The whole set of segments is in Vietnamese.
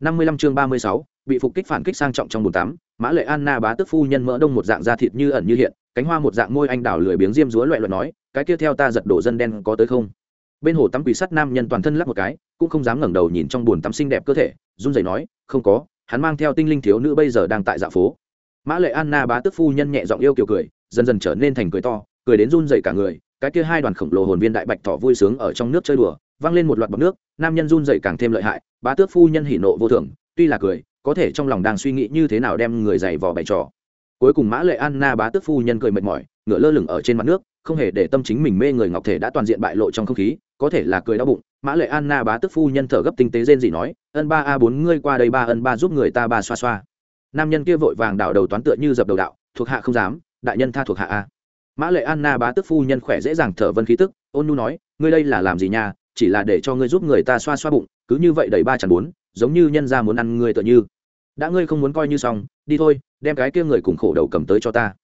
năm mươi lăm chương ba mươi sáu, bị phục kích phản kích sang trọng trong bồn tắm, mã lệ anna bá tức phu nhân mỡ đông một dạng da thịt như ẩn như hiện, cánh hoa một dạng môi anh đào lười biếng diêm dúa loại loẹt nói, cái kia theo ta giật đổ dân đen có tới không? Bên hồ tắm quỷ sắt nam nhân toàn thân lắc một cái, cũng không dám ngẩng đầu nhìn trong bồn tắm xinh đẹp cơ thể, run rẩy nói, không có, hắn mang theo tinh linh thiếu nữ bây giờ đang tại dạ phố. Mã lệ anna bá tức phu nhân nhẹ giọng yêu kiều cười, dần dần trở nên thành cười to, cười đến run rẩy cả người, cái kia hai đoàn khổng lồ hồn viên đại bạch thỏ vui sướng ở trong nước chơi đùa văng lên một loạt bọc nước, nam nhân run rẩy càng thêm lợi hại, bá tước phu nhân hỉ nộ vô thường, tuy là cười, có thể trong lòng đang suy nghĩ như thế nào đem người giày vò bày trò. Cuối cùng mã lệ anna bá tước phu nhân cười mệt mỏi ngựa lơ lửng ở trên mặt nước, không hề để tâm chính mình mê người ngọc thể đã toàn diện bại lộ trong không khí, có thể là cười đau bụng. Mã lệ anna bá tước phu nhân thở gấp tinh tế rên gì nói, ân ba a, bốn ngươi qua đây ba, ân ba giúp người ta ba xoa xoa. Nam nhân kia vội vàng đảo đầu toán tựa như dập đầu đạo, thuộc hạ không dám, đại nhân tha thuộc hạ a. Mã lệ anna bá tước phu nhân khỏe dễ dàng thở vân khí tức, ôn nu nói, ngươi đây là làm gì nha? Chỉ là để cho ngươi giúp người ta xoa xoa bụng, cứ như vậy đầy ba chẳng bốn, giống như nhân ra muốn ăn ngươi tựa như. Đã ngươi không muốn coi như xong, đi thôi, đem cái kia người cùng khổ đầu cầm tới cho ta.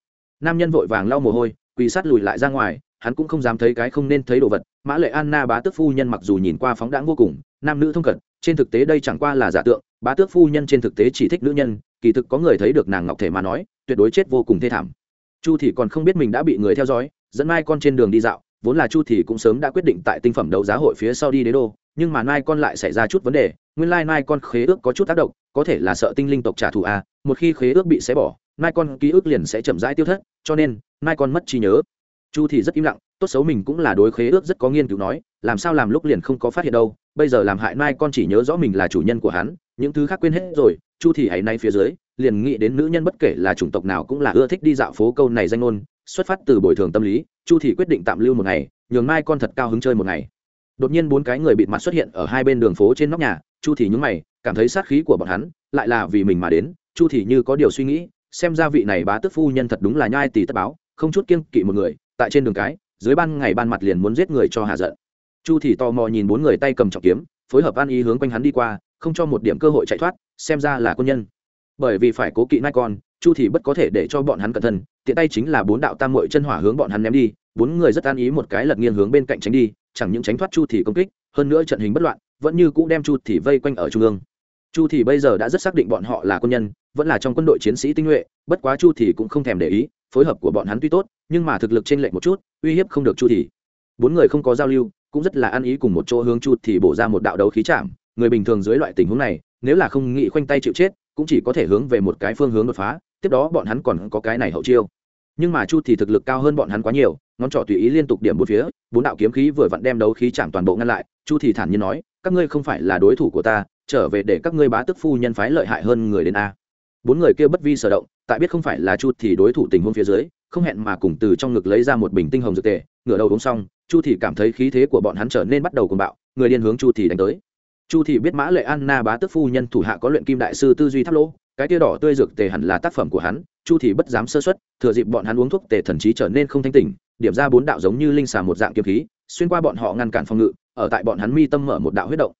Nam nhân vội vàng lau mồ hôi, quỳ sát lùi lại ra ngoài, hắn cũng không dám thấy cái không nên thấy đồ vật. Mã lệ anna bá tước phu nhân mặc dù nhìn qua phóng đãng vô cùng, nam nữ thông cận, trên thực tế đây chẳng qua là giả tượng, bá tước phu nhân trên thực tế chỉ thích nữ nhân, kỳ thực có người thấy được nàng ngọc thể mà nói, tuyệt đối chết vô cùng thê thảm. Chu thì còn không biết mình đã bị người theo dõi, dẫn mai con trên đường đi dạo vốn là chu thì cũng sớm đã quyết định tại tinh phẩm đấu giá hội phía sau đi đế đô, nhưng mà nai con lại xảy ra chút vấn đề, nguyên lai nai con khế ước có chút tác động, có thể là sợ tinh linh tộc trả thù a à. một khi khế ước bị xé bỏ, nai con ký ức liền sẽ chậm rãi tiêu thất, cho nên, nai con mất trí nhớ chu thì rất im lặng, tốt xấu mình cũng là đối khế ước rất có nghiên cứu nói, làm sao làm lúc liền không có phát hiện đâu, bây giờ làm hại nai con chỉ nhớ rõ mình là chủ nhân của hắn, những thứ khác quên hết rồi, chu thì hãy nay phía dưới, liền nghĩ đến nữ nhân bất kể là chủng tộc nào cũng là ưa thích đi dạo phố câu này danh ngôn xuất phát từ bồi thường tâm lý, chu thì quyết định tạm lưu một ngày, nhường mai con thật cao hứng chơi một ngày. Đột nhiên bốn cái người bịt mặt xuất hiện ở hai bên đường phố trên nóc nhà, chu thì nhúng mày, cảm thấy sát khí của bọn hắn lại là vì mình mà đến, chu thì như có điều suy nghĩ, xem ra vị này bá tước phu nhân thật đúng là nhai tỷ tất báo, không chút kiêng kỵ một người, tại trên đường cái, dưới ban ngày ban mặt liền muốn giết người cho hạ giận. Chu thì tò mò nhìn bốn người tay cầm trọng kiếm, phối hợp an ý hướng quanh hắn đi qua, không cho một điểm cơ hội chạy thoát, xem ra là quân nhân. Bởi vì phải cố kỵ nai con chu thì bất có thể để cho bọn hắn cẩn thận, tiện tay chính là bốn đạo tam muội chân hỏa hướng bọn hắn ném đi, bốn người rất an ý một cái lật nghiêng hướng bên cạnh tránh đi, chẳng những tránh thoát chu thì công kích, hơn nữa trận hình bất loạn, vẫn như cũ đem chu thì vây quanh ở trung ương. Chu thì bây giờ đã rất xác định bọn họ là quân nhân, vẫn là trong quân đội chiến sĩ tinh nhuệ, bất quá chu thì cũng không thèm để ý, phối hợp của bọn hắn tuy tốt, nhưng mà thực lực trên lệch một chút, uy hiếp không được chu thì. Bốn người không có giao lưu, cũng rất là ăn ý cùng một chỗ hướng chu thì bổ ra một đạo đấu khí chạm, người bình thường dưới loại tình huống này, nếu là không nghĩ khoanh tay chịu chết cũng chỉ có thể hướng về một cái phương hướng đột phá, tiếp đó bọn hắn còn có cái này hậu chiêu. Nhưng mà chu thì thực lực cao hơn bọn hắn quá nhiều, ngón trỏ tùy ý liên tục điểm bốn phía, bốn đạo kiếm khí vừa vặn đem đấu khí chạm toàn bộ ngăn lại, chu thì thản nhiên nói, các ngươi không phải là đối thủ của ta, trở về để các ngươi bá tức phu nhân phái lợi hại hơn người đến a. Bốn người kia bất vi sở động, tại biết không phải là chu thì đối thủ tình huống phía dưới, không hẹn mà cùng từ trong ngực lấy ra một bình tinh hồng dược tề, ngửa đầu uống xong, chu thì cảm thấy khí thế của bọn hắn trở nên bắt đầu cuồng bạo, người điên hướng chu thì đánh tới chu thì biết mã lệ anna bá Tước phu nhân thủ hạ có luyện kim đại sư tư duy tháp lỗ, cái tia đỏ tươi dược tề hẳn là tác phẩm của hắn, chu thì bất dám sơ xuất thừa dịp bọn hắn uống thuốc tề thần trí trở nên không thanh tỉnh, điểm ra bốn đạo giống như linh xà một dạng kiếm khí, xuyên qua bọn họ ngăn cản phòng ngự, ở tại bọn hắn mi tâm mở một đạo huyết động.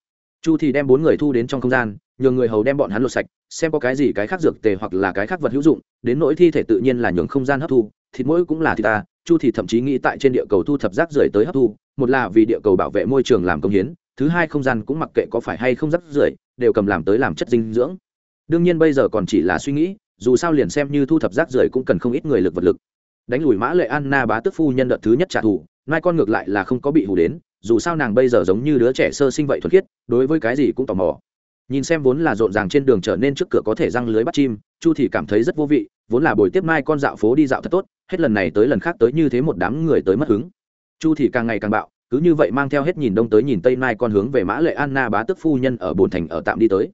Chu thì đem bốn người thu đến trong không gian, nhường người hầu đem bọn hắn lột sạch, xem có cái gì cái khác dược tề hoặc là cái khác vật hữu dụng, đến nỗi thi thể tự nhiên là nhường không gian hấp thu, thịt mũi cũng là thịt ta, chu thì thậm chí nghĩ tại trên địa cầu thu thập rác rưởi tới hấp thu, một là vì địa cầu bảo vệ môi trường làm công hiến thứ hai không gian cũng mặc kệ có phải hay không rắc rưởi, đều cầm làm tới làm chất dinh dưỡng. Đương nhiên bây giờ còn chỉ là suy nghĩ, dù sao liền xem như thu thập rác rưởi cũng cần không ít người lực vật lực. Đánh lùi mã lệ anna bá tức phu nhân đợt thứ nhất trả thù nai con ngược lại là không có bị hù đến, dù sao nàng bây giờ giống như đứa trẻ sơ sinh vậy thuần khiết, đối với cái gì cũng tò mò. Nhìn xem vốn là rộn ràng trên đường trở nên trước cửa có thể răng lưới bắt chim, chu thì cảm thấy rất vô vị, vốn là buổi tiếp mai con dạo phố đi dạo thật tốt, hết lần này tới lần khác tới như thế một đám người tới mất hứng. Chu thì càng ngày càng bạo cứ như vậy mang theo hết nhìn đông tới nhìn tây mai con hướng về mã lệ anna bá tức phu nhân ở bồn thành ở tạm đi tới.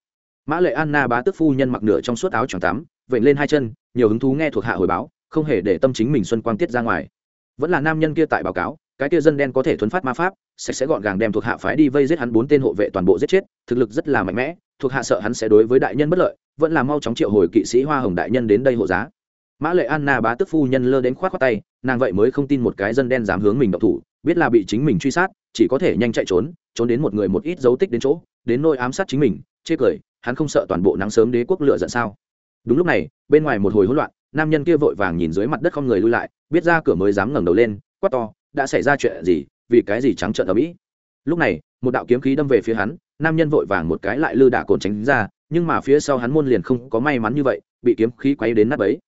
Mã lệ anna bá tức phu nhân mặc nửa trong suốt áo choàng tắm vệnh lên hai chân, nhiều hứng thú nghe thuộc hạ hồi báo, không hề để tâm chính mình xuân quang tiết ra ngoài. Vẫn là nam nhân kia tại báo cáo, cái kia dân đen có thể thuấn phát ma pháp, sạch sẽ gọn gàng đem thuộc hạ phái đi vây giết hắn bốn tên hộ vệ toàn bộ giết chết, thực lực rất là mạnh mẽ, thuộc hạ sợ hắn sẽ đối với đại nhân bất lợi, vẫn là mau chóng triệu hồi kỵ sĩ hoa hồng đại nhân đến đây hộ giá. Mã lệ anna bá tức phu nhân lơ đến khoát khoát tay, nàng vậy mới không tin một cái dân đen dám hướng mình độc thủ biết là bị chính mình truy sát, chỉ có thể nhanh chạy trốn trốn đến một người một ít dấu tích đến chỗ, đến nôi ám sát chính mình, chê cười, hắn không sợ toàn bộ nắng sớm đế quốc lựa giận sao. Đúng lúc này, bên ngoài một hồi hỗn loạn, nam nhân kia vội vàng nhìn dưới mặt đất không người lui lại, biết ra cửa mới dám ngẩng đầu lên, quát to, đã xảy ra chuyện gì? Vì cái gì trắng trợn ở mỹ? Lúc này, một đạo kiếm khí đâm về phía hắn, nam nhân vội vàng một cái lại lư đả cồn tránh ra, nhưng mà phía sau hắn môn liền không có may mắn như vậy, bị kiếm khí quay đến nắp ấy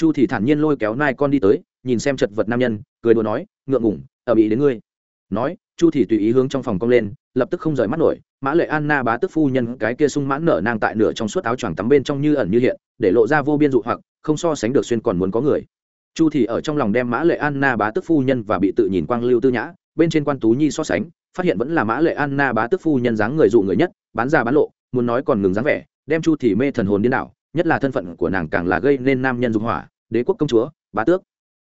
chu thì thản nhiên lôi kéo nai con đi tới, nhìn xem chật vật nam nhân, cười đùa nói, ngượng ngủng ở bị đến ngươi. Nói, chu thì tùy ý hướng trong phòng cong lên, lập tức không rời mắt nổi, mã lệ anna bá tức phu nhân cái kia sung mãn nở nang tại nửa trong suốt áo choàng tắm bên trong như ẩn như hiện, để lộ ra vô biên dụ hoặc, không so sánh được xuyên còn muốn có người. Chu thì ở trong lòng đem mã lệ anna bá tức phu nhân và bị tự nhìn quang lưu tư nhã, bên trên quan tú nhi so sánh, phát hiện vẫn là mã lệ anna bá tức phu nhân dáng người dụ người nhất, bán ra bán lộ, muốn nói còn ngừng dáng vẻ, đem chu thì mê thần hồn điên đảo, nhất là thân phận của nàng càng là gây nên nam nhân dung hỏa, đế quốc công chúa, bá tước.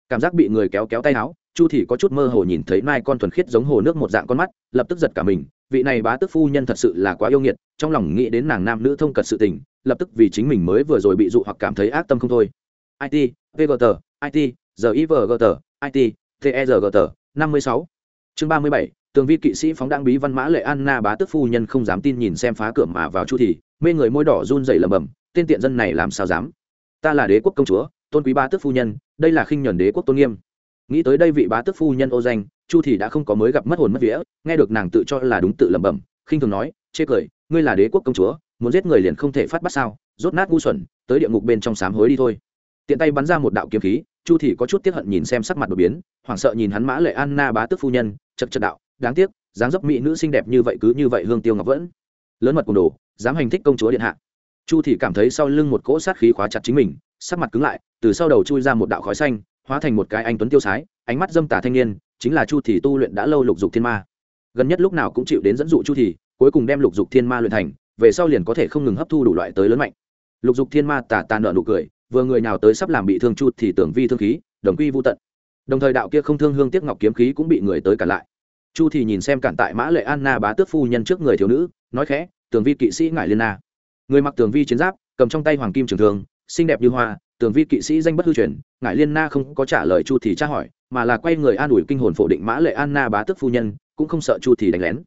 Cảm giác bị người kéo kéo tay áo chu thì có chút mơ hồ nhìn thấy mai con thuần khiết giống hồ nước một dạng con mắt, lập tức giật cả mình, vị này bá tước phu nhân thật sự là quá yêu nghiệt, trong lòng nghĩ đến nàng nam nữ thông cật sự tình, lập tức vì chính mình mới vừa rồi bị dụ hoặc cảm thấy ác tâm không thôi. It vgt it givgt it tergt năm mươi sáu. Chương ba mươi bảy, tường vi kỵ sĩ phóng đăng bí văn mã lệ anna bá tước phu nhân không dám tin nhìn xem phá cửa mà vào chu thì, mê người môi đỏ run rẩy lầm bầm tên tiện dân này làm sao dám? Ta là đế quốc công chúa, tôn quý ba tước phu nhân, đây là khinh nhuần đế quốc tôn nghiêm nghĩ tới đây vị bá tước phu nhân ô danh, chu thì đã không có mới gặp mất hồn mất vía, nghe được nàng tự cho là đúng tự lẩm bẩm, khinh thường nói, chê cười, ngươi là đế quốc công chúa, muốn giết người liền không thể phát bắt sao, rốt nát ngu xuẩn, tới địa ngục bên trong sám hối đi thôi. Tiện tay bắn ra một đạo kiếm khí, chu thì có chút tiếc hận nhìn xem sắc mặt đột biến, hoảng sợ nhìn hắn mã lệ anna bá tước phu nhân, chật chật đạo, đáng tiếc, dáng dấp mỹ nữ xinh đẹp như vậy cứ như vậy hương tiêu ngọc vẫn. Lớn mật cùng đồ, dám hành thích công chúa điện hạ. Chu thì cảm thấy sau lưng một cỗ sát khí khóa chặt chính mình, sắc mặt cứng lại, từ sau đầu chui ra một đạo khói xanh hóa thành một cái anh tuấn tiêu sái, ánh mắt dâm tà thanh niên, chính là chu thì tu luyện đã lâu lục dục thiên ma. Gần nhất lúc nào cũng chịu đến dẫn dụ chu thì, cuối cùng đem lục dục thiên ma luyện thành, về sau liền có thể không ngừng hấp thu đủ loại tới lớn mạnh. Lục dục thiên ma tà tà nợ nụ cười, vừa người nào tới sắp làm bị thương chu thì tưởng vi thương khí, đồng quy vô tận. Đồng thời đạo kia không thương hương tiếc ngọc kiếm khí cũng bị người tới cản lại. Chu thì nhìn xem cản tại mã lệ anna bá tước phu nhân trước người thiếu nữ, nói khẽ tường vi kỵ sĩ ngải liên na. Người mặc tường vi chiến giáp, cầm trong tay hoàng kim trường thường xinh đẹp như hoa tường vi kỵ sĩ danh bất hư truyền, ngải liên na không có trả lời chu thì tra hỏi, mà là quay người an ủi kinh hồn phổ định mã lệ anna bá tước phu nhân, cũng không sợ chu thì đánh lén.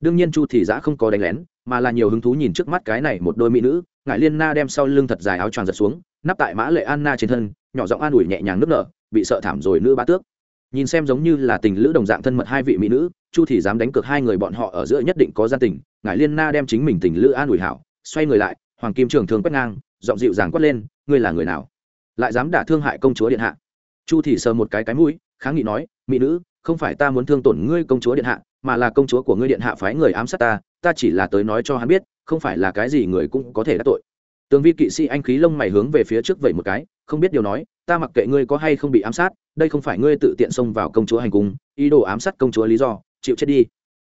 Đương nhiên chu thì giã không có đánh lén, mà là nhiều hứng thú nhìn trước mắt cái này một đôi mỹ nữ, ngải liên na đem sau lưng thật dài áo choàng giật xuống, nắp tại mã lệ anna trên thân, nhỏ giọng an ủi nhẹ nhàng nước nở, bị sợ thảm rồi nữ bá tước. Nhìn xem giống như là tình lữ đồng dạng thân mật hai vị mỹ nữ, chu thì dám đánh cược hai người bọn họ ở giữa nhất định có gia tình, ngải liên na đem chính mình tình lữ an ủi hảo, xoay người lại, hoàng kim trường thường quét ngang, giọng dịu dàng quát lên, ngươi là người nào? Lại dám đả thương hại công chúa điện hạ. Chu thì sờ một cái cái mũi, kháng nghị nói, mỹ nữ, không phải ta muốn thương tổn ngươi công chúa điện hạ, mà là công chúa của ngươi điện hạ phái người ám sát ta ta chỉ là tới nói cho hắn biết, không phải là cái gì người cũng có thể đắc tội. Tường vi kỵ sĩ anh khí lông mày hướng về phía trước vậy một cái, không biết điều nói, ta mặc kệ ngươi có hay không bị ám sát, đây không phải ngươi tự tiện xông vào công chúa hành cung, ý đồ ám sát công chúa lý do, chịu chết đi.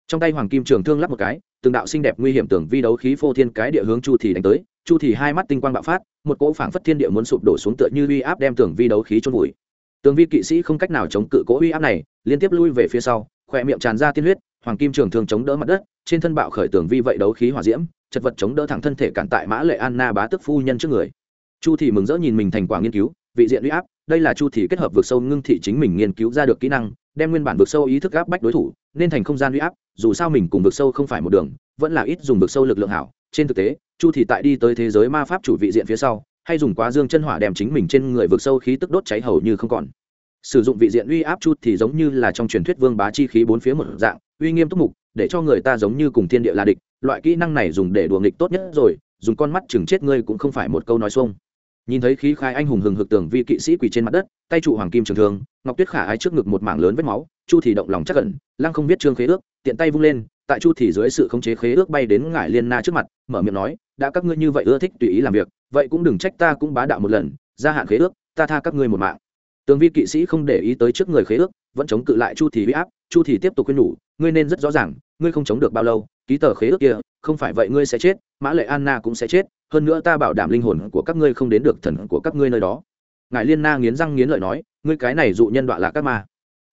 Trong tay hoàng kim trường thương lắp một cái, từng đạo xinh đẹp nguy hiểm tưởng vi đấu khí phô thiên cái địa hướng chu thì đánh tới chu thì hai mắt tinh quang bạo phát, một cỗ phảng phất thiên địa muốn sụp đổ xuống tựa như uy áp đem tường vi đấu khí chôn vùi. Tường vi kỵ sĩ không cách nào chống cự cỗ uy áp này, liên tiếp lui về phía sau, khỏe miệng tràn ra tiên huyết, hoàng kim trường thường chống đỡ mặt đất, trên thân bạo khởi tường vi vậy đấu khí hỏa diễm, chật vật chống đỡ thẳng thân thể cản tại mã lệ anna bá tức phu nhân trước người. Chu thì mừng rỡ nhìn mình thành quả nghiên cứu, vị diện uy áp, đây là chu thì kết hợp vượt sâu ngưng thị chính mình nghiên cứu ra được kỹ năng, đem nguyên bản vượt sâu ý thức áp bách đối thủ, nên thành không gian uy áp, dù sao mình cùng vượt sâu không phải một đường, vẫn là ít dùng vượt sâu lực lượng hảo trên thực tế, chu thì tại đi tới thế giới ma pháp chủ vị diện phía sau, hay dùng quá dương chân hỏa đem chính mình trên người vượt sâu khí tức đốt cháy hầu như không còn. Sử dụng vị diện uy áp Chu thì giống như là trong truyền thuyết vương bá chi khí bốn phía một dạng, uy nghiêm túc mục, để cho người ta giống như cùng thiên địa là địch, loại kỹ năng này dùng để đùa nghịch tốt nhất rồi, dùng con mắt chừng chết ngươi cũng không phải một câu nói xuông. Nhìn thấy khí khai anh hùng hừng hực tưởng vi kỵ sĩ quỳ trên mặt đất, tay trụ hoàng kim trường thường ngọc tuyết khả ai trước ngực một mảng lớn vết máu, chu thì động lòng chắc ẩn, lăng không biết trương khế ước, tiện tay vung lên tại chu thì dưới sự khống chế khế ước bay đến ngải liên na trước mặt, mở miệng nói, đã các ngươi như vậy ưa thích tùy ý làm việc, vậy cũng đừng trách ta cũng bá đạo một lần, gia hạn khế ước, ta tha các ngươi một mạng. Tường vi kỵ sĩ không để ý tới trước người khế ước, vẫn chống cự lại chu thì bị áp, chu thì tiếp tục khuyên nhủ, ngươi nên rất rõ ràng, ngươi không chống được bao lâu, ký tờ khế ước kia, không phải vậy ngươi sẽ chết, mã lệ anna cũng sẽ chết, hơn nữa ta bảo đảm linh hồn của các ngươi không đến được thần của các ngươi nơi đó. Ngài liên na nghiến răng nghiến lợi nói, ngươi cái này dụ nhân đoạn là các ma.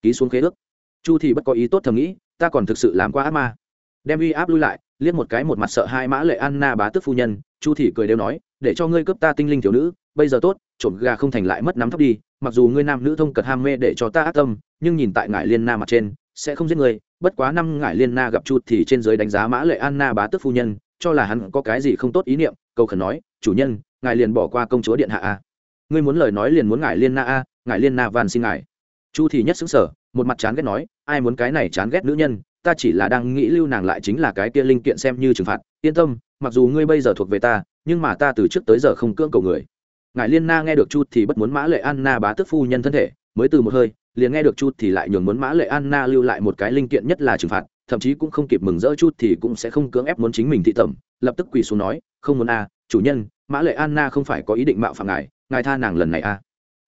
Ký xuống khế ước. Chu thì bất có ý tốt thầm nghĩ, ta còn thực sự làm qua ác ma đem uy áp lui lại, liếc một cái một mặt sợ hai mã lệ anna bá tức phu nhân, chu Thị cười đều nói, để cho ngươi cướp ta tinh linh thiếu nữ, bây giờ tốt, trộm gà không thành lại mất nắm thóc đi, mặc dù ngươi nam nữ thông cật ham mê để cho ta ác tâm, nhưng nhìn tại ngải liên na mặt trên, sẽ không giết ngươi. Bất quá năm ngải liên na gặp chu thì trên giới đánh giá mã lệ anna bá tức phu nhân, cho là hắn có cái gì không tốt ý niệm, cầu khẩn nói, chủ nhân, ngài liền bỏ qua công chúa điện hạ a. Ngươi muốn lời nói liền muốn ngài liên na a ngài liên na van xin ngài. Chu thì nhất xứng sở một mặt chán ghét nói, ai muốn cái này chán ghét nữ nhân ta chỉ là đang nghĩ lưu nàng lại chính là cái kia linh kiện xem như trừng phạt. Yên tâm mặc dù ngươi bây giờ thuộc về ta nhưng mà ta từ trước tới giờ không cưỡng cầu người. Ngài liên na nghe được chu thì bất muốn mã lệ anna bá tức phu nhân thân thể mới từ một hơi liền nghe được chu thì lại nhường muốn mã lệ anna lưu lại một cái linh kiện nhất là trừng phạt thậm chí cũng không kịp mừng rỡ chút thì cũng sẽ không cưỡng ép muốn chính mình thị tẩm lập tức quỳ xuống nói không muốn a à, chủ nhân mã lệ anna không phải có ý định mạo phạm ngài ngài tha nàng lần này a. À.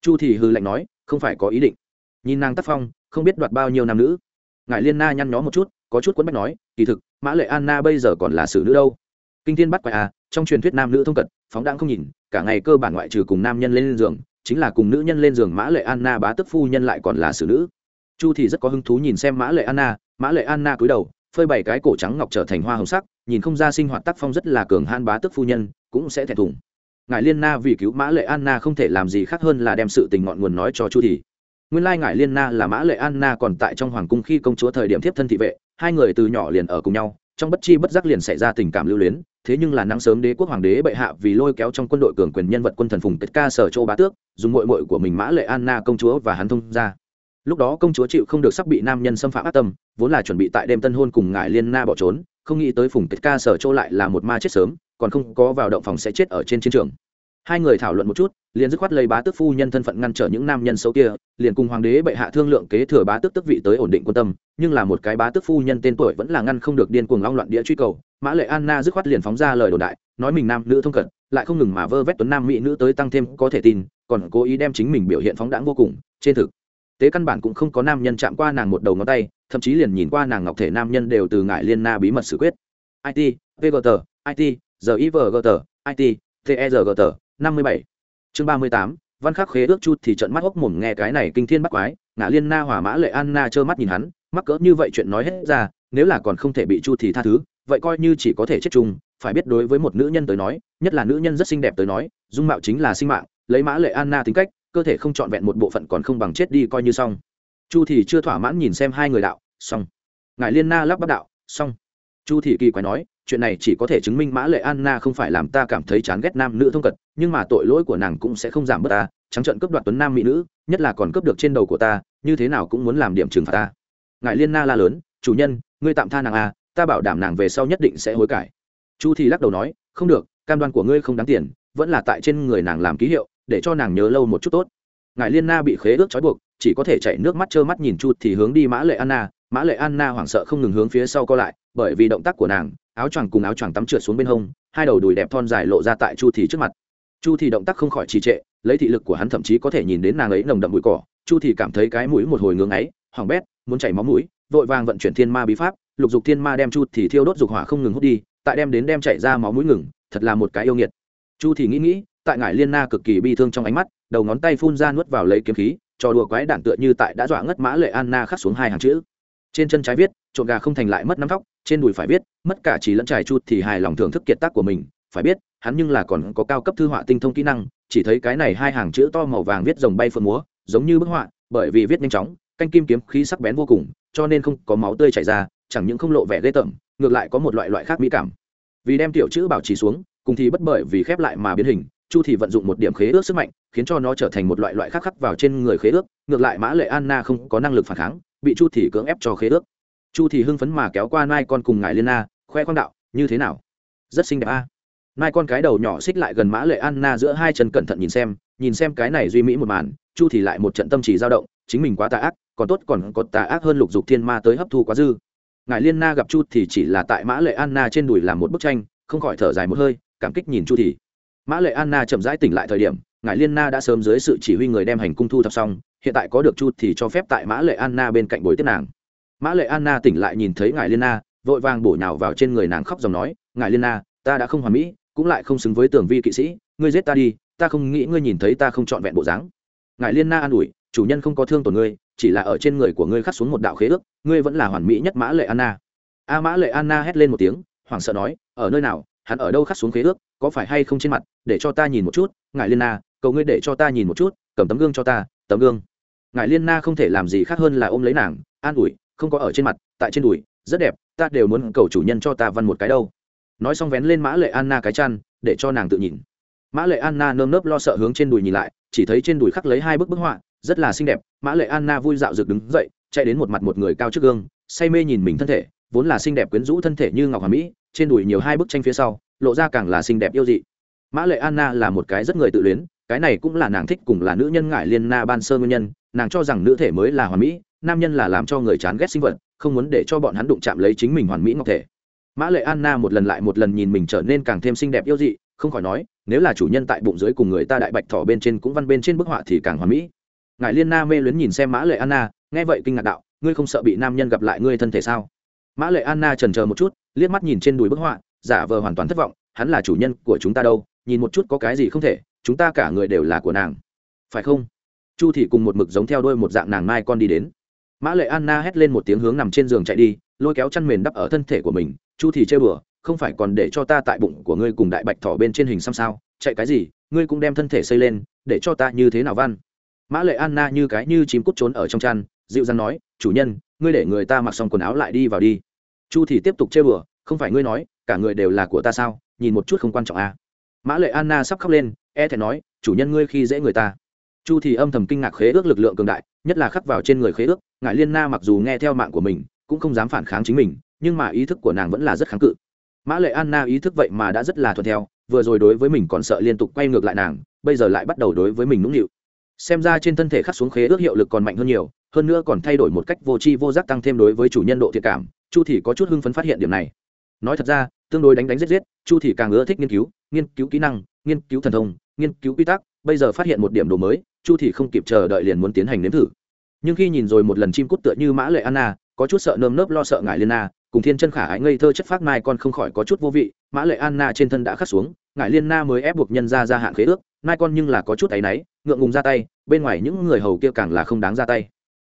chu thì hư lạnh nói không phải có ý định. Nhìn nàng tác phong không biết đoạt bao nhiêu nam nữ ngài liên na nhăn nhó một chút, có chút quấn bách nói, kỳ thực, mã lệ anna bây giờ còn là xử nữ đâu. Kinh thiên bắt quay à? trong truyền thuyết nam nữ thông cận, phóng đãng không nhìn, cả ngày cơ bản ngoại trừ cùng nam nhân lên giường, chính là cùng nữ nhân lên giường mã lệ anna bá tức phu nhân lại còn là xử nữ. Chu thì rất có hứng thú nhìn xem mã lệ anna, mã lệ anna cúi đầu, phơi bày cái cổ trắng ngọc trở thành hoa hồng sắc, nhìn không ra sinh hoạt tác phong rất là cường han bá tức phu nhân, cũng sẽ thẹn thùng. Ngài liên na vì cứu mã lệ anna không thể làm gì khác hơn là đem sự tình ngọn nguồn nói cho chu thì nguyên lai ngải liên na là mã lệ anna còn tại trong hoàng cung khi công chúa thời điểm tiếp thân thị vệ, hai người từ nhỏ liền ở cùng nhau, trong bất chi bất giác liền xảy ra tình cảm lưu luyến, thế nhưng là nắng sớm đế quốc hoàng đế bệ hạ vì lôi kéo trong quân đội cường quyền nhân vật quân thần phùng kết ca sở châu bá tước, dùng mội mội của mình mã lệ anna công chúa và hắn thông ra lúc đó công chúa chịu không được sắp bị nam nhân xâm phạm ác tâm, vốn là chuẩn bị tại đêm tân hôn cùng ngài liên na bỏ trốn, không nghĩ tới phùng kết ca sở châu lại là một ma chết sớm, còn không có vào động phòng sẽ chết ở trên chiến trường hai người thảo luận một chút, liền dứt khoát lấy bá tước phu nhân thân phận ngăn trở những nam nhân xấu kia, liền cùng hoàng đế bệ hạ thương lượng kế thừa bá tước tức vị tới ổn định quân tâm. Nhưng là một cái bá tước phu nhân tên tuổi vẫn là ngăn không được điên cuồng long loạn địa truy cầu. Mã lệ anna dứt khoát liền phóng ra lời đồn đại, nói mình nam nữ thông cận, lại không ngừng mà vơ vét tuấn nam mỹ nữ tới tăng thêm có thể tin, còn cố ý đem chính mình biểu hiện phóng đãng vô cùng, trên thực. Tế căn bản cũng không có nam nhân chạm qua nàng một đầu ngón tay, thậm chí liền nhìn qua nàng ngọc thể nam nhân đều từ ngại liên na bí mật xử quyết. It vgt it givgt it tergt năm mươi bảy. Chương ba mươi tám, văn khắc khế ước chút thì trận mắt hốc mồm nghe cái này kinh thiên bắt quái ngã liên na hỏa mã lệ anna trơ mắt nhìn hắn, mắc cỡ như vậy chuyện nói hết ra, nếu là còn không thể bị chu thì tha thứ, vậy coi như chỉ có thể chết chung, phải biết đối với một nữ nhân tới nói, nhất là nữ nhân rất xinh đẹp tới nói, dung mạo chính là sinh mạng, lấy mã lệ anna tính cách, cơ thể không trọn vẹn một bộ phận còn không bằng chết đi coi như xong. Chu thì chưa thỏa mãn nhìn xem hai người đạo, xong. Ngài liên na lắp bắp đạo, xong chu thị kỳ quái nói, chuyện này chỉ có thể chứng minh mã lệ anna không phải làm ta cảm thấy chán ghét nam nữ thông cật, nhưng mà tội lỗi của nàng cũng sẽ không giảm bớt ta, trắng trợn cướp đoạt tuấn nam mỹ nữ, nhất là còn cướp được trên đầu của ta, như thế nào cũng muốn làm điểm trừng phạt ta. Ngại liên na la lớn, chủ nhân, ngươi tạm tha nàng à ta bảo đảm nàng về sau nhất định sẽ hối cải. Chu thì lắc đầu nói, không được, cam đoan của ngươi không đáng tiền, vẫn là tại trên người nàng làm ký hiệu, để cho nàng nhớ lâu một chút tốt. Ngài liên na bị khế ước trói buộc, chỉ có thể chảy nước mắt trơ mắt nhìn chu thì hướng đi mã lệ anna mã lệ anna hoảng sợ không ngừng hướng phía sau co lại, bởi vì động tác của nàng, áo choàng cùng áo choàng tắm trượt xuống bên hông, hai đầu đùi đẹp thon dài lộ ra tại chu thì trước mặt. Chu thì động tác không khỏi trì trệ, lấy thị lực của hắn thậm chí có thể nhìn đến nàng ấy nồng đậm bụi cỏ. Chu thì cảm thấy cái mũi một hồi ngưỡng ấy hoàng bét, muốn chảy máu mũi, vội vàng vận chuyển thiên ma bí pháp, lục dục thiên ma đem chu thì thiêu đốt dục hỏa không ngừng hút đi, tại đem đến đem chảy ra máu mũi ngừng, thật là một cái yêu nghiệt. Chu thì nghĩ nghĩ, tại ngải liên na cực kỳ bi thương trong ánh mắt, đầu ngón tay phun ra nuốt vào lấy kiếm khí, trò đùa quái đản tựa như tại đã dọa ngất mã lệ anna khắc xuống hai hàng chữ trên chân trái viết trộn gà không thành lại mất nắm tóc. Trên đùi phải viết, mất cả chỉ lẫn trải chu thì hài lòng thưởng thức kiệt tác của mình. Phải biết, hắn nhưng là còn có cao cấp thư họa tinh thông kỹ năng, chỉ thấy cái này hai hàng chữ to màu vàng viết rồng bay phượng múa, giống như bức họa, bởi vì viết nhanh chóng, canh kim kiếm khí sắc bén vô cùng, cho nên không có máu tươi chảy ra, chẳng những không lộ vẻ ghê tởm, ngược lại có một loại loại khác mỹ cảm. Vì đem tiểu chữ bảo trì xuống, cùng thì bất bởi vì khép lại mà biến hình, chu thì vận dụng một điểm khế ước sức mạnh khiến cho nó trở thành một loại loại khắc khắc vào trên người khế ước, ngược lại mã lệ anna không có năng lực phản kháng, bị chu thì cưỡng ép cho khế ước. Chu thì hưng phấn mà kéo qua nai con cùng ngài liên na, khoe khoang đạo, như thế nào? Rất xinh đẹp a. À. nai con cái đầu nhỏ xích lại gần mã lệ anna giữa hai chân cẩn thận nhìn xem nhìn xem cái này duy mỹ một màn, chu thì lại một trận tâm trí dao động, chính mình quá tà ác, còn tốt còn có tà ác hơn lục dục thiên ma tới hấp thu quá dư. Ngài liên na gặp chu thì chỉ là tại mã lệ anna trên đùi làm một bức tranh, không khỏi thở dài một hơi, cảm kích nhìn chu thì mã lệ anna chậm rãi tỉnh lại thời điểm ngài liên na đã sớm dưới sự chỉ huy người đem hành cung thu thập xong, hiện tại có được chu thì cho phép tại mã lệ anna bên cạnh bồi tiếp nàng. Mã lệ anna tỉnh lại nhìn thấy ngài liên na, vội vàng bổ nhào vào trên người nàng khóc dòng nói, ngài liên na, ta đã không hoàn mỹ, cũng lại không xứng với tưởng vi kỵ sĩ, ngươi giết ta đi, ta không nghĩ ngươi nhìn thấy ta không trọn vẹn bộ dáng. Ngài liên na an ủi, chủ nhân không có thương tổn ngươi, chỉ là ở trên người của ngươi khắc xuống một đạo khế ước, ngươi vẫn là hoàn mỹ nhất mã lệ anna a mã lệ anna hét lên một tiếng, hoảng sợ nói, ở nơi nào, hắn ở đâu khắc xuống khế ước, có phải hay không trên mặt, để cho ta nhìn một chút, ngài liên na cầu ngươi để cho ta nhìn một chút, cầm tấm gương cho ta, tấm gương. Ngài liên na không thể làm gì khác hơn là ôm lấy nàng, an ủi, không có ở trên mặt, tại trên đùi, rất đẹp, ta đều muốn cầu chủ nhân cho ta văn một cái đâu. Nói xong vén lên mã lệ anna cái chăn, để cho nàng tự nhìn. Mã lệ anna nơm nớp lo sợ hướng trên đùi nhìn lại, chỉ thấy trên đùi khắc lấy hai bức bức họa, rất là xinh đẹp. Mã lệ anna vui dạo rực đứng dậy, chạy đến một mặt một người cao trước gương, say mê nhìn mình thân thể, vốn là xinh đẹp quyến rũ thân thể như ngọc hà mỹ, trên đùi nhiều hai bức tranh phía sau, lộ ra càng là xinh đẹp yêu dị. Mã lệ anna là một cái rất người tự luyến cái này cũng là nàng thích cùng là nữ nhân ngại liên na ban sơ nguyên nhân, nàng cho rằng nữ thể mới là hoàn mỹ, nam nhân là làm cho người chán ghét sinh vật, không muốn để cho bọn hắn đụng chạm lấy chính mình hoàn mỹ ngọc thể. Mã lệ anna một lần lại một lần nhìn mình trở nên càng thêm xinh đẹp yêu dị, không khỏi nói, nếu là chủ nhân tại bụng dưới cùng người ta đại bạch thỏ bên trên cũng văn bên trên bức họa thì càng hoàn mỹ. Ngài liên na mê luyến nhìn xem mã lệ anna, nghe vậy kinh ngạc đạo, ngươi không sợ bị nam nhân gặp lại ngươi thân thể sao? Mã lệ anna trần chờ một chút, liếc mắt nhìn trên đùi bức họa, giả vờ hoàn toàn thất vọng, hắn là chủ nhân của chúng ta đâu, nhìn một chút có cái gì không thể chúng ta cả người đều là của nàng. Phải không? Chu thị cùng một mực giống theo đôi một dạng nàng mai con đi đến. Mã lệ anna hét lên một tiếng hướng nằm trên giường chạy đi, lôi kéo chăn mền đắp ở thân thể của mình. Chu thị chơi bừa, không phải còn để cho ta tại bụng của ngươi cùng đại bạch thỏ bên trên hình xăm sao? Chạy cái gì? Ngươi cũng đem thân thể xây lên, để cho ta như thế nào văn? Mã lệ anna như cái như chim cút trốn ở trong chăn, dịu dàng nói, chủ nhân, ngươi để người ta mặc xong quần áo lại đi vào đi. Chu thì tiếp tục chơi bừa, không phải ngươi nói, cả người đều là của ta sao? Nhìn một chút không quan trọng à. mã lệ anna sắp khóc lên e thẹn nói, chủ nhân ngươi khi dễ người ta. Chu thì âm thầm kinh ngạc khế ước lực lượng cường đại, nhất là khắc vào trên người khế ước ngại liên na mặc dù nghe theo mạng của mình, cũng không dám phản kháng chính mình, nhưng mà ý thức của nàng vẫn là rất kháng cự. Mã lệ anna ý thức vậy mà đã rất là thuận theo, vừa rồi đối với mình còn sợ liên tục quay ngược lại nàng, bây giờ lại bắt đầu đối với mình nũng nịu. Xem ra trên thân thể khắc xuống khế ước hiệu lực còn mạnh hơn nhiều, hơn nữa còn thay đổi một cách vô tri vô giác tăng thêm đối với chủ nhân độ thiệt cảm, chu thì có chút hưng phấn phát hiện điểm này. Nói thật ra, tương đối đánh đánh giết giết, chu thì càng ưa thích nghiên cứu nghiên cứu kỹ năng, nghiên cứu thần thông nghiên cứu quy tắc, bây giờ phát hiện một điểm đồ mới, chu thì không kịp chờ đợi liền muốn tiến hành nếm thử. Nhưng khi nhìn rồi một lần chim cút tựa như mã lệ anna, có chút sợ nơm nớp lo sợ ngại liên na, cùng thiên chân khả ái ngây thơ chất phát mai con không khỏi có chút vô vị, mã lệ anna trên thân đã khắc xuống ngại liên na mới ép buộc nhân ra gia hạn khế ước, mai con nhưng là có chút áy náy, ngượng ngùng ra tay, bên ngoài những người hầu kia càng là không đáng ra tay.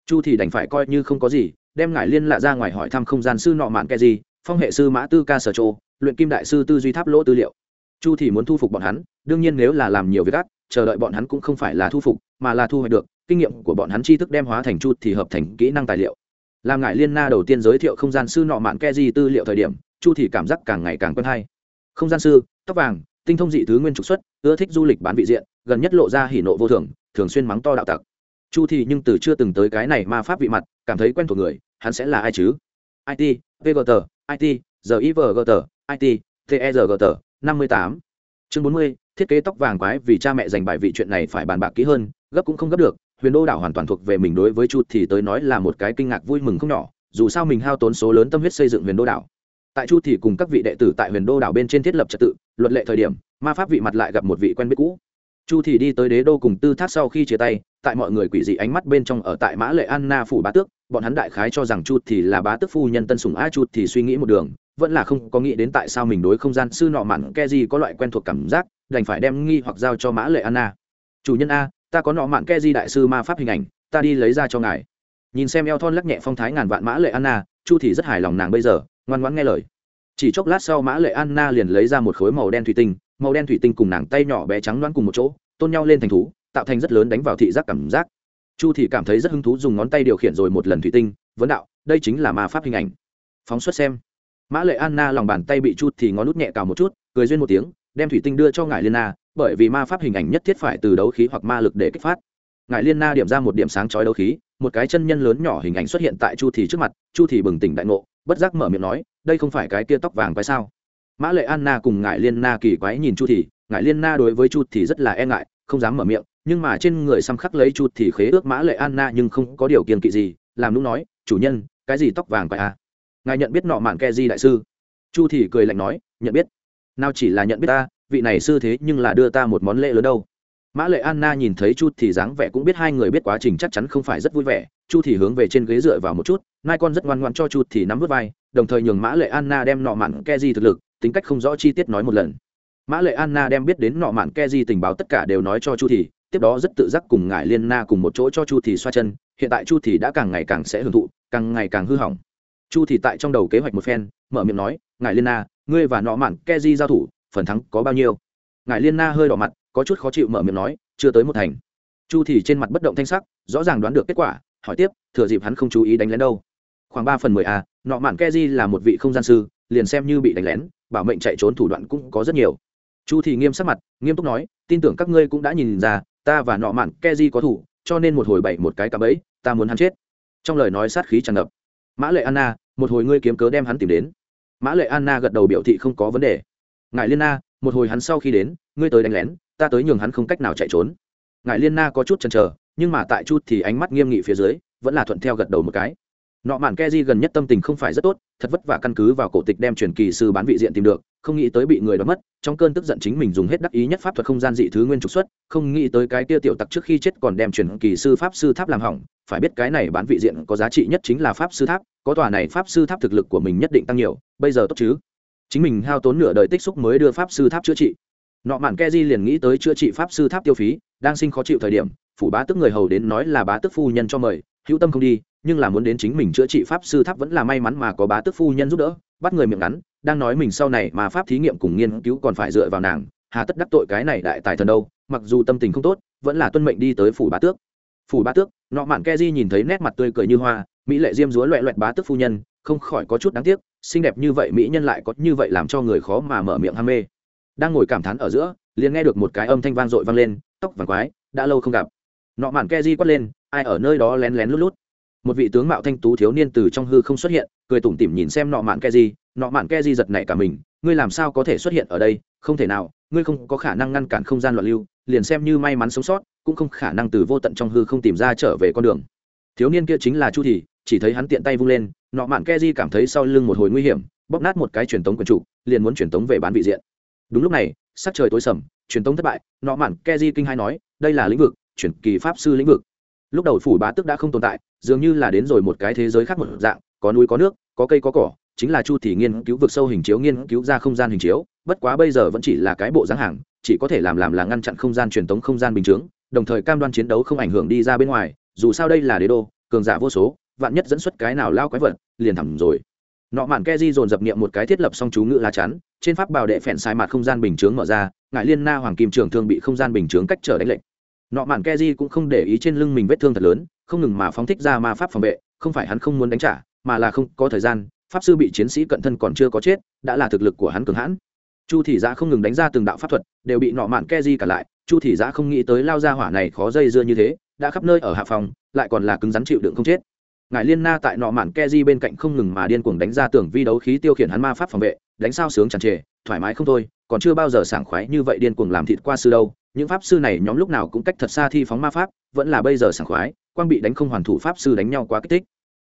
Chu thì đành phải coi như không có gì, đem ngải liên lạ ra ngoài hỏi thăm không gian sư nọ mạn kẻ gì, phong hệ sư mã tư ca sở trô, luyện kim đại sư tư duy tháp lỗ tư liệu. Chu thì muốn thu phục bọn hắn đương nhiên nếu là làm nhiều việc ác, chờ đợi bọn hắn cũng không phải là thu phục, mà là thu hoạch được, kinh nghiệm của bọn hắn tri thức đem hóa thành chu thì hợp thành kỹ năng tài liệu. Làm ngại liên na đầu tiên giới thiệu không gian sư nọ mạn ke di tư liệu thời điểm, chu thì cảm giác càng ngày càng quen hay. Không gian sư, tóc vàng, tinh thông dị thứ nguyên trục xuất, ưa thích du lịch bán vị diện, gần nhất lộ ra hỉ nộ vô thường thường xuyên mắng to đạo tặc. Chu thì nhưng từ chưa từng tới cái này ma pháp vị mặt, cảm thấy quen thuộc người, hắn sẽ là ai chứ? It vgt it givgt it tergt năm mươi tám chương bốn mươi, thiết kế tóc vàng quái vì cha mẹ dành bài vị chuyện này phải bàn bạc kỹ hơn, gấp cũng không gấp được, huyền đô đảo hoàn toàn thuộc về mình đối với chu thì tới nói là một cái kinh ngạc vui mừng không nhỏ, dù sao mình hao tốn số lớn tâm huyết xây dựng huyền đô đảo. Tại chu thì cùng các vị đệ tử tại huyền đô đảo bên trên thiết lập trật tự, luật lệ thời điểm, ma pháp vị mặt lại gặp một vị quen biết cũ. Chu thì đi tới đế đô cùng tư thác sau khi chia tay, tại mọi người quỷ dị ánh mắt bên trong ở tại mã lệ anna phủ bá tước bọn hắn đại khái cho rằng chu thì là bá tước phu nhân tân sủng a, chu thì suy nghĩ một đường, vẫn là không có nghĩ đến tại sao mình đối không gian sư nọ mạn ke gì có loại quen thuộc cảm giác, đành phải đem nghi hoặc giao cho mã lệ anna. Chủ nhân a, ta có nọ mạn ke di đại sư ma pháp hình ảnh, ta đi lấy ra cho ngài. Nhìn xem eo thon lắc nhẹ phong thái ngàn vạn mã lệ anna, chu thì rất hài lòng nàng bây giờ, ngoan ngoãn nghe lời. Chỉ chốc lát sau mã lệ anna liền lấy ra một khối màu đen thủy tinh, màu đen thủy tinh cùng nàng tay nhỏ bé trắng loãng cùng một chỗ, tôn nhau lên thành thú, tạo thành rất lớn đánh vào thị giác cảm giác chu thì cảm thấy rất hứng thú dùng ngón tay điều khiển rồi một lần thủy tinh, vấn đạo, đây chính là ma pháp hình ảnh. Phóng xuất xem. Mã lệ anna lòng bàn tay bị chu thì ngón nút nhẹ cào một chút, cười duyên một tiếng, đem thủy tinh đưa cho ngài liên na, bởi vì ma pháp hình ảnh nhất thiết phải từ đấu khí hoặc ma lực để kích phát. Ngài liên na điểm ra một điểm sáng chói đấu khí, một cái chân nhân lớn nhỏ hình ảnh xuất hiện tại chu thì trước mặt, chu thì bừng tỉnh đại ngộ, bất giác mở miệng nói, đây không phải cái kia tóc vàng quái sao? Mã lệ anna cùng ngài liên na kỳ quái nhìn chu thì, ngài liên na đối với chu thì rất là e ngại, không dám mở miệng nhưng mà trên người xăm khắc lấy chu thì khế ước mã lệ anna nhưng không có điều kiện kỵ gì, làm lúc nói, chủ nhân, cái gì tóc vàng quái à? Ngài nhận biết nọ mạn ke di đại sư? Chu thì cười lạnh nói, nhận biết. Nào chỉ là nhận biết ta, vị này sư thế nhưng là đưa ta một món lễ lớn đâu. Mã lệ anna nhìn thấy chu thì dáng vẻ cũng biết hai người biết quá trình chắc chắn không phải rất vui vẻ, chu thì hướng về trên ghế dựa vào một chút, nai con rất ngoan ngoan cho chu thì nắm vớt vai, đồng thời nhường mã lệ anna đem nọ mạn ke di thực lực, tính cách không rõ chi tiết nói một lần. Mã lệ anna đem biết đến nọ mạn ke di tình báo tất cả đều nói cho chu thì tiếp đó rất tự giác cùng ngài liên na cùng một chỗ cho chu thì xoa chân, hiện tại chu thì đã càng ngày càng sẽ hưởng thụ, càng ngày càng hư hỏng. Chu thì tại trong đầu kế hoạch một phen, mở miệng nói, ngài liên na, ngươi và nọ mạn ke di giao thủ, phần thắng có bao nhiêu? Ngài liên na hơi đỏ mặt, có chút khó chịu mở miệng nói, chưa tới một thành. Chu thì trên mặt bất động thanh sắc, rõ ràng đoán được kết quả, hỏi tiếp, thừa dịp hắn không chú ý đánh lén đâu? Khoảng ba phần mười a nọ mạn ke di là một vị không gian sư, liền xem như bị đánh lén, bảo mệnh chạy trốn thủ đoạn cũng có rất nhiều. Chu thì nghiêm sắc mặt, nghiêm túc nói, tin tưởng các ngươi cũng đã nhìn ra ta và nọ mạn ke di có thủ, cho nên một hồi bảy một cái cạm ấy ta muốn hắn chết. Trong lời nói sát khí tràn ngập. Mã lệ anna, một hồi ngươi kiếm cớ đem hắn tìm đến. Mã lệ anna gật đầu biểu thị không có vấn đề. Ngài liên na, một hồi hắn sau khi đến, ngươi tới đánh lén, ta tới nhường hắn không cách nào chạy trốn. Ngài liên na có chút chần chờ, nhưng mà tại chút thì ánh mắt nghiêm nghị phía dưới, vẫn là thuận theo gật đầu một cái nọ mạn keji gần nhất tâm tình không phải rất tốt, thật vất vả căn cứ vào cổ tịch đem truyền kỳ sư bán vị diện tìm được, không nghĩ tới bị người đó mất, trong cơn tức giận chính mình dùng hết đắc ý nhất pháp thuật không gian dị thứ nguyên trục xuất, không nghĩ tới cái kia tiểu tặc trước khi chết còn đem truyền kỳ sư pháp sư tháp làm hỏng, phải biết cái này bán vị diện có giá trị nhất chính là pháp sư tháp, có tòa này pháp sư tháp thực lực của mình nhất định tăng nhiều, bây giờ tốt chứ? Chính mình hao tốn nửa đời tích xúc mới đưa pháp sư tháp chữa trị. Nọ mạn keji liền nghĩ tới chữa trị pháp sư tháp tiêu phí, đang sinh khó chịu thời điểm, phủ bá tức người hầu đến nói là bá tức phu nhân cho mời hữu tâm không đi, nhưng là muốn đến chính mình chữa trị pháp sư tháp vẫn là may mắn mà có bá tức phu nhân giúp đỡ, bắt người miệng ngắn, đang nói mình sau này mà pháp thí nghiệm cùng nghiên cứu còn phải dựa vào nàng, hà tất đắc tội cái này đại tài thần đâu, mặc dù tâm tình không tốt, vẫn là tuân mệnh đi tới phủ bá tước. Phủ bá tước, nọ mạn ke di nhìn thấy nét mặt tươi cười như hoa, mỹ lệ diêm dúa loẹ loẹt bá tước phu nhân, không khỏi có chút đáng tiếc, xinh đẹp như vậy mỹ nhân lại có như vậy làm cho người khó mà mở miệng ham mê. Đang ngồi cảm thán ở giữa, liền nghe được một cái âm thanh vang dội vang lên, tóc vàng quái, đã lâu không gặp. Nọ mạn ke di quát lên ai ở nơi đó lén lén lút lút. Một vị tướng mạo thanh tú thiếu niên từ trong hư không xuất hiện, cười tủm tỉm nhìn xem nọ mạn ke di. Nọ mạn ke di giật nảy cả mình, ngươi làm sao có thể xuất hiện ở đây? Không thể nào, ngươi không có khả năng ngăn cản không gian loạn lưu, liền xem như may mắn sống sót, cũng không khả năng từ vô tận trong hư không tìm ra trở về con đường. Thiếu niên kia chính là chu thì chỉ thấy hắn tiện tay vung lên, nọ mạn ke di cảm thấy sau lưng một hồi nguy hiểm, bóp nát một cái truyền tống quần trụ, liền muốn truyền tống về bán vị diện. Đúng lúc này, sắc trời tối sầm, truyền tống thất bại, nọ mạn ke di kinh hai nói, đây là lĩnh vực chuyển kỳ pháp sư lĩnh vực lúc đầu phủ bá tức đã không tồn tại, dường như là đến rồi một cái thế giới khác một dạng, có núi có nước, có cây có cỏ, chính là chu thì nghiên cứu vực sâu hình chiếu, nghiên cứu ra không gian hình chiếu, bất quá bây giờ vẫn chỉ là cái bộ dáng hàng, chỉ có thể làm làm là ngăn chặn không gian truyền tống không gian bình chướng, đồng thời cam đoan chiến đấu không ảnh hưởng đi ra bên ngoài, dù sao đây là đế đô, cường giả vô số, vạn nhất dẫn xuất cái nào lao quái vật, liền thẳm rồi. Nọ mạn ke di dồn dập niệm một cái thiết lập xong chú ngữ lá chắn, trên pháp bảo đệ phèn sai mặt không gian bình chướng mở ra ngại liên na hoàng kim trường thương bị không gian bình chướng cách trở đánh lệnh nọ mạn keji cũng không để ý trên lưng mình vết thương thật lớn, không ngừng mà phóng thích ra ma pháp phòng vệ, không phải hắn không muốn đánh trả, mà là không có thời gian, pháp sư bị chiến sĩ cận thân còn chưa có chết, đã là thực lực của hắn cường hãn. Chu thị giã không ngừng đánh ra từng đạo pháp thuật, đều bị nọ mạn keji cả lại, chu thị giã không nghĩ tới lao ra hỏa này khó dây dưa như thế, đã khắp nơi ở hạ phòng, lại còn là cứng rắn chịu đựng không chết. Ngài liên na tại nọ mạn keji bên cạnh không ngừng mà điên cuồng đánh ra tưởng vi đấu khí tiêu khiển hắn ma pháp phòng vệ, đánh sao sướng chẳng trề, thoải mái không thôi, còn chưa bao giờ sảng khoái như vậy điên cuồng làm thịt qua sư đâu những pháp sư này nhóm lúc nào cũng cách thật xa thi phóng ma pháp, vẫn là bây giờ sảng khoái, quang bị đánh không hoàn thủ pháp sư đánh nhau quá kích thích.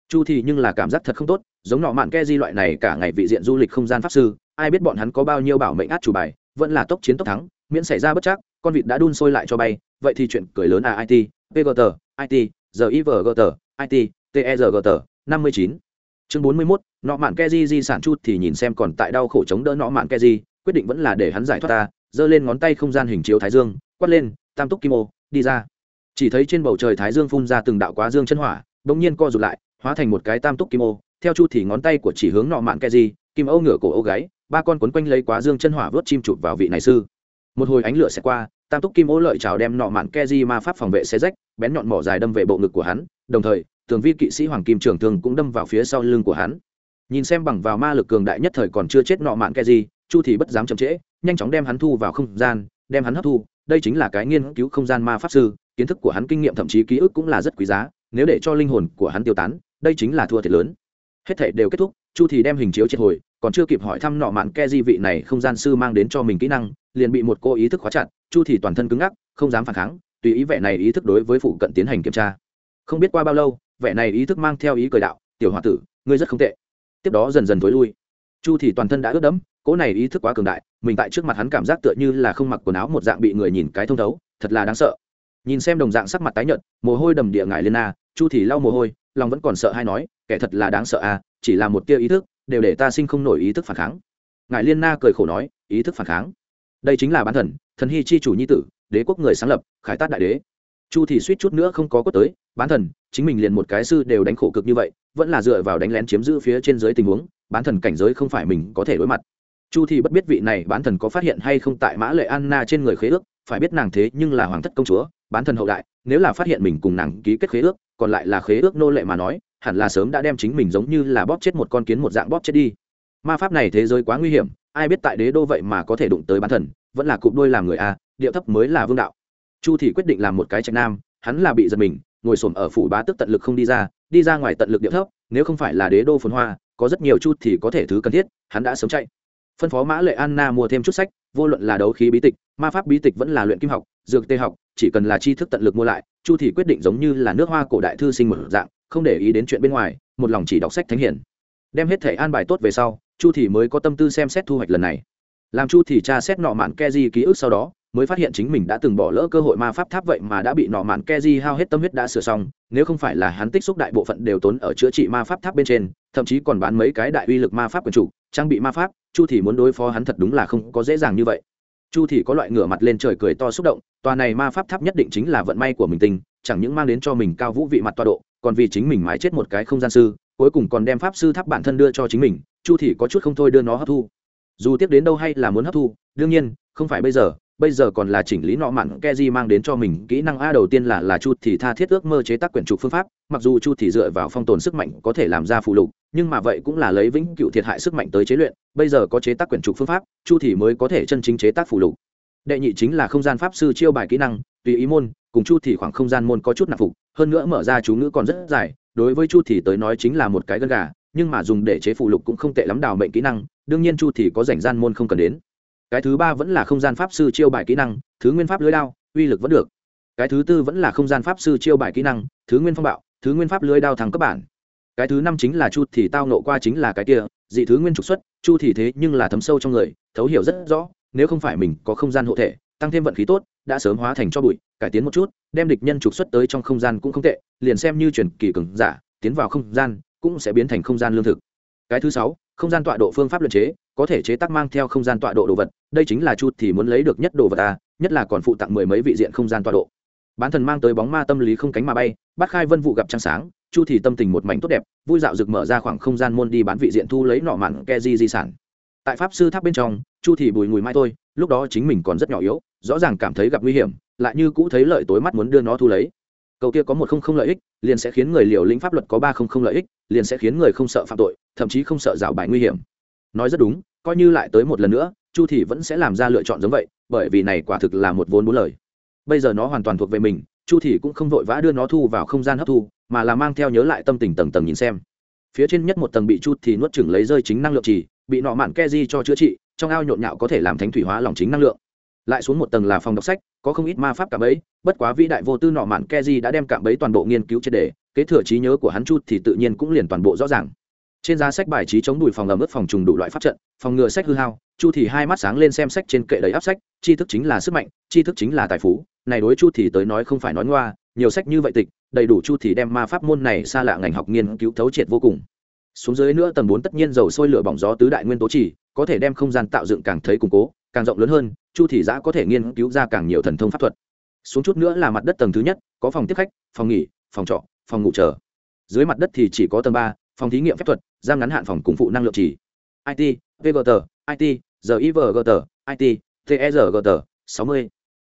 Chu thì nhưng là cảm giác thật không tốt, giống nọ mạn ke di loại này cả ngày vị diện du lịch không gian pháp sư, ai biết bọn hắn có bao nhiêu bảo mệnh át chủ bài, vẫn là tốc chiến tốc thắng, miễn xảy ra bất chắc, con vịt đã đun sôi lại cho bay, vậy thì chuyện cười lớn à it pgt it giờ it tergt năm mươi chín. Chương bốn mươi mốt, nọ mạn ke di di sản chút thì nhìn xem còn tại đau khổ chống đỡ nọ mạn ke di, quyết định vẫn là để hắn giải thoát ta giơ lên ngón tay không gian hình chiếu thái dương, quát lên, tam túc kim ô, đi ra. Chỉ thấy trên bầu trời thái dương phun ra từng đạo quá dương chân hỏa, bỗng nhiên co rụt lại, hóa thành một cái tam túc kim ô. Theo chu thì ngón tay của chỉ hướng nọ mạn ke di kim ô ngửa cổ ô gáy, ba con quấn quanh lấy quá dương chân hỏa vớt chim chụp vào vị này sư. Một hồi ánh lửa sẽ qua, tam túc kim ô lợi trào đem nọ mạn ke di ma pháp phòng vệ xe rách, bén nhọn mỏ dài đâm về bộ ngực của hắn, đồng thời, tường vi kỵ sĩ hoàng kim trường thường cũng đâm vào phía sau lưng của hắn. Nhìn xem bằng vào ma lực cường đại nhất thời còn chưa chết nọ mạn ke di chu thì bất dám chậm trễ, nhanh chóng đem hắn thu vào không gian, đem hắn hấp thu. Đây chính là cái nghiên cứu không gian ma pháp sư, kiến thức của hắn kinh nghiệm thậm chí ký ức cũng là rất quý giá, nếu để cho linh hồn của hắn tiêu tán, đây chính là thua thiệt lớn. Hết thể đều kết thúc, chu thì đem hình chiếu triệt hồi, còn chưa kịp hỏi thăm nọ mạn ke di vị này không gian sư mang đến cho mình kỹ năng, liền bị một cô ý thức khóa chặt, chu thì toàn thân cứng ngắc, không dám phản kháng, tùy ý vẻ này ý thức đối với phụ cận tiến hành kiểm tra. Không biết qua bao lâu, vẻ này ý thức mang theo ý cười đạo, tiểu hòa tử, ngươi rất không tệ. Tiếp đó dần dần tối lui. Chu thì toàn thân đã ướt đẫm cỗ này ý thức quá cường đại, mình tại trước mặt hắn cảm giác tựa như là không mặc quần áo một dạng bị người nhìn cái thông thấu, thật là đáng sợ. Nhìn xem đồng dạng sắc mặt tái nhợt, mồ hôi đầm địa ngại lên a, chu thì lau mồ hôi, lòng vẫn còn sợ hay nói, kẻ thật là đáng sợ a, chỉ là một tia ý thức, đều để ta sinh không nổi ý thức phản kháng. Ngài liên na cười khổ nói, ý thức phản kháng? Đây chính là bán thần thần hy chi chủ nhi tử, đế quốc người sáng lập, khải tát đại đế. Chu thì suýt chút nữa không có quất tới bán thần, chính mình liền một cái sư đều đánh khổ cực như vậy, vẫn là dựa vào đánh lén chiếm giữ phía trên dưới tình huống bán thần cảnh giới không phải mình có thể đối mặt chu thì bất biết vị này bán thần có phát hiện hay không tại mã lệ anna trên người khế ước, phải biết nàng thế nhưng là hoàng thất công chúa, bán thần hậu đại, nếu là phát hiện mình cùng nàng ký kết khế ước, còn lại là khế ước nô lệ mà nói, hẳn là sớm đã đem chính mình giống như là bóp chết một con kiến một dạng bóp chết đi. Ma pháp này thế giới quá nguy hiểm, ai biết tại đế đô vậy mà có thể đụng tới bán thần, vẫn là cụp đôi làm người a, điệu thấp mới là vương đạo. Chu thì quyết định làm một cái trạch nam, hắn là bị giật mình, ngồi xổm ở phủ bá tức tận lực không đi ra đi ra ngoài tận lực điệu thấp, nếu không phải là đế đô phồn hoa, có rất nhiều chu thì có thể thứ cần thiết, hắn đã sớm chạy phân phó mã lệ anna mua thêm chút sách, vô luận là đấu khí bí tịch, ma pháp bí tịch vẫn là luyện kim học, dược tê học, chỉ cần là tri thức tận lực mua lại, chu thì quyết định giống như là nước hoa cổ đại thư sinh một dạng, không để ý đến chuyện bên ngoài, một lòng chỉ đọc sách thánh hiển. Đem hết thể an bài tốt về sau, chu thì mới có tâm tư xem xét thu hoạch lần này. Làm chu thì tra xét nọ mạn ke di ký ức sau đó, mới phát hiện chính mình đã từng bỏ lỡ cơ hội ma pháp tháp vậy mà đã bị nọ mạn ke di hao hết tâm huyết đã sửa xong, nếu không phải là hắn tích xúc đại bộ phận đều tốn ở chữa trị ma pháp tháp bên trên, thậm chí còn bán mấy cái đại uy lực ma pháp quyền chủ trang bị ma pháp, chu thì muốn đối phó hắn thật đúng là không có dễ dàng như vậy. Chu thì có loại ngửa mặt lên trời cười to xúc động, tòa này ma pháp tháp nhất định chính là vận may của mình tình chẳng những mang đến cho mình cao vũ vị mặt tọa độ, còn vì chính mình mãi chết một cái không gian sư, cuối cùng còn đem pháp sư tháp bản thân đưa cho chính mình, chu thì có chút không thôi đưa nó hấp thu. Dù tiếp đến đâu hay là muốn hấp thu, đương nhiên, không phải bây giờ bây giờ còn là chỉnh lý nọ mặn keji mang đến cho mình kỹ năng a đầu tiên là là chu thì tha thiết ước mơ chế tác quyển trục phương pháp. Mặc dù chu thì dựa vào phong tồn sức mạnh có thể làm ra phụ lục, nhưng mà vậy cũng là lấy vĩnh cựu thiệt hại sức mạnh tới chế luyện. Bây giờ có chế tác quyển trục phương pháp, chu thì mới có thể chân chính chế tác phụ lục. Đệ nhị chính là không gian pháp sư chiêu bài kỹ năng, tùy ý môn, cùng chu thì khoảng không gian môn có chút nạp phục, hơn nữa mở ra chú ngữ còn rất dài. Đối với chu thì tới nói chính là một cái gân gà, nhưng mà dùng để chế phụ lục cũng không tệ lắm đào mệnh kỹ năng, đương nhiên chu thì có rảnh gian môn không cần đến cái thứ ba vẫn là không gian pháp sư chiêu bài kỹ năng, thứ nguyên pháp lưới đao, uy lực vẫn được. Cái thứ tư vẫn là không gian pháp sư chiêu bài kỹ năng, thứ nguyên phong bạo, thứ nguyên pháp lưới đao thắng cấp bản. Cái thứ năm chính là chu thì tao nộ qua chính là cái kia, dị thứ nguyên trục xuất, chu thì thế nhưng là thấm sâu trong người, thấu hiểu rất rõ, nếu không phải mình có không gian hộ thể, tăng thêm vận khí tốt, đã sớm hóa thành cho bụi, cải tiến một chút, đem địch nhân trục xuất tới trong không gian cũng không tệ, liền xem như chuyển kỳ cường giả, tiến vào không gian, cũng sẽ biến thành không gian lương thực. Cái thứ sáu, không gian tọa độ phương pháp luận chế có thể chế tác mang theo không gian tọa độ đồ vật, đây chính là chu thì muốn lấy được nhất đồ vật a nhất là còn phụ tặng mười mấy vị diện không gian tọa độ. Bán thần mang tới bóng ma tâm lý không cánh mà bay, bắt khai vân vụ gặp trăng sáng, chu thì tâm tình một mảnh tốt đẹp, vui dạo rực mở ra khoảng không gian môn đi bán vị diện thu lấy nọ mặn ke di di sản. Tại pháp sư tháp bên trong, chu thì bùi ngùi mai thôi, lúc đó chính mình còn rất nhỏ yếu, rõ ràng cảm thấy gặp nguy hiểm, lại như cũ thấy lợi tối mắt muốn đưa nó thu lấy. Cầu kia có một không không lợi ích, liền sẽ khiến người liều lĩnh pháp luật có ba không không lợi ích, liền sẽ khiến người không sợ phạm tội, thậm chí không sợ rào bài nguy hiểm nói rất đúng coi như lại tới một lần nữa chu thì vẫn sẽ làm ra lựa chọn giống vậy bởi vì này quả thực là một vốn bốn lời. Bây giờ nó hoàn toàn thuộc về mình chu thì cũng không vội vã đưa nó thu vào không gian hấp thu mà là mang theo nhớ lại tâm tình tầng tầng nhìn xem. Phía trên nhất một tầng bị chu thì nuốt chửng lấy rơi chính năng lượng chỉ, bị nọ mạn keji cho chữa trị trong ao nhộn nhạo có thể làm thánh thủy hóa lòng chính năng lượng. Lại xuống một tầng là phòng đọc sách có không ít ma pháp cảm ấy bất quá vĩ đại vô tư nọ mạn keji đã đem cảm ấy toàn bộ nghiên cứu triệt đề kế thừa trí nhớ của hắn chút thì tự nhiên cũng liền toàn bộ rõ ràng trên giá sách bài trí chống đùi phòng ẩm ướt phòng trùng đủ loại pháp trận, phòng ngừa sách hư hao, chu thì hai mắt sáng lên xem sách trên kệ đầy áp sách, tri thức chính là sức mạnh, tri thức chính là tài phú. Này đối chu thì tới nói không phải nói ngoa, nhiều sách như vậy tịch, đầy đủ chu thì đem ma pháp môn này xa lạ ngành học nghiên cứu thấu triệt vô cùng. Xuống dưới nữa tầng bốn tất nhiên dầu sôi lửa bỏng gió tứ đại nguyên tố chỉ, có thể đem không gian tạo dựng càng thấy củng cố, càng rộng lớn hơn, chu thị giã có thể nghiên cứu ra càng nhiều thần thông pháp thuật. Xuống chút nữa là mặt đất tầng thứ nhất, có phòng tiếp khách, phòng nghỉ, phòng trọ, phòng ngủ chờ. Dưới mặt đất thì chỉ có tầng ba phòng thí nghiệm phép thuật, giam ngắn hạn phòng cùng phụ năng lượng chỉ it vgt it givgt it tergt sáu mươi.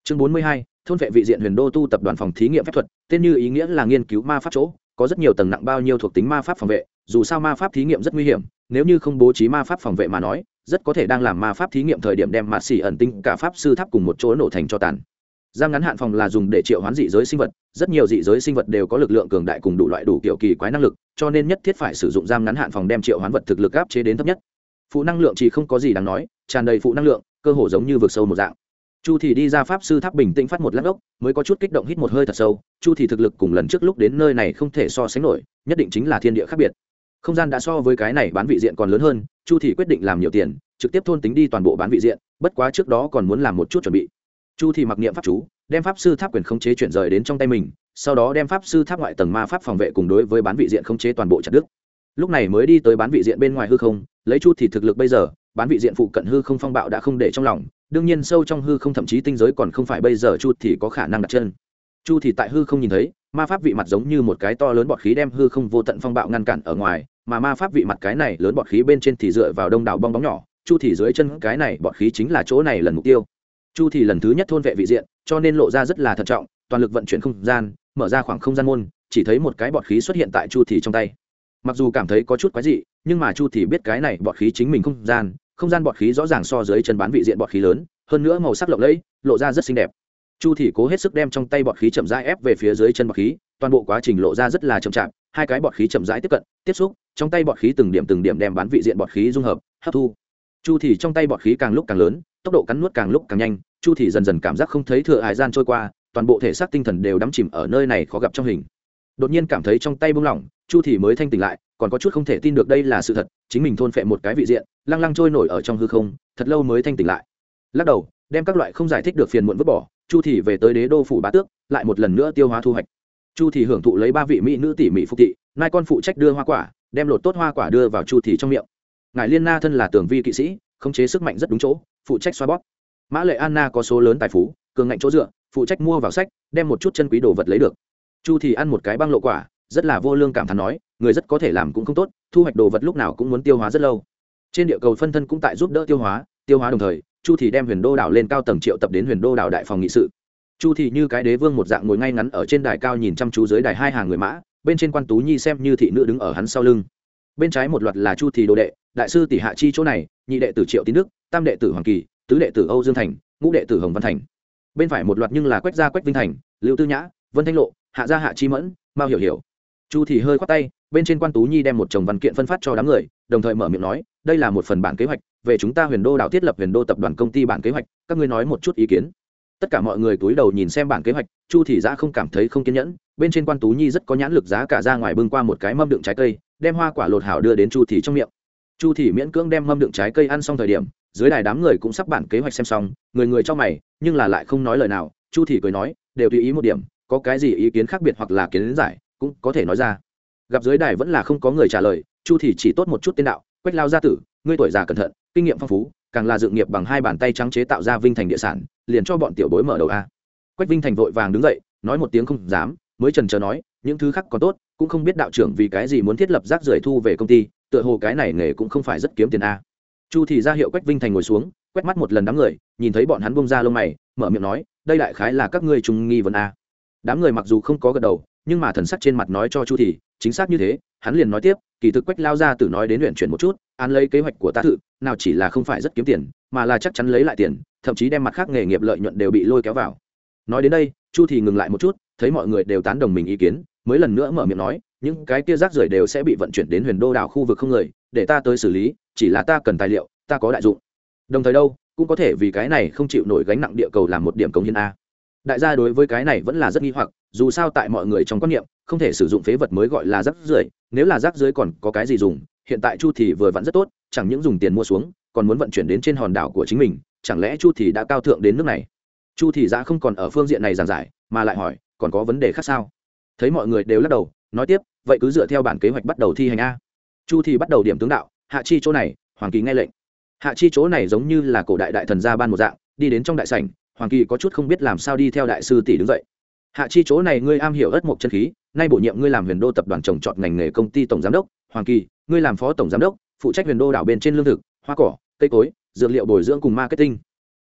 Chương bốn mươi hai, thôn vệ vị diện huyền đô tu tập đoàn phòng thí nghiệm phép thuật, tên như ý nghĩa là nghiên cứu ma pháp chỗ, có rất nhiều tầng nặng bao nhiêu thuộc tính ma pháp phòng vệ, dù sao ma pháp thí nghiệm rất nguy hiểm, nếu như không bố trí ma pháp phòng vệ mà nói, rất có thể đang làm ma pháp thí nghiệm thời điểm đem mạt xỉ ẩn tinh cả pháp sư tháp cùng một chỗ nổ thành cho tàn giam ngắn hạn phòng là dùng để triệu hoán dị giới sinh vật, rất nhiều dị giới sinh vật đều có lực lượng cường đại cùng đủ loại đủ kiểu kỳ quái năng lực, cho nên nhất thiết phải sử dụng giam ngắn hạn phòng đem triệu hoán vật thực lực áp chế đến thấp nhất. Phụ năng lượng chỉ không có gì đáng nói, tràn đầy phụ năng lượng, cơ hồ giống như vực sâu một dạng. Chu thì đi ra pháp sư tháp bình tĩnh phát một lát ốc, mới có chút kích động hít một hơi thật sâu, chu thì thực lực cùng lần trước lúc đến nơi này không thể so sánh nổi, nhất định chính là thiên địa khác biệt. Không gian đã so với cái này bán vị diện còn lớn hơn, chu thì quyết định làm nhiều tiền, trực tiếp thôn tính đi toàn bộ bán vị diện, bất quá trước đó còn muốn làm một chút chuẩn bị chu thì mặc niệm pháp chú, đem pháp sư tháp quyền khống chế chuyển rời đến trong tay mình, sau đó đem pháp sư tháp ngoại tầng ma pháp phòng vệ cùng đối với bán vị diện khống chế toàn bộ chặt đức lúc này mới đi tới bán vị diện bên ngoài hư không, lấy chu thì thực lực bây giờ, bán vị diện phụ cận hư không phong bạo đã không để trong lòng, đương nhiên sâu trong hư không thậm chí tinh giới còn không phải bây giờ chu thì có khả năng đặt chân. Chu thì tại hư không nhìn thấy, ma pháp vị mặt giống như một cái to lớn bọt khí đem hư không vô tận phong bạo ngăn cản ở ngoài, mà ma pháp vị mặt cái này lớn bọt khí bên trên thì dựa vào đông đảo bong bóng nhỏ, chu thì dưới chân cái này bọt khí chính là chỗ này lần mục tiêu chu thì lần thứ nhất thôn vệ vị diện, cho nên lộ ra rất là thận trọng, toàn lực vận chuyển không gian, mở ra khoảng không gian môn, chỉ thấy một cái bọt khí xuất hiện tại chu thì trong tay. Mặc dù cảm thấy có chút quái dị, nhưng mà chu thì biết cái này bọt khí chính mình không gian không gian bọt khí rõ ràng so dưới chân bán vị diện bọt khí lớn, hơn nữa màu sắc lộng lẫy, lộ ra rất xinh đẹp. Chu thì cố hết sức đem trong tay bọt khí chậm rãi ép về phía dưới chân bọt khí, toàn bộ quá trình lộ ra rất là chậm chạp, hai cái bọt khí chậm rãi tiếp cận, tiếp xúc, trong tay bọt khí từng điểm từng điểm đem bán vị diện bọt khí dung hợp, hấp thu. Chu thì trong tay bọt khí càng lúc càng lớn tốc độ cắn nuốt càng lúc càng nhanh, chu thì dần dần cảm giác không thấy thừa hải gian trôi qua, toàn bộ thể xác tinh thần đều đắm chìm ở nơi này khó gặp trong hình. Đột nhiên cảm thấy trong tay buông lỏng, chu thì mới thanh tỉnh lại, còn có chút không thể tin được đây là sự thật, chính mình thôn phệ một cái vị diện, lăng lăng trôi nổi ở trong hư không, thật lâu mới thanh tỉnh lại. Lắc đầu, đem các loại không giải thích được phiền muộn vứt bỏ, chu thì về tới đế đô phủ bá tước, lại một lần nữa tiêu hóa thu hoạch. Chu thì hưởng thụ lấy ba vị mỹ nữ tỷ mỹ phục thị nai con phụ trách đưa hoa quả, đem lột tốt hoa quả đưa vào chu thì trong miệng. Ngài liên na thân là tường vi kỵ sĩ khống chế sức mạnh rất đúng chỗ, phụ trách xoa bóp. Mã lệ anna có số lớn tài phú, cường ngạnh chỗ dựa, phụ trách mua vào sách, đem một chút chân quý đồ vật lấy được. Chu thì ăn một cái băng lộ quả, rất là vô lương cảm thán nói, người rất có thể làm cũng không tốt, thu hoạch đồ vật lúc nào cũng muốn tiêu hóa rất lâu. Trên địa cầu phân thân cũng tại giúp đỡ tiêu hóa tiêu hóa đồng thời, chu thì đem huyền đô đảo lên cao tầng triệu tập đến huyền đô đảo đại phòng nghị sự. Chu thì như cái đế vương một dạng ngồi ngay ngắn ở trên đài cao nhìn chăm chú dưới đài hai hàng người mã, bên trên quan tú nhi xem như thị nữ đứng ở hắn sau lưng. Bên trái một loạt là chu thì đồ đệ đại sư tỷ hạ chi chỗ này, nhị đệ tử triệu tín đức, tam đệ tử hoàng kỳ, tứ đệ tử âu dương thành, ngũ đệ tử hồng văn thành. Bên phải một loạt nhưng là quách gia quách vinh thành, lưu tư nhã, vân thanh lộ, hạ gia hạ chi mẫn, mao hiểu hiểu. Chu thì hơi khoát tay, bên trên quan tú nhi đem một chồng văn kiện phân phát cho đám người, đồng thời mở miệng nói, đây là một phần bản kế hoạch, về chúng ta huyền đô đảo thiết lập huyền đô tập đoàn công ty bản kế hoạch, các ngươi nói một chút ý kiến. Tất cả mọi người cúi đầu nhìn xem bản kế hoạch, chu thì ra không cảm thấy không kiên nhẫn, bên trên quan tú nhi rất có nhãn lực giá cả ra ngoài bưng qua một cái mâm đựng trái cây, đem hoa quả lột hảo đưa đến chu thì trong miệng chu thì miễn cưỡng đem mâm đựng trái cây ăn xong thời điểm, dưới đài đám người cũng sắp bản kế hoạch xem xong, người người cho mày, nhưng là lại không nói lời nào. Chu thì cười nói, đều tùy ý một điểm, có cái gì ý kiến khác biệt hoặc là kiến giải, cũng có thể nói ra. Gặp dưới đài vẫn là không có người trả lời, chu thì chỉ tốt một chút tên đạo, quách lao gia tử, ngươi tuổi già cẩn thận, kinh nghiệm phong phú, càng là dự nghiệp bằng hai bàn tay trắng chế tạo ra vinh thành địa sản, liền cho bọn tiểu bối mở đầu a. Quách vinh thành vội vàng đứng dậy, nói một tiếng không dám, mới trần chờ nói, những thứ khác còn tốt, cũng không biết đạo trưởng vì cái gì muốn thiết lập rác rưởi thu về công ty tựa hồ cái này nghề cũng không phải rất kiếm tiền a. Chu thì ra hiệu quách vinh thành ngồi xuống, quét mắt một lần đám người, nhìn thấy bọn hắn bông ra lông mày, mở miệng nói, đây đại khái là các ngươi trung nghi vấn a. Đám người mặc dù không có gật đầu, nhưng mà thần sắc trên mặt nói cho chu thì, chính xác như thế, hắn liền nói tiếp, kỳ thực quách lao ra từ nói đến luyện chuyển một chút, án lấy kế hoạch của ta tự, nào chỉ là không phải rất kiếm tiền, mà là chắc chắn lấy lại tiền, thậm chí đem mặt khác nghề nghiệp lợi nhuận đều bị lôi kéo vào. Nói đến đây, chu thì ngừng lại một chút, thấy mọi người đều tán đồng mình ý kiến, mới lần nữa mở miệng nói những cái kia rác rưởi đều sẽ bị vận chuyển đến huyền đô đảo khu vực không người, để ta tới xử lý, chỉ là ta cần tài liệu, ta có đại dụng. Đồng thời đâu, cũng có thể vì cái này không chịu nổi gánh nặng địa cầu làm một điểm công hiến a. Đại gia đối với cái này vẫn là rất nghi hoặc, dù sao tại mọi người trong quan niệm, không thể sử dụng phế vật mới gọi là rác rưởi, nếu là rác rưởi còn có cái gì dùng, hiện tại chu thì vừa vẫn rất tốt, chẳng những dùng tiền mua xuống, còn muốn vận chuyển đến trên hòn đảo của chính mình, chẳng lẽ chu thì đã cao thượng đến nước này? Chu thì đã không còn ở phương diện này giảng giải, mà lại hỏi, còn có vấn đề khác sao? Thấy mọi người đều lắc đầu nói tiếp, vậy cứ dựa theo bản kế hoạch bắt đầu thi hành a. Chu thì bắt đầu điểm tướng đạo, hạ chi chỗ này, hoàng kỳ nghe lệnh. Hạ chi chỗ này giống như là cổ đại đại thần gia ban một dạng, đi đến trong đại sảnh, hoàng kỳ có chút không biết làm sao đi theo đại sư tỷ đứng dậy. Hạ chi chỗ này ngươi am hiểu ất mộc chân khí, nay bổ nhiệm ngươi làm huyền đô tập đoàn trồng trọt ngành nghề công ty tổng giám đốc, hoàng kỳ, ngươi làm phó tổng giám đốc, phụ trách huyền đô đảo bên trên lương thực, hoa cỏ, cây cối, dược liệu bồi dưỡng cùng marketing.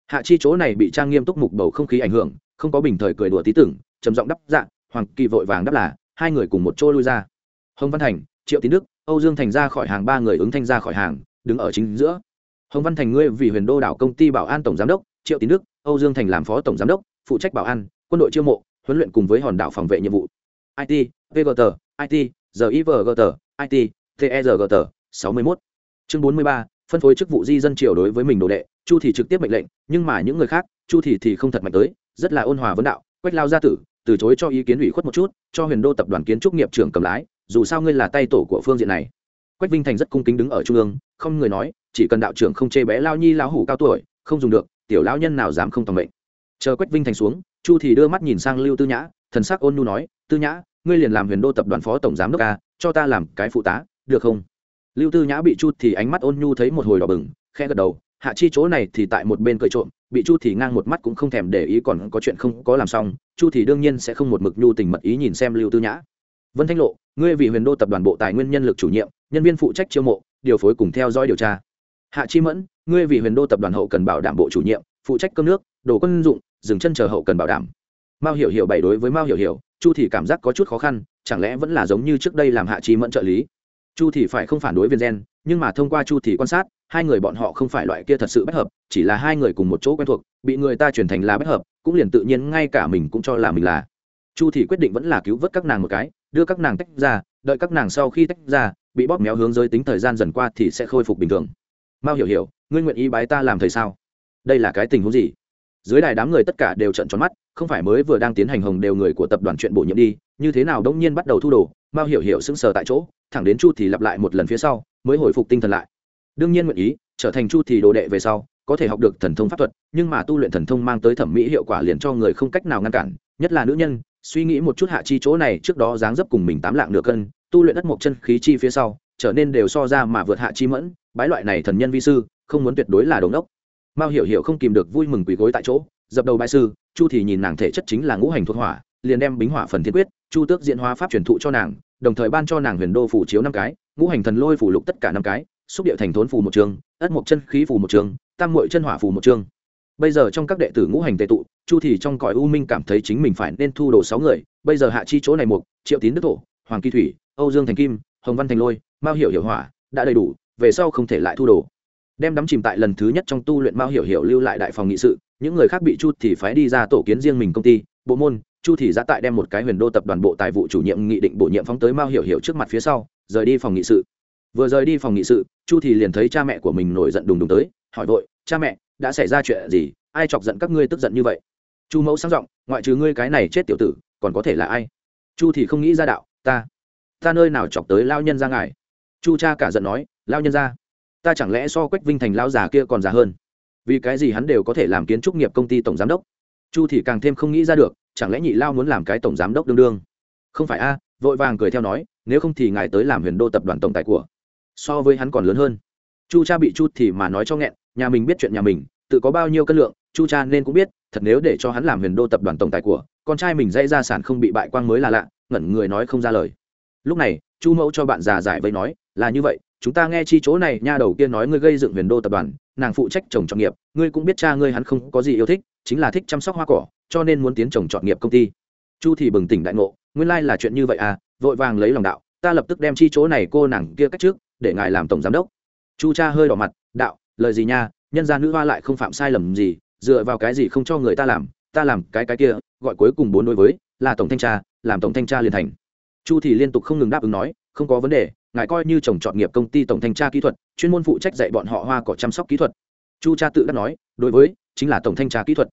Hạ chi chỗ này bị trang nghiêm túc mục bầu không khí ảnh hưởng, không có bình thời cười đùa tí tưởng, trầm giọng đáp dạ hoàng kỳ vội vàng đáp là hai người cùng một chỗ lui ra. Hồng văn thành, triệu tín đức, âu dương thành ra khỏi hàng, ba người ứng thanh ra khỏi hàng, đứng ở chính giữa. Hồng văn thành ngươi vì huyền đô đảo công ty bảo an tổng giám đốc, triệu tín đức, âu dương thành làm phó tổng giám đốc, phụ trách bảo an, quân đội chiêu mộ, huấn luyện cùng với hòn đảo phòng vệ nhiệm vụ. It vgt it givgt it tergt sáu mươi mốt. Chương bốn mươi ba, phân phối chức vụ di dân triều đối với mình đồ đệ, chu thì trực tiếp mệnh lệnh, nhưng mà những người khác, chu thì thì không thật mạnh tới, rất là ôn hòa vấn đạo, quách lao gia tử từ chối cho ý kiến ủy khuất một chút, cho huyền đô tập đoàn kiến trúc nghiệp trưởng cầm lái, dù sao ngươi là tay tổ của phương diện này. Quách vinh thành rất cung kính đứng ở trung ương, không người nói, chỉ cần đạo trưởng không chê bé lao nhi lão hủ cao tuổi, không dùng được, tiểu lão nhân nào dám không tầm mệnh. Chờ quách vinh thành xuống, chu thì đưa mắt nhìn sang lưu tư nhã, thần sắc ôn nhu nói, tư nhã, ngươi liền làm huyền đô tập đoàn phó tổng giám đốc ca cho ta làm cái phụ tá, được không? Lưu tư nhã bị chu thì ánh mắt ôn nhu thấy một hồi đỏ bừng khe gật đầu hạ chi chỗ này thì tại một bên cười trộm, bị chu thì ngang một mắt cũng không thèm để ý còn có chuyện không có làm xong, chu thì đương nhiên sẽ không một mực nhu tình mật ý nhìn xem lưu tư nhã. Vân thanh lộ, ngươi vì huyền đô tập đoàn bộ tài nguyên nhân lực chủ nhiệm, nhân viên phụ trách chiêu mộ, điều phối cùng theo dõi điều tra. Hạ chi mẫn, ngươi vì huyền đô tập đoàn hậu cần bảo đảm bộ chủ nhiệm, phụ trách cơm nước, đồ quân dụng, dừng chân chờ hậu cần bảo đảm. Mao hiểu hiểu bảy đối với mao hiểu hiểu, chu thì cảm giác có chút khó khăn, chẳng lẽ vẫn là giống như trước đây làm hạ chi mẫn trợ lý? Chu thì phải không phản đối viên gen, nhưng mà thông qua chu thì quan sát hai người bọn họ không phải loại kia thật sự bất hợp, chỉ là hai người cùng một chỗ quen thuộc, bị người ta chuyển thành là bất hợp, cũng liền tự nhiên ngay cả mình cũng cho là mình là. Chu thì quyết định vẫn là cứu vớt các nàng một cái, đưa các nàng tách ra, đợi các nàng sau khi tách ra, bị bóp méo hướng giới tính thời gian dần qua thì sẽ khôi phục bình thường. Mao hiểu hiểu, ngươi nguyện ý bái ta làm thầy sao? Đây là cái tình huống gì? Dưới đài đám người tất cả đều trận tròn mắt, không phải mới vừa đang tiến hành hồng đều người của tập đoàn chuyện bổ nhiệm đi, như thế nào đông nhiên bắt đầu thu đồ? Mao hiểu hiểu sững sờ tại chỗ, thẳng đến chu thì lặp lại một lần phía sau, mới hồi phục tinh thần lại đương nhiên nguyện ý, trở thành chu thì đồ đệ về sau, có thể học được thần thông pháp thuật, nhưng mà tu luyện thần thông mang tới thẩm mỹ hiệu quả liền cho người không cách nào ngăn cản, nhất là nữ nhân, suy nghĩ một chút hạ chi chỗ này, trước đó dáng dấp cùng mình tám lạng nửa cân, tu luyện đất một chân khí chi phía sau, trở nên đều so ra mà vượt hạ chi mẫn, bái loại này thần nhân vi sư, không muốn tuyệt đối là đống đốc mao hiểu hiểu không kìm được vui mừng quỳ gối tại chỗ, dập đầu bái sư, chu thì nhìn nàng thể chất chính là ngũ hành thuộc hỏa, liền đem bính hỏa phần thiên quyết, chu tước diễn hóa pháp truyền thụ cho nàng, đồng thời ban cho nàng huyền đô phủ chiếu năm cái, ngũ hành thần lôi phủ lục tất cả năm cái xúc điệu thành thốn phù một trường, ất một chân khí phù một trường, tam mội chân hỏa phù một trường. Bây giờ trong các đệ tử ngũ hành tệ tụ, chu thì trong cõi u minh cảm thấy chính mình phải nên thu đồ sáu người, bây giờ hạ chi chỗ này một triệu tín đức thổ, hoàng kỳ thủy, âu dương thành kim, hồng văn thành lôi, mao hiểu hiểu hỏa, đã đầy đủ, về sau không thể lại thu đồ. Đem đắm chìm tại lần thứ nhất trong tu luyện mao hiểu hiểu lưu lại đại phòng nghị sự, những người khác bị chu thì phái đi ra tổ kiến riêng mình công ty, bộ môn, chu thì ra tại đem một cái huyền đô tập đoàn bộ tài vụ chủ nhiệm nghị định bổ nhiệm phóng tới mao hiểu hiểu trước mặt phía sau, rời đi phòng nghị sự vừa rời đi phòng nghị sự, chu thì liền thấy cha mẹ của mình nổi giận đùng đùng tới, hỏi vội, cha mẹ, đã xảy ra chuyện gì? Ai chọc giận các ngươi tức giận như vậy? Chu mẫu sang giọng, ngoại trừ ngươi cái này chết tiểu tử, còn có thể là ai? Chu thì không nghĩ ra đạo, ta ta nơi nào chọc tới lao nhân ra ngài? Chu cha cả giận nói lao nhân ra ta chẳng lẽ so quách vinh thành lao già kia còn già hơn? Vì cái gì hắn đều có thể làm kiến trúc nghiệp công ty tổng giám đốc? Chu thì càng thêm không nghĩ ra được, chẳng lẽ nhị lao muốn làm cái tổng giám đốc đương đương? Không phải a, vội vàng cười theo nói, nếu không thì ngài tới làm huyền đô tập đoàn tổng tài của so với hắn còn lớn hơn. Chu cha bị chút thì mà nói cho nghẹn, nhà mình biết chuyện nhà mình, tự có bao nhiêu cân lượng, chu cha nên cũng biết, thật nếu để cho hắn làm huyền đô tập đoàn tổng tài của, con trai mình dây ra sản không bị bại quang mới là lạ, ngẩn người nói không ra lời. Lúc này, chu mẫu cho bạn già giải vây nói, là như vậy, chúng ta nghe chi chỗ này, nha đầu kia nói ngươi gây dựng huyền đô tập đoàn, nàng phụ trách trồng trọng nghiệp, ngươi cũng biết cha ngươi hắn không có gì yêu thích, chính là thích chăm sóc hoa cỏ, cho nên muốn tiến trồng chọn nghiệp công ty. Chu thì bừng tỉnh đại ngộ, nguyên lai là chuyện như vậy à vội vàng lấy lòng đạo, ta lập tức đem chi chỗ này cô nàng kia cách trước để ngài làm tổng giám đốc. Chu cha hơi đỏ mặt, đạo, lời gì nha? Nhân gia nữ hoa lại không phạm sai lầm gì, dựa vào cái gì không cho người ta làm? Ta làm cái cái kia, gọi cuối cùng bốn đối với, là tổng thanh tra, làm tổng thanh tra liền thành. Chu thì liên tục không ngừng đáp ứng nói, không có vấn đề, ngài coi như chồng chọn nghiệp công ty tổng thanh tra kỹ thuật, chuyên môn phụ trách dạy bọn họ hoa cỏ chăm sóc kỹ thuật. Chu cha tự đắc nói, đối với, chính là tổng thanh tra kỹ thuật.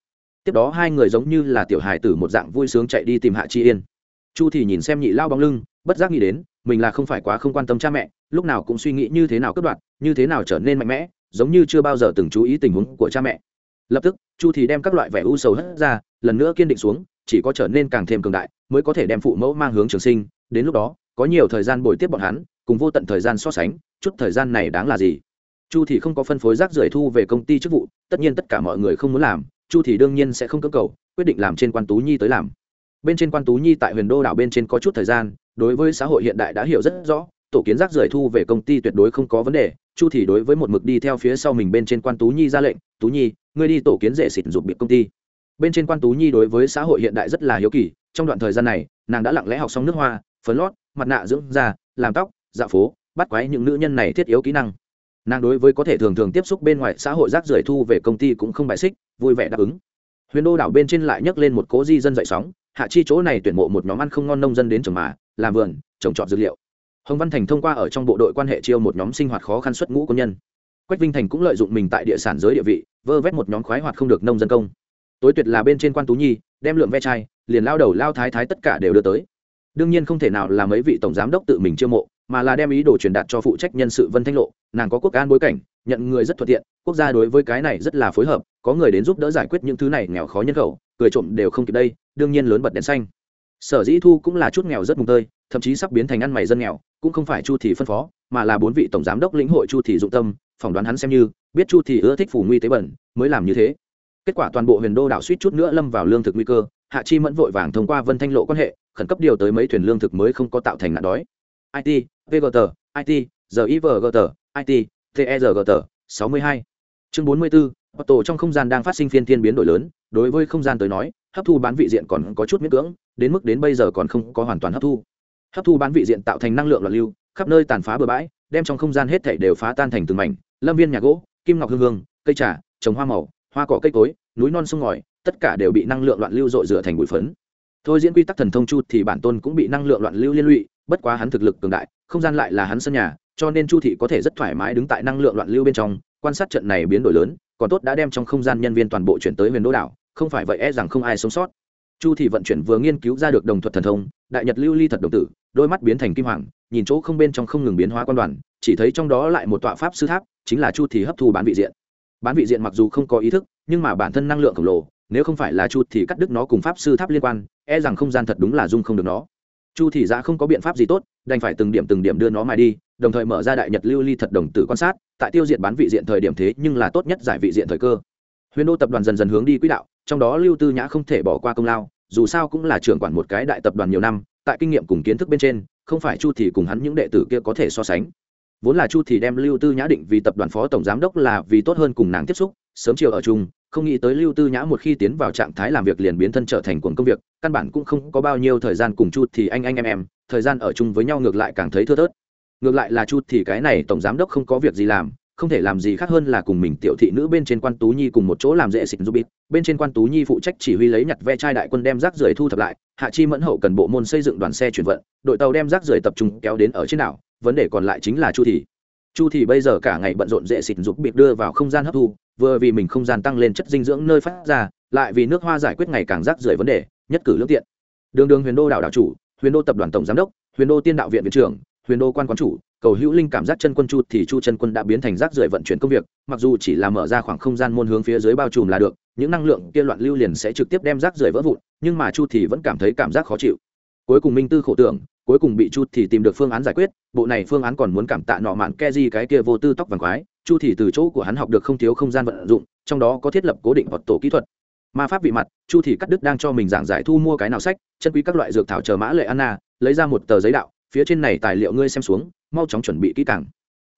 Tiếp đó hai người giống như là tiểu hài tử một dạng vui sướng chạy đi tìm hạ chi yên. Chu thì nhìn xem nhị lao bóng lưng, bất giác nghĩ đến, mình là không phải quá không quan tâm cha mẹ lúc nào cũng suy nghĩ như thế nào cất đoạn như thế nào trở nên mạnh mẽ, giống như chưa bao giờ từng chú ý tình huống của cha mẹ. Lập tức, chu thì đem các loại vẻ u sầu hất ra, lần nữa kiên định xuống, chỉ có trở nên càng thêm cường đại, mới có thể đem phụ mẫu mang hướng trường sinh. Đến lúc đó, có nhiều thời gian bồi tiếp bọn hắn, cùng vô tận thời gian so sánh, chút thời gian này đáng là gì? Chu thì không có phân phối rác rưởi thu về công ty chức vụ, tất nhiên tất cả mọi người không muốn làm, chu thì đương nhiên sẽ không cưỡng cầu, quyết định làm trên quan tú nhi tới làm. Bên trên quan tú nhi tại huyền đô đảo bên trên có chút thời gian, đối với xã hội hiện đại đã hiểu rất rõ tổ kiến rác rưởi thu về công ty tuyệt đối không có vấn đề, chu thì đối với một mực đi theo phía sau mình bên trên quan tú nhi ra lệnh, tú nhi, ngươi đi tổ kiến rể xịt dục biệt công ty. Bên trên quan tú nhi đối với xã hội hiện đại rất là hiếu kỳ, trong đoạn thời gian này, nàng đã lặng lẽ học xong nước hoa, phấn lót, mặt nạ dưỡng da, làm tóc dạ phố, bắt quái những nữ nhân này thiết yếu kỹ năng. Nàng đối với có thể thường thường tiếp xúc bên ngoài xã hội rác rưởi thu về công ty cũng không bài xích, vui vẻ đáp ứng. Huyền đô đảo bên trên lại nhấc lên một cố di dân dậy sóng, hạ chi chỗ này tuyển mộ một nhóm ăn không ngon nông dân đến trồng mà, làm vườn, trồng trọt dược liệu hồng văn thành thông qua ở trong bộ đội quan hệ chiêu một nhóm sinh hoạt khó khăn xuất ngũ công nhân. Quách vinh thành cũng lợi dụng mình tại địa sản giới địa vị, vơ vét một nhóm khoái hoạt không được nông dân công. Tối tuyệt là bên trên quan tú nhi, đem lượng ve chai, liền lao đầu lao thái thái tất cả đều đưa tới. Đương nhiên không thể nào là mấy vị tổng giám đốc tự mình chiêu mộ, mà là đem ý đồ truyền đạt cho phụ trách nhân sự vân thanh lộ, nàng có quốc an bối cảnh, nhận người rất thuận tiện, quốc gia đối với cái này rất là phối hợp, có người đến giúp đỡ giải quyết những thứ này nghèo khó nhân khẩu, cười trộm đều không kịp đây, đương nhiên lớn bật đèn xanh. Sở dĩ thu cũng là chút nghèo rất mùng tơi thậm chí sắp biến thành ăn mày dân nghèo, cũng không phải chu thị phân phó, mà là bốn vị tổng giám đốc lĩnh hội chu thị dụng tâm, phỏng đoán hắn xem như, biết chu thị ưa thích phủ nguy tế bẩn, mới làm như thế. Kết quả toàn bộ huyền đô đảo suýt chút nữa lâm vào lương thực nguy cơ, hạ chi mẫn vội vàng thông qua vân thanh lộ quan hệ, khẩn cấp điều tới mấy thuyền lương thực mới không có tạo thành nạn đói. It vgt it givgt it tergt sáu mươi hai. Chương bốn mươi bốn tổ trong không gian đang phát sinh phiên thiên biến đổi lớn, đối với không gian tới nói, hấp thu bán vị diện còn có chút miễn cưỡng, đến mức đến bây giờ còn không có hoàn toàn hấp thu hấp thu bán vị diện tạo thành năng lượng loạn lưu, khắp nơi tàn phá bừa bãi, đem trong không gian hết thảy đều phá tan thành từng mảnh, lâm viên nhà gỗ, kim ngọc hương hương, cây trà, trồng hoa màu, hoa cỏ cây cối, núi non sông ngòi, tất cả đều bị năng lượng loạn lưu dội rửa thành bụi phấn. Thôi diễn quy tắc thần thông chu thì bản tôn cũng bị năng lượng loạn lưu liên lụy, bất quá hắn thực lực cường đại, không gian lại là hắn sân nhà, cho nên chu thị có thể rất thoải mái đứng tại năng lượng loạn lưu bên trong, quan sát trận này biến đổi lớn, còn tốt đã đem trong không gian nhân viên toàn bộ chuyển tới huyền đô đảo, không phải vậy e rằng không ai sống sót. Chu thị vận chuyển vừa nghiên cứu ra được đồng thuật thần thông, đại nhật lưu ly thật đồng tử đôi mắt biến thành kim hoàng, nhìn chỗ không bên trong không ngừng biến hóa quan đoàn, chỉ thấy trong đó lại một tọa pháp sư tháp, chính là chu thì hấp thu bán vị diện. Bán vị diện mặc dù không có ý thức, nhưng mà bản thân năng lượng khổng lồ, nếu không phải là chu thì cắt đứt nó cùng pháp sư tháp liên quan e rằng không gian thật đúng là dung không được nó. Chu thì ra dạ không có biện pháp gì tốt, đành phải từng điểm từng điểm đưa nó mài đi, đồng thời mở ra đại nhật lưu ly thật đồng tử quan sát, tại tiêu diệt bán vị diện thời điểm thế nhưng là tốt nhất giải vị diện thời cơ. Huyền đô tập đoàn dần dần hướng đi quỹ đạo, trong đó lưu tư nhã không thể bỏ qua công lao dù sao cũng là trưởng quản một cái đại tập đoàn nhiều năm, tại kinh nghiệm cùng kiến thức bên trên, không phải chu thì cùng hắn những đệ tử kia có thể so sánh. Vốn là chu thì đem lưu tư nhã định vì tập đoàn phó tổng giám đốc là vì tốt hơn cùng nàng tiếp xúc, sớm chiều ở chung, không nghĩ tới lưu tư nhã một khi tiến vào trạng thái làm việc liền biến thân trở thành cuồng công việc, căn bản cũng không có bao nhiêu thời gian cùng chu thì anh anh em em, thời gian ở chung với nhau ngược lại càng thấy thưa thớt. Ngược lại là chu thì cái này tổng giám đốc không có việc gì làm không thể làm gì khác hơn là cùng mình tiểu thị nữ bên trên quan tú nhi cùng một chỗ làm dễ xịt giúp bên trên quan tú nhi phụ trách chỉ huy lấy nhặt ve chai đại quân đem rác rưởi thu thập lại, hạ chi mẫn hậu cần bộ môn xây dựng đoàn xe chuyển vận, đội tàu đem rác rưởi tập trung kéo đến ở trên đảo, vấn đề còn lại chính là chu thị. Chu thị bây giờ cả ngày bận rộn dễ xịt giúp bít đưa vào không gian hấp thu, vừa vì mình không gian tăng lên chất dinh dưỡng nơi phát ra, lại vì nước hoa giải quyết ngày càng rác rưởi vấn đề, nhất cử lương tiện. Đường đường huyền đô đảo đảo chủ, huyền đô tập đoàn tổng giám đốc, huyền đô tiên đạo viện viện trưởng, huyền đô quan quán chủ cầu hữu linh cảm giác chân quân chu thì chu chân quân đã biến thành rác rưởi vận chuyển công việc, mặc dù chỉ là mở ra khoảng không gian môn hướng phía dưới bao trùm là được, những năng lượng kia loạn lưu liền sẽ trực tiếp đem rác rưởi vỡ vụn, nhưng mà chu thì vẫn cảm thấy cảm giác khó chịu. Cuối cùng minh tư khổ tưởng, cuối cùng bị chu thì tìm được phương án giải quyết, bộ này phương án còn muốn cảm tạ nọ mạn ke di cái kia vô tư tóc vàng quái, chu thì từ chỗ của hắn học được không thiếu không gian vận dụng, trong đó có thiết lập cố định vật tổ kỹ thuật. Ma pháp vị mặt, chu thì cắt đứt đang cho mình giảng giải thu mua cái nào sách, chân quý các loại dược thảo chờ mã lệ anna, lấy ra một tờ giấy đạo, phía trên này tài liệu ngươi xem xuống mau chóng chuẩn bị kỹ càng.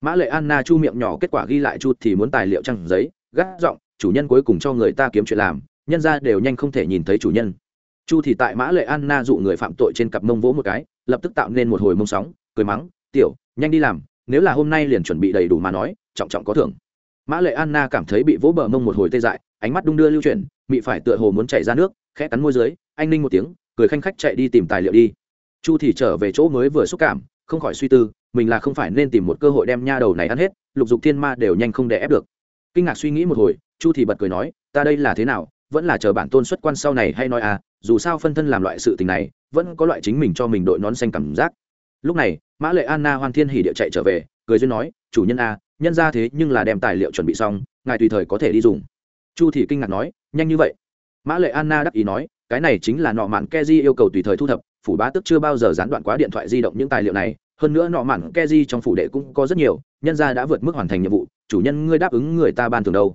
Mã lệ anna chu miệng nhỏ, kết quả ghi lại chu thì muốn tài liệu trăng giấy gắt giọng, chủ nhân cuối cùng cho người ta kiếm chuyện làm, nhân ra đều nhanh không thể nhìn thấy chủ nhân. Chu thì tại mã lệ anna dụ người phạm tội trên cặp mông vỗ một cái, lập tức tạo nên một hồi mông sóng, cười mắng, tiểu, nhanh đi làm, nếu là hôm nay liền chuẩn bị đầy đủ mà nói, trọng trọng có thưởng. Mã lệ anna cảm thấy bị vỗ bờ mông một hồi tê dại, ánh mắt đung đưa lưu chuyển bị phải tựa hồ muốn chảy ra nước, khẽ cắn môi dưới, anh ninh một tiếng, cười khanh khách chạy đi tìm tài liệu đi. Chu thì trở về chỗ mới vừa xúc cảm, không khỏi suy tư mình là không phải nên tìm một cơ hội đem nha đầu này ăn hết, lục dục thiên ma đều nhanh không đè ép được. Kinh ngạc suy nghĩ một hồi, chu thì bật cười nói, ta đây là thế nào? Vẫn là chờ bản tôn xuất quan sau này hay nói à dù sao phân thân làm loại sự tình này, vẫn có loại chính mình cho mình đội nón xanh cảm giác. Lúc này, mã lệ anna hoan thiên hỉ địa chạy trở về, cười duyên nói, chủ nhân a, nhân ra thế nhưng là đem tài liệu chuẩn bị xong, ngài tùy thời có thể đi dùng. Chu thì kinh ngạc nói, nhanh như vậy? Mã lệ anna đắc ý nói, cái này chính là nọ mạn keji yêu cầu tùy thời thu thập, phủ bá tức chưa bao giờ gián đoạn quá điện thoại di động những tài liệu này hơn nữa nọ mạn keji trong phủ đệ cũng có rất nhiều, nhân gia đã vượt mức hoàn thành nhiệm vụ, chủ nhân ngươi đáp ứng người ta ban thường đâu.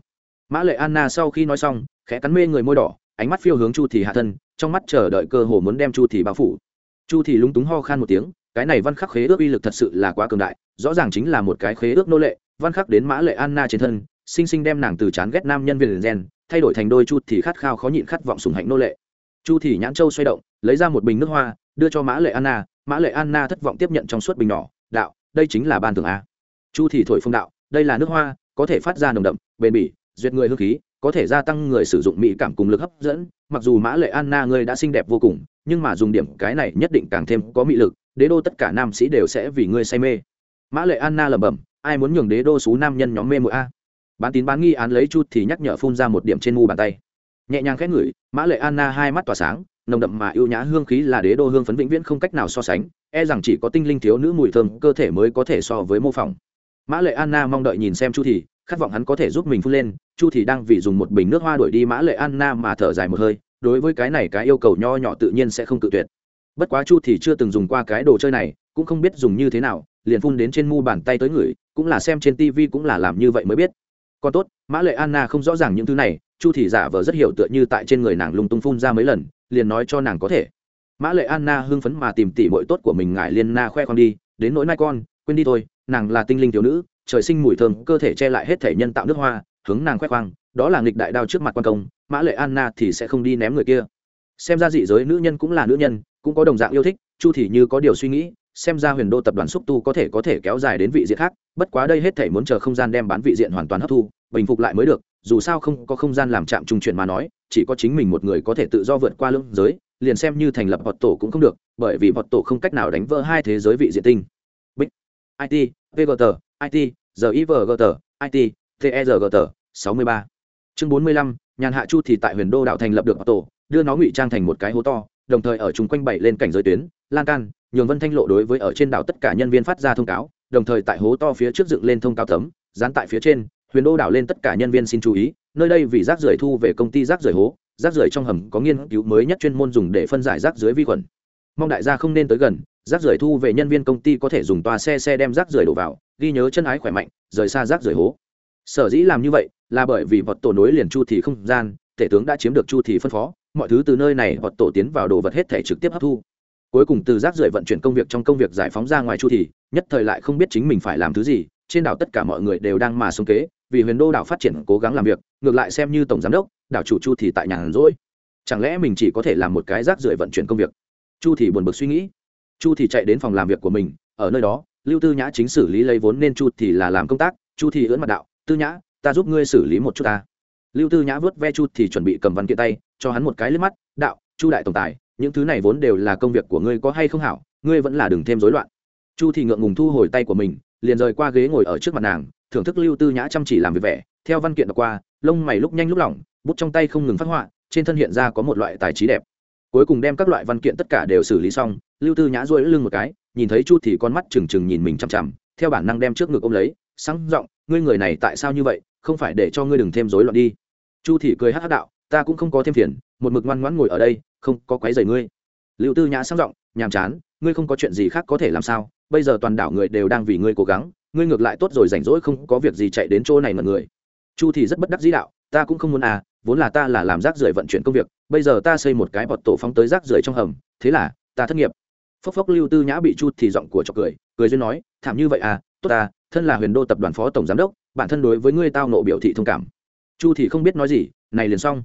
Mã lệ anna sau khi nói xong, khẽ cắn mê người môi đỏ, ánh mắt phiêu hướng chu thì hạ thân, trong mắt chờ đợi cơ hồ muốn đem chu thì bao phủ. Chu thì lúng túng ho khan một tiếng, cái này văn khắc khế ước uy lực thật sự là quá cường đại, rõ ràng chính là một cái khế ước nô lệ, văn khắc đến mã lệ anna trên thân sinh sinh đem nàng từ chán ghét nam nhân viên gen thay đổi thành đôi chu thì khát khao khó nhịn khát vọng sùng hạnh nô lệ. Chu thì nhãn châu xoay động, lấy ra một bình nước hoa, đưa cho mã lệ anna mã lệ anna thất vọng tiếp nhận trong suốt bình nhỏ, đạo, đây chính là ban thưởng a. Chu thì thổi phong đạo, đây là nước hoa, có thể phát ra nồng đậm, bền bỉ, duyệt người hương khí, có thể gia tăng người sử dụng mỹ cảm cùng lực hấp dẫn. Mặc dù mã lệ anna ngươi đã xinh đẹp vô cùng, nhưng mà dùng điểm cái này nhất định càng thêm có mị lực, đế đô tất cả nam sĩ đều sẽ vì ngươi say mê. Mã lệ anna lẩm bẩm, ai muốn nhường đế đô số nam nhân nhóm mê mũi a? Bán tín bán nghi án lấy chút thì nhắc nhở phun ra một điểm trên mu bàn tay. Nhẹ nhàng khét ngửi, mã lệ anna hai mắt tỏa sáng nồng đậm mà ưu nhã hương khí là đế đô hương phấn vĩnh viễn không cách nào so sánh e rằng chỉ có tinh linh thiếu nữ mùi thơm cơ thể mới có thể so với mô phỏng. Mã lệ anna mong đợi nhìn xem chu thì, khát vọng hắn có thể giúp mình phun lên, chu thì đang vì dùng một bình nước hoa đuổi đi mã lệ anna mà thở dài một hơi, đối với cái này cái yêu cầu nho nhỏ tự nhiên sẽ không tự tuyệt. Bất quá chu thì chưa từng dùng qua cái đồ chơi này, cũng không biết dùng như thế nào, liền phun đến trên mu bàn tay tới người, cũng là xem trên tivi cũng là làm như vậy mới biết. Còn tốt, mã lệ anna không rõ ràng những thứ này chu thì giả vờ rất hiểu tựa như tại trên người nàng lung tung phun ra mấy lần, liền nói cho nàng có thể. Mã lệ anna hưng phấn mà tìm tỉ mội tốt của mình ngại liên na khoe con đi, đến nỗi nai con, quên đi thôi, nàng là tinh linh thiếu nữ, trời sinh mùi thơm, cơ thể che lại hết thể nhân tạo nước hoa, hướng nàng khoe khoang, đó là nghịch đại đao trước mặt quan công, mã lệ anna thì sẽ không đi ném người kia. Xem ra dị giới nữ nhân cũng là nữ nhân, cũng có đồng dạng yêu thích, chu thì như có điều suy nghĩ, xem ra huyền đô tập đoàn xúc tu có thể có thể kéo dài đến vị diện khác, bất quá đây hết thể muốn chờ không gian đem bán vị diện hoàn toàn hấp thu, bình phục lại mới được dù sao không có không gian làm chạm trung chuyển mà nói, chỉ có chính mình một người có thể tự do vượt qua lưỡng giới, liền xem như thành lập vật tổ cũng không được, bởi vì vật tổ không cách nào đánh vỡ hai thế giới vị diện tinh. Bích it vgt it givgt it ter tờ sáu mươi ba. Chương bốn mươi lăm, nhàn hạ chu thì tại huyền đô đạo thành lập được tổ, đưa nó ngụy trang thành một cái hố to, đồng thời ở chung quanh bảy lên cảnh giới tuyến, lan can, nhường vân thanh lộ đối với ở trên đảo tất cả nhân viên phát ra thông cáo, đồng thời tại hố to phía trước dựng lên thông cáo tấm, dán tại phía trên huyền đô đảo lên tất cả nhân viên xin chú ý, nơi đây vì rác rưởi thu về công ty rác rưởi hố, rác rưởi trong hầm có nghiên cứu mới nhất chuyên môn dùng để phân giải rác dưới vi khuẩn. Mong đại gia không nên tới gần, rác rưởi thu về nhân viên công ty có thể dùng toa xe xe đem rác rưởi đổ vào, ghi nhớ chân ái khỏe mạnh, rời xa rác rưởi hố. Sở dĩ làm như vậy là bởi vì vật tổ nối liền chu thì không gian, tể tướng đã chiếm được chu thì phân phó, mọi thứ từ nơi này vật tổ tiến vào đồ vật hết thể trực tiếp hấp thu. Cuối cùng từ rác rưởi vận chuyển công việc trong công việc giải phóng ra ngoài chu thì, nhất thời lại không biết chính mình phải làm thứ gì, trên đảo tất cả mọi người đều đang mà sống kế vì huyền đô đảo phát triển cố gắng làm việc, ngược lại xem như tổng giám đốc, đảo chủ chu thì tại nhà rỗi. Chẳng lẽ mình chỉ có thể làm một cái rác rưởi vận chuyển công việc? Chu thì buồn bực suy nghĩ. Chu thì chạy đến phòng làm việc của mình, ở nơi đó, lưu tư nhã chính xử lý lấy vốn nên chu thì là làm công tác, chu thì ưỡn mặt đạo, tư nhã, ta giúp ngươi xử lý một chút ta. Lưu tư nhã vớt ve chu thì chuẩn bị cầm văn kiện tay, cho hắn một cái liếc mắt, đạo, chu đại tổng tài, những thứ này vốn đều là công việc của ngươi có hay không hảo, ngươi vẫn là đừng thêm rối loạn. Chu thì ngượng ngùng thu hồi tay của mình, liền rời qua ghế ngồi ở trước mặt nàng thưởng thức lưu tư nhã chăm chỉ làm việc vẻ, theo văn kiện đọc qua, lông mày lúc nhanh lúc lỏng, bút trong tay không ngừng phát họa, trên thân hiện ra có một loại tài trí đẹp. Cuối cùng đem các loại văn kiện tất cả đều xử lý xong, lưu tư nhã duỗi lưng một cái, nhìn thấy chu thì con mắt trừng trừng nhìn mình chằm chằm, theo bản năng đem trước ngực ôm lấy, sáng giọng, ngươi người này tại sao như vậy, không phải để cho ngươi đừng thêm rối loạn đi. Chu thì cười hắc hắc đạo, ta cũng không có thêm phiền, một mực ngoan ngoãn ngồi ở đây, không có quấy rầy ngươi. Lưu tư nhã sáng giọng, nhàm chán, ngươi không có chuyện gì khác có thể làm sao, bây giờ toàn đảo người đều đang vì ngươi cố gắng ngươi ngược lại tốt rồi rảnh rỗi không có việc gì chạy đến chỗ này mật người. Chu thì rất bất đắc dĩ đạo, ta cũng không muốn à vốn là ta là làm rác rưởi vận chuyển công việc, bây giờ ta xây một cái bọt tổ phóng tới rác rưởi trong hầm, thế là, ta thất nghiệp. Phốc phốc lưu tư nhã bị chu thì giọng của chọc cười cười duyên nói, thảm như vậy à tốt ta, thân là huyền đô tập đoàn phó tổng giám đốc, bản thân đối với ngươi tao nộ biểu thị thông cảm. Chu thì không biết nói gì, này liền xong.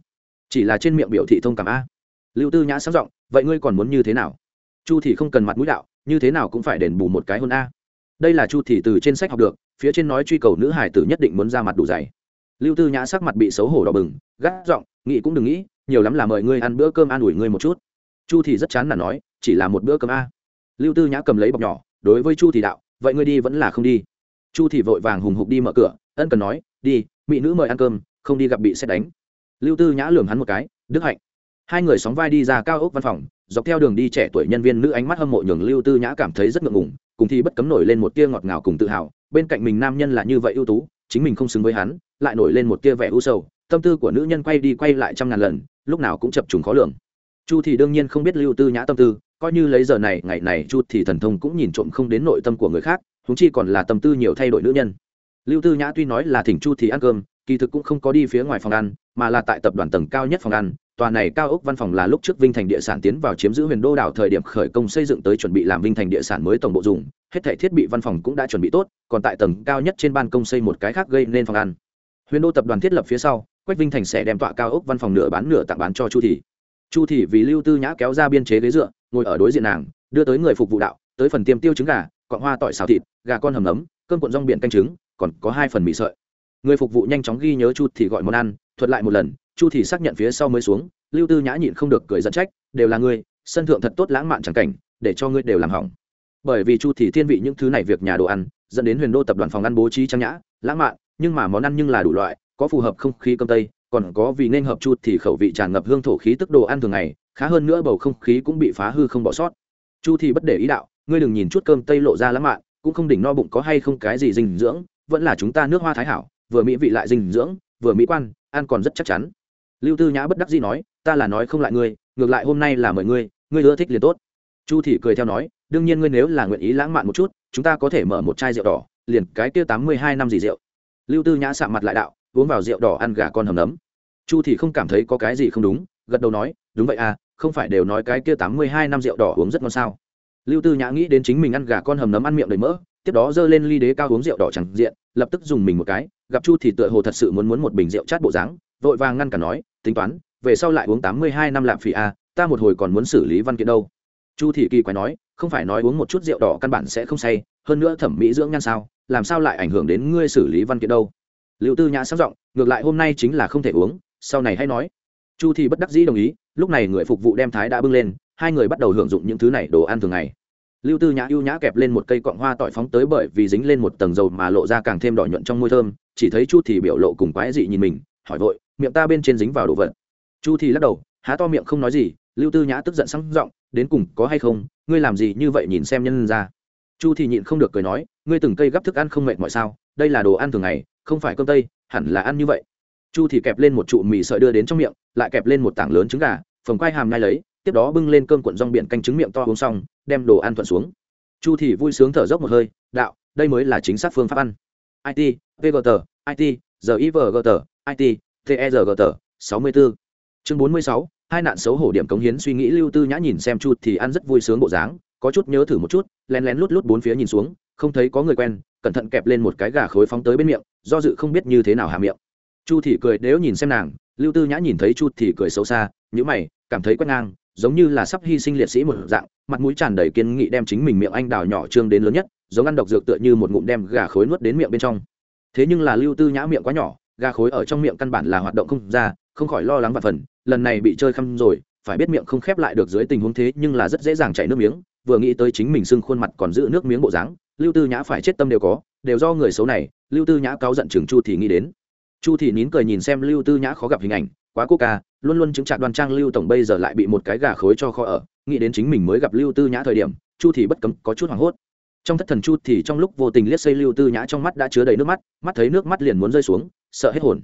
Chỉ là trên miệng biểu thị thông cảm a lưu tư nhã sáng giọng, vậy ngươi còn muốn như thế nào? Chu thì không cần mặt mũi đạo, như thế nào cũng phải đền bù một cái hôn a đây là chu thì từ trên sách học được, phía trên nói truy cầu nữ hải tử nhất định muốn ra mặt đủ dày. Lưu tư nhã sắc mặt bị xấu hổ đỏ bừng, gắt giọng, nghĩ cũng đừng nghĩ, nhiều lắm là mời ngươi ăn bữa cơm an ủi ngươi một chút. Chu thì rất chán là nói, chỉ là một bữa cơm a. Lưu tư nhã cầm lấy bọc nhỏ, đối với chu thì đạo, vậy ngươi đi vẫn là không đi. Chu thì vội vàng hùng hục đi mở cửa, ân cần nói, đi, mỹ nữ mời ăn cơm, không đi gặp bị xét đánh. Lưu tư nhã lườm hắn một cái, đức hạnh. Hai người sóng vai đi ra cao ốc văn phòng, dọc theo đường đi trẻ tuổi nhân viên nữ ánh mắt hâm mộ nhường lưu tư nhã cảm thấy rất ngượng ngùng cùng thì bất cấm nổi lên một tia ngọt ngào cùng tự hào, bên cạnh mình nam nhân là như vậy ưu tú, chính mình không xứng với hắn, lại nổi lên một tia vẻ u sầu, tâm tư của nữ nhân quay đi quay lại trăm ngàn lần, lúc nào cũng chập trùng khó lường. Chu thì đương nhiên không biết lưu tư nhã tâm tư, coi như lấy giờ này, ngày này chu thì thần thông cũng nhìn trộm không đến nội tâm của người khác chúng chi còn là tâm tư nhiều thay đổi nữ nhân. Lưu tư nhã tuy nói là thỉnh chu thì ăn cơm, kỳ thực cũng không có đi phía ngoài phòng ăn, mà là tại tập đoàn tầng cao nhất phòng ăn tòa này cao ốc văn phòng là lúc trước vinh thành địa sản tiến vào chiếm giữ huyền đô đảo thời điểm khởi công xây dựng tới chuẩn bị làm vinh thành địa sản mới tổng bộ dùng. Hết thảy thiết bị văn phòng cũng đã chuẩn bị tốt, còn tại tầng cao nhất trên ban công xây một cái khác gây nên phòng ăn. Huyền đô tập đoàn thiết lập phía sau, quách vinh thành sẽ đem tọa cao ốc văn phòng nửa bán nửa tặng bán cho chu thị. Chu thị vì lưu tư nhã kéo ra biên chế ghế dựa, ngồi ở đối diện nàng, đưa tới người phục vụ đạo, tới phần tiêm tiêu trứng gà, cọng hoa tỏi xào thịt, gà con hầm nấm cơm cuộn rong biển canh trứng, còn có hai phần mì sợi. Người phục vụ nhanh chóng ghi nhớ chu thị gọi món ăn, thuật lại một lần chu thị xác nhận phía sau mới xuống, lưu tư nhã nhịn không được cười giận trách, đều là ngươi, sân thượng thật tốt lãng mạn chẳng cảnh, để cho ngươi đều làm hỏng. Bởi vì chu thị thiên vị những thứ này việc nhà đồ ăn, dẫn đến huyền đô tập đoàn phòng ăn bố trí trang nhã, lãng mạn, nhưng mà món ăn nhưng là đủ loại, có phù hợp không khí cơm tây, còn có vì nên hợp chu thì khẩu vị tràn ngập hương thổ khí tức đồ ăn thường ngày, khá hơn nữa bầu không khí cũng bị phá hư không bỏ sót. Chu thì bất để ý đạo, ngươi đừng nhìn chút cơm tây lộ ra lãng mạn, cũng không đỉnh no bụng có hay không cái gì dinh dưỡng, vẫn là chúng ta nước hoa thái hảo, vừa mỹ vị lại dinh dưỡng, vừa mỹ quan, ăn còn rất chắc chắn lưu tư nhã bất đắc dĩ nói, ta là nói không lại ngươi, ngược lại hôm nay là mời ngươi ngươi ưa thích liền tốt. Chu thị cười theo nói, đương nhiên ngươi nếu là nguyện ý lãng mạn một chút, chúng ta có thể mở một chai rượu đỏ, liền cái kia tám mươi hai năm gì rượu. Lưu tư nhã sạm mặt lại đạo, uống vào rượu đỏ ăn gà con hầm nấm. Chu thị không cảm thấy có cái gì không đúng, gật đầu nói, đúng vậy à không phải đều nói cái kia tám mươi hai năm rượu đỏ uống rất ngon sao? Lưu tư nhã nghĩ đến chính mình ăn gà con hầm nấm ăn miệng đầy mỡ, tiếp đó giơ lên ly đế cao uống rượu đỏ chẳng diện, lập tức dùng mình một cái, gặp chu thì tựa hồ thật sự muốn muốn một bình rượu chát bộ dáng vội vàng ngăn cả nói, tính toán, về sau lại uống tám mươi hai năm lạm phỉ a à, ta một hồi còn muốn xử lý văn kiện đâu. Chu thị kỳ quái nói, không phải nói uống một chút rượu đỏ căn bản sẽ không say, hơn nữa thẩm mỹ dưỡng nhan sao, làm sao lại ảnh hưởng đến ngươi xử lý văn kiện đâu? Liệu tư nhã sáng giọng, ngược lại hôm nay chính là không thể uống, sau này hãy nói. Chu thị bất đắc dĩ đồng ý, lúc này người phục vụ đem thái đã bưng lên, hai người bắt đầu hưởng dụng những thứ này đồ ăn thường ngày. Lưu tư nhã ưu nhã kẹp lên một cây cọng hoa tỏi phóng tới bởi vì dính lên một tầng dầu mà lộ ra càng thêm đỏ nhuận trong môi thơm, chỉ thấy chu thì biểu lộ cùng quái dị nhìn mình, hỏi vội miệng ta bên trên dính vào đồ vật. Chu thì lắc đầu, há to miệng không nói gì, lưu tư nhã tức giận sang giọng, đến cùng có hay không, ngươi làm gì như vậy nhìn xem nhân ra. Chu thì nhịn không được cười nói, ngươi từng cây gắp thức ăn không mệt mọi sao, đây là đồ ăn thường ngày, không phải cơm tây, hẳn là ăn như vậy. Chu thì kẹp lên một trụ mì sợi đưa đến trong miệng, lại kẹp lên một tảng lớn trứng gà, phồng quai hàm ngay lấy, tiếp đó bưng lên cơm cuộn rong biển canh trứng miệng to uống xong, đem đồ ăn thuận xuống. Chu thì vui sướng thở dốc một hơi, đạo, đây mới là chính xác phương pháp ăn. It vgt it givgt it TERG tờ, 64. chương bốn mươi sáu hai nạn xấu hổ điểm cống hiến suy nghĩ lưu tư nhã nhìn xem chu thì ăn rất vui sướng bộ dáng có chút nhớ thử một chút lén lén lút lút bốn phía nhìn xuống không thấy có người quen cẩn thận kẹp lên một cái gà khối phóng tới bên miệng do dự không biết như thế nào hạ miệng chu thì cười nếu nhìn xem nàng lưu tư nhã nhìn thấy chu thì cười xấu xa nhíu mày cảm thấy quét ngang giống như là sắp hy sinh liệt sĩ một dạng mặt mũi tràn đầy kiên nghị đem chính mình miệng anh đào nhỏ trương đến lớn nhất giống ăn độc dược tựa như một ngụm đem gà khối nuốt đến miệng bên trong thế nhưng là lưu tư nhã miệng quá nhỏ gà khối ở trong miệng căn bản là hoạt động không ra, không khỏi lo lắng và phần, lần này bị chơi khăm rồi, phải biết miệng không khép lại được dưới tình huống thế nhưng là rất dễ dàng chảy nước miếng, vừa nghĩ tới chính mình sưng khuôn mặt còn giữ nước miếng bộ dáng, lưu tư nhã phải chết tâm đều có, đều do người xấu này, lưu tư nhã cáo giận Trường chu thì nghĩ đến. Chu thì nín cười nhìn xem lưu tư nhã khó gặp hình ảnh, quá cô ca, luôn luôn chứng trạng đoan trang lưu tổng bây giờ lại bị một cái gà khối cho kho ở, nghĩ đến chính mình mới gặp lưu tư nhã thời điểm, chu thì bất cấm, có chút hoảng hốt. Trong thất thần chu thì trong lúc vô tình liếc xây lưu tư nhã trong mắt đã chứa đầy nước mắt mắt thấy nước mắt liền muốn rơi xuống sợ hết hồn.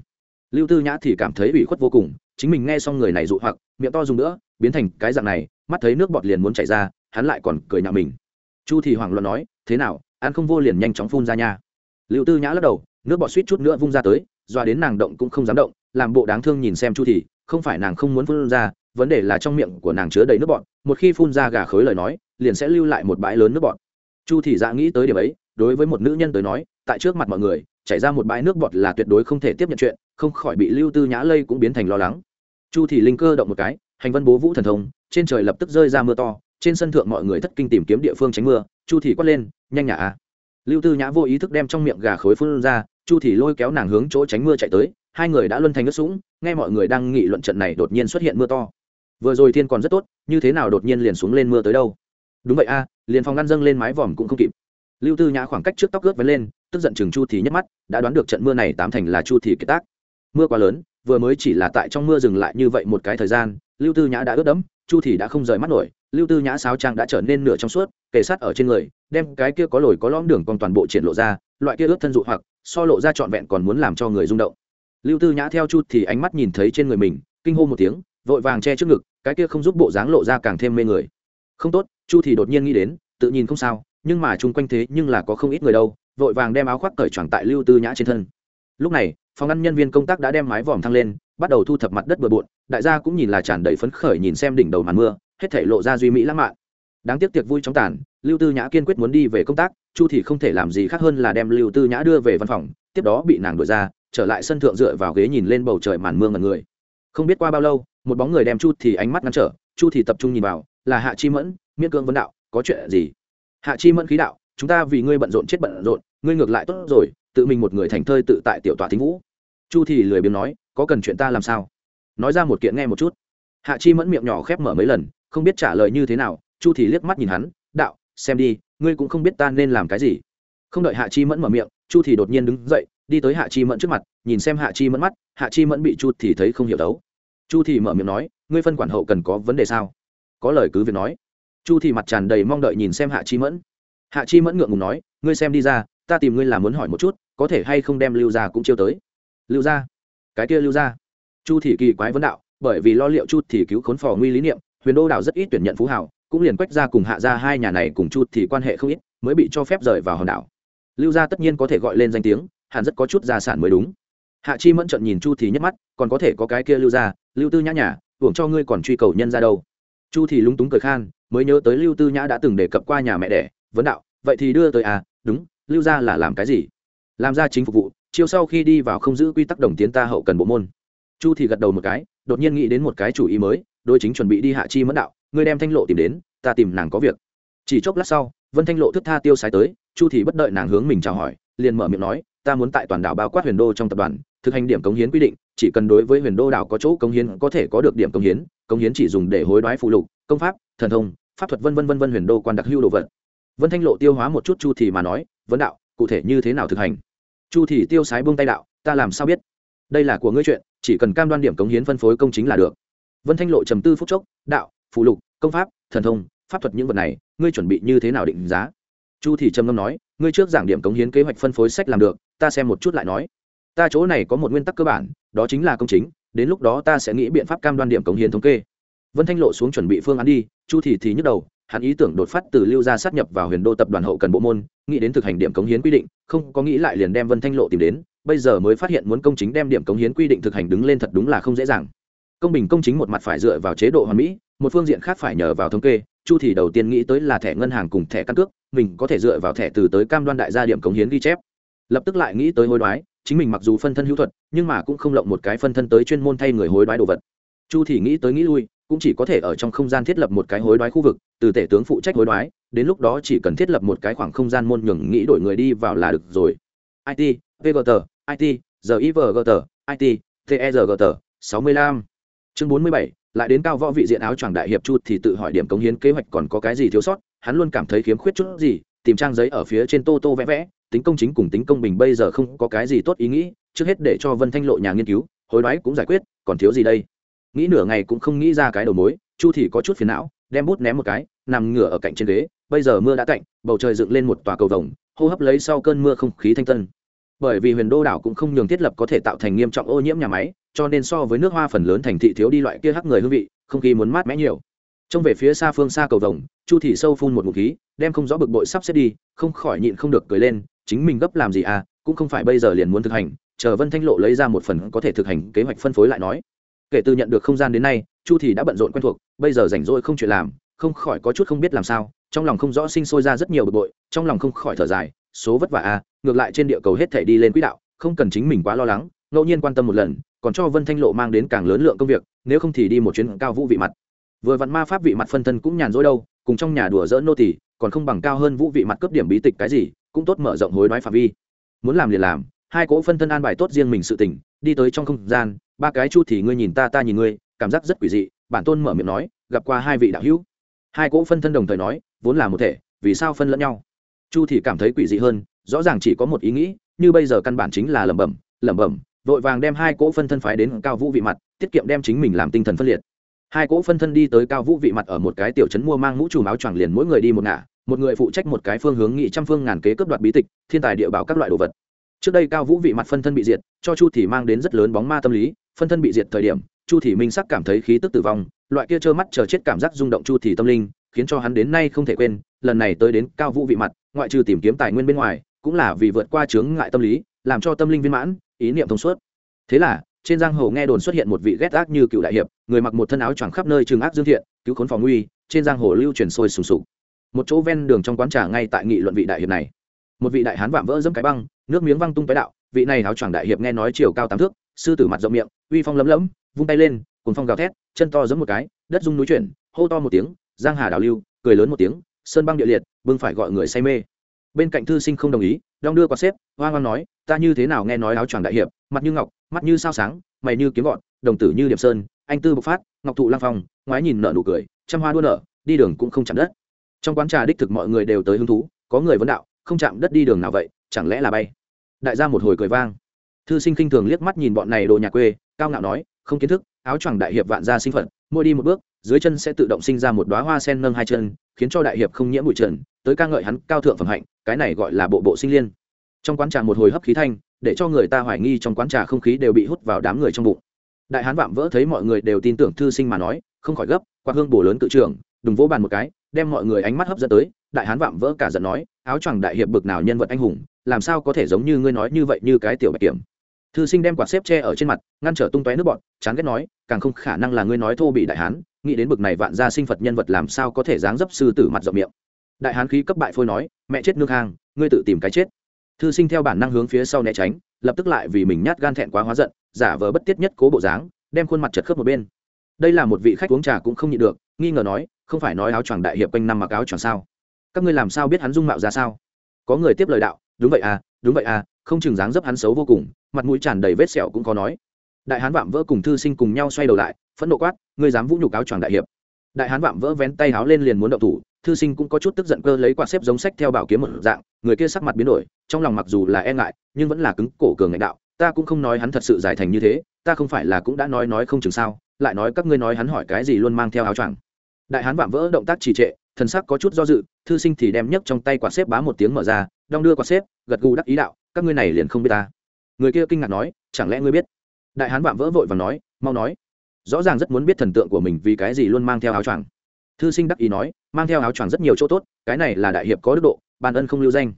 Lưu tư nhã thì cảm thấy ủy khuất vô cùng, chính mình nghe xong người này dụ hoặc, miệng to dùng nữa, biến thành cái dạng này, mắt thấy nước bọt liền muốn chảy ra, hắn lại còn cười nhạo mình. Chu thì hoảng loạn nói, thế nào, ăn không vô liền nhanh chóng phun ra nha. Lưu tư nhã lắc đầu, nước bọt suýt chút nữa vung ra tới doa đến nàng động cũng không dám động, làm bộ đáng thương nhìn xem chu thì không phải nàng không muốn phun ra, vấn đề là trong miệng của nàng chứa đầy nước bọt, một khi phun ra gà khối lời nói, liền sẽ lưu lại một bãi lớn nước bọt. Chu thì dạ nghĩ tới điểm ấy, đối với một nữ nhân tới nói, tại trước mặt mọi người chảy ra một bãi nước bọt là tuyệt đối không thể tiếp nhận chuyện, không khỏi bị lưu tư nhã lây cũng biến thành lo lắng. Chu thì linh cơ động một cái, hành vân bố vũ thần thông, trên trời lập tức rơi ra mưa to, trên sân thượng mọi người thất kinh tìm kiếm địa phương tránh mưa, chu thì quát lên, nhanh nhả. A lưu tư nhã vô ý thức đem trong miệng gà khối phun ra, chu thì lôi kéo nàng hướng chỗ tránh mưa chạy tới, hai người đã luân thành ướt sũng, nghe mọi người đang nghị luận trận này đột nhiên xuất hiện mưa to. Vừa rồi thiên còn rất tốt, như thế nào đột nhiên liền xuống lên mưa tới đâu? Đúng vậy a, liền phòng ngăn dâng lên mái vòm cũng không kịp. Lưu tư nhã khoảng cách trước tóc ướt vấn lên tức giận chừng chu thì nhấc mắt, đã đoán được trận mưa này tám thành là chu thì kiệt tác. Mưa quá lớn, vừa mới chỉ là tại trong mưa dừng lại như vậy một cái thời gian, lưu tư nhã đã ướt đẫm, chu thì đã không rời mắt nổi, lưu tư nhã sáo trang đã trở nên nửa trong suốt, kề sát ở trên người, đem cái kia có lồi có lõm đường còn toàn bộ triển lộ ra, loại kia ướt thân dụ hoặc, so lộ ra trọn vẹn còn muốn làm cho người rung động. Lưu tư nhã theo chu thì ánh mắt nhìn thấy trên người mình, kinh hô một tiếng, vội vàng che trước ngực, cái kia không giúp bộ dáng lộ ra càng thêm mê người. Không tốt, chu thì đột nhiên nghĩ đến, tự nhìn không sao, nhưng mà chung quanh thế nhưng là có không ít người đâu vội vàng đem áo khoác cởi choàng tại lưu tư nhã trên thân. Lúc này, phòng ăn nhân viên công tác đã đem mái vòm thăng lên, bắt đầu thu thập mặt đất bừa bộn, đại gia cũng nhìn là tràn đầy phấn khởi nhìn xem đỉnh đầu màn mưa, hết thể lộ ra duy mỹ lãng mạn. Đáng tiếc tiệc vui trong tàn, lưu tư nhã kiên quyết muốn đi về công tác, chu thì không thể làm gì khác hơn là đem lưu tư nhã đưa về văn phòng, tiếp đó bị nàng đuổi ra, trở lại sân thượng dựa vào ghế nhìn lên bầu trời màn mưa ngẩn người. Không biết qua bao lâu, một bóng người đem chu thì ánh mắt ngăn trở, chu thì tập trung nhìn vào, là hạ chi mẫn, miễn cưỡng vấn đạo, có chuyện gì? Hạ chi mẫn khí đạo chúng ta vì ngươi bận rộn chết bận rộn, ngươi ngược lại tốt rồi, tự mình một người thành thơi tự tại tiểu tọa thính vũ. Chu thì lười biếng nói, có cần chuyện ta làm sao? Nói ra một kiện nghe một chút. Hạ chi mẫn miệng nhỏ khép mở mấy lần, không biết trả lời như thế nào, chu thì liếc mắt nhìn hắn, đạo, xem đi, ngươi cũng không biết ta nên làm cái gì. Không đợi hạ chi mẫn mở miệng, chu thì đột nhiên đứng dậy, đi tới hạ chi mẫn trước mặt, nhìn xem hạ chi mẫn mắt, hạ chi mẫn bị chu thì thấy không hiểu đấu. Chu thì mở miệng nói, ngươi phân quản hậu cần có vấn đề sao? Có lời cứ việc nói. Chu thì mặt tràn đầy mong đợi nhìn xem hạ chi mẫn hạ chi mẫn ngượng ngùng nói ngươi xem đi ra ta tìm ngươi là muốn hỏi một chút có thể hay không đem lưu gia cũng chiêu tới? Lưu gia, cái kia lưu gia, chu thì kỳ quái vấn đạo bởi vì lo liệu chu thì cứu khốn phò nguy lý niệm huyền đô đảo rất ít tuyển nhận phú hảo cũng liền quách ra cùng hạ ra hai nhà này cùng chu thì quan hệ không ít mới bị cho phép rời vào hòn đảo. Lưu gia tất nhiên có thể gọi lên danh tiếng hẳn rất có chút gia sản mới đúng. Hạ chi mẫn trận nhìn chu thì nhất mắt còn có thể có cái kia lưu gia lưu tư nhã nhã, hưởng cho ngươi còn truy cầu nhân ra đâu? Chu thì lúng túng cười khan mới nhớ tới lưu tư nhã đã từng đề cập qua nhà mẹ đẻ vấn đạo vậy thì đưa tới à đúng, lưu gia là làm cái gì? Làm gia chính phục vụ chiều sau khi đi vào không giữ quy tắc đồng tiến ta hậu cần bộ môn. Chu thì gật đầu một cái, đột nhiên nghĩ đến một cái chủ ý mới đôi chính chuẩn bị đi hạ chi mẫn đạo, ngươi đem thanh lộ tìm đến, ta tìm nàng có việc. Chỉ chốc lát sau, vân thanh lộ thức tha tiêu sái tới, chu thì bất đợi nàng hướng mình chào hỏi, liền mở miệng nói, ta muốn tại toàn đảo bao quát huyền đô trong tập đoàn, thực hành điểm cống hiến quy định, chỉ cần đối với huyền đô đảo có chỗ cống hiến có thể có được điểm cống hiến cống hiến chỉ dùng để hối đoái phụ lục, công pháp, thần thông, pháp thuật vân vân vân vân huyền đô quan đặc hưu đồ vật vân thanh lộ tiêu hóa một chút chu thì mà nói, vấn đạo, cụ thể như thế nào thực hành? Chu thì tiêu sái buông tay đạo, ta làm sao biết? Đây là của ngươi chuyện, chỉ cần cam đoan điểm cống hiến phân phối công chính là được. Vân thanh lộ trầm tư phúc chốc, đạo phụ lục, công pháp, thần thông, pháp thuật những vật này, ngươi chuẩn bị như thế nào định giá? Chu thì trầm ngâm nói, ngươi trước giảng điểm cống hiến kế hoạch phân phối sách làm được, ta xem một chút lại nói. Ta chỗ này có một nguyên tắc cơ bản, đó chính là công chính, đến lúc đó ta sẽ nghĩ biện pháp cam đoan điểm cống hiến thống kê. Vân thanh lộ xuống chuẩn bị phương án đi, chu thì thì nhức đầu hắn ý tưởng đột phát từ lưu gia sát nhập vào huyền đô tập đoàn hậu cần bộ môn, nghĩ đến thực hành điểm cống hiến quy định, không có nghĩ lại liền đem vân thanh lộ tìm đến, bây giờ mới phát hiện muốn công chính đem điểm cống hiến quy định thực hành đứng lên thật đúng là không dễ dàng. Công bình công chính một mặt phải dựa vào chế độ hoàn mỹ, một phương diện khác phải nhờ vào thống kê, chu thì đầu tiên nghĩ tới là thẻ ngân hàng cùng thẻ căn cước, mình có thể dựa vào thẻ từ tới cam đoan đại gia điểm cống hiến ghi chép. Lập tức lại nghĩ tới hối đoái, chính mình mặc dù phân thân hữu thuật, nhưng mà cũng không lộng một cái phân thân tới chuyên môn thay người hối đoái đồ vật. Chu thì nghĩ tới nghĩ lui cũng chỉ có thể ở trong không gian thiết lập một cái hối đoái khu vực, từ tể tướng phụ trách hối đoái, đến lúc đó chỉ cần thiết lập một cái khoảng không gian môn nhường nghĩ đổi người đi vào là được rồi. It vgt it givgt it tergt sáu mươi lăm. Chương bốn mươi bảy, lại đến cao võ vị diện áo choàng đại hiệp chu thì tự hỏi điểm cống hiến kế hoạch còn có cái gì thiếu sót, hắn luôn cảm thấy khiếm khuyết chút gì, tìm trang giấy ở phía trên tô tô vẽ vẽ, tính công chính cùng tính công bình bây giờ không có cái gì tốt ý nghĩ, trước hết để cho vân thanh lộ nhà nghiên cứu, hối đoái cũng giải quyết, còn thiếu gì đây? Nghĩ nửa ngày cũng không nghĩ ra cái đầu mối chu thì có chút phiền não đem bút ném một cái nằm ngửa ở cạnh trên ghế bây giờ mưa đã tạnh, bầu trời dựng lên một tòa cầu vồng hô hấp lấy sau cơn mưa không khí thanh tân. Bởi vì huyền đô đảo cũng không nhường thiết lập có thể tạo thành nghiêm trọng ô nhiễm nhà máy cho nên so với nước hoa phần lớn thành thị thiếu đi loại kia hắc người hương vị không khí muốn mát mẽ nhiều. Trông về phía xa phương xa cầu vồng chu thị sâu phun một ngụm khí đem không rõ bực bội sắp xếp đi không khỏi nhịn không được cười lên chính mình gấp làm gì à cũng không phải bây giờ liền muốn thực hành chờ vân thanh lộ lấy ra một phần có thể thực hành kế hoạch phân phối lại nói kể từ nhận được không gian đến nay, chu thì đã bận rộn quen thuộc, bây giờ rảnh rỗi không chuyện làm, không khỏi có chút không biết làm sao, trong lòng không rõ sinh sôi ra rất nhiều bực bội, trong lòng không khỏi thở dài, số vất vả à ngược lại trên địa cầu hết thể đi lên quỹ đạo, không cần chính mình quá lo lắng, ngẫu nhiên quan tâm một lần, còn cho vân thanh lộ mang đến càng lớn lượng công việc, nếu không thì đi một chuyến cao vũ vị mặt vừa vặn ma pháp vị mặt phân thân cũng nhàn rỗi đâu, cùng trong nhà đùa dỡn nô tỳ, còn không bằng cao hơn vũ vị mặt cấp điểm bí tịch cái gì, cũng tốt mở rộng hối đoái phạm vi muốn làm liền làm, hai cỗ phân thân an bài tốt riêng mình sự tình đi tới trong không gian, ba cái chu thì ngươi nhìn ta ta nhìn ngươi, cảm giác rất quỷ dị, bản tôn mở miệng nói, gặp qua hai vị đạo hữu. Hai cỗ phân thân đồng thời nói, vốn là một thể, vì sao phân lẫn nhau? Chu thì cảm thấy quỷ dị hơn, rõ ràng chỉ có một ý nghĩ, như bây giờ căn bản chính là lẩm bẩm lẩm bẩm, vội vàng đem hai cỗ phân thân phái đến cao vũ vị mặt, tiết kiệm đem chính mình làm tinh thần phân liệt. Hai cỗ phân thân đi tới cao vũ vị mặt ở một cái tiểu trấn mua mang mũ trùm áo choàng liền mỗi người đi một ngả, một người phụ trách một cái phương hướng nghị trăm phương ngàn kế cướp đoạt bí tịch, thiên tài địa bảo các loại đồ vật trước đây cao vũ vị mặt phân thân bị diệt, cho chu thì mang đến rất lớn bóng ma tâm lý, phân thân bị diệt thời điểm, chu thì minh sắc cảm thấy khí tức tử vong, loại kia trơ mắt chờ chết cảm giác rung động chu thì tâm linh, khiến cho hắn đến nay không thể quên, lần này tới đến cao vũ vị mặt, ngoại trừ tìm kiếm tài nguyên bên ngoài, cũng là vì vượt qua chướng ngại tâm lý, làm cho tâm linh viên mãn, ý niệm thông suốt. Thế là, trên giang hồ nghe đồn xuất hiện một vị ghét ác như cựu đại hiệp, người mặc một thân áo choàng khắp nơi trường ác dương thiện, cứu khốn phòng nguy, trên giang hồ lưu truyền sôi sùng sục. Một chỗ ven đường trong quán trà ngay tại nghị luận vị đại hiệp này. Một vị đại hán vạm vỡ dẫm cái băng nước miếng văng tung cái đạo, vị này áo choàng đại hiệp nghe nói chiều cao tám thước, sư tử mặt rộng miệng, uy phong lấm lấm, vung tay lên cùng phong gào thét, chân to giống một cái, đất rung núi chuyển, hô to một tiếng, giang hà đảo lưu, cười lớn một tiếng, sơn băng địa liệt, bưng phải gọi người say mê. Bên cạnh thư sinh không đồng ý, đong đưa qua xếp, hoang hoang nói, ta như thế nào nghe nói áo choàng đại hiệp, mặt như ngọc, mắt như sao sáng, mày như kiếm gọn, đồng tử như điểm sơn, anh tư bộc phát, ngọc thụ lang phong, ngoái nhìn nở nụ cười, trăm hoa đua nở, đi đường cũng không chạm đất. Trong quán trà đích thực mọi người đều tới hứng thú, có người vấn đạo, không chạm đất đi đường nào vậy? Chẳng lẽ là bay? Đại gia một hồi cười vang. Thư sinh khinh thường liếc mắt nhìn bọn này đồ nhà quê, cao ngạo nói, không kiến thức, áo choàng đại hiệp vạn gia sinh phận mỗi đi một bước, dưới chân sẽ tự động sinh ra một đoá hoa sen nâng hai chân, khiến cho đại hiệp không nhiễm bụi trần, tới ca ngợi hắn cao thượng phẩm hạnh, cái này gọi là bộ bộ sinh liên. Trong quán trà một hồi hấp khí thanh, để cho người ta hoài nghi trong quán trà không khí đều bị hút vào đám người trong bụng. Đại hán vạm vỡ thấy mọi người đều tin tưởng thư sinh mà nói, không khỏi gấp qua hương bổ lớn tự trưởng, đùng vỗ bàn một cái, đem mọi người ánh mắt hấp dẫn tới, đại hán vạm vỡ cả giận nói, áo choàng đại hiệp bực nào nhân vật anh hùng làm sao có thể giống như ngươi nói như vậy như cái tiểu bạch kiểm? Thư sinh đem quạt xếp tre ở trên mặt, ngăn trở tung tóe nước bọn chán ghét nói, càng không khả năng là ngươi nói thô bị đại hán, nghĩ đến bực này vạn gia sinh phật nhân vật làm sao có thể dáng dấp sư tử mặt rộng miệng. Đại hán khí cấp bại phôi nói, mẹ chết nương hang, ngươi tự tìm cái chết. Thư sinh theo bản năng hướng phía sau né tránh, lập tức lại vì mình nhát gan thẹn quá hóa giận, giả vờ bất tiết nhất cố bộ dáng, đem khuôn mặt chật khớp một bên. Đây là một vị khách uống trà cũng không nhịn được, nghi ngờ nói, không phải nói áo choàng đại hiệp quanh năm mặc áo choàng sao? Các ngươi làm sao biết hắn dung mạo ra sao? Có người tiếp lời đạo đúng vậy à đúng vậy à không chừng dáng dấp hắn xấu vô cùng, mặt mũi tràn đầy vết sẹo cũng có nói. Đại hán vạm vỡ cùng thư sinh cùng nhau xoay đầu lại, phẫn nộ quát, ngươi dám vũ nhục áo choàng đại hiệp. Đại hán vạm vỡ vén tay háo lên liền muốn động thủ, thư sinh cũng có chút tức giận cơ lấy quạt xếp giống sách theo bảo kiếm một dạng, người kia sắc mặt biến đổi, trong lòng mặc dù là e ngại, nhưng vẫn là cứng cổ cường ngạnh đạo, ta cũng không nói hắn thật sự giải thành như thế, ta không phải là cũng đã nói nói không chừng sao, lại nói các ngươi nói hắn hỏi cái gì luôn mang theo áo choàng. Đại hán vạm vỡ động tác trì trệ, thần sắc có chút do dự, thư sinh thì đem nhấc trong tay quạt xếp bá một tiếng mở ra đong đưa quạt xếp, gật gù đắc ý đạo, các ngươi này liền không biết ta. Người kia kinh ngạc nói, chẳng lẽ ngươi biết? Đại hán vạm vỡ vội và nói, mau nói. Rõ ràng rất muốn biết thần tượng của mình vì cái gì luôn mang theo áo choàng. Thư sinh đắc ý nói, mang theo áo choàng rất nhiều chỗ tốt, cái này là đại hiệp có đức độ, ban ân không lưu danh.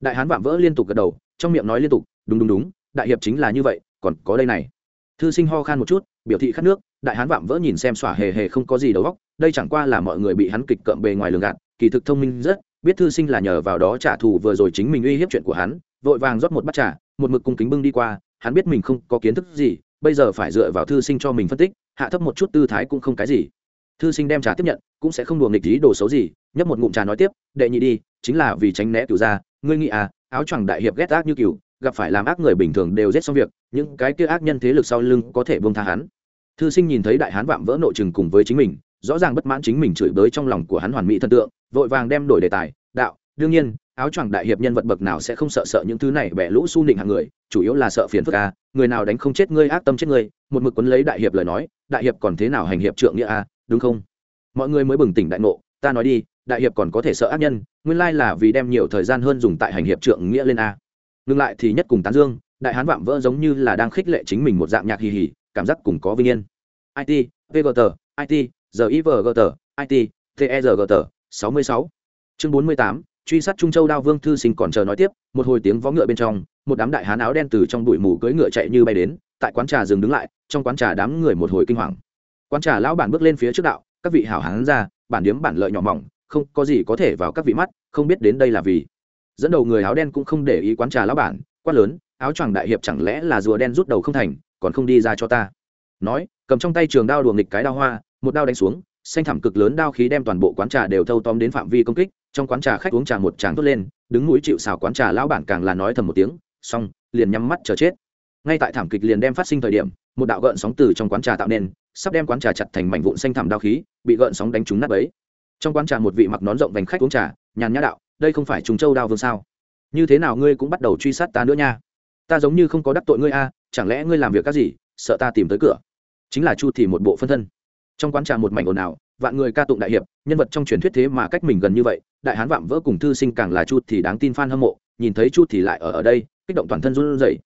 Đại hán vạm vỡ liên tục gật đầu, trong miệng nói liên tục, đúng đúng đúng, đại hiệp chính là như vậy, còn có đây này. Thư sinh ho khan một chút, biểu thị khát nước, đại hán vạm vỡ nhìn xem xỏa hề hề không có gì đầu góc đây chẳng qua là mọi người bị hắn kịch cợm bề ngoài lường gạt, kỳ thực thông minh rất biết thư sinh là nhờ vào đó trả thù vừa rồi chính mình uy hiếp chuyện của hắn, vội vàng rót một bát trà, một mực cung kính bưng đi qua, hắn biết mình không có kiến thức gì, bây giờ phải dựa vào thư sinh cho mình phân tích, hạ thấp một chút tư thái cũng không cái gì. Thư sinh đem trà tiếp nhận, cũng sẽ không đùa nghịch ý đồ xấu gì, nhấp một ngụm trà nói tiếp, đệ nhị đi, chính là vì tránh né cửu ra ngươi nghĩ à áo choàng đại hiệp ghét ác như cửu, gặp phải làm ác người bình thường đều giết xong việc, những cái kia ác nhân thế lực sau lưng có thể buông tha hắn. Thư sinh nhìn thấy đại hán vạm vỡ nội chừng cùng với chính mình rõ ràng bất mãn chính mình chửi bới trong lòng của hắn hoàn mỹ thần tượng, vội vàng đem đổi đề tài, đạo, đương nhiên, áo choàng đại hiệp nhân vật bậc nào sẽ không sợ sợ những thứ này bẻ lũ su nịnh hàng người, chủ yếu là sợ phiền phức a, người nào đánh không chết ngươi, ác tâm chết ngươi, một mực quấn lấy đại hiệp lời nói, đại hiệp còn thế nào hành hiệp trượng nghĩa a, đúng không? Mọi người mới bừng tỉnh đại ngộ, ta nói đi, đại hiệp còn có thể sợ ác nhân, nguyên lai là vì đem nhiều thời gian hơn dùng tại hành hiệp trượng nghĩa lên a. Ngừng lại thì nhất cùng tán dương, đại hán vạm vỡ giống như là đang khích lệ chính mình một dạng nhạc hì hì, cảm giác cùng có vinh yên. It vgt it giờ givgt it tergt sáu mươi sáu. Chương bốn mươi tám, truy sát trung châu đao vương thư sinh còn chờ nói tiếp, một hồi tiếng vó ngựa bên trong, một đám đại hán áo đen từ trong bụi mù cưỡi ngựa chạy như bay đến, tại quán trà dừng đứng lại, trong quán trà đám người một hồi kinh hoàng. Quán trà lão bản bước lên phía trước đạo, các vị hảo hán ra, bản điếm bản lợi nhỏ mỏng, không có gì có thể vào các vị mắt, không biết đến đây là vì. Dẫn đầu người áo đen cũng không để ý quán trà lão bản, quát lớn, áo choàng đại hiệp chẳng lẽ là rùa đen rút đầu không thành, còn không đi ra cho ta? Nói, cầm trong tay trường đao đùa nghịch cái đao hoa một đao đánh xuống, xanh thảm cực lớn đao khí đem toàn bộ quán trà đều thâu tóm đến phạm vi công kích, trong quán trà khách uống trà một tràng tốt lên, đứng núi chịu xào quán trà lão bản càng là nói thầm một tiếng, xong, liền nhắm mắt chờ chết. Ngay tại thảm kịch liền đem phát sinh thời điểm, một đạo gợn sóng từ trong quán trà tạo nên, sắp đem quán trà chặt thành mảnh vụn xanh thảm đao khí, bị gợn sóng đánh trúng nát ấy trong quán trà một vị mặc nón rộng vành khách uống trà, nhàn nhã đạo, đây không phải trùng châu đao vương sao? Như thế nào ngươi cũng bắt đầu truy sát ta nữa nha? Ta giống như không có đắc tội ngươi a, chẳng lẽ ngươi làm việc các gì, sợ ta tìm tới cửa? Chính là chu thì một bộ phân thân trong quán trà một mảnh ồn ào, vạn người ca tụng đại hiệp, nhân vật trong truyền thuyết thế mà cách mình gần như vậy, đại hán vạm vỡ cùng thư sinh càng là chu thì đáng tin f hâm mộ, nhìn thấy chu thì lại ở ở đây, kích động toàn thân run rẩy.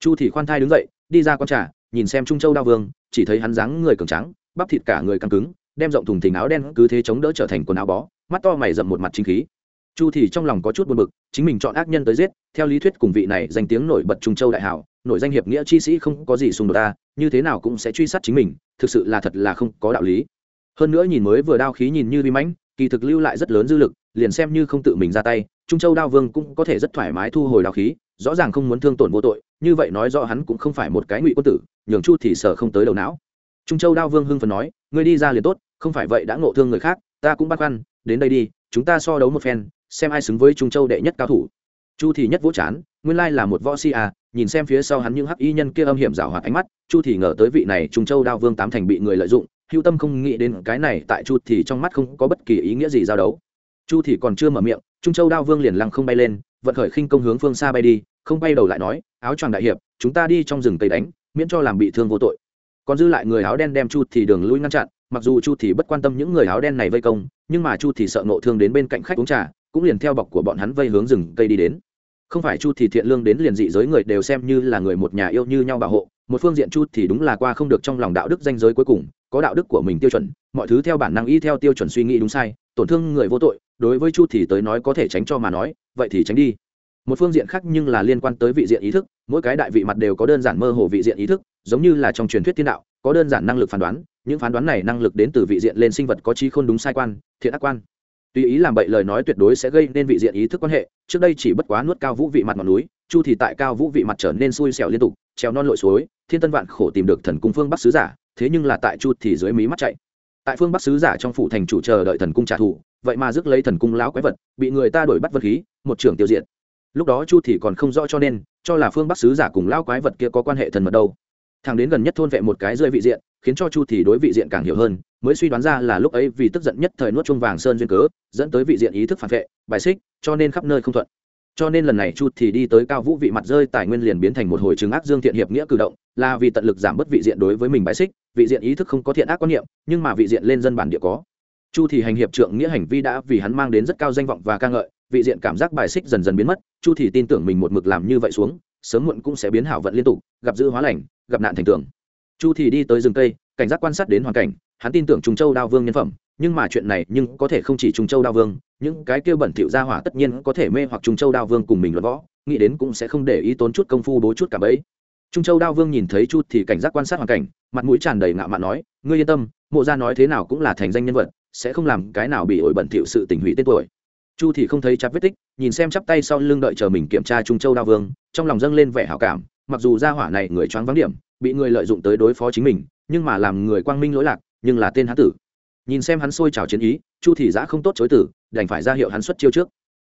Chu thì khoan thai đứng dậy, đi ra quán trà, nhìn xem trung châu đao vương, chỉ thấy hắn dáng người cường trắng bắp thịt cả người căng cứng, đem rộng thùng thình áo đen cứ thế chống đỡ trở thành quần áo bó, mắt to mày rậm một mặt chính khí. Chu thì trong lòng có chút buồn bực, chính mình chọn ác nhân tới giết, theo lý thuyết cùng vị này danh tiếng nổi bật trung châu đại hảo, nổi danh hiệp nghĩa chi sĩ không có gì xung đột ta như thế nào cũng sẽ truy sát chính mình, thực sự là thật là không có đạo lý. Hơn nữa nhìn mới vừa đao khí nhìn như vi mãnh, kỳ thực lưu lại rất lớn dư lực, liền xem như không tự mình ra tay, trung châu đao vương cũng có thể rất thoải mái thu hồi đao khí, rõ ràng không muốn thương tổn vô tội, như vậy nói rõ hắn cũng không phải một cái ngụy quân tử, nhường chu thì sợ không tới đầu não. Trung châu đao vương hưng phần nói, ngươi đi ra liền tốt, không phải vậy đã ngộ thương người khác, ta cũng băn khoăn, đến đây đi, chúng ta so đấu một phen, xem ai xứng với trung châu đệ nhất cao thủ. Chu thì nhất vỗ chán, nguyên lai là một võ si à nhìn xem phía sau hắn những hắc y nhân kia âm hiểm rào hoạt ánh mắt, chu thì ngờ tới vị này trung châu đao vương tám thành bị người lợi dụng, hưu tâm không nghĩ đến cái này tại chu thì trong mắt không có bất kỳ ý nghĩa gì giao đấu. Chu thì còn chưa mở miệng, trung châu đao vương liền lăng không bay lên, vận khởi khinh công hướng phương xa bay đi, không bay đầu lại nói, áo choàng đại hiệp, chúng ta đi trong rừng tây đánh, miễn cho làm bị thương vô tội. Còn dư lại người áo đen đem chu thì đường lui ngăn chặn, mặc dù chu thì bất quan tâm những người áo đen này vây công, nhưng mà chu thì sợ nộ thương đến bên cạnh khách uống trà, cũng liền theo bọc của bọn hắn vây hướng rừng cây đi đến không phải chu thì thiện lương đến liền dị giới người đều xem như là người một nhà yêu như nhau bảo hộ, một phương diện chu thì đúng là qua không được trong lòng đạo đức danh giới cuối cùng, có đạo đức của mình tiêu chuẩn, mọi thứ theo bản năng y theo tiêu chuẩn suy nghĩ đúng sai, tổn thương người vô tội, đối với chu thì tới nói có thể tránh cho mà nói, vậy thì tránh đi. Một phương diện khác nhưng là liên quan tới vị diện ý thức, mỗi cái đại vị mặt đều có đơn giản mơ hồ vị diện ý thức, giống như là trong truyền thuyết thiên đạo, có đơn giản năng lực phán đoán, những phán đoán này năng lực đến từ vị diện lên sinh vật có trí khôn đúng sai quan, thiện ác quan tùy ý làm bậy lời nói tuyệt đối sẽ gây nên vị diện ý thức quan hệ, trước đây chỉ bất quá nuốt cao vũ vị mặt ngọn núi, chu thì tại cao vũ vị mặt trở nên xui xẻo liên tục treo non lội suối, thiên tân vạn khổ tìm được thần cung phương bắc sứ giả, thế nhưng là tại chu thì dưới mí mắt chạy. Tại phương bắc sứ giả trong phủ thành chủ chờ đợi thần cung trả thù, vậy mà rước lấy thần cung lão quái vật, bị người ta đuổi bắt vật khí, một trưởng tiêu diệt. Lúc đó chu thì còn không rõ cho nên, cho là phương bắc sứ giả cùng lão quái vật kia có quan hệ thần mật đâu thằng đến gần nhất thôn vệ một cái rơi vị diện, khiến cho chu thì đối vị diện càng hiểu hơn, mới suy đoán ra là lúc ấy vì tức giận nhất thời nuốt chung vàng sơn duyên cớ, dẫn tới vị diện ý thức phản vệ, bài xích, cho nên khắp nơi không thuận. Cho nên lần này chu thì đi tới cao vũ vị mặt rơi tài nguyên liền biến thành một hồi chứng ác dương thiện hiệp nghĩa cử động, là vì tận lực giảm bớt vị diện đối với mình bài xích, vị diện ý thức không có thiện ác quan niệm, nhưng mà vị diện lên dân bản địa có. Chu thì hành hiệp trượng nghĩa hành vi đã vì hắn mang đến rất cao danh vọng và ca ngợi, vị diện cảm giác bài xích dần dần biến mất, chu thì tin tưởng mình một mực làm như vậy xuống, sớm muộn cũng sẽ biến hảo vận liên tục, gặp dư hóa lành gặp nạn thành tường. Chu thì đi tới rừng cây, cảnh giác quan sát đến hoàn cảnh, hắn tin tưởng trung châu đao vương nhân phẩm, nhưng mà chuyện này nhưng có thể không chỉ trung châu đao vương, những cái kia bẩn thỉu ra hỏa tất nhiên có thể mê hoặc trung châu đao vương cùng mình luận võ, nghĩ đến cũng sẽ không để ý tốn chút công phu bố chút cả bấy trung châu đao vương nhìn thấy chu thì cảnh giác quan sát hoàn cảnh, mặt mũi tràn đầy ngạo mạn nói, ngươi yên tâm, mộ gia nói thế nào cũng là thành danh nhân vật, sẽ không làm cái nào bị ổi bẩn thỉu sự tình hủy tên tuổi. Chu thì không thấy chắp vết tích, nhìn xem chắp tay sau lưng đợi chờ mình kiểm tra trung châu đao vương, trong lòng dâng lên vẻ hảo cảm mặc dù gia hỏa này người choáng vắng điểm, bị người lợi dụng tới đối phó chính mình, nhưng mà làm người quang minh lỗi lạc, nhưng là tên hán tử. Nhìn xem hắn sôi trào chiến ý, chu thị giã không tốt chối tử đành phải ra hiệu hắn xuất chiêu trước.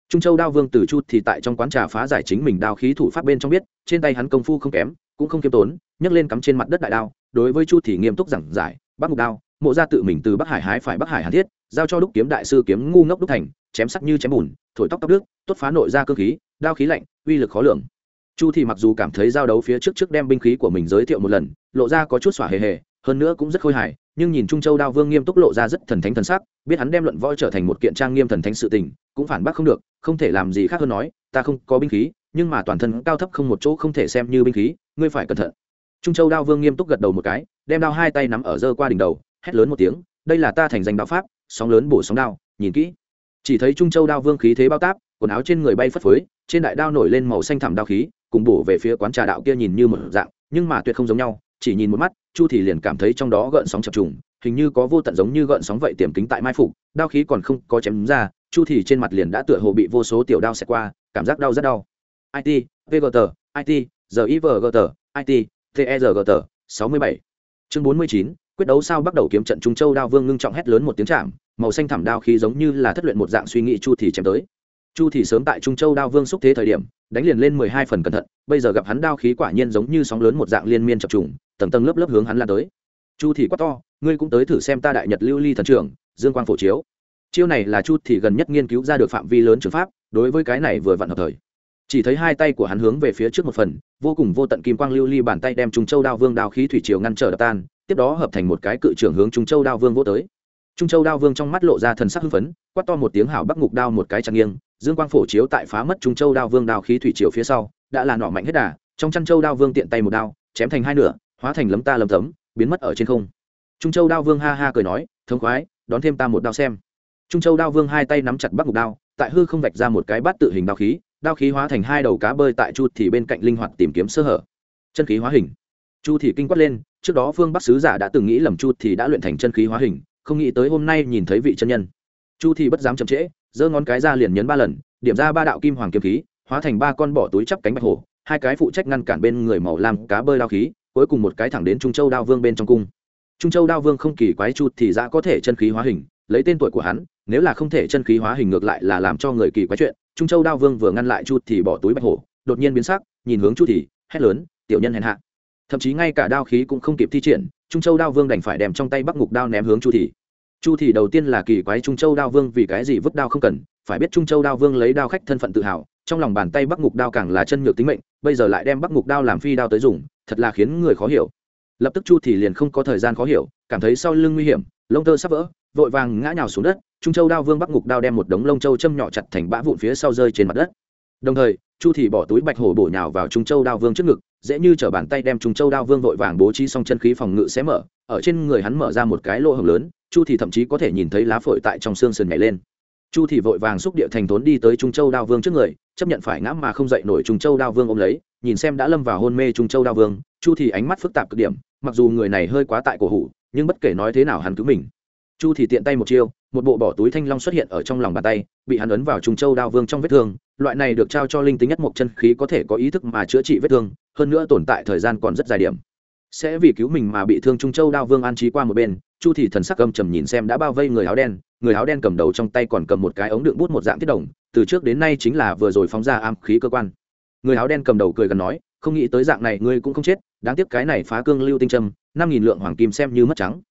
Trung châu đao vương tử chu thì tại trong quán trà phá giải chính mình đao khí thủ pháp bên trong biết, trên tay hắn công phu không kém, cũng không kiêm tốn, nhấc lên cắm trên mặt đất đại đao, đối với chu thì nghiêm túc giảng giải bắt mục đao, mộ ra tự mình từ bắc hải hái phải bắc hải hàn thiết, giao cho đúc kiếm đại sư kiếm ngu ngốc đúc thành, chém sắc như chém bùn, thổi tóc tóc đức tốt phá nội ra cơ khí, đao khí lạnh, uy lực khó lường chu thì mặc dù cảm thấy giao đấu phía trước trước đem binh khí của mình giới thiệu một lần, lộ ra có chút xỏa hề hề, hơn nữa cũng rất khôi hài, nhưng nhìn trung châu đao vương nghiêm túc lộ ra rất thần thánh thần sắc, biết hắn đem luận võ trở thành một kiện trang nghiêm thần thánh sự tình, cũng phản bác không được, không thể làm gì khác hơn nói, ta không có binh khí, nhưng mà toàn thân cao thấp không một chỗ không thể xem như binh khí, ngươi phải cẩn thận. Trung châu đao vương nghiêm túc gật đầu một cái, đem đao hai tay nắm ở dơ qua đỉnh đầu, hét lớn một tiếng, đây là ta thành danh đạo pháp, sóng lớn bổ sóng đao, nhìn kỹ. Chỉ thấy trung châu đao vương khí thế bao táp, quần áo trên người bay phất phới, trên đại đao nổi lên màu xanh thẳm đao khí cùng bổ về phía quán trà đạo kia nhìn như một dạng, nhưng mà tuyệt không giống nhau, chỉ nhìn một mắt, chu thì liền cảm thấy trong đó gợn sóng chập trùng, hình như có vô tận giống như gợn sóng vậy tiềm kính tại mai phục, đao khí còn không có chém ra, chu thì trên mặt liền đã tựa hồ bị vô số tiểu đao xẹt qua, cảm giác đau rất đau. It vgt it givgt it tergt sáu mươi bảy. Chương bốn mươi chín, quyết đấu sao bắt đầu kiếm trận trung châu đao vương ngưng trọng hét lớn một tiếng chạm, màu xanh thẳm đao khí giống như là thất luyện một dạng suy nghĩ chu thì chém tới chu thì sớm tại trung châu đao vương xúc thế thời điểm, đánh liền lên mười hai phần cẩn thận, bây giờ gặp hắn đao khí quả nhiên giống như sóng lớn một dạng liên miên chập trùng, tầng tầng lớp lớp hướng hắn lan tới. Chu thì quát to, ngươi cũng tới thử xem ta đại nhật lưu ly thần trưởng, dương quang phổ chiếu. Chiêu này là chu thì gần nhất nghiên cứu ra được phạm vi lớn trường pháp, đối với cái này vừa vặn hợp thời. Chỉ thấy hai tay của hắn hướng về phía trước một phần, vô cùng vô tận kim quang lưu ly bàn tay đem trung châu đao vương đao khí thủy triều ngăn trở đập tan, tiếp đó hợp thành một cái cự trưởng hướng trung châu đao vương vô tới. Trung châu đao vương trong mắt lộ ra thần sắc hưng phấn, quát to một tiếng hảo bắc ngục đao một cái chặt nghiêng dương quang phổ chiếu tại phá mất trung châu đao vương đao khí thủy triều phía sau, đã là nỏ mạnh hết đà, trong chăn châu đao vương tiện tay một đao, chém thành hai nửa, hóa thành lấm ta lấm tấm, biến mất ở trên không. Trung châu đao vương ha ha cười nói, thống khoái, đón thêm ta một đao xem. Trung châu đao vương hai tay nắm chặt bắc ngục đao, tại hư không vạch ra một cái bát tự hình đao khí đao khí hóa thành hai đầu cá bơi tại chu thì bên cạnh linh hoạt tìm kiếm sơ hở. Chân khí hóa hình. Chu thì kinh quát lên, trước đó phương bắc sứ giả đã từng nghĩ lầm chu thì đã luyện thành chân khí hóa hình, không nghĩ tới hôm nay nhìn thấy vị chân nhân. Chu thì bất dám chậm trễ giơ ngón cái ra liền nhấn ba lần, điểm ra ba đạo kim hoàng kiếm khí, hóa thành ba con bỏ túi chắp cánh bạch hổ, hai cái phụ trách ngăn cản bên người màu lam cá bơi đao khí, cuối cùng một cái thẳng đến trung châu đao vương bên trong cung. Trung châu đao vương không kỳ quái chu thì ra có thể chân khí hóa hình, lấy tên tuổi của hắn, nếu là không thể chân khí hóa hình ngược lại là làm cho người kỳ quái chuyện, trung châu đao vương vừa ngăn lại chu thì bỏ túi bạch hổ, đột nhiên biến sắc, nhìn hướng chu thì, hét lớn, tiểu nhân hèn hạ. Thậm chí ngay cả đao khí cũng không kịp thi triển, trung châu đao vương đành phải đem trong tay bắc ngục đao ném hướng chu thì chu thì đầu tiên là kỳ quái trung châu đao vương vì cái gì vứt đao không cần, phải biết trung châu đao vương lấy đao khách thân phận tự hào, trong lòng bàn tay bắc ngục đao càng là chân nhược tính mệnh, bây giờ lại đem bắc ngục đao làm phi đao tới dùng, thật là khiến người khó hiểu. Lập tức chu thì liền không có thời gian khó hiểu, cảm thấy sau lưng nguy hiểm, lông tơ sắp vỡ, vội vàng ngã nhào xuống đất, trung châu đao vương bắc ngục đao đem một đống lông châu châm nhỏ chặt thành bã vụn phía sau rơi trên mặt đất. Đồng thời, chu thì bỏ túi bạch hổ bổ nhào vào trung châu đao vương trước ngực, dễ như trở bàn tay đem trung châu đao vương vội vàng bố trí xong chân khí phòng ngự sẽ mở, ở trên người hắn mở ra một cái lỗ hổng lớn chu thì thậm chí có thể nhìn thấy lá phổi tại trong xương sườn nhảy lên. Chu thì vội vàng xúc địa thành thốn đi tới trung châu đao vương trước người, chấp nhận phải ngã mà không dậy nổi trung châu đao vương ôm lấy, nhìn xem đã lâm vào hôn mê trung châu đao vương, chu thì ánh mắt phức tạp cực điểm, mặc dù người này hơi quá tại cổ hủ, nhưng bất kể nói thế nào hắn cứu mình. Chu thì tiện tay một chiêu, một bộ bỏ túi thanh long xuất hiện ở trong lòng bàn tay, bị hắn ấn vào trung châu đao vương trong vết thương, loại này được trao cho linh tính nhất một chân khí có thể có ý thức mà chữa trị vết thương, hơn nữa tồn tại thời gian còn rất dài điểm. Sẽ vì cứu mình mà bị thương trung châu đao vương an trí qua một bên chu thì thần sắc âm trầm nhìn xem đã bao vây người áo đen, người áo đen cầm đầu trong tay còn cầm một cái ống đựng bút một dạng thiết đồng, từ trước đến nay chính là vừa rồi phóng ra am khí cơ quan. Người áo đen cầm đầu cười gần nói, không nghĩ tới dạng này ngươi cũng không chết, đáng tiếc cái này phá cương lưu tinh trâm năm nghìn lượng hoàng kim xem như mất trắng.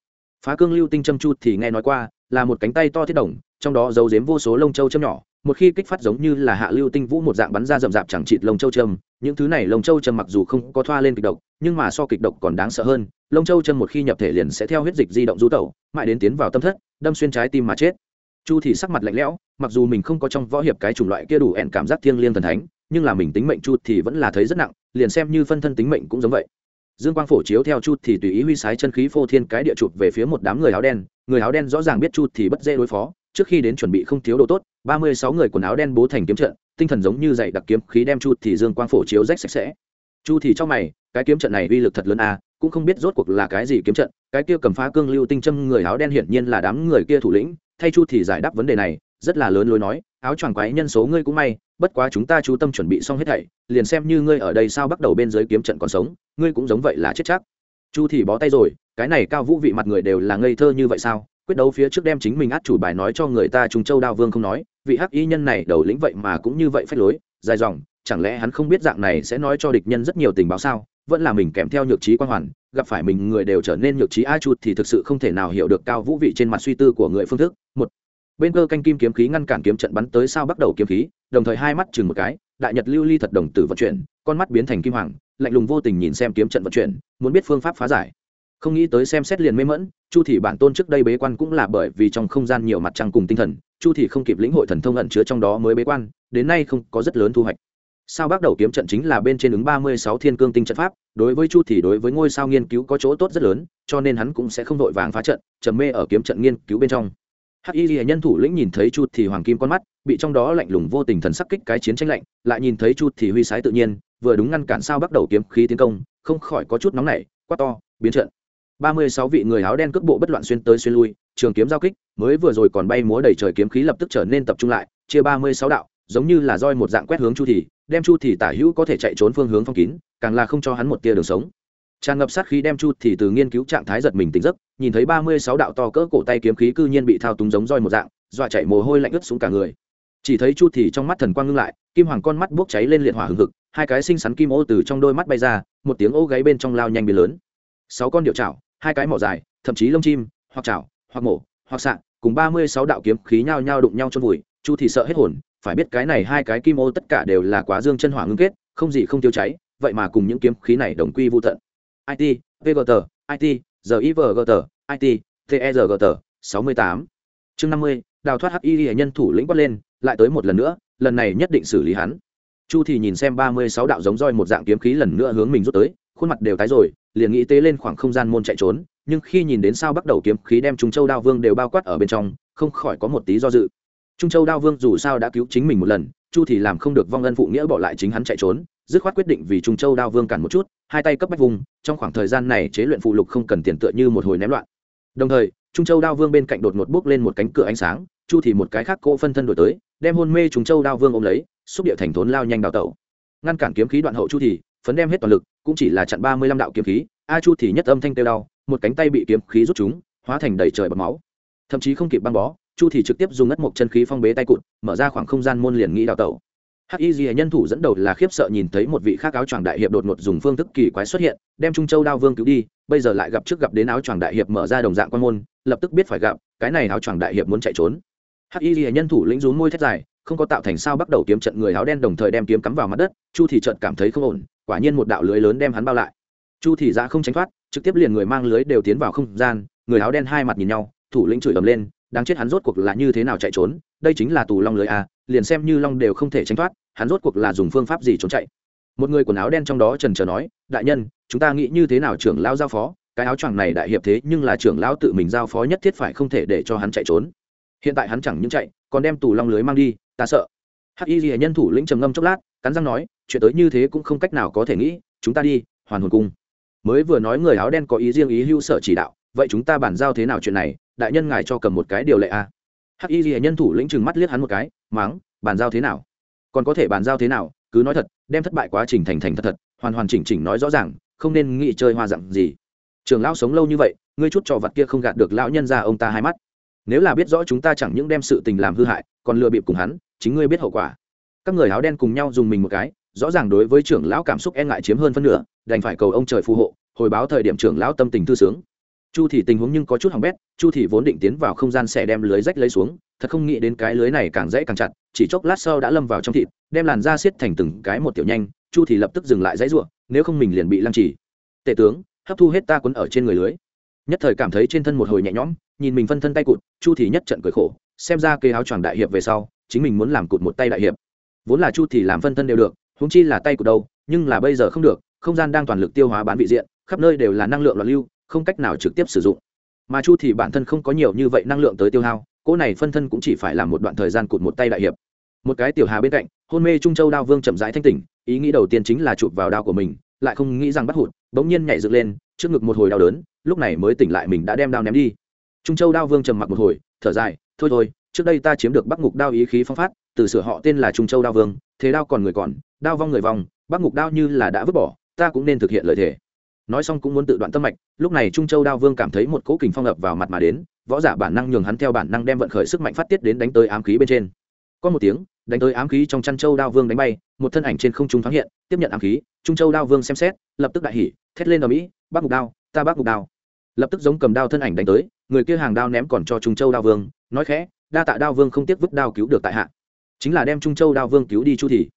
Phá cương lưu tinh trâm chu thì nghe nói qua, là một cánh tay to thiết đồng, trong đó giấu giếm vô số lông châu châm nhỏ, một khi kích phát giống như là hạ lưu tinh vũ một dạng bắn ra rậm rạp chẳng chịt lông châu châm, những thứ này lông châu châm mặc dù không có thoa lên kịch độc, nhưng mà so kịch độc còn đáng sợ hơn lông châu chân một khi nhập thể liền sẽ theo huyết dịch di động du tẩu, mãi đến tiến vào tâm thất, đâm xuyên trái tim mà chết. Chu thì sắc mặt lạnh lẽo, mặc dù mình không có trong võ hiệp cái chủng loại kia đủ ẹn cảm giác thiêng liêng thần thánh, nhưng là mình tính mệnh chu thì vẫn là thấy rất nặng, liền xem như phân thân tính mệnh cũng giống vậy. Dương quang phổ chiếu theo chu thì tùy ý huy sái chân khí phô thiên cái địa chụp về phía một đám người áo đen, người áo đen rõ ràng biết chu thì bất dễ đối phó, trước khi đến chuẩn bị không thiếu đồ tốt, ba mươi sáu người quần áo đen bố thành kiếm trận, tinh thần giống như dạy đặc kiếm khí đem chu thì dương quang phổ chiếu rách sạch sẽ. Chu thì trong mày, cái kiếm trận này uy lực thật lớn à cũng không biết rốt cuộc là cái gì kiếm trận, cái kia cầm phá cương lưu tinh châm người áo đen hiển nhiên là đám người kia thủ lĩnh, thay chu thì giải đáp vấn đề này, rất là lớn lối nói, áo choàng quái nhân số ngươi cũng may, bất quá chúng ta chú tâm chuẩn bị xong hết thảy, liền xem như ngươi ở đây sao bắt đầu bên dưới kiếm trận còn sống, ngươi cũng giống vậy là chết chắc. Chu thì bó tay rồi, cái này cao vũ vị mặt người đều là ngây thơ như vậy sao? Quyết đấu phía trước đem chính mình át chủ bài nói cho người ta trùng châu đao vương không nói, vị hắc y nhân này đầu lĩnh vậy mà cũng như vậy phách lối, dài dòng, chẳng lẽ hắn không biết dạng này sẽ nói cho địch nhân rất nhiều tình báo sao? Vẫn là mình kèm theo nhược trí quan hoàn, gặp phải mình người đều trở nên nhược trí a chút thì thực sự không thể nào hiểu được cao vũ vị trên mặt suy tư của người phương thức. Một, bên cơ canh kim kiếm khí ngăn cản kiếm trận bắn tới sao bắt đầu kiếm khí, đồng thời hai mắt chừng một cái, đại nhật lưu ly thật đồng tử vận chuyển, con mắt biến thành kim hoàng, lạnh lùng vô tình nhìn xem kiếm trận vận chuyển, muốn biết phương pháp phá giải. Không nghĩ tới xem xét liền mê mẫn chu thị bản tôn trước đây bế quan cũng là bởi vì trong không gian nhiều mặt trăng cùng tinh thần, chu thị không kịp lĩnh hội thần thông ẩn chứa trong đó mới bế quan, đến nay không có rất lớn thu hoạch sao bắt đầu kiếm trận chính là bên trên ứng ba mươi sáu thiên cương tinh trận pháp, đối với chu thì đối với ngôi sao nghiên cứu có chỗ tốt rất lớn, cho nên hắn cũng sẽ không vội vàng phá trận, trầm mê ở kiếm trận nghiên cứu bên trong. Hắc y ghi nhân thủ lĩnh nhìn thấy chu thì hoàng kim con mắt, bị trong đó lạnh lùng vô tình thần sắc kích cái chiến tranh lạnh, lại nhìn thấy chu thì huy sái tự nhiên, vừa đúng ngăn cản sao bắt đầu kiếm khí tiến công, không khỏi có chút nóng nảy, quát to, biến trận. Ba mươi sáu vị người áo đen cước bộ bất loạn xuyên tới xuyên lui, trường kiếm giao kích, mới vừa rồi còn bay múa đầy trời kiếm khí lập tức trở nên tập trung lại, chia ba mươi sáu đạo, giống như là roi một dạng quét hướng chu thì đem chu thì tả hữu có thể chạy trốn phương hướng phong kín càng là không cho hắn một tia đường sống. Tràn ngập sát khí đem chu thì từ nghiên cứu trạng thái giật mình tỉnh giấc nhìn thấy ba mươi sáu đạo to cỡ cổ tay kiếm khí cư nhiên bị thao túng giống roi một dạng dọa chạy mồ hôi lạnh ướt xuống cả người. Chỉ thấy chu thì trong mắt thần quang ngưng lại kim hoàng con mắt bốc cháy lên liệt hỏa hừng hực hai cái xinh xắn kim ô từ trong đôi mắt bay ra một tiếng ô gáy bên trong lao nhanh biến lớn. Sáu con điệu chảo hai cái mỏ dài thậm chí lông chim hoặc chảo hoặc mổ hoặc sạng, cùng ba mươi sáu đạo kiếm khí nhao nhao đụng nhau chôn vùi chu thì sợ hết hồn phải biết cái này hai cái kim ô tất cả đều là quá dương chân hỏa ngưng kết, không gì không tiêu cháy, vậy mà cùng những kiếm khí này đồng quy vô tận. It vgt it givgt it tergt sáu mươi tám. Chương năm mươi, đào thoát hắc y hệ nhân thủ lĩnh quát lên, lại tới một lần nữa, lần này nhất định xử lý hắn. Chu thì nhìn xem ba mươi sáu đạo giống roi một dạng kiếm khí lần nữa hướng mình rút tới, khuôn mặt đều tái rồi, liền nghĩ tế lên khoảng không gian môn chạy trốn, nhưng khi nhìn đến sao bắt đầu kiếm khí đem chúng châu đao vương đều bao quát ở bên trong, không khỏi có một tí do dự trung châu đao vương dù sao đã cứu chính mình một lần, chu thì làm không được vong ân phụ nghĩa bỏ lại chính hắn chạy trốn, dứt khoát quyết định vì trung châu đao vương cản một chút, hai tay cấp bách vùng, trong khoảng thời gian này chế luyện phụ lục không cần tiền tựa như một hồi ném loạn. Đồng thời, trung châu đao vương bên cạnh đột ngột bước lên một cánh cửa ánh sáng, chu thì một cái khác cỗ phân thân đổi tới, đem hôn mê trung châu đao vương ôm lấy, xúc địa thành thốn lao nhanh đào tẩu. Ngăn cản kiếm khí đoạn hậu chu thì, phấn đem hết toàn lực, cũng chỉ là chặn ba mươi lăm đạo kiếm khí, a chu thì nhất âm thanh tiêu đau, một cánh tay bị kiếm khí rút chúng, hóa thành đầy trời bọt máu. Thậm chí không kịp băng bó chu thì trực tiếp dùng ngất một chân khí phong bế tay cụt, mở ra khoảng không gian môn liền nghĩ đào tẩu. Hắc y di nhân thủ dẫn đầu là khiếp sợ nhìn thấy một vị khác áo choàng đại hiệp đột ngột dùng phương thức kỳ quái xuất hiện, đem trung châu đao vương cứu đi, bây giờ lại gặp trước gặp đến áo choàng đại hiệp mở ra đồng dạng quan môn, lập tức biết phải gặp, cái này áo choàng đại hiệp muốn chạy trốn. Hắc y di nhân thủ lĩnh rún môi thét dài, không có tạo thành sao bắt đầu kiếm trận người áo đen đồng thời đem kiếm cắm vào mặt đất, chu thì trận cảm thấy không ổn, quả nhiên một đạo lưới lớn đem hắn bao lại. Chu thì ra không tránh thoát, trực tiếp liền người mang lưới đều tiến vào không gian, người áo đen hai mặt nhìn nhau, thủ lĩnh chửi ầm lên đáng chết hắn rốt cuộc là như thế nào chạy trốn, đây chính là tù long lưới a, liền xem như long đều không thể tránh thoát, hắn rốt cuộc là dùng phương pháp gì trốn chạy. Một người quần áo đen trong đó trần trờ nói, đại nhân, chúng ta nghĩ như thế nào trưởng lão giao phó? Cái áo choàng này đại hiệp thế nhưng là trưởng lão tự mình giao phó nhất thiết phải không thể để cho hắn chạy trốn. Hiện tại hắn chẳng những chạy, còn đem tù long lưới mang đi, ta sợ. Hắc y ghi nhân thủ lĩnh trầm ngâm chốc lát, cắn răng nói, chuyện tới như thế cũng không cách nào có thể nghĩ, chúng ta đi, hoàn hồn cung. Mới vừa nói người áo đen có ý riêng ý hưu sợ chỉ đạo, vậy chúng ta bàn giao thế nào chuyện này đại nhân ngài cho cầm một cái điều lệ a. À? hắc y ghi nhân thủ lĩnh chừng mắt liếc hắn một cái máng bàn giao thế nào? Còn có thể bàn giao thế nào? Cứ nói thật, đem thất bại quá trình thành thành thật thật, hoàn hoàn chỉnh chỉnh nói rõ ràng, không nên nghĩ chơi hoa dặn gì. Trường lão sống lâu như vậy, ngươi chút trò vặt kia không gạt được lão nhân ra ông ta hai mắt. Nếu là biết rõ chúng ta chẳng những đem sự tình làm hư hại, còn lừa bịp cùng hắn, chính ngươi biết hậu quả. Các người áo đen cùng nhau dùng mình một cái, rõ ràng đối với trưởng lão cảm xúc e ngại chiếm hơn phân nửa, đành phải cầu ông trời phù hộ, hồi báo thời điểm trưởng lão tâm tình thư sướng chu thì tình huống nhưng có chút hỏng bét, chu thì vốn định tiến vào không gian sẽ đem lưới rách lấy xuống, thật không nghĩ đến cái lưới này càng dễ càng chặt, chỉ chốc lát sau đã lâm vào trong thịt, đem làn da xiết thành từng cái một tiểu nhanh, chu thì lập tức dừng lại dãy ruộng nếu không mình liền bị lăng trì. Tể tướng, hấp thu hết ta quấn ở trên người lưới. Nhất thời cảm thấy trên thân một hồi nhẹ nhõm, nhìn mình phân thân tay cụt, chu thì nhất trận cười khổ, xem ra cây áo choàng đại hiệp về sau, chính mình muốn làm cụt một tay đại hiệp. Vốn là chu thì làm phân thân đều được, huống chi là tay cụt đâu, nhưng là bây giờ không được, không gian đang toàn lực tiêu hóa bán vị diện, khắp nơi đều là năng lượng loạn lưu không cách nào trực tiếp sử dụng. Mà chu thì bản thân không có nhiều như vậy năng lượng tới tiêu hao, cỗ này phân thân cũng chỉ phải làm một đoạn thời gian cụt một tay đại hiệp. Một cái tiểu hà bên cạnh, hôn mê trung châu đao vương chậm rãi thanh tỉnh, ý nghĩ đầu tiên chính là chụp vào đao của mình, lại không nghĩ rằng bắt hụt, bỗng nhiên nhảy dựng lên, trước ngực một hồi đau đớn, lúc này mới tỉnh lại mình đã đem đao ném đi. Trung châu đao vương trầm mặc một hồi, thở dài, thôi thôi, trước đây ta chiếm được bắc ngục đao ý khí phong phát, từ sửa họ tên là trung châu đao vương, thế đao còn người còn, đao vong người vong, bắc ngục đao như là đã vứt bỏ, ta cũng nên thực hiện lời thề nói xong cũng muốn tự đoạn tâm mạch, lúc này trung châu đao vương cảm thấy một cỗ kình phong ập vào mặt mà đến, võ giả bản năng nhường hắn theo bản năng đem vận khởi sức mạnh phát tiết đến đánh tới ám khí bên trên. Có một tiếng, đánh tới ám khí trong chăn châu đao vương đánh bay, một thân ảnh trên không trung thoáng hiện, tiếp nhận ám khí, trung châu đao vương xem xét, lập tức đại hỉ, thét lên ở mỹ bác mục đao, ta bác mục đao. Lập tức giống cầm đao thân ảnh đánh tới, người kia hàng đao ném còn cho trung châu đao vương, nói khẽ, đa tạ đao vương không tiếc vứt đao cứu được tại hạ. Chính là đem trung châu đao vương cứu đi chu thì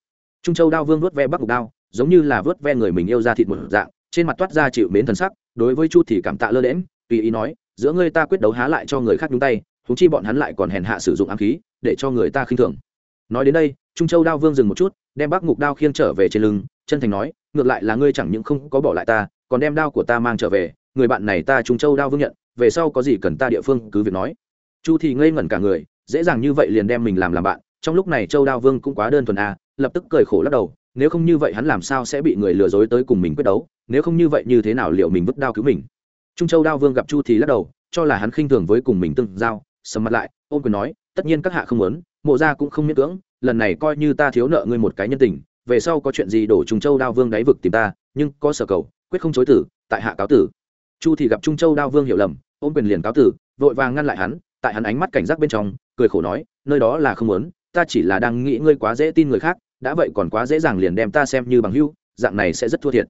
trung châu đao vương vớt ve bác mục đao, giống như là vớt ve người mình yêu ra thịt một dạng trên mặt toát ra chịu mến thần sắc đối với chu thì cảm tạ lơ lẽm tùy ý nói giữa ngươi ta quyết đấu há lại cho người khác nhúng tay thúng chi bọn hắn lại còn hèn hạ sử dụng ám khí để cho người ta khinh thường. Nói đến đây trung châu đao vương dừng một chút đem bác ngục đao khiêng trở về trên lưng chân thành nói ngược lại là ngươi chẳng những không có bỏ lại ta còn đem đao của ta mang trở về người bạn này ta trung châu đao vương nhận về sau có gì cần ta địa phương cứ việc nói. Chu thì ngây ngẩn cả người dễ dàng như vậy liền đem mình làm làm bạn trong lúc này châu đao vương cũng quá đơn thuần à, lập tức cười khổ lắc đầu nếu không như vậy hắn làm sao sẽ bị người lừa dối tới cùng mình quyết đấu, nếu không như vậy như thế nào liệu mình vứt đao cứu mình? Trung châu đao vương gặp chu thì lắc đầu, cho là hắn khinh thường với cùng mình từng giao, sầm mặt lại, ôm quyền nói, tất nhiên các hạ không muốn, mộ gia cũng không miễn cưỡng, lần này coi như ta thiếu nợ ngươi một cái nhân tình, về sau có chuyện gì đổ trung châu đao vương đáy vực tìm ta, nhưng có sở cầu, quyết không chối tử, tại hạ cáo tử. Chu thì gặp trung châu đao vương hiểu lầm, ôm quyền liền cáo tử, vội vàng ngăn lại hắn, tại hắn ánh mắt cảnh giác bên trong, cười khổ nói, nơi đó là không muốn, ta chỉ là đang nghĩ ngươi quá dễ tin người khác đã vậy còn quá dễ dàng liền đem ta xem như bằng hưu dạng này sẽ rất thua thiệt.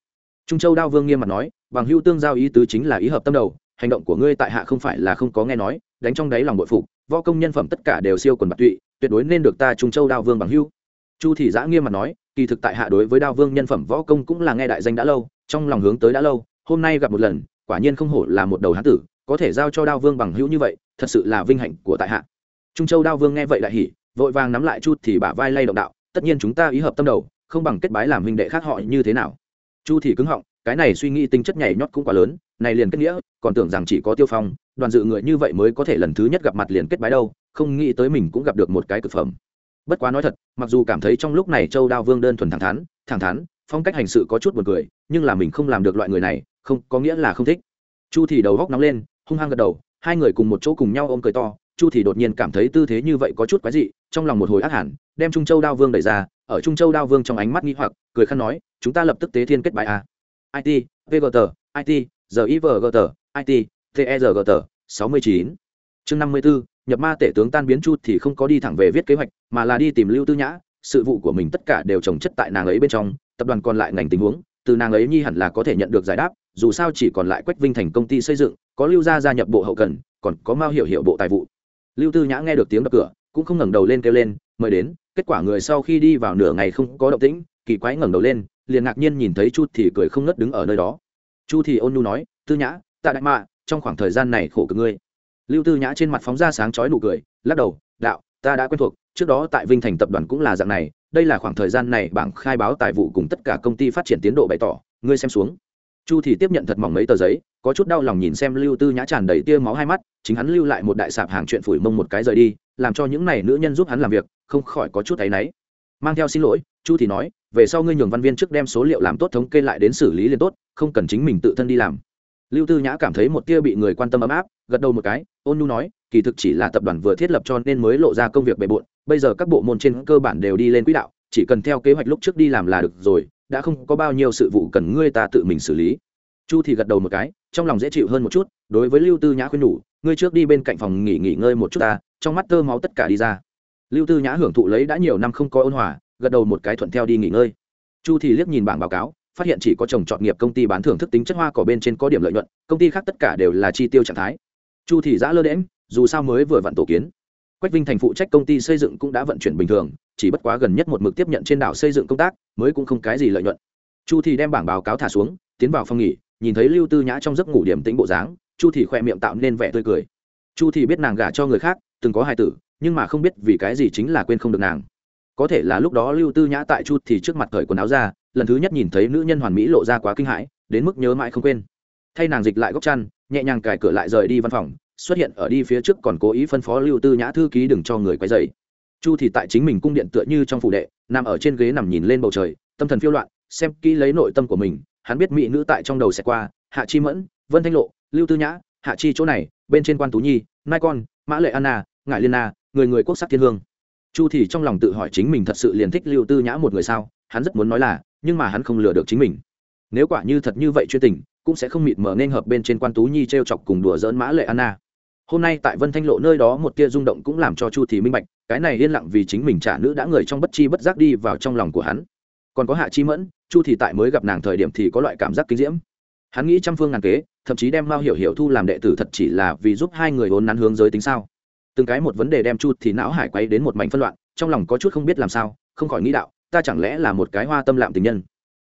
Trung châu đao vương nghiêm mặt nói, bằng hưu tương giao ý tứ chính là ý hợp tâm đầu, hành động của ngươi tại hạ không phải là không có nghe nói, đánh trong đáy lòng bội phục, võ công nhân phẩm tất cả đều siêu quần bạc tụy, tuyệt đối nên được ta trung châu đao vương bằng hưu chu thị giã nghiêm mặt nói, kỳ thực tại hạ đối với đao vương nhân phẩm võ công cũng là nghe đại danh đã lâu, trong lòng hướng tới đã lâu, hôm nay gặp một lần, quả nhiên không hổ là một đầu hán tử, có thể giao cho đao vương bằng hữu như vậy, thật sự là vinh hạnh của tại hạ. Trung châu đao vương nghe vậy lại hỉ, vội vàng nắm lại chút thì bả vai lay động đạo tất nhiên chúng ta ý hợp tâm đầu, không bằng kết bái làm huynh đệ khác họ như thế nào. Chu thì cứng họng, cái này suy nghĩ tính chất nhảy nhót cũng quá lớn, này liền kết nghĩa, còn tưởng rằng chỉ có tiêu phong, đoàn dự người như vậy mới có thể lần thứ nhất gặp mặt liền kết bái đâu, không nghĩ tới mình cũng gặp được một cái cực phẩm. Bất quá nói thật, mặc dù cảm thấy trong lúc này châu đao vương đơn thuần thẳng thắn thẳng thắn, phong cách hành sự có chút buồn cười, nhưng là mình không làm được loại người này, không, có nghĩa là không thích. Chu thì đầu góc nóng lên, hung hăng gật đầu, hai người cùng một chỗ cùng nhau ôm cười to chu thì đột nhiên cảm thấy tư thế như vậy có chút quái dị, trong lòng một hồi ác hẳn, đem trung châu đao vương đẩy ra, ở trung châu đao vương trong ánh mắt nghi hoặc, cười khăn nói, chúng ta lập tức tế thiên kết bài a. It vgt it givgt it tergt sáu mươi chín. Chương năm mươi bốn nhập ma tể tướng tan biến chu thì không có đi thẳng về viết kế hoạch, mà là đi tìm lưu tư nhã, sự vụ của mình tất cả đều trồng chất tại nàng ấy bên trong, tập đoàn còn lại ngành tình huống, từ nàng ấy nhi hẳn là có thể nhận được giải đáp, dù sao chỉ còn lại quách vinh thành công ty xây dựng, có lưu gia gia nhập bộ hậu cần, còn có mao hiểu hiệu bộ tài vụ lưu tư nhã nghe được tiếng đập cửa, cũng không ngẩng đầu lên kêu lên, mời đến. Kết quả người sau khi đi vào nửa ngày không có động tĩnh, kỳ quái ngẩng đầu lên, liền ngạc nhiên nhìn thấy chu thì cười không ngất đứng ở nơi đó. Chu thì ôn nhu nói, tư nhã, tạ đại mạ, trong khoảng thời gian này khổ cực ngươi. Lưu tư nhã trên mặt phóng ra sáng chói nụ cười, lắc đầu, đạo, ta đã quen thuộc, trước đó tại vinh thành tập đoàn cũng là dạng này, đây là khoảng thời gian này bảng khai báo tài vụ cùng tất cả công ty phát triển tiến độ bày tỏ, ngươi xem xuống. Chu thì tiếp nhận thật mỏng mấy tờ giấy có chút đau lòng nhìn xem lưu tư nhã tràn đầy tia máu hai mắt, chính hắn lưu lại một đại sạp hàng chuyện phủi mông một cái rời đi, làm cho những này nữ nhân giúp hắn làm việc, không khỏi có chút áy náy. Mang theo xin lỗi, chu thì nói, về sau ngươi nhường văn viên trước đem số liệu làm tốt thống kê lại đến xử lý liền tốt, không cần chính mình tự thân đi làm. Lưu tư nhã cảm thấy một tia bị người quan tâm ấm áp, gật đầu một cái, ôn nhu nói, kỳ thực chỉ là tập đoàn vừa thiết lập cho nên mới lộ ra công việc bề bộn, bây giờ các bộ môn trên cơ bản đều đi lên quỹ đạo, chỉ cần theo kế hoạch lúc trước đi làm là được rồi, đã không có bao nhiêu sự vụ cần ngươi ta tự mình xử lý. Chu thì gật đầu một cái trong lòng dễ chịu hơn một chút, đối với lưu tư nhã khuyên nhủ, ngươi trước đi bên cạnh phòng nghỉ nghỉ ngơi một chút ta, trong mắt tơ máu tất cả đi ra. Lưu tư nhã hưởng thụ lấy đã nhiều năm không có ôn hòa, gật đầu một cái thuận theo đi nghỉ ngơi. Chu thì liếc nhìn bảng báo cáo, phát hiện chỉ có trồng trọt nghiệp công ty bán thưởng thức tính chất hoa cỏ bên trên có điểm lợi nhuận, công ty khác tất cả đều là chi tiêu trạng thái. Chu thì giã lơ đễm dù sao mới vừa vặn tổ kiến. Quách vinh thành phụ trách công ty xây dựng cũng đã vận chuyển bình thường, chỉ bất quá gần nhất một mực tiếp nhận trên đảo xây dựng công tác, mới cũng không cái gì lợi nhuận. Chu thì đem bảng báo cáo thả xuống, tiến vào phòng nghỉ nhìn thấy lưu tư nhã trong giấc ngủ điểm tĩnh bộ dáng, chu thì khỏe miệng tạo nên vẻ tươi cười. Chu thì biết nàng gả cho người khác, từng có hài tử, nhưng mà không biết vì cái gì chính là quên không được nàng. Có thể là lúc đó lưu tư nhã tại chu thì trước mặt cởi quần áo ra, lần thứ nhất nhìn thấy nữ nhân hoàn mỹ lộ ra quá kinh hãi, đến mức nhớ mãi không quên. Thay nàng dịch lại góc chăn, nhẹ nhàng cài cửa lại rời đi văn phòng, xuất hiện ở đi phía trước còn cố ý phân phó lưu tư nhã thư ký đừng cho người quấy dày chu thì tại chính mình cung điện tựa như trong phủ đệ, nằm ở trên ghế nằm nhìn lên bầu trời, tâm thần phiêu loạn, xem kỹ lấy nội tâm của mình hắn biết mỹ nữ tại trong đầu sẽ qua, hạ chi mẫn, vân thanh lộ, lưu tư nhã, hạ chi chỗ này, bên trên quan tú nhi nai con, mã lệ anna, ngải liên na, người người quốc sắc thiên hương. Chu thì trong lòng tự hỏi chính mình thật sự liền thích lưu tư nhã một người sao, hắn rất muốn nói là, nhưng mà hắn không lừa được chính mình. Nếu quả như thật như vậy chuyên tình, cũng sẽ không mịt mờ nên hợp bên trên quan tú nhi treo chọc cùng đùa dỡn mã lệ anna. Hôm nay tại vân thanh lộ nơi đó một tia rung động cũng làm cho chu thì minh bạch, cái này yên lặng vì chính mình trả nữ đã người trong bất chi bất giác đi vào trong lòng của hắn. Còn có hạ chi mẫn chu thì tại mới gặp nàng thời điểm thì có loại cảm giác kinh diễm. Hắn nghĩ trăm phương ngàn kế, thậm chí đem mao hiểu hiểu thu làm đệ tử thật chỉ là vì giúp hai người vốn nắn hướng giới tính sao. Từng cái một vấn đề đem chu thì não hải quay đến một mảnh phân loạn, trong lòng có chút không biết làm sao, không khỏi nghĩ đạo, ta chẳng lẽ là một cái hoa tâm lạm tình nhân?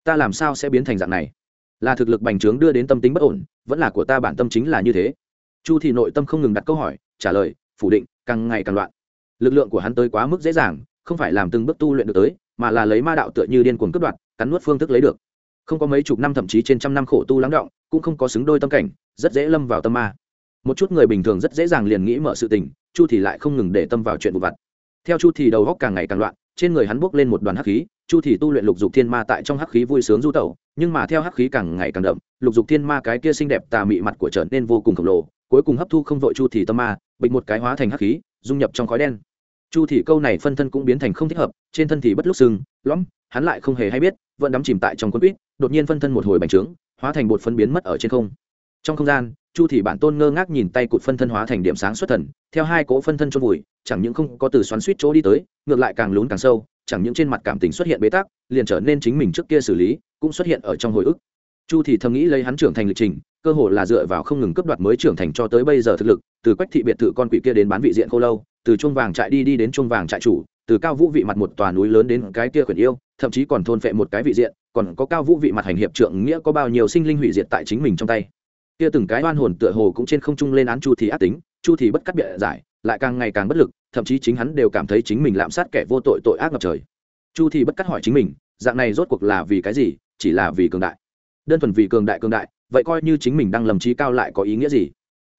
Ta làm sao sẽ biến thành dạng này? Là thực lực bành trướng đưa đến tâm tính bất ổn, vẫn là của ta bản tâm chính là như thế? Chu thì nội tâm không ngừng đặt câu hỏi, trả lời, phủ định, càng ngày càng loạn. Lực lượng của hắn tới quá mức dễ dàng, không phải làm từng bước tu luyện được tới, mà là lấy ma đạo tựa như điên cuồng cướp đoạt cắn nuốt phương thức lấy được. Không có mấy chục năm thậm chí trên trăm năm khổ tu lắng động, cũng không có xứng đôi tâm cảnh, rất dễ lâm vào tâm ma. Một chút người bình thường rất dễ dàng liền nghĩ mở sự tình, chu thì lại không ngừng để tâm vào chuyện vụ vặt. Theo chu thì đầu góc càng ngày càng loạn, trên người hắn bốc lên một đoàn hắc khí, chu thì tu luyện lục dục thiên ma tại trong hắc khí vui sướng du tẩu, nhưng mà theo hắc khí càng ngày càng đậm, lục dục thiên ma cái kia xinh đẹp tà mị mặt của trở nên vô cùng khổng lồ, cuối cùng hấp thu không vội chu thì tâm ma, bịch một cái hóa thành hắc khí, dung nhập trong khói đen chu thì câu này phân thân cũng biến thành không thích hợp, trên thân thì bất lúc sưng lõm, hắn lại không hề hay biết, vẫn đắm chìm tại trong quân quýt, đột nhiên phân thân một hồi bành trướng, hóa thành bột phân biến mất ở trên không. Trong không gian, chu thì bản tôn ngơ ngác nhìn tay cụt phân thân hóa thành điểm sáng xuất thần, theo hai cỗ phân thân trôn vùi, chẳng những không có từ xoắn suýt chỗ đi tới, ngược lại càng lún càng sâu, chẳng những trên mặt cảm tình xuất hiện bế tắc, liền trở nên chính mình trước kia xử lý, cũng xuất hiện ở trong hồi ức. Chu thì thầm nghĩ lấy hắn trưởng thành lịch trình, cơ hội là dựa vào không ngừng cấp đoạt mới trưởng thành cho tới bây giờ thực lực, từ quách thị biệt thự con quỷ kia đến bán vị diện khô lâu từ chuông vàng trại đi đi đến chuông vàng trại chủ, từ cao vũ vị mặt một tòa núi lớn đến cái kia khuyển yêu, thậm chí còn thôn phệ một cái vị diện, còn có cao vũ vị mặt hành hiệp trượng nghĩa có bao nhiêu sinh linh hủy diệt tại chính mình trong tay. Kia từng cái oan hồn tựa hồ cũng trên không trung lên án chu thì ác tính, chu thì bất cắt bịa giải, lại càng ngày càng bất lực, thậm chí chính hắn đều cảm thấy chính mình lạm sát kẻ vô tội tội ác ngập trời. Chu thì bất cắt hỏi chính mình, dạng này rốt cuộc là vì cái gì, chỉ là vì cường đại. Đơn thuần vì cường đại cường đại, vậy coi như chính mình đang lầm trí cao lại có ý nghĩa gì?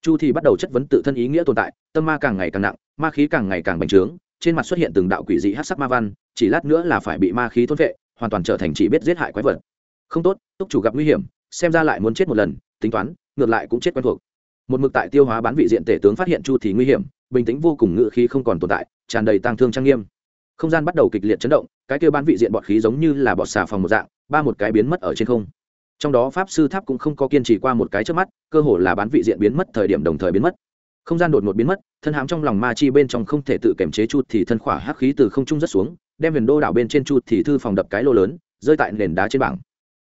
Chu thì bắt đầu chất vấn tự thân ý nghĩa tồn tại, tâm ma càng ngày càng nặng, ma khí càng ngày càng bành trướng, trên mặt xuất hiện từng đạo quỷ dị hát sắc ma văn, chỉ lát nữa là phải bị ma khí thôn vệ, hoàn toàn trở thành chỉ biết giết hại quái vật. Không tốt, túc chủ gặp nguy hiểm, xem ra lại muốn chết một lần, tính toán, ngược lại cũng chết quen thuộc. Một mực tại tiêu hóa bán vị diện tể tướng phát hiện chu thì nguy hiểm, bình tĩnh vô cùng ngự khí không còn tồn tại, tràn đầy tang thương trang nghiêm. Không gian bắt đầu kịch liệt chấn động, cái kia bán vị diện bọt khí giống như là bọt xà phòng một dạng, ba một cái biến mất ở trên không trong đó pháp sư tháp cũng không có kiên trì qua một cái trước mắt, cơ hồ là bán vị diện biến mất, thời điểm đồng thời biến mất. Không gian đột ngột biến mất, thân hãm trong lòng ma chi bên trong không thể tự kiểm chế chút thì thân khỏa hắc khí từ không trung rất xuống, đem huyền đô đảo bên trên chút thì thư phòng đập cái lô lớn, rơi tại nền đá trên bảng.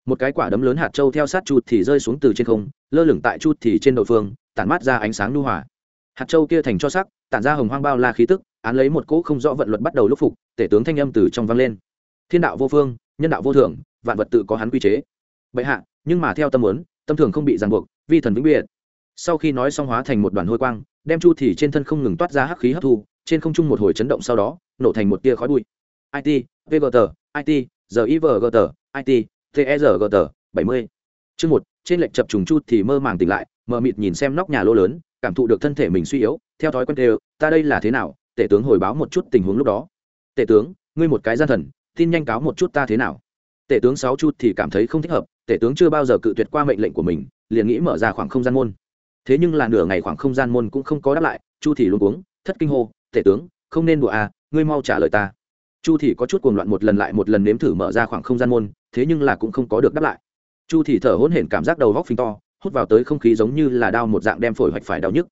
Một cái quả đấm lớn hạt châu theo sát chút thì rơi xuống từ trên không, lơ lửng tại chút thì trên đầu phương, tản mát ra ánh sáng lưu hỏa hạt châu kia thành cho sắc, tản ra hồng hoang bao la khí tức, án lấy một cỗ không rõ vận luật bắt đầu lúc phục, tể tướng thanh âm từ trong vang lên. Thiên đạo vô phương, nhân đạo vô thượng vạn vật tự có hắn quy chế bệ hạ, nhưng mà theo tâm muốn, tâm thường không bị ràng buộc, vi thần vĩnh biệt. Sau khi nói xong hóa thành một đoàn hôi quang, đem chu thì trên thân không ngừng toát ra hắc khí hấp thu, trên không trung một hồi chấn động sau đó, nổ thành một tia khói bụi. It vgt it givgt it tergt bảy mươi. Chương một, trên lệnh chập trùng chu thì mơ màng tỉnh lại, mờ mịt nhìn xem nóc nhà lô lớn, cảm thụ được thân thể mình suy yếu, theo thói quen đều, ta đây là thế nào? Tể tướng hồi báo một chút tình huống lúc đó. Tể tướng, ngươi một cái gian thần, tin nhanh cáo một chút ta thế nào? Tể tướng sáu chu thì cảm thấy không thích hợp, tể tướng chưa bao giờ cự tuyệt qua mệnh lệnh của mình, liền nghĩ mở ra khoảng không gian môn. Thế nhưng là nửa ngày khoảng không gian môn cũng không có đáp lại, chu thì luôn uống thất kinh hô, tể tướng, không nên đùa à ngươi mau trả lời ta. Chu thì có chút cuồng loạn một lần lại một lần nếm thử mở ra khoảng không gian môn, thế nhưng là cũng không có được đáp lại. Chu thì thở hổn hển cảm giác đầu góc phình to, hút vào tới không khí giống như là đau một dạng đem phổi hoạch phải đau nhức.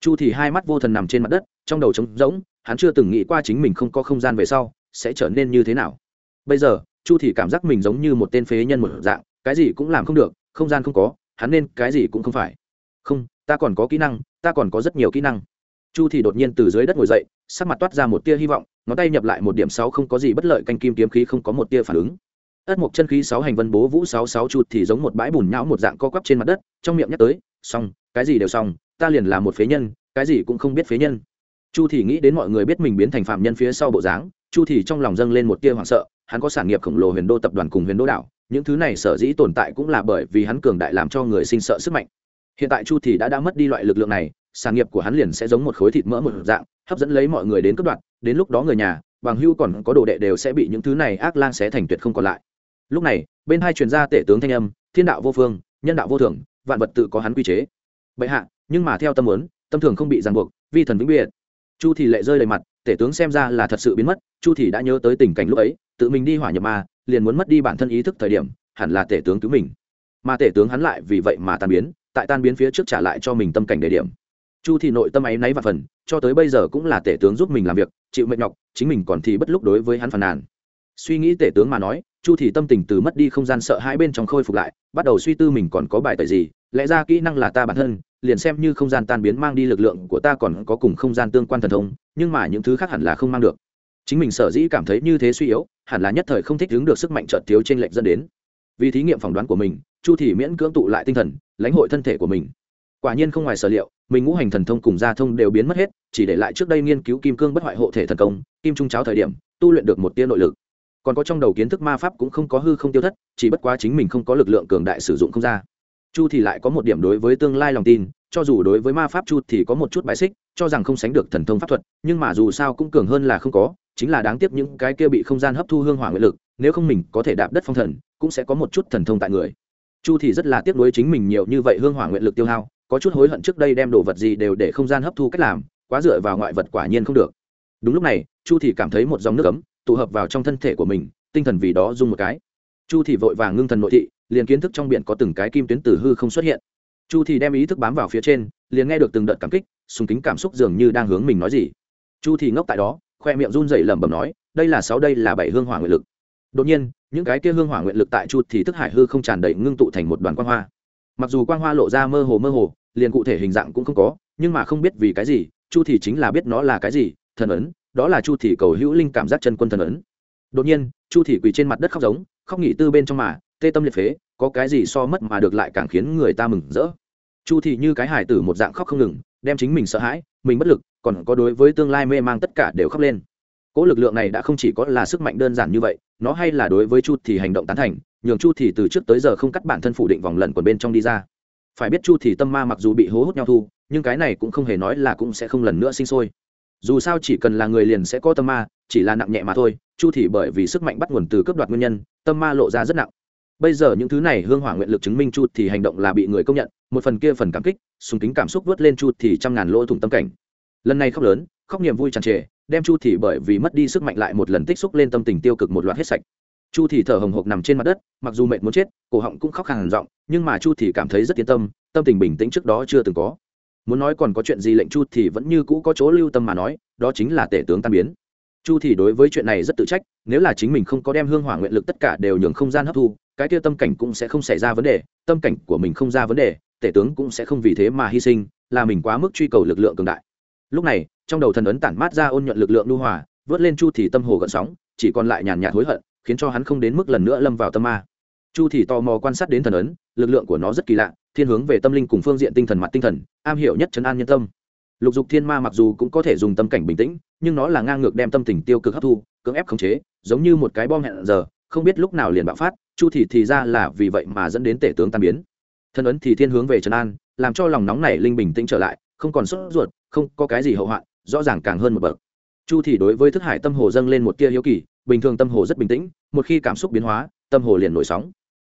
Chu thì hai mắt vô thần nằm trên mặt đất, trong đầu trống rỗng, hắn chưa từng nghĩ qua chính mình không có không gian về sau sẽ trở nên như thế nào. Bây giờ chu thì cảm giác mình giống như một tên phế nhân một dạng, cái gì cũng làm không được, không gian không có, hắn nên cái gì cũng không phải. Không, ta còn có kỹ năng, ta còn có rất nhiều kỹ năng. Chu thì đột nhiên từ dưới đất ngồi dậy, sắc mặt toát ra một tia hy vọng, ngón tay nhập lại một điểm sáu không có gì bất lợi canh kim kiếm khí không có một tia phản ứng. Ất mộc chân khí sáu hành vân bố vũ sáu sáu chu thì giống một bãi bùn nhão một dạng co quắp trên mặt đất, trong miệng nhắc tới, xong, cái gì đều xong, ta liền là một phế nhân, cái gì cũng không biết phế nhân. Chu thì nghĩ đến mọi người biết mình biến thành phạm nhân phía sau bộ dáng, chu thì trong lòng dâng lên một tia hoảng sợ hắn có sản nghiệp khổng lồ huyền đô tập đoàn cùng huyền đô đảo, những thứ này sở dĩ tồn tại cũng là bởi vì hắn cường đại làm cho người sinh sợ sức mạnh. Hiện tại chu thì đã đã mất đi loại lực lượng này, sản nghiệp của hắn liền sẽ giống một khối thịt mỡ một dạng, hấp dẫn lấy mọi người đến cướp đoạt, đến lúc đó người nhà, bằng hưu còn có đồ đệ đều sẽ bị những thứ này ác lang xé thành tuyệt không còn lại. Lúc này, bên hai truyền gia tể tướng thanh âm, thiên đạo vô phương, nhân đạo vô thường, vạn vật tự có hắn quy chế. Bệ hạ, nhưng mà theo tâm muốn, tâm thường không bị ràng buộc, vi thần vĩnh biệt. Chu thì lệ rơi đầy mặt, tể tướng xem ra là thật sự biến mất, chu thì đã nhớ tới tình cảnh lúc ấy tự mình đi hỏa nhập ma, liền muốn mất đi bản thân ý thức thời điểm, hẳn là tể tướng cứu mình. Mà tể tướng hắn lại vì vậy mà tan biến, tại tan biến phía trước trả lại cho mình tâm cảnh đề điểm. Chu thì nội tâm ấy náy và phần, cho tới bây giờ cũng là tể tướng giúp mình làm việc, chịu mệt nhọc, chính mình còn thì bất lúc đối với hắn phàn nàn. Suy nghĩ tể tướng mà nói, chu thì tâm tình từ mất đi không gian sợ hãi bên trong khôi phục lại, bắt đầu suy tư mình còn có bài tẩy gì, lẽ ra kỹ năng là ta bản thân, liền xem như không gian tan biến mang đi lực lượng của ta còn có cùng không gian tương quan thần thông, nhưng mà những thứ khác hẳn là không mang được chính mình sở dĩ cảm thấy như thế suy yếu, hẳn là nhất thời không thích ứng được sức mạnh trợt thiếu trên lệnh dẫn đến. Vì thí nghiệm phỏng đoán của mình, chu thì miễn cưỡng tụ lại tinh thần, lãnh hội thân thể của mình. Quả nhiên không ngoài sở liệu, mình ngũ hành thần thông cùng gia thông đều biến mất hết, chỉ để lại trước đây nghiên cứu kim cương bất hoại hộ thể thần công, kim trung cháo thời điểm, tu luyện được một tia nội lực. Còn có trong đầu kiến thức ma pháp cũng không có hư không tiêu thất, chỉ bất quá chính mình không có lực lượng cường đại sử dụng không ra. Chu thì lại có một điểm đối với tương lai lòng tin, cho dù đối với ma pháp chu thì có một chút bài xích, cho rằng không sánh được thần thông pháp thuật, nhưng mà dù sao cũng cường hơn là không có chính là đáng tiếc những cái kia bị không gian hấp thu hương hỏa nguyện lực, nếu không mình có thể đạp đất phong thần, cũng sẽ có một chút thần thông tại người. Chu thì rất là tiếc nuối chính mình nhiều như vậy hương hỏa nguyện lực tiêu hao, có chút hối hận trước đây đem đồ vật gì đều để không gian hấp thu cách làm, quá dựa vào ngoại vật quả nhiên không được. Đúng lúc này, chu thì cảm thấy một dòng nước ấm, tụ hợp vào trong thân thể của mình, tinh thần vì đó rung một cái. Chu thì vội vàng ngưng thần nội thị, liền kiến thức trong biển có từng cái kim tuyến tử hư không xuất hiện. Chu thì đem ý thức bám vào phía trên, liền nghe được từng đợt cảm kích, sùng kính cảm xúc dường như đang hướng mình nói gì. Chu thì ngốc tại đó khoe miệng run rẩy lẩm bẩm nói, đây là sáu, đây là bảy hương hỏa nguyện lực. Đột nhiên, những cái kia hương hỏa nguyện lực tại chu thì thức hải hư không tràn đầy ngưng tụ thành một đoàn quang hoa. Mặc dù quang hoa lộ ra mơ hồ mơ hồ, liền cụ thể hình dạng cũng không có, nhưng mà không biết vì cái gì, chu thì chính là biết nó là cái gì, thần ấn, đó là chu thì cầu hữu linh cảm giác chân quân thần ấn. Đột nhiên, chu thì quỳ trên mặt đất khóc giống, khóc nghỉ tư bên trong mà, tê tâm liệt phế, có cái gì so mất mà được lại càng khiến người ta mừng rỡ. Chu thì như cái hải tử một dạng khóc không ngừng đem chính mình sợ hãi, mình bất lực, còn có đối với tương lai mê mang tất cả đều khóc lên. Cỗ lực lượng này đã không chỉ có là sức mạnh đơn giản như vậy, nó hay là đối với chu thì hành động tán thành, nhường chu thì từ trước tới giờ không cắt bản thân phủ định vòng lần quần bên trong đi ra. Phải biết chu thì tâm ma mặc dù bị hố hút nhau thu, nhưng cái này cũng không hề nói là cũng sẽ không lần nữa sinh sôi. Dù sao chỉ cần là người liền sẽ có tâm ma, chỉ là nặng nhẹ mà thôi, chu thì bởi vì sức mạnh bắt nguồn từ cướp đoạt nguyên nhân, tâm ma lộ ra rất nặng bây giờ những thứ này hương hỏa nguyện lực chứng minh chu thì hành động là bị người công nhận, một phần kia phần cảm kích sùng kính cảm xúc vớt lên chu thì trăm ngàn lỗ thủng tâm cảnh. Lần này khóc lớn, khóc niềm vui tràn trề, đem chu thì bởi vì mất đi sức mạnh lại một lần tích xúc lên tâm tình tiêu cực một loạt hết sạch. Chu thì thở hồng hộc nằm trên mặt đất, mặc dù mệt muốn chết, cổ họng cũng khóc hàng giọng, nhưng mà chu thì cảm thấy rất yên tâm tâm tình bình tĩnh trước đó chưa từng có. Muốn nói còn có chuyện gì lệnh chu thì vẫn như cũ có chỗ lưu tâm mà nói, đó chính là tể tướng tan biến. Chu thì đối với chuyện này rất tự trách, nếu là chính mình không có đem hương hỏa nguyện lực tất cả đều nhường không gian hấp thu cái kia tâm cảnh cũng sẽ không xảy ra vấn đề, tâm cảnh của mình không ra vấn đề, tể tướng cũng sẽ không vì thế mà hy sinh, là mình quá mức truy cầu lực lượng cường đại. Lúc này, trong đầu thần ấn tản mát ra ôn nhuận lực lượng lưu hòa, vớt lên chu thì tâm hồ gợn sóng, chỉ còn lại nhàn nhạt hối hận, khiến cho hắn không đến mức lần nữa lâm vào tâm ma. Chu thì tò mò quan sát đến thần ấn, lực lượng của nó rất kỳ lạ, thiên hướng về tâm linh cùng phương diện tinh thần mặt tinh thần, am hiểu nhất chấn an nhân tâm. Lục dục thiên ma mặc dù cũng có thể dùng tâm cảnh bình tĩnh, nhưng nó là ngang ngược đem tâm tình tiêu cực hấp thu, cưỡng ép khống chế, giống như một cái bom hẹn giờ, không biết lúc nào liền bạo phát chu thì thì ra là vì vậy mà dẫn đến tể tướng tan biến. Thần ấn thì thiên hướng về trấn an, làm cho lòng nóng này linh bình tĩnh trở lại, không còn sốt ruột, không có cái gì hậu hoạn, rõ ràng càng hơn một bậc. Chu thì đối với thức hải tâm hồ dâng lên một tia hiếu kỳ, bình thường tâm hồ rất bình tĩnh, một khi cảm xúc biến hóa, tâm hồ liền nổi sóng.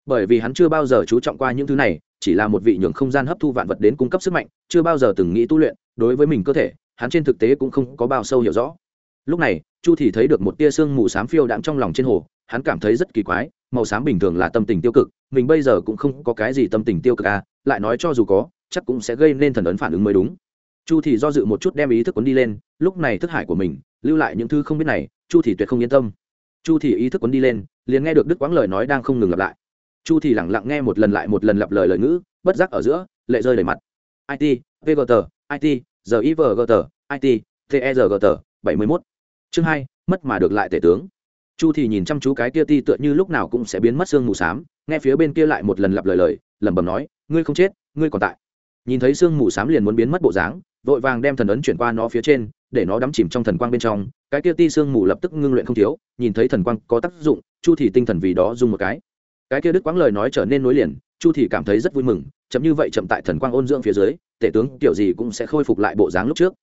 Bởi vì hắn chưa bao giờ chú trọng qua những thứ này, chỉ là một vị nhường không gian hấp thu vạn vật đến cung cấp sức mạnh, chưa bao giờ từng nghĩ tu luyện, đối với mình cơ thể, hắn trên thực tế cũng không có bao sâu hiểu rõ. Lúc này, chu thì thấy được một tia sương mù xám phiêu đạm trong lòng trên hồ hắn cảm thấy rất kỳ quái, màu xám bình thường là tâm tình tiêu cực, mình bây giờ cũng không có cái gì tâm tình tiêu cực à lại nói cho dù có, chắc cũng sẽ gây nên thần ấn phản ứng mới đúng. Chu thì do dự một chút đem ý thức cuốn đi lên, lúc này thức hải của mình, lưu lại những thứ không biết này, chu thì tuyệt không yên tâm. Chu thì ý thức quấn đi lên, liền nghe được đức quãng lời nói đang không ngừng lặp lại. Chu thì lẳng lặng nghe một lần lại một lần lặp lời lời ngữ, bất giác ở giữa, lệ rơi đầy mặt. It vgt it givgt it tergt bảy mươi mốt. Chương hai, mất mà được lại tể tướng chu thì nhìn chăm chú cái kia ti tựa như lúc nào cũng sẽ biến mất xương mù sám. nghe phía bên kia lại một lần lặp lời lời, lẩm bẩm nói, ngươi không chết, ngươi còn tại. Nhìn thấy xương mù sám liền muốn biến mất bộ dáng, vội vàng đem thần ấn chuyển qua nó phía trên, để nó đắm chìm trong thần quang bên trong, cái kia ti xương mù lập tức ngưng luyện không thiếu, nhìn thấy thần quang có tác dụng, chu thì tinh thần vì đó dùng một cái. Cái kia đức quãng lời nói trở nên nối liền, chu thì cảm thấy rất vui mừng, chậm như vậy chậm tại thần quang ôn dưỡng phía dưới, tể tướng kiểu gì cũng sẽ khôi phục lại bộ dáng lúc trước.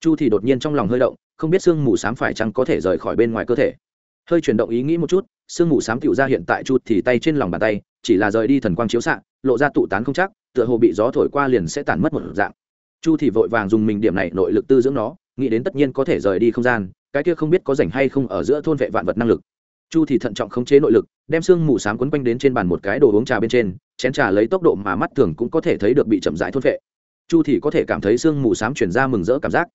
Chu thì đột nhiên trong lòng hơi động, không biết xương mù sám phải chăng có thể rời khỏi bên ngoài cơ thể hơi chuyển động ý nghĩ một chút, sương mù sám á tựu ra hiện tại chu thì tay trên lòng bàn tay, chỉ là rời đi thần quang chiếu xạ, lộ ra tụ tán không chắc, tựa hồ bị gió thổi qua liền sẽ tản mất một dạng. Chu thì vội vàng dùng mình điểm này nội lực tư dưỡng nó, nghĩ đến tất nhiên có thể rời đi không gian, cái kia không biết có rảnh hay không ở giữa thôn vệ vạn vật năng lực. Chu thì thận trọng khống chế nội lực, đem xương mù sám quấn quanh đến trên bàn một cái đồ uống trà bên trên, chén trà lấy tốc độ mà mắt thường cũng có thể thấy được bị chậm rãi thôn vệ. Chu thì có thể cảm thấy xương mù sám truyền chuyển ra mừng rỡ cảm giác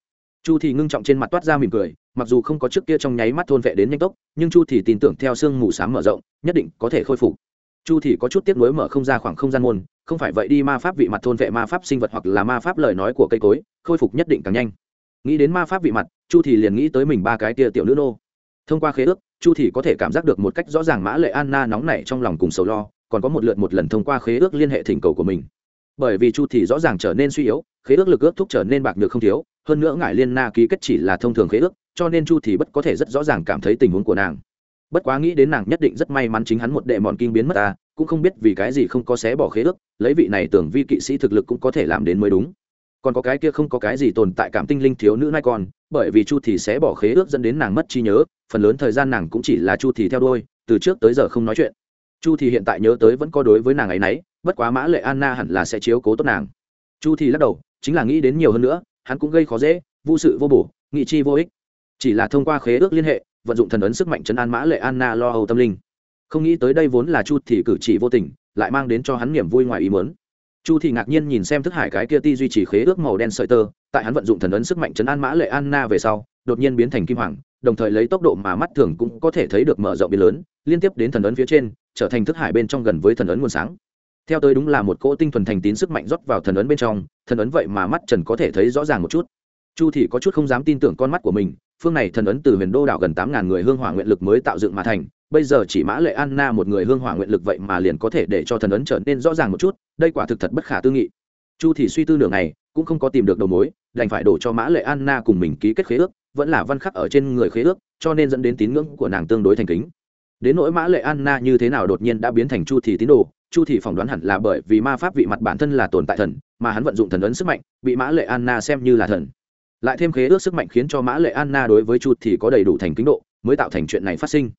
chu thì ngưng trọng trên mặt toát ra mỉm cười, mặc dù không có trước kia trong nháy mắt thôn vệ đến nhanh tốc, nhưng chu thì tin tưởng theo xương mù sám mở rộng, nhất định có thể khôi phục. Chu thì có chút tiếc nuối mở không ra khoảng không gian môn, không phải vậy đi ma pháp vị mặt thôn vệ ma pháp sinh vật hoặc là ma pháp lời nói của cây cối, khôi phục nhất định càng nhanh. Nghĩ đến ma pháp vị mặt, chu thì liền nghĩ tới mình ba cái tia tiểu nữ nô. Thông qua khế ước, chu thì có thể cảm giác được một cách rõ ràng mã lệ anna nóng nảy trong lòng cùng sầu lo, còn có một lượt một lần thông qua khế ước liên hệ thỉnh cầu của mình bởi vì chu thì rõ ràng trở nên suy yếu khế ước lực ước thúc trở nên bạc nhược không thiếu hơn nữa ngải liên na ký kết chỉ là thông thường khế ước cho nên chu thì bất có thể rất rõ ràng cảm thấy tình huống của nàng. Bất quá nghĩ đến nàng nhất định rất may mắn chính hắn một đệ mọn kinh biến mất ta cũng không biết vì cái gì không có xé bỏ khế ước lấy vị này tưởng vi kỵ sĩ thực lực cũng có thể làm đến mới đúng. Còn có cái kia không có cái gì tồn tại cảm tinh linh thiếu nữ nay còn, bởi vì chu thì sẽ bỏ khế ước dẫn đến nàng mất trí nhớ phần lớn thời gian nàng cũng chỉ là chu thì theo đuôi, từ trước tới giờ không nói chuyện chu thì hiện tại nhớ tới vẫn có đối với nàng ấy nấy, bất quá mã lệ anna hẳn là sẽ chiếu cố tốt nàng. Chu thì lắc đầu, chính là nghĩ đến nhiều hơn nữa, hắn cũng gây khó dễ, vô sự, vô bổ, nghị chi, vô ích. Chỉ là thông qua khế ước liên hệ, vận dụng thần ấn sức mạnh chấn an mã lệ anna lo âu tâm linh. Không nghĩ tới đây vốn là chu thì cử chỉ vô tình, lại mang đến cho hắn niềm vui ngoài ý muốn. Chu thì ngạc nhiên nhìn xem thức hải cái kia ti duy trì khế ước màu đen sợi tơ, tại hắn vận dụng thần ấn sức mạnh chấn an mã lệ anna về sau, đột nhiên biến thành kim hoàng đồng thời lấy tốc độ mà mắt thường cũng có thể thấy được mở rộng biến lớn, liên tiếp đến thần ấn phía trên, trở thành thức hải bên trong gần với thần ấn nguồn sáng. Theo tới đúng là một cỗ tinh thuần thành tín sức mạnh rót vào thần ấn bên trong, thần ấn vậy mà mắt trần có thể thấy rõ ràng một chút. Chu thì có chút không dám tin tưởng con mắt của mình, phương này thần ấn từ huyền đô đảo gần tám ngàn người hương hỏa nguyện lực mới tạo dựng mà thành, bây giờ chỉ mã lệ anna một người hương hỏa nguyện lực vậy mà liền có thể để cho thần ấn trở nên rõ ràng một chút, đây quả thực thật bất khả tư nghị. Chu thì suy tư nửa ngày, cũng không có tìm được đầu mối, đành phải đổ cho mã lệ anna cùng mình ký kết khế ước vẫn là văn khắc ở trên người khế ước, cho nên dẫn đến tín ngưỡng của nàng tương đối thành kính. Đến nỗi mã lệ anna như thế nào đột nhiên đã biến thành chu thì tín đồ, chu thì phỏng đoán hẳn là bởi vì ma pháp vị mặt bản thân là tồn tại thần, mà hắn vận dụng thần ấn sức mạnh, bị mã lệ anna xem như là thần. Lại thêm khế ước sức mạnh khiến cho mã lệ anna đối với chu thì có đầy đủ thành kính độ, mới tạo thành chuyện này phát sinh.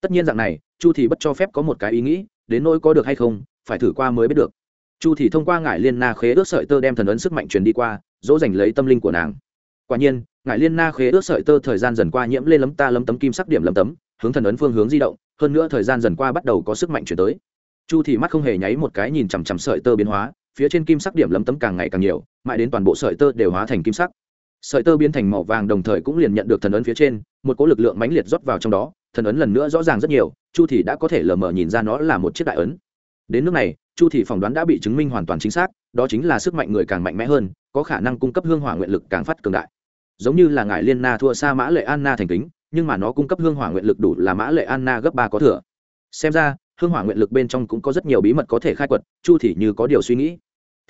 Tất nhiên dạng này, chu thì bất cho phép có một cái ý nghĩ, đến nỗi có được hay không, phải thử qua mới biết được. Chu thì thông qua ngải liên na khế ước sợi tơ đem thần ấn sức mạnh truyền đi qua, dỗ dành lấy tâm linh của nàng quả nhiên ngải liên na khế ước sợi tơ thời gian dần qua nhiễm lên lấm ta lấm tấm kim sắc điểm lấm tấm, hướng thần ấn phương hướng di động, hơn nữa thời gian dần qua bắt đầu có sức mạnh chuyển tới. Chu thì mắt không hề nháy một cái nhìn chằm chằm sợi tơ biến hóa, phía trên kim sắc điểm lấm tấm càng ngày càng nhiều, mãi đến toàn bộ sợi tơ đều hóa thành kim sắc. Sợi tơ biến thành màu vàng đồng thời cũng liền nhận được thần ấn phía trên, một cỗ lực lượng mãnh liệt rót vào trong đó, thần ấn lần nữa rõ ràng rất nhiều, chu thì đã có thể lờ mờ nhìn ra nó là một chiếc đại ấn. Đến nước này, chu thị phỏng đoán đã bị chứng minh hoàn toàn chính xác, đó chính là sức mạnh người càng mạnh mẽ hơn, có khả năng cung cấp hương hỏa nguyện lực càng phát cường đại giống như là ngài liên na thua xa mã lệ anna thành kính, nhưng mà nó cung cấp hương hỏa nguyện lực đủ là mã lệ anna gấp ba có thừa. Xem ra, hương hỏa nguyện lực bên trong cũng có rất nhiều bí mật có thể khai quật, chu thị như có điều suy nghĩ.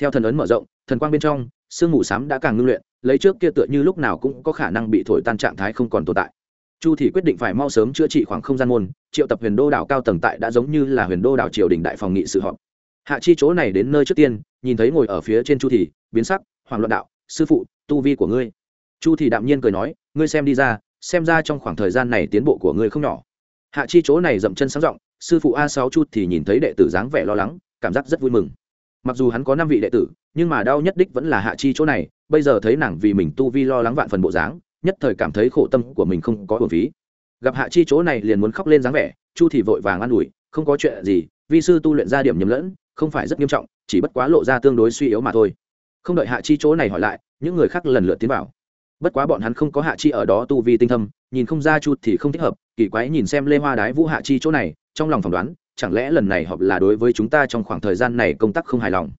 Theo thần ấn mở rộng, thần quang bên trong, sương mù sám đã càng ngưng luyện, lấy trước kia tựa như lúc nào cũng có khả năng bị thổi tan trạng thái không còn tồn tại. Chu thị quyết định phải mau sớm chữa trị khoảng không gian môn, triệu tập huyền đô đảo cao tầng tại đã giống như là huyền đô đảo triều đình đại phòng nghị sự họp. Hạ chi chỗ này đến nơi trước tiên, nhìn thấy ngồi ở phía trên chu thị biến sắc hoàng luận đạo, sư phụ, tu vi của ngươi chu thị đạm nhiên cười nói, ngươi xem đi ra, xem ra trong khoảng thời gian này tiến bộ của ngươi không nhỏ. Hạ chi chỗ này dậm chân sáng rộng sư phụ a sáu chu thì nhìn thấy đệ tử dáng vẻ lo lắng, cảm giác rất vui mừng. Mặc dù hắn có năm vị đệ tử, nhưng mà đau nhất đích vẫn là hạ chi chỗ này, bây giờ thấy nàng vì mình tu vi lo lắng vạn phần bộ dáng, nhất thời cảm thấy khổ tâm của mình không có hồn phí. Gặp hạ chi chỗ này liền muốn khóc lên dáng vẻ, chu thì vội vàng an ủi, không có chuyện gì, vi sư tu luyện ra điểm nhầm lẫn, không phải rất nghiêm trọng, chỉ bất quá lộ ra tương đối suy yếu mà thôi. Không đợi hạ chi chỗ này hỏi lại, những người khác lần lượt tiến vào bất quá bọn hắn không có hạ chi ở đó tu vi tinh thâm, nhìn không ra chút thì không thích hợp, kỳ quái nhìn xem lê hoa đái vũ hạ chi chỗ này, trong lòng phỏng đoán, chẳng lẽ lần này họp là đối với chúng ta trong khoảng thời gian này công tác không hài lòng.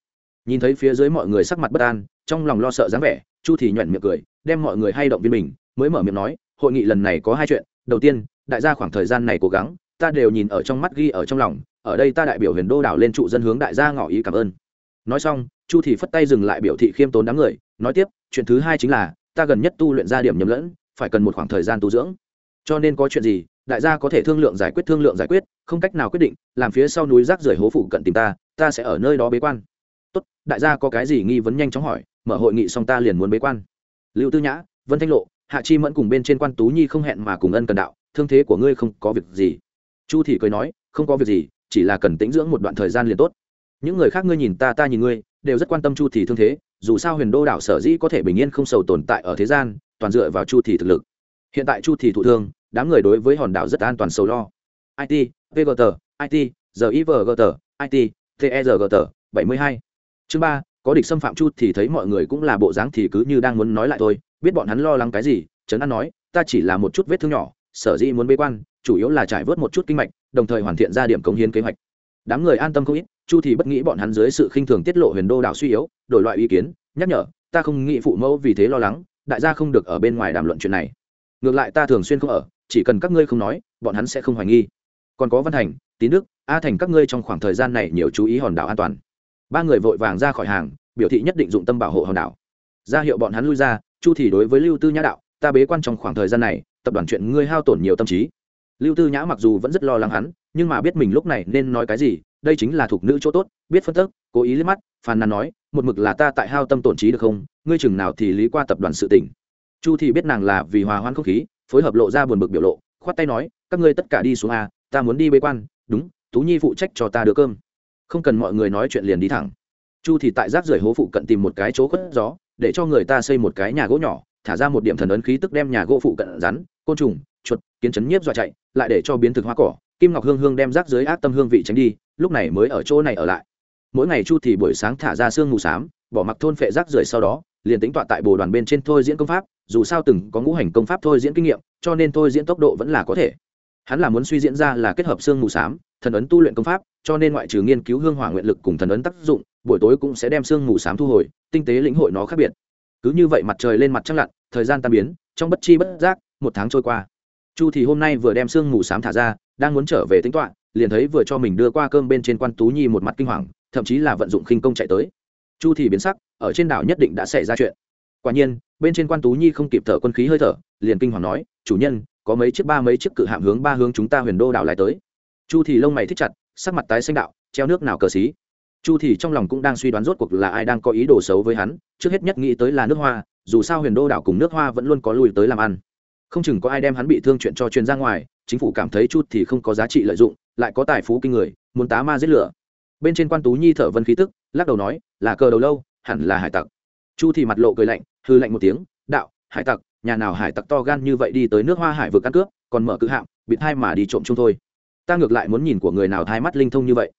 Nhìn thấy phía dưới mọi người sắc mặt bất an, trong lòng lo sợ dáng vẻ, chu thì nhuận miệng cười, đem mọi người hay động viên mình, mới mở miệng nói, hội nghị lần này có hai chuyện, đầu tiên, đại gia khoảng thời gian này cố gắng, ta đều nhìn ở trong mắt ghi ở trong lòng, ở đây ta đại biểu huyền đô đảo lên trụ dân hướng đại gia ngỏ ý cảm ơn. Nói xong, chu thì phất tay dừng lại biểu thị khiêm tốn đám người, nói tiếp, chuyện thứ hai chính là ta gần nhất tu luyện ra điểm nhầm lẫn, phải cần một khoảng thời gian tu dưỡng. Cho nên có chuyện gì, đại gia có thể thương lượng giải quyết, thương lượng giải quyết, không cách nào quyết định, làm phía sau núi rác rưởi hố phụ cận tìm ta ta sẽ ở nơi đó bế quan. Tốt, đại gia có cái gì nghi vấn nhanh chóng hỏi, mở hội nghị xong ta liền muốn bế quan. Lưu tư nhã, vân thanh lộ, hạ chi mẫn cùng bên trên quan tú nhi không hẹn mà cùng ân cần đạo, thương thế của ngươi không có việc gì. Chu thì cười nói, không có việc gì, chỉ là cần tĩnh dưỡng một đoạn thời gian liền tốt. Những người khác ngươi nhìn ta ta nhìn ngươi, đều rất quan tâm chu thì thương thế dù sao huyền đô đảo sở dĩ có thể bình yên không sầu tồn tại ở thế gian, toàn dựa vào chu thì thực lực. Hiện tại chu thì thụ thương, đám người đối với hòn đảo rất an toàn sầu lo. It vgt it givgt it tergt bảy mươi hai. Chương ba, có địch xâm phạm chu thì thấy mọi người cũng là bộ dáng thì cứ như đang muốn nói lại thôi, biết bọn hắn lo lắng cái gì, trấn an nói, ta chỉ là một chút vết thương nhỏ, sở dĩ muốn bế quan, chủ yếu là trải vớt một chút kinh mạch, đồng thời hoàn thiện ra điểm cống hiến kế hoạch. Đám người an tâm không ít chu thì bất nghĩ bọn hắn dưới sự khinh thường tiết lộ huyền đô đảo suy yếu, đổi loại ý kiến, nhắc nhở, ta không nghĩ phụ mẫu vì thế lo lắng, đại gia không được ở bên ngoài đàm luận chuyện này. Ngược lại ta thường xuyên không ở, chỉ cần các ngươi không nói, bọn hắn sẽ không hoài nghi. Còn có văn thành, tín đức, a thành các ngươi trong khoảng thời gian này nhiều chú ý hòn đảo an toàn. Ba người vội vàng ra khỏi hàng, biểu thị nhất định dụng tâm bảo hộ hòn đảo. Ra hiệu bọn hắn lui ra, chu thì đối với lưu tư nhã đạo, ta bế quan trong khoảng thời gian này, tập đoàn chuyện ngươi hao tổn nhiều tâm trí. Lưu tư nhã mặc dù vẫn rất lo lắng hắn, nhưng mà biết mình lúc này nên nói cái gì đây chính là thuộc nữ chỗ tốt, biết phân tức cố ý liếc mắt, phàn nàn nói, một mực là ta tại hao tâm tổn trí được không, ngươi chừng nào thì lý qua tập đoàn sự tỉnh chu thì biết nàng là vì hòa hoãn không khí, phối hợp lộ ra buồn bực biểu lộ, khoát tay nói, các ngươi tất cả đi xuống a, ta muốn đi bế quan, đúng, tú nhi phụ trách cho ta đưa cơm. Không cần mọi người nói chuyện liền đi thẳng. Chu thì tại rác rưởi hố phụ cận tìm một cái chỗ khuất gió, để cho người ta xây một cái nhà gỗ nhỏ, thả ra một điểm thần ấn khí tức đem nhà gỗ phụ cận rắn, côn trùng, chuột, kiến chấn nhiếp dọa chạy, lại để cho biến thực hoa cỏ kim ngọc hương hương đem rác dưới ác tâm hương vị tránh đi, lúc này mới ở chỗ này ở lại. Mỗi ngày chu thì buổi sáng thả ra sương mù xám, bỏ mặc thôn phệ rác rưởi sau đó, liền tính tọa tại bồ đoàn bên trên thôi diễn công pháp, dù sao từng có ngũ hành công pháp thôi diễn kinh nghiệm, cho nên thôi diễn tốc độ vẫn là có thể. Hắn là muốn suy diễn ra là kết hợp sương mù xám, thần ấn tu luyện công pháp, cho nên ngoại trừ nghiên cứu hương hỏa nguyện lực cùng thần ấn tác dụng, buổi tối cũng sẽ đem sương mù xám thu hồi, tinh tế lĩnh hội nó khác biệt. Cứ như vậy mặt trời lên mặt trăng lặn, thời gian tan biến, trong bất chi bất giác, một tháng trôi qua. Chu thì hôm nay vừa đem sương mù xám thả ra đang muốn trở về tính toán, liền thấy vừa cho mình đưa qua cơm bên trên quan tú nhi một mặt kinh hoàng, thậm chí là vận dụng khinh công chạy tới. Chu thì biến sắc, ở trên đảo nhất định đã xảy ra chuyện. Quả nhiên, bên trên quan tú nhi không kịp thở quân khí hơi thở, liền kinh hoàng nói, chủ nhân, có mấy chiếc ba mấy chiếc cự hạm hướng ba hướng chúng ta huyền đô đảo lại tới. Chu thì lông mày thích chặt, sắc mặt tái xanh đạo, treo nước nào cờ xí? Chu thì trong lòng cũng đang suy đoán rốt cuộc là ai đang có ý đồ xấu với hắn, trước hết nhất nghĩ tới là nước hoa, dù sao huyền đô đảo cùng nước hoa vẫn luôn có lui tới làm ăn. Không chừng có ai đem hắn bị thương chuyện cho truyền ra ngoài chính phủ cảm thấy chút thì không có giá trị lợi dụng lại có tài phú kinh người muốn tá ma giết lửa. Bên trên quan tú nhi thở vân khí tức lắc đầu nói là cờ đầu lâu hẳn là hải tặc. Chu thì mặt lộ cười lạnh hư lạnh một tiếng đạo hải tặc nhà nào hải tặc to gan như vậy đi tới nước hoa hải vừa ăn cướp còn mở cự hạm bị thay mà đi trộm chung thôi. Ta ngược lại muốn nhìn của người nào thai mắt linh thông như vậy.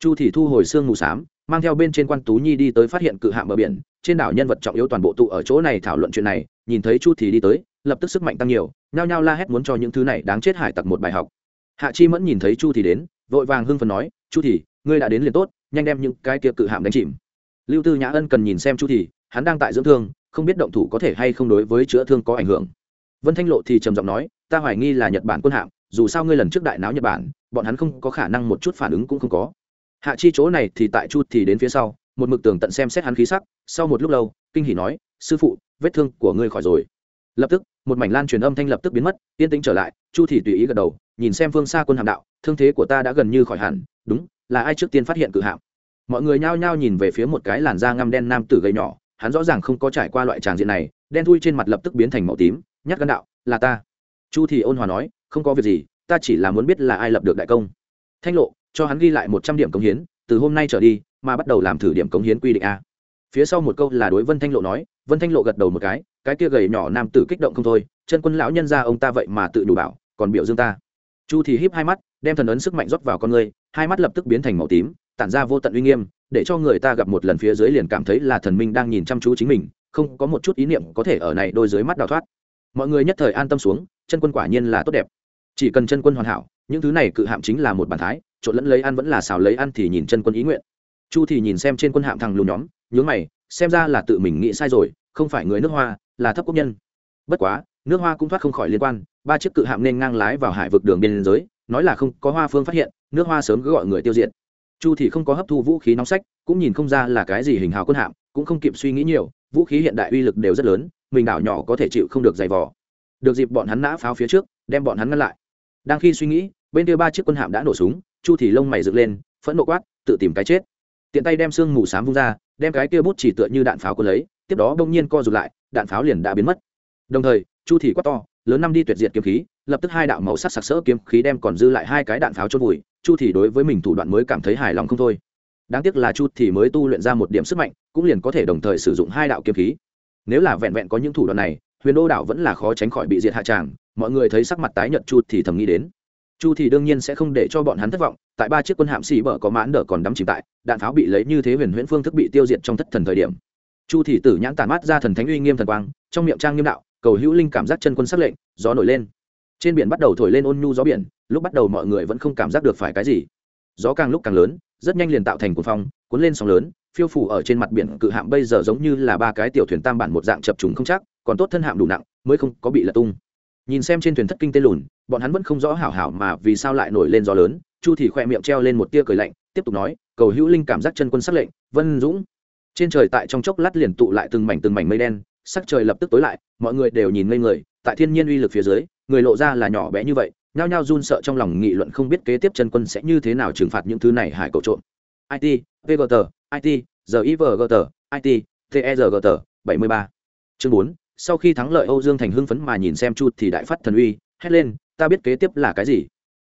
Chu thì thu hồi xương mù sám, mang theo bên trên quan tú nhi đi tới phát hiện cự hạm bờ biển trên đảo nhân vật trọng yếu toàn bộ tụ ở chỗ này thảo luận chuyện này nhìn thấy chu thì đi tới lập tức sức mạnh tăng nhiều, nhao nhao la hét muốn cho những thứ này đáng chết hải tặc một bài học. Hạ chi mẫn nhìn thấy chu thì đến, vội vàng hưng phần nói, chu thì, ngươi đã đến liền tốt, nhanh đem những cái kia cự hạm đánh chìm. Lưu tư nhã ân cần nhìn xem chu thì, hắn đang tại dưỡng thương, không biết động thủ có thể hay không đối với chữa thương có ảnh hưởng. Vân thanh lộ thì trầm giọng nói, ta hoài nghi là nhật bản quân hạm, dù sao ngươi lần trước đại náo nhật bản, bọn hắn không có khả năng một chút phản ứng cũng không có. Hạ chi chỗ này thì tại chu thì đến phía sau, một mực tường tận xem xét hắn khí sắc, sau một lúc lâu, kinh hỉ nói, sư phụ, vết thương của ngươi khỏi rồi. Lập tức một mảnh lan truyền âm thanh lập tức biến mất, yên tĩnh trở lại, chu thì tùy ý gật đầu, nhìn xem phương xa quân hàm đạo, thương thế của ta đã gần như khỏi hẳn, đúng, là ai trước tiên phát hiện cự hạm? Mọi người nhao nhao nhìn về phía một cái làn da ngăm đen nam tử gầy nhỏ, hắn rõ ràng không có trải qua loại tràng diện này, đen thui trên mặt lập tức biến thành màu tím nhắc gân đạo, là ta. Chu thì ôn hòa nói, không có việc gì, ta chỉ là muốn biết là ai lập được đại công. Thanh lộ, cho hắn ghi lại một trăm điểm cống hiến, từ hôm nay trở đi, mà bắt đầu làm thử điểm cống hiến quy định a. Phía sau một câu là đối vân thanh lộ nói, vân thanh lộ gật đầu một cái cái kia gầy nhỏ nam tử kích động không thôi, chân quân lão nhân ra ông ta vậy mà tự đủ bảo, còn biểu dương ta. Chu thì híp hai mắt, đem thần ấn sức mạnh rót vào con người, hai mắt lập tức biến thành màu tím, tản ra vô tận uy nghiêm, để cho người ta gặp một lần phía dưới liền cảm thấy là thần minh đang nhìn chăm chú chính mình, không có một chút ý niệm có thể ở này đôi dưới mắt đào thoát. Mọi người nhất thời an tâm xuống, chân quân quả nhiên là tốt đẹp. Chỉ cần chân quân hoàn hảo, những thứ này cự hạm chính là một bản thái, trộn lẫn lấy ăn vẫn là xào lấy ăn thì nhìn chân quân ý nguyện. Chu thì nhìn xem trên quân hạm thằng lùn nhóm, nhướng mày, xem ra là tự mình nghĩ sai rồi không phải người nước hoa, là thấp quốc nhân. Bất quá, nước hoa cũng thoát không khỏi liên quan, ba chiếc cự hạm nên ngang lái vào hải vực đường biên giới, nói là không có hoa phương phát hiện, nước hoa sớm cứ gọi người tiêu diệt. Chu thì không có hấp thu vũ khí nóng sách, cũng nhìn không ra là cái gì hình hào quân hạm, cũng không kịp suy nghĩ nhiều, vũ khí hiện đại uy lực đều rất lớn, mình đảo nhỏ có thể chịu không được dày vò. Được dịp bọn hắn nã pháo phía trước, đem bọn hắn ngăn lại. Đang khi suy nghĩ, bên kia ba chiếc quân hạm đã nổ súng, chu thì lông mày dựng lên, phẫn nộ quát, tự tìm cái chết. Tiện tay đem xương mù sám vung ra, đem cái kia bút chỉ tựa như đạn pháo của lấy tiếp đó bỗng nhiên co rụt lại, đạn pháo liền đã biến mất. Đồng thời, chu thì quát to, lớn năm đi tuyệt diệt kiếm khí, lập tức hai đạo màu sắc sặc sỡ kiếm khí đem còn dư lại hai cái đạn pháo chôn vùi, chu thì đối với mình thủ đoạn mới cảm thấy hài lòng không thôi. Đáng tiếc là chu thì mới tu luyện ra một điểm sức mạnh, cũng liền có thể đồng thời sử dụng hai đạo kiếm khí. Nếu là vẹn vẹn có những thủ đoạn này, huyền đô đảo vẫn là khó tránh khỏi bị diệt hạ tràng, mọi người thấy sắc mặt tái nhợt chu thì thầm nghĩ đến. Chu thì đương nhiên sẽ không để cho bọn hắn thất vọng, tại ba chiếc quân hạm xì bờ có mãn đỡ còn đắm chìm tại, đạn pháo bị lấy như thế huyền huyễn phương thức bị tiêu diệt trong thất thần thời điểm chu Thị tử nhãn tàn mát ra thần thánh uy nghiêm thần quang, trong miệng trang nghiêm đạo, cầu hữu linh cảm giác chân quân sắc lệnh, gió nổi lên. Trên biển bắt đầu thổi lên ôn nhu gió biển, lúc bắt đầu mọi người vẫn không cảm giác được phải cái gì. Gió càng lúc càng lớn, rất nhanh liền tạo thành cuồng phong, cuốn lên sóng lớn, phiêu phủ ở trên mặt biển cự hạm bây giờ giống như là ba cái tiểu thuyền tam bản một dạng chập trùng không chắc, còn tốt thân hạm đủ nặng, mới không có bị lật tung. Nhìn xem trên thuyền thất kinh tên lùn, bọn hắn vẫn không rõ hảo hảo mà vì sao lại nổi lên gió lớn, chu thì khoe miệng treo lên một tia cười lạnh, tiếp tục nói, cầu hữu linh cảm giác chân quân sắc lệnh, vân dũng trên trời tại trong chốc lát liền tụ lại từng mảnh từng mảnh mây đen, sắc trời lập tức tối lại, mọi người đều nhìn ngây người, tại thiên nhiên uy lực phía dưới, người lộ ra là nhỏ bé như vậy, nhao nhao run sợ trong lòng nghị luận không biết kế tiếp chân quân sẽ như thế nào trừng phạt những thứ này hải cậu trộm. It vgt it givgt it tergt bảy mươi ba. Chương bốn, sau khi thắng lợi âu dương thành hưng phấn mà nhìn xem chút thì đại phát thần uy, hét lên, ta biết kế tiếp là cái gì?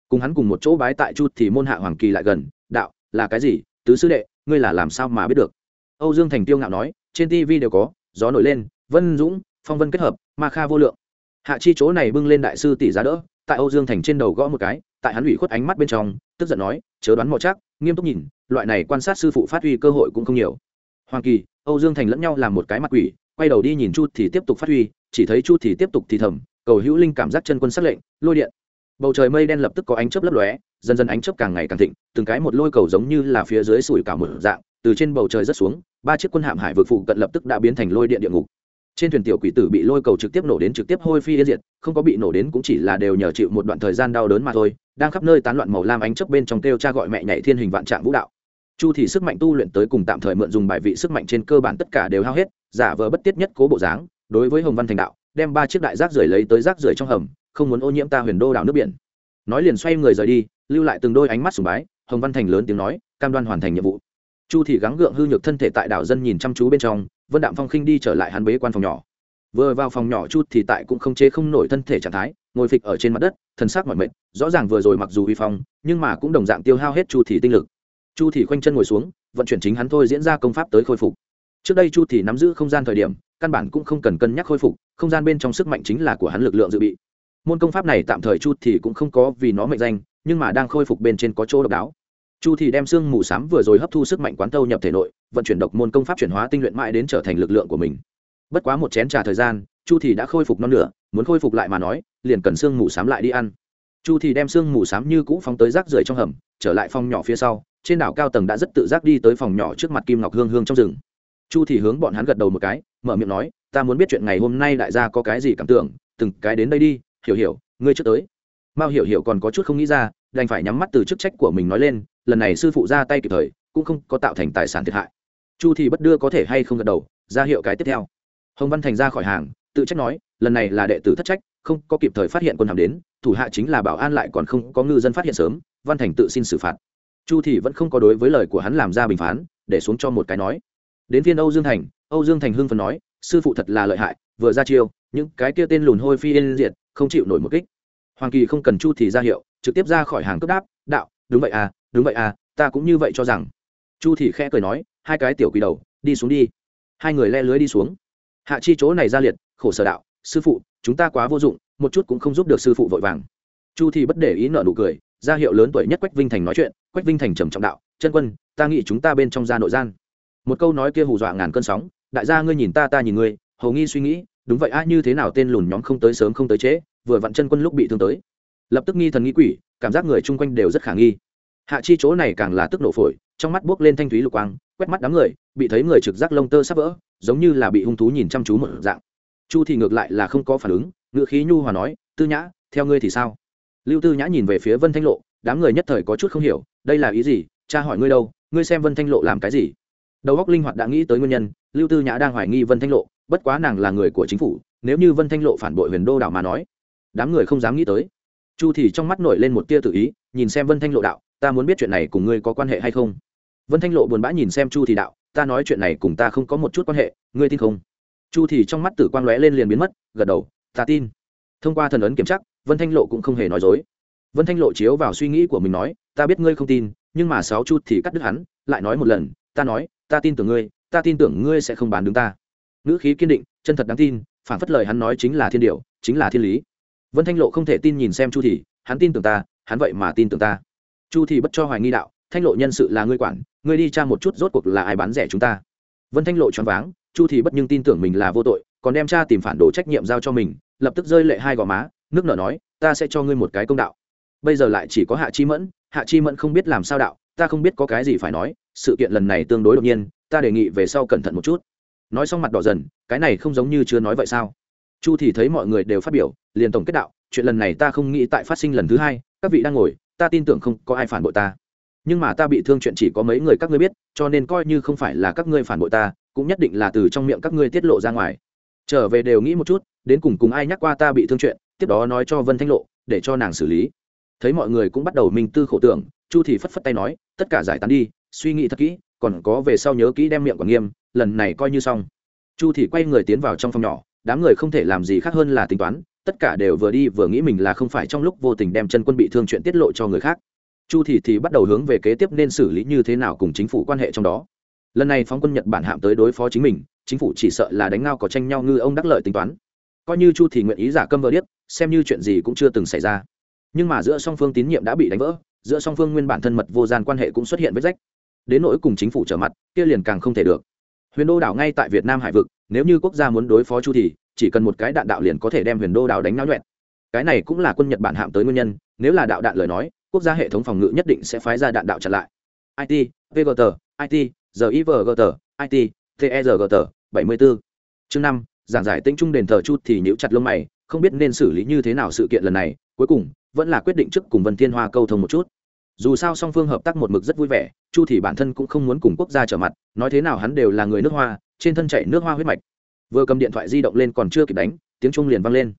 Cùng hắn cùng một chỗ bái tại chút thì môn hạ hoàng kỳ lại gần, đạo, là cái gì? Tứ sư đệ, ngươi là làm sao mà biết được? Âu dương thành tiêu ngạo nói, trên tv đều có, gió nổi lên, vân dũng, phong vân kết hợp, ma kha vô lượng. Hạ chi chỗ này bưng lên đại sư tỷ giá đỡ, tại âu dương thành trên đầu gõ một cái, tại hắn ủy khuất ánh mắt bên trong, tức giận nói, chớ đoán mò chắc, nghiêm túc nhìn, loại này quan sát sư phụ phát huy cơ hội cũng không nhiều. Hoàng kỳ, âu dương thành lẫn nhau làm một cái mặt quỷ, quay đầu đi nhìn chu thì tiếp tục phát huy, chỉ thấy chu thì tiếp tục thì thầm, cầu hữu linh cảm giác chân quân sắc lệnh, lôi điện. Bầu trời mây đen lập tức có ánh chớp lấp lóe, dần dần ánh chớp càng ngày càng thịnh, từng cái một lôi cầu giống như là phía dưới sủi cả một dạng từ trên bầu trời rất xuống, ba chiếc quân hạm hải vực phụ cận lập tức đã biến thành lôi điện địa ngục. Trên thuyền tiểu quỷ tử bị lôi cầu trực tiếp nổ đến trực tiếp hôi phi yên diệt, không có bị nổ đến cũng chỉ là đều nhờ chịu một đoạn thời gian đau đớn mà thôi, đang khắp nơi tán loạn màu lam ánh chấp bên trong kêu cha gọi mẹ nhảy thiên hình vạn trạng vũ đạo. Chu thì sức mạnh tu luyện tới cùng tạm thời mượn dùng bài vị sức mạnh trên cơ bản tất cả đều hao hết, giả vờ bất tiết nhất cố bộ dáng, đối với hồng văn thành đạo, đem ba chiếc đại rác rưởi lấy tới rác rưởi trong hầm, không muốn ô nhiễm ta huyền đô đảo nước biển. Nói liền xoay người rời đi, lưu lại từng đôi ánh mắt sùng bái, hồng văn thành lớn tiếng nói, cam đoan hoàn thành nhiệm vụ chu thì gắng gượng hư nhược thân thể tại đảo dân nhìn chăm chú bên trong, vân đạm phong khinh đi trở lại hắn bế quan phòng nhỏ. Vừa vào phòng nhỏ chu thì tại cũng không chế không nổi thân thể trạng thái, ngồi phịch ở trên mặt đất thân xác mỏi mệt, rõ ràng vừa rồi mặc dù uy phong, nhưng mà cũng đồng dạng tiêu hao hết chu thì tinh lực. Chu thì khoanh chân ngồi xuống, vận chuyển chính hắn thôi diễn ra công pháp tới khôi phục. Trước đây chu thì nắm giữ không gian thời điểm, căn bản cũng không cần cân nhắc khôi phục, không gian bên trong sức mạnh chính là của hắn lực lượng dự bị. Môn công pháp này tạm thời chu thì cũng không có vì nó mệnh danh, nhưng mà đang khôi phục bên trên có chỗ độc đáo chu thì đem xương mù sám vừa rồi hấp thu sức mạnh quán tâu nhập thể nội, vận chuyển độc môn công pháp chuyển hóa tinh luyện mãi đến trở thành lực lượng của mình. Bất quá một chén trà thời gian, chu thì đã khôi phục non nửa, muốn khôi phục lại mà nói, liền cần xương mù sám lại đi ăn. Chu thì đem xương mù sám như cũ phóng tới rác rưởi trong hầm, trở lại phòng nhỏ phía sau, trên đảo cao tầng đã rất tự giác đi tới phòng nhỏ trước mặt kim ngọc hương hương trong rừng. Chu thì hướng bọn hắn gật đầu một cái, mở miệng nói, ta muốn biết chuyện ngày hôm nay đại gia có cái gì cảm tưởng, từng cái đến đây đi, hiểu hiểu, ngươi trước tới. Mao hiểu hiểu còn có chút không nghĩ ra, đành phải nhắm mắt từ chức trách của mình nói lên lần này sư phụ ra tay kịp thời, cũng không có tạo thành tài sản thiệt hại. Chu thì bất đưa có thể hay không gật đầu, ra hiệu cái tiếp theo. Hồng văn thành ra khỏi hàng, tự trách nói, lần này là đệ tử thất trách, không có kịp thời phát hiện quân hàm đến, thủ hạ chính là bảo an lại còn không có ngư dân phát hiện sớm, văn thành tự xin xử phạt. Chu thì vẫn không có đối với lời của hắn làm ra bình phán, để xuống cho một cái nói. Đến phiên âu dương thành, âu dương thành hưng phần nói, sư phụ thật là lợi hại, vừa ra chiêu, những cái kia tên lùn hôi phi yên diệt, không chịu nổi một kích. Hoàng kỳ không cần chu thì ra hiệu, trực tiếp ra khỏi hàng cướp đáp, đạo, đúng vậy à đúng vậy à ta cũng như vậy cho rằng. Chu thì khẽ cười nói, hai cái tiểu quỷ đầu, đi xuống đi. Hai người le lưới đi xuống. Hạ chi chỗ này ra liệt, khổ sở đạo, sư phụ, chúng ta quá vô dụng, một chút cũng không giúp được sư phụ vội vàng. Chu thì bất để ý nợ nụ cười, ra hiệu lớn tuổi nhất quách vinh thành nói chuyện, quách vinh thành trầm trọng đạo, chân quân, ta nghĩ chúng ta bên trong gia nội gian. Một câu nói kia hù dọa ngàn cơn sóng, đại gia ngươi nhìn ta ta nhìn ngươi, hầu nghi suy nghĩ, đúng vậy a, như thế nào tên lùn nhóm không tới sớm không tới trễ, vừa vặn chân quân lúc bị thương tới. Lập tức nghi thần nghi quỷ, cảm giác người chung quanh đều rất khả nghi hạ chi chỗ này càng là tức nổ phổi, trong mắt buốc lên thanh thúy lục quang, quét mắt đám người, bị thấy người trực giác lông tơ sắp vỡ, giống như là bị hung thú nhìn chăm chú một dạng. Chu thì ngược lại là không có phản ứng ngựa khí nhu hòa nói, tư nhã, theo ngươi thì sao? Lưu tư nhã nhìn về phía vân thanh lộ, đám người nhất thời có chút không hiểu, đây là ý gì? Cha hỏi ngươi đâu? Ngươi xem vân thanh lộ làm cái gì? Đầu óc linh hoạt đã nghĩ tới nguyên nhân, lưu tư nhã đang hoài nghi vân thanh lộ, bất quá nàng là người của chính phủ, nếu như vân thanh lộ phản bội huyền đô đảo mà nói, đám người không dám nghĩ tới. Chu thì trong mắt nổi lên một tia tự ý, nhìn xem vân thanh lộ đạo ta muốn biết chuyện này cùng ngươi có quan hệ hay không? Vân thanh lộ buồn bã nhìn xem chu thì đạo ta nói chuyện này cùng ta không có một chút quan hệ ngươi tin không? Chu thì trong mắt tử quang lóe lên liền biến mất gật đầu ta tin. Thông qua thần ấn kiểm chắc, vân thanh lộ cũng không hề nói dối. Vân thanh lộ chiếu vào suy nghĩ của mình nói ta biết ngươi không tin nhưng mà sáu chu thì cắt đứt hắn lại nói một lần ta nói ta tin tưởng ngươi ta tin tưởng ngươi sẽ không bán đứng ta. Ngữ khí kiên định chân thật đáng tin phản phất lời hắn nói chính là thiên điều, chính là thiên lý. Vân thanh lộ không thể tin nhìn xem chu thì hắn tin tưởng ta hắn vậy mà tin tưởng ta chu thì bất cho hoài nghi đạo, thanh lộ nhân sự là ngươi quản, ngươi đi tra một chút rốt cuộc là ai bán rẻ chúng ta. Vân thanh lộ choáng váng, chu thì bất nhưng tin tưởng mình là vô tội, còn đem cha tìm phản đồ trách nhiệm giao cho mình, lập tức rơi lệ hai gò má, nước nở nói, ta sẽ cho ngươi một cái công đạo. Bây giờ lại chỉ có hạ chi mẫn, hạ chi mẫn không biết làm sao đạo, ta không biết có cái gì phải nói, sự kiện lần này tương đối đột nhiên, ta đề nghị về sau cẩn thận một chút. Nói xong mặt đỏ dần, cái này không giống như chưa nói vậy sao? Chu thì thấy mọi người đều phát biểu, liền tổng kết đạo, chuyện lần này ta không nghĩ tại phát sinh lần thứ hai, các vị đang ngồi ta tin tưởng không có ai phản bội ta. Nhưng mà ta bị thương chuyện chỉ có mấy người các ngươi biết, cho nên coi như không phải là các ngươi phản bội ta, cũng nhất định là từ trong miệng các ngươi tiết lộ ra ngoài. Trở về đều nghĩ một chút, đến cùng cùng ai nhắc qua ta bị thương chuyện, tiếp đó nói cho vân thanh lộ, để cho nàng xử lý. Thấy mọi người cũng bắt đầu minh tư khổ tưởng, chu thì phất phất tay nói, tất cả giải tán đi, suy nghĩ thật kỹ, còn có về sau nhớ kỹ đem miệng quản nghiêm, lần này coi như xong. Chu thì quay người tiến vào trong phòng nhỏ, đám người không thể làm gì khác hơn là tính toán tất cả đều vừa đi vừa nghĩ mình là không phải trong lúc vô tình đem chân quân bị thương chuyện tiết lộ cho người khác. Chu thì thì bắt đầu hướng về kế tiếp nên xử lý như thế nào cùng chính phủ quan hệ trong đó. Lần này phóng quân nhật bản hạm tới đối phó chính mình, chính phủ chỉ sợ là đánh ngao có tranh nhau ngư ông đắc lợi tính toán. Coi như chu thì nguyện ý giả câm vỡ điếc, xem như chuyện gì cũng chưa từng xảy ra. Nhưng mà giữa song phương tín nhiệm đã bị đánh vỡ, giữa song phương nguyên bản thân mật vô gian quan hệ cũng xuất hiện vết rách. Đến nỗi cùng chính phủ trở mặt, kia liền càng không thể được. Huyền đô đảo ngay tại việt nam hải vực, nếu như quốc gia muốn đối phó chu thì chỉ cần một cái đạn đạo liền có thể đem huyền đô đảo đánh náo nhuẹn. Cái này cũng là quân nhật bản hạm tới nguyên nhân, nếu là đạo đạn lời nói, quốc gia hệ thống phòng ngự nhất định sẽ phái ra đạn đạo chặn lại. It vgt it givgt it tergt bảy mươi bốn chương năm, giảng giải tĩnh trung đền thờ chút thì nhíu chặt lông mày, không biết nên xử lý như thế nào sự kiện lần này, cuối cùng, vẫn là quyết định trước cùng vân thiên hoa câu thông một chút. Dù sao song phương hợp tác một mực rất vui vẻ, chu thì bản thân cũng không muốn cùng quốc gia trở mặt, nói thế nào hắn đều là người nước hoa, trên thân chạy nước hoa huyết mạch vừa cầm điện thoại di động lên còn chưa kịp đánh, tiếng trung liền vang lên.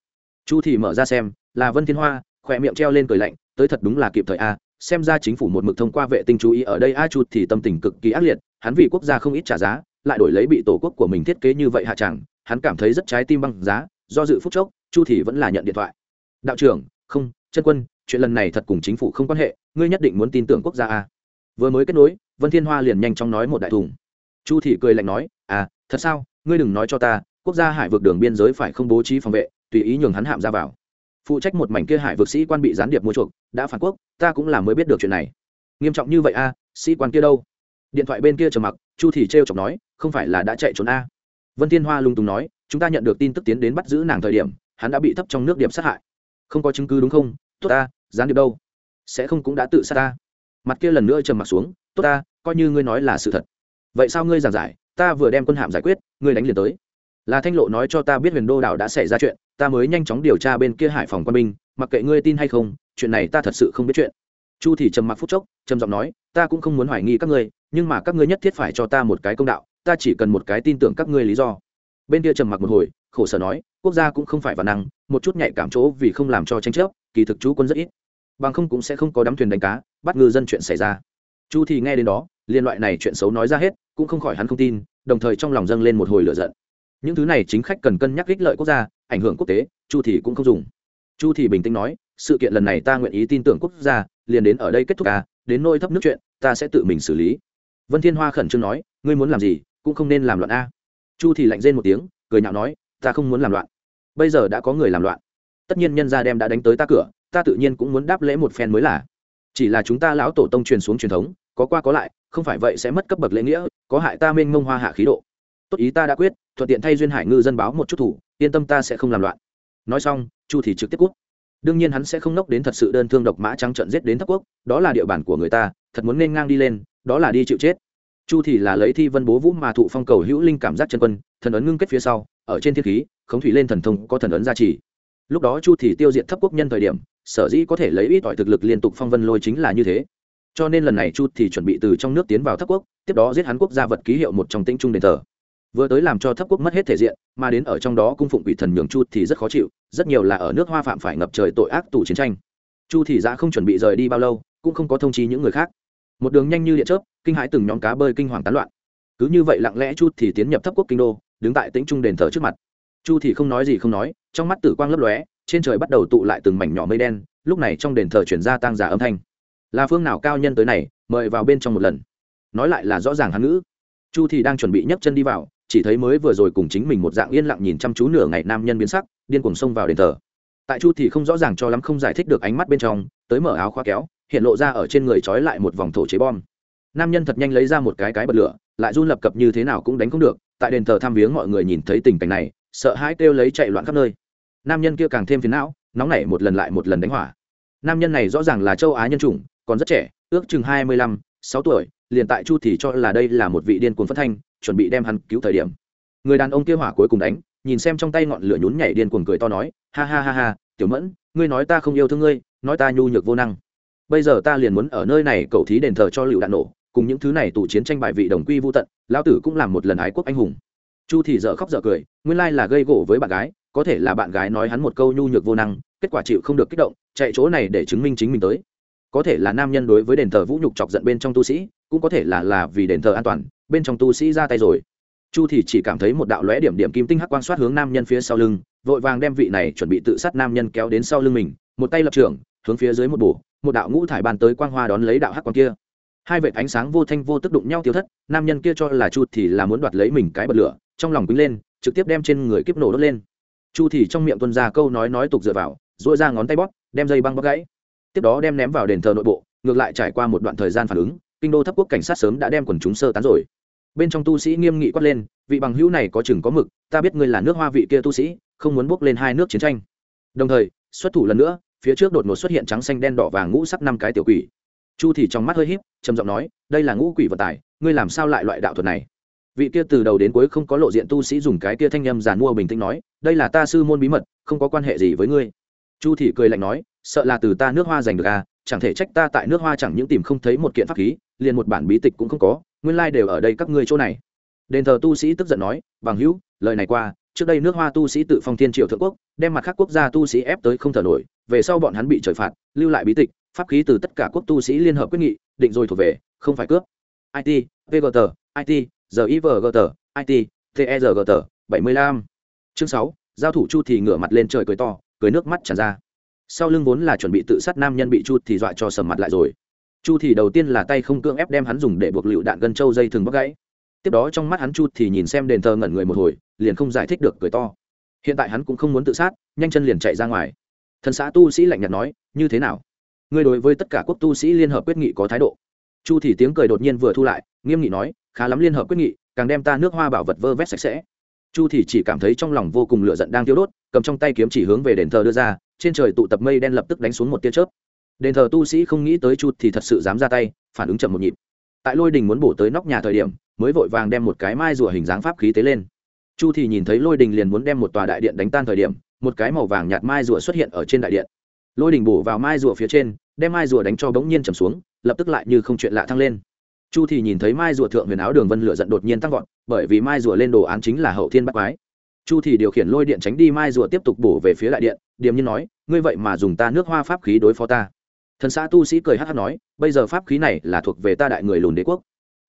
Chu thì mở ra xem, là vân thiên hoa, khỏe miệng treo lên cười lạnh, tới thật đúng là kịp thời a, xem ra chính phủ một mực thông qua vệ tinh chú ý ở đây a, chu thì tâm tình cực kỳ ác liệt, hắn vì quốc gia không ít trả giá, lại đổi lấy bị tổ quốc của mình thiết kế như vậy hạ chẳng, hắn cảm thấy rất trái tim băng giá, do dự phút chốc, chu thì vẫn là nhận điện thoại. Đạo trưởng, không, chân quân, chuyện lần này thật cùng chính phủ không quan hệ, ngươi nhất định muốn tin tưởng quốc gia a. Vừa mới kết nối, vân thiên hoa liền nhanh chóng nói một đại thùng. Chu thì cười lạnh nói à thật sao? Ngươi đừng nói cho ta, quốc gia hải vực đường biên giới phải không bố trí phòng vệ, tùy ý nhường hắn hạm ra vào. Phụ trách một mảnh kia hải vực sĩ quan bị gián điệp mua chuộc, đã phản quốc, ta cũng là mới biết được chuyện này. Nghiêm trọng như vậy a, sĩ quan kia đâu? Điện thoại bên kia trầm mặc, chu thì trêu chọc nói, không phải là đã chạy trốn a? Vân thiên hoa lung tung nói, chúng ta nhận được tin tức tiến đến bắt giữ nàng thời điểm, hắn đã bị thấp trong nước điểm sát hại. Không có chứng cứ đúng không? Tốt ta gián điệp đâu? Sẽ không cũng đã tự sát ta. Mặt kia lần nữa trầm mặc xuống, tốt ta coi như ngươi nói là sự thật. Vậy sao ngươi giảng giải? Ta vừa đem quân hạm giải quyết, ngươi đánh liền tới. Là thanh lộ nói cho ta biết huyền đô đảo đã xảy ra chuyện, ta mới nhanh chóng điều tra bên kia hải phòng quân binh, mặc kệ ngươi tin hay không, chuyện này ta thật sự không biết chuyện. Chu thì trầm mặc phút chốc, trầm giọng nói, ta cũng không muốn hoài nghi các ngươi, nhưng mà các ngươi nhất thiết phải cho ta một cái công đạo, ta chỉ cần một cái tin tưởng các ngươi lý do. Bên kia trầm mặc một hồi, khổ sở nói, quốc gia cũng không phải văn năng, một chút nhạy cảm chỗ vì không làm cho tranh chấp, kỳ thực chú quân rất ít. Bằng không cũng sẽ không có đắm thuyền đánh cá, bắt ngư dân chuyện xảy ra. Chu thì nghe đến đó liên loại này chuyện xấu nói ra hết cũng không khỏi hắn không tin, đồng thời trong lòng dâng lên một hồi lửa giận. Những thứ này chính khách cần cân nhắc ích lợi quốc gia, ảnh hưởng quốc tế, chu thì cũng không dùng. Chu thì bình tĩnh nói, sự kiện lần này ta nguyện ý tin tưởng quốc gia, liền đến ở đây kết thúc à đến nôi thấp nước chuyện, ta sẽ tự mình xử lý. Vân thiên hoa khẩn trương nói, ngươi muốn làm gì, cũng không nên làm loạn a. Chu thì lạnh rên một tiếng, cười nhạo nói, ta không muốn làm loạn. Bây giờ đã có người làm loạn. Tất nhiên nhân gia đem đã đánh tới ta cửa, ta tự nhiên cũng muốn đáp lễ một phen mới là. Chỉ là chúng ta lão tổ tông truyền xuống truyền thống, có qua có lại không phải vậy sẽ mất cấp bậc lễ nghĩa, có hại ta mênh mông hoa hạ khí độ. Tốt ý ta đã quyết, thuận tiện thay duyên hải ngư dân báo một chút thủ, yên tâm ta sẽ không làm loạn. Nói xong, chu thì trực tiếp quốc đương nhiên hắn sẽ không nốc đến thật sự đơn thương độc mã trắng trận giết đến thấp quốc, đó là địa bàn của người ta, thật muốn nên ngang đi lên, đó là đi chịu chết. Chu thì là lấy thi vân bố vũ mà thụ phong cầu hữu linh cảm giác chân quân, thần ấn ngưng kết phía sau, ở trên thiên khí, khống thủy lên thần thông có thần ấn gia trì. Lúc đó chu thì tiêu diệt thấp quốc nhân thời điểm, sở dĩ có thể lấy ít ỏi thực lực liên tục phong vân lôi chính là như thế cho nên lần này chu thì chuẩn bị từ trong nước tiến vào thấp quốc, tiếp đó giết hắn quốc gia vật ký hiệu một trong Tĩnh trung đền thờ. Vừa tới làm cho thấp quốc mất hết thể diện, mà đến ở trong đó cung phụng quỷ thần nhường chu thì rất khó chịu, rất nhiều là ở nước hoa phạm phải ngập trời tội ác tù chiến tranh. Chu thì ra không chuẩn bị rời đi bao lâu, cũng không có thông chi những người khác. Một đường nhanh như điện chớp, kinh hãi từng nhóm cá bơi kinh hoàng tán loạn. Cứ như vậy lặng lẽ chu thì tiến nhập thấp quốc kinh đô, đứng tại tĩnh trung đền thờ trước mặt. Chu thì không nói gì không nói, trong mắt tử quang lấp lóe, trên trời bắt đầu tụ lại từng mảnh nhỏ mây đen, lúc này trong đền thờ chuyển ra tang giả âm thanh là phương nào cao nhân tới này, mời vào bên trong một lần. Nói lại là rõ ràng hắn ngữ. Chu thì đang chuẩn bị nhấc chân đi vào, chỉ thấy mới vừa rồi cùng chính mình một dạng yên lặng nhìn chăm chú nửa ngày nam nhân biến sắc, điên cuồng xông vào đền thờ. Tại chu thì không rõ ràng cho lắm không giải thích được ánh mắt bên trong, tới mở áo khoa kéo, hiện lộ ra ở trên người trói lại một vòng thổ chế bom. Nam nhân thật nhanh lấy ra một cái cái bật lửa, lại run lập cập như thế nào cũng đánh không được, tại đền thờ tham viếng mọi người nhìn thấy tình cảnh này, sợ hãi kêu lấy chạy loạn khắp nơi. Nam nhân kia càng thêm phiền não, nóng nảy một lần lại một lần đánh hỏa. Nam nhân này rõ ràng là châu á nhân chủng còn rất trẻ, ước chừng hai mươi lăm, sáu tuổi, liền tại chu thì cho là đây là một vị điên cuồng phất thanh, chuẩn bị đem hắn cứu thời điểm. Người đàn ông kia hỏa cuối cùng đánh, nhìn xem trong tay ngọn lửa nhún nhảy điên cuồng cười to nói, ha ha ha ha, tiểu mẫn, ngươi nói ta không yêu thương ngươi, nói ta nhu nhược vô năng. Bây giờ ta liền muốn ở nơi này cầu thí đền thờ cho lựu đạn nổ, cùng những thứ này tụ chiến tranh bại vị đồng quy vô tận, lão tử cũng làm một lần ái quốc anh hùng. Chu thì dở khóc dở cười, nguyên lai là gây gỗ với bạn gái, có thể là bạn gái nói hắn một câu nhu nhược vô năng, kết quả chịu không được kích động, chạy chỗ này để chứng minh chính mình tới có thể là nam nhân đối với đền thờ vũ nhục chọc giận bên trong tu sĩ, cũng có thể là là vì đền thờ an toàn, bên trong tu sĩ ra tay rồi. Chu thì chỉ cảm thấy một đạo lóe điểm điểm kim tinh hắc quang soát hướng nam nhân phía sau lưng, vội vàng đem vị này chuẩn bị tự sát nam nhân kéo đến sau lưng mình, một tay lập trường, hướng phía dưới một bổ, một đạo ngũ thải bàn tới quang hoa đón lấy đạo hắc quang kia. Hai vệt ánh sáng vô thanh vô tức đụng nhau tiêu thất, nam nhân kia cho là chu thì là muốn đoạt lấy mình cái bật lửa, trong lòng quýnh lên, trực tiếp đem trên người kiếp nổ đốt lên. Chu thì trong miệng tuân ra câu nói nói tục dựa vào dội ra ngón tay bóp, đem dây băng bóp gãy tiếp đó đem ném vào đền thờ nội bộ, ngược lại trải qua một đoạn thời gian phản ứng, kinh đô thấp quốc cảnh sát sớm đã đem quần chúng sơ tán rồi. Bên trong tu sĩ nghiêm nghị quát lên, vị bằng hữu này có chừng có mực, ta biết ngươi là nước hoa vị kia tu sĩ, không muốn bước lên hai nước chiến tranh. Đồng thời, xuất thủ lần nữa, phía trước đột ngột xuất hiện trắng xanh đen đỏ vàng ngũ sắc năm cái tiểu quỷ. Chu thì trong mắt hơi híp, trầm giọng nói, đây là ngũ quỷ vận tải ngươi làm sao lại loại đạo thuật này? Vị kia từ đầu đến cuối không có lộ diện tu sĩ dùng cái kia thanh âm giàn mua bình tĩnh nói, đây là ta sư môn bí mật, không có quan hệ gì với ngươi. Chu thì cười lạnh nói sợ là từ ta nước hoa giành được à chẳng thể trách ta tại nước hoa chẳng những tìm không thấy một kiện pháp khí, liền một bản bí tịch cũng không có, nguyên lai đều ở đây các ngươi chỗ này. Đền thờ tu sĩ tức giận nói, bằng hữu, lời này qua, trước đây nước hoa tu sĩ tự phong thiên triệu thượng quốc, đem mặt khác quốc gia tu sĩ ép tới không thở nổi, về sau bọn hắn bị trời phạt, lưu lại bí tịch, pháp khí từ tất cả quốc tu sĩ liên hợp quyết nghị, định rồi thuộc về, không phải cướp. It vgt it givgt it tergt bảy mươi lăm. Chương sáu, giao thủ chu thì ngửa mặt lên trời cười to, cười nước mắt tràn ra sau lưng vốn là chuẩn bị tự sát nam nhân bị chu thì dọa cho sầm mặt lại rồi. Chu thì đầu tiên là tay không cưỡng ép đem hắn dùng để buộc lựu đạn gân trâu dây thừng bóc gãy. Tiếp đó trong mắt hắn chu thì nhìn xem đền thờ ngẩn người một hồi, liền không giải thích được, cười to. Hiện tại hắn cũng không muốn tự sát, nhanh chân liền chạy ra ngoài. Thần xã tu sĩ lạnh nhạt nói, như thế nào? Ngươi đối với tất cả quốc tu sĩ liên hợp quyết nghị có thái độ? Chu thì tiếng cười đột nhiên vừa thu lại, nghiêm nghị nói, khá lắm liên hợp quyết nghị, càng đem ta nước hoa bảo vật vơ vét sạch sẽ. Chu thì chỉ cảm thấy trong lòng vô cùng lửa giận đang tiêu đốt, cầm trong tay kiếm chỉ hướng về đền thờ đưa ra trên trời tụ tập mây đen lập tức đánh xuống một tia chớp. Đền thờ tu sĩ không nghĩ tới chu thì thật sự dám ra tay, phản ứng chậm một nhịp. Tại lôi đình muốn bổ tới nóc nhà thời điểm, mới vội vàng đem một cái mai rùa hình dáng pháp khí tế lên. Chu thì nhìn thấy lôi đình liền muốn đem một tòa đại điện đánh tan thời điểm, một cái màu vàng nhạt mai rùa xuất hiện ở trên đại điện. Lôi đình bổ vào mai rùa phía trên, đem mai rùa đánh cho bỗng nhiên trầm xuống, lập tức lại như không chuyện lạ thăng lên. Chu thì nhìn thấy mai rùa thượng huyền áo đường vân lửa giận đột nhiên tăng vọt, bởi vì mai rùa lên đồ án chính là hậu thiên bắt quái chu thì điều khiển lôi điện tránh đi, mai rùa tiếp tục bổ về phía đại điện, điềm nhiên nói, ngươi vậy mà dùng ta nước hoa pháp khí đối phó ta. Thần xã tu sĩ cười hát hát nói, bây giờ pháp khí này là thuộc về ta đại người lùn đế quốc.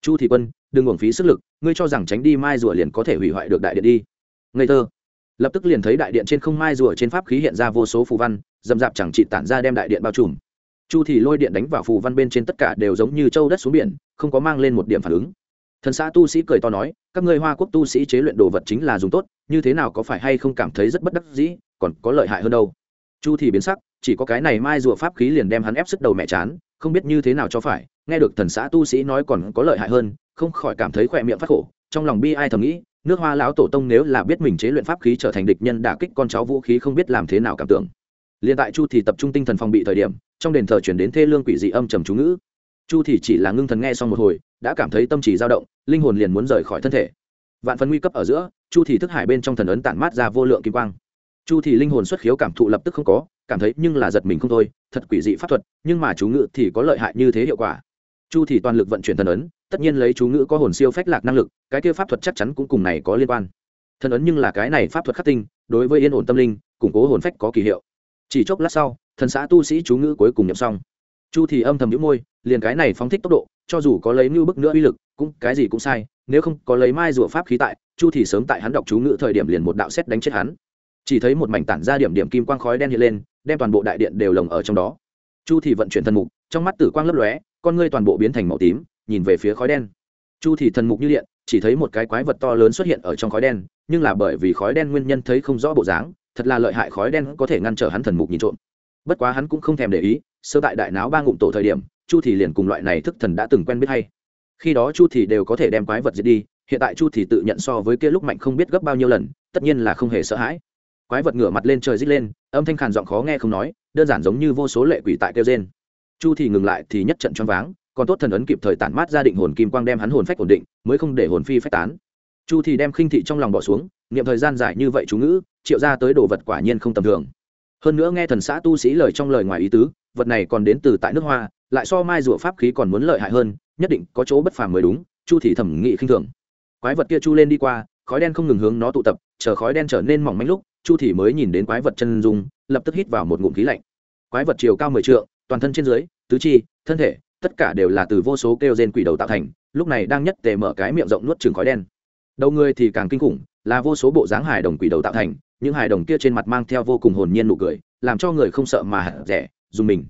Chu thị quân, đừng uổng phí sức lực, ngươi cho rằng tránh đi mai rùa liền có thể hủy hoại được đại điện đi. Ngây thơ. Lập tức liền thấy đại điện trên không mai rùa trên pháp khí hiện ra vô số phù văn dầm dạp chẳng trị tản ra đem đại điện bao trùm. Chu thì lôi điện đánh vào phù văn bên trên tất cả đều giống như châu đất xuống biển, không có mang lên một điểm phản ứng thần xã tu sĩ cười to nói, các ngươi hoa quốc tu sĩ chế luyện đồ vật chính là dùng tốt, như thế nào có phải hay không cảm thấy rất bất đắc dĩ, còn có lợi hại hơn đâu. Chu thì biến sắc, chỉ có cái này mai rùa pháp khí liền đem hắn ép sức đầu mẹ chán, không biết như thế nào cho phải, nghe được thần xã tu sĩ nói còn có lợi hại hơn, không khỏi cảm thấy khỏe miệng phát khổ, trong lòng bi ai thầm nghĩ, nước hoa lão tổ tông nếu là biết mình chế luyện pháp khí trở thành địch nhân đả kích con cháu vũ khí không biết làm thế nào cảm tưởng. Liền tại chu thì tập trung tinh thần phòng bị thời điểm, trong đền thờ chuyển đến thê lương quỷ dị âm trầm chú ngữ. Chu thì chỉ là ngưng thần nghe xong một hồi đã cảm thấy tâm trí dao động, linh hồn liền muốn rời khỏi thân thể. Vạn phần nguy cấp ở giữa, chu thì thức hải bên trong thần ấn tản mát ra vô lượng kim quang. Chu thì linh hồn xuất khiếu cảm thụ lập tức không có, cảm thấy nhưng là giật mình không thôi, thật quỷ dị pháp thuật, nhưng mà chú ngự thì có lợi hại như thế hiệu quả. Chu thì toàn lực vận chuyển thần ấn, tất nhiên lấy chú ngữ có hồn siêu phách lạc năng lực, cái kia pháp thuật chắc chắn cũng cùng này có liên quan. Thần ấn nhưng là cái này pháp thuật khắc tinh, đối với yên ổn tâm linh, củng cố hồn phách có kỳ hiệu. Chỉ chốc lát sau, thần xã tu sĩ chú ngữ cuối cùng nhập xong. Chu thì âm thầm nhíu môi, liền cái này phóng thích tốc độ cho dù có lấy như bức nữa uy lực, cũng cái gì cũng sai, nếu không có lấy mai rùa pháp khí tại, chu thì sớm tại hắn đọc chú ngữ thời điểm liền một đạo xét đánh chết hắn. Chỉ thấy một mảnh tản ra điểm điểm kim quang khói đen hiện lên, đem toàn bộ đại điện đều lồng ở trong đó. Chu thì vận chuyển thần mục, trong mắt tử quang lấp lóe, con ngươi toàn bộ biến thành màu tím, nhìn về phía khói đen. Chu thì thần mục như điện, chỉ thấy một cái quái vật to lớn xuất hiện ở trong khói đen, nhưng là bởi vì khói đen nguyên nhân thấy không rõ bộ dáng, thật là lợi hại khói đen có thể ngăn trở hắn thần mục nhìn trộm. Bất quá hắn cũng không thèm để ý, sơ tại đại náo ba ngụm tổ thời điểm chu thì liền cùng loại này thức thần đã từng quen biết hay. Khi đó chu thì đều có thể đem quái vật diệt đi, hiện tại chu thì tự nhận so với kia lúc mạnh không biết gấp bao nhiêu lần, tất nhiên là không hề sợ hãi. Quái vật ngửa mặt lên trời rít lên, âm thanh khàn giọng khó nghe không nói, đơn giản giống như vô số lệ quỷ tại kêu rên. Chu thì ngừng lại thì nhất trận choáng váng, còn tốt thần ấn kịp thời tản mát ra định hồn kim quang đem hắn hồn phách ổn định, mới không để hồn phi phách tán. Chu thì đem khinh thị trong lòng bỏ xuống, niệm thời gian dài như vậy chú ngữ, triệu ra tới đồ vật quả nhiên không tầm thường. Hơn nữa nghe thần xã tu sĩ lời trong lời ngoài ý tứ, vật này còn đến từ tại nước hoa lại so mai rùa pháp khí còn muốn lợi hại hơn, nhất định có chỗ bất phàm mới đúng, chu thì thẩm nghị khinh thường. Quái vật kia chu lên đi qua, khói đen không ngừng hướng nó tụ tập, chờ khói đen trở nên mỏng manh lúc, chu thì mới nhìn đến quái vật chân dung, lập tức hít vào một ngụm khí lạnh. Quái vật chiều cao mười trượng, toàn thân trên dưới, tứ chi, thân thể, tất cả đều là từ vô số kêu gen quỷ đầu tạo thành, lúc này đang nhất tề mở cái miệng rộng nuốt chừng khói đen. Đầu người thì càng kinh khủng, là vô số bộ dáng hài đồng quỷ đầu tạo thành, những hài đồng kia trên mặt mang theo vô cùng hồn nhiên nụ cười, làm cho người không sợ mà hạt rẻ, dùng mình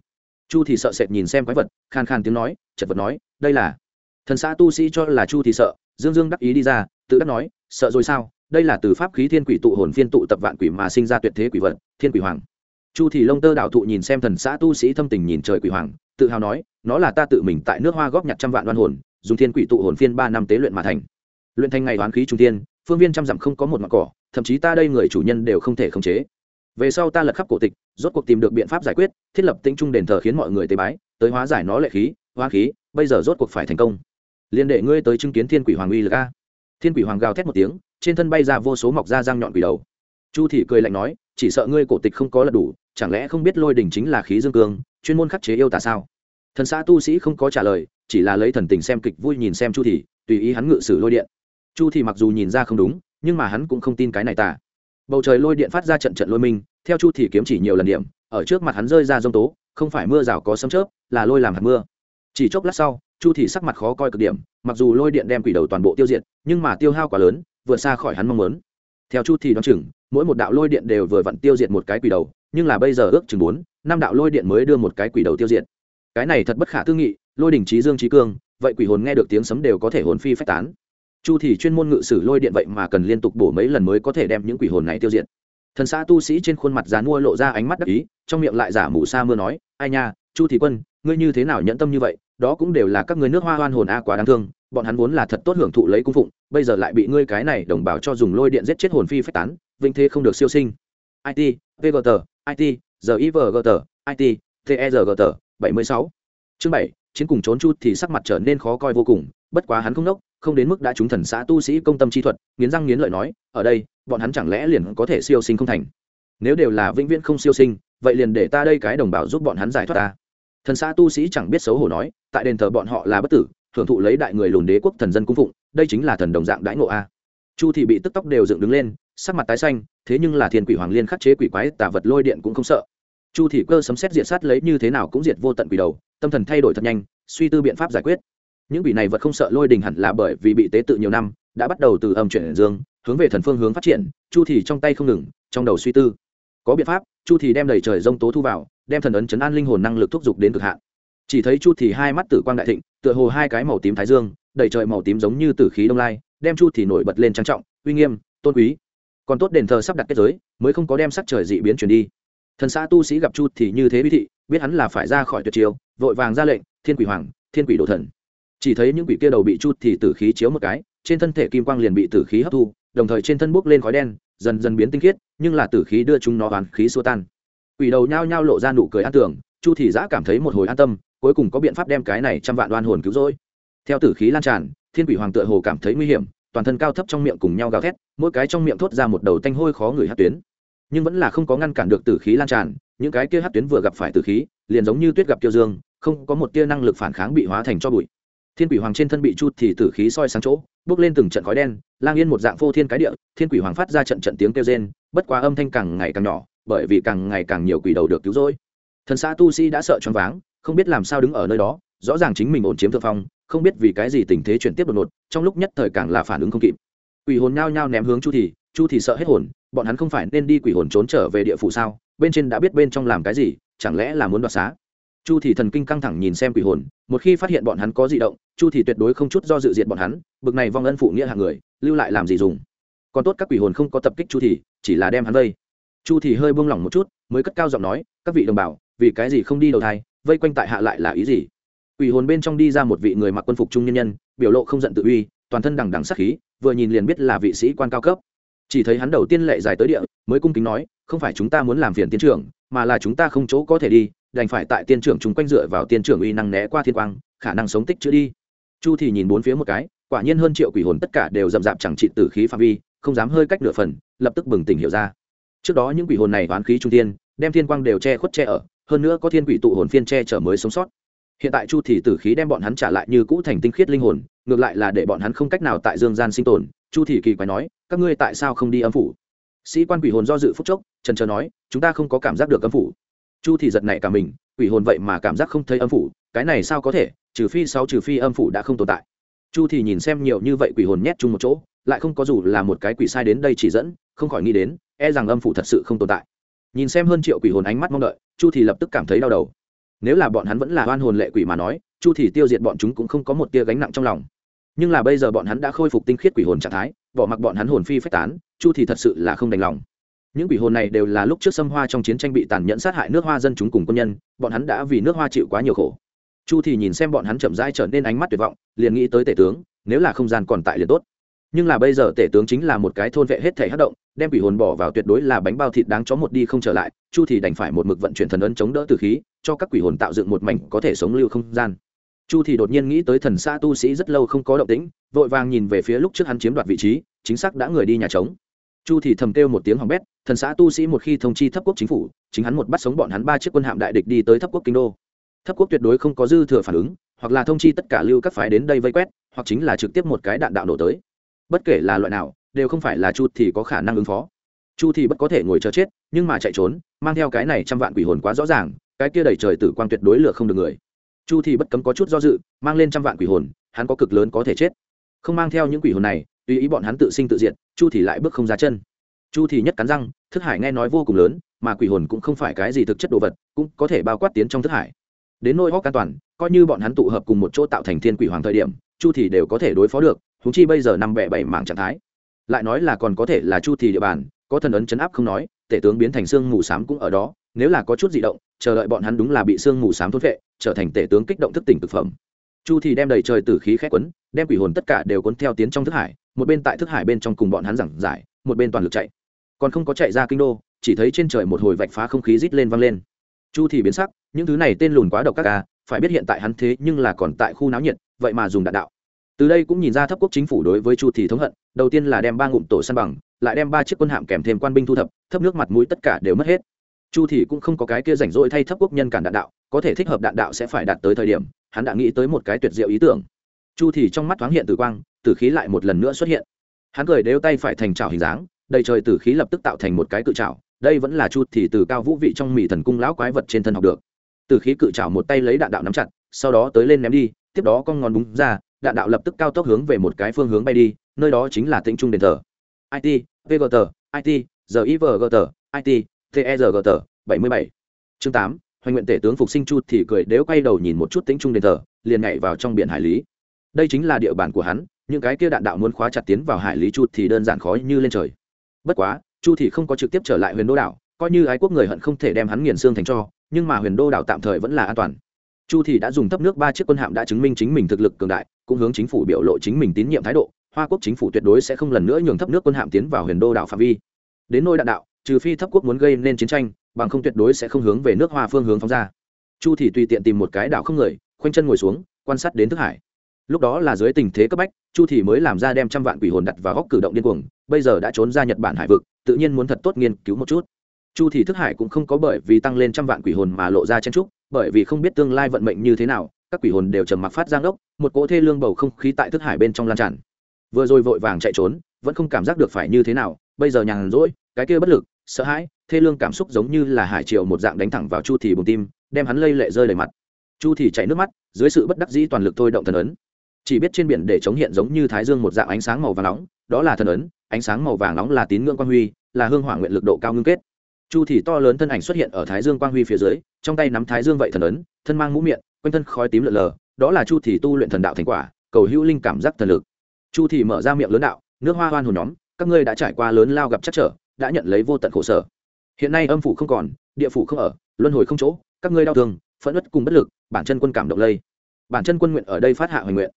chu thì sợ sệt nhìn xem quái vật, khan khan tiếng nói, chật vật nói, đây là. Thần xã tu sĩ cho là chu thì sợ, dương dương đắc ý đi ra, tự đắc nói, sợ rồi sao? Đây là từ pháp khí thiên quỷ tụ hồn phiên tụ tập vạn quỷ mà sinh ra tuyệt thế quỷ vật, thiên quỷ hoàng. Chu thì lông tơ đạo thụ nhìn xem thần xã tu sĩ thâm tình nhìn trời quỷ hoàng, tự hào nói, nó là ta tự mình tại nước hoa góp nhặt trăm vạn đoan hồn, dùng thiên quỷ tụ hồn phiên ba năm tế luyện mà thành. Luyện thành ngày đoán khí trung tiên phương viên trăm dặm không có một mặt cỏ, thậm chí ta đây người chủ nhân đều không thể khống chế về sau ta lật khắp cổ tịch, rốt cuộc tìm được biện pháp giải quyết, thiết lập tinh trung đền thờ khiến mọi người tế bái, tới hóa giải nó lệ khí, hóa khí, bây giờ rốt cuộc phải thành công. Liên đệ ngươi tới chứng kiến thiên quỷ hoàng uy lực a. Thiên quỷ hoàng gào thét một tiếng, trên thân bay ra vô số mọc da răng nhọn quỷ đầu. Chu thị cười lạnh nói, chỉ sợ ngươi cổ tịch không có lật đủ, chẳng lẽ không biết lôi đỉnh chính là khí dương cương, chuyên môn khắc chế yêu tà sao? Thần xã tu sĩ không có trả lời, chỉ là lấy thần tình xem kịch vui nhìn xem chu thị, tùy ý hắn ngự sử lôi điện. Chu thị mặc dù nhìn ra không đúng, nhưng mà hắn cũng không tin cái này tà bầu trời lôi điện phát ra trận trận lôi minh, theo chu thì kiếm chỉ nhiều lần điểm, ở trước mặt hắn rơi ra rông tố, không phải mưa rào có sấm chớp, là lôi làm hạt mưa. Chỉ chốc lát sau, chu thì sắc mặt khó coi cực điểm, mặc dù lôi điện đem quỷ đầu toàn bộ tiêu diệt, nhưng mà tiêu hao quá lớn, vượt xa khỏi hắn mong muốn. Theo chu thì đoán chừng, mỗi một đạo lôi điện đều vừa vặn tiêu diệt một cái quỷ đầu, nhưng là bây giờ ước chừng bốn, năm đạo lôi điện mới đưa một cái quỷ đầu tiêu diệt. Cái này thật bất khả tư nghị, lôi đỉnh trí dương trí cương, vậy quỷ hồn nghe được tiếng sấm đều có thể hồn phi phách tán chu thì chuyên môn ngự sử lôi điện vậy mà cần liên tục bổ mấy lần mới có thể đem những quỷ hồn này tiêu diệt. Thần xã tu sĩ trên khuôn mặt dán mua lộ ra ánh mắt đắc ý, trong miệng lại giả mù sa mưa nói, ai nha, chu thị quân, ngươi như thế nào nhẫn tâm như vậy? Đó cũng đều là các người nước hoa hoan hồn a quá đáng thương, bọn hắn vốn là thật tốt hưởng thụ lấy cung phụng, bây giờ lại bị ngươi cái này đồng bào cho dùng lôi điện giết chết hồn phi phách tán vinh thế không được siêu sinh. It vgt it givgt it tergt bảy mươi sáu. Chương bảy, chiến cùng trốn chút thì sắc mặt trở nên khó coi vô cùng, bất quá hắn không nốc không đến mức đã trúng thần xã tu sĩ công tâm chi thuật, nghiến răng nghiến lợi nói, ở đây, bọn hắn chẳng lẽ liền có thể siêu sinh không thành? Nếu đều là vĩnh viễn không siêu sinh, vậy liền để ta đây cái đồng bào giúp bọn hắn giải thoát ta. Thần xã tu sĩ chẳng biết xấu hổ nói, tại đền thờ bọn họ là bất tử hưởng thụ lấy đại người lùn đế quốc thần dân cung phụng, đây chính là thần đồng dạng đãi ngộ a. Chu thị bị tức tóc đều dựng đứng lên, sắc mặt tái xanh, thế nhưng là thiên quỷ hoàng liên khắc chế quỷ quái tả vật lôi điện cũng không sợ. Chu thị cơ sấm xét diệt sát lấy như thế nào cũng diệt vô tận quỷ đầu, tâm thần thay đổi thật nhanh, suy tư biện pháp giải quyết những quỷ này vật không sợ lôi đình hẳn là bởi vì bị tế tự nhiều năm, đã bắt đầu từ âm chuyển dương, hướng về thần phương hướng phát triển, chu thì trong tay không ngừng, trong đầu suy tư. Có biện pháp, chu thì đem đầy trời rông tố thu vào, đem thần ấn chấn an linh hồn năng lực thúc giục đến cực hạn. Chỉ thấy chu thì hai mắt tử quang đại thịnh, tựa hồ hai cái màu tím thái dương, đầy trời màu tím giống như tử khí đông lai, đem chu thì nổi bật lên trang trọng, uy nghiêm, tôn quý. Còn tốt đền thờ sắp đặt kết giới, mới không có đem sắc trời dị biến chuyển đi. Thần xã tu sĩ gặp chu thì như thế bí thị, biết hắn là phải ra khỏi tuyệt chiêu, vội vàng ra lệnh, thiên quỷ hoàng, thiên quỷ đồ thần chỉ thấy những quỷ kia đầu bị chút thì tử khí chiếu một cái, trên thân thể kim quang liền bị tử khí hấp thu, đồng thời trên thân bốc lên khói đen, dần dần biến tinh khiết, nhưng là tử khí đưa chúng nó hoàn khí xua tan. Quỷ đầu nhao nhao lộ ra nụ cười an tưởng, chu thị giã cảm thấy một hồi an tâm, cuối cùng có biện pháp đem cái này trăm vạn đoan hồn cứu rỗi. Theo tử khí lan tràn, thiên quỷ hoàng tựa hồ cảm thấy nguy hiểm, toàn thân cao thấp trong miệng cùng nhau gào thét, mỗi cái trong miệng thốt ra một đầu tanh hôi khó người hát tuyến. Nhưng vẫn là không có ngăn cản được tử khí lan tràn, những cái kia hát tuyến vừa gặp phải tử khí, liền giống như tuyết gặp kiêu dương, không có một tia năng lực phản kháng bị hóa thành cho bụi thiên quỷ hoàng trên thân bị chút thì tử khí soi sáng chỗ, bước lên từng trận khói đen, lang yên một dạng phô thiên cái địa, thiên quỷ hoàng phát ra trận trận tiếng kêu rên, bất quá âm thanh càng ngày càng nhỏ, bởi vì càng ngày càng nhiều quỷ đầu được cứu rỗi. Thần xã tu sĩ đã sợ choáng váng, không biết làm sao đứng ở nơi đó, rõ ràng chính mình ổn chiếm thượng phong, không biết vì cái gì tình thế chuyển tiếp đột ngột, trong lúc nhất thời càng là phản ứng không kịp. Quỷ hồn nhao nhao ném hướng chu thì chu thì sợ hết hồn, bọn hắn không phải nên đi quỷ hồn trốn trở về địa phủ sao, bên trên đã biết bên trong làm cái gì, chẳng lẽ là muốn đoạt xá? Chu thì thần kinh căng thẳng nhìn xem quỷ hồn, một khi phát hiện bọn hắn có dị động, chu thì tuyệt đối không chút do dự diệt bọn hắn, bực này vong ân phụ nghĩa hạng người, lưu lại làm gì dùng? Còn tốt các quỷ hồn không có tập kích chu thì chỉ là đem hắn vây. Chu thì hơi buông lỏng một chút, mới cất cao giọng nói, các vị đồng bào, vì cái gì không đi đầu thai, vây quanh tại hạ lại là ý gì? Quỷ hồn bên trong đi ra một vị người mặc quân phục trung nhân nhân, biểu lộ không giận tự uy, toàn thân đằng đằng sắc khí, vừa nhìn liền biết là vị sĩ quan cao cấp. Chỉ thấy hắn đầu tiên lệ dài tới địa, mới cung kính nói, không phải chúng ta muốn làm phiền tiến trưởng, mà là chúng ta không chỗ có thể đi đành phải tại tiên trưởng chúng quanh dựa vào tiên trưởng uy năng né qua thiên quang, khả năng sống tích chữa đi. Chu thì nhìn bốn phía một cái, quả nhiên hơn triệu quỷ hồn tất cả đều dậm dạp chẳng trị tử khí phạm vi, không dám hơi cách nửa phần, lập tức bừng tỉnh hiểu ra. Trước đó những quỷ hồn này oán khí trung tiên đem thiên quang đều che khuất che ở, hơn nữa có thiên quỷ tụ hồn phiên che chở mới sống sót. Hiện tại chu thì tử khí đem bọn hắn trả lại như cũ thành tinh khiết linh hồn, ngược lại là để bọn hắn không cách nào tại dương gian sinh tồn, chu thì kỳ quái nói, các ngươi tại sao không đi âm phủ? Sĩ quan quỷ hồn do dự phút chốc trần chờ nói, chúng ta không có cảm giác được âm phủ chu thì giật nảy cả mình, quỷ hồn vậy mà cảm giác không thấy âm phủ, cái này sao có thể, trừ phi sau trừ phi âm phủ đã không tồn tại. Chu thì nhìn xem nhiều như vậy quỷ hồn nhét chung một chỗ, lại không có dù là một cái quỷ sai đến đây chỉ dẫn, không khỏi nghĩ đến e rằng âm phủ thật sự không tồn tại. Nhìn xem hơn triệu quỷ hồn ánh mắt mong đợi, chu thì lập tức cảm thấy đau đầu. Nếu là bọn hắn vẫn là oan hồn lệ quỷ mà nói, chu thì tiêu diệt bọn chúng cũng không có một tia gánh nặng trong lòng. Nhưng là bây giờ bọn hắn đã khôi phục tinh khiết quỷ hồn trạng thái, bỏ mặc bọn hắn hồn phi phách tán, chu thì thật sự là không đành lòng những quỷ hồn này đều là lúc trước xâm hoa trong chiến tranh bị tàn nhẫn sát hại nước hoa dân chúng cùng quân nhân, bọn hắn đã vì nước hoa chịu quá nhiều khổ. Chu thì nhìn xem bọn hắn chậm rãi trở nên ánh mắt tuyệt vọng, liền nghĩ tới tể tướng, nếu là không gian còn tại liền tốt. Nhưng là bây giờ tể tướng chính là một cái thôn vệ hết thể hất động, đem quỷ hồn bỏ vào tuyệt đối là bánh bao thịt đáng chó một đi không trở lại, chu thì đành phải một mực vận chuyển thần ấn chống đỡ từ khí, cho các quỷ hồn tạo dựng một mảnh có thể sống lưu không gian. Chu thì đột nhiên nghĩ tới thần xa tu sĩ rất lâu không có động tĩnh, vội vàng nhìn về phía lúc trước hắn chiếm đoạt vị trí, chính xác đã người đi nhà trống chu thì thầm kêu một tiếng hỏng bét, thần xã tu sĩ một khi thông chi thấp quốc chính phủ, chính hắn một bắt sống bọn hắn ba chiếc quân hạm đại địch đi tới thấp quốc kinh đô. Thấp quốc tuyệt đối không có dư thừa phản ứng, hoặc là thông chi tất cả lưu các phái đến đây vây quét, hoặc chính là trực tiếp một cái đạn đạo nổ tới. Bất kể là loại nào, đều không phải là chu thì có khả năng ứng phó. Chu thì bất có thể ngồi chờ chết, nhưng mà chạy trốn, mang theo cái này trăm vạn quỷ hồn quá rõ ràng, cái kia đẩy trời tử quang tuyệt đối lừa không được người. Chu thì bất cấm có chút do dự, mang lên trăm vạn quỷ hồn, hắn có cực lớn có thể chết. Không mang theo những quỷ hồn này tùy ý bọn hắn tự sinh tự diệt, chu thì lại bước không ra chân. Chu thì nhất cắn răng, thức hải nghe nói vô cùng lớn, mà quỷ hồn cũng không phải cái gì thực chất đồ vật, cũng có thể bao quát tiến trong thức hải. Đến nôi hóc an toàn, coi như bọn hắn tụ hợp cùng một chỗ tạo thành thiên quỷ hoàng thời điểm, chu thì đều có thể đối phó được chúng chi bây giờ năm bẻ bảy mảng trạng thái. Lại nói là còn có thể là chu thì địa bàn, có thần ấn chấn áp không nói, tể tướng biến thành xương mù xám cũng ở đó, nếu là có chút dị động, chờ đợi bọn hắn đúng là bị xương mù xám thốt vệ trở thành tể tướng kích động thức tỉnh thực phẩm. Chu thì đem đầy trời tử khí khét quấn, đem quỷ hồn tất cả đều cuốn theo tiến trong thức hải một bên tại thức hải bên trong cùng bọn hắn giảng giải, một bên toàn lực chạy. Còn không có chạy ra kinh đô, chỉ thấy trên trời một hồi vạch phá không khí rít lên vang lên. Chu thì biến sắc, những thứ này tên lùn quá độc các ca, phải biết hiện tại hắn thế nhưng là còn tại khu náo nhiệt, vậy mà dùng đạn đạo. Từ đây cũng nhìn ra thấp quốc chính phủ đối với chu thì thống hận, đầu tiên là đem ba ngụm tổ săn bằng, lại đem ba chiếc quân hạm kèm thêm quan binh thu thập, thấp nước mặt mũi tất cả đều mất hết. Chu thì cũng không có cái kia rảnh rỗi thay thấp quốc nhân cản đạn đạo, có thể thích hợp đạn đạo sẽ phải đạt tới thời điểm, hắn đã nghĩ tới một cái tuyệt diệu ý tưởng chu thì trong mắt thoáng hiện tử quang, tử khí lại một lần nữa xuất hiện. Hắn cười đeo tay phải thành trào hình dáng, đầy trời tử khí lập tức tạo thành một cái cự trào đây vẫn là chu thì từ cao vũ vị trong mỹ thần cung lão quái vật trên thân học được. Tử khí cự trào một tay lấy đạn đạo nắm chặt, sau đó tới lên ném đi, tiếp đó con ngón búng ra, đạn đạo lập tức cao tốc hướng về một cái phương hướng bay đi, nơi đó chính là tĩnh trung đền thờ. It vgt it givgt it tergt bảy mươi bảy. Chương tám, hoành nguyện tể tướng phục sinh chu thì cười đếu quay đầu nhìn một chút tĩnh trung đền thờ, liền nhảy vào trong biển hải lý đây chính là địa bàn của hắn, những cái kia đạn đạo muốn khóa chặt tiến vào hải lý chu thì đơn giản khó như lên trời. Bất quá, chu thì không có trực tiếp trở lại huyền đô đảo, coi như ái quốc người hận không thể đem hắn nghiền xương thành cho, nhưng mà huyền đô đảo tạm thời vẫn là an toàn. Chu thì đã dùng thấp nước ba chiếc quân hạm đã chứng minh chính mình thực lực cường đại, cũng hướng chính phủ biểu lộ chính mình tín nhiệm thái độ, hoa quốc chính phủ tuyệt đối sẽ không lần nữa nhường thấp nước quân hạm tiến vào huyền đô đảo phạm vi. Đến nôi đạn đạo, trừ phi thấp quốc muốn gây nên chiến tranh, bằng không tuyệt đối sẽ không hướng về nước hoa phương hướng phóng ra. Chu thì tùy tiện tìm một cái đảo không người, khoanh chân ngồi xuống, quan sát đến thức hải lúc đó là dưới tình thế cấp bách, chu thì mới làm ra đem trăm vạn quỷ hồn đặt vào góc cử động điên cuồng, bây giờ đã trốn ra nhật bản hải vực, tự nhiên muốn thật tốt nghiên cứu một chút. Chu thì thức hải cũng không có bởi vì tăng lên trăm vạn quỷ hồn mà lộ ra chen trúc bởi vì không biết tương lai vận mệnh như thế nào, các quỷ hồn đều trầm mặc phát giang đốc. một cỗ thê lương bầu không khí tại thức hải bên trong lan tràn. Vừa rồi vội vàng chạy trốn, vẫn không cảm giác được phải như thế nào, bây giờ nhàn rỗi, cái kia bất lực, sợ hãi, thê lương cảm xúc giống như là hải triều một dạng đánh thẳng vào chu thì bùng tim, đem hắn lây lệ rơi đầy mặt. Chu thì chảy nước mắt, dưới sự bất đắc dĩ toàn lực thôi động thần ấn chỉ biết trên biển để chống hiện giống như thái dương một dạng ánh sáng màu vàng nóng, đó là thần ấn, ánh sáng màu vàng nóng là tín ngưỡng quang huy, là hương hỏa nguyện lực độ cao ngưng kết. Chu thì to lớn thân ảnh xuất hiện ở thái dương quang huy phía dưới, trong tay nắm thái dương vậy thần ấn, thân mang mũ miệng, quanh thân khói tím lợn lờ, đó là chu thì tu luyện thần đạo thành quả, cầu hữu linh cảm giác thần lực. Chu thì mở ra miệng lớn đạo, nước hoa hoan hồn nhóm, các ngươi đã trải qua lớn lao gặp chắc trở, đã nhận lấy vô tận khổ sở. Hiện nay âm phủ không còn, địa phủ không ở, luân hồi không chỗ, các ngươi đau thương, phẫn uất cùng bất lực, bản chân quân cảm động lây. Bản chân quân nguyện ở đây phát hạ hoành nguyện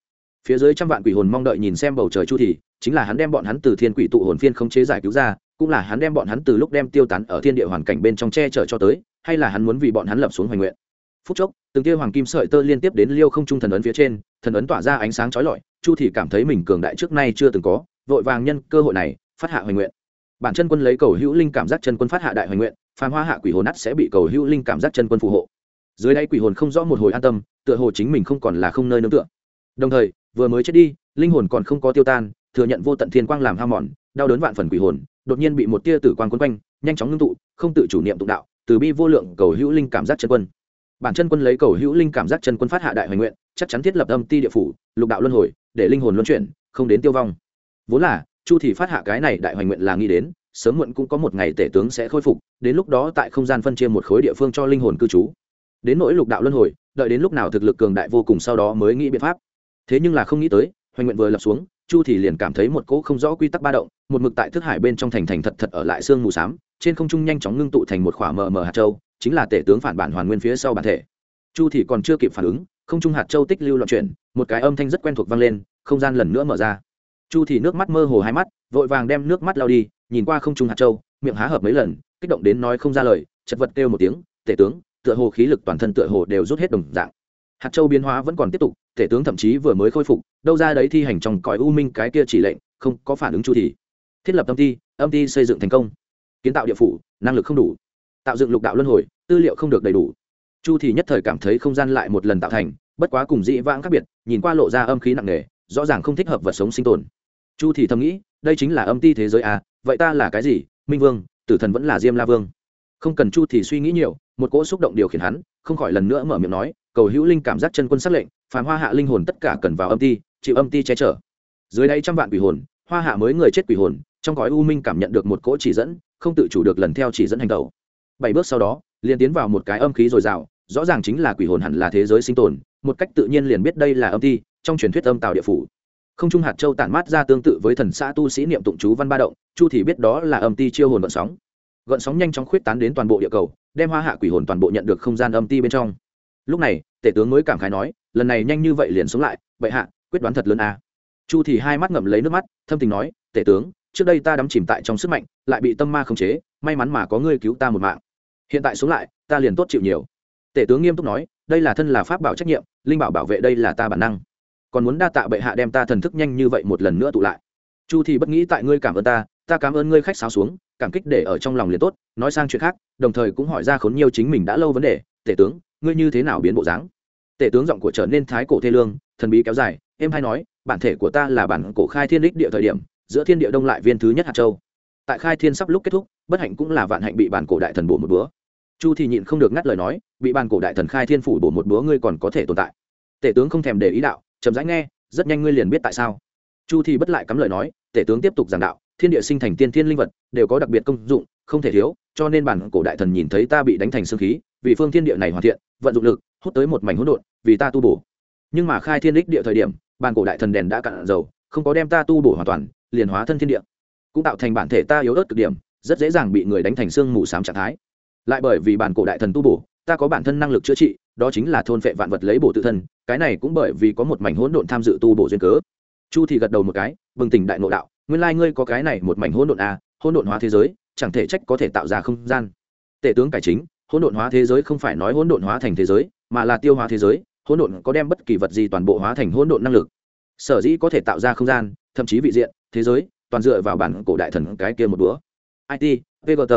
phía dưới trăm vạn quỷ hồn mong đợi nhìn xem bầu trời chu thì, chính là hắn đem bọn hắn từ thiên quỷ tụ hồn phiên không chế giải cứu ra, cũng là hắn đem bọn hắn từ lúc đem tiêu tán ở thiên địa hoàn cảnh bên trong che chở cho tới, hay là hắn muốn vì bọn hắn lập xuống hoành nguyện. Phút chốc, từng tia hoàng kim sợi tơ liên tiếp đến liêu không trung thần ấn phía trên, thần ấn tỏa ra ánh sáng chói lọi, chu thì cảm thấy mình cường đại trước nay chưa từng có, vội vàng nhân cơ hội này, phát hạ hoành nguyện. Bản chân quân lấy cầu hữu linh cảm giác chân quân phát hạ đại hoành nguyện, phàm hoa hạ quỷ hồn nát sẽ bị cầu hữu linh cảm giác chân quân phù hộ. Dưới đây quỷ hồn không rõ một hồi an tâm, tựa hồ chính mình không còn là không nơi nương tựa. Đồng thời vừa mới chết đi, linh hồn còn không có tiêu tan, thừa nhận vô tận thiên quang làm ham mòn, đau đớn vạn phần quỷ hồn, đột nhiên bị một tia tử quang quấn quanh, nhanh chóng ngưng tụ, không tự chủ niệm tụng đạo, từ bi vô lượng cầu hữu linh cảm giác chân quân. Bản chân quân lấy cầu hữu linh cảm giác chân quân phát hạ đại hoành nguyện, chắc chắn thiết lập âm ti địa phủ, lục đạo luân hồi, để linh hồn luân chuyển, không đến tiêu vong. Vốn là, chu thì phát hạ cái này đại hoành nguyện là nghĩ đến, sớm muộn cũng có một ngày tể tướng sẽ khôi phục, đến lúc đó tại không gian phân chia một khối địa phương cho linh hồn cư trú. Đến nỗi lục đạo luân hồi, đợi đến lúc nào thực lực cường đại vô cùng sau đó mới nghĩ biện pháp thế nhưng là không nghĩ tới, hoành nguyện vừa lập xuống, chu thì liền cảm thấy một cỗ không rõ quy tắc ba động, một mực tại thức hải bên trong thành thành thật thật ở lại xương mù xám, trên không trung nhanh chóng ngưng tụ thành một khỏa mờ mờ hạt châu, chính là tể tướng phản bản hoàn nguyên phía sau bản thể. Chu thì còn chưa kịp phản ứng, không trung hạt châu tích lưu loạn chuyển, một cái âm thanh rất quen thuộc vang lên, không gian lần nữa mở ra. Chu thì nước mắt mơ hồ hai mắt, vội vàng đem nước mắt lao đi, nhìn qua không trung hạt châu, miệng há hợp mấy lần, kích động đến nói không ra lời, chật vật kêu một tiếng, tể tướng, tựa hồ khí lực toàn thân tựa hồ đều rút hết đồng dạng. Hạt châu biến hóa vẫn còn tiếp tục tể tướng thậm chí vừa mới khôi phục, đâu ra đấy thi hành trong cõi u minh cái kia chỉ lệnh, không có phản ứng chu thì. Thiết lập âm ti âm ti xây dựng thành công. Kiến tạo địa phủ, năng lực không đủ. Tạo dựng lục đạo luân hồi, tư liệu không được đầy đủ. Chu thì nhất thời cảm thấy không gian lại một lần tạo thành, bất quá cùng dị vãng khác biệt, nhìn qua lộ ra âm khí nặng nề, rõ ràng không thích hợp vật sống sinh tồn. Chu thì thầm nghĩ, đây chính là âm ti thế giới à vậy ta là cái gì? Minh vương, tử thần vẫn là diêm la vương. Không cần chu thì suy nghĩ nhiều, một cỗ xúc động điều khiển hắn, không khỏi lần nữa mở miệng nói, cầu hữu linh cảm giác chân quân sắc lệnh phàm hoa hạ linh hồn tất cả cần vào âm ti, chịu âm ti che chở. Dưới đây trăm vạn quỷ hồn, hoa hạ mới người chết quỷ hồn, trong gói u minh cảm nhận được một cỗ chỉ dẫn, không tự chủ được lần theo chỉ dẫn hành tẩu bảy bước sau đó, liền tiến vào một cái âm khí dồi dào, rõ ràng chính là quỷ hồn hẳn là thế giới sinh tồn, một cách tự nhiên liền biết đây là âm ti, trong truyền thuyết âm tào địa phủ. Không trung hạt châu tản mát ra tương tự với thần xã tu sĩ niệm tụng chú văn ba động, chu thì biết đó là âm ti chiêu hồn vận sóng. Gợn sóng nhanh chóng khuyết tán đến toàn bộ địa cầu, đem hoa hạ quỷ hồn toàn bộ nhận được không gian âm ti bên trong lúc này, tể tướng mới cảm khái nói, lần này nhanh như vậy liền sống lại vậy hạ, quyết đoán thật lớn à. chu thì hai mắt ngậm lấy nước mắt, thâm tình nói, tể tướng, trước đây ta đắm chìm tại trong sức mạnh, lại bị tâm ma khống chế, may mắn mà có ngươi cứu ta một mạng. Hiện tại sống lại, ta liền tốt chịu nhiều. Tể tướng nghiêm túc nói, đây là thân là pháp bảo trách nhiệm, linh bảo bảo vệ đây là ta bản năng. Còn muốn đa tạ bệ hạ đem ta thần thức nhanh như vậy một lần nữa tụ lại. Chu thì bất nghĩ tại ngươi cảm ơn ta ta cảm ơn ngươi khách sáo xuống, cảm kích để ở trong lòng liền tốt, nói sang chuyện khác, đồng thời cũng hỏi ra khốn nhiều chính mình đã lâu vấn đề. Tể tướng ngươi như thế nào biến bộ dáng? Tể tướng giọng của trở nên thái cổ thê lương, thần bí kéo dài, em hay nói, bản thể của ta là bản cổ khai thiên đích địa thời điểm, giữa thiên địa đông lại viên thứ nhất hạt châu. Tại khai thiên sắp lúc kết thúc, bất hạnh cũng là vạn hạnh bị bản cổ đại thần bổ một bữa. chu thì nhịn không được ngắt lời nói, bị bản cổ đại thần khai thiên phủ bổ một bữa ngươi còn có thể tồn tại. Tể tướng không thèm để ý đạo, chậm rãi nghe, rất nhanh ngươi liền biết tại sao. Chu thì bất lại cắm lời nói, tể tướng tiếp tục giảng đạo, thiên địa sinh thành tiên thiên linh vật, đều có đặc biệt công dụng, không thể thiếu, cho nên bản cổ đại thần nhìn thấy ta bị đánh thành xương khí vì phương thiên địa này hoàn thiện, vận dụng lực, hút tới một mảnh hỗn độn, vì ta tu bổ. Nhưng mà khai thiên đích địa thời điểm, bản cổ đại thần đèn đã cạn dầu, không có đem ta tu bổ hoàn toàn, liền hóa thân thiên địa. Cũng tạo thành bản thể ta yếu ớt cực điểm, rất dễ dàng bị người đánh thành xương mù sám trạng thái. Lại bởi vì bản cổ đại thần tu bổ, ta có bản thân năng lực chữa trị, đó chính là thôn phệ vạn vật lấy bổ tự thân, cái này cũng bởi vì có một mảnh hỗn độn tham dự tu bổ duyên cớ. Chu thì gật đầu một cái, bừng tỉnh đại ngộ đạo, nguyên lai ngươi có cái này một mảnh hỗn độn a hỗn độn hóa thế giới, chẳng thể trách có thể tạo ra không gian. Tể tướng cải chính hỗn độn hóa thế giới không phải nói hỗn độn hóa thành thế giới, mà là tiêu hóa thế giới, hỗn độn có đem bất kỳ vật gì toàn bộ hóa thành hỗn độn năng lực. Sở dĩ có thể tạo ra không gian, thậm chí vị diện, thế giới, toàn dựa vào bản cổ đại thần cái kia một búa it vgt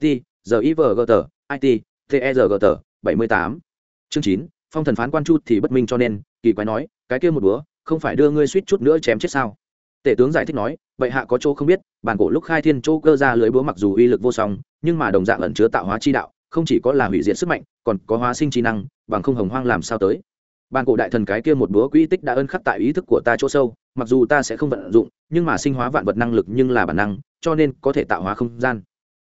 it givgt it tergt bảy mươi tám. Chương chín, phong thần phán quan chu thì bất minh cho nên, kỳ quái nói, cái kia một búa không phải đưa ngươi suýt chút nữa chém chết sao? Tể tướng giải thích nói vậy hạ có chỗ không biết, bản cổ lúc khai thiên chỗ cơ ra lưới búa mặc dù uy lực vô song, nhưng mà đồng dạng ẩn chứa tạo hóa chi đạo không chỉ có là hủy diệt sức mạnh, còn có hóa sinh trí năng, bằng không hồng hoang làm sao tới. Bàn cổ đại thần cái kia một búa quỹ tích đã ơn khắc tại ý thức của ta chỗ sâu, mặc dù ta sẽ không vận dụng, nhưng mà sinh hóa vạn vật năng lực nhưng là bản năng, cho nên có thể tạo hóa không gian.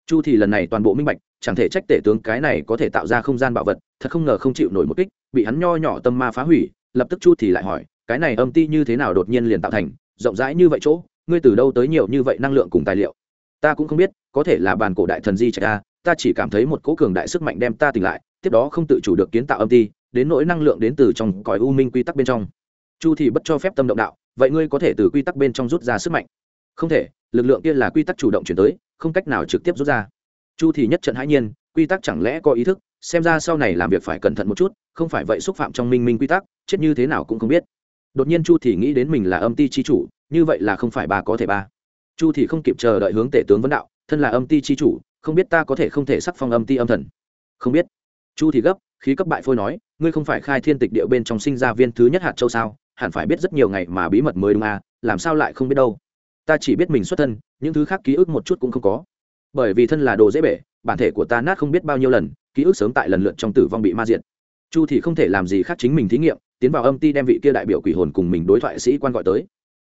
Chu thì lần này toàn bộ minh bạch, chẳng thể trách tể tướng cái này có thể tạo ra không gian bảo vật, thật không ngờ không chịu nổi một kích, bị hắn nho nhỏ tâm ma phá hủy, lập tức chu thì lại hỏi, cái này âm ti như thế nào đột nhiên liền tạo thành, rộng rãi như vậy chỗ, ngươi từ đâu tới nhiều như vậy năng lượng cùng tài liệu? Ta cũng không biết, có thể là bàn cổ đại thần di trạch a ta chỉ cảm thấy một cỗ cường đại sức mạnh đem ta tỉnh lại, tiếp đó không tự chủ được kiến tạo âm ti, đến nỗi năng lượng đến từ trong cõi u minh quy tắc bên trong. Chu thì bất cho phép tâm động đạo, vậy ngươi có thể từ quy tắc bên trong rút ra sức mạnh? Không thể, lực lượng kia là quy tắc chủ động chuyển tới, không cách nào trực tiếp rút ra. Chu thì nhất trận hãi nhiên, quy tắc chẳng lẽ có ý thức, xem ra sau này làm việc phải cẩn thận một chút, không phải vậy xúc phạm trong minh minh quy tắc, chết như thế nào cũng không biết. Đột nhiên chu thì nghĩ đến mình là âm ti chi chủ, như vậy là không phải ba có thể ba. Chu thì không kịp chờ đợi hướng tể tướng vấn đạo, thân là âm ti chi chủ không biết ta có thể không thể sắc phong âm ti âm thần? Không biết. Chu thì gấp, khí cấp bại phôi nói, ngươi không phải khai thiên tịch địa bên trong sinh ra viên thứ nhất hạt châu sao? Hẳn phải biết rất nhiều ngày mà bí mật mới đúng à làm sao lại không biết đâu? Ta chỉ biết mình xuất thân, những thứ khác ký ức một chút cũng không có. Bởi vì thân là đồ dễ bể, bản thể của ta nát không biết bao nhiêu lần, ký ức sớm tại lần lượt trong tử vong bị ma diệt. Chu thì không thể làm gì khác chính mình thí nghiệm, tiến vào âm ti đem vị kia đại biểu quỷ hồn cùng mình đối thoại sĩ quan gọi tới.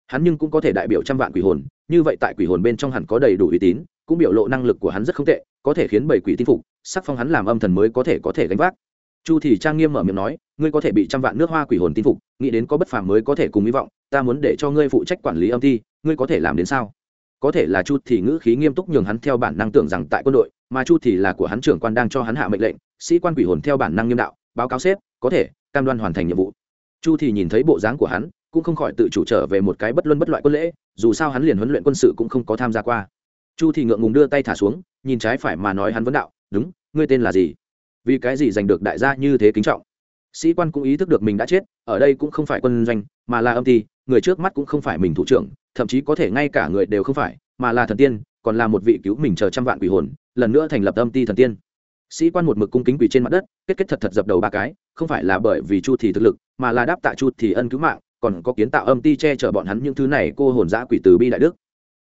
Hắn nhưng cũng có thể đại biểu trăm vạn quỷ hồn, như vậy tại quỷ hồn bên trong hẳn có đầy đủ uy tín cũng biểu lộ năng lực của hắn rất không tệ có thể khiến bảy quỷ tin phục sắc phong hắn làm âm thần mới có thể có thể gánh vác. Chu thì trang nghiêm mở miệng nói ngươi có thể bị trăm vạn nước hoa quỷ hồn tin phục nghĩ đến có bất phàm mới có thể cùng hy vọng ta muốn để cho ngươi phụ trách quản lý âm thi, ngươi có thể làm đến sao? Có thể là chu thì ngữ khí nghiêm túc nhường hắn theo bản năng tưởng rằng tại quân đội mà chu thì là của hắn trưởng quan đang cho hắn hạ mệnh lệnh sĩ quan quỷ hồn theo bản năng nghiêm đạo báo cáo xếp có thể cam đoan hoàn thành nhiệm vụ. Chu thì nhìn thấy bộ dáng của hắn cũng không khỏi tự chủ trở về một cái bất luân bất loại quân lễ dù sao hắn liền huấn luyện quân sự cũng không có tham gia qua chu thì ngượng ngùng đưa tay thả xuống, nhìn trái phải mà nói hắn vấn đạo, đúng, ngươi tên là gì? Vì cái gì giành được đại gia như thế kính trọng? Sĩ quan cũng ý thức được mình đã chết, ở đây cũng không phải quân doanh, mà là âm ty người trước mắt cũng không phải mình thủ trưởng, thậm chí có thể ngay cả người đều không phải, mà là thần tiên, còn là một vị cứu mình chờ trăm vạn quỷ hồn, lần nữa thành lập âm ty thần tiên. Sĩ quan một mực cung kính quỷ trên mặt đất, kết kết thật thật dập đầu ba cái, không phải là bởi vì chu thì thực lực, mà là đáp tạ chu thì ân cứu mạng, còn có kiến tạo âm ty che chở bọn hắn những thứ này cô hồn dã quỷ từ bi đại đức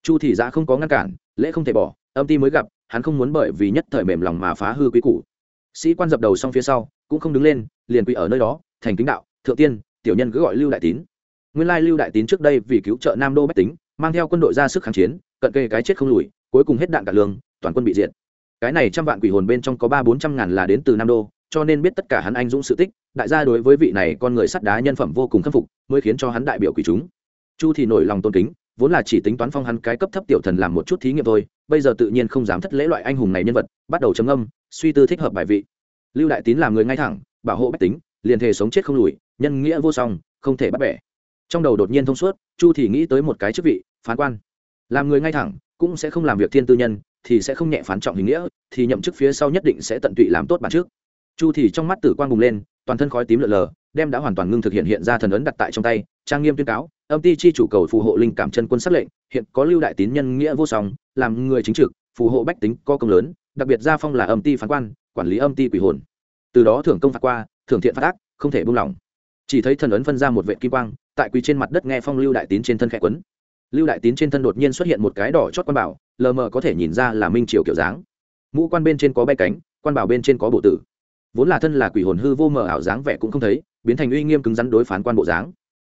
chu thì dã không có ngăn cản, lễ không thể bỏ, âm ti mới gặp, hắn không muốn bởi vì nhất thời mềm lòng mà phá hư quý củ. Sĩ quan dập đầu xong phía sau, cũng không đứng lên, liền quỳ ở nơi đó, thành kính đạo, thượng tiên, tiểu nhân cứ gọi lưu đại tín. Nguyên lai lưu đại tín trước đây vì cứu trợ nam đô bách tính, mang theo quân đội ra sức kháng chiến, cận kề cái chết không lùi, cuối cùng hết đạn cả lương, toàn quân bị diệt. Cái này trăm vạn quỷ hồn bên trong có ba bốn trăm ngàn là đến từ nam đô, cho nên biết tất cả hắn anh dũng sự tích, đại gia đối với vị này con người sắt đá nhân phẩm vô cùng khâm phục, mới khiến cho hắn đại biểu quỷ chúng. Chu thì nổi lòng tôn kính vốn là chỉ tính toán phong hắn cái cấp thấp tiểu thần làm một chút thí nghiệm thôi, bây giờ tự nhiên không dám thất lễ loại anh hùng này nhân vật, bắt đầu chấm âm suy tư thích hợp bài vị. Lưu đại tín làm người ngay thẳng, bảo hộ bách tính, liền thể sống chết không lùi, nhân nghĩa vô song, không thể bắt bẻ. Trong đầu đột nhiên thông suốt, chu thì nghĩ tới một cái chức vị, phán quan. Làm người ngay thẳng, cũng sẽ không làm việc thiên tư nhân, thì sẽ không nhẹ phán trọng hình nghĩa, thì nhậm chức phía sau nhất định sẽ tận tụy làm tốt bản trước chu thì trong mắt tử quang bùng lên, toàn thân khói tím lờ lờ, đem đã hoàn toàn ngưng thực hiện hiện ra thần ấn đặt tại trong tay, trang nghiêm tuyên cáo âm Ti chi chủ cầu phù hộ linh cảm chân quân sắc lệnh, hiện có lưu đại tín nhân nghĩa vô song, làm người chính trực, phù hộ bách tính có công lớn, đặc biệt gia phong là âm Ti phán quan, quản lý âm Ti quỷ hồn. Từ đó thưởng công phạt qua, thưởng thiện phát ác, không thể buông lỏng. Chỉ thấy thần ấn phân ra một vệ kim quang, tại quỳ trên mặt đất nghe phong lưu đại tín trên thân khẽ quấn. Lưu đại tín trên thân đột nhiên xuất hiện một cái đỏ chót quan bảo, lờ mờ có thể nhìn ra là minh triều kiểu dáng. Mũ quan bên trên có bay cánh, quan bảo bên trên có bộ tử. Vốn là thân là quỷ hồn hư vô mờ ảo dáng vẻ cũng không thấy, biến thành uy nghiêm cứng rắn đối phán quan bộ dáng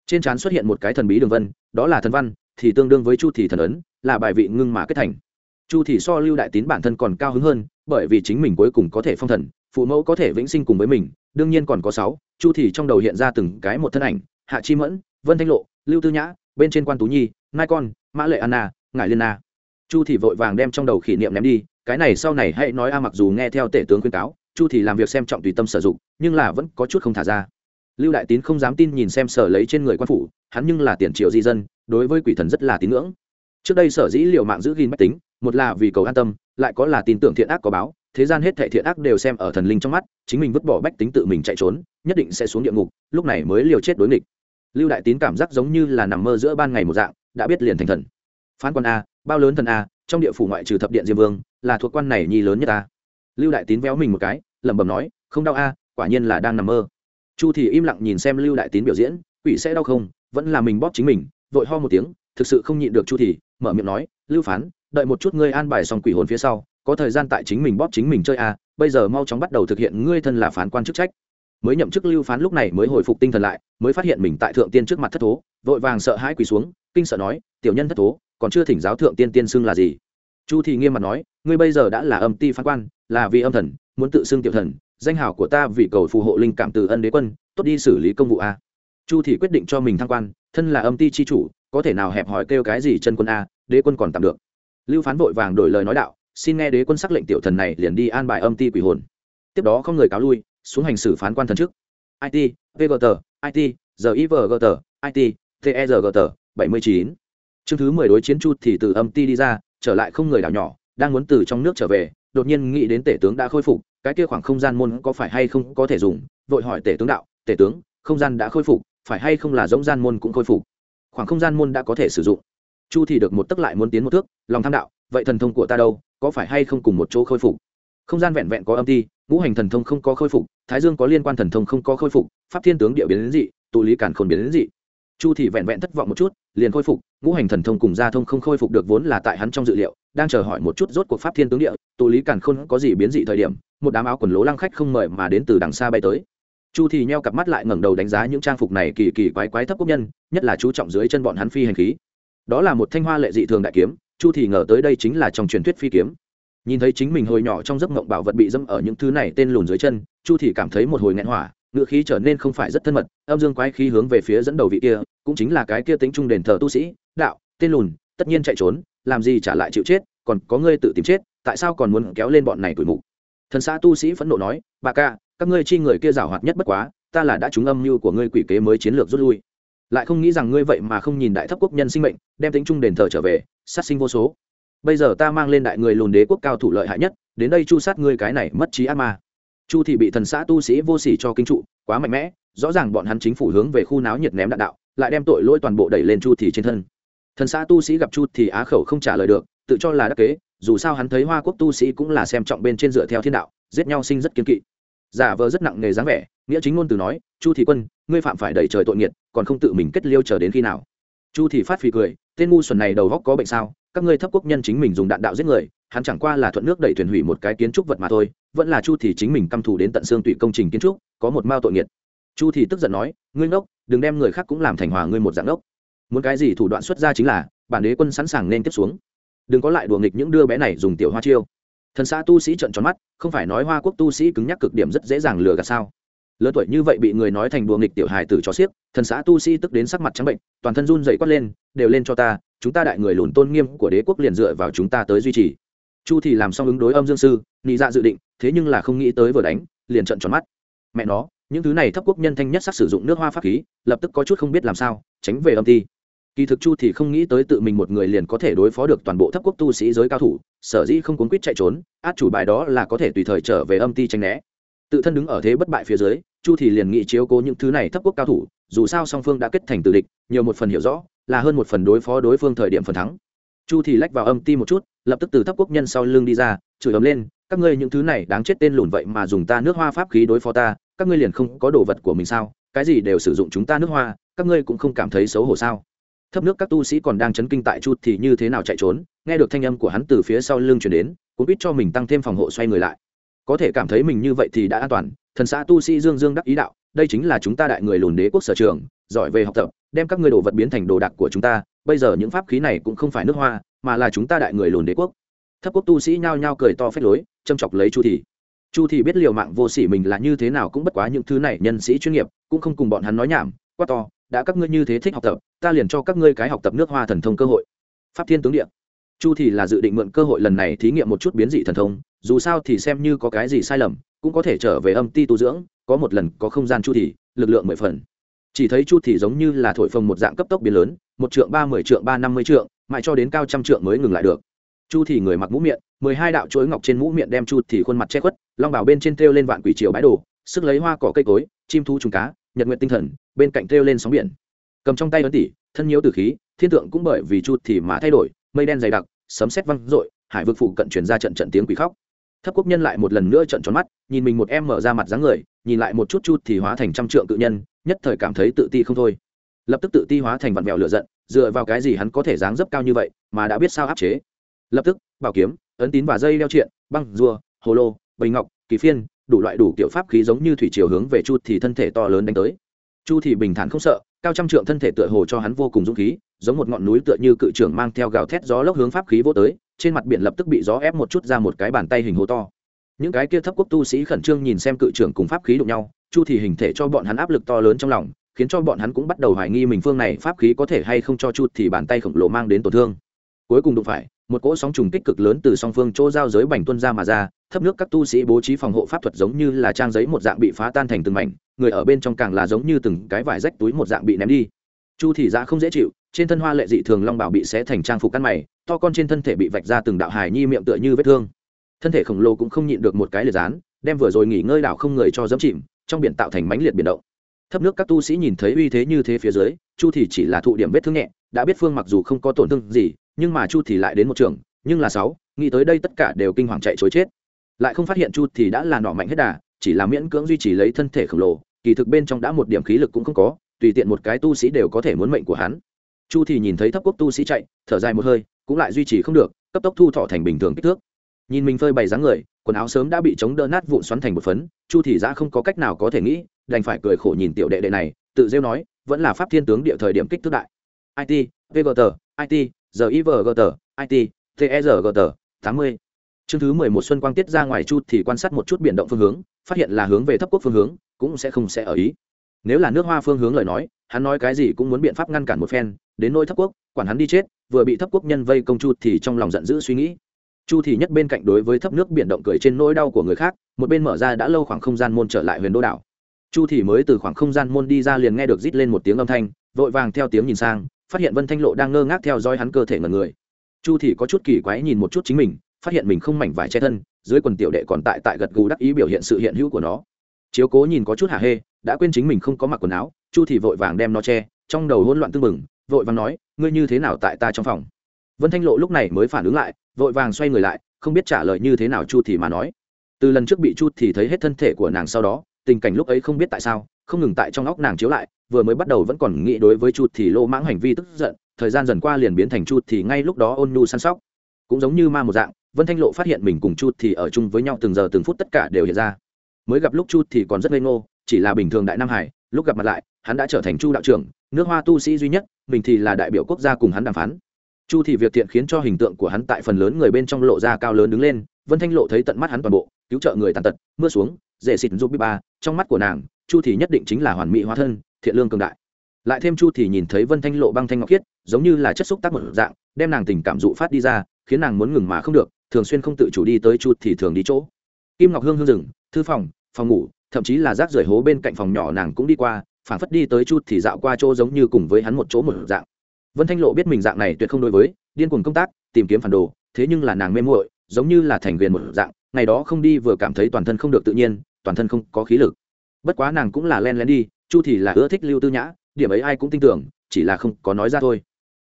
trên trán xuất hiện một cái thần bí đường vân, đó là thần văn, thì tương đương với chu thị thần ấn, là bài vị ngưng mà kết thành. Chu thị so lưu đại tín bản thân còn cao hứng hơn, bởi vì chính mình cuối cùng có thể phong thần, phụ mẫu có thể vĩnh sinh cùng với mình, đương nhiên còn có sáu, chu thị trong đầu hiện ra từng cái một thân ảnh, hạ chi mẫn, vân thanh lộ, lưu tư nhã, bên trên quan tú nhi, nai con, mã lệ anna, ngải liên na. Chu thị vội vàng đem trong đầu kỷ niệm ném đi, cái này sau này hãy nói a, mặc dù nghe theo tể tướng khuyên cáo, chu thị làm việc xem trọng tùy tâm sử dụng, nhưng là vẫn có chút không thả ra lưu đại tín không dám tin nhìn xem sở lấy trên người quan phủ, hắn nhưng là tiền triệu di dân, đối với quỷ thần rất là tín ngưỡng. Trước đây sở dĩ liệu mạng giữ gìn bách tính, một là vì cầu an tâm, lại có là tin tưởng thiện ác có báo, thế gian hết thệ thiện ác đều xem ở thần linh trong mắt, chính mình vứt bỏ bách tính tự mình chạy trốn, nhất định sẽ xuống địa ngục, lúc này mới liều chết đối nghịch. Lưu đại tín cảm giác giống như là nằm mơ giữa ban ngày một dạng, đã biết liền thành thần. Phán quan a, bao lớn thần a, trong địa phủ ngoại trừ thập điện diêm vương, là thuộc quan này nhi lớn nhất a. Lưu đại tín véo mình một cái, lẩm bẩm nói, không đau a, quả nhiên là đang nằm mơ chu thì im lặng nhìn xem lưu đại tín biểu diễn, quỷ sẽ đau không, vẫn là mình bóp chính mình, vội ho một tiếng, thực sự không nhịn được chu thì, mở miệng nói, lưu phán, đợi một chút ngươi an bài xong quỷ hồn phía sau, có thời gian tại chính mình bóp chính mình chơi à? bây giờ mau chóng bắt đầu thực hiện ngươi thân là phán quan chức trách mới nhậm chức lưu phán lúc này mới hồi phục tinh thần lại, mới phát hiện mình tại thượng tiên trước mặt thất thố, vội vàng sợ hãi quỳ xuống, kinh sợ nói, tiểu nhân thất thố, còn chưa thỉnh giáo thượng tiên tiên xưng là gì chu thì nghiêm mặt nói, ngươi bây giờ đã là âm ti phán quan, là vì âm thần, muốn tự xưng tiểu thần danh hào của ta vì cầu phù hộ linh cảm từ ân đế quân, tốt đi xử lý công vụ a. Chu thì quyết định cho mình thăng quan, thân là âm ti chi chủ, có thể nào hẹp hỏi kêu cái gì chân quân a, đế quân còn tạm được. Lưu phán vội vàng đổi lời nói đạo, xin nghe đế quân sắc lệnh tiểu thần này liền đi an bài âm ti quỷ hồn. Tiếp đó không người cáo lui, xuống hành xử phán quan thần trước. it vgt it givgt it tergt bảy mươi chín. Chương thứ mười đối chiến chu thì từ âm ti đi ra, trở lại không người đảo nhỏ, đang muốn từ trong nước trở về đột nhiên nghĩ đến tể tướng đã khôi phục, cái kia khoảng không gian môn có phải hay không có thể dùng? Vội hỏi tể tướng đạo, tể tướng, không gian đã khôi phục, phải hay không là giống gian môn cũng khôi phục? Khoảng không gian môn đã có thể sử dụng. Chu thì được một tức lại muốn tiến một thước, lòng tham đạo, vậy thần thông của ta đâu, có phải hay không cùng một chỗ khôi phục? Không gian vẹn vẹn có âm ti, ngũ hành thần thông không có khôi phục, thái dương có liên quan thần thông không có khôi phục, pháp thiên tướng địa biến đến dị, tụ lý cản khôn biến đến dị chu thì vẹn vẹn thất vọng một chút, liền khôi phục, ngũ hành thần thông cùng gia thông không khôi phục được vốn là tại hắn trong dự liệu, đang chờ hỏi một chút rốt cuộc pháp thiên tướng địa tụ lý cản khôn có gì biến dị thời điểm, một đám áo quần lố lăng khách không mời mà đến từ đằng xa bay tới. Chu thì nheo cặp mắt lại ngẩng đầu đánh giá những trang phục này kỳ kỳ quái quái thấp quốc nhân, nhất là chú trọng dưới chân bọn hắn phi hành khí. Đó là một thanh hoa lệ dị thường đại kiếm, chu thì ngờ tới đây chính là trong truyền thuyết phi kiếm. Nhìn thấy chính mình hồi nhỏ trong giấc mộng bảo vật bị dâm ở những thứ này tên lùn dưới chân, chu thì cảm thấy một hồi nghẹn hỏa ngựa khí trở nên không phải rất thân mật, âm dương quái khí hướng về phía dẫn đầu vị kia, cũng chính là cái kia tính trung đền thờ tu sĩ, đạo, tên lùn, tất nhiên chạy trốn, làm gì trả lại chịu chết, còn có ngươi tự tìm chết, tại sao còn muốn kéo lên bọn này tuổi mục? Thần xã tu sĩ phẫn nộ nói, bà ca, các ngươi chi người kia giảo hoạt nhất bất quá, ta là đã trúng âm mưu của ngươi quỷ kế mới chiến lược rút lui. Lại không nghĩ rằng ngươi vậy mà không nhìn đại thấp quốc nhân sinh mệnh, đem tính trung đền thờ trở về, sát sinh vô số. Bây giờ ta mang lên đại người lùn đế quốc cao thủ lợi hại nhất, đến đây chu sát ngươi cái này mất trí ác ma chu thì bị thần xã tu sĩ vô sỉ cho kinh trụ, quá mạnh mẽ, rõ ràng bọn hắn chính phủ hướng về khu náo nhiệt ném đạn đạo, lại đem tội lỗi toàn bộ đẩy lên chu thì trên thân. Thần xã tu sĩ gặp chu thì á khẩu không trả lời được, tự cho là đắc kế, dù sao hắn thấy hoa quốc tu sĩ cũng là xem trọng bên trên dựa theo thiên đạo, giết nhau sinh rất kiên kỵ. Giả vờ rất nặng nề dáng vẻ, nghĩa chính ngôn từ nói, chu thị quân, ngươi phạm phải đẩy trời tội nghiệt, còn không tự mình kết liêu chờ đến khi nào? Chu thị phát phì cười, tên ngu xuẩn này đầu góc có bệnh sao? Các ngươi thấp quốc nhân chính mình dùng đạn đạo giết người, hắn chẳng qua là thuận nước đẩy thuyền hủy một cái kiến trúc vật mà thôi vẫn là chu thì chính mình căm thù đến tận xương tụy công trình kiến trúc, có một mao tội nghiệt. Chu thì tức giận nói, ngươi ngốc, đừng đem người khác cũng làm thành hòa ngươi một dạng ngốc. Muốn cái gì thủ đoạn xuất ra chính là, bản đế quân sẵn sàng nên tiếp xuống. Đừng có lại đùa nghịch những đưa bé này dùng tiểu hoa chiêu. Thần xã tu sĩ trợn tròn mắt, không phải nói hoa quốc tu sĩ cứng nhắc cực điểm rất dễ dàng lừa gạt sao? Lớn tuổi như vậy bị người nói thành đùa nghịch tiểu hài tử cho xiếc, thần xã tu sĩ tức đến sắc mặt trắng bệnh, toàn thân run dậy quát lên, đều lên cho ta, chúng ta đại người lùn tôn nghiêm của đế quốc liền dựa vào chúng ta tới duy trì chu thì làm xong ứng đối âm dương sư, nị dạ dự định, thế nhưng là không nghĩ tới vừa đánh, liền trận tròn mắt. Mẹ nó, những thứ này thấp quốc nhân thanh nhất sắc sử dụng nước hoa pháp khí, lập tức có chút không biết làm sao, tránh về âm ti. Kỳ thực chu thì không nghĩ tới tự mình một người liền có thể đối phó được toàn bộ thấp quốc tu sĩ giới cao thủ, sở dĩ không cuốn quýt chạy trốn, át chủ bài đó là có thể tùy thời trở về âm ti tránh né. Tự thân đứng ở thế bất bại phía dưới, chu thì liền nghĩ chiếu cố những thứ này thấp quốc cao thủ, dù sao song phương đã kết thành tử địch, nhiều một phần hiểu rõ, là hơn một phần đối phó đối phương thời điểm phần thắng chu thì lách vào âm ti một chút, lập tức từ thấp quốc nhân sau lưng đi ra, chửi ấm lên, các ngươi những thứ này đáng chết tên lùn vậy mà dùng ta nước hoa pháp khí đối phó ta, các ngươi liền không có đồ vật của mình sao? Cái gì đều sử dụng chúng ta nước hoa, các ngươi cũng không cảm thấy xấu hổ sao? Thấp nước các tu sĩ còn đang chấn kinh tại chu thì như thế nào chạy trốn, nghe được thanh âm của hắn từ phía sau lưng truyền đến, cũng biết cho mình tăng thêm phòng hộ xoay người lại. Có thể cảm thấy mình như vậy thì đã an toàn, thần xã tu sĩ dương dương đắc ý đạo, đây chính là chúng ta đại người lùn đế quốc sở trường, giỏi về học tập, đem các ngươi đồ vật biến thành đồ đạc của chúng ta bây giờ những pháp khí này cũng không phải nước hoa, mà là chúng ta đại người lùn đế quốc. Thấp quốc tu sĩ nhao nhao cười to phép lối, châm chọc lấy chu thì chu thì biết liều mạng vô sỉ mình là như thế nào cũng bất quá những thứ này nhân sĩ chuyên nghiệp, cũng không cùng bọn hắn nói nhảm, quát to, đã các ngươi như thế thích học tập, ta liền cho các ngươi cái học tập nước hoa thần thông cơ hội. Pháp thiên tướng địa. Chu thì là dự định mượn cơ hội lần này thí nghiệm một chút biến dị thần thông, dù sao thì xem như có cái gì sai lầm, cũng có thể trở về âm ti tu dưỡng, có một lần có không gian chu thì lực lượng mười phần chỉ thấy chu thì giống như là thổi phồng một dạng cấp tốc biến lớn, một trượng ba mười trượng ba năm mươi trượng, mãi cho đến cao trăm trượng mới ngừng lại được. Chu thì người mặc mũ miệng, mười hai đạo chuỗi ngọc trên mũ miệng đem chu thì khuôn mặt che khuất, long bảo bên trên treo lên vạn quỷ triều bãi đồ, sức lấy hoa cỏ cây cối, chim thu trùng cá, nhật nguyện tinh thần, bên cạnh treo lên sóng biển. Cầm trong tay ấn tỷ thân nhiễu từ khí, thiên tượng cũng bởi vì chu thì mà thay đổi, mây đen dày đặc, sấm sét văng rội hải vực phụ cận truyền ra trận trận tiếng quỷ khóc. Thấp quốc nhân lại một lần nữa trận tròn mắt, nhìn mình một em mở ra mặt dáng người, nhìn lại một chút chút thì hóa thành trăm trượng cự nhân nhất thời cảm thấy tự ti không thôi. Lập tức tự ti hóa thành vặn vẹo lửa giận, dựa vào cái gì hắn có thể dáng dấp cao như vậy, mà đã biết sao áp chế. Lập tức, bảo kiếm, ấn tín và dây đeo triện, băng, rùa, hồ lô bầy ngọc, kỳ phiên, đủ loại đủ kiểu pháp khí giống như thủy chiều hướng về chu thì thân thể to lớn đánh tới. Chu thì bình thản không sợ, cao trăm trượng thân thể tựa hồ cho hắn vô cùng dũng khí, giống một ngọn núi tựa như cự trưởng mang theo gào thét gió lốc hướng pháp khí vô tới, trên mặt biển lập tức bị gió ép một chút ra một cái bàn tay hình hố to. Những cái kia thấp quốc tu sĩ khẩn trương nhìn xem cự trưởng cùng pháp khí đụng nhau chu thì hình thể cho bọn hắn áp lực to lớn trong lòng, khiến cho bọn hắn cũng bắt đầu hoài nghi mình phương này pháp khí có thể hay không cho chu thì bàn tay khổng lồ mang đến tổn thương. Cuối cùng đụng phải, một cỗ sóng trùng kích cực lớn từ song phương chỗ giao giới bành tuân ra mà ra, thấp nước các tu sĩ bố trí phòng hộ pháp thuật giống như là trang giấy một dạng bị phá tan thành từng mảnh, người ở bên trong càng là giống như từng cái vải rách túi một dạng bị ném đi. Chu thì ra không dễ chịu, trên thân hoa lệ dị thường long bảo bị xé thành trang phục căn mày, to con trên thân thể bị vạch ra từng đạo hài nhi miệng tựa như vết thương. Thân thể khổng lồ cũng không nhịn được một cái liệt rán, đem vừa rồi nghỉ ngơi đảo không người cho dẫm chìm trong biển tạo thành mãnh liệt biển động. Thấp nước các tu sĩ nhìn thấy uy thế như thế phía dưới, chu thì chỉ là thụ điểm vết thương nhẹ, đã biết phương mặc dù không có tổn thương gì, nhưng mà chu thì lại đến một trường, nhưng là sáu, nghĩ tới đây tất cả đều kinh hoàng chạy chối chết. Lại không phát hiện chu thì đã là nọ mạnh hết đà, chỉ là miễn cưỡng duy trì lấy thân thể khổng lồ, kỳ thực bên trong đã một điểm khí lực cũng không có, tùy tiện một cái tu sĩ đều có thể muốn mệnh của hắn. Chu thì nhìn thấy thấp quốc tu sĩ chạy, thở dài một hơi, cũng lại duy trì không được, cấp tốc thu thọ thành bình thường kích thước. Nhìn mình phơi bày dáng người quần áo sớm đã bị chống đỡ nát vụn xoắn thành một phấn, chu thị giã không có cách nào có thể nghĩ, đành phải cười khổ nhìn tiểu đệ đệ này, tự rêu nói, vẫn là pháp thiên tướng địa thời điểm kích thước đại. It vgt it givgt it tergt tám mươi. Chương thứ mười một xuân quang tiết ra ngoài chu thì quan sát một chút biển động phương hướng, phát hiện là hướng về thấp quốc phương hướng, cũng sẽ không sẽ ở ý. Nếu là nước hoa phương hướng lời nói, hắn nói cái gì cũng muốn biện pháp ngăn cản một phen, đến nôi thấp quốc, quản hắn đi chết, vừa bị thấp quốc nhân vây công chu thì trong lòng giận dữ suy nghĩ chu thì nhất bên cạnh đối với thấp nước biển động cười trên nỗi đau của người khác, một bên mở ra đã lâu khoảng không gian môn trở lại huyền đô đảo. Chu thì mới từ khoảng không gian môn đi ra liền nghe được rít lên một tiếng âm thanh, vội vàng theo tiếng nhìn sang, phát hiện vân thanh lộ đang ngơ ngác theo dõi hắn cơ thể ngẩn người. Chu thì có chút kỳ quái nhìn một chút chính mình, phát hiện mình không mảnh vải che thân, dưới quần tiểu đệ còn tại tại gật gù đắc ý biểu hiện sự hiện hữu của nó. Chiếu cố nhìn có chút hả hê, đã quên chính mình không có mặc quần áo, chu thì vội vàng đem nó che, trong đầu hỗn loạn tương mừng vội vàng nói, ngươi như thế nào tại ta trong phòng? Vân thanh lộ lúc này mới phản ứng lại, vội vàng xoay người lại, không biết trả lời như thế nào chu thì mà nói. Từ lần trước bị chu thì thấy hết thân thể của nàng sau đó, tình cảnh lúc ấy không biết tại sao, không ngừng tại trong óc nàng chiếu lại, vừa mới bắt đầu vẫn còn nghĩ đối với chu thì lô mãng hành vi tức giận, thời gian dần qua liền biến thành chu thì ngay lúc đó ôn nhu săn sóc. Cũng giống như ma một dạng, vân thanh lộ phát hiện mình cùng chu thì ở chung với nhau từng giờ từng phút tất cả đều hiện ra. Mới gặp lúc chu thì còn rất ngây ngô, chỉ là bình thường đại nam hải, lúc gặp mặt lại, hắn đã trở thành chu đạo trưởng, nước hoa tu sĩ duy nhất, mình thì là đại biểu quốc gia cùng hắn đàm phán chu thì việc thiện khiến cho hình tượng của hắn tại phần lớn người bên trong lộ ra cao lớn đứng lên, vân thanh lộ thấy tận mắt hắn toàn bộ, cứu trợ người tàn tật, mưa xuống dễ xịt giúp ba trong mắt của nàng, chu thì nhất định chính là hoàn mỹ hóa thân, thiện lương cường đại. Lại thêm chu thì nhìn thấy vân thanh lộ băng thanh ngọc khiết, giống như là chất xúc tác một dạng, đem nàng tình cảm dụ phát đi ra, khiến nàng muốn ngừng mà không được, thường xuyên không tự chủ đi tới chu thì thường đi chỗ. Kim ngọc hương hương rừng thư phòng phòng ngủ, thậm chí là rác rưởi hố bên cạnh phòng nhỏ nàng cũng đi qua phản phất đi tới chu thì dạo qua chỗ giống như cùng với hắn một chỗ một dạng vân thanh lộ biết mình dạng này tuyệt không đối với, điên cuồng công tác, tìm kiếm phản đồ, thế nhưng là nàng mê muội, giống như là thành viên một dạng, ngày đó không đi vừa cảm thấy toàn thân không được tự nhiên, toàn thân không có khí lực. Bất quá nàng cũng là len lén đi, chu thì là ưa thích lưu tư nhã, điểm ấy ai cũng tin tưởng, chỉ là không có nói ra thôi.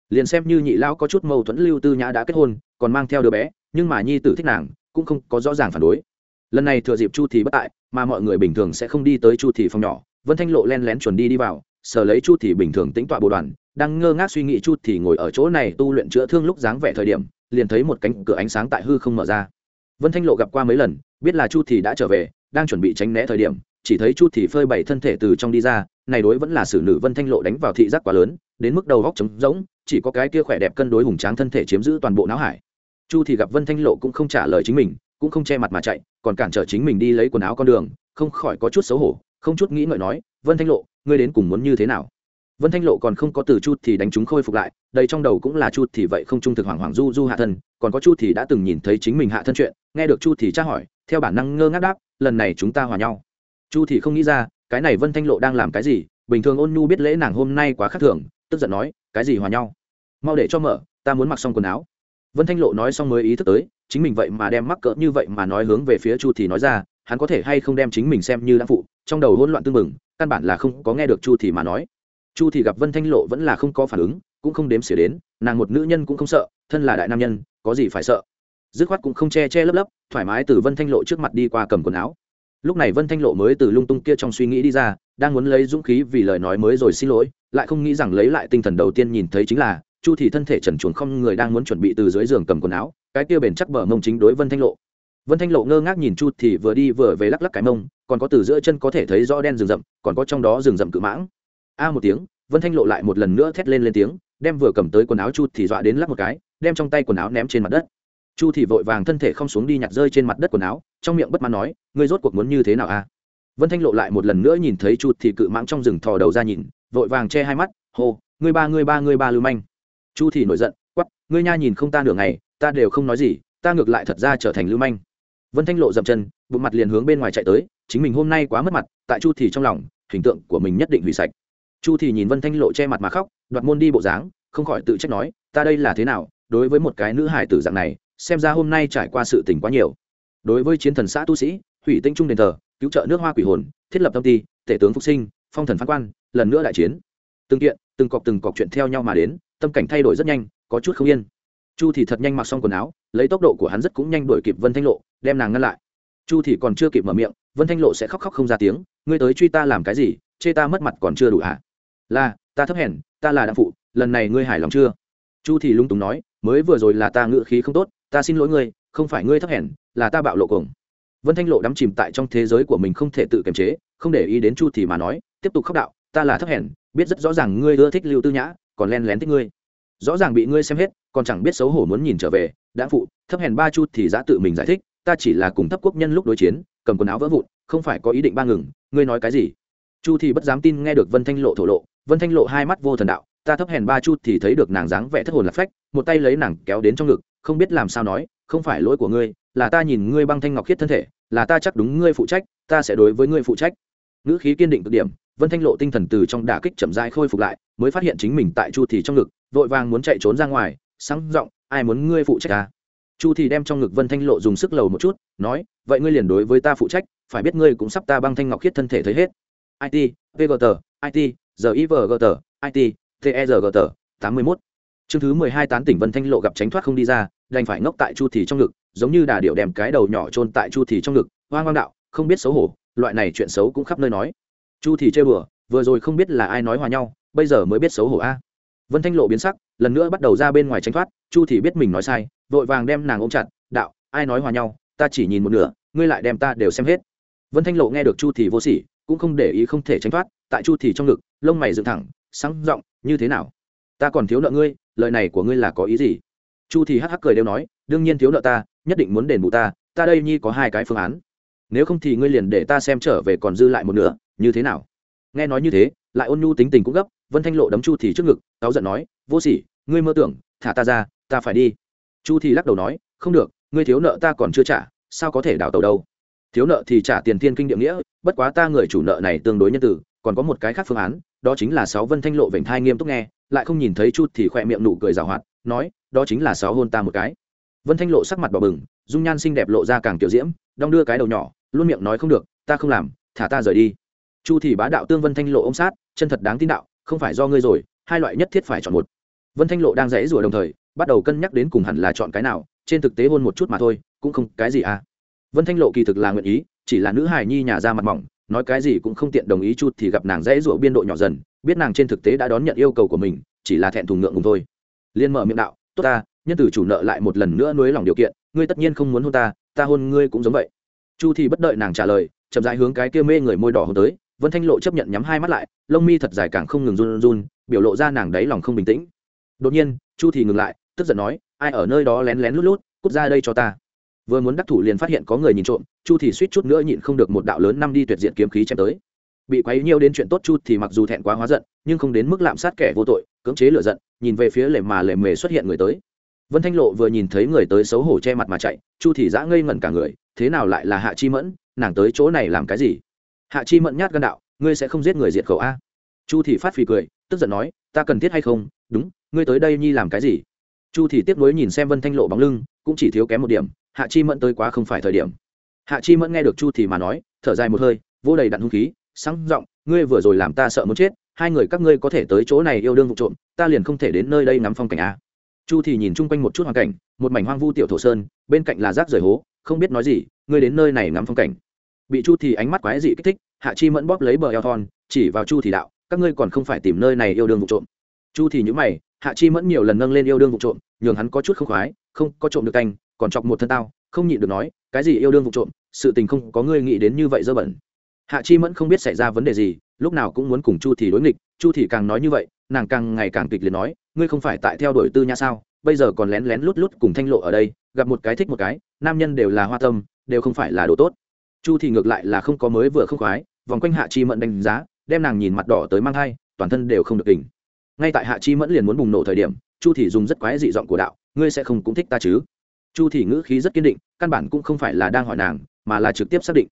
Liền xem như nhị lão có chút mâu thuẫn lưu tư nhã đã kết hôn, còn mang theo đứa bé, nhưng mà nhi tử thích nàng, cũng không có rõ ràng phản đối. Lần này thừa dịp chu thì bất tại, mà mọi người bình thường sẽ không đi tới chu thì phòng nhỏ, vân thanh lộ len lén chuẩn đi đi vào, sở lấy chu thì bình thường tính tọa bồ đoàn đang ngơ ngác suy nghĩ chút thì ngồi ở chỗ này tu luyện chữa thương lúc dáng vẻ thời điểm, liền thấy một cánh cửa ánh sáng tại hư không mở ra. Vân thanh lộ gặp qua mấy lần, biết là chu thì đã trở về, đang chuẩn bị tránh né thời điểm, chỉ thấy chu thì phơi bày thân thể từ trong đi ra, này đối vẫn là xử nữ vân thanh lộ đánh vào thị giác quá lớn, đến mức đầu góc trống rỗng, chỉ có cái kia khỏe đẹp cân đối hùng tráng thân thể chiếm giữ toàn bộ não hải. Chu thì gặp vân thanh lộ cũng không trả lời chính mình, cũng không che mặt mà chạy, còn cản trở chính mình đi lấy quần áo con đường, không khỏi có chút xấu hổ, không chút nghĩ ngợi nói, vân thanh lộ, ngươi đến cùng muốn như thế nào? Vân thanh lộ còn không có từ chút thì đánh chúng khôi phục lại, đây trong đầu cũng là chút thì vậy không trung thực hoàng hoàng du du hạ thân, còn có chút thì đã từng nhìn thấy chính mình hạ thân chuyện, nghe được chu thì tra hỏi, theo bản năng ngơ ngác đáp, lần này chúng ta hòa nhau. Chu thì không nghĩ ra, cái này vân thanh lộ đang làm cái gì, bình thường ôn nhu biết lễ nàng hôm nay quá khác thường, tức giận nói, cái gì hòa nhau? Mau để cho mở, ta muốn mặc xong quần áo. Vân thanh lộ nói xong mới ý thức tới, chính mình vậy mà đem mắc cỡ như vậy mà nói hướng về phía chu thì nói ra, hắn có thể hay không đem chính mình xem như đã phụ, trong đầu hỗn loạn tương mừng căn bản là không có nghe được chu thì mà nói chu thì gặp vân thanh lộ vẫn là không có phản ứng, cũng không đếm xỉa đến, nàng một nữ nhân cũng không sợ, thân là đại nam nhân, có gì phải sợ. Dứt khoát cũng không che che lấp lấp, thoải mái từ vân thanh lộ trước mặt đi qua cầm quần áo. Lúc này vân thanh lộ mới từ lung tung kia trong suy nghĩ đi ra, đang muốn lấy dũng khí vì lời nói mới rồi xin lỗi, lại không nghĩ rằng lấy lại tinh thần đầu tiên nhìn thấy chính là, chu thì thân thể trần chuồng không người đang muốn chuẩn bị từ dưới giường cầm quần áo, cái kia bền chắc bờ mông chính đối vân thanh lộ. Vân thanh lộ ngơ ngác nhìn chu thì vừa đi vừa về lắc lắc cái mông, còn có từ giữa chân có thể thấy rõ đen rừng rậm, còn có trong đó rừng rậm cự mãng a một tiếng, vân thanh lộ lại một lần nữa thét lên lên tiếng, đem vừa cầm tới quần áo chu thì dọa đến lắc một cái, đem trong tay quần áo ném trên mặt đất. Chu thì vội vàng thân thể không xuống đi nhặt rơi trên mặt đất quần áo, trong miệng bất mãn nói, ngươi rốt cuộc muốn như thế nào a? Vân thanh lộ lại một lần nữa nhìn thấy chu thì cự mãng trong rừng thò đầu ra nhìn, vội vàng che hai mắt, hô, ngươi ba ngươi ba ngươi ba lưu manh. Chu thì nổi giận, quắc, ngươi nha nhìn không ta nửa ngày, ta đều không nói gì, ta ngược lại thật ra trở thành lưu manh. Vân thanh lộ dậm chân, bụng mặt liền hướng bên ngoài chạy tới, chính mình hôm nay quá mất mặt, tại chu thì trong lòng, hình tượng của mình nhất định hủy sạch chu thì nhìn vân thanh lộ che mặt mà khóc, đoạt môn đi bộ dáng, không khỏi tự trách nói, ta đây là thế nào, đối với một cái nữ hài tử dạng này, xem ra hôm nay trải qua sự tình quá nhiều. Đối với chiến thần xã tu sĩ, hủy tinh trung đền thờ, cứu trợ nước hoa quỷ hồn, thiết lập tâm ty tể tướng phục sinh, phong thần phán quan, lần nữa đại chiến. Từng kiện, từng cọc từng cọc chuyện theo nhau mà đến, tâm cảnh thay đổi rất nhanh, có chút không yên. Chu thì thật nhanh mặc xong quần áo, lấy tốc độ của hắn rất cũng nhanh đuổi kịp vân thanh lộ, đem nàng ngăn lại. Chu thì còn chưa kịp mở miệng, vân thanh lộ sẽ khóc khóc không ra tiếng, ngươi tới truy ta làm cái gì? Chê ta mất mặt còn chưa đủ hả? à? Là, ta thấp hèn, ta là đặng phụ, lần này ngươi hài lòng chưa? Chu thì lung túng nói, mới vừa rồi là ta ngựa khí không tốt, ta xin lỗi ngươi, không phải ngươi thấp hèn, là ta bạo lộ cùng vân thanh lộ đắm chìm tại trong thế giới của mình không thể tự kiềm chế, không để ý đến chu thì mà nói, tiếp tục khóc đạo, ta là thấp hèn, biết rất rõ ràng ngươi ưa thích lưu tư nhã, còn len lén thích ngươi. Rõ ràng bị ngươi xem hết, còn chẳng biết xấu hổ muốn nhìn trở về, đã phụ, thấp hèn ba chu thì dã tự mình giải thích, ta chỉ là cùng thấp quốc nhân lúc đối chiến, cầm quần áo vỡ vụn, không phải có ý định ba ngừng, ngươi nói cái gì? Chu thì bất dám tin nghe được vân thanh lộ thổ lộ vân thanh lộ hai mắt vô thần đạo, ta thấp hèn ba chu thì thấy được nàng dáng vẻ thất hồn lạc phách, một tay lấy nàng kéo đến trong ngực, không biết làm sao nói, không phải lỗi của ngươi, là ta nhìn ngươi băng thanh ngọc khiết thân thể, là ta chắc đúng ngươi phụ trách, ta sẽ đối với ngươi phụ trách. Ngữ khí kiên định cực điểm, vân thanh lộ tinh thần từ trong đả kích chậm rãi khôi phục lại, mới phát hiện chính mình tại chu thì trong ngực, vội vàng muốn chạy trốn ra ngoài, sáng giọng, ai muốn ngươi phụ trách ta? Chu thì đem trong ngực vân thanh lộ dùng sức lầu một chút, nói, vậy ngươi liền đối với ta phụ trách, phải biết ngươi cũng sắp ta băng thanh ngọc khiết thân thể thấy hết. It vgt it givgt it tergt tám mươi mốt. Chương thứ mười hai tán tỉnh vân thanh lộ gặp tránh thoát không đi ra, đành phải ngốc tại chu thì trong ngực, giống như đà điệu đem cái đầu nhỏ chôn tại chu thì trong ngực. Hoang hoang đạo, không biết xấu hổ, loại này chuyện xấu cũng khắp nơi nói. Chu thì chơi bừa vừa rồi không biết là ai nói hòa nhau, bây giờ mới biết xấu hổ a. Vân thanh lộ biến sắc, lần nữa bắt đầu ra bên ngoài tránh thoát, chu thì biết mình nói sai, vội vàng đem nàng ôm chặt, đạo, ai nói hòa nhau, ta chỉ nhìn một nửa, ngươi lại đem ta đều xem hết. Vân thanh lộ nghe được chu thì vô sỉ, cũng không để ý không thể tránh thoát tại chu thì trong ngực, lông mày dựng thẳng, sáng giọng, như thế nào? Ta còn thiếu nợ ngươi, lời này của ngươi là có ý gì? Chu thì hắc hắc cười đều nói, đương nhiên thiếu nợ ta, nhất định muốn đền bù ta ta đây nhi có hai cái phương án. Nếu không thì ngươi liền để ta xem trở về còn dư lại một nửa, như thế nào? Nghe nói như thế, lại ôn nhu tính tình cũng gấp, vân thanh lộ đấm chu thì trước ngực, cáu giận nói, vô sỉ, ngươi mơ tưởng, thả ta ra, ta phải đi. Chu thì lắc đầu nói, không được, ngươi thiếu nợ ta còn chưa trả, sao có thể đào tàu đâu? Thiếu nợ thì trả tiền thiên kinh địa nghĩa, bất quá ta người chủ nợ này tương đối nhân tử còn có một cái khác phương án, đó chính là sáu vân thanh lộ vểnh thai nghiêm túc nghe, lại không nhìn thấy chút thì khỏe miệng nụ cười rào hoạt, nói, đó chính là sáu hôn ta một cái. Vân thanh lộ sắc mặt bỏ bừng, dung nhan xinh đẹp lộ ra càng kiểu diễm, đong đưa cái đầu nhỏ, luôn miệng nói không được, ta không làm, thả ta rời đi. Chu thì bá đạo tương vân thanh lộ ôm sát, chân thật đáng tin đạo, không phải do ngươi rồi, hai loại nhất thiết phải chọn một. Vân thanh lộ đang rẽ rủa đồng thời, bắt đầu cân nhắc đến cùng hẳn là chọn cái nào, trên thực tế hôn một chút mà thôi, cũng không cái gì à. Vân thanh lộ kỳ thực là nguyện ý, chỉ là nữ hài nhi nhà ra mặt mỏng nói cái gì cũng không tiện đồng ý chút thì gặp nàng dãy rủa biên độ nhỏ dần, biết nàng trên thực tế đã đón nhận yêu cầu của mình, chỉ là thẹn thùng ngượng ngùng thôi. Liên mở miệng đạo, tốt ta, nhân tử chủ nợ lại một lần nữa nuối lòng điều kiện, ngươi tất nhiên không muốn hôn ta ta hôn ngươi cũng giống vậy. Chu thì bất đợi nàng trả lời, chậm rãi hướng cái kia mê người môi đỏ hôn tới, vân thanh lộ chấp nhận nhắm hai mắt lại, lông mi thật dài càng không ngừng run run, biểu lộ ra nàng đáy lòng không bình tĩnh. Đột nhiên, chu thì ngừng lại, tức giận nói, ai ở nơi đó lén lén lút lút, cút ra đây cho ta vừa muốn đắc thủ liền phát hiện có người nhìn trộm, chu thì suýt chút nữa nhịn không được một đạo lớn năm đi tuyệt diện kiếm khí chém tới. Bị quấy nhiều đến chuyện tốt chu thì mặc dù thẹn quá hóa giận, nhưng không đến mức lạm sát kẻ vô tội, cưỡng chế lửa giận, nhìn về phía lề mà lề mề xuất hiện người tới. Vân thanh lộ vừa nhìn thấy người tới xấu hổ che mặt mà chạy, chu thì giã ngây ngẩn cả người, thế nào lại là hạ chi mẫn, nàng tới chỗ này làm cái gì? Hạ chi mẫn nhát gan đạo, ngươi sẽ không giết người diệt khẩu a? Chu thì phát phì cười, tức giận nói, ta cần thiết hay không? Đúng, ngươi tới đây nhi làm cái gì? Chu thì tiếp nối nhìn xem vân thanh lộ bóng lưng, cũng chỉ thiếu kém một điểm hạ chi mẫn tới quá không phải thời điểm. Hạ chi mẫn nghe được chu thì mà nói, thở dài một hơi, vô đầy đặn hung khí, sáng giọng, ngươi vừa rồi làm ta sợ muốn chết, hai người các ngươi có thể tới chỗ này yêu đương vụ trộm, ta liền không thể đến nơi đây ngắm phong cảnh a chu thì nhìn chung quanh một chút hoàn cảnh, một mảnh hoang vu tiểu thổ sơn, bên cạnh là rác rời hố, không biết nói gì, ngươi đến nơi này ngắm phong cảnh. Bị chu thì ánh mắt quái dị kích thích, hạ chi mẫn bóp lấy bờ eo thon, chỉ vào chu thì đạo, các ngươi còn không phải tìm nơi này yêu đương vụ trộm. Chu thì nhíu mày, hạ chi mẫn nhiều lần nâng lên yêu đương vụ trộm, nhường hắn có chút không khoái, không có trộm được canh còn chọc một thân tao, không nhịn được nói, cái gì yêu đương vụ trộm, sự tình không có ngươi nghĩ đến như vậy dơ bẩn. Hạ chi mẫn không biết xảy ra vấn đề gì, lúc nào cũng muốn cùng chu thì đối nghịch, chu thì càng nói như vậy, nàng càng ngày càng kịch liệt nói, ngươi không phải tại theo đuổi tư nha sao? Bây giờ còn lén lén lút lút cùng thanh lộ ở đây, gặp một cái thích một cái, nam nhân đều là hoa tâm, đều không phải là đồ tốt. Chu thì ngược lại là không có mới vừa không khoái, vòng quanh hạ chi mẫn đánh giá, đem nàng nhìn mặt đỏ tới mang thai, toàn thân đều không được tỉnh ngay tại hạ chi mẫn liền muốn bùng nổ thời điểm, chu thì dùng rất quái dị giọng của đạo, ngươi sẽ không cũng thích ta chứ? Chu thì ngữ khí rất kiên định, căn bản cũng không phải là đang hỏi nàng, mà là trực tiếp xác định.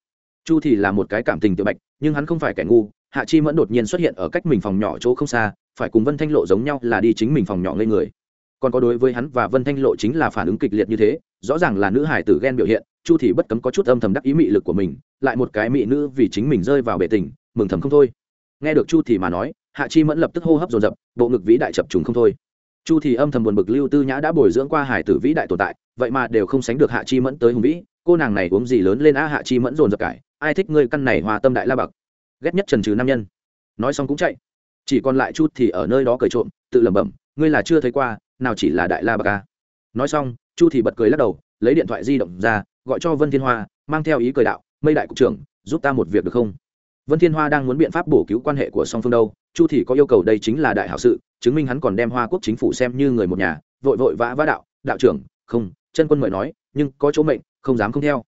Chu thì là một cái cảm tình tự bạch, nhưng hắn không phải kẻ ngu, hạ chi mẫn đột nhiên xuất hiện ở cách mình phòng nhỏ chỗ không xa, phải cùng vân thanh lộ giống nhau là đi chính mình phòng nhỏ ngây người. Còn có đối với hắn và vân thanh lộ chính là phản ứng kịch liệt như thế, rõ ràng là nữ hải tử ghen biểu hiện, chu thì bất cấm có chút âm thầm đắc ý mị lực của mình, lại một cái mị nữ vì chính mình rơi vào bể tình, mừng thầm không thôi. Nghe được chu thì mà nói, hạ chi mẫn lập tức hô hấp dồn dập, bộ ngực vĩ đại chập trùng không thôi chu thì âm thầm buồn bực lưu tư nhã đã bồi dưỡng qua hải tử vĩ đại tồn tại, vậy mà đều không sánh được hạ chi mẫn tới hùng vĩ, cô nàng này uống gì lớn lên á hạ chi mẫn dồn dập cải, ai thích ngươi căn này hòa tâm đại la bậc. Ghét nhất trần trừ nam nhân. Nói xong cũng chạy. Chỉ còn lại chút thì ở nơi đó cởi trộm, tự lẩm bẩm, ngươi là chưa thấy qua, nào chỉ là đại la bậc a nói xong, chu thì bật cười lắc đầu, lấy điện thoại di động ra, gọi cho vân thiên hoa, mang theo ý cười đạo, mây đại cục trưởng, giúp ta một việc được không? Vân thiên hoa đang muốn biện pháp bổ cứu quan hệ của song phương đâu chu thì có yêu cầu đây chính là đại hảo sự, chứng minh hắn còn đem hoa quốc chính phủ xem như người một nhà, vội vội vã vã đạo đạo trưởng, không, chân quân mời nói, nhưng có chỗ mệnh, không dám không theo.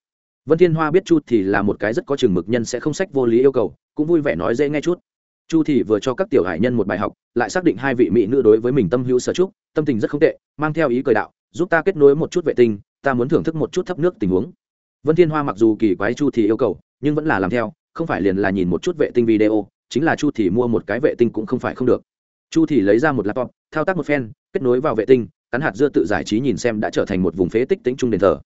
Vân thiên hoa biết chu thì là một cái rất có chừng mực nhân sẽ không sách vô lý yêu cầu, cũng vui vẻ nói dễ nghe chút. Chu thì vừa cho các tiểu hải nhân một bài học, lại xác định hai vị mỹ nữ đối với mình tâm hữu sở trúc tâm tình rất không tệ, mang theo ý cười đạo, giúp ta kết nối một chút vệ tinh, ta muốn thưởng thức một chút thấp nước tình huống. Vân thiên hoa mặc dù kỳ quái chu thì yêu cầu, nhưng vẫn là làm theo, không phải liền là nhìn một chút vệ tinh video chính là chu thì mua một cái vệ tinh cũng không phải không được. Chu thì lấy ra một laptop, thao tác một phen, kết nối vào vệ tinh, cắn hạt dưa tự giải trí nhìn xem đã trở thành một vùng phế tích tính trung đền thờ.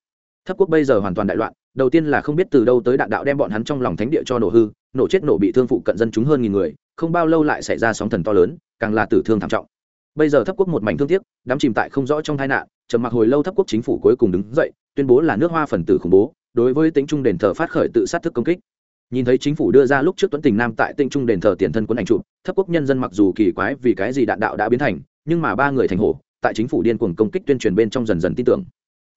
Thấp quốc bây giờ hoàn toàn đại loạn, đầu tiên là không biết từ đâu tới đạn đạo đem bọn hắn trong lòng thánh địa cho nổ hư, nổ chết nổ bị thương phụ cận dân chúng hơn nghìn người, không bao lâu lại xảy ra sóng thần to lớn, càng là tử thương thảm trọng. Bây giờ thấp quốc một mảnh thương tiếc, đám chìm tại không rõ trong tai nạn, trầm mặc hồi lâu thấp quốc chính phủ cuối cùng đứng dậy, tuyên bố là nước hoa phần tử khủng bố, đối với tính trung đền thờ phát khởi tự sát thức công kích nhìn thấy chính phủ đưa ra lúc trước tuấn tình nam tại tinh trung đền thờ tiền thân quân ảnh trụ thấp quốc nhân dân mặc dù kỳ quái vì cái gì đạn đạo đã biến thành, nhưng mà ba người thành hổ, tại chính phủ điên cuồng công kích tuyên truyền bên trong dần dần tin tưởng.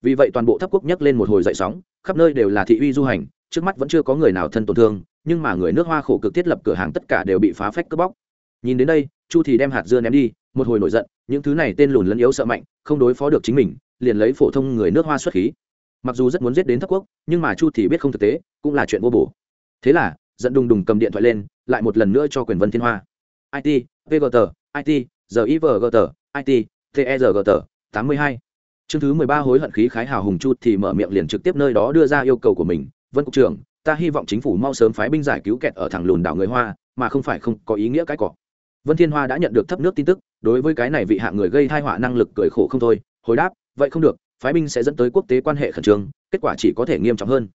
Vì vậy toàn bộ thấp quốc nhấc lên một hồi dậy sóng, khắp nơi đều là thị uy du hành, trước mắt vẫn chưa có người nào thân tổn thương, nhưng mà người nước hoa khổ cực thiết lập cửa hàng tất cả đều bị phá phách cướp bóc. Nhìn đến đây, chu thì đem hạt dưa ném đi, một hồi nổi giận, những thứ này tên lùn lẫn yếu sợ mạnh, không đối phó được chính mình, liền lấy phổ thông người nước hoa xuất khí. Mặc dù rất muốn giết đến thấp quốc, nhưng mà chu thì biết không thực tế, cũng là chuyện vô bổ thế là dẫn đùng đùng cầm điện thoại lên, lại một lần nữa cho quyền vân thiên hoa. It vgt it givgt it tergt tám mươi hai. Chương thứ mười ba hối hận khí khái hào hùng chu thì mở miệng liền trực tiếp nơi đó đưa ra yêu cầu của mình. Vân cục trưởng, ta hy vọng chính phủ mau sớm phái binh giải cứu kẹt ở thẳng lùn đảo người hoa, mà không phải không có ý nghĩa cái cỏ vân thiên hoa đã nhận được thấp nước tin tức, đối với cái này vị hạ người gây thai họa năng lực cười khổ không thôi, hồi đáp, vậy không được, phái binh sẽ dẫn tới quốc tế quan hệ khẩn trương, kết quả chỉ có thể nghiêm trọng hơn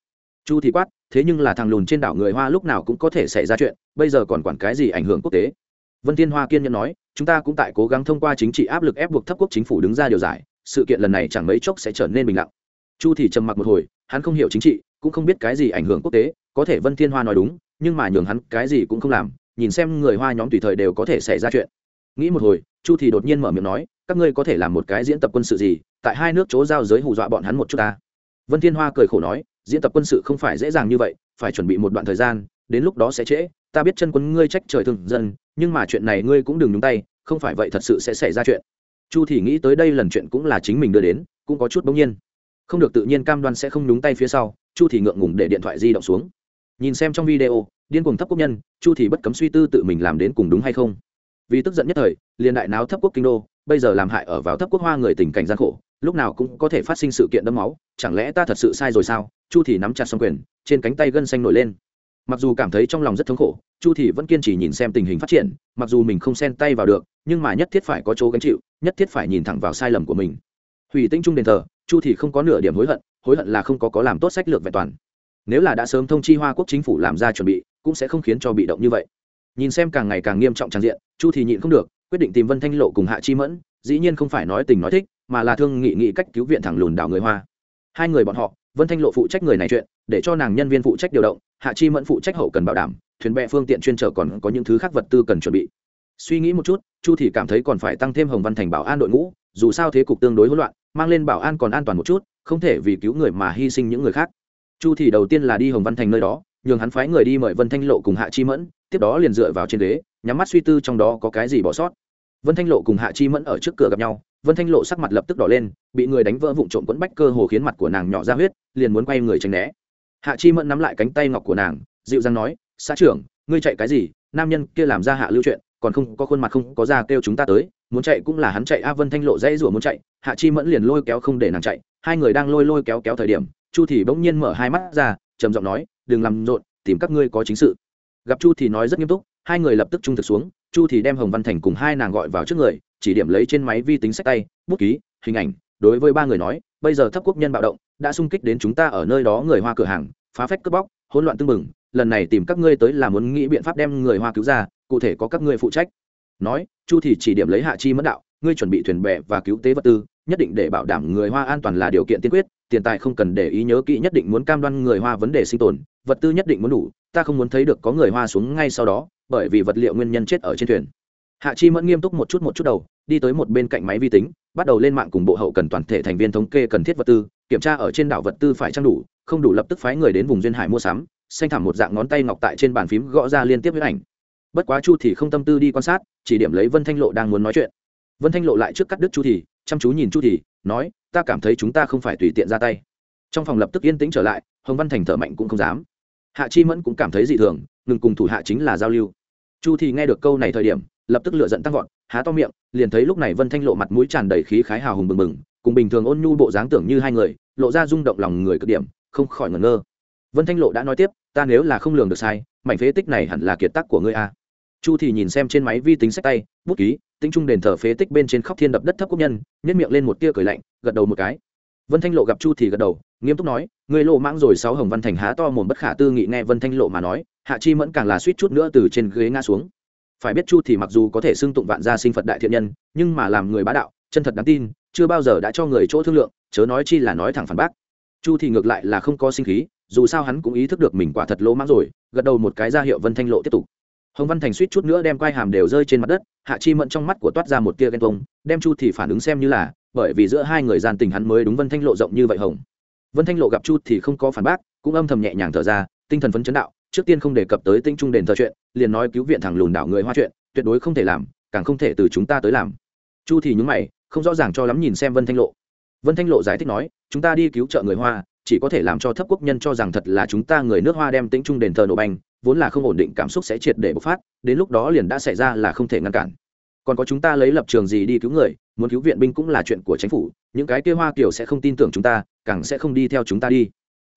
chu thì quát, thế nhưng là thằng lùn trên đảo người hoa lúc nào cũng có thể xảy ra chuyện, bây giờ còn quản cái gì ảnh hưởng quốc tế? Vân thiên hoa kiên nhẫn nói, chúng ta cũng tại cố gắng thông qua chính trị áp lực ép buộc thấp quốc chính phủ đứng ra điều giải, sự kiện lần này chẳng mấy chốc sẽ trở nên bình lặng. Chu thì trầm mặc một hồi, hắn không hiểu chính trị, cũng không biết cái gì ảnh hưởng quốc tế, có thể vân thiên hoa nói đúng, nhưng mà nhường hắn cái gì cũng không làm, nhìn xem người hoa nhóm tùy thời đều có thể xảy ra chuyện. Nghĩ một hồi, chu thì đột nhiên mở miệng nói, các ngươi có thể làm một cái diễn tập quân sự gì, tại hai nước chỗ giao giới hù dọa bọn hắn một chút ta. Vân thiên hoa cười khổ nói diễn tập quân sự không phải dễ dàng như vậy, phải chuẩn bị một đoạn thời gian, đến lúc đó sẽ trễ. Ta biết chân quân ngươi trách trời thường dân, nhưng mà chuyện này ngươi cũng đừng nhúng tay, không phải vậy thật sự sẽ xảy ra chuyện. Chu thì nghĩ tới đây lần chuyện cũng là chính mình đưa đến, cũng có chút bỗng nhiên. Không được tự nhiên cam đoan sẽ không nhúng tay phía sau, chu thì ngượng ngùng để điện thoại di động xuống. Nhìn xem trong video, điên cuồng thấp quốc nhân, chu thì bất cấm suy tư tự mình làm đến cùng đúng hay không. Vì tức giận nhất thời, liền đại náo thấp quốc kinh đô, bây giờ làm hại ở vào thấp quốc hoa người tình cảnh gian khổ lúc nào cũng có thể phát sinh sự kiện đẫm máu, chẳng lẽ ta thật sự sai rồi sao? Chu thì nắm chặt xong quyền, trên cánh tay gân xanh nổi lên. Mặc dù cảm thấy trong lòng rất thống khổ, chu thì vẫn kiên trì nhìn xem tình hình phát triển, mặc dù mình không xen tay vào được, nhưng mà nhất thiết phải có chỗ gánh chịu, nhất thiết phải nhìn thẳng vào sai lầm của mình. Hủy tinh trung đền thờ, chu thì không có nửa điểm hối hận hối hận là không có có làm tốt sách lược vẹn toàn. Nếu là đã sớm thông chi hoa quốc chính phủ làm ra chuẩn bị, cũng sẽ không khiến cho bị động như vậy. Nhìn xem càng ngày càng nghiêm trọng tràn diện, chu thì nhịn không được, quyết định tìm vân thanh lộ cùng hạ chi mẫn, dĩ nhiên không phải nói tình nói thích mà là thương nghị nghị cách cứu viện thẳng lùn đảo người hoa. Hai người bọn họ, vân thanh lộ phụ trách người này chuyện, để cho nàng nhân viên phụ trách điều động, hạ chi mẫn phụ trách hậu cần bảo đảm, thuyền bè phương tiện chuyên trở còn có những thứ khác vật tư cần chuẩn bị. Suy nghĩ một chút, chu thì cảm thấy còn phải tăng thêm hồng văn thành bảo an đội ngũ, dù sao thế cục tương đối hỗn loạn, mang lên bảo an còn an toàn một chút, không thể vì cứu người mà hy sinh những người khác. Chu thì đầu tiên là đi hồng văn thành nơi đó, nhường hắn phái người đi mời vân thanh lộ cùng hạ chi mẫn, tiếp đó liền dựa vào trên ghế, nhắm mắt suy tư trong đó có cái gì bỏ sót. Vân thanh lộ cùng hạ chi mẫn ở trước cửa gặp nhau vân thanh lộ sắc mặt lập tức đỏ lên, bị người đánh vỡ vụn trộm quẫn bách cơ hồ khiến mặt của nàng nhỏ ra huyết, liền muốn quay người tránh né. Hạ chi mẫn nắm lại cánh tay ngọc của nàng, dịu dàng nói, xã trưởng, ngươi chạy cái gì? Nam nhân kia làm ra hạ lưu chuyện, còn không có khuôn mặt không có ra kêu chúng ta tới, muốn chạy cũng là hắn chạy. A vân thanh lộ dãy rủa muốn chạy, hạ chi mẫn liền lôi kéo không để nàng chạy, hai người đang lôi lôi kéo kéo thời điểm, chu thì bỗng nhiên mở hai mắt ra, trầm giọng nói, đừng làm rộn, tìm các ngươi có chính sự. Gặp chu thì nói rất nghiêm túc, hai người lập tức trung thực xuống, chu thì đem hồng văn thành cùng hai nàng gọi vào trước người chỉ điểm lấy trên máy vi tính sách tay, bút ký, hình ảnh, đối với ba người nói, bây giờ thấp quốc nhân bạo động, đã xung kích đến chúng ta ở nơi đó người hoa cửa hàng, phá phách cướp bóc, hỗn loạn tưng bừng, lần này tìm các ngươi tới là muốn nghĩ biện pháp đem người hoa cứu ra, cụ thể có các ngươi phụ trách. Nói, chu thì chỉ điểm lấy hạ chi mất đạo, ngươi chuẩn bị thuyền bè và cứu tế vật tư, nhất định để bảo đảm người hoa an toàn là điều kiện tiên quyết, tiền tài không cần để ý nhớ kỹ nhất định muốn cam đoan người hoa vấn đề sinh tồn, vật tư nhất định muốn đủ, ta không muốn thấy được có người hoa xuống ngay sau đó, bởi vì vật liệu nguyên nhân chết ở trên thuyền hạ chi mẫn nghiêm túc một chút một chút đầu, đi tới một bên cạnh máy vi tính, bắt đầu lên mạng cùng bộ hậu cần toàn thể thành viên thống kê cần thiết vật tư, kiểm tra ở trên đảo vật tư phải trang đủ, không đủ lập tức phái người đến vùng duyên hải mua sắm, xanh thảm một dạng ngón tay ngọc tại trên bàn phím gõ ra liên tiếp với ảnh. Bất quá chu thì không tâm tư đi quan sát, chỉ điểm lấy vân thanh lộ đang muốn nói chuyện. Vân thanh lộ lại trước cắt đứt chu thì, chăm chú nhìn chu thì, nói, ta cảm thấy chúng ta không phải tùy tiện ra tay. Trong phòng lập tức yên tĩnh trở lại, hồng văn thành thở mạnh cũng không dám. Hạ chi mẫn cũng cảm thấy dị thường, ngừng cùng thủ hạ chính là giao lưu. Chu thì nghe được câu này thời điểm lập tức lựa giận tăng vọt, há to miệng, liền thấy lúc này vân thanh lộ mặt mũi tràn đầy khí khái hào hùng bừng bừng, cùng bình thường ôn nhu bộ dáng tưởng như hai người, lộ ra rung động lòng người cực điểm, không khỏi ngẩn ngơ. Vân thanh lộ đã nói tiếp, ta nếu là không lường được sai, mảnh phế tích này hẳn là kiệt tác của ngươi a. Chu thì nhìn xem trên máy vi tính sách tay, bút ký, tính trung đền thờ phế tích bên trên khóc thiên đập đất thấp quốc nhân nhét miệng lên một tia cười lạnh, gật đầu một cái. Vân thanh lộ gặp chu thì gật đầu, nghiêm túc nói người lộ mãng rồi, sáu hồng văn thành há to mồm bất khả tư nghị nghe vân thanh lộ mà nói, hạ chi mẫn càng là suýt chút nữa từ trên ghế ngã xuống phải biết chu thì mặc dù có thể xưng tụng vạn gia sinh phật đại thiện nhân, nhưng mà làm người bá đạo, chân thật đáng tin, chưa bao giờ đã cho người chỗ thương lượng, chớ nói chi là nói thẳng phản bác. Chu thì ngược lại là không có sinh khí, dù sao hắn cũng ý thức được mình quả thật lỗ mãng rồi, gật đầu một cái ra hiệu vân thanh lộ tiếp tục. Hồng văn thành suýt chút nữa đem quai hàm đều rơi trên mặt đất, hạ chi mẫn trong mắt của toát ra một tia ghen tuông, đem chu thì phản ứng xem như là, bởi vì giữa hai người gian tình hắn mới đúng vân thanh lộ rộng như vậy hồng. Vân thanh lộ gặp chu thì không có phản bác, cũng âm thầm nhẹ nhàng thở ra, tinh thần phấn chấn đạo trước tiên không đề cập tới tinh trung đền thờ chuyện, liền nói cứu viện thẳng lùn đảo người hoa chuyện, tuyệt đối không thể làm, càng không thể từ chúng ta tới làm. Chu thì nhúng mày, không rõ ràng cho lắm nhìn xem vân thanh lộ. Vân thanh lộ giải thích nói, chúng ta đi cứu trợ người hoa, chỉ có thể làm cho thấp quốc nhân cho rằng thật là chúng ta người nước hoa đem tinh trung đền thờ nổ banh vốn là không ổn định cảm xúc sẽ triệt để bộc phát, đến lúc đó liền đã xảy ra là không thể ngăn cản. Còn có chúng ta lấy lập trường gì đi cứu người, muốn cứu viện binh cũng là chuyện của chính phủ, những cái kia hoa kiểu sẽ không tin tưởng chúng ta, càng sẽ không đi theo chúng ta đi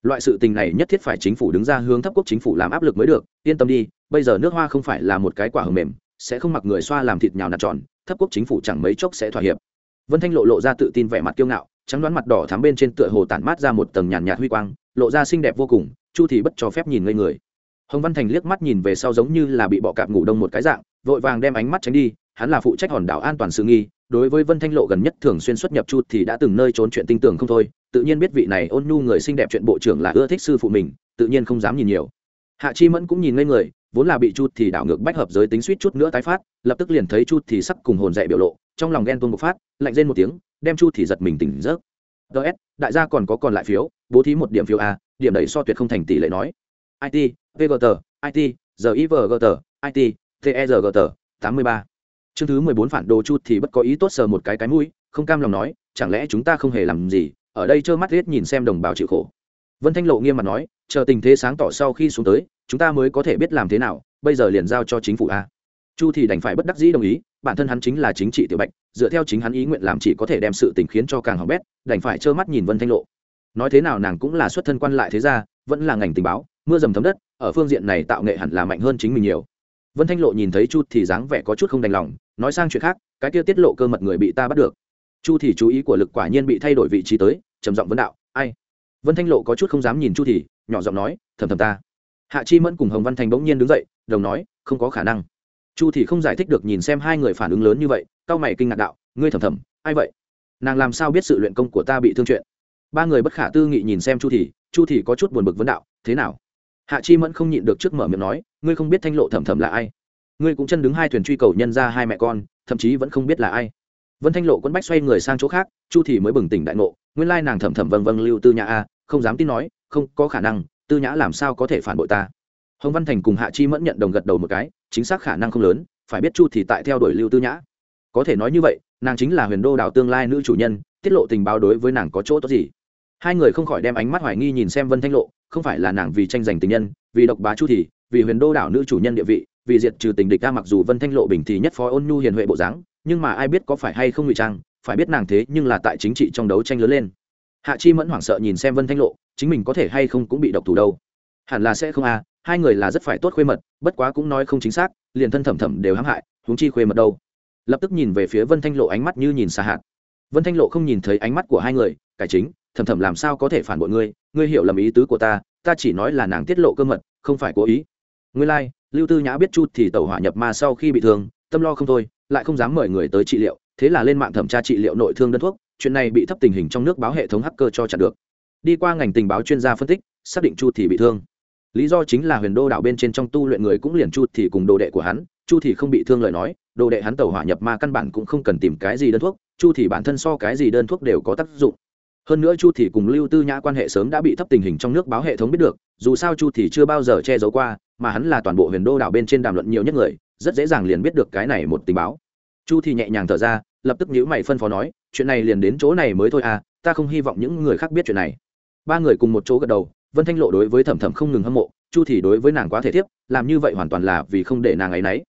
loại sự tình này nhất thiết phải chính phủ đứng ra hướng thấp quốc chính phủ làm áp lực mới được. Yên tâm đi, bây giờ nước hoa không phải là một cái quả hầm mềm, sẽ không mặc người xoa làm thịt nhào nạt tròn, thấp quốc chính phủ chẳng mấy chốc sẽ thỏa hiệp. Vân thanh lộ lộ ra tự tin vẻ mặt kiêu ngạo, trắng đoán mặt đỏ thắm bên trên tựa hồ tản mát ra một tầng nhàn nhạt huy quang, lộ ra xinh đẹp vô cùng, chu thì bất cho phép nhìn ngây người. Hồng văn thành liếc mắt nhìn về sau giống như là bị bọ cạp ngủ đông một cái dạng, vội vàng đem ánh mắt tránh đi, hắn là phụ trách hòn đảo an toàn sự nghi, đối với vân thanh lộ gần nhất thường xuyên xuất nhập chu thì đã từng nơi trốn chuyện tinh tường không thôi tự nhiên biết vị này ôn nhu người xinh đẹp chuyện bộ trưởng là ưa thích sư phụ mình, tự nhiên không dám nhìn nhiều. Hạ chi mẫn cũng nhìn ngây người, vốn là bị chu thì đảo ngược bách hợp giới tính suýt chút nữa tái phát, lập tức liền thấy chu thì sắp cùng hồn dạy biểu lộ, trong lòng ghen tuông một phát, lạnh rên một tiếng, đem chu thì giật mình tỉnh giấc. Ts đại gia còn có còn lại phiếu, bố thí một điểm phiếu a điểm đẩy so tuyệt không thành tỷ lệ nói. It vgt it givgt it tergt tám mươi ba. Chương thứ mười bốn phản đồ chu thì bất có ý tốt sờ một cái cái mũi, không cam lòng nói, chẳng lẽ chúng ta không hề làm gì ở đây trơ mắt hết nhìn xem đồng bào chịu khổ. Vân thanh lộ nghiêm mặt nói, chờ tình thế sáng tỏ sau khi xuống tới, chúng ta mới có thể biết làm thế nào, bây giờ liền giao cho chính phủ a. Chu thì đành phải bất đắc dĩ đồng ý, bản thân hắn chính là chính trị tiểu bạch, dựa theo chính hắn ý nguyện làm chỉ có thể đem sự tình khiến cho càng hỏng bét, đành phải trơ mắt nhìn vân thanh lộ. Nói thế nào nàng cũng là xuất thân quan lại thế gia, vẫn là ngành tình báo, mưa dầm thấm đất, ở phương diện này tạo nghệ hẳn là mạnh hơn chính mình nhiều. Vân thanh lộ nhìn thấy chu thì dáng vẻ có chút không đành lòng, nói sang chuyện khác, cái kia tiết lộ cơ mật người bị ta bắt được chu thì chú ý của lực quả nhiên bị thay đổi vị trí tới, trầm giọng vấn đạo, ai? Vân thanh lộ có chút không dám nhìn chu thì, nhỏ giọng nói, thầm thầm ta. Hạ chi mẫn cùng hồng văn thành bỗng nhiên đứng dậy, đồng nói, không có khả năng. Chu thì không giải thích được nhìn xem hai người phản ứng lớn như vậy cao mày kinh ngạc đạo, ngươi thầm thầm, ai vậy? Nàng làm sao biết sự luyện công của ta bị thương chuyện? Ba người bất khả tư nghị nhìn xem chu thì chu thì có chút buồn bực vấn đạo, thế nào? Hạ chi mẫn không nhịn được trước mở miệng nói, ngươi không biết thanh lộ thầm thầm là ai? Ngươi cũng chân đứng hai thuyền truy cầu nhân ra hai mẹ con, thậm chí vẫn không biết là ai vân thanh lộ quấn bách xoay người sang chỗ khác, chu thì mới bừng tỉnh đại ngộ, nguyên lai nàng thầm thầm vâng vâng lưu tư nhã a không dám tin nói, không có khả năng, tư nhã làm sao có thể phản bội ta. Hồng văn thành cùng hạ chi mẫn nhận đồng gật đầu một cái, chính xác khả năng không lớn, phải biết chu thì tại theo đuổi lưu tư nhã. Có thể nói như vậy, nàng chính là huyền đô đảo tương lai nữ chủ nhân, tiết lộ tình báo đối với nàng có chỗ tốt gì. Hai người không khỏi đem ánh mắt hoài nghi nhìn xem vân thanh lộ, không phải là nàng vì tranh giành tình nhân, vì độc bá chu thì vì huyền đô đảo nữ chủ nhân địa vị, vì diệt trừ tình địch ta mặc dù vân thanh lộ bình thì nhất phó ôn nhu hiền huệ bộ dáng nhưng mà ai biết có phải hay không ngụy trang phải biết nàng thế nhưng là tại chính trị trong đấu tranh lớn lên. Hạ chi mẫn hoảng sợ nhìn xem vân thanh lộ chính mình có thể hay không cũng bị độc thủ đâu. Hẳn là sẽ không à hai người là rất phải tốt khuê mật bất quá cũng nói không chính xác liền thân thẩm thẩm đều hãm hại huống chi khuê mật đâu. Lập tức nhìn về phía vân thanh lộ ánh mắt như nhìn xa hạt. Vân thanh lộ không nhìn thấy ánh mắt của hai người cải chính thầm thầm làm sao có thể phản bội ngươi? Ngươi hiểu lầm ý tứ của ta ta chỉ nói là nàng tiết lộ cơ mật không phải cố ý. Ngươi lai、like, lưu tư nhã biết chút thì tàu hỏa nhập ma sau khi bị thương tâm lo không thôi, lại không dám mời người tới trị liệu, thế là lên mạng thẩm tra trị liệu nội thương đơn thuốc, chuyện này bị thấp tình hình trong nước báo hệ thống hacker cho chặn được. Đi qua ngành tình báo chuyên gia phân tích, xác định chu thì bị thương. Lý do chính là huyền đô đảo bên trên trong tu luyện người cũng liền chu thì cùng đồ đệ của hắn, chu thì không bị thương lời nói, đồ đệ hắn tẩu hỏa nhập ma căn bản cũng không cần tìm cái gì đơn thuốc, chu thì bản thân so cái gì đơn thuốc đều có tác dụng. Hơn nữa chu thì cùng lưu tư nhã quan hệ sớm đã bị thấp tình hình trong nước báo hệ thống biết được, dù sao chu thì chưa bao giờ che giấu qua mà hắn là toàn bộ huyền đô đảo bên trên đàm luận nhiều nhất người, rất dễ dàng liền biết được cái này một tình báo. Chu thì nhẹ nhàng thở ra, lập tức nhíu mày phân phó nói, chuyện này liền đến chỗ này mới thôi à ta không hy vọng những người khác biết chuyện này. Ba người cùng một chỗ gật đầu, vân thanh lộ đối với thẩm thẩm không ngừng hâm mộ, chu thì đối với nàng quá thể thiếp, làm như vậy hoàn toàn là vì không để nàng ấy nấy.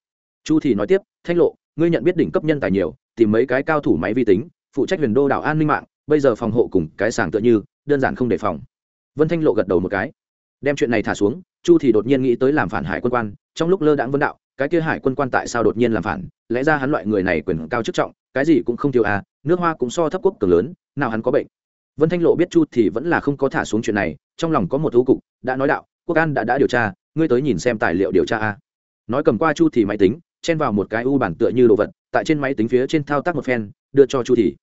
Chu thì nói tiếp, thanh lộ, ngươi nhận biết đỉnh cấp nhân tài nhiều, tìm mấy cái cao thủ máy vi tính, phụ trách huyền đô đảo an ninh mạng, bây giờ phòng hộ cùng cái sàng tựa như, đơn giản không đề phòng. Vân thanh lộ gật đầu một cái đem chuyện này thả xuống, chu thì đột nhiên nghĩ tới làm phản hải quân quan, trong lúc lơ đãng vân đạo, cái kia hải quân quan tại sao đột nhiên làm phản? Lẽ ra hắn loại người này quyền cao chức trọng, cái gì cũng không thiếu à nước hoa cũng so thấp quốc cường lớn, nào hắn có bệnh? Vân thanh lộ biết chu thì vẫn là không có thả xuống chuyện này, trong lòng có một ưu cục, đã nói đạo, quốc an đã đã điều tra, ngươi tới nhìn xem tài liệu điều tra a. Nói cầm qua chu thì máy tính, chen vào một cái u bản tựa như đồ vật, tại trên máy tính phía trên thao tác một phen, đưa cho chu thì.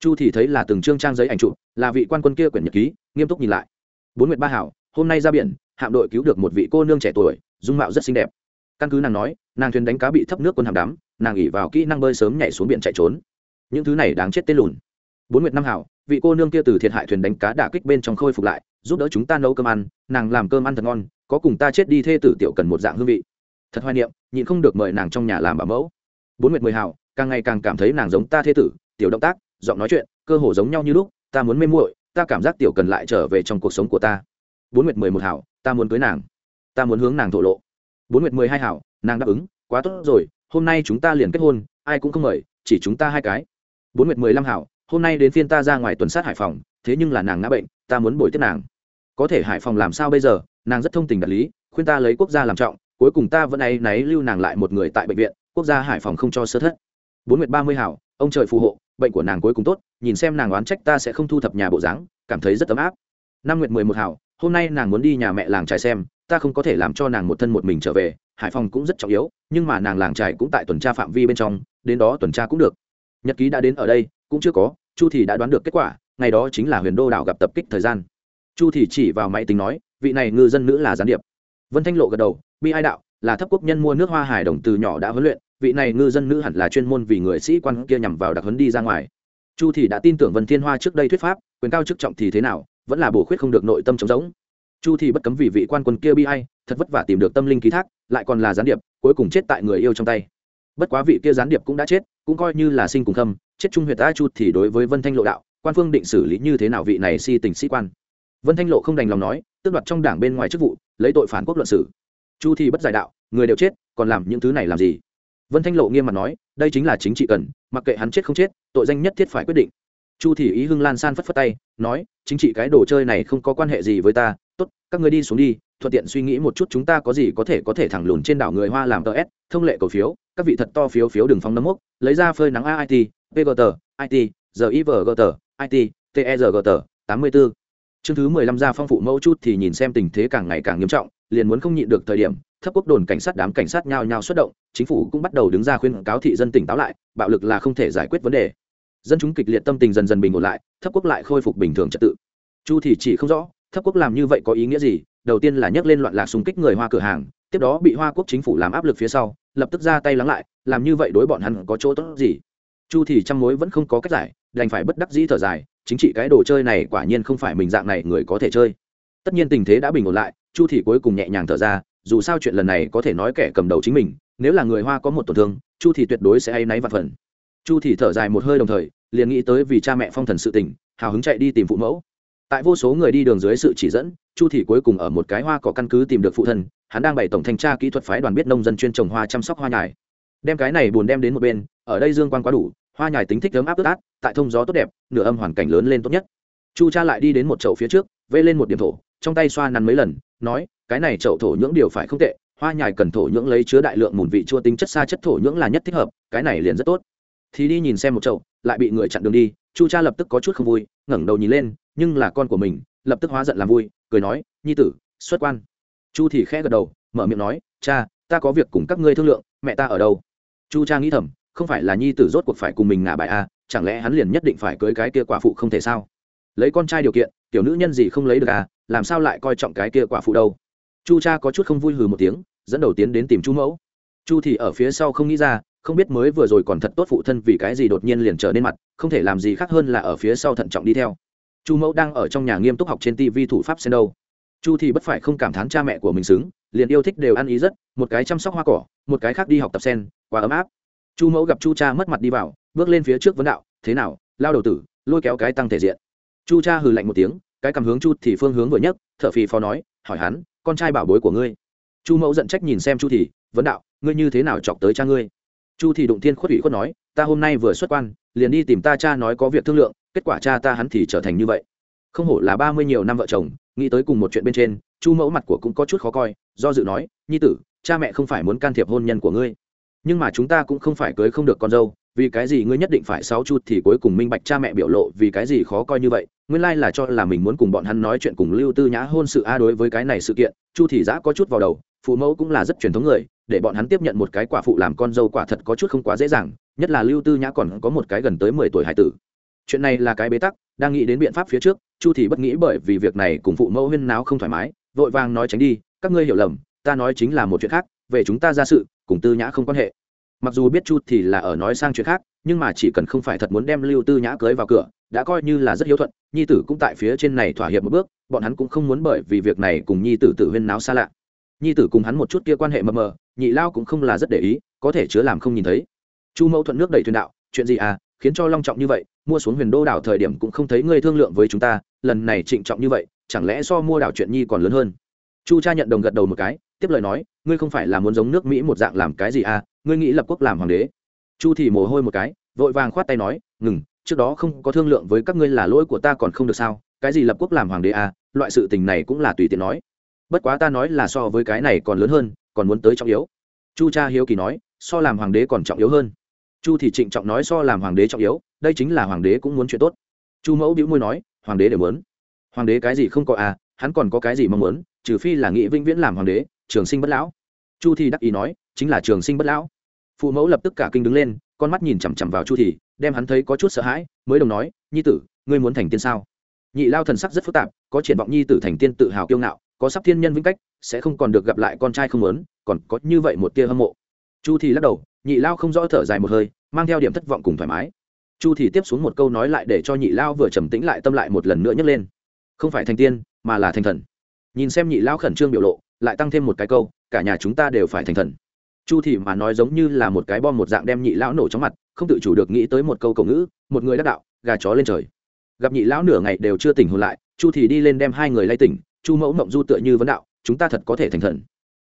Chu thì thấy là từng trương trang giấy ảnh chụp, là vị quan quân kia quyển nhật ký, nghiêm túc nhìn lại. Bốn nguyệt ba hảo hôm nay ra biển hạm đội cứu được một vị cô nương trẻ tuổi dung mạo rất xinh đẹp. Căn cứ nàng nói nàng thuyền đánh cá bị thấp nước quân hàm đám, nàng ỉ vào kỹ năng bơi sớm nhảy xuống biển chạy trốn. Những thứ này đáng chết tên lùn. Bốn nguyệt năm hảo vị cô nương kia từ thiệt hại thuyền đánh cá đả kích bên trong khôi phục lại giúp đỡ chúng ta nấu cơm ăn nàng làm cơm ăn thật ngon có cùng ta chết đi thê tử tiểu cần một dạng hương vị. Thật hoài niệm nhịn không được mời nàng trong nhà làm bảo mẫu. Bốn nguyệt mười hảo càng ngày càng cảm thấy nàng giống ta thê tử tiểu động tác giọng nói chuyện cơ hồ giống nhau như lúc ta muốn mê muội ta cảm giác tiểu cần lại trở về trong cuộc sống của ta bốn nguyệt mười một hảo, ta muốn cưới nàng. Ta muốn hướng nàng thổ lộ. Bốn nguyệt mười hai hảo, nàng đáp ứng, quá tốt rồi, hôm nay chúng ta liền kết hôn, ai cũng không mời, chỉ chúng ta hai cái. Bốn nguyệt mười lăm hảo, hôm nay đến phiên ta ra ngoài tuần sát hải phòng, thế nhưng là nàng ngã bệnh, ta muốn bồi tiếp nàng. Có thể hải phòng làm sao bây giờ, nàng rất thông tình đạt lý, khuyên ta lấy quốc gia làm trọng, cuối cùng ta vẫn áy náy lưu nàng lại một người tại bệnh viện, quốc gia hải phòng không cho sơ thất. Bốn nguyệt ba mươi hảo, ông trời phù hộ, bệnh của nàng cuối cùng tốt, nhìn xem nàng oán trách ta sẽ không thu thập nhà bộ dáng, cảm thấy rất ấm áp. Năm nguyệt mười một hảo hôm nay nàng muốn đi nhà mẹ làng trài xem, ta không có thể làm cho nàng một thân một mình trở về, hải phòng cũng rất trọng yếu, nhưng mà nàng làng trài cũng tại tuần tra phạm vi bên trong, đến đó tuần tra cũng được. Nhật ký đã đến ở đây, cũng chưa có, chu thì đã đoán được kết quả, ngày đó chính là huyền đô đảo gặp tập kích thời gian. Chu thì chỉ vào máy tính nói, vị này ngư dân nữ là gián điệp. Vân thanh lộ gật đầu, bi ai đạo, là thấp quốc nhân mua nước hoa hải đồng từ nhỏ đã huấn luyện, vị này ngư dân nữ hẳn là chuyên môn vì người sĩ quan kia nhằm vào đặc huấn đi ra ngoài. Chu thì đã tin tưởng vân thiên hoa trước đây thuyết pháp, quyền cao chức trọng thì thế nào vẫn là bổ khuyết không được nội tâm trống rỗng. Chu thì bất cấm vì vị quan quân kia bi ai, thật vất vả tìm được tâm linh ký thác, lại còn là gián điệp, cuối cùng chết tại người yêu trong tay. Bất quá vị kia gián điệp cũng đã chết, cũng coi như là sinh cùng khâm, chết trung huyệt a chu thì đối với vân thanh lộ đạo, quan phương định xử lý như thế nào vị này si tình sĩ quan. Vân thanh lộ không đành lòng nói, tước đoạt trong đảng bên ngoài chức vụ, lấy tội phản quốc luận xử. Chu thì bất giải đạo, người đều chết, còn làm những thứ này làm gì? Vân thanh lộ nghiêm mặt nói, đây chính là chính trị cần, mặc kệ hắn chết không chết, tội danh nhất thiết phải quyết định chu Thị ý hưng lan san phất phất tay, nói, chính trị cái đồ chơi này không có quan hệ gì với ta, tốt, các ngươi đi xuống đi, thuận tiện suy nghĩ một chút chúng ta có gì có thể có thể thẳng lùn trên đảo người hoa làm tờ s, thông lệ cổ phiếu, các vị thật to phiếu phiếu đừng phóng nấm mốc, lấy ra phơi nắng ait pgt it givgt it tergt tám mươi bốn chương thứ mười lăm ra phong phụ mẫu chút thì nhìn xem tình thế càng ngày càng nghiêm trọng, liền muốn không nhịn được thời điểm, thấp quốc đồn cảnh sát đám cảnh sát nhao nhao xuất động, chính phủ cũng bắt đầu đứng ra khuyên cáo thị dân tỉnh táo lại, bạo lực là không thể giải quyết vấn đề dân chúng kịch liệt tâm tình dần dần bình ổn lại, thấp quốc lại khôi phục bình thường trật tự. Chu thì chỉ không rõ, thấp quốc làm như vậy có ý nghĩa gì, đầu tiên là nhắc lên loạn lạc xung kích người hoa cửa hàng, tiếp đó bị hoa quốc chính phủ làm áp lực phía sau, lập tức ra tay lắng lại, làm như vậy đối bọn hắn có chỗ tốt gì. Chu thì trăm mối vẫn không có cách giải, đành phải bất đắc dĩ thở dài, chính trị cái đồ chơi này quả nhiên không phải mình dạng này người có thể chơi. Tất nhiên tình thế đã bình ổn lại, chu thì cuối cùng nhẹ nhàng thở ra, dù sao chuyện lần này có thể nói kẻ cầm đầu chính mình, nếu là người hoa có một tổn thương, chu thì tuyệt đối sẽ hay náy vặt phần. Chu thì thở dài một hơi đồng thời liền nghĩ tới vì cha mẹ phong thần sự tình, hào hứng chạy đi tìm phụ mẫu. Tại vô số người đi đường dưới sự chỉ dẫn, chu thì cuối cùng ở một cái hoa cỏ căn cứ tìm được phụ thân, hắn đang bày tổng thanh tra kỹ thuật phái đoàn biết nông dân chuyên trồng hoa chăm sóc hoa nhài. Đem cái này buồn đem đến một bên, ở đây dương quan quá đủ, hoa nhài tính thích ấm áp ướt át, tại thông gió tốt đẹp, nửa âm hoàn cảnh lớn lên tốt nhất. Chu cha lại đi đến một chậu phía trước vây lên một điểm thổ, trong tay xoa nắn mấy lần, nói, cái này chậu thổ nhưỡng điều phải không tệ, hoa nhài cần thổ nhưỡng lấy chứa đại lượng mùn vị chua tính chất xa chất thổ nhưỡng là nhất thích hợp, cái này liền rất tốt. Thì đi nhìn xem một chậu lại bị người chặn đường đi chu cha lập tức có chút không vui ngẩng đầu nhìn lên nhưng là con của mình lập tức hóa giận làm vui cười nói nhi tử xuất quan. Chu thì khẽ gật đầu mở miệng nói cha ta có việc cùng các ngươi thương lượng mẹ ta ở đâu? Chu cha nghĩ thầm không phải là nhi tử rốt cuộc phải cùng mình ngả bài à, chẳng lẽ hắn liền nhất định phải cưới cái kia quả phụ không thể sao? Lấy con trai điều kiện tiểu nữ nhân gì không lấy được à làm sao lại coi trọng cái kia quả phụ đâu? Chu cha có chút không vui hừ một tiếng dẫn đầu tiến đến tìm chu mẫu. Chu thì ở phía sau không nghĩ ra không biết mới vừa rồi còn thật tốt phụ thân vì cái gì đột nhiên liền trở nên mặt, không thể làm gì khác hơn là ở phía sau thận trọng đi theo. Chu mẫu đang ở trong nhà nghiêm túc học trên tv thủ pháp sen đâu. Chu thì bất phải không cảm thán cha mẹ của mình xứng, liền yêu thích đều ăn ý rất, một cái chăm sóc hoa cỏ, một cái khác đi học tập sen, quá ấm áp. Chu mẫu gặp chu cha mất mặt đi vào, bước lên phía trước vấn đạo, thế nào, lao đầu tử, lôi kéo cái tăng thể diện. Chu cha hừ lạnh một tiếng, cái cầm hướng chu thì phương hướng vừa nhất thợ phì phò nói, hỏi hắn, con trai bảo bối của ngươi. Chu mẫu giận trách nhìn xem chu thì, vấn đạo, ngươi như thế nào chọc tới cha ngươi? Chu thì đụng thiên khuất ủy khuất nói, ta hôm nay vừa xuất quan, liền đi tìm ta cha nói có việc thương lượng, kết quả cha ta hắn thì trở thành như vậy. Không hổ là ba mươi nhiều năm vợ chồng, nghĩ tới cùng một chuyện bên trên, chu mẫu mặt của cũng có chút khó coi, do dự nói, nhi tử, cha mẹ không phải muốn can thiệp hôn nhân của ngươi. Nhưng mà chúng ta cũng không phải cưới không được con dâu, vì cái gì ngươi nhất định phải sáu chút thì cuối cùng minh bạch cha mẹ biểu lộ vì cái gì khó coi như vậy. Nguyên lai là cho là mình muốn cùng bọn hắn nói chuyện cùng lưu tư nhã hôn sự a đối với cái này sự kiện. Chu thì giã có chút vào đầu phụ mẫu cũng là rất truyền thống người, để bọn hắn tiếp nhận một cái quả phụ làm con dâu quả thật có chút không quá dễ dàng, nhất là lưu tư nhã còn có một cái gần tới mười tuổi hải tử. Chuyện này là cái bế tắc, đang nghĩ đến biện pháp phía trước, chu thì bất nghĩ bởi vì việc này cùng phụ mẫu huyên náo không thoải mái, vội vàng nói tránh đi, các ngươi hiểu lầm, ta nói chính là một chuyện khác, về chúng ta ra sự, cùng tư nhã không quan hệ. Mặc dù biết chu thì là ở nói sang chuyện khác, nhưng mà chỉ cần không phải thật muốn đem lưu tư nhã cưới vào cửa, đã coi như là rất hiếu thuận, nhi tử cũng tại phía trên này thỏa hiệp một bước, bọn hắn cũng không muốn bởi vì việc này cùng nhi tử tự huyên náo xa lạ nhi tử cùng hắn một chút kia quan hệ mờ mờ, nhị lao cũng không là rất để ý, có thể chứa làm không nhìn thấy. Chu mẫu thuận nước đẩy thuyền đạo, chuyện gì à khiến cho long trọng như vậy, mua xuống huyền đô đảo thời điểm cũng không thấy ngươi thương lượng với chúng ta, lần này trịnh trọng như vậy, chẳng lẽ so mua đảo chuyện nhi còn lớn hơn? Chu cha nhận đồng gật đầu một cái, tiếp lời nói, ngươi không phải là muốn giống nước mỹ một dạng làm cái gì à ngươi nghĩ lập quốc làm hoàng đế. Chu thì mồ hôi một cái, vội vàng khoát tay nói, ngừng, trước đó không có thương lượng với các ngươi là lỗi của ta còn không được sao, cái gì lập quốc làm hoàng đế à loại sự tình này cũng là tùy tiện nói bất quá ta nói là so với cái này còn lớn hơn, còn muốn tới trọng yếu. Chu cha hiếu kỳ nói, so làm hoàng đế còn trọng yếu hơn. Chu thì trịnh trọng nói so làm hoàng đế trọng yếu, đây chính là hoàng đế cũng muốn chuyện tốt. Chu mẫu bĩu môi nói, hoàng đế đều muốn. Hoàng đế cái gì không có à hắn còn có cái gì mong muốn, trừ phi là nghị vĩnh viễn làm hoàng đế, trường sinh bất lão. Chu thì đắc ý nói, chính là trường sinh bất lão. Phụ mẫu lập tức cả kinh đứng lên, con mắt nhìn chằm chằm vào chu thì đem hắn thấy có chút sợ hãi, mới đồng nói, nhi tử, ngươi muốn thành tiên sao? Nhị lao thần sắc rất phức tạp, có triển vọng nhi tử thành tiên tự hào kiêu ngạo có sắp thiên nhân vĩnh cách, sẽ không còn được gặp lại con trai không lớn còn có như vậy một tia hâm mộ. Chu thì lắc đầu, nhị lao không rõ thở dài một hơi, mang theo điểm thất vọng cùng thoải mái. Chu thì tiếp xuống một câu nói lại để cho nhị lao vừa trầm tĩnh lại tâm lại một lần nữa nhấc lên. Không phải thành tiên, mà là thành thần. Nhìn xem nhị lao khẩn trương biểu lộ, lại tăng thêm một cái câu, cả nhà chúng ta đều phải thành thần. Chu thì mà nói giống như là một cái bom một dạng đem nhị lão nổ trong mặt, không tự chủ được nghĩ tới một câu cầu ngữ, một người đắc đạo, gà chó lên trời. Gặp nhị lão nửa ngày đều chưa tỉnh hồn lại, chu thì đi lên đem hai người lay tỉnh chu mẫu mộng du tựa như vấn đạo, chúng ta thật có thể thành thần.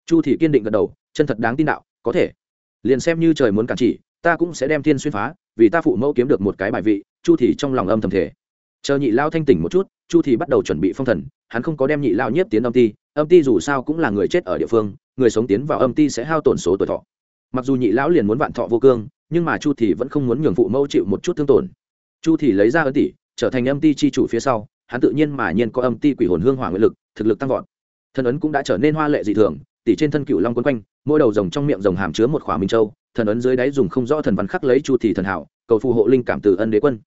Chu thì kiên định gật đầu, chân thật đáng tin đạo, có thể. Liền xem như trời muốn cản chỉ, ta cũng sẽ đem thiên xuyên phá, vì ta phụ mẫu kiếm được một cái bài vị. Chu thì trong lòng âm thầm thể chờ nhị lao thanh tỉnh một chút, chu thì bắt đầu chuẩn bị phong thần, hắn không có đem nhị lao nhiếp tiến âm ti âm ti dù sao cũng là người chết ở địa phương, người sống tiến vào âm ti sẽ hao tổn số tuổi thọ. Mặc dù nhị lão liền muốn vạn thọ vô cương, nhưng mà chu thì vẫn không muốn nhường phụ mẫu chịu một chút thương tổn. Chu thì lấy ra ấn tỷ, trở thành âm ti chi chủ phía sau, hắn tự nhiên mà nhiên có âm ti quỷ hồn hương hỏa nguyện lực thực lực tăng vọt. Thần ấn cũng đã trở nên hoa lệ dị thường tỷ trên thân cựu long quấn quanh, mỗi đầu rồng trong miệng rồng hàm chứa một khỏa minh châu, thần ấn dưới đáy dùng không rõ thần văn khắc lấy chu thì thần hảo, cầu phù hộ linh cảm từ ân đế quân.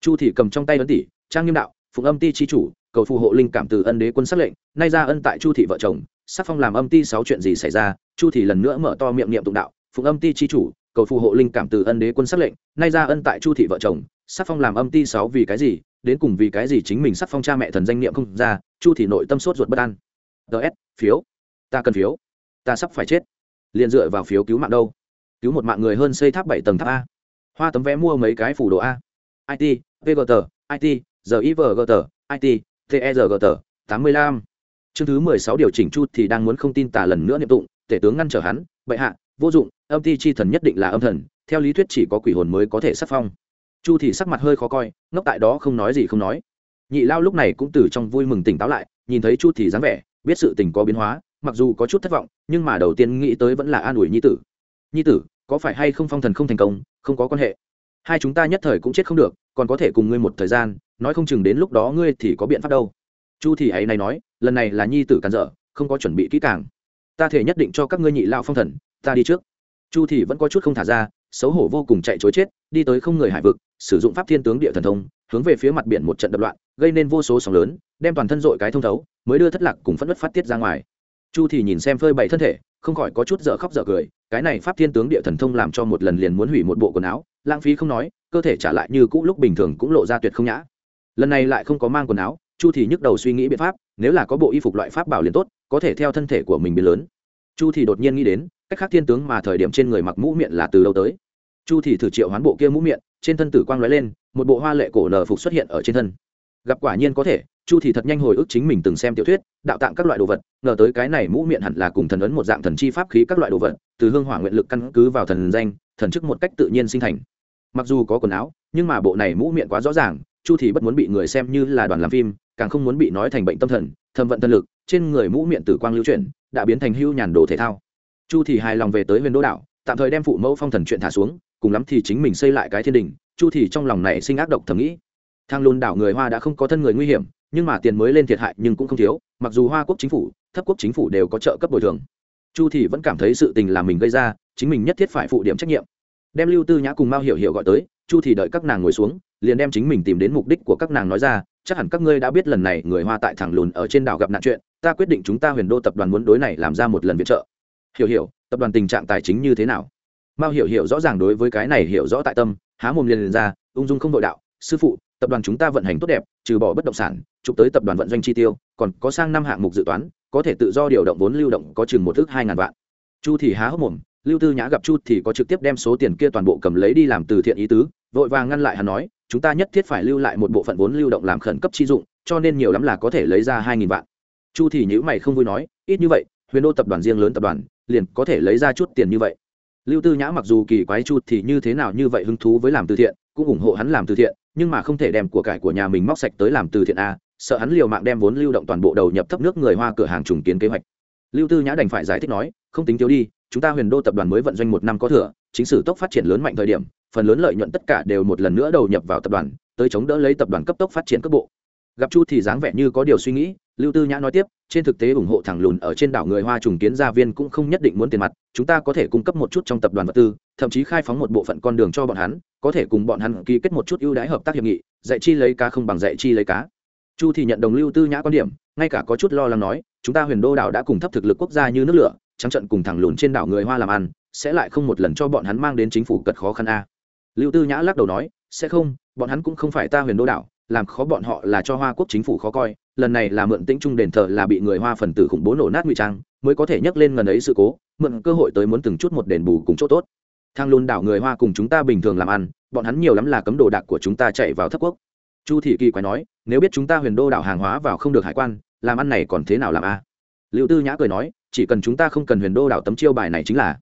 Chu thì cầm trong tay ấn tỷ, trang nghiêm đạo, phụng âm ti chi chủ, cầu phù hộ linh cảm từ ân đế quân xác lệnh, nay ra ân tại chu thị vợ chồng sắc phong làm âm ti sáu chuyện gì xảy ra? Chu thì lần nữa mở to miệng niệm tụng đạo, phụng âm ti chi chủ, cầu phù hộ linh cảm từ ân đế quân xác lệnh, nay ra ân tại chu thị vợ chồng sắc phong làm âm ti sáu vì cái gì? Đến cùng vì cái gì chính mình sắc phong cha mẹ thần danh niệm không ra, chu thì nội tâm sốt ruột bất an. Ts phiếu. Ta cần phiếu. Ta sắp phải chết. Liền dựa vào phiếu cứu mạng đâu? Cứu một mạng người hơn xây tháp bảy tầng tháp a. Hoa tấm vé mua mấy cái phủ đồ a. It vgt it givgt it tergt tám mươi lăm. Chương thứ mười sáu điều chỉnh chu thì đang muốn không tin tả lần nữa niệm tụng, tể tướng ngăn trở hắn, bệ hạ, vô dụng, âm ti chi thần nhất định là âm thần, theo lý thuyết chỉ có quỷ hồn mới có thể sắc phong chu thì sắc mặt hơi khó coi, ngốc tại đó không nói gì không nói. Nhị lao lúc này cũng từ trong vui mừng tỉnh táo lại, nhìn thấy chu thì dáng vẻ, biết sự tình có biến hóa, mặc dù có chút thất vọng, nhưng mà đầu tiên nghĩ tới vẫn là an ủi nhi tử. Nhi tử, có phải hay không phong thần không thành công, không có quan hệ. Hai chúng ta nhất thời cũng chết không được, còn có thể cùng ngươi một thời gian, nói không chừng đến lúc đó ngươi thì có biện pháp đâu. Chu thì ấy này nói, lần này là nhi tử cản dở không có chuẩn bị kỹ càng. Ta thể nhất định cho các ngươi nhị lao phong thần, ta đi trước. Chu thì vẫn có chút không thả ra, xấu hổ vô cùng chạy chối chết, đi tới không người hải vực sử dụng pháp thiên tướng địa thần thông, hướng về phía mặt biển một trận đập loạn, gây nên vô số sóng lớn, đem toàn thân dội cái thông thấu, mới đưa thất lạc cùng phất đất phát tiết ra ngoài. Chu thì nhìn xem phơi bày thân thể, không khỏi có chút dở khóc dở cười, cái này pháp thiên tướng địa thần thông làm cho một lần liền muốn hủy một bộ quần áo, lãng phí không nói, cơ thể trả lại như cũ lúc bình thường cũng lộ ra tuyệt không nhã. Lần này lại không có mang quần áo, chu thì nhức đầu suy nghĩ biện pháp, nếu là có bộ y phục loại pháp bảo liền tốt, có thể theo thân thể của mình biến lớn. Chu thì đột nhiên nghĩ đến, cách khác thiên tướng mà thời điểm trên người mặc mũ miệng là từ đâu tới. Chu thì thử triệu hoán bộ kia mũ miệng trên thân tử quang lóe lên, một bộ hoa lệ cổ nở phục xuất hiện ở trên thân. Gặp quả nhiên có thể, chu thì thật nhanh hồi ức chính mình từng xem tiểu thuyết, đạo tạng các loại đồ vật, ngờ tới cái này mũ miệng hẳn là cùng thần ấn một dạng thần chi pháp khí các loại đồ vật, từ hương hỏa nguyện lực căn cứ vào thần danh, thần chức một cách tự nhiên sinh thành. Mặc dù có quần áo, nhưng mà bộ này mũ miệng quá rõ ràng, chu thì bất muốn bị người xem như là đoàn làm phim, càng không muốn bị nói thành bệnh tâm thần, thâm vận tân lực, trên người mũ miệng tử quang lưu chuyển, đã biến thành hưu nhàn đồ thể thao. Chu thì hài lòng về tới huyền đô đạo tạm thời đem phụ mẫu phong thần chuyện thả xuống cùng lắm thì chính mình xây lại cái thiên đình, chu thì trong lòng này sinh ác độc thầm nghĩ. Thang lùn đảo người hoa đã không có thân người nguy hiểm, nhưng mà tiền mới lên thiệt hại nhưng cũng không thiếu, mặc dù hoa quốc chính phủ, thấp quốc chính phủ đều có trợ cấp bồi thường. Chu thì vẫn cảm thấy sự tình là mình gây ra, chính mình nhất thiết phải phụ điểm trách nhiệm. Đem lưu tư nhã cùng mao hiểu hiểu gọi tới, chu thì đợi các nàng ngồi xuống, liền đem chính mình tìm đến mục đích của các nàng nói ra, chắc hẳn các ngươi đã biết lần này người hoa tại thẳng lùn ở trên đảo gặp nạn chuyện, ta quyết định chúng ta huyền đô tập đoàn muốn đối này làm ra một lần viện trợ. Hiểu hiểu, tập đoàn tình trạng tài chính như thế nào? Mao hiểu hiểu rõ ràng đối với cái này hiểu rõ tại tâm há mồm liền, liền ra ung dung không đội đạo sư phụ tập đoàn chúng ta vận hành tốt đẹp trừ bỏ bất động sản chụp tới tập đoàn vận doanh chi tiêu còn có sang năm hạng mục dự toán có thể tự do điều động vốn lưu động có chừng một thước hai ngàn vạn. Chu thì há hốc mồm lưu tư nhã gặp chu thì có trực tiếp đem số tiền kia toàn bộ cầm lấy đi làm từ thiện ý tứ vội vàng ngăn lại hắn nói chúng ta nhất thiết phải lưu lại một bộ phận vốn lưu động làm khẩn cấp chi dụng cho nên nhiều lắm là có thể lấy ra hai nghìn vạn. Chu thì nhữ mày không vui nói ít như vậy huyền đô tập đoàn riêng lớn tập đoàn liền có thể lấy ra chút tiền như vậy lưu tư nhã mặc dù kỳ quái chu thì như thế nào như vậy hứng thú với làm từ thiện, cũng ủng hộ hắn làm từ thiện, nhưng mà không thể đem của cải của nhà mình móc sạch tới làm từ thiện a sợ hắn liều mạng đem vốn lưu động toàn bộ đầu nhập thấp nước người hoa cửa hàng trùng kiến kế hoạch. Lưu tư nhã đành phải giải thích nói, không tính thiếu đi, chúng ta huyền đô tập đoàn mới vận doanh một năm có thừa, chính sử tốc phát triển lớn mạnh thời điểm, phần lớn lợi nhuận tất cả đều một lần nữa đầu nhập vào tập đoàn, tới chống đỡ lấy tập đoàn cấp tốc phát triển cấp bộ. Gặp chu thì dáng vẻ như có điều suy nghĩ lưu tư nhã nói tiếp, trên thực tế ủng hộ thẳng lùn ở trên đảo người hoa trùng kiến gia viên cũng không nhất định muốn tiền mặt, chúng ta có thể cung cấp một chút trong tập đoàn vật tư, thậm chí khai phóng một bộ phận con đường cho bọn hắn, có thể cùng bọn hắn ký kết một chút ưu đãi hợp tác hiệp nghị, dạy chi lấy cá không bằng dạy chi lấy cá. Chu thì nhận đồng lưu tư nhã quan điểm, ngay cả có chút lo lắng nói, chúng ta huyền đô đảo đã cùng thấp thực lực quốc gia như nước lửa, trắng trận cùng thẳng lùn trên đảo người hoa làm ăn, sẽ lại không một lần cho bọn hắn mang đến chính phủ cật khó khăn a. Lưu tư nhã lắc đầu nói, sẽ không, bọn hắn cũng không phải ta huyền đô đảo làm khó bọn họ là cho hoa quốc chính phủ khó coi, lần này là mượn tĩnh trung đền thờ là bị người hoa phần tử khủng bố nổ nát ngụy trang, mới có thể nhắc lên ngần ấy sự cố, mượn cơ hội tới muốn từng chút một đền bù cùng chỗ tốt. Thang luôn đảo người hoa cùng chúng ta bình thường làm ăn, bọn hắn nhiều lắm là cấm đồ đạc của chúng ta chạy vào thấp quốc. Chu thị kỳ quái nói, nếu biết chúng ta huyền đô đảo hàng hóa vào không được hải quan, làm ăn này còn thế nào làm a? À? liệu tư nhã cười nói, chỉ cần chúng ta không cần huyền đô đảo tấm chiêu bài này chính là.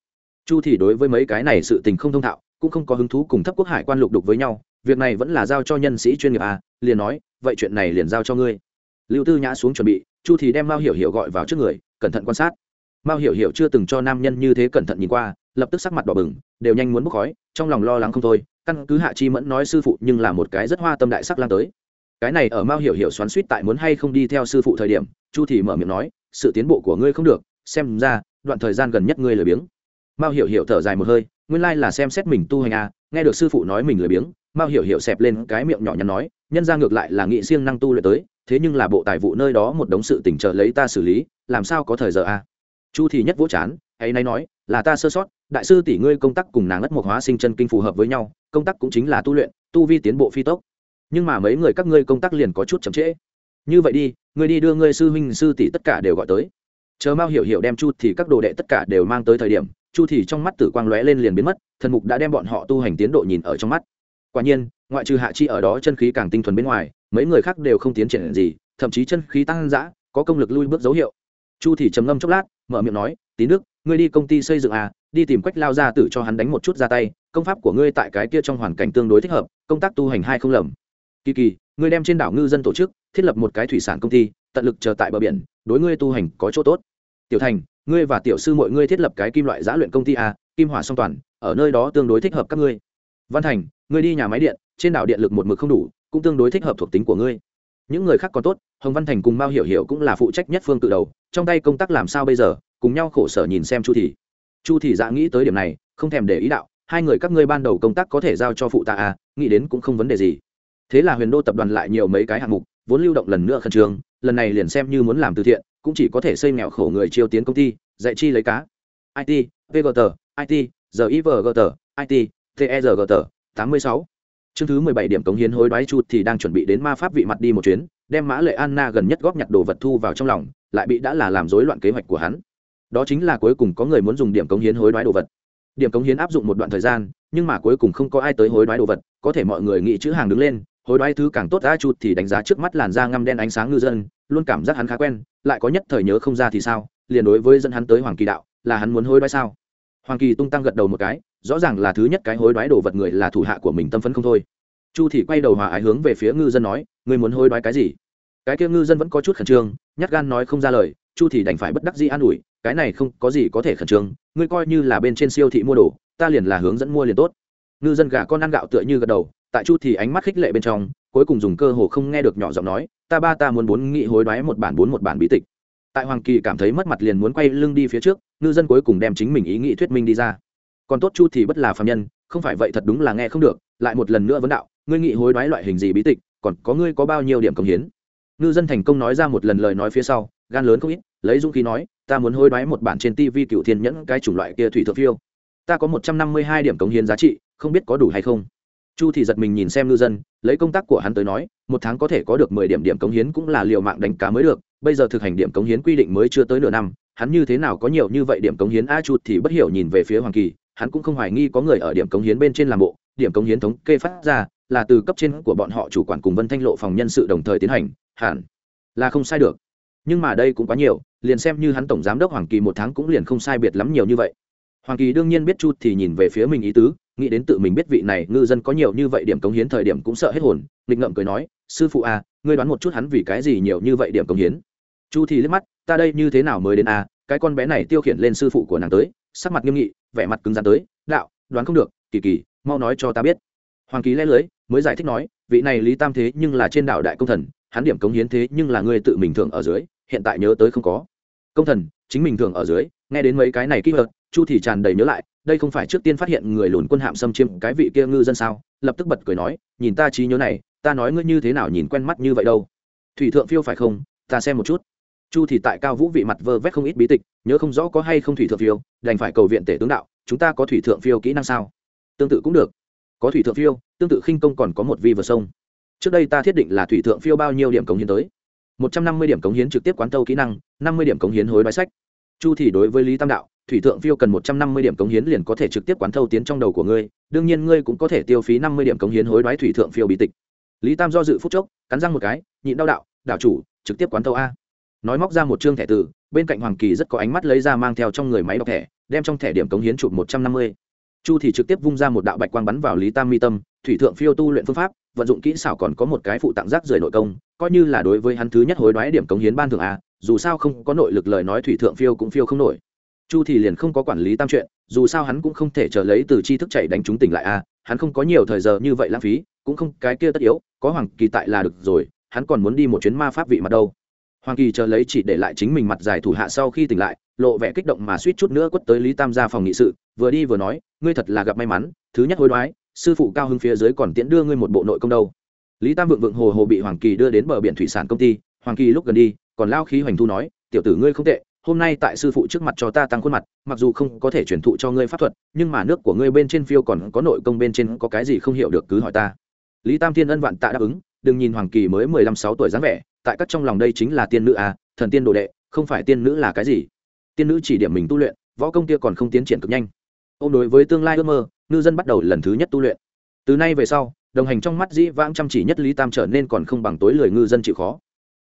Chu thị đối với mấy cái này sự tình không thông thạo, cũng không có hứng thú cùng thấp quốc hải quan lục đục với nhau việc này vẫn là giao cho nhân sĩ chuyên nghiệp à? liền nói, vậy chuyện này liền giao cho ngươi. Lưu tư nhã xuống chuẩn bị, chu thì đem mao hiểu hiểu gọi vào trước người, cẩn thận quan sát. Mao hiểu hiểu chưa từng cho nam nhân như thế cẩn thận nhìn qua, lập tức sắc mặt đỏ bừng, đều nhanh muốn bốc khói, trong lòng lo lắng không thôi, căn cứ hạ chi mẫn nói sư phụ nhưng là một cái rất hoa tâm đại sắc lan tới. Cái này ở mao hiểu hiểu xoắn suýt tại muốn hay không đi theo sư phụ thời điểm, chu thì mở miệng nói, sự tiến bộ của ngươi không được, xem ra, đoạn thời gian gần nhất ngươi lười biếng. Mao hiểu hiểu thở dài một hơi, nguyên lai là xem xét mình tu hành à nghe được sư phụ nói mình lười biếng, mao hiểu hiểu xẹp lên cái miệng nhỏ nhắn nói, nhân ra ngược lại là nghị siêng năng tu luyện tới, thế nhưng là bộ tài vụ nơi đó một đống sự tỉnh trợ lấy ta xử lý, làm sao có thời giờ à? Chu thì nhất vỗ chán, ấy nay nói, là ta sơ sót, đại sư tỷ ngươi công tác cùng nàng ất một hóa sinh chân kinh phù hợp với nhau, công tác cũng chính là tu luyện, tu vi tiến bộ phi tốc. Nhưng mà mấy người các ngươi công tác liền có chút chậm trễ. Như vậy đi, ngươi đi đưa ngươi sư huynh sư tỷ tất cả đều gọi tới. Chờ mao hiểu hiểu đem chu thì các đồ đệ tất cả đều mang tới thời điểm chu thì trong mắt tử quang lóe lên liền biến mất, thần mục đã đem bọn họ tu hành tiến độ nhìn ở trong mắt. Quả nhiên, ngoại trừ hạ chi ở đó chân khí càng tinh thuần bên ngoài, mấy người khác đều không tiến triển gì, thậm chí chân khí tăng dã, có công lực lui bước dấu hiệu. Chu thì trầm ngâm chốc lát, mở miệng nói tín đức ngươi đi công ty xây dựng à đi tìm quách lao ra tử cho hắn đánh một chút ra tay, công pháp của ngươi tại cái kia trong hoàn cảnh tương đối thích hợp, công tác tu hành hai không lầm. Kỳ kỳ, ngươi đem trên đảo ngư dân tổ chức, thiết lập một cái thủy sản công ty, tận lực chờ tại bờ biển, đối ngươi tu hành có chỗ tốt tiểu thành, ngươi và tiểu sư mọi ngươi thiết lập cái kim loại giã luyện công ty a, kim hỏa song toàn, ở nơi đó tương đối thích hợp các ngươi. Văn thành, ngươi đi nhà máy điện, trên đảo điện lực một mực không đủ, cũng tương đối thích hợp thuộc tính của ngươi. Những người khác còn tốt, hồng văn thành cùng mao hiểu hiểu cũng là phụ trách nhất phương tự đầu, trong tay công tác làm sao bây giờ, cùng nhau khổ sở nhìn xem chu thị. Chu thị dạ nghĩ tới điểm này, không thèm để ý đạo, hai người các ngươi ban đầu công tác có thể giao cho phụ ta à nghĩ đến cũng không vấn đề gì. Thế là huyền đô tập đoàn lại nhiều mấy cái hạng mục vốn lưu động lần nữa khẩn trương, lần này liền xem như muốn làm từ thiện, cũng chỉ có thể xây nghèo khổ người chiêu tiến công ty, dạy chi lấy cá. It vgt it givgt it tergt tám mươi sáu. Chương thứ mười bảy điểm cống hiến hối đoái chu thì đang chuẩn bị đến ma pháp vị mặt đi một chuyến, đem mã lệ anna gần nhất góp nhặt đồ vật thu vào trong lòng, lại bị đã là làm rối loạn kế hoạch của hắn. Đó chính là cuối cùng có người muốn dùng điểm cống hiến hối đoái đồ vật. Điểm cống hiến áp dụng một đoạn thời gian, nhưng mà cuối cùng không có ai tới hối đoái đồ vật, có thể mọi người nghĩ chữ hàng đứng lên hối đoái thứ càng tốt ra chút thì đánh giá trước mắt làn da ngăm đen ánh sáng ngư dân, luôn cảm giác hắn khá quen, lại có nhất thời nhớ không ra thì sao, liền đối với dẫn hắn tới hoàng kỳ đạo, là hắn muốn hối đoái sao? Hoàng kỳ tung tăng gật đầu một cái, rõ ràng là thứ nhất cái hối đoái đồ vật người là thủ hạ của mình tâm phấn không thôi. Chu thì quay đầu hòa ái hướng về phía ngư dân nói người muốn hối đoái cái gì? Cái kia ngư dân vẫn có chút khẩn trương, nhát gan nói không ra lời, chu thì đành phải bất đắc dĩ an ủi, cái này không có gì có thể khẩn trương, ngươi coi như là bên trên siêu thị mua đồ, ta liền là hướng dẫn mua liền tốt. Ngư dân gà con ăn gạo tựa như gật đầu tại chu thì ánh mắt khích lệ bên trong, cuối cùng dùng cơ hồ không nghe được nhỏ giọng nói, ta ba ta muốn bốn nghị hối đoái một bản bốn một bản bí tịch. Tại hoàng kỳ cảm thấy mất mặt liền muốn quay lưng đi phía trước, ngư dân cuối cùng đem chính mình ý nghĩ thuyết minh đi ra. Còn tốt chu thì bất là phàm nhân, không phải vậy thật đúng là nghe không được, lại một lần nữa vấn đạo, ngươi nghị hối đoái loại hình gì bí tịch, còn có ngươi có bao nhiêu điểm công hiến? Ngư dân thành công nói ra một lần lời nói phía sau, gan lớn không ít, lấy dũng khí nói, ta muốn hối đoái một bản trên tv cựu thiên nhẫn cái chủng loại kia thủy thượng phiêu. Ta có một trăm năm mươi hai điểm cống hiến giá trị, không biết có đủ hay không? Chu thì giật mình nhìn xem ngư dân, lấy công tác của hắn tới nói, một tháng có thể có được mười điểm điểm cống hiến cũng là liều mạng đánh cá mới được, bây giờ thực hành điểm cống hiến quy định mới chưa tới nửa năm, hắn như thế nào có nhiều như vậy điểm cống hiến? A chu thì bất hiểu nhìn về phía hoàng kỳ, hắn cũng không hoài nghi có người ở điểm cống hiến bên trên làm bộ, điểm cống hiến thống kê phát ra là từ cấp trên của bọn họ chủ quản cùng vân thanh lộ phòng nhân sự đồng thời tiến hành, hẳn là không sai được. Nhưng mà đây cũng quá nhiều, liền xem như hắn tổng giám đốc hoàng kỳ một tháng cũng liền không sai biệt lắm nhiều như vậy. Hoàng kỳ đương nhiên biết chu thì nhìn về phía mình ý tứ nghĩ đến tự mình biết vị này ngư dân có nhiều như vậy điểm cống hiến thời điểm cũng sợ hết hồn, nghịch ngậm cười nói, sư phụ à ngươi đoán một chút hắn vì cái gì nhiều như vậy điểm cống hiến? Chu thì liếc mắt, ta đây như thế nào mới đến à cái con bé này tiêu khiển lên sư phụ của nàng tới. Sắc mặt nghiêm nghị, vẻ mặt cứng rắn tới, đạo, đoán không được, kỳ kỳ, mau nói cho ta biết. Hoàng kỳ lẽ lưới, mới giải thích nói, vị này lý tam thế nhưng là trên đảo đại công thần, hắn điểm cống hiến thế nhưng là ngươi tự mình thường ở dưới, hiện tại nhớ tới không có. Công thần, chính mình thường ở dưới, nghe đến mấy cái này kỹ hợt chu thì tràn đầy nhớ lại đây không phải trước tiên phát hiện người lùn quân hạm xâm chiếm cái vị kia ngư dân sao? Lập tức bật cười nói, nhìn ta trí nhớ này, ta nói ngươi như thế nào nhìn quen mắt như vậy đâu? Thủy thượng phiêu phải không? Ta xem một chút. Chu thì tại cao vũ vị mặt vơ vét không ít bí tịch, nhớ không rõ có hay không thủy thượng phiêu, đành phải cầu viện tể tướng đạo, chúng ta có thủy thượng phiêu kỹ năng sao? Tương tự cũng được. Có thủy thượng phiêu, tương tự khinh công còn có một vi vượt sông. Trước đây ta thiết định là thủy thượng phiêu bao nhiêu điểm cống hiến tới? Một trăm năm mươi điểm cống hiến trực tiếp quán tâu kỹ năng, năm mươi điểm cống hiến hối đoái sách. Chu thì đối với lý tam đạo thủy thượng phiêu cần một trăm năm mươi điểm cống hiến liền có thể trực tiếp quán thâu tiến trong đầu của ngươi, đương nhiên ngươi cũng có thể tiêu phí năm mươi điểm cống hiến hối đoái thủy thượng phiêu bí tịch. Lý tam do dự phút chốc, cắn răng một cái, nhịn đau đạo đạo chủ, trực tiếp quán thâu a. Nói móc ra một chương thẻ từ bên cạnh hoàng kỳ rất có ánh mắt lấy ra mang theo trong người máy đọc thẻ, đem trong thẻ điểm cống hiến chụp một trăm năm mươi. Chu thì trực tiếp vung ra một đạo bạch quang bắn vào lý tam mi tâm, thủy thượng phiêu tu luyện phương pháp, vận dụng kỹ xảo còn có một cái phụ tặng rác rời nội công, coi như là đối với hắn thứ nhất hối đoái điểm cống hiến ban thường a, dù sao không có nội lực lời nói thủy thượng phiêu cũng phiêu không nổi chu thì liền không có quản lý tam chuyện, dù sao hắn cũng không thể chờ lấy từ chi thức chạy đánh chúng tỉnh lại a hắn không có nhiều thời giờ như vậy lãng phí, cũng không cái kia tất yếu, có hoàng kỳ tại là được rồi, hắn còn muốn đi một chuyến ma pháp vị mặt đâu. Hoàng kỳ chờ lấy chỉ để lại chính mình mặt dài thủ hạ sau khi tỉnh lại, lộ vẻ kích động mà suýt chút nữa quất tới lý tam ra phòng nghị sự, vừa đi vừa nói, ngươi thật là gặp may mắn, thứ nhất hối đoái, sư phụ cao hưng phía dưới còn tiễn đưa ngươi một bộ nội công đâu. Lý tam vượng vượng hồ hồ bị hoàng kỳ đưa đến bờ biển thủy sản công ty, hoàng kỳ lúc gần đi, còn lao khí hoành thu nói, tiểu tử ngươi không tệ hôm nay tại sư phụ trước mặt cho ta tăng khuôn mặt, mặc dù không có thể truyền thụ cho ngươi pháp thuật, nhưng mà nước của ngươi bên trên phiêu còn có nội công bên trên có cái gì không hiểu được cứ hỏi ta. Lý tam thiên ân vạn tạ đáp ứng, đừng nhìn hoàng kỳ mới mười lăm sáu tuổi dáng vẻ, tại các trong lòng đây chính là tiên nữ à thần tiên đồ đệ, không phải tiên nữ là cái gì. Tiên nữ chỉ điểm mình tu luyện, võ công kia còn không tiến triển cực nhanh. Ô đối với tương lai ước mơ, ngư dân bắt đầu lần thứ nhất tu luyện. Từ nay về sau, đồng hành trong mắt dĩ vãng chăm chỉ nhất lý tam trở nên còn không bằng tối lười ngư dân chịu khó.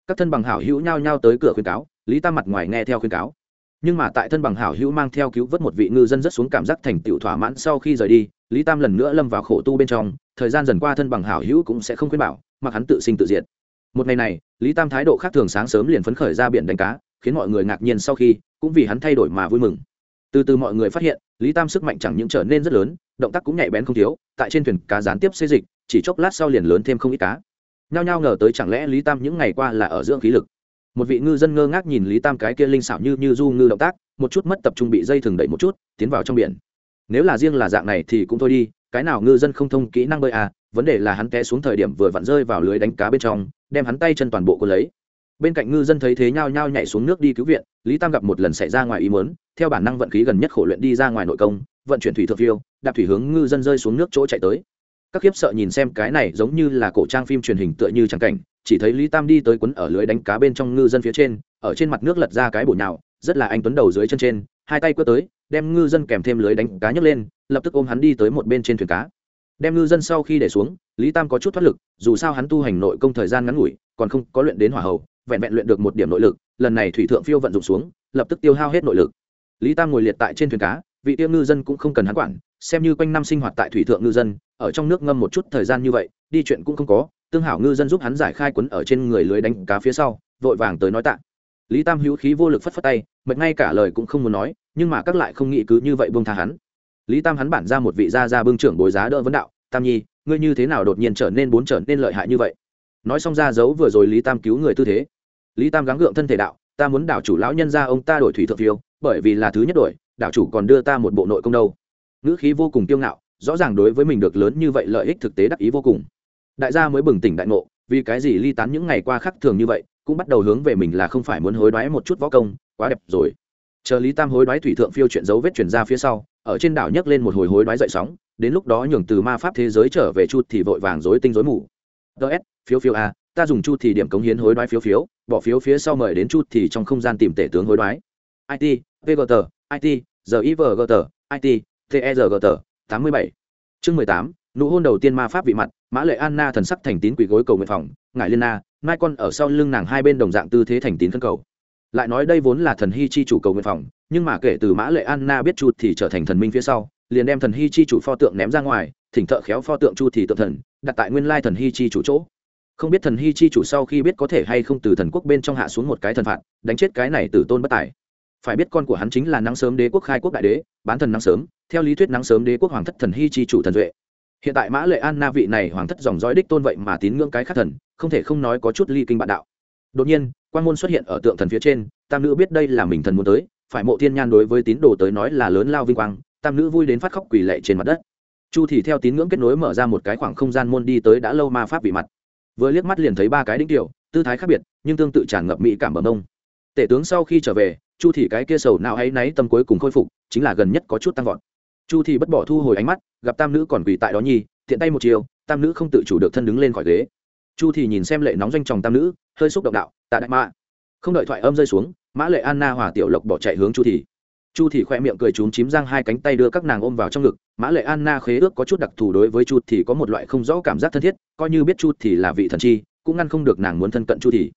Các thân bằng hảo hữu nhao nhao tới cửa khuyên cáo lý tam mặt ngoài nghe theo khuyên cáo. Nhưng mà tại thân bằng hảo hữu mang theo cứu vớt một vị ngư dân rất xuống cảm giác thành tựu thỏa mãn sau khi rời đi, lý tam lần nữa lâm vào khổ tu bên trong, thời gian dần qua thân bằng hảo hữu cũng sẽ không khuyên bảo, mặc hắn tự sinh tự diệt. Một ngày này, lý tam thái độ khác thường sáng sớm liền phấn khởi ra biển đánh cá, khiến mọi người ngạc nhiên sau khi, cũng vì hắn thay đổi mà vui mừng. Từ từ mọi người phát hiện, lý tam sức mạnh chẳng những trở nên rất lớn, động tác cũng nhạy bén không thiếu, tại trên thuyền cá gián tiếp xây dịch, chỉ chốc lát sau liền lớn thêm không ít cá. Nhao nhao ngờ tới chẳng lẽ lý tam những ngày qua là ở dưỡng khí lực một vị ngư dân ngơ ngác nhìn lý tam cái kia linh xảo như như du ngư động tác, một chút mất tập trung bị dây thừng đẩy một chút, tiến vào trong biển. Nếu là riêng là dạng này thì cũng thôi đi, cái nào ngư dân không thông kỹ năng bơi à vấn đề là hắn té xuống thời điểm vừa vặn rơi vào lưới đánh cá bên trong, đem hắn tay chân toàn bộ cô lấy. Bên cạnh ngư dân thấy thế nhao nhao nhảy xuống nước đi cứu viện, lý tam gặp một lần xảy ra ngoài ý mớn theo bản năng vận khí gần nhất khổ luyện đi ra ngoài nội công, vận chuyển thủy thượng phiêu, đạp thủy hướng ngư dân rơi xuống nước chỗ chạy tới các khiếp sợ nhìn xem cái này giống như là cổ trang phim truyền hình tựa như trang cảnh, chỉ thấy lý tam đi tới quấn ở lưới đánh cá bên trong ngư dân phía trên, ở trên mặt nước lật ra cái bổ nhào, rất là anh tuấn đầu dưới chân trên, hai tay quơ tới, đem ngư dân kèm thêm lưới đánh cá nhấc lên, lập tức ôm hắn đi tới một bên trên thuyền cá. Đem ngư dân sau khi để xuống, lý tam có chút thoát lực, dù sao hắn tu hành nội công thời gian ngắn ngủi, còn không có luyện đến hỏa hầu, vẹn vẹn luyện được một điểm nội lực, lần này thủy thượng phiêu vận dụng xuống, lập tức tiêu hao hết nội lực. Lý tam ngồi liệt tại trên thuyền cá, vị tiêu ngư dân cũng không cần hắn quản, xem như quanh năm sinh hoạt tại thủy thượng ngư dân ở trong nước ngâm một chút thời gian như vậy, đi chuyện cũng không có, tương hảo ngư dân giúp hắn giải khai quấn ở trên người lưới đánh cá phía sau, vội vàng tới nói tạ. Lý tam hữu khí vô lực phất phất tay, mệt ngay cả lời cũng không muốn nói, nhưng mà các lại không nghĩ cứ như vậy buông tha hắn. Lý tam hắn bản ra một vị gia gia bưng trưởng bồi giá đỡ vấn đạo, tam nhi, ngươi như thế nào đột nhiên trở nên bốn trở nên lợi hại như vậy? Nói xong ra giấu vừa rồi lý tam cứu người tư thế. Lý tam gắng gượng thân thể đạo, ta muốn đảo chủ lão nhân ra ông ta đổi thủy thượng phiêu, bởi vì là thứ nhất đổi, đảo chủ còn đưa ta một bộ nội công đâu. Ngữ khí vô cùng kiêu ngạo rõ ràng đối với mình được lớn như vậy lợi ích thực tế đắc ý vô cùng. Đại gia mới bừng tỉnh đại ngộ, vì cái gì ly tán những ngày qua khắc thường như vậy, cũng bắt đầu hướng về mình là không phải muốn hối đoái một chút võ công, quá đẹp rồi. Chờ lý tam hối đoái thủy thượng phiêu chuyện dấu vết chuyển ra phía sau, ở trên đảo nhấc lên một hồi hối đoái dậy sóng, đến lúc đó nhường từ ma pháp thế giới trở về chút thì vội vàng rối tinh rối mù. Ts phiếu phiếu a, ta dùng chút thì điểm cống hiến hối đoái phiếu phiếu, bỏ phiếu phía sau mời đến chút thì trong không gian tìm tể tướng hối đoái. It vgt it givgt it tergt tám mươi bảy. Chương mười tám, nụ hôn đầu tiên ma pháp vị mặt, mã lệ anna thần sắc thành tín quỷ gối cầu nguyện phòng ngại liên na, mai con ở sau lưng nàng hai bên đồng dạng tư thế thành tín thân cầu. Lại nói đây vốn là thần hy chi chủ cầu nguyện phòng, nhưng mà kể từ mã lệ anna biết chu thì trở thành thần minh phía sau, liền đem thần hy chi chủ pho tượng ném ra ngoài, thỉnh thợ khéo pho tượng chu thì tượng thần, đặt tại nguyên lai thần hy chi chủ chỗ. Không biết thần hy chi chủ sau khi biết có thể hay không từ thần quốc bên trong hạ xuống một cái thần phạt, đánh chết cái này từ tôn bất tài phải biết con của hắn chính là nắng sớm đế quốc khai quốc đại đế, bán thần nắng sớm, theo lý thuyết nắng sớm đế quốc hoàng thất thần hy chi chủ thần duệ. Hiện tại mã lệ an na vị này hoàng thất dòng dõi đích tôn vậy mà tín ngưỡng cái khác thần, không thể không nói có chút ly kinh bạn đạo. Đột nhiên, quan môn xuất hiện ở tượng thần phía trên, tam nữ biết đây là mình thần muốn tới, phải mộ thiên nhan đối với tín đồ tới nói là lớn lao vinh quang, tam nữ vui đến phát khóc quỳ lệ trên mặt đất. Chu thì theo tín ngưỡng kết nối mở ra một cái khoảng không gian môn đi tới đã lâu ma pháp bị mặt. Vừa liếc mắt liền thấy ba cái đính tiểu, tư thái khác biệt, nhưng tương tự tràn ngập mỹ cảm bẩm ông tể tướng sau khi trở về chu thì cái kia sầu nào ấy náy tâm cuối cùng khôi phục, chính là gần nhất có chút tăng vọt. Chu thì bất bỏ thu hồi ánh mắt, gặp tam nữ còn quỳ tại đó nhi, tiện tay một chiều, tam nữ không tự chủ được thân đứng lên khỏi ghế. Chu thì nhìn xem lệ nóng doanh tròng tam nữ, hơi xúc động đạo, tạ đại mạ không đợi thoại âm rơi xuống, mã lệ anna hòa tiểu lộc bỏ chạy hướng chu thì. Chu thì khoe miệng cười trúng chím răng hai cánh tay đưa các nàng ôm vào trong ngực, mã lệ anna khế ước có chút đặc thù đối với chu thì có một loại không rõ cảm giác thân thiết, coi như biết chu thì là vị thần chi, cũng ngăn không được nàng muốn thân cận chu thì.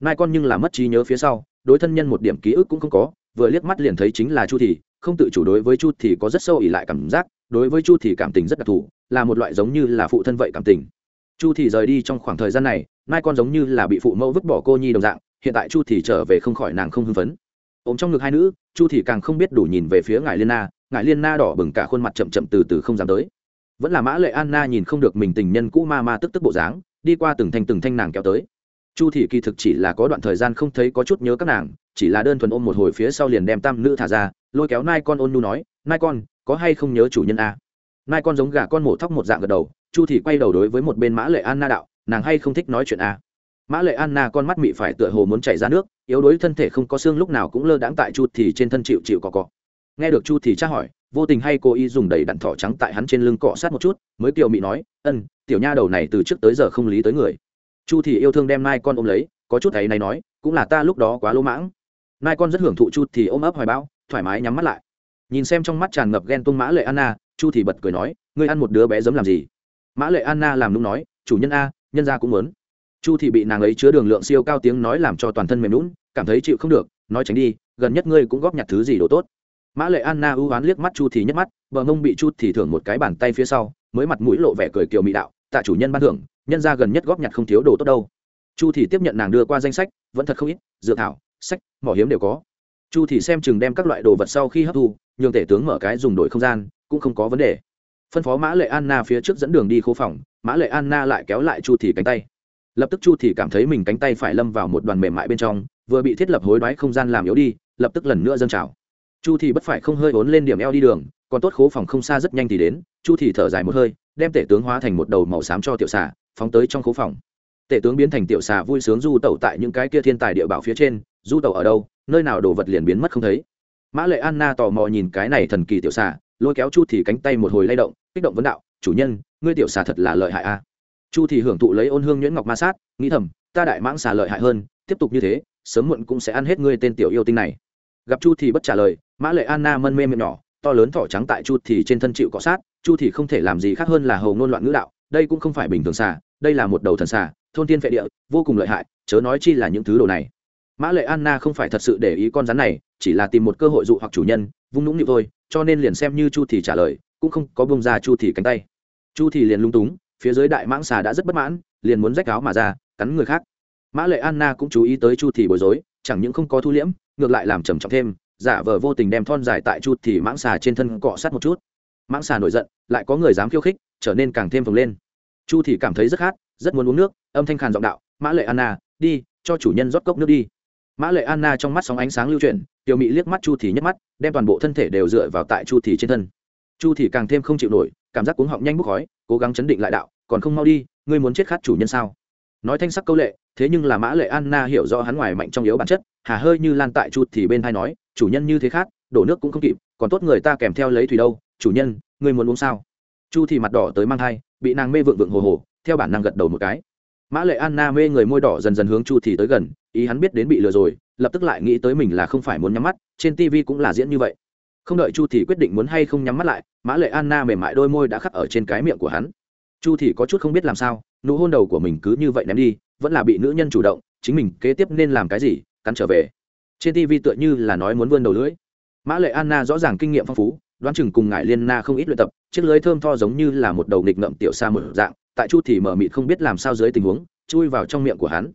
Nai con nhưng là mất trí nhớ phía sau đối thân nhân một điểm ký ức cũng không có, vừa liếc mắt liền thấy chính là chu thì. Không tự chủ đối với chu thì có rất sâu ỉ lại cảm giác, đối với chu thì cảm tình rất đặc thù, là một loại giống như là phụ thân vậy cảm tình. Chu thì rời đi trong khoảng thời gian này, mai con giống như là bị phụ mẫu vứt bỏ cô nhi đồng dạng, hiện tại chu thì trở về không khỏi nàng không hưng phấn. Ôm trong ngực hai nữ, chu thì càng không biết đủ nhìn về phía ngài liên na ngài liên na đỏ bừng cả khuôn mặt chậm chậm từ từ không dám tới. Vẫn là mã lệ anna nhìn không được mình tình nhân cũ ma ma tức tức bộ dáng, đi qua từng thanh từng thanh nàng kéo tới chu thị kỳ thực chỉ là có đoạn thời gian không thấy có chút nhớ các nàng, chỉ là đơn thuần ôm một hồi phía sau liền đem tam nữ thả ra, lôi kéo nai con ôn nu nói, nai con, có hay không nhớ chủ nhân a? Nai con giống gà con mổ thóc một dạng gật đầu, chu thị quay đầu đối với một bên mã lệ anna đạo, nàng hay không thích nói chuyện a? Mã lệ anna con mắt mị phải tựa hồ muốn chảy ra nước, yếu đuối thân thể không có xương lúc nào cũng lơ đãng tại chu thì trên thân chịu chịu cọ cọ. Nghe được chu thì tra hỏi, vô tình hay cố ý dùng đầy đặn thỏ trắng tại hắn trên lưng cọ sát một chút, mới kiều mị nói, ân, tiểu nha đầu này từ trước tới giờ không lý tới người chu thì yêu thương đem nai con ôm lấy, có chút thấy này nói, cũng là ta lúc đó quá lỗ mãng. Nai con rất hưởng thụ chu thì ôm ấp hoài bão, thoải mái nhắm mắt lại. Nhìn xem trong mắt tràn ngập ghen tuông mã lệ anna, chu thì bật cười nói, ngươi ăn một đứa bé giấm làm gì? Mã lệ anna làm nũng nói, chủ nhân a, nhân gia cũng muốn. Chu thì bị nàng ấy chứa đường lượng siêu cao tiếng nói làm cho toàn thân mềm lún cảm thấy chịu không được, nói tránh đi, gần nhất ngươi cũng góp nhặt thứ gì đồ tốt. Mã lệ anna ưu oán liếc mắt chu thì nhấc mắt, bờ mông bị chu thì thưởng một cái bàn tay phía sau, mới mặt mũi lộ vẻ cười kiều mỹ đạo, tạ chủ nhân ban thưởng nhân ra gần nhất góp nhặt không thiếu đồ tốt đâu. Chu thì tiếp nhận nàng đưa qua danh sách, vẫn thật không ít, dược thảo, sách, mỏ hiếm đều có. Chu thì xem chừng đem các loại đồ vật sau khi hấp thu, nhường tể tướng mở cái dùng đổi không gian, cũng không có vấn đề. Phân phó mã lệ anna phía trước dẫn đường đi khố phòng, mã lệ anna lại kéo lại chu thì cánh tay. Lập tức chu thì cảm thấy mình cánh tay phải lâm vào một đoàn mềm mại bên trong, vừa bị thiết lập hối đoái không gian làm yếu đi, lập tức lần nữa dâng trào. Chu thì bất phải không hơi vốn lên điểm eo đi đường, còn tốt khố phòng không xa rất nhanh thì đến, chu thì thở dài một hơi, đem tể tướng hóa thành một đầu màu xám cho tiểu xà phóng tới trong khố phòng. Tể tướng biến thành tiểu xà vui sướng du tẩu tại những cái kia thiên tài địa bảo phía trên, du tẩu ở đâu, nơi nào đồ vật liền biến mất không thấy. Mã lệ anna tò mò nhìn cái này thần kỳ tiểu xà, lôi kéo chu thì cánh tay một hồi lay động, kích động vấn đạo, chủ nhân, ngươi tiểu xà thật là lợi hại a. Chu thì hưởng thụ lấy ôn hương nhuyễn ngọc ma sát, nghĩ thầm, ta đại mãng xà lợi hại hơn, tiếp tục như thế, sớm muộn cũng sẽ ăn hết ngươi tên tiểu yêu tinh này. Gặp chu thì bất trả lời, mã lệ anna mân mê miệng nhỏ, to lớn thỏ trắng tại chu thì trên thân chịu cọ sát, chu thì không thể làm gì khác hơn là hầu ngôn loạn ngữ đạo đây cũng không phải bình thường xà, đây là một đầu thần xà, thôn tiên phệ địa, vô cùng lợi hại, chớ nói chi là những thứ đồ này. Mã lệ anna không phải thật sự để ý con rắn này, chỉ là tìm một cơ hội dụ hoặc chủ nhân, vung nũng nịu thôi, cho nên liền xem như chu thì trả lời, cũng không có bông ra chu thì cánh tay. Chu thì liền lung túng, phía dưới đại mãng xà đã rất bất mãn, liền muốn rách áo mà ra, cắn người khác. Mã lệ anna cũng chú ý tới chu thì bối rối, chẳng những không có thu liễm, ngược lại làm trầm trọng thêm, giả vờ vô tình đem thon dài tại chu thì mãng xà trên thân cọ sát một chút. Mãng xà nổi giận, lại có người dám khiêu khích trở nên càng thêm phồng lên. Chu thì cảm thấy rất khát, rất muốn uống nước, âm thanh khàn giọng đạo, mã lệ anna, đi, cho chủ nhân rót cốc nước đi. Mã lệ anna trong mắt sóng ánh sáng lưu chuyển, tiểu mỹ liếc mắt chu thì nhấc mắt, đem toàn bộ thân thể đều dựa vào tại chu thì trên thân. Chu thì càng thêm không chịu nổi, cảm giác cuống họng nhanh bốc khói, cố gắng chấn định lại đạo, còn không mau đi, ngươi muốn chết khát chủ nhân sao? Nói thanh sắc câu lệ, thế nhưng là mã lệ anna hiểu rõ hắn ngoài mạnh trong yếu bản chất, hà hơi như lan tại chu thì bên hai nói, chủ nhân như thế khát, đổ nước cũng không kịp, còn tốt người ta kèm theo lấy thủy đâu, chủ nhân, ngươi muốn uống sao? Chu thì mặt đỏ tới mang thai, bị nàng mê vượng vượng hồ hồ, theo bản năng gật đầu một cái. Mã lệ anna mê người môi đỏ dần dần hướng chu thì tới gần, ý hắn biết đến bị lừa rồi, lập tức lại nghĩ tới mình là không phải muốn nhắm mắt, trên tv cũng là diễn như vậy. Không đợi chu thì quyết định muốn hay không nhắm mắt lại, mã lệ anna mềm mại đôi môi đã khắc ở trên cái miệng của hắn. Chu thì có chút không biết làm sao, nụ hôn đầu của mình cứ như vậy ném đi, vẫn là bị nữ nhân chủ động, chính mình kế tiếp nên làm cái gì, cắn trở về. Trên tv tựa như là nói muốn vươn đầu lưỡi. Mã lệ anna rõ ràng kinh nghiệm phong phú đoán chừng cùng ngại liên na không ít luyện tập, chiếc lưới thơm tho giống như là một đầu nghịch ngậm tiểu xa một dạng, tại chu thì mở mịt không biết làm sao dưới tình huống, chui vào trong miệng của hắn.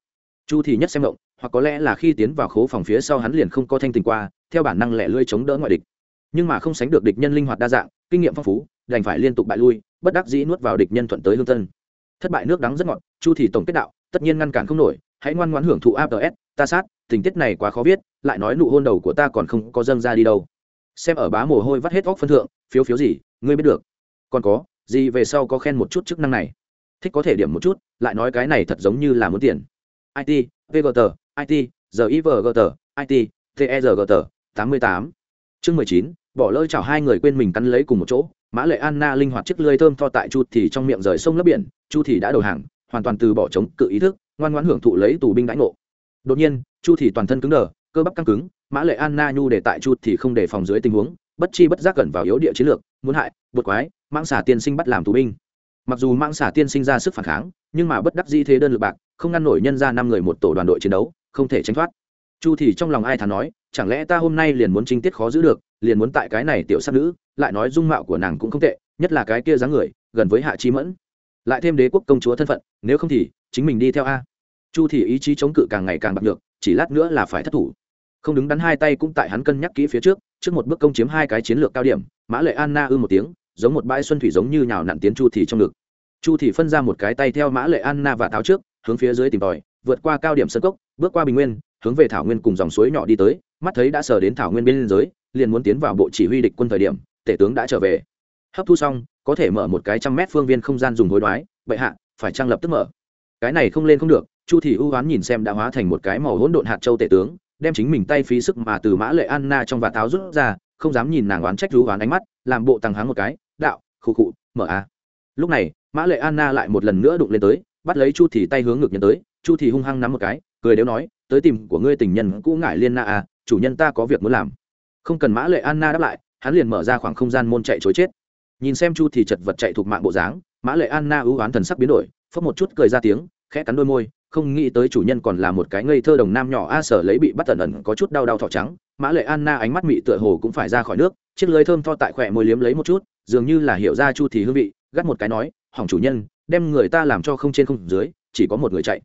Chu thì nhất xem động hoặc có lẽ là khi tiến vào khố phòng phía sau hắn liền không có thanh tình qua, theo bản năng lẻ lươi chống đỡ ngoại địch. Nhưng mà không sánh được địch nhân linh hoạt đa dạng, kinh nghiệm phong phú, đành phải liên tục bại lui, bất đắc dĩ nuốt vào địch nhân thuận tới hương tân thất bại nước đắng rất ngọt, chu thì tổng kết đạo, tất nhiên ngăn cản không nổi, hãy ngoan ngoãn hưởng thụ aps ta sát, tình tiết này quá khó viết, lại nói nụ hôn đầu của ta còn không có dâng ra đi đâu xem ở bá mồ hôi vắt hết góc phân thượng, phiếu phiếu gì, ngươi biết được. Còn có, gì về sau có khen một chút chức năng này? Thích có thể điểm một chút, lại nói cái này thật giống như là muốn tiền. It vgt it givgt it tergt tám mươi tám. Chương mười chín, bỏ lơi chào hai người quên mình cắn lấy cùng một chỗ. Mã lệ anna linh hoạt chiếc lưới thơm tho tại chu thì trong miệng rời sông lấp biển. Chu thì đã đầu hàng, hoàn toàn từ bỏ chống cự ý thức, ngoan ngoãn hưởng thụ lấy tù binh đãi ngộ. Đột nhiên, chu thì toàn thân cứng đờ, cơ bắp căng cứng mã lệ anna nhu để tại chu thì không để phòng dưới tình huống, bất chi bất giác gần vào yếu địa chiến lược, muốn hại bột quái mang xả tiên sinh bắt làm tù binh. Mặc dù mang xả tiên sinh ra sức phản kháng, nhưng mà bất đắc dĩ thế đơn lực bạc, không ngăn nổi nhân ra năm người một tổ đoàn đội chiến đấu, không thể tránh thoát. Chu thì trong lòng ai thán nói, chẳng lẽ ta hôm nay liền muốn trinh tiết khó giữ được, liền muốn tại cái này tiểu sắc nữ, lại nói dung mạo của nàng cũng không tệ, nhất là cái kia dáng người, gần với hạ trí mẫn. Lại thêm đế quốc công chúa thân phận, nếu không thì chính mình đi theo a. Chu thì ý chí chống cự càng ngày càng bạc được chỉ lát nữa là phải thất thủ không đứng đắn hai tay cũng tại hắn cân nhắc kỹ phía trước trước một bước công chiếm hai cái chiến lược cao điểm, mã lệ anna ư một tiếng, giống một bãi xuân thủy giống như nhào nặn tiến chu thì trong ngực. Chu thì phân ra một cái tay theo mã lệ anna và tháo trước, hướng phía dưới tìm tòi, vượt qua cao điểm sân cốc, bước qua bình nguyên, hướng về thảo nguyên cùng dòng suối nhỏ đi tới, mắt thấy đã sờ đến thảo nguyên bên giới liền muốn tiến vào bộ chỉ huy địch quân thời điểm, tể tướng đã trở về. Hấp thu xong, có thể mở một cái trăm mét phương viên không gian dùng hối đoái vậy hạ, phải trang lập tức mở. Cái này không lên không được, chu thì ưu ám nhìn xem đã hóa thành một cái màu hỗn độn hạt châu tể tướng đem chính mình tay phí sức mà từ mã lệ anna trong và táo rút ra, không dám nhìn nàng oán trách rú oán ánh mắt, làm bộ tăng háng một cái, đạo, khụ khụ, mở a. Lúc này, mã lệ anna lại một lần nữa đụng lên tới, bắt lấy chu thì tay hướng ngược nhận tới, chu thì hung hăng nắm một cái, cười đéo nói, tới tìm của ngươi tình nhân cũ ngại liên na a chủ nhân ta có việc muốn làm. Không cần mã lệ anna đáp lại, hắn liền mở ra khoảng không gian môn chạy chối chết. Nhìn xem chu thì chật vật chạy thuộc mạng bộ dáng, mã lệ anna ưu oán thần sắc biến đổi phất một chút cười ra tiếng, khẽ cắn đôi môi không nghĩ tới chủ nhân còn là một cái ngây thơ đồng nam nhỏ. A sở lấy bị bắt tần ẩn có chút đau đau thọ trắng. Mã lệ anna ánh mắt mị tựa hồ cũng phải ra khỏi nước, chiếc lưới thơm tho tại khỏe môi liếm lấy một chút, dường như là hiểu ra chu thì hương vị, gắt một cái nói, hỏng chủ nhân, đem người ta làm cho không trên không dưới, chỉ có một người chạy.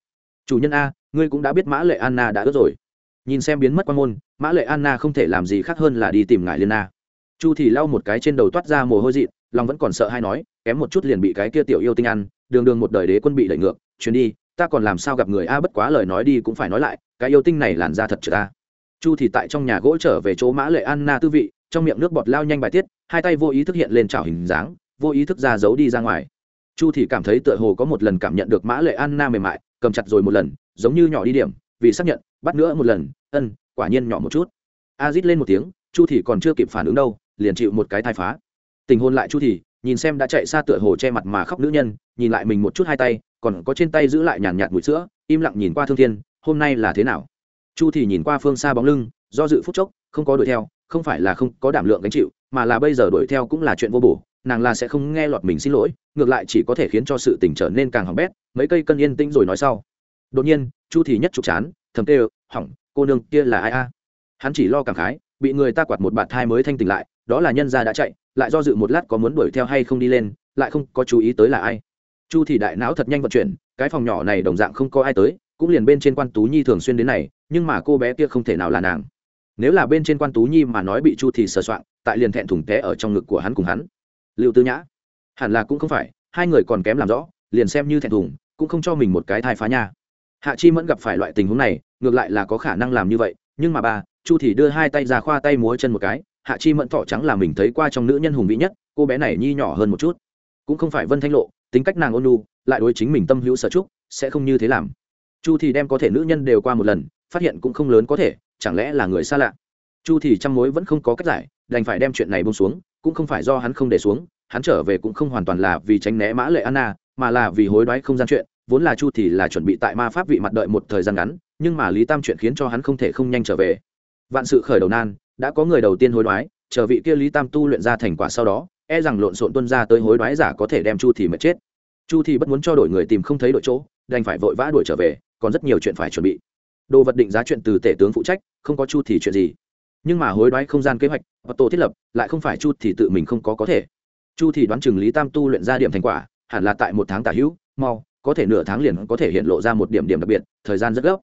Chủ nhân a, ngươi cũng đã biết mã lệ anna đã ướt rồi. Nhìn xem biến mất quan môn, mã lệ anna không thể làm gì khác hơn là đi tìm ngài liên na chu thì lau một cái trên đầu toát ra mồ hôi dị lòng vẫn còn sợ hay nói, kém một chút liền bị cái kia tiểu yêu tinh ăn, đường đường một đời đế quân bị đẩy ngược, chuyến đi ta còn làm sao gặp người a, bất quá lời nói đi cũng phải nói lại, cái yêu tinh này làn ra thật chữ ta chu thì tại trong nhà gỗ trở về chỗ mã lệ anna tư vị, trong miệng nước bọt lao nhanh bài tiết, hai tay vô ý thức hiện lên chảo hình dáng, vô ý thức ra giấu đi ra ngoài. Chu thì cảm thấy tựa hồ có một lần cảm nhận được mã lệ anna mềm mại, cầm chặt rồi một lần, giống như nhỏ đi điểm, vì xác nhận, bắt nữa một lần, ân, quả nhiên nhỏ một chút. A rít lên một tiếng, chu thì còn chưa kịp phản ứng đâu, liền chịu một cái thai phá. Tình hôn lại chu thì nhìn xem đã chạy xa tựa hồ che mặt mà khóc nữ nhân, nhìn lại mình một chút hai tay, còn có trên tay giữ lại nhàn nhạt mùi sữa, im lặng nhìn qua thương thiên, hôm nay là thế nào? Chu thì nhìn qua phương xa bóng lưng, do dự phút chốc, không có đuổi theo, không phải là không có đảm lượng gánh chịu, mà là bây giờ đuổi theo cũng là chuyện vô bổ, nàng là sẽ không nghe lọt mình xin lỗi, ngược lại chỉ có thể khiến cho sự tình trở nên càng hỏng bét, mấy cây cân yên tĩnh rồi nói sau. Đột nhiên, chu thì nhất trục chán, thầm tê hỏng, cô nương kia là ai a? Hắn chỉ lo cảm khái, bị người ta quạt một bạt thai mới thanh tỉnh lại, đó là nhân gia đã chạy lại do dự một lát có muốn đuổi theo hay không đi lên, lại không có chú ý tới là ai. Chu thì đại não thật nhanh vận chuyển, cái phòng nhỏ này đồng dạng không có ai tới, cũng liền bên trên quan tú nhi thường xuyên đến này, nhưng mà cô bé kia không thể nào là nàng. Nếu là bên trên quan tú nhi mà nói bị chu thì sờ soạn tại liền thẹn thùng té ở trong ngực của hắn cùng hắn. Liệu tư nhã, hẳn là cũng không phải, hai người còn kém làm rõ, liền xem như thẹn thùng, cũng không cho mình một cái thai phá nha. Hạ chi mẫn gặp phải loại tình huống này, ngược lại là có khả năng làm như vậy, nhưng mà bà, chu thì đưa hai tay ra khoa tay múa chân một cái hạ chi mẫn thỏ trắng là mình thấy qua trong nữ nhân hùng vĩ nhất, cô bé này nhi nhỏ hơn một chút. Cũng không phải vân thanh lộ, tính cách nàng ôn lu lại đối chính mình tâm hữu sở trúc sẽ không như thế làm. Chu thì đem có thể nữ nhân đều qua một lần, phát hiện cũng không lớn có thể, chẳng lẽ là người xa lạ? Chu thì trăm mối vẫn không có cách giải, đành phải đem chuyện này buông xuống, cũng không phải do hắn không để xuống, hắn trở về cũng không hoàn toàn là vì tránh né mã lệ anna, mà là vì hối đoái không gian chuyện, vốn là chu thì là chuẩn bị tại ma pháp vị mặt đợi một thời gian ngắn, nhưng mà lý tam chuyện khiến cho hắn không thể không nhanh trở về. Vạn sự khởi đầu nan đã có người đầu tiên hối đoái, chờ vị kia lý tam tu luyện ra thành quả sau đó e rằng lộn xộn tuân ra tới hối đoái giả có thể đem chu thì mà chết. Chu thì bất muốn cho đổi người tìm không thấy đội chỗ, đành phải vội vã đuổi trở về, còn rất nhiều chuyện phải chuẩn bị. Đồ vật định giá chuyện từ tể tướng phụ trách, không có chu thì chuyện gì. Nhưng mà hối đoái không gian kế hoạch, và tổ thiết lập, lại không phải chu thì tự mình không có có thể. Chu thì đoán chừng lý tam tu luyện ra điểm thành quả, hẳn là tại một tháng tả hữu, mau, có thể nửa tháng liền có thể hiện lộ ra một điểm điểm đặc biệt, thời gian rất gấp.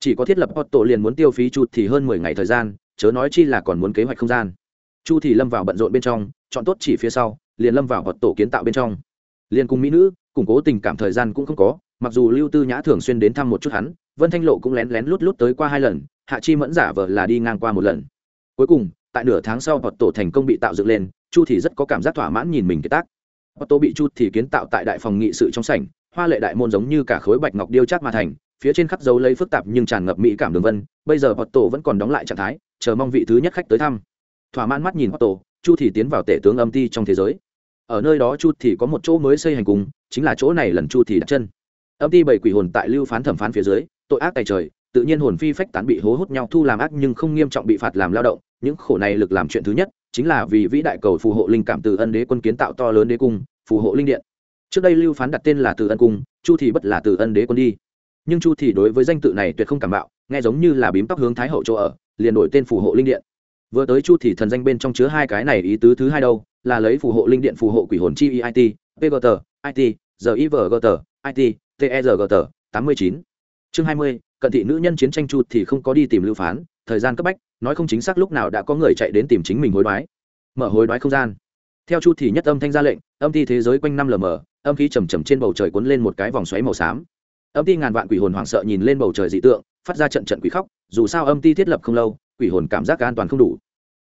Chỉ có thiết lập tổ liền muốn tiêu phí chu thì hơn mười ngày thời gian chớ nói chi là còn muốn kế hoạch không gian. Chu thì lâm vào bận rộn bên trong, chọn tốt chỉ phía sau, liền lâm vào Otto kiến tạo bên trong. Liền cùng mỹ nữ, củng cố tình cảm thời gian cũng không có, mặc dù lưu tư nhã thường xuyên đến thăm một chút hắn, vân thanh lộ cũng lén lén lút lút tới qua hai lần, hạ chi mẫn giả vờ là đi ngang qua một lần. Cuối cùng, tại nửa tháng sau Otto thành công bị tạo dựng lên, chu thì rất có cảm giác thỏa mãn nhìn mình cái tác. Otto bị chu thì kiến tạo tại đại phòng nghị sự trong sảnh, hoa lệ đại môn giống như cả khối bạch ngọc điêu chắc mà thành phía trên khắc dấu lấy phức tạp nhưng tràn ngập mỹ cảm đường vân, bây giờ Otto vẫn còn đóng lại trạng thái, chờ mong vị thứ nhất khách tới thăm. Thỏa mãn mắt nhìn Otto, chu thì tiến vào tể tướng âm ti trong thế giới. Ở nơi đó chu thì có một chỗ mới xây hành cung chính là chỗ này lần chu thì đặt chân. Âm ti bảy quỷ hồn tại lưu phán thẩm phán phía dưới, tội ác tài trời, tự nhiên hồn phi phách tán bị hố hút nhau thu làm ác nhưng không nghiêm trọng bị phạt làm lao động. Những khổ này lực làm chuyện thứ nhất, chính là vì vĩ đại cầu phù hộ linh cảm từ ân đế quân kiến tạo to lớn đế cung, phù hộ linh điện. Trước đây lưu phán đặt tên là từ ân cung, chu thì bất là từ ân đế quân đi nhưng chu thì đối với danh tự này tuyệt không cảm bạo nghe giống như là bím tóc hướng thái hậu chỗ ở, liền đổi tên phù hộ linh điện. Vừa tới chu thì thần danh bên trong chứa hai cái này ý tứ thứ hai đâu, là lấy phù hộ linh điện phù hộ quỷ hồn chi it pgt it givgt it tergt tám mươi chín. Chương hai mươi, cận thị nữ nhân chiến tranh chu thì không có đi tìm lưu phán, thời gian cấp bách, nói không chính xác lúc nào đã có người chạy đến tìm chính mình hối đoái. Mở hối đoái không gian. Theo chu thì nhất âm thanh ra lệnh, âm thi thế giới quanh năm lờ mờ, âm khí trầm trầm trên bầu trời cuốn lên một cái vòng xoáy màu xám âm ti ngàn vạn quỷ hồn hoảng sợ nhìn lên bầu trời dị tượng, phát ra trận trận quỷ khóc, dù sao âm ti thiết lập không lâu, quỷ hồn cảm giác an toàn không đủ.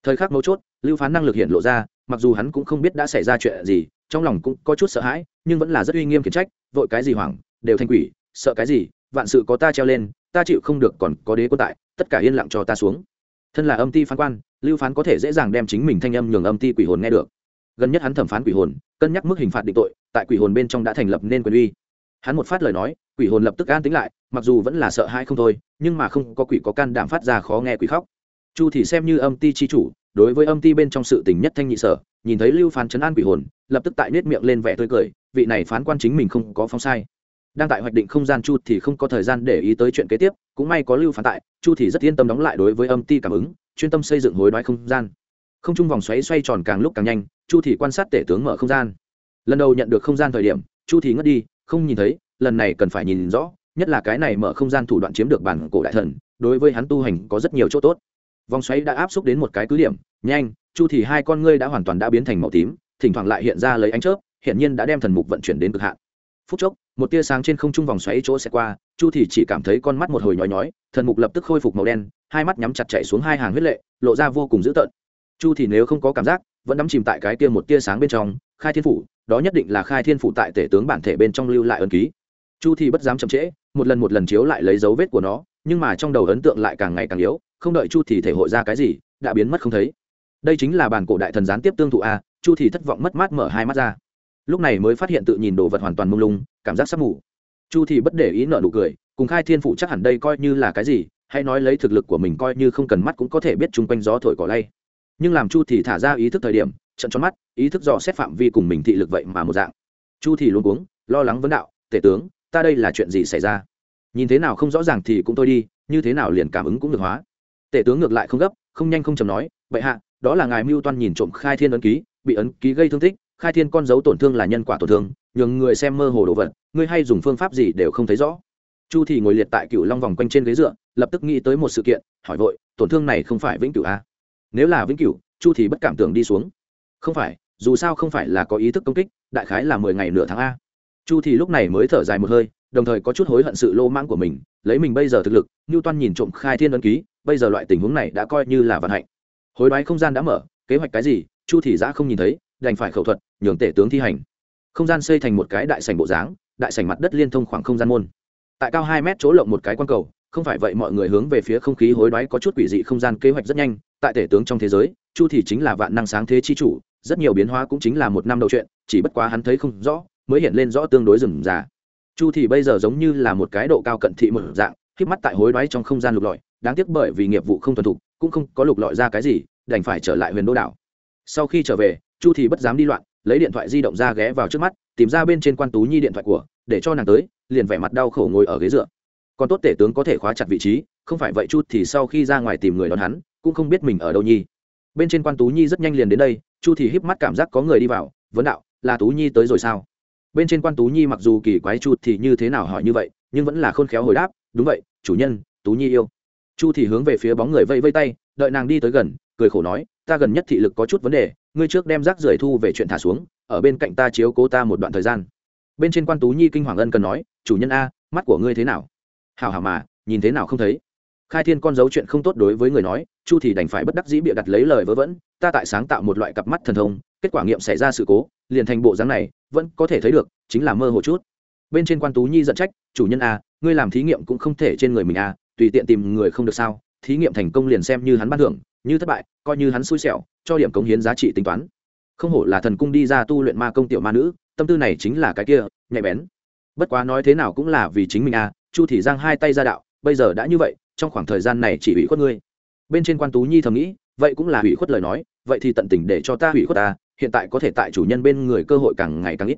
Thời khắc mấu chốt, lưu phán năng lực hiện lộ ra, mặc dù hắn cũng không biết đã xảy ra chuyện gì, trong lòng cũng có chút sợ hãi, nhưng vẫn là rất uy nghiêm khiển trách, vội cái gì hoảng, đều thành quỷ, sợ cái gì, vạn sự có ta treo lên, ta chịu không được còn có đế quân tại, tất cả yên lặng cho ta xuống. Thân là âm ti phán quan, lưu phán có thể dễ dàng đem chính mình thanh âm nhường âm ti quỷ hồn nghe được. Gần nhất hắn thẩm phán quỷ hồn, cân nhắc mức hình phạt định tội, tại quỷ hồn bên trong đã thành lập nên quyền uy hắn một phát lời nói, quỷ hồn lập tức an tính lại, mặc dù vẫn là sợ hãi không thôi, nhưng mà không có quỷ có can đảm phát ra khó nghe quỷ khóc. Chu thì xem như âm ti chi chủ, đối với âm ti bên trong sự tình nhất thanh nhị sở, nhìn thấy lưu phán chấn an quỷ hồn, lập tức tại nết miệng lên vẻ tươi cười, vị này phán quan chính mình không có phong sai. Đang tại hoạch định không gian chu thì không có thời gian để ý tới chuyện kế tiếp, cũng may có lưu phán tại, chu thì rất yên tâm đóng lại đối với âm ti cảm ứng, chuyên tâm xây dựng hối đoái không gian. Không trung vòng xoáy xoay tròn càng lúc càng nhanh, chu thì quan sát tể tướng mở không gian. Lần đầu nhận được không gian thời điểm, chu thì ngất đi không nhìn thấy, lần này cần phải nhìn rõ, nhất là cái này mở không gian thủ đoạn chiếm được bản cổ đại thần, đối với hắn tu hành có rất nhiều chỗ tốt. Vòng xoáy đã áp xúc đến một cái cứ điểm, nhanh, chu thì hai con ngươi đã hoàn toàn đã biến thành màu tím, thỉnh thoảng lại hiện ra lấy ánh chớp hiện nhiên đã đem thần mục vận chuyển đến cực hạn. Phút chốc, một tia sáng trên không trung vòng xoáy chỗ sẽ qua, chu thì chỉ cảm thấy con mắt một hồi nhói nhói, thần mục lập tức khôi phục màu đen, hai mắt nhắm chặt chạy xuống hai hàng huyết lệ, lộ ra vô cùng dữ tợn. Chu thì nếu không có cảm giác vẫn đắm chìm tại cái kia một tia sáng bên trong, khai thiên phủ, đó nhất định là khai thiên phủ tại tể tướng bản thể bên trong lưu lại ấn ký. Chu thì bất dám chậm trễ, một lần một lần chiếu lại lấy dấu vết của nó, nhưng mà trong đầu ấn tượng lại càng ngày càng yếu, không đợi chu thì thể hội ra cái gì, đã biến mất không thấy. Đây chính là bản cổ đại thần gián tiếp tương thụ a, chu thì thất vọng mất mát mở hai mắt ra. Lúc này mới phát hiện tự nhìn đồ vật hoàn toàn mông lung, cảm giác sắp mù. Chu thì bất để ý nợ nụ cười, cùng khai thiên phủ chắc hẳn đây coi như là cái gì, hay nói lấy thực lực của mình coi như không cần mắt cũng có thể biết chung quanh gió thổi cỏ lay nhưng làm chu thì thả ra ý thức thời điểm, trận tròn mắt, ý thức dò xét phạm vi cùng mình thị lực vậy mà một dạng. Chu thì luôn cuống, lo lắng vấn đạo, tể tướng, ta đây là chuyện gì xảy ra? Nhìn thế nào không rõ ràng thì cũng tôi đi, như thế nào liền cảm ứng cũng được hóa. Tể tướng ngược lại không gấp, không nhanh không chầm nói, bệ hạ, đó là ngài mưu toan nhìn trộm khai thiên ấn ký, bị ấn ký gây thương tích, khai thiên con dấu tổn thương là nhân quả tổn thương, nhường người xem mơ hồ đồ vật, ngươi hay dùng phương pháp gì đều không thấy rõ. Chu thì ngồi liệt tại cựu long vòng quanh trên ghế dựa, lập tức nghĩ tới một sự kiện, hỏi vội, tổn thương này không phải vĩnh cửu a à? Nếu là vĩnh cửu, chu thì bất cảm tưởng đi xuống. Không phải, dù sao không phải là có ý thức công kích, đại khái là mười ngày nửa tháng a. Chu thì lúc này mới thở dài một hơi, đồng thời có chút hối hận sự lô mãng của mình, lấy mình bây giờ thực lực như toan nhìn trộm khai thiên ấn ký, bây giờ loại tình huống này đã coi như là vận hạnh. Hối đoái không gian đã mở, kế hoạch cái gì, chu thì giã không nhìn thấy, đành phải khẩu thuật, nhường tể tướng thi hành. Không gian xây thành một cái đại sảnh bộ dáng, đại sảnh mặt đất liên thông khoảng không gian môn. Tại cao hai mét chỗ lộng một cái quan cầu, không phải vậy mọi người hướng về phía không khí hối đoái có chút quỷ dị không gian kế hoạch rất nhanh tại tể tướng trong thế giới, chu thì chính là vạn năng sáng thế chi chủ, rất nhiều biến hóa cũng chính là một năm đầu chuyện, chỉ bất quá hắn thấy không rõ, mới hiện lên rõ tương đối rừng già chu thì bây giờ giống như là một cái độ cao cận thị một dạng khi mắt tại hối đoái trong không gian lục lọi, đáng tiếc bởi vì nghiệp vụ không thuần thục, cũng không có lục lọi ra cái gì, đành phải trở lại huyền đô đảo. Sau khi trở về, chu thì bất dám đi loạn, lấy điện thoại di động ra ghé vào trước mắt, tìm ra bên trên quan tú nhi điện thoại của, để cho nàng tới, liền vẻ mặt đau khổ ngồi ở ghế dựa. Còn tốt tể tướng có thể khóa chặt vị trí, không phải vậy chút thì sau khi ra ngoài tìm người đón hắn cũng không biết mình ở đâu nhi. Bên trên quan tú nhi rất nhanh liền đến đây, chu thì híp mắt cảm giác có người đi vào, vấn đạo, là tú nhi tới rồi sao? Bên trên quan tú nhi mặc dù kỳ quái chu thì như thế nào hỏi như vậy, nhưng vẫn là khôn khéo hồi đáp, đúng vậy, chủ nhân, tú nhi yêu. Chu thì hướng về phía bóng người vây vây tay, đợi nàng đi tới gần, cười khổ nói, ta gần nhất thị lực có chút vấn đề, ngươi trước đem rác rưởi thu về chuyện thả xuống, ở bên cạnh ta chiếu cố ta một đoạn thời gian. Bên trên quan tú nhi kinh hoàng ân cần nói, chủ nhân a, mắt của ngươi thế nào? Hảo hảo mà, nhìn thế nào không thấy khai thiên con dấu chuyện không tốt đối với người nói, chu thì đành phải bất đắc dĩ bịa đặt lấy lời vớ vẩn, ta tại sáng tạo một loại cặp mắt thần thông, kết quả nghiệm xảy ra sự cố, liền thành bộ dáng này, vẫn có thể thấy được, chính là mơ hồ chút. Bên trên quan tú nhi giận trách, chủ nhân a ngươi làm thí nghiệm cũng không thể trên người mình a tùy tiện tìm người không được sao, thí nghiệm thành công liền xem như hắn ban thưởng, như thất bại, coi như hắn xui xẻo, cho điểm cống hiến giá trị tính toán. Không hổ là thần cung đi ra tu luyện ma công tiểu ma nữ, tâm tư này chính là cái kia, nhạy bén. Bất quá nói thế nào cũng là vì chính mình a chu thì giang hai tay ra đạo, bây giờ đã như vậy trong khoảng thời gian này chỉ ủy khuất ngươi. Bên trên quan tú nhi thầm nghĩ, vậy cũng là ủy khuất lời nói, vậy thì tận tình để cho ta ủy khuất ta, hiện tại có thể tại chủ nhân bên người cơ hội càng ngày càng ít.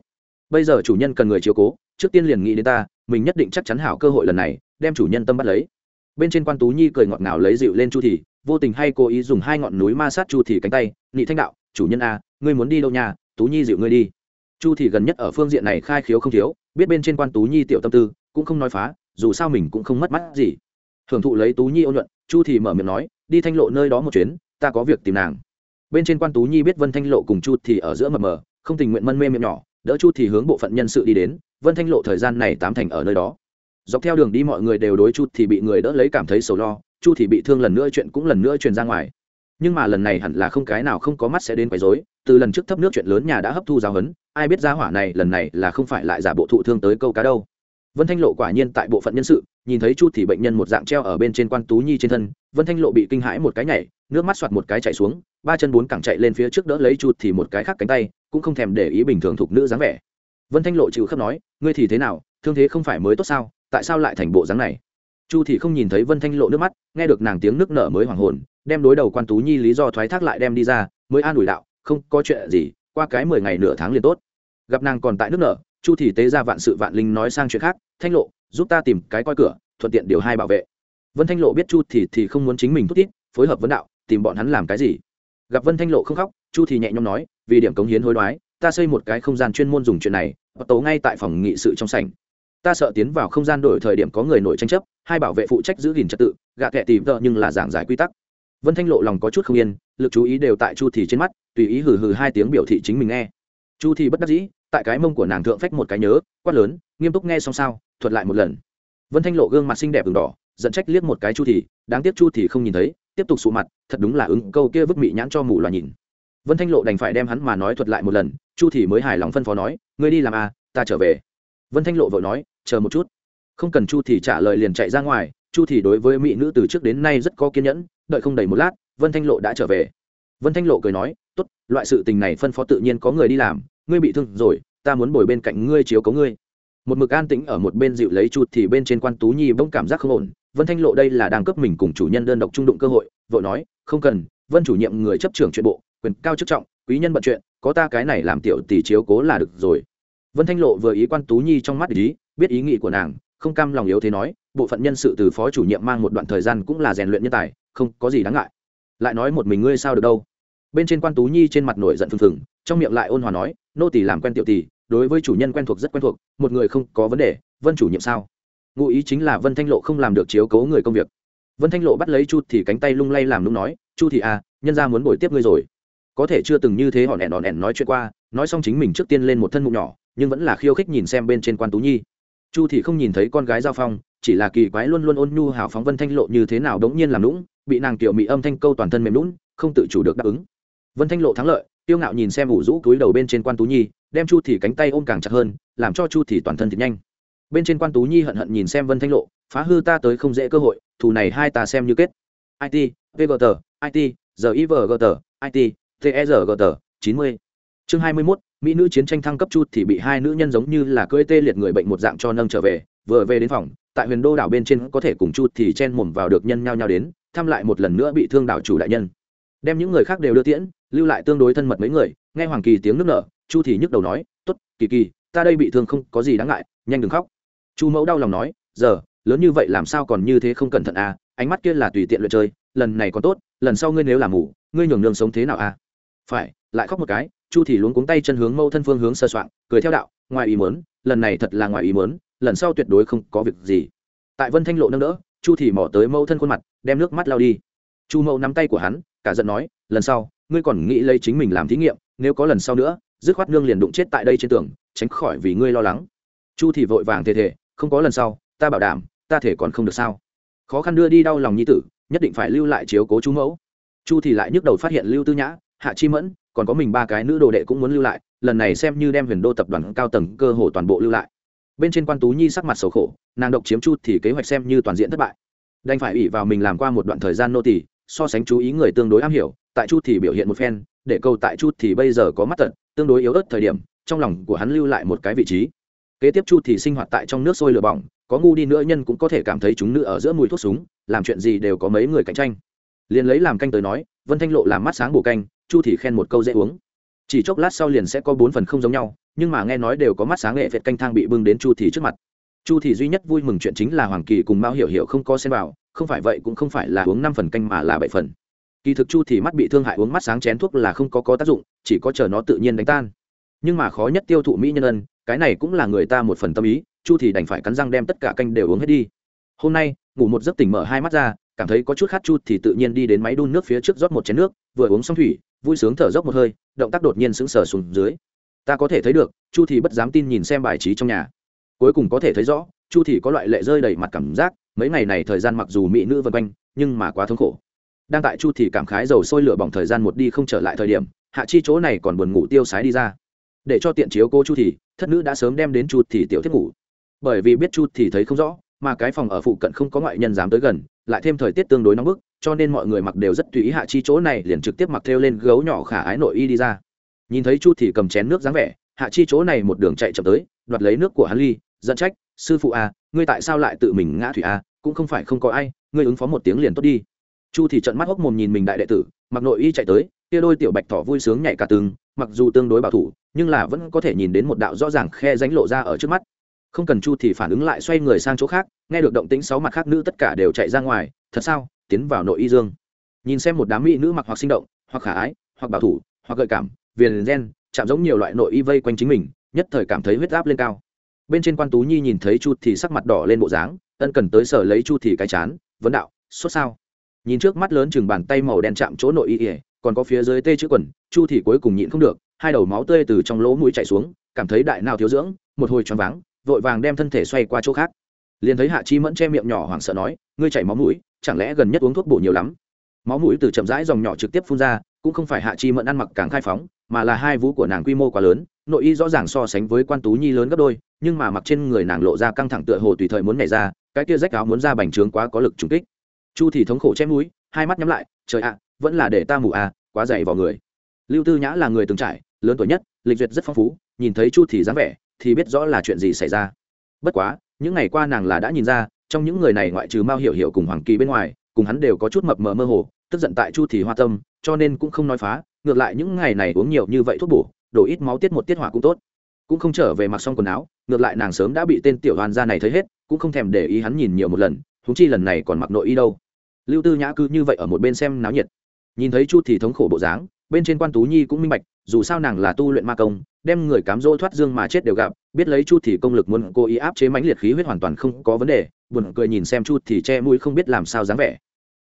Bây giờ chủ nhân cần người chiếu cố, trước tiên liền nghĩ đến ta, mình nhất định chắc chắn hảo cơ hội lần này, đem chủ nhân tâm bắt lấy. Bên trên quan tú nhi cười ngọt ngào lấy dịu lên chu thì vô tình hay cố ý dùng hai ngọn núi ma sát chu thì cánh tay nị thanh đạo, chủ nhân a, ngươi muốn đi đâu nhà tú nhi dịu ngươi đi. Chu thì gần nhất ở phương diện này khai khiếu không thiếu, biết bên trên quan tú nhi tiểu tâm tư, cũng không nói phá, dù sao mình cũng không mất mắt gì hưởng thụ lấy tú nhi ôn nhuận, chu thì mở miệng nói, đi thanh lộ nơi đó một chuyến, ta có việc tìm nàng. Bên trên quan tú nhi biết vân thanh lộ cùng chu thì ở giữa mờ mờ, không tình nguyện mân mê miệng nhỏ, đỡ chu thì hướng bộ phận nhân sự đi đến, vân thanh lộ thời gian này tám thành ở nơi đó. Dọc theo đường đi mọi người đều đối chu thì bị người đỡ lấy cảm thấy sầu lo, chu thì bị thương lần nữa chuyện cũng lần nữa truyền ra ngoài. Nhưng mà lần này hẳn là không cái nào không có mắt sẽ đến quấy rối, từ lần trước thấp nước chuyện lớn nhà đã hấp thu giáo hấn ai biết gia hỏa này lần này là không phải lại giả bộ thụ thương tới câu cá đâu vân thanh lộ quả nhiên tại bộ phận nhân sự, nhìn thấy chu thì bệnh nhân một dạng treo ở bên trên quan tú nhi trên thân, vân thanh lộ bị kinh hãi một cái nhảy, nước mắt soạt một cái chạy xuống, ba chân bốn cẳng chạy lên phía trước đỡ lấy chu thì một cái khác cánh tay, cũng không thèm để ý bình thường thuộc nữ dáng vẻ. Vân thanh lộ chịu khắp nói, ngươi thì thế nào, thương thế không phải mới tốt sao, tại sao lại thành bộ dáng này? Chu thì không nhìn thấy vân thanh lộ nước mắt, nghe được nàng tiếng nước nở mới hoảng hồn, đem đối đầu quan tú nhi lý do thoái thác lại đem đi ra, mới an ủi đạo, không có chuyện gì, qua cái mười ngày nửa tháng liền tốt. Gặp nàng còn tại nước nở chu thì tế ra vạn sự vạn linh nói sang chuyện khác, thanh lộ, giúp ta tìm cái coi cửa, thuận tiện điều hai bảo vệ. Vân thanh lộ biết chu thì thì không muốn chính mình thúc tiết phối hợp vấn đạo, tìm bọn hắn làm cái gì? Gặp vân thanh lộ không khóc, chu thì nhẹ nhõm nói, vì điểm cống hiến hối đoái, ta xây một cái không gian chuyên môn dùng chuyện này và tấu ngay tại phòng nghị sự trong sảnh. Ta sợ tiến vào không gian đổi thời điểm có người nổi tranh chấp, hai bảo vệ phụ trách giữ gìn trật tự, gạ kệ tìm tợ nhưng là giảng giải quy tắc. Vân thanh lộ lòng có chút không yên, lực chú ý đều tại chu thì trên mắt, tùy ý hừ hừ hai tiếng biểu thị chính mình nghe. Chu thì bất đắc dĩ tại cái mông của nàng thượng phách một cái nhớ, quát lớn, nghiêm túc nghe xong sao, thuật lại một lần. Vân thanh lộ gương mặt xinh đẹp đường đỏ dẫn trách liếc một cái chu thì đáng tiếc chu thì không nhìn thấy, tiếp tục sụ mặt, thật đúng là ứng câu kia vứt mị nhãn cho mù loà nhìn. Vân thanh lộ đành phải đem hắn mà nói thuật lại một lần, chu thì mới hài lòng phân phó nói, ngươi đi làm à ta trở về. Vân thanh lộ vội nói, chờ một chút. Không cần chu thì trả lời liền chạy ra ngoài, chu thì đối với mỹ nữ từ trước đến nay rất có kiên nhẫn, đợi không đầy một lát, vân thanh lộ đã trở về. Vân thanh lộ cười nói, tốt, loại sự tình này phân phó tự nhiên có người đi làm ngươi bị thương rồi, ta muốn bồi bên cạnh ngươi chiếu cấu ngươi. Một mực an tĩnh ở một bên dịu lấy chút thì bên trên quan tú nhi bỗng cảm giác không ổn. Vân thanh lộ đây là đang cấp mình cùng chủ nhân đơn độc trung đụng cơ hội, vội nói, không cần, vân chủ nhiệm người chấp trưởng chuyện bộ, quyền cao chức trọng, quý nhân bận chuyện, có ta cái này làm tiểu tỷ chiếu cố là được rồi. Vân thanh lộ vừa ý quan tú nhi trong mắt ý, biết ý nghĩ của nàng, không cam lòng yếu thế nói, bộ phận nhân sự từ phó chủ nhiệm mang một đoạn thời gian cũng là rèn luyện nhân tài, không có gì đáng ngại. Lại nói một mình ngươi sao được đâu? Bên trên quan tú nhi trên mặt nổi giận phừng phừng trong miệng lại ôn hòa nói nô tỷ làm quen tiểu tỷ đối với chủ nhân quen thuộc rất quen thuộc một người không có vấn đề vân chủ nhiệm sao? Ngụ ý chính là vân thanh lộ không làm được chiếu cố người công việc. Vân thanh lộ bắt lấy chu thì cánh tay lung lay làm nung nói chu thì à nhân ra muốn bồi tiếp ngươi rồi. Có thể chưa từng như thế hòn ẻn hòn ẻn nói chuyện qua nói xong chính mình trước tiên lên một thân mụn nhỏ nhưng vẫn là khiêu khích nhìn xem bên trên quan tú nhi. Chu thì không nhìn thấy con gái giao phong chỉ là kỳ quái luôn luôn ôn nhu hào phóng vân thanh lộ như thế nào đống nhiên làm lũng bị nàng tiểu mỹ âm thanh câu toàn thân mềm nũng, không tự chủ được đáp ứng vân thanh lộ thắng lợi, tiêu ngạo nhìn xem ủ rũ túi đầu bên trên quan tú nhi, đem chu thì cánh tay ôm càng chặt hơn, làm cho chu thì toàn thân thịt nhanh. Bên trên quan tú nhi hận hận nhìn xem vân thanh lộ, phá hư ta tới không dễ cơ hội, thù này hai ta xem như kết. It vgt it givgt it tergt chín mươi. Chương hai mươi mốt, mỹ nữ chiến tranh thăng cấp Chu thì bị hai nữ nhân giống như là cưỡi tê liệt người bệnh một dạng cho nâng trở về, vừa về đến phòng, tại huyền đô đảo bên trên có thể cùng Chu thì chen mồm vào được nhân nhau nhau đến, thăm lại một lần nữa bị thương đảo chủ đại nhân. Đem những người khác đều đưa tiễn lưu lại tương đối thân mật mấy người, nghe hoàng kỳ tiếng nước nở, chu thì nhức đầu nói t ố t kỳ kỳ, ta đây bị thương không có gì đáng ngại, nhanh đừng khóc. Chu mẫu đau lòng nói, giờ, lớn như vậy làm sao còn như thế không cẩn thận à ánh mắt kia là tùy tiện lượt chơi, lần này còn tốt, lần sau ngươi nếu làm mù, ngươi nhường nương sống thế nào à? Phải, lại khóc một cái. Chu thì luống cuống tay chân hướng mâu thân phương hướng sơ soạn cười theo đạo, ngoài ý mớn lần này thật là ngoài ý mớn lần sau tuyệt đối không có việc gì. Tại vân thanh lộ nâng đỡ, chu thì mỏ tới mâu thân khuôn mặt, đem nước mắt lao đi. Chu mẫu nắm tay của hắn, cả giận nói, lần sau ngươi còn nghĩ lấy chính mình làm thí nghiệm, nếu có lần sau nữa, dứt khoát nương liền đụng chết tại đây trên tường, tránh khỏi vì ngươi lo lắng. Chu thì vội vàng thề thề, không có lần sau, ta bảo đảm, ta thể còn không được sao. Khó khăn đưa đi đau lòng nhi tử, nhất định phải lưu lại chiếu cố chú mẫu. Chu thì lại nhức đầu phát hiện lưu tư nhã, hạ chi mẫn, còn có mình ba cái nữ đồ đệ cũng muốn lưu lại, lần này xem như đem huyền đô tập đoàn cao tầng cơ hồ toàn bộ lưu lại. Bên trên quan tú nhi sắc mặt sầu khổ, nàng độc chiếm chu thì kế hoạch xem như toàn diện thất bại. Đành phải ủy vào mình làm qua một đoạn thời gian nô tỳ so sánh chú ý người tương đối am hiểu, tại chu thì biểu hiện một phen, để câu tại chu thì bây giờ có mắt tận, tương đối yếu ớt thời điểm, trong lòng của hắn lưu lại một cái vị trí. Kế tiếp chu thì sinh hoạt tại trong nước sôi lửa bỏng, có ngu đi nữa nhân cũng có thể cảm thấy chúng nữ ở giữa mùi thuốc súng, làm chuyện gì đều có mấy người cạnh tranh. Liền lấy làm canh tới nói, vân thanh lộ làm mắt sáng bổ canh, chu thì khen một câu dễ uống. Chỉ chốc lát sau liền sẽ có bốn phần không giống nhau, nhưng mà nghe nói đều có mắt sáng nghệ vẹt canh thang bị bưng đến chu thì trước mặt. Chu thì duy nhất vui mừng chuyện chính là hoàng kỳ cùng mao hiểu hiểu không có xen vào không phải vậy cũng không phải là uống năm phần canh mà là bảy phần. Kỳ thực chu thì mắt bị thương hại uống mắt sáng chén thuốc là không có có tác dụng, chỉ có chờ nó tự nhiên đánh tan. Nhưng mà khó nhất tiêu thụ mỹ nhân ân, cái này cũng là người ta một phần tâm ý, chu thì đành phải cắn răng đem tất cả canh đều uống hết đi. Hôm nay, ngủ một giấc tỉnh mở hai mắt ra, cảm thấy có chút khát chu thì tự nhiên đi đến máy đun nước phía trước rót một chén nước, vừa uống xong thủy, vui sướng thở dốc một hơi, động tác đột nhiên sững sờ xuống dưới. Ta có thể thấy được, chu thì bất dám tin nhìn xem bài trí trong nhà. Cuối cùng có thể thấy rõ chu thì có loại lệ rơi đầy mặt cảm giác, mấy ngày này thời gian mặc dù mỹ nữ vân quanh, nhưng mà quá thống khổ. Đang tại chu thì cảm khái dầu sôi lửa bỏng thời gian một đi không trở lại thời điểm, hạ chi chỗ này còn buồn ngủ tiêu sái đi ra. Để cho tiện chiếu cô chu thì, thất nữ đã sớm đem đến chu thì tiểu thiết ngủ. Bởi vì biết chu thì thấy không rõ, mà cái phòng ở phụ cận không có ngoại nhân dám tới gần, lại thêm thời tiết tương đối nóng bức, cho nên mọi người mặc đều rất tùy ý hạ chi chỗ này liền trực tiếp mặc theo lên gấu nhỏ khả ái nội y đi ra. Nhìn thấy chu thì cầm chén nước dáng vẻ, hạ chi chỗ này một đường chạy chậm tới, đoạt lấy nước của hắn ly dẫn trách sư phụ a à, ngươi tại sao lại tự mình ngã thủy a à? cũng không phải không có ai ngươi ứng phó một tiếng liền tốt đi. Chu thì trận mắt hốc mồm nhìn mình đại đệ tử mặc nội y chạy tới kia đôi tiểu bạch thỏ vui sướng nhảy cả tường mặc dù tương đối bảo thủ nhưng là vẫn có thể nhìn đến một đạo rõ ràng khe ránh lộ ra ở trước mắt. Không cần chu thì phản ứng lại xoay người sang chỗ khác nghe được động tĩnh sáu mặt khác nữ tất cả đều chạy ra ngoài thật sao? Tiến vào nội y dương. Nhìn xem một đám mỹ nữ mặc hoặc sinh động hoặc khả ái hoặc bảo thủ hoặc gợi cảm viền gen chạm giống nhiều loại nội y vây quanh chính mình nhất thời cảm thấy huyết áp lên cao bên trên quan tú nhi nhìn thấy chu thì sắc mặt đỏ lên bộ dáng, ân cần tới sở lấy chu thì cái chán, vấn đạo sốt sao? Nhìn trước mắt lớn chừng bàn tay màu đen chạm chỗ nội y ỉa còn có phía dưới tê chữ quần, chu thì cuối cùng nhịn không được, hai đầu máu tươi từ trong lỗ mũi chảy xuống, cảm thấy đại nào thiếu dưỡng, một hồi choáng váng, vội vàng đem thân thể xoay qua chỗ khác. Liền thấy hạ chi mẫn che miệng nhỏ hoảng sợ nói, ngươi chảy máu mũi, chẳng lẽ gần nhất uống thuốc bổ nhiều lắm? Máu mũi từ chậm rãi dòng nhỏ trực tiếp phun ra cũng không phải hạ chi mẫn ăn mặc càng khai phóng, mà là hai vú của nàng quy mô quá lớn, nội y rõ ràng so sánh với quan tú nhi lớn gấp đôi, nhưng mà mặc trên người nàng lộ ra căng thẳng tựa hồ tùy thời muốn nhảy ra, cái kia rách áo muốn ra bành trướng quá có lực trùng kích. Chu thì thống khổ chém mũi, hai mắt nhắm lại, trời ạ, vẫn là để ta mù à quá dày vào người. Lưu tư nhã là người từng trải, lớn tuổi nhất, lịch duyệt rất phong phú, nhìn thấy chu thì dáng vẻ, thì biết rõ là chuyện gì xảy ra. Bất quá, những ngày qua nàng là đã nhìn ra, trong những người này ngoại trừ mao hiểu hiểu cùng hoàng kỳ bên ngoài, cùng hắn đều có chút mập mờ mơ hồ tức giận tại chu thì hoa tâm, cho nên cũng không nói phá, ngược lại những ngày này uống nhiều như vậy thuốc bổ, đổ ít máu tiết một tiết hỏa cũng tốt. Cũng không trở về mặc xong quần áo, ngược lại nàng sớm đã bị tên tiểu hoàn gia này thấy hết, cũng không thèm để ý hắn nhìn nhiều một lần thúng chi lần này còn mặc nội y đâu. Lưu tư nhã cứ như vậy ở một bên xem náo nhiệt. Nhìn thấy chu thì thống khổ bộ dáng, bên trên quan tú nhi cũng minh bạch, dù sao nàng là tu luyện ma công, đem người cám dỗ thoát dương mà chết đều gặp, biết lấy chu thì công lực muốn cố ý áp chế mãnh liệt khí huyết hoàn toàn không có vấn đề, buồn cười nhìn xem chu thì che mũi không biết làm sao dáng vẻ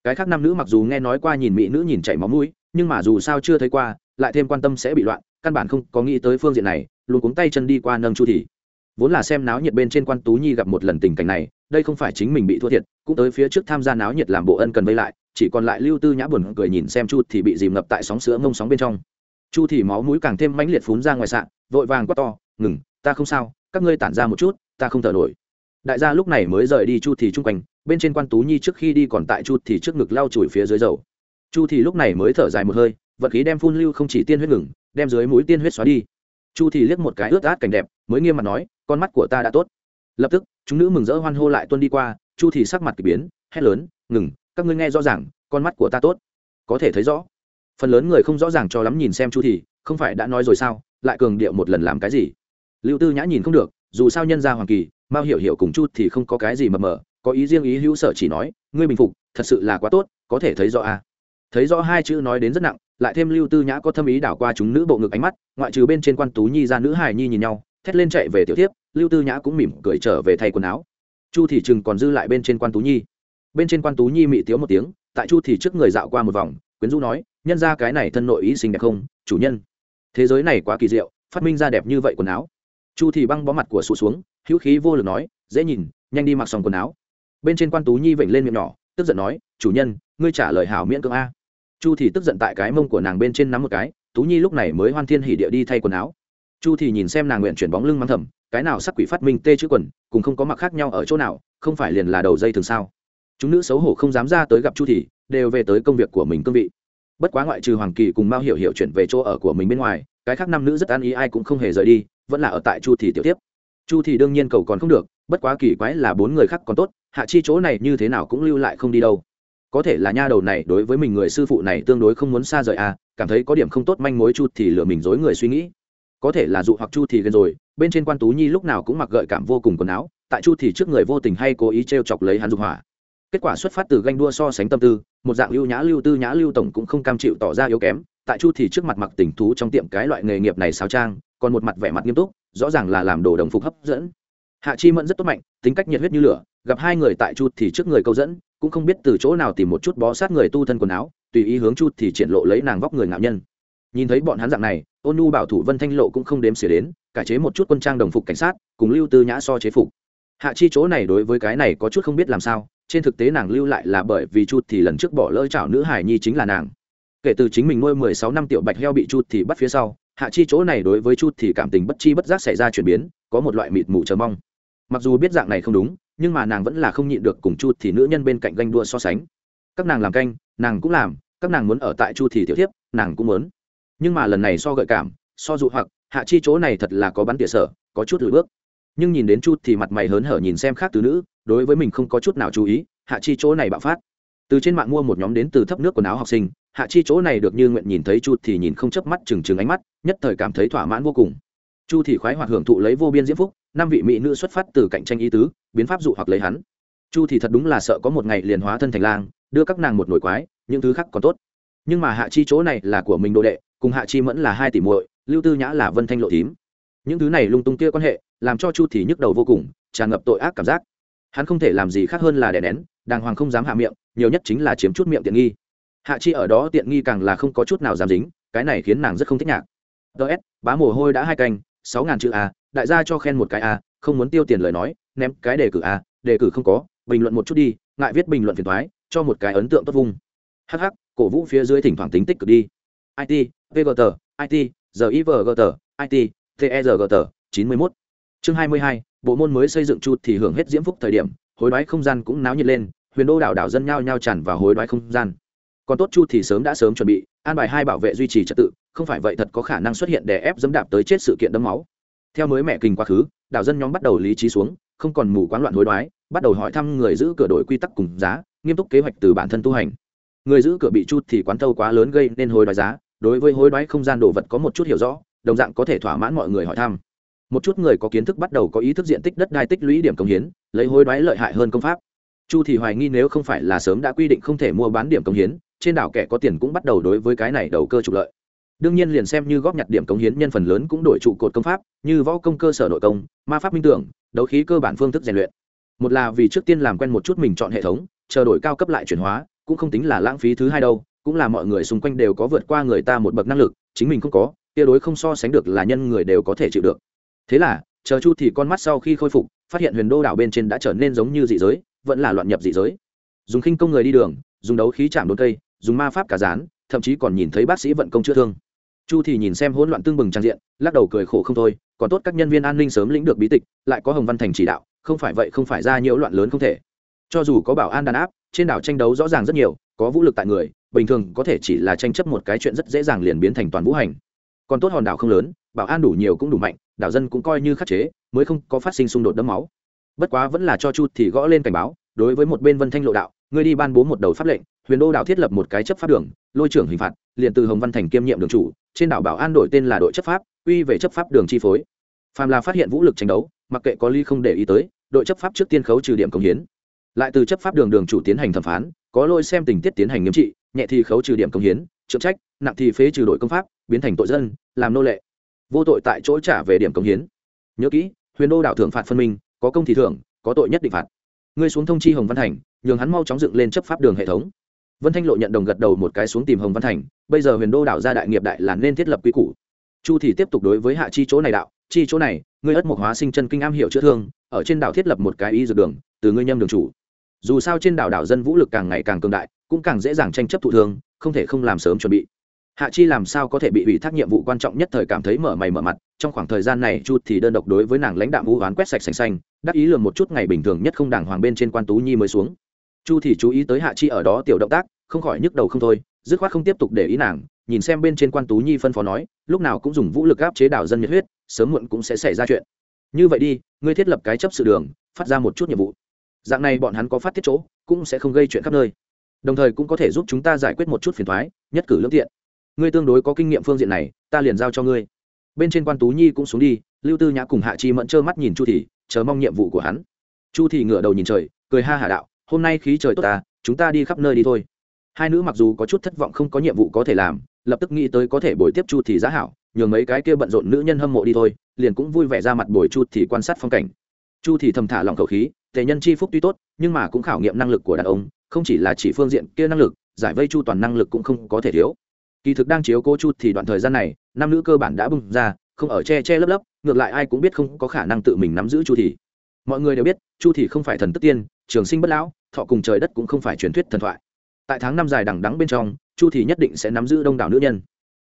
cái khác nam nữ mặc dù nghe nói qua nhìn mỹ nữ nhìn chảy máu mũi, nhưng mà dù sao chưa thấy qua, lại thêm quan tâm sẽ bị loạn, căn bản không có nghĩ tới phương diện này, luôn cuống tay chân đi qua nâng chu thì vốn là xem náo nhiệt bên trên quan tú nhi gặp một lần tình cảnh này, đây không phải chính mình bị thua thiệt, cũng tới phía trước tham gia náo nhiệt làm bộ ân cần vây lại, chỉ còn lại lưu tư nhã buồn cười nhìn xem chu thì bị dìm ngập tại sóng sữa ngông sóng bên trong. Chu thì máu mũi càng thêm mãnh liệt phún ra ngoài sạn vội vàng quát to, ngừng, ta không sao, các ngươi tản ra một chút, ta không thở nổi. Đại gia lúc này mới rời đi chu thì chung quanh bên trên quan tú nhi trước khi đi còn tại chu thì trước ngực lau chùi phía dưới dầu. chu thì lúc này mới thở dài một hơi vật khí đem phun lưu không chỉ tiên huyết ngừng, đem dưới mũi tiên huyết xóa đi. chu thì liếc một cái ướt át cảnh đẹp, mới nghiêm mặt nói, con mắt của ta đã tốt. Lập tức, chúng nữ mừng rỡ hoan hô lại tuân đi qua, chu thì sắc mặt kỳ biến, hét lớn, ngừng, các ngươi nghe rõ ràng, con mắt của ta tốt. Có thể thấy rõ, phần lớn người không rõ ràng cho lắm nhìn xem chu thì, không phải đã nói rồi sao, lại cường điệu một lần làm cái gì. Lưu tư nhã nhìn không được, dù sao nhân gia hoàng kỳ, mao hiểu hiểu cùng chu thì không có cái gì mờ mờ có ý riêng ý hữu sở chỉ nói, ngươi bình phục, thật sự là quá tốt, có thể thấy rõ à. thấy rõ hai chữ nói đến rất nặng, lại thêm lưu tư nhã có thâm ý đảo qua chúng nữ bộ ngực ánh mắt, ngoại trừ bên trên quan tú nhi ra nữ hài nhi nhìn nhau, thét lên chạy về tiểu tiếp lưu tư nhã cũng mỉm cười trở về thay quần áo. Chu thị trừng còn dư lại bên trên quan tú nhi. Bên trên quan tú nhi mị tiếu một tiếng, tại chu thị trước người dạo qua một vòng, quyến rũ nói, nhân ra cái này thân nội ý xinh đẹp không, chủ nhân. Thế giới này quá kỳ diệu, phát minh ra đẹp như vậy quần áo. Chu thị băng bó mặt của sụ xuống, hữu khí vô lực nói, dễ nhìn, nhanh đi mặc xong quần áo bên trên quan tú nhi vểnh lên miệng nhỏ, tức giận nói, chủ nhân, ngươi trả lời hảo miễn cưỡng a. Chu thì tức giận tại cái mông của nàng bên trên nắm một cái, tú nhi lúc này mới hoan thiên hỉ địa đi thay quần áo. Chu thì nhìn xem nàng nguyện chuyển bóng lưng mắng thầm, cái nào sắc quỷ phát minh tê chữ quần, cùng không có mặc khác nhau ở chỗ nào, không phải liền là đầu dây thường sao? Chúng nữ xấu hổ không dám ra tới gặp chu thì, đều về tới công việc của mình cương vị. Bất quá ngoại trừ hoàng kỳ cùng mao hiểu hiểu chuyển về chỗ ở của mình bên ngoài, cái khác năm nữ rất an ý ai cũng không hề rời đi, vẫn là ở tại chu thì tiểu tiếp. Chu thì đương nhiên cầu còn không được, bất quá kỳ quái là bốn người khác còn tốt hạ chi chỗ này như thế nào cũng lưu lại không đi đâu. Có thể là nha đầu này đối với mình người sư phụ này tương đối không muốn xa rời à cảm thấy có điểm không tốt manh mối chu thì lừa mình dối người suy nghĩ. Có thể là dụ hoặc chu thì gần rồi, bên trên quan tú nhi lúc nào cũng mặc gợi cảm vô cùng quần áo, tại chu thì trước người vô tình hay cố ý trêu chọc lấy hắn dục hỏa. Kết quả xuất phát từ ganh đua so sánh tâm tư, một dạng lưu nhã lưu tư nhã lưu tổng cũng không cam chịu tỏ ra yếu kém, tại chu thì trước mặt mặc tình thú trong tiệm cái loại nghề nghiệp này sáo trang, còn một mặt vẻ mặt nghiêm túc, rõ ràng là làm đồ đồng phục hấp dẫn. Hạ chi mẫn rất tốt mạnh, tính cách nhiệt huyết như lửa gặp hai người tại chu thì trước người câu dẫn, cũng không biết từ chỗ nào tìm một chút bó sát người tu thân quần áo, tùy ý hướng chu thì triển lộ lấy nàng vóc người ngạo nhân. Nhìn thấy bọn hắn dạng này, ôn nu bảo thủ vân thanh lộ cũng không đếm xỉa đến, cải chế một chút quân trang đồng phục cảnh sát, cùng lưu tư nhã so chế phục. Hạ chi chỗ này đối với cái này có chút không biết làm sao, trên thực tế nàng lưu lại là bởi vì chu thì lần trước bỏ lỡ chảo nữ hải nhi chính là nàng. Kể từ chính mình nuôi mười sáu năm tiểu bạch heo bị chu thì bắt phía sau, hạ chi chỗ này đối với chu thì cảm tình bất chi bất giác xảy ra chuyển biến, có một loại mịt mù chờ mong. Mặc dù biết dạng này không đúng nhưng mà nàng vẫn là không nhịn được cùng chu thì nữ nhân bên cạnh ganh đua so sánh. Các nàng làm canh, nàng cũng làm, các nàng muốn ở tại chu thì tiểu thiếp, nàng cũng muốn. Nhưng mà lần này so gợi cảm, so dụ hoặc, hạ chi chỗ này thật là có bắn tỉa sở, có chút lùi bước. Nhưng nhìn đến chu thì mặt mày hớn hở nhìn xem khác từ nữ, đối với mình không có chút nào chú ý, hạ chi chỗ này bạo phát. Từ trên mạng mua một nhóm đến từ thấp nước quần áo học sinh, hạ chi chỗ này được như nguyện nhìn thấy chu thì nhìn không chớp mắt chừng chừng ánh mắt, nhất thời cảm thấy thỏa mãn vô cùng. Chu thì khoái hoạt hưởng thụ lấy vô biên diễm phúc năm vị mỹ nữ xuất phát từ cạnh tranh ý tứ, biến pháp dụ hoặc lấy hắn. Chu thì thật đúng là sợ có một ngày liền hóa thân thành lang, đưa các nàng một nổi quái, những thứ khác còn tốt. Nhưng mà hạ chi chỗ này là của mình đồ đệ, cùng hạ chi mẫn là hai tỷ muội, lưu tư nhã là vân thanh lộ thím. Những thứ này lung tung kia quan hệ, làm cho chu thì nhức đầu vô cùng, tràn ngập tội ác cảm giác. Hắn không thể làm gì khác hơn là đè nén, đàng hoàng không dám hạ miệng, nhiều nhất chính là chiếm chút miệng tiện nghi. Hạ chi ở đó tiện nghi càng là không có chút nào dám dính, cái này khiến nàng rất không thích nhạc. Ts bá mồ hôi đã hai canh sáu ngàn chữ a đại gia cho khen một cái a không muốn tiêu tiền lời nói, ném cái đề cử a đề cử không có, bình luận một chút đi, ngại viết bình luận phiền thoái cho một cái ấn tượng tốt vung hh cổ vũ phía dưới thỉnh thoảng tính tích cực đi. It vgt it givgt it tergt chín mươi mốt. Chương hai mươi hai, bộ môn mới xây dựng chu thì hưởng hết diễm phúc thời điểm, hối đoái không gian cũng náo nhiệt lên, huyền đô đảo đảo dân nhao nhao tràn vào hối đoái không gian. Còn tốt chu thì sớm đã sớm chuẩn bị, an bài hai bảo vệ duy trì trật tự, không phải vậy thật có khả năng xuất hiện đè ép dẫm đạp tới chết sự kiện đấm máu theo mới mẹ kinh quá khứ, đảo dân nhóm bắt đầu lý trí xuống, không còn mù quán loạn hối đoái, bắt đầu hỏi thăm người giữ cửa đổi quy tắc cùng giá, nghiêm túc kế hoạch từ bản thân tu hành. Người giữ cửa bị chút thì quán thâu quá lớn gây nên hối đoái giá, đối với hối đoái không gian đồ vật có một chút hiểu rõ, đồng dạng có thể thỏa mãn mọi người hỏi thăm. Một chút người có kiến thức bắt đầu có ý thức diện tích đất đai tích lũy điểm công hiến, lấy hối đoái lợi hại hơn công pháp. Chu thì hoài nghi nếu không phải là sớm đã quy định không thể mua bán điểm công hiến, trên đảo kẻ có tiền cũng bắt đầu đối với cái này đầu cơ trục lợi đương nhiên liền xem như góp nhặt điểm cống hiến nhân phần lớn cũng đổi trụ cột công pháp, như võ công cơ sở nội công, ma pháp minh tưởng, đấu khí cơ bản phương thức rèn luyện. Một là vì trước tiên làm quen một chút mình chọn hệ thống, chờ đổi cao cấp lại chuyển hóa, cũng không tính là lãng phí thứ hai đâu, cũng là mọi người xung quanh đều có vượt qua người ta một bậc năng lực, chính mình không có tia đối không so sánh được là nhân người đều có thể chịu được. Thế là, chờ chu thì con mắt sau khi khôi phục, phát hiện huyền đô đảo bên trên đã trở nên giống như dị giới, vẫn là loạn nhập dị giới. Dùng khinh công người đi đường, dùng đấu khí chạm đốn cây, dùng ma pháp cả rán thậm chí còn nhìn thấy bác sĩ vận công chữa thương chu thì nhìn xem hỗn loạn tương bừng trang diện, lắc đầu cười khổ không thôi, còn tốt các nhân viên an ninh sớm lĩnh được bí tịch, lại có hồng văn thành chỉ đạo, không phải vậy không phải ra nhiễu loạn lớn không thể. Cho dù có bảo an đàn áp, trên đảo tranh đấu rõ ràng rất nhiều, có vũ lực tại người, bình thường có thể chỉ là tranh chấp một cái chuyện rất dễ dàng liền biến thành toàn vũ hành. Còn tốt hòn đảo không lớn, bảo an đủ nhiều cũng đủ mạnh, đảo dân cũng coi như khắc chế, mới không có phát sinh xung đột đẫm máu. Bất quá vẫn là cho chu thì gõ lên cảnh báo, đối với một bên vân thanh lộ đạo, ngươi đi ban bố một đầu pháp lệnh, huyền đô đảo thiết lập một cái chấp pháp đường, lôi trưởng hình phạt, liền từ hồng văn thành kiêm nhiệm đường chủ trên đảo bảo an đổi tên là đội chấp pháp, quy về chấp pháp đường chi phối. Phàm là phát hiện vũ lực tranh đấu, mặc kệ có ly không để ý tới, đội chấp pháp trước tiên khấu trừ điểm công hiến. Lại từ chấp pháp đường đường chủ tiến hành thẩm phán, có lôi xem tình tiết tiến hành nghiêm trị, nhẹ thì khấu trừ điểm công hiến, trượng trách, nặng thì phế trừ đội công pháp, biến thành tội dân, làm nô lệ. Vô tội tại chỗ trả về điểm công hiến. Nhớ kỹ, huyền đô đảo thưởng phạt phân minh, có công thì thưởng, có tội nhất định phạt. Ngươi xuống thông chi hồng văn thành, nhường hắn mau chóng dựng lên chấp pháp đường hệ thống vân thanh lộ nhận đồng gật đầu một cái xuống tìm hồng văn thành, bây giờ huyền đô đảo ra đại nghiệp đại là nên thiết lập quy củ. Chu thì tiếp tục đối với hạ chi chỗ này đạo, chi chỗ này, ngươi ất một hóa sinh chân kinh am hiểu chữa thương, ở trên đảo thiết lập một cái y dược đường, từ ngươi nhâm đường chủ. Dù sao trên đảo đảo dân vũ lực càng ngày càng cường đại, cũng càng dễ dàng tranh chấp thụ thương, không thể không làm sớm chuẩn bị. Hạ chi làm sao có thể bị ủy thác nhiệm vụ quan trọng nhất thời cảm thấy mở mày mở mặt, trong khoảng thời gian này chu thì đơn độc đối với nàng lãnh đạo vũ hoán quét sạch sành xanh, đắc ý lường một chút ngày bình thường nhất không đàng hoàng bên trên quan tú nhi mới xuống chu thì chú ý tới hạ chi ở đó tiểu động tác, không khỏi nhức đầu không thôi, dứt khoát không tiếp tục để ý nàng, nhìn xem bên trên quan tú nhi phân phó nói, lúc nào cũng dùng vũ lực áp chế đảo dân nhiệt huyết, sớm muộn cũng sẽ xảy ra chuyện. Như vậy đi, ngươi thiết lập cái chấp sự đường, phát ra một chút nhiệm vụ. Dạng này bọn hắn có phát tiết chỗ, cũng sẽ không gây chuyện khắp nơi. Đồng thời cũng có thể giúp chúng ta giải quyết một chút phiền thoái nhất cử lương thiện ngươi tương đối có kinh nghiệm phương diện này, ta liền giao cho ngươi. Bên trên quan tú nhi cũng xuống đi, lưu tư nhã cùng hạ chi mẫn trơ mắt nhìn chu thì, chờ mong nhiệm vụ của hắn. Chu thì ngửa đầu nhìn trời, cười ha hà đạo hôm nay khí trời tốt ta, chúng ta đi khắp nơi đi thôi. Hai nữ mặc dù có chút thất vọng không có nhiệm vụ có thể làm, lập tức nghĩ tới có thể bồi tiếp chu thì giá hảo, nhường mấy cái kia bận rộn nữ nhân hâm mộ đi thôi, liền cũng vui vẻ ra mặt bồi chu thì quan sát phong cảnh. Chu thì thầm thả lòng khẩu khí, tề nhân chi phúc tuy tốt, nhưng mà cũng khảo nghiệm năng lực của đàn ông, không chỉ là chỉ phương diện kia năng lực, giải vây chu toàn năng lực cũng không có thể thiếu. Kỳ thực đang chiếu cô chu thì đoạn thời gian này, nam nữ cơ bản đã bung ra, không ở che che lấp lấp, ngược lại ai cũng biết không có khả năng tự mình nắm giữ chu thì mọi người đều biết, chu thì không phải thần tức tiên, trường sinh bất lão thọ cùng trời đất cũng không phải truyền thuyết thần thoại. Tại tháng năm dài đằng đắng bên trong, chu thì nhất định sẽ nắm giữ đông đảo nữ nhân.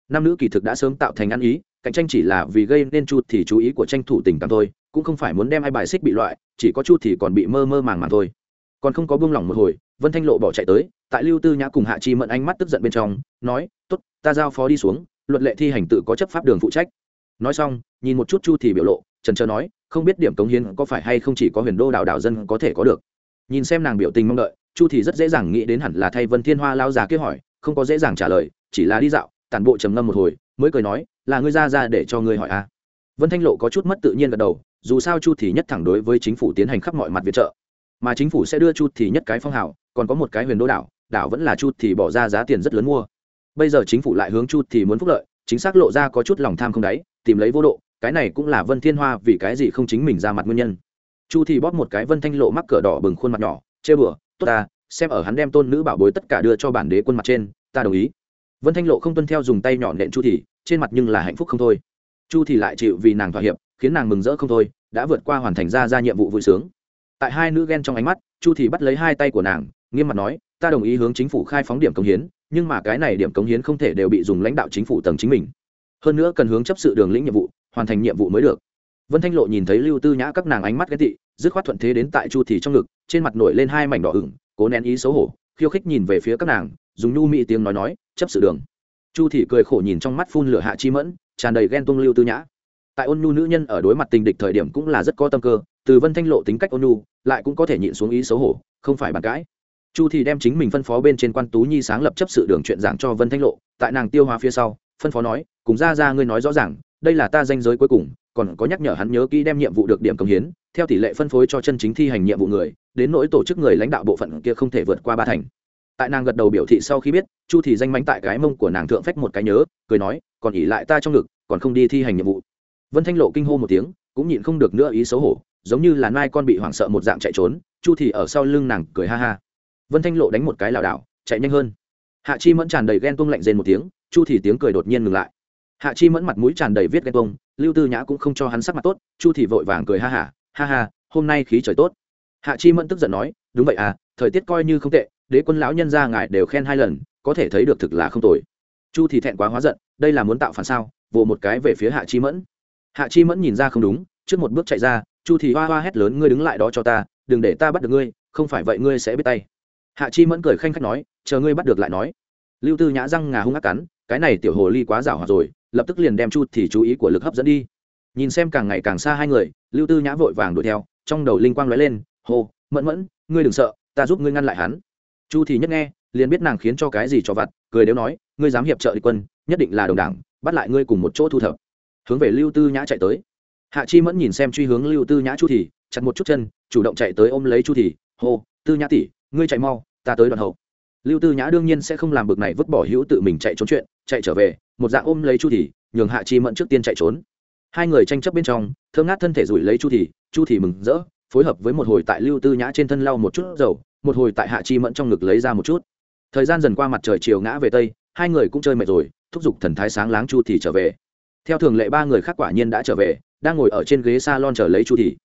Nam nữ kỳ thực đã sớm tạo thành ăn ý, cạnh tranh chỉ là vì gây nên chu thì chú ý của tranh thủ tình cảm thôi, cũng không phải muốn đem ai bài xích bị loại, chỉ có chu thì còn bị mơ mơ màng màng thôi. Còn không có buông lỏng một hồi, vân thanh lộ bỏ chạy tới, tại lưu tư nhã cùng hạ chi mẫn ánh mắt tức giận bên trong, nói, tốt, ta giao phó đi xuống, luật lệ thi hành tự có chấp pháp đường phụ trách. Nói xong, nhìn một chút chu thì biểu lộ, trần trờ nói, không biết điểm cống hiến có phải hay không chỉ có huyền đô đảo đảo dân có thể có được nhìn xem nàng biểu tình mong đợi, chu thì rất dễ dàng nghĩ đến hẳn là thay vân thiên hoa lao già kia hỏi, không có dễ dàng trả lời, chỉ là đi dạo, tản bộ trầm ngâm một hồi, mới cười nói, là ngươi ra ra để cho ngươi hỏi a à. vân thanh lộ có chút mất tự nhiên gật đầu, dù sao chu thì nhất thẳng đối với chính phủ tiến hành khắp mọi mặt viện trợ. Mà chính phủ sẽ đưa chu thì nhất cái phong hào, còn có một cái huyền đô đảo đảo vẫn là chu thì bỏ ra giá tiền rất lớn mua. Bây giờ chính phủ lại hướng chu thì muốn phúc lợi, chính xác lộ ra có chút lòng tham không đáy, tìm lấy vô độ, cái này cũng là vân thiên hoa vì cái gì không chính mình ra mặt nguyên nhân chu thì bóp một cái vân thanh lộ mắc cỡ đỏ bừng khuôn mặt nhỏ, chê bừa, tốt ta, xem ở hắn đem tôn nữ bảo bối tất cả đưa cho bản đế quân mặt trên, ta đồng ý. Vân thanh lộ không tuân theo dùng tay nhỏ nện chu thì trên mặt nhưng là hạnh phúc không thôi. Chu thì lại chịu vì nàng thỏa hiệp, khiến nàng mừng rỡ không thôi, đã vượt qua hoàn thành ra ra nhiệm vụ vui sướng. Tại hai nữ ghen trong ánh mắt, chu thì bắt lấy hai tay của nàng, nghiêm mặt nói, ta đồng ý hướng chính phủ khai phóng điểm công hiến, nhưng mà cái này điểm công hiến không thể đều bị dùng lãnh đạo chính phủ tầng chính mình. Hơn nữa cần hướng chấp sự đường lĩnh nhiệm vụ, hoàn thành nhiệm vụ mới được vân thanh lộ nhìn thấy lưu tư nhã các nàng ánh mắt ghét tị, dứt khoát thuận thế đến tại chu thì trong ngực, trên mặt nổi lên hai mảnh đỏ ửng, cố nén ý xấu hổ, khiêu khích nhìn về phía các nàng, dùng nhu mị tiếng nói nói, chấp sự đường. Chu thị cười khổ nhìn trong mắt phun lửa hạ chi mẫn, tràn đầy ghen tuông lưu tư nhã. Tại ôn nhu nữ nhân ở đối mặt tình địch thời điểm cũng là rất có tâm cơ, từ vân thanh lộ tính cách ôn nhu, lại cũng có thể nhịn xuống ý xấu hổ, không phải bàn cãi. Chu thì đem chính mình phân phó bên trên quan tú nhi sáng lập chấp sự đường chuyện giảng cho vân thanh lộ, tại nàng tiêu hóa phía sau, phân phó nói, cùng ra ra ngươi nói rõ ràng, đây là ta danh giới cuối cùng còn có nhắc nhở hắn nhớ kỹ đem nhiệm vụ được điểm công hiến, theo tỷ lệ phân phối cho chân chính thi hành nhiệm vụ người, đến nỗi tổ chức người lãnh đạo bộ phận kia không thể vượt qua ba thành. Tại nàng gật đầu biểu thị sau khi biết, chu thì danh mánh tại cái mông của nàng thượng phách một cái nhớ, cười nói, còn ỉ lại ta trong ngực, còn không đi thi hành nhiệm vụ. Vân thanh lộ kinh hô một tiếng, cũng nhịn không được nữa ý xấu hổ, giống như là nai con bị hoảng sợ một dạng chạy trốn, chu thì ở sau lưng nàng cười ha ha. Vân thanh lộ đánh một cái lảo đảo, chạy nhanh hơn. Hạ chi mẫn tràn đầy ghen tuông lạnh rên một tiếng, chu thì tiếng cười đột nhiên ngừng lại hạ chi mẫn mặt mũi tràn đầy viết ghen tuông, lưu tư nhã cũng không cho hắn sắc mặt tốt, chu thì vội vàng cười ha hả, ha ha, hôm nay khí trời tốt. Hạ chi mẫn tức giận nói, đúng vậy à thời tiết coi như không tệ, đế quân lão nhân ra ngài đều khen hai lần, có thể thấy được thực là không tồi. Chu thì thẹn quá hóa giận, đây là muốn tạo phản sao? Vồ một cái về phía hạ chi mẫn. Hạ chi mẫn nhìn ra không đúng, trước một bước chạy ra, chu thì hoa hoa hét lớn, ngươi đứng lại đó cho ta, đừng để ta bắt được ngươi, không phải vậy ngươi sẽ biết tay. Hạ chi mẫn cười khanh khách nói, chờ ngươi bắt được lại nói. Lưu tư nhã răng ngà hung ác cắn, cái này tiểu hồ ly quá rảo hoạt rồi lập tức liền đem chu thì chú ý của lực hấp dẫn đi. Nhìn xem càng ngày càng xa hai người, lưu tư nhã vội vàng đuổi theo, trong đầu linh quang lóe lên, hô, mẫn mẫn, ngươi đừng sợ, ta giúp ngươi ngăn lại hắn. Chu thì nhất nghe, liền biết nàng khiến cho cái gì cho vặt, cười đều nói, ngươi dám hiệp trợ địch quân, nhất định là đồng đảng, bắt lại ngươi cùng một chỗ thu thập. Hướng về lưu tư nhã chạy tới. Hạ chi mẫn nhìn xem truy hướng lưu tư nhã chu thì, chặt một chút chân, chủ động chạy tới ôm lấy chu thì, hô, tư nhã tỷ, ngươi chạy mau, ta tới đoạn hậu. Lưu tư nhã đương nhiên sẽ không làm bực này vứt bỏ hữu tự mình chạy trốn chuyện, chạy trở về một dạng ôm lấy chu thì nhường hạ chi mẫn trước tiên chạy trốn. Hai người tranh chấp bên trong, thơm ngát thân thể rủi lấy chu thì chu thì mừng rỡ, phối hợp với một hồi tại lưu tư nhã trên thân lau một chút dầu, một hồi tại hạ chi mẫn trong ngực lấy ra một chút. Thời gian dần qua mặt trời chiều ngã về tây, hai người cũng chơi mệt rồi, thúc giục thần thái sáng láng chu thì trở về. Theo thường lệ ba người khác quả nhiên đã trở về, đang ngồi ở trên ghế s a lon chờ lấy chu thì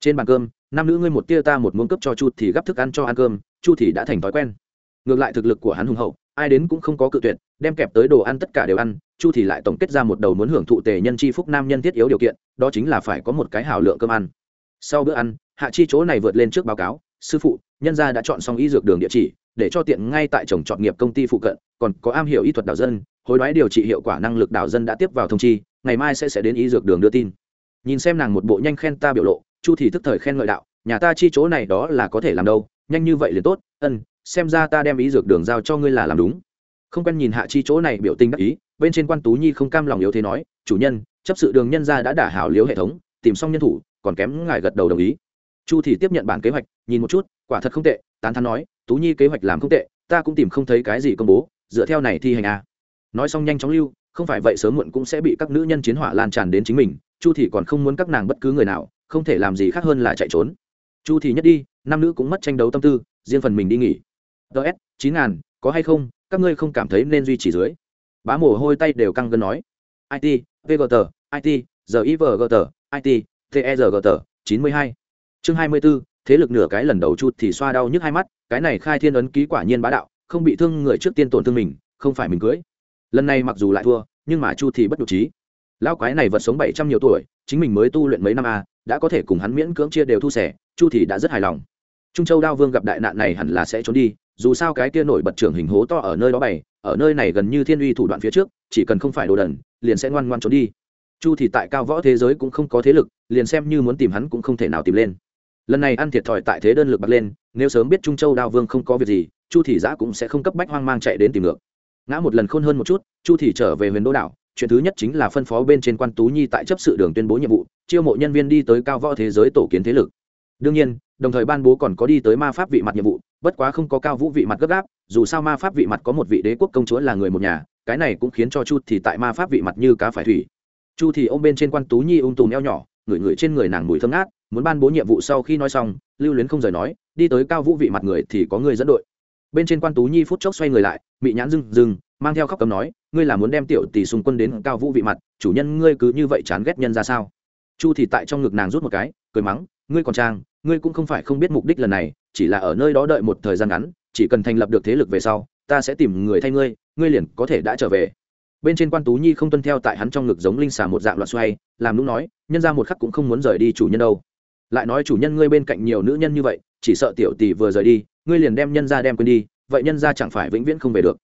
trên bàn cơm, nam nữ ngươi một tia ta một muỗng cấp cho chu thì gắp thức ăn cho ăn cơm, chu thì đã thành thói quen. Ngược lại thực lực của hắn hùng hậu ai đến cũng không có cự tuyệt, đem kẹp tới đồ ăn tất cả đều ăn, chu thì lại tổng kết ra một đầu muốn hưởng thụ tề nhân chi phúc nam nhân thiết yếu điều kiện, đó chính là phải có một cái hào lượng cơm ăn. Sau bữa ăn, hạ chi chỗ này vượt lên trước báo cáo, sư phụ, nhân gia đã chọn xong y dược đường địa chỉ, để cho tiện ngay tại trồng chọn nghiệp công ty phụ cận, còn có am hiểu y thuật đảo dân, hối đoái điều trị hiệu quả năng lực đảo dân đã tiếp vào thông chi, ngày mai sẽ sẽ đến y dược đường đưa tin. Nhìn xem nàng một bộ nhanh khen ta biểu lộ, chu thì tức thời khen ngợi đạo, nhà ta chi chỗ này đó là có thể làm đâu, nhanh như vậy liền tốt, ân xem ra ta đem ý dược đường giao cho ngươi là làm đúng. Không quen nhìn hạ chi chỗ này biểu tình đắc ý, bên trên quan tú nhi không cam lòng yếu thế nói, chủ nhân, chấp sự đường nhân gia đã đả hảo liếu hệ thống, tìm xong nhân thủ, còn kém ngài gật đầu đồng ý. Chu thì tiếp nhận bản kế hoạch, nhìn một chút, quả thật không tệ, tán thán nói, tú nhi kế hoạch làm không tệ, ta cũng tìm không thấy cái gì công bố, dựa theo này thi hành a à. nói xong nhanh chóng lưu, không phải vậy sớm muộn cũng sẽ bị các nữ nhân chiến hỏa lan tràn đến chính mình, chu thì còn không muốn các nàng bất cứ người nào, không thể làm gì khác hơn là chạy trốn. Chu thì nhất đi, nam nữ cũng mất tranh đấu tâm tư, riêng phần mình đi nghỉ ts chín ngàn, có hay không? Các ngươi không cảm thấy nên duy trì dưới? Bá mồ hôi tay đều căng gân nói. It vgt it givgt it tergt chín mươi hai. Chương hai mươi b ố thế lực nửa cái lần đầu chút thì xoa đau nhức hai mắt, cái này khai thiên ấn ký quả nhiên bá đạo, không bị thương người trước tiên tổn thương mình, không phải mình cưới. Lần này mặc dù lại thua, nhưng mà chu thì bất đột trí lão quái này vật sống bảy trăm nhiều tuổi, chính mình mới tu luyện mấy năm a đã có thể cùng hắn miễn cưỡng chia đều thu sẻ, chu thì đã rất hài lòng. Trung châu đao vương gặp đại nạn này hẳn là sẽ trốn đi dù sao cái kia nổi bật trưởng hình hố to ở nơi đó bày, ở nơi này gần như thiên uy thủ đoạn phía trước, chỉ cần không phải đồ đần, liền sẽ ngoan ngoan trốn đi. Chu thì tại cao võ thế giới cũng không có thế lực, liền xem như muốn tìm hắn cũng không thể nào tìm lên. Lần này ăn thiệt thòi tại thế đơn lực bật lên, nếu sớm biết trung châu đao vương không có việc gì, chu thì giã cũng sẽ không cấp bách hoang mang chạy đến tìm ngược. Ngã một lần khôn hơn một chút, chu thì trở về huyền đô đảo, chuyện thứ nhất chính là phân phó bên trên quan tú nhi tại chấp sự đường tuyên bố nhiệm vụ, chiêu mộ nhân viên đi tới cao võ thế giới tổ kiến thế lực. Đương nhiên, đồng thời ban bố còn có đi tới ma pháp vị mặt nhiệm vụ bất quá không có cao vũ vị mặt gấp gáp, dù sao ma pháp vị mặt có một vị đế quốc công chúa là người một nhà, cái này cũng khiến cho chu thì tại ma pháp vị mặt như cá phải thủy. Chu thì ôm bên trên quan tú nhi ung tùm eo nhỏ ngửi ngửi trên người nàng mùi thơm ngát, muốn ban bố nhiệm vụ sau khi nói xong, lưu luyến không rời nói, đi tới cao vũ vị mặt người thì có người dẫn đội. Bên trên quan tú nhi phút chốc xoay người lại bị nhãn dưng dưng mang theo khóc cầm nói, ngươi là muốn đem tiểu tỷ xung quân đến cao vũ vị mặt, chủ nhân ngươi cứ như vậy chán ghét nhân ra sao? Chu thì tại trong ngực nàng rút một cái, cười mắng, ngươi còn trang, ngươi cũng không phải không biết mục đích lần này chỉ là ở nơi đó đợi một thời gian ngắn, chỉ cần thành lập được thế lực về sau, ta sẽ tìm người thay ngươi ngươi liền có thể đã trở về. Bên trên quan tú nhi không tuân theo tại hắn trong ngực giống linh xà một dạng loạn xoay, làm lúc nói, nhân ra một khắc cũng không muốn rời đi chủ nhân đâu. Lại nói chủ nhân ngươi bên cạnh nhiều nữ nhân như vậy, chỉ sợ tiểu tỷ vừa rời đi, ngươi liền đem nhân ra đem quên đi, vậy nhân ra chẳng phải vĩnh viễn không về được.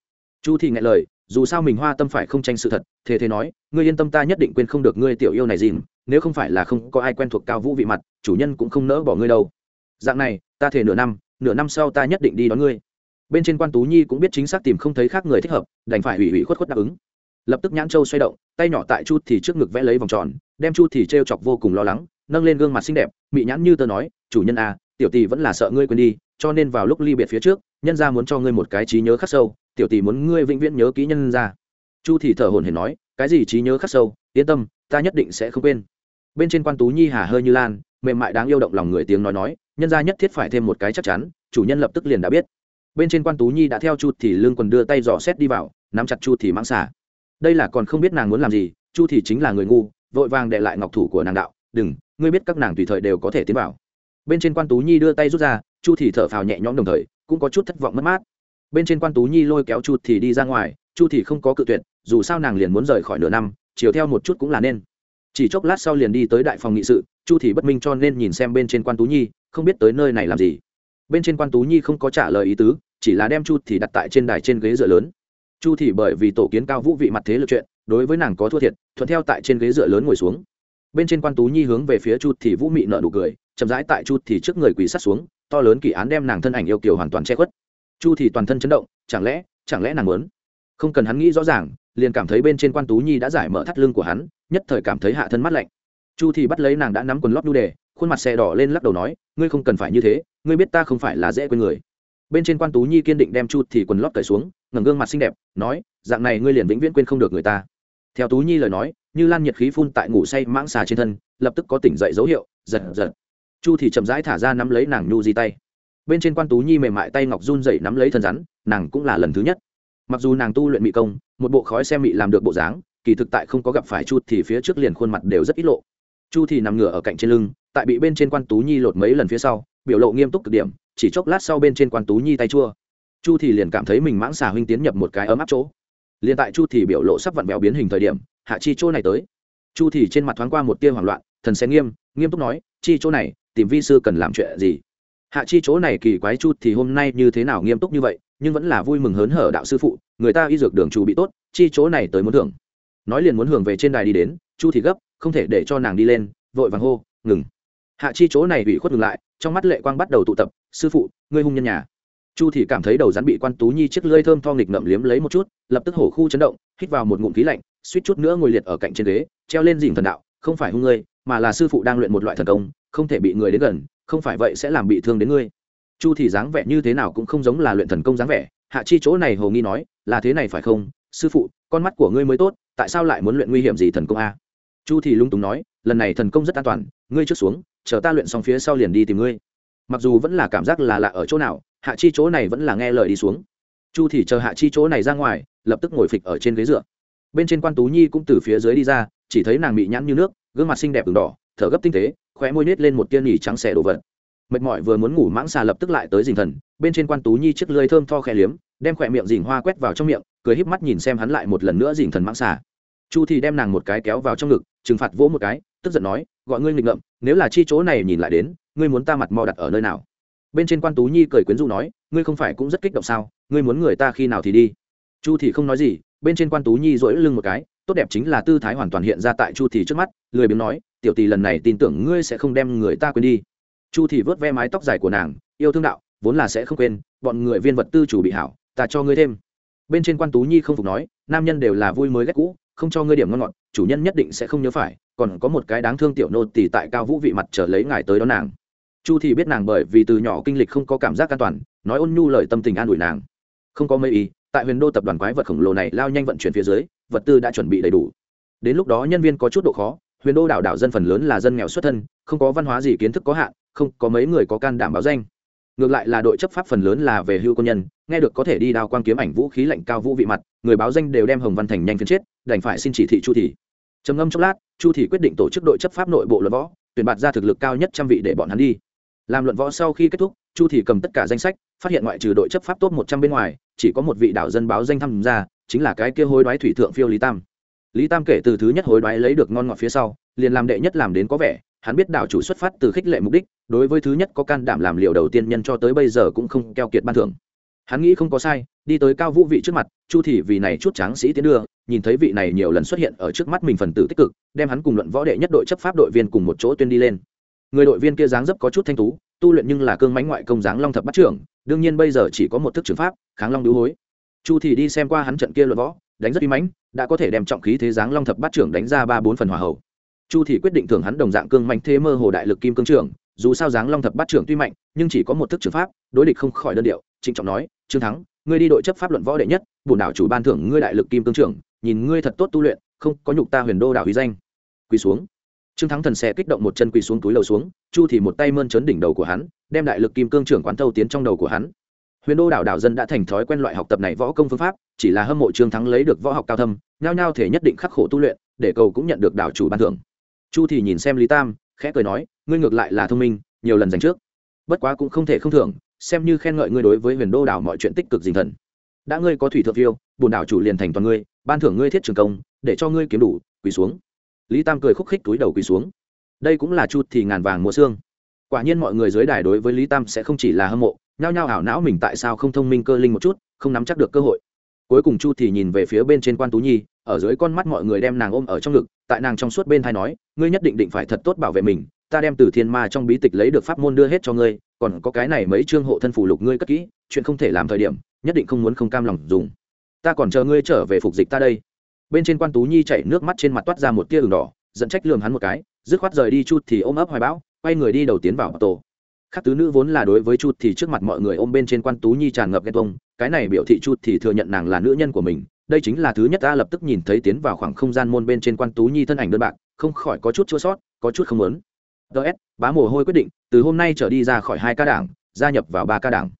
Chu thì ngại lời, dù sao mình hoa tâm phải không tranh sự thật thế thế nói, ngươi yên tâm ta nhất định quên không được ngươi tiểu yêu này gì nếu không phải là không có ai quen thuộc cao vũ vị mặt, chủ nhân cũng không nỡ bỏ ngươi đâu dạng này, ta thể nửa năm nửa năm sau ta nhất định đi đón ngươi. Bên trên quan tú nhi cũng biết chính xác tìm không thấy khác người thích hợp, đành phải hủy hủy khuất khuất đáp ứng. Lập tức nhãn châu xoay động, tay nhỏ tại chu thì trước ngực vẽ lấy vòng tròn, đem chu thì treo chọc vô cùng lo lắng, nâng lên gương mặt xinh đẹp, mị nhãn như tờ nói, chủ nhân à tiểu tỷ vẫn là sợ ngươi quên đi, cho nên vào lúc ly biệt phía trước, nhân gia muốn cho ngươi một cái trí nhớ khắc sâu, tiểu tỷ muốn ngươi vĩnh viễn nhớ kỹ nhân gia. chu thì thở hổn hển nói, cái gì trí nhớ khắc sâu, yên tâm, ta nhất định sẽ không quên. Bên trên quan tú nhi hà hơi như lan, mềm mại đáng yêu động lòng người tiếng nói nói nhân gia nhất thiết phải thêm một cái chắc chắn, chủ nhân lập tức liền đã biết. Bên trên quan tú nhi đã theo chu thì lương quần đưa tay dò xét đi vào, nắm chặt chu thì mãng xả đây là còn không biết nàng muốn làm gì, chu thì chính là người ngu, vội vàng để lại ngọc thủ của nàng đạo, đừng, ngươi biết các nàng tùy thời đều có thể tiến vào. Bên trên quan tú nhi đưa tay rút ra, chu thì thở phào nhẹ nhõm đồng thời, cũng có chút thất vọng mất mát. Bên trên quan tú nhi lôi kéo chu thì đi ra ngoài, chu thì không có cự tuyệt, dù sao nàng liền muốn rời khỏi nửa năm, chiều theo một chút cũng là nên. Chỉ chốc lát sau liền đi tới đại phòng nghị sự chu thì bất minh cho nên nhìn xem bên trên quan tú nhi, không biết tới nơi này làm gì. Bên trên quan tú nhi không có trả lời ý tứ, chỉ là đem chu thì đặt tại trên đài trên ghế dựa lớn. Chu thì bởi vì tổ kiến cao vũ vị mặt thế lực chuyện, đối với nàng có thua thiệt, thuận theo tại trên ghế dựa lớn ngồi xuống. Bên trên quan tú nhi hướng về phía chu thì vũ mị nợ nụ cười, chậm rãi tại chu thì trước người quỳ sát xuống, to lớn kỳ án đem nàng thân ảnh yêu kiều hoàn toàn che khuất. Chu thì toàn thân chấn động, chẳng lẽ chẳng lẽ nàng muốn? Không cần hắn nghĩ rõ ràng, liền cảm thấy bên trên quan tú nhi đã giải mở thắt lưng của hắn, nhất thời cảm thấy hạ thân mát lạnh chu thì bắt lấy nàng đã nắm quần lót đu đề, khuôn mặt xe đỏ lên lắc đầu nói, ngươi không cần phải như thế, ngươi biết ta không phải là dễ quên người. Bên trên quan tú nhi kiên định đem chu thì quần lót cởi xuống, ngẩng gương mặt xinh đẹp, nói, dạng này ngươi liền vĩnh viễn quên không được người ta. Theo tú nhi lời nói, như lan nhiệt khí phun tại ngủ say mãng xà trên thân, lập tức có tỉnh dậy dấu hiệu, giật giật. Chu thì chậm rãi thả ra nắm lấy nàng nhu di tay. Bên trên quan tú nhi mềm mại tay ngọc run dậy nắm lấy thân rắn, nàng cũng là lần thứ nhất. Mặc dù nàng tu luyện mị công, một bộ khói xem mị làm được bộ dáng, kỳ thực tại không có gặp phải chu thì phía trước liền khuôn mặt đều rất ít lộ chu thì nằm ngửa ở cạnh trên lưng, tại bị bên trên quan tú nhi lột mấy lần phía sau, biểu lộ nghiêm túc cực điểm, chỉ chốc lát sau bên trên quan tú nhi tay chua. Chu thì liền cảm thấy mình mãng xà huynh tiến nhập một cái ấm áp chỗ. Liền tại chu thì biểu lộ sắp vặn vẹo biến hình thời điểm, hạ chi chỗ này tới. Chu thì trên mặt thoáng qua một tia hoảng loạn, thần sẽ nghiêm nghiêm túc nói, chi chỗ này, tìm vi sư cần làm chuyện gì? Hạ chi chỗ này kỳ quái chu thì hôm nay như thế nào nghiêm túc như vậy, nhưng vẫn là vui mừng hớn hở đạo sư phụ, người ta y dược đường chủ bị tốt, chi chỗ này tới muốn thưởng. Nói liền muốn hưởng về trên đài đi đến, chu thì gấp không thể để cho nàng đi lên, vội vàng hô, ngừng. Hạ chi chỗ này bị khuất ngừng lại, trong mắt lệ quang bắt đầu tụ tập, sư phụ, ngươi hung nhân nhà. Chu thì cảm thấy đầu rắn bị quan tú nhi chiếc lưỡi thơm tho nghịch ngậm liếm lấy một chút, lập tức hổ khu chấn động, hít vào một ngụm khí lạnh, suýt chút nữa ngồi liệt ở cạnh trên ghế, treo lên dìm thần đạo, không phải hung ngươi, mà là sư phụ đang luyện một loại thần công, không thể bị người đến gần, không phải vậy sẽ làm bị thương đến ngươi. Chu thì dáng vẻ như thế nào cũng không giống là luyện thần công dáng vẻ, hạ chi chỗ này hồ nghi nói, là thế này phải không? Sư phụ, con mắt của ngươi mới tốt, tại sao lại muốn luyện nguy hiểm gì thần công a? Chu thì lung túng nói, lần này thần công rất an toàn, ngươi trước xuống, chờ ta luyện xong phía sau liền đi tìm ngươi. Mặc dù vẫn là cảm giác là lạ ở chỗ nào, hạ chi chỗ này vẫn là nghe lời đi xuống. Chu thì chờ hạ chi chỗ này ra ngoài, lập tức ngồi phịch ở trên ghế dựa. Bên trên quan tú nhi cũng từ phía dưới đi ra, chỉ thấy nàng bị nhãn như nước, gương mặt xinh đẹp đường đỏ, thở gấp tinh tế, khóe môi nết lên một tia nhỉ trắng xẻ đồ vật. Mệt mỏi vừa muốn ngủ mãng xà lập tức lại tới dình thần, bên trên quan tú nhi chiếc lưỡi thơm tho khẽ liếm, đem khỏe miệng dình hoa quét vào trong miệng, cười híp mắt nhìn xem hắn lại một lần nữa dình thần mãng xà. Chu thì đem nàng một cái kéo vào trong ngực trừng phạt vỗ một cái, tức giận nói, gọi ngươi nghịch ngợm, nếu là chi chỗ này nhìn lại đến, ngươi muốn ta mặt mò đặt ở nơi nào? Bên trên quan tú nhi cười quyến rũ nói, ngươi không phải cũng rất kích động sao? Ngươi muốn người ta khi nào thì đi? Chu thì không nói gì, bên trên quan tú nhi dỗi lưng một cái, tốt đẹp chính là tư thái hoàn toàn hiện ra tại chu thì trước mắt, lười biếng nói, tiểu tỷ lần này tin tưởng ngươi sẽ không đem người ta quên đi. Chu thì vớt ve mái tóc dài của nàng, yêu thương đạo, vốn là sẽ không quên, bọn người viên vật tư chủ bị hảo, ta cho ngươi thêm. Bên trên quan tú nhi không phục nói, nam nhân đều là vui mới ghét cũ không cho ngươi điểm ngon ngọt, chủ nhân nhất định sẽ không nhớ phải, còn có một cái đáng thương tiểu nô tỳ tại cao vũ vị mặt trở lấy ngài tới đón nàng. Chu thì biết nàng bởi vì từ nhỏ kinh lịch không có cảm giác an toàn, nói ôn nhu lời tâm tình an ủi nàng. Không có mấy ý, tại huyền đô tập đoàn quái vật khổng lồ này lao nhanh vận chuyển phía dưới, vật tư đã chuẩn bị đầy đủ. Đến lúc đó nhân viên có chút độ khó, huyền đô đảo đảo dân phần lớn là dân nghèo xuất thân, không có văn hóa gì kiến thức có hạn, không có mấy người có can đảm báo danh ngược lại là đội chấp pháp phần lớn là về hưu công nhân, nghe được có thể đi đao quang kiếm ảnh vũ khí lạnh cao vũ vị mặt, người báo danh đều đem hồng văn thành nhanh phiên chết, đành phải xin chỉ thị chu thị. Trầm ngâm chốc lát, chu thị quyết định tổ chức đội chấp pháp nội bộ luận võ, tuyển bạt ra thực lực cao nhất trăm vị để bọn hắn đi. Làm luận võ sau khi kết thúc, chu thị cầm tất cả danh sách, phát hiện ngoại trừ đội chấp pháp tốt một trăm bên ngoài, chỉ có một vị đảo dân báo danh tham gia, chính là cái kia hối đoái thủy thượng phiêu lý tam. Lý tam kể từ thứ nhất hối đoái lấy được ngon ngọt phía sau, liền làm đệ nhất làm đến có vẻ hắn biết đảo chủ xuất phát từ khích lệ mục đích, đối với thứ nhất có can đảm làm liệu đầu tiên nhân cho tới bây giờ cũng không keo kiệt ban thưởng. Hắn nghĩ không có sai, đi tới cao vũ vị trước mặt, chu thị vì này chút tráng sĩ tiến đưa, nhìn thấy vị này nhiều lần xuất hiện ở trước mắt mình phần tử tích cực, đem hắn cùng luận võ đệ nhất đội chấp pháp đội viên cùng một chỗ tuyên đi lên. Người đội viên kia dáng dấp có chút thanh tú, tu luyện nhưng là cương mánh ngoại công dáng long thập bắt trưởng, đương nhiên bây giờ chỉ có một thức trường pháp, kháng long đũ hối. Chu thì đi xem qua hắn trận kia luận võ, đánh rất uy mãnh, đã có thể đem trọng khí thế dáng long thập bắt trưởng đánh ra ba bốn phần hòa hậu chu thì quyết định thưởng hắn đồng dạng cương mạnh thế mơ hồ đại lực kim cương trưởng, dù sao dáng long thập bát trưởng tuy mạnh, nhưng chỉ có một thức trưởng pháp, đối địch không khỏi đơn điệu, trịnh trọng nói, trương thắng, ngươi đi đội chấp pháp luận võ đệ nhất, bổn đảo chủ ban thưởng ngươi đại lực kim cương trưởng, nhìn ngươi thật tốt tu luyện, không có nhục ta huyền đô đảo uy danh. Quỳ xuống. Trương thắng thần xe kích động một chân quỳ xuống túi lầu xuống, chu thì một tay mơn trớn đỉnh đầu của hắn, đem đại lực kim cương trưởng quán thâu tiến trong đầu của hắn. Huyền đô đảo đảo dân đã thành thói quen loại học tập này võ công phương pháp, chỉ là hâm mộ trương thắng lấy được võ học cao thâm, nhao nhao thể nhất định khắc khổ tu luyện, để cầu cũng nhận được đảo chủ ban thưởng chu thì nhìn xem lý tam, khẽ cười nói, ngươi ngược lại là thông minh, nhiều lần giành trước. Bất quá cũng không thể không thưởng, xem như khen ngợi ngươi đối với huyền đô đảo mọi chuyện tích cực dình thần. Đã ngươi có thủy thượng phiêu bùn đảo chủ liền thành toàn ngươi, ban thưởng ngươi thiết trường công, để cho ngươi kiếm đủ, quỳ xuống. Lý tam cười khúc khích túi đầu quỳ xuống. Đây cũng là chu thì ngàn vàng mùa xương. Quả nhiên mọi người dưới đài đối với lý tam sẽ không chỉ là hâm mộ, nhao nhao ảo não mình tại sao không thông minh cơ linh một chút, không nắm chắc được cơ hội. Cuối cùng chu thì nhìn về phía bên trên quan tú nhi ở dưới con mắt mọi người đem nàng ôm ở trong ngực, tại nàng trong suốt bên thai nói, ngươi nhất định định phải thật tốt bảo vệ mình, ta đem từ thiên ma trong bí tịch lấy được pháp môn đưa hết cho ngươi, còn có cái này mấy chương hộ thân phù lục ngươi cất kỹ, chuyện không thể làm thời điểm, nhất định không muốn không cam lòng dùng. Ta còn chờ ngươi trở về phục dịch ta đây. Bên trên quan tú nhi chảy nước mắt trên mặt toát ra một tia đường đỏ dẫn trách lườm hắn một cái, dứt khoát rời đi chút thì ôm ấp hoài bão, quay người đi đầu tiến vào tổ. Khắc tứ nữ vốn là đối với chút thì trước mặt mọi người ôm bên trên quan tú nhi tràn ngập ghen tuông, cái này biểu thị chút thì thừa nhận nàng là nữ nhân của mình đây chính là thứ nhất ta lập tức nhìn thấy tiến vào khoảng không gian môn bên trên quan tú nhi thân ảnh đơn bạc không khỏi có chút chua sót có chút không lớn ts bá mồ hôi quyết định từ hôm nay trở đi ra khỏi hai ca đảng gia nhập vào ba ca đảng.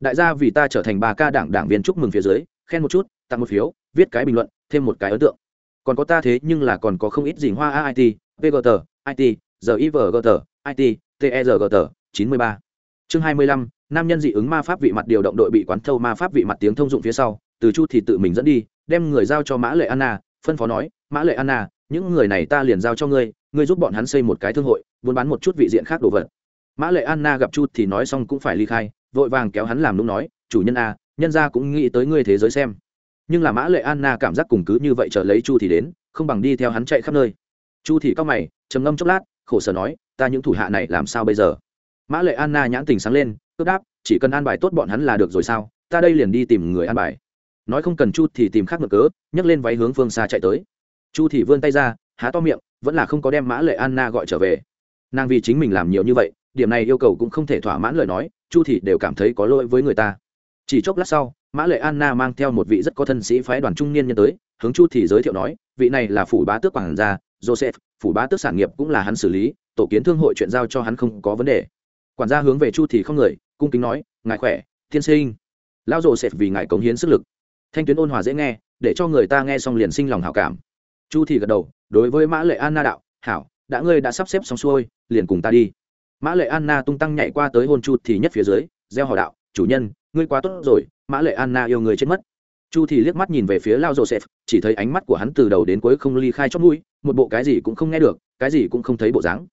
Đại gia vì ta trở thành ba ca đảng đảng viên chúc mừng phía dưới khen một chút tặng một phiếu viết cái bình luận thêm một cái ấn tượng. Còn có ta thế nhưng là còn có không ít gì hoa AIT, VGT, IT, GIVGT, IT, TERGT, 93. Chương 25, nam nhân dị ứng ma pháp vị mặt điều động đội bị quán thâu ma pháp vị mặt tiếng thông dụng phía sau, từ Chu thì tự mình dẫn đi, đem người giao cho Mã Lệ Anna, phân phó nói, "Mã Lệ Anna, những người này ta liền giao cho ngươi, ngươi giúp bọn hắn xây một cái thương hội, buôn bán một chút vị diện khác đồ vật." Mã Lệ Anna gặp Chu thì nói xong cũng phải ly khai, vội vàng kéo hắn làm lúc nói, "Chủ nhân a, nhân gia cũng nghĩ tới ngươi thế giới xem." Nhưng là Mã Lệ Anna cảm giác cùng cứ như vậy chờ lấy Chu thì đến, không bằng đi theo hắn chạy khắp nơi. Chu thì cao mày, trầm ngâm chốc lát, khổ sở nói, "Ta những thủ hạ này làm sao bây giờ?" mã lệ anna nhãn tình sáng lên cướp đáp chỉ cần an bài tốt bọn hắn là được rồi sao ta đây liền đi tìm người an bài nói không cần chu thì tìm khác mực cớ, nhấc lên váy hướng phương xa chạy tới. Chu thì vươn tay ra, há to miệng, vẫn là không có đem mã lệ anna gọi trở về. Nàng vì chính mình làm nhiều như vậy, điểm này yêu cầu cũng không thể thỏa mãn lời nói, chu thì đều cảm thấy có lỗi với người ta. Chỉ chốc lát sau, mã lệ anna mang theo một vị rất có thân sĩ phái đoàn trung niên nhân tới, hướng chu thì giới thiệu nói, vị này là phủ bá tước quảng gia, joseph, phủ bá tước sản nghiệp cũng là hắn xử lý, tổ kiến thương hội chuyện giao cho hắn không có vấn đề. Quản gia hướng về chu thì không người, cung kính nói, ngài khỏe thiên sinh. Lao joseph vì ngài cống hiến sức lực thanh tuyến ôn hòa dễ nghe, để cho người ta nghe xong liền sinh lòng hảo cảm. Chu thì gật đầu, đối với mã lệ anna đạo, hảo, đã ngươi đã sắp xếp xong xuôi, liền cùng ta đi. Mã lệ anna tung tăng nhảy qua tới hôn chu thì nhất phía dưới, gieo hò đạo, chủ nhân, ngươi quá tốt rồi, mã lệ anna yêu người chết mất. Chu thì liếc mắt nhìn về phía lao joseph, chỉ thấy ánh mắt của hắn từ đầu đến cuối không ly khai chót mũi, một bộ cái gì cũng không nghe được, cái gì cũng không thấy bộ dáng.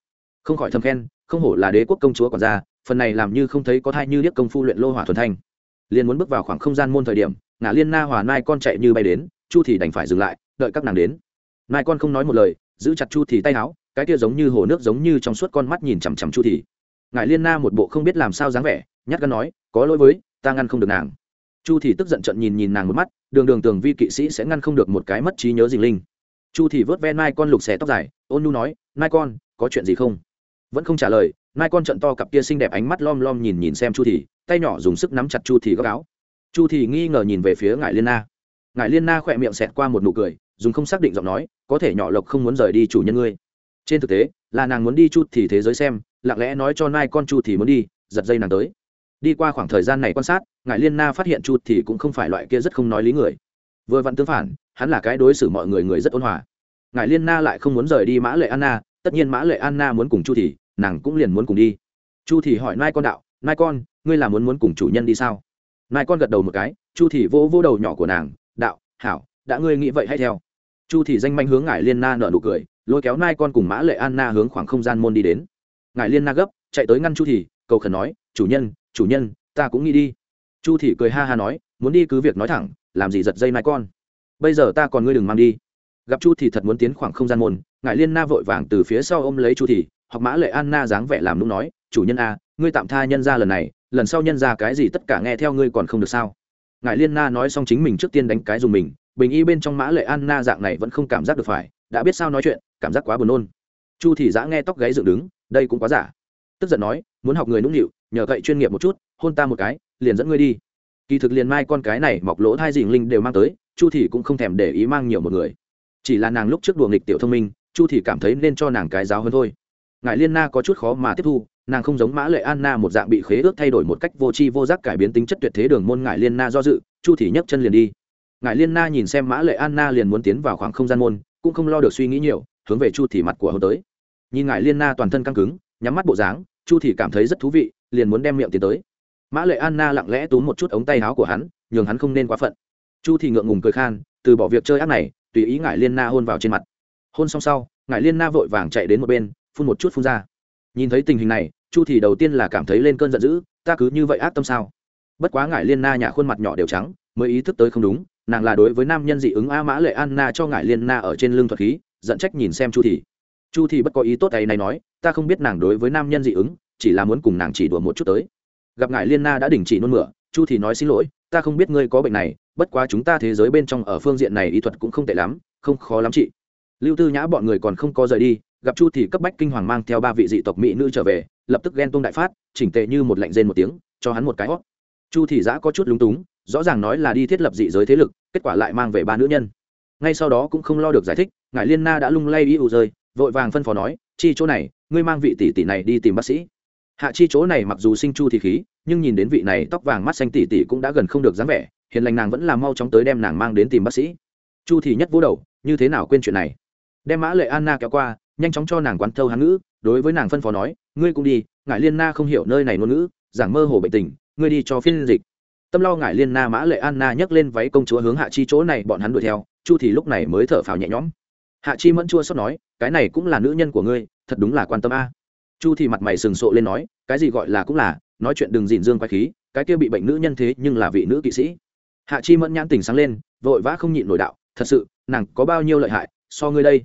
Không khỏi thầm khen, không hổ là đế quốc công chúa còn ra, phần này làm như không thấy có thai như điếc công phu luyện lô hỏa thuần thanh. Liền muốn bước vào khoảng không gian môn thời điểm ngã liên na hòa nai con chạy như bay đến, chu thì đành phải dừng lại, đợi các nàng đến. Nai con không nói một lời, giữ chặt chu thì tay áo, cái kia giống như hồ nước giống như trong suốt con mắt nhìn chằm chằm chu thì. Ngài liên na một bộ không biết làm sao dáng vẻ, nhát gan nói, có lỗi với, ta ngăn không được nàng. Chu thì tức giận trận nhìn nhìn nàng một mắt, đường đường tường vi kỵ sĩ sẽ ngăn không được một cái mất trí nhớ dình linh. Chu thì vớt ve nai con lục xẻ tóc dài, ôn nhu nói, nai con, có chuyện gì không? Vẫn không trả lời, nai con trận to cặp kia xinh đẹp ánh mắt lom lom nhìn nhìn xem chu thì, tay nhỏ dùng sức nắm chặt chu thì góc áo chu thì nghi ngờ nhìn về phía ngài liên na. Ngài liên na khỏe miệng xẹt qua một nụ cười, dùng không xác định giọng nói, có thể nhỏ lộc không muốn rời đi chủ nhân ngươi. Trên thực tế, là nàng muốn đi chu thì thế giới xem, lặng lẽ nói cho nai con chu thì muốn đi, giật dây nàng tới. Đi qua khoảng thời gian này quan sát ngài liên na phát hiện chu thì cũng không phải loại kia rất không nói lý người. Vừa vặn tương phản, hắn là cái đối xử mọi người người rất ôn hòa. Ngài liên na lại không muốn rời đi mã lệ anna, tất nhiên mã lệ anna muốn cùng chu thì nàng cũng liền muốn cùng đi. Chu thì hỏi nai con đạo, nai con, ngươi là muốn muốn cùng chủ nhân đi sao? Nai con gật đầu một cái, chu thì vỗ vỗ đầu nhỏ của nàng, đạo, hảo, đã ngươi nghĩ vậy hay theo. Chu thì danh manh hướng ngài liên na nở nụ cười, lôi kéo nai con cùng mã lệ anna hướng khoảng không gian môn đi đến. Ngài liên na gấp, chạy tới ngăn chu thì cầu khẩn nói, chủ nhân chủ nhân, ta cũng nghĩ đi. Chu thì cười ha ha nói, muốn đi cứ việc nói thẳng, làm gì giật dây nai con? Bây giờ ta còn ngươi đừng mang đi. Gặp chu thì thật muốn tiến khoảng không gian môn ngài liên na vội vàng từ phía sau ôm lấy chu thì hoặc mã lệ anna dáng vẻ làm nũng nói, chủ nhân a ngươi tạm tha nhân ra lần này lần sau nhân ra cái gì tất cả nghe theo ngươi còn không được sao? Ngài liên na nói xong chính mình trước tiên đánh cái dùng mình, bình y bên trong mã lệ anna dạng này vẫn không cảm giác được phải, đã biết sao nói chuyện, cảm giác quá buồn nôn. Chu thị giã nghe tóc gáy dựng đứng, đây cũng quá giả. Tức giận nói, muốn học người nũng nịu, nhờ cậy chuyên nghiệp một chút, hôn ta một cái, liền dẫn ngươi đi. Kỳ thực liền mai con cái này mọc lỗ thai dình linh đều mang tới, chu thị cũng không thèm để ý mang nhiều một người. Chỉ là nàng lúc trước đùa nghịch tiểu thông minh, chu thị cảm thấy nên cho nàng cái giáo hơn thôi. Ngài liên na có chút khó mà tiếp thu nàng không giống mã lệ anna một dạng bị khế ước thay đổi một cách vô tri vô giác cải biến tính chất tuyệt thế đường môn ngài liên na do dự, chu thì nhấc chân liền đi. ngài liên na nhìn xem mã lệ anna liền muốn tiến vào khoảng không gian môn, cũng không lo được suy nghĩ nhiều, hướng về chu thì mặt của hôn tới. nhìn ngài liên na toàn thân căng cứng, nhắm mắt bộ dáng, chu thì cảm thấy rất thú vị, liền muốn đem miệng tiến tới. mã lệ anna lặng lẽ túm một chút ống tay áo của hắn, nhường hắn không nên quá phận. chu thì ngượng ngùng cười khan, từ bỏ việc chơi ác này, tùy ý ngài liên na hôn vào trên mặt. hôn xong sau ngài liên na vội vàng chạy đến một bên, phun một chút phun ra nhìn thấy tình hình này, chu thì đầu tiên là cảm thấy lên cơn giận dữ, ta cứ như vậy ác tâm sao? Bất quá ngải liên na nhà khuôn mặt nhỏ đều trắng, mới ý thức tới không đúng, nàng là đối với nam nhân dị ứng a mã lệ anna cho ngải liên na ở trên lưng thuật khí, giận trách nhìn xem chu thì. Chu thì bất có ý tốt ấy này nói, ta không biết nàng đối với nam nhân dị ứng, chỉ là muốn cùng nàng chỉ đùa một chút tới. Gặp ngải liên na đã đình chỉ nôn mửa, chu thì nói xin lỗi, ta không biết ngươi có bệnh này, bất quá chúng ta thế giới bên trong ở phương diện này y thuật cũng không tệ lắm, không khó lắm chị. Lưu tư nhã bọn người còn không có rời đi gặp chu thì cấp bách kinh hoàng mang theo ba vị dị tộc mỹ nữ trở về, lập tức ghen tung đại phát, chỉnh tề như một lạnh rên một tiếng, cho hắn một cái hót chu thì giã có chút lúng túng, rõ ràng nói là đi thiết lập dị giới thế lực, kết quả lại mang về ba nữ nhân. Ngay sau đó cũng không lo được giải thích, ngài liên na đã lung lay ý u rơi vội vàng phân phó nói, chi chỗ này, ngươi mang vị tỷ tỷ này đi tìm bác sĩ. Hạ chi chỗ này mặc dù sinh chu thì khí, nhưng nhìn đến vị này tóc vàng mắt xanh tỷ tỷ cũng đã gần không được dáng vẻ, hiền lành nàng vẫn là mau chóng tới đem nàng mang đến tìm bác sĩ. Chu thì nhất vỗ đầu, như thế nào quên chuyện này? Đem mã lệ anna kéo qua nhanh chóng cho nàng quán thâu hán ngữ, đối với nàng phân phó nói, ngươi cũng đi ngại liên na không hiểu nơi này ngôn ngữ, giảng mơ hồ bệnh tình, ngươi đi cho phiên dịch. Tâm lo ngại liên na mã lệ anna nhấc lên váy công chúa hướng hạ chi chỗ này bọn hắn đuổi theo, chu thì lúc này mới thở phào nhẹ nhõm. Hạ chi mẫn chua xót nói, cái này cũng là nữ nhân của ngươi, thật đúng là quan tâm a. Chu thì mặt mày sừng sộ lên nói, cái gì gọi là cũng là, nói chuyện đừng dỉn dương quay khí, cái kia bị bệnh nữ nhân thế nhưng là vị nữ kỵ sĩ. Hạ chi mẫn nhãn tình sáng lên, vội vã không nhịn nổi đạo, thật sự, nàng có bao nhiêu lợi hại, so ngươi đây?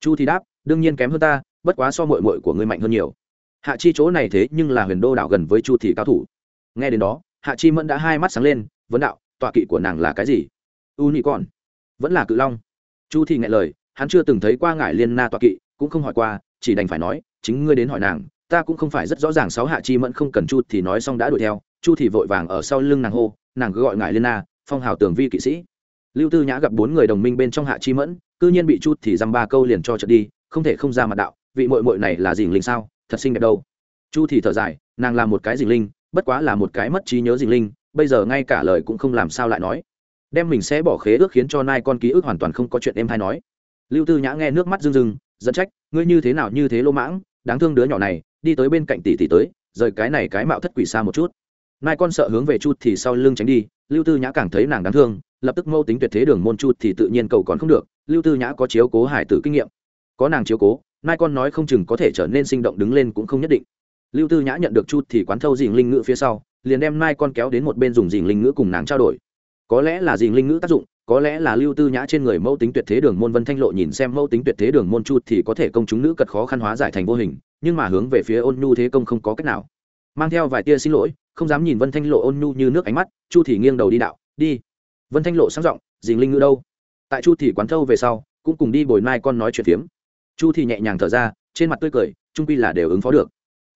Chu thì đáp đương nhiên kém hơn ta, bất quá so mội mội của ngươi mạnh hơn nhiều. Hạ chi chỗ này thế nhưng là huyền đô đảo gần với chu Thị cao thủ. Nghe đến đó, hạ chi mẫn đã hai mắt sáng lên, vấn đạo, tọa kỵ của nàng là cái gì? U nhị còn vẫn là cự long. Chu Thị nghe lời, hắn chưa từng thấy qua ngải liên na tọa kỵ, cũng không hỏi qua, chỉ đành phải nói, chính ngươi đến hỏi nàng, ta cũng không phải rất rõ ràng sáu hạ chi mẫn không cần chu thì nói xong đã đuổi theo. Chu thì vội vàng ở sau lưng nàng hô, nàng cứ gọi ngải liên na, phong hào tường vi kỵ sĩ. Lưu tư nhã gặp bốn người đồng minh bên trong hạ chi mẫn, cư nhiên bị Chu thì dăm ba câu liền cho trật đi không thể không ra mặt đạo, vị mội mội này là dình linh sao? Thật xinh đẹp đâu. Chu thì thở dài, nàng là một cái dình linh, bất quá là một cái mất trí nhớ dình linh, bây giờ ngay cả lời cũng không làm sao lại nói. Đem mình sẽ bỏ khế ước khiến cho nai con ký ức hoàn toàn không có chuyện em hay nói. Lưu tư nhã nghe nước mắt rưng rưng dẫn trách, ngươi như thế nào như thế lô mãng, đáng thương đứa nhỏ này, đi tới bên cạnh tỷ tỷ tới, rời cái này cái mạo thất quỷ xa một chút. Nai con sợ hướng về chu thì sau lưng tránh đi, lưu tư nhã càng thấy nàng đáng thương, lập tức mâu tính tuyệt thế đường môn chu thì tự nhiên cầu còn không được, lưu tư nhã có chiếu cố hải tử kinh nghiệm có nàng chiếu cố nai con nói không chừng có thể trở nên sinh động đứng lên cũng không nhất định. Lưu tư nhã nhận được chút thì quán thâu dình linh ngữ phía sau, liền đem nai con kéo đến một bên dùng dình linh ngữ cùng nàng trao đổi. Có lẽ là dình linh ngữ tác dụng, có lẽ là lưu tư nhã trên người mẫu tính tuyệt thế đường môn vân thanh lộ nhìn xem mẫu tính tuyệt thế đường môn chu thì có thể công chúng nữ cật khó khăn hóa giải thành vô hình, nhưng mà hướng về phía ôn nhu thế công không có cách nào. Mang theo vài tia xin lỗi, không dám nhìn vân thanh lộ ôn nhu như nước ánh mắt, chu thì nghiêng đầu đi đạo, đi. Vân thanh lộ sáng giọng dình linh ngữ đâu? Tại chu thì quán thâu về sau, cũng cùng đi bồi mai con nói chuyện phiếm chu thì nhẹ nhàng thở ra, trên mặt tươi cười, trung quy là đều ứng phó được.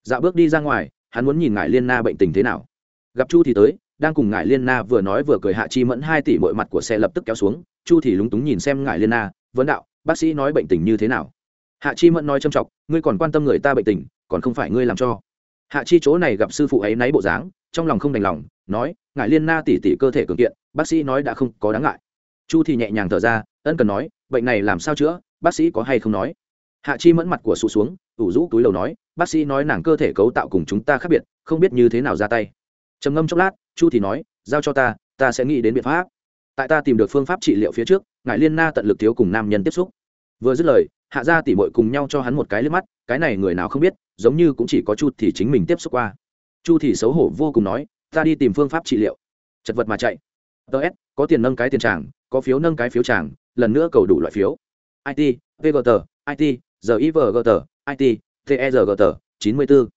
Dạo bước đi ra ngoài, hắn muốn nhìn ngài liên na bệnh tình thế nào. Gặp chu thì tới, đang cùng ngài liên na vừa nói vừa cười hạ chi mẫn hai tỷ mọi mặt của xe lập tức kéo xuống, chu thì lúng túng nhìn xem ngài liên na, vấn đạo, bác sĩ nói bệnh tình như thế nào? Hạ chi mẫn nói châm chọc ngươi còn quan tâm người ta bệnh tình, còn không phải ngươi làm cho. Hạ chi chỗ này gặp sư phụ ấy náy bộ dáng, trong lòng không đành lòng, nói ngài liên na tỉ tỉ cơ thể cường kiện, bác sĩ nói đã không có đáng ngại. Chu thì nhẹ nhàng thở ra, ân cần nói, bệnh này làm sao chữa, bác sĩ có hay không nói? Hạ chi mẫn mặt của sụ xuống, ủ rũ túi lầu nói, bác sĩ nói nàng cơ thể cấu tạo cùng chúng ta khác biệt, không biết như thế nào ra tay. Trầm ngâm chốc lát, chu thì nói, giao cho ta ta sẽ nghĩ đến biện pháp. Tại ta tìm được phương pháp trị liệu phía trước, ngài liên na tận lực thiếu cùng nam nhân tiếp xúc. Vừa dứt lời, hạ gia tỉ mội cùng nhau cho hắn một cái lên mắt, cái này người nào không biết, giống như cũng chỉ có chu thì chính mình tiếp xúc qua. Chu thì xấu hổ vô cùng nói, ta đi tìm phương pháp trị liệu. Chật vật mà chạy. Ts có tiền nâng cái tiền tràng, có phiếu nâng cái phiếu tràng, lần nữa cầu đủ loại phiếu. It vgt it givgt it tergt chín mươi bốn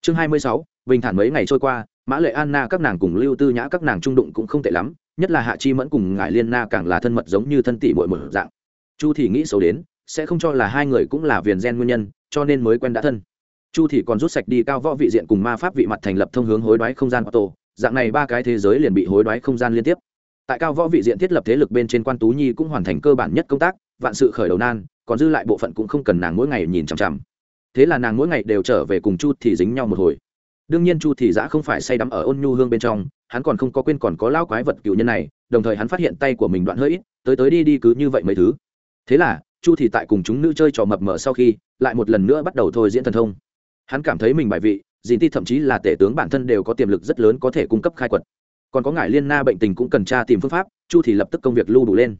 chương hai mươi sáu, bình thản mấy ngày trôi qua, mã lệ anna các nàng cùng lưu tư nhã các nàng trung đụng cũng không tệ lắm, nhất là hạ chi mẫn cùng Ngải liên na càng là thân mật giống như thân tỷ muội một dạng. Chu thì nghĩ xấu đến, sẽ không cho là hai người cũng là viền gen nguyên nhân, cho nên mới quen đã thân. Chu thì còn rút sạch đi cao võ vị diện cùng ma pháp vị mặt thành lập thông hướng hối đoái không gian auto, dạng này ba cái thế giới liền bị hối đoái không gian liên tiếp. Tại cao võ vị diện thiết lập thế lực bên trên quan tú nhi cũng hoàn thành cơ bản nhất công tác, vạn sự khởi đầu nan còn dư lại bộ phận cũng không cần nàng mỗi ngày nhìn chằm chằm. Thế là nàng mỗi ngày đều trở về cùng chu thì dính nhau một hồi. Đương nhiên chu thì giã không phải say đắm ở ôn nhu hương bên trong, hắn còn không có quên còn có lao quái vật cựu nhân này, đồng thời hắn phát hiện tay của mình đoạn hơi ít, tới tới đi đi cứ như vậy mấy thứ. Thế là, chu thì tại cùng chúng nữ chơi trò mập mờ sau khi, lại một lần nữa bắt đầu thôi diễn thần thông. Hắn cảm thấy mình bài vị dìn ti thậm chí là tể tướng bản thân đều có tiềm lực rất lớn có thể cung cấp khai quật. Còn có ngại liên na bệnh tình cũng cần tra tìm phương pháp, chu thì lập tức công việc lưu đủ lên.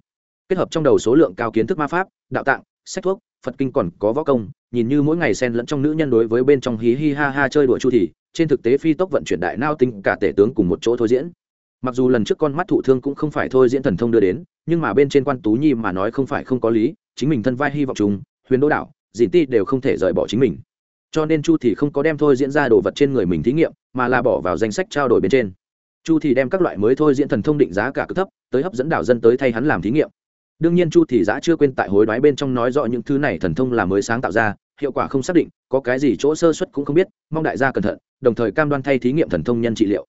Kết hợp trong đầu số lượng cao kiến thức ma pháp, đạo tạng sách thuốc, phật kinh còn có võ công, nhìn như mỗi ngày xen lẫn trong nữ nhân đối với bên trong hí hi ha ha chơi đùa chu thì, trên thực tế phi tốc vận chuyển đại nao tinh cả tể tướng cùng một chỗ thôi diễn. Mặc dù lần trước con mắt thụ thương cũng không phải thôi diễn thần thông đưa đến, nhưng mà bên trên quan tú nhi mà nói không phải không có lý, chính mình thân vai hy vọng chúng huyền đô đạo dìn ti đều không thể rời bỏ chính mình. Cho nên chu thì không có đem thôi diễn ra đồ vật trên người mình thí nghiệm, mà là bỏ vào danh sách trao đổi bên trên. Chu thì đem các loại mới thôi diễn thần thông định giá cả cực thấp, tới hấp dẫn đảo dân tới thay hắn làm thí nghiệm đương nhiên chu thì giã chưa quên tại hối đoái bên trong nói rõ những thứ này thần thông là mới sáng tạo ra, hiệu quả không xác định, có cái gì chỗ sơ xuất cũng không biết, mong đại gia cẩn thận, đồng thời cam đoan thay thí nghiệm thần thông nhân trị liệu.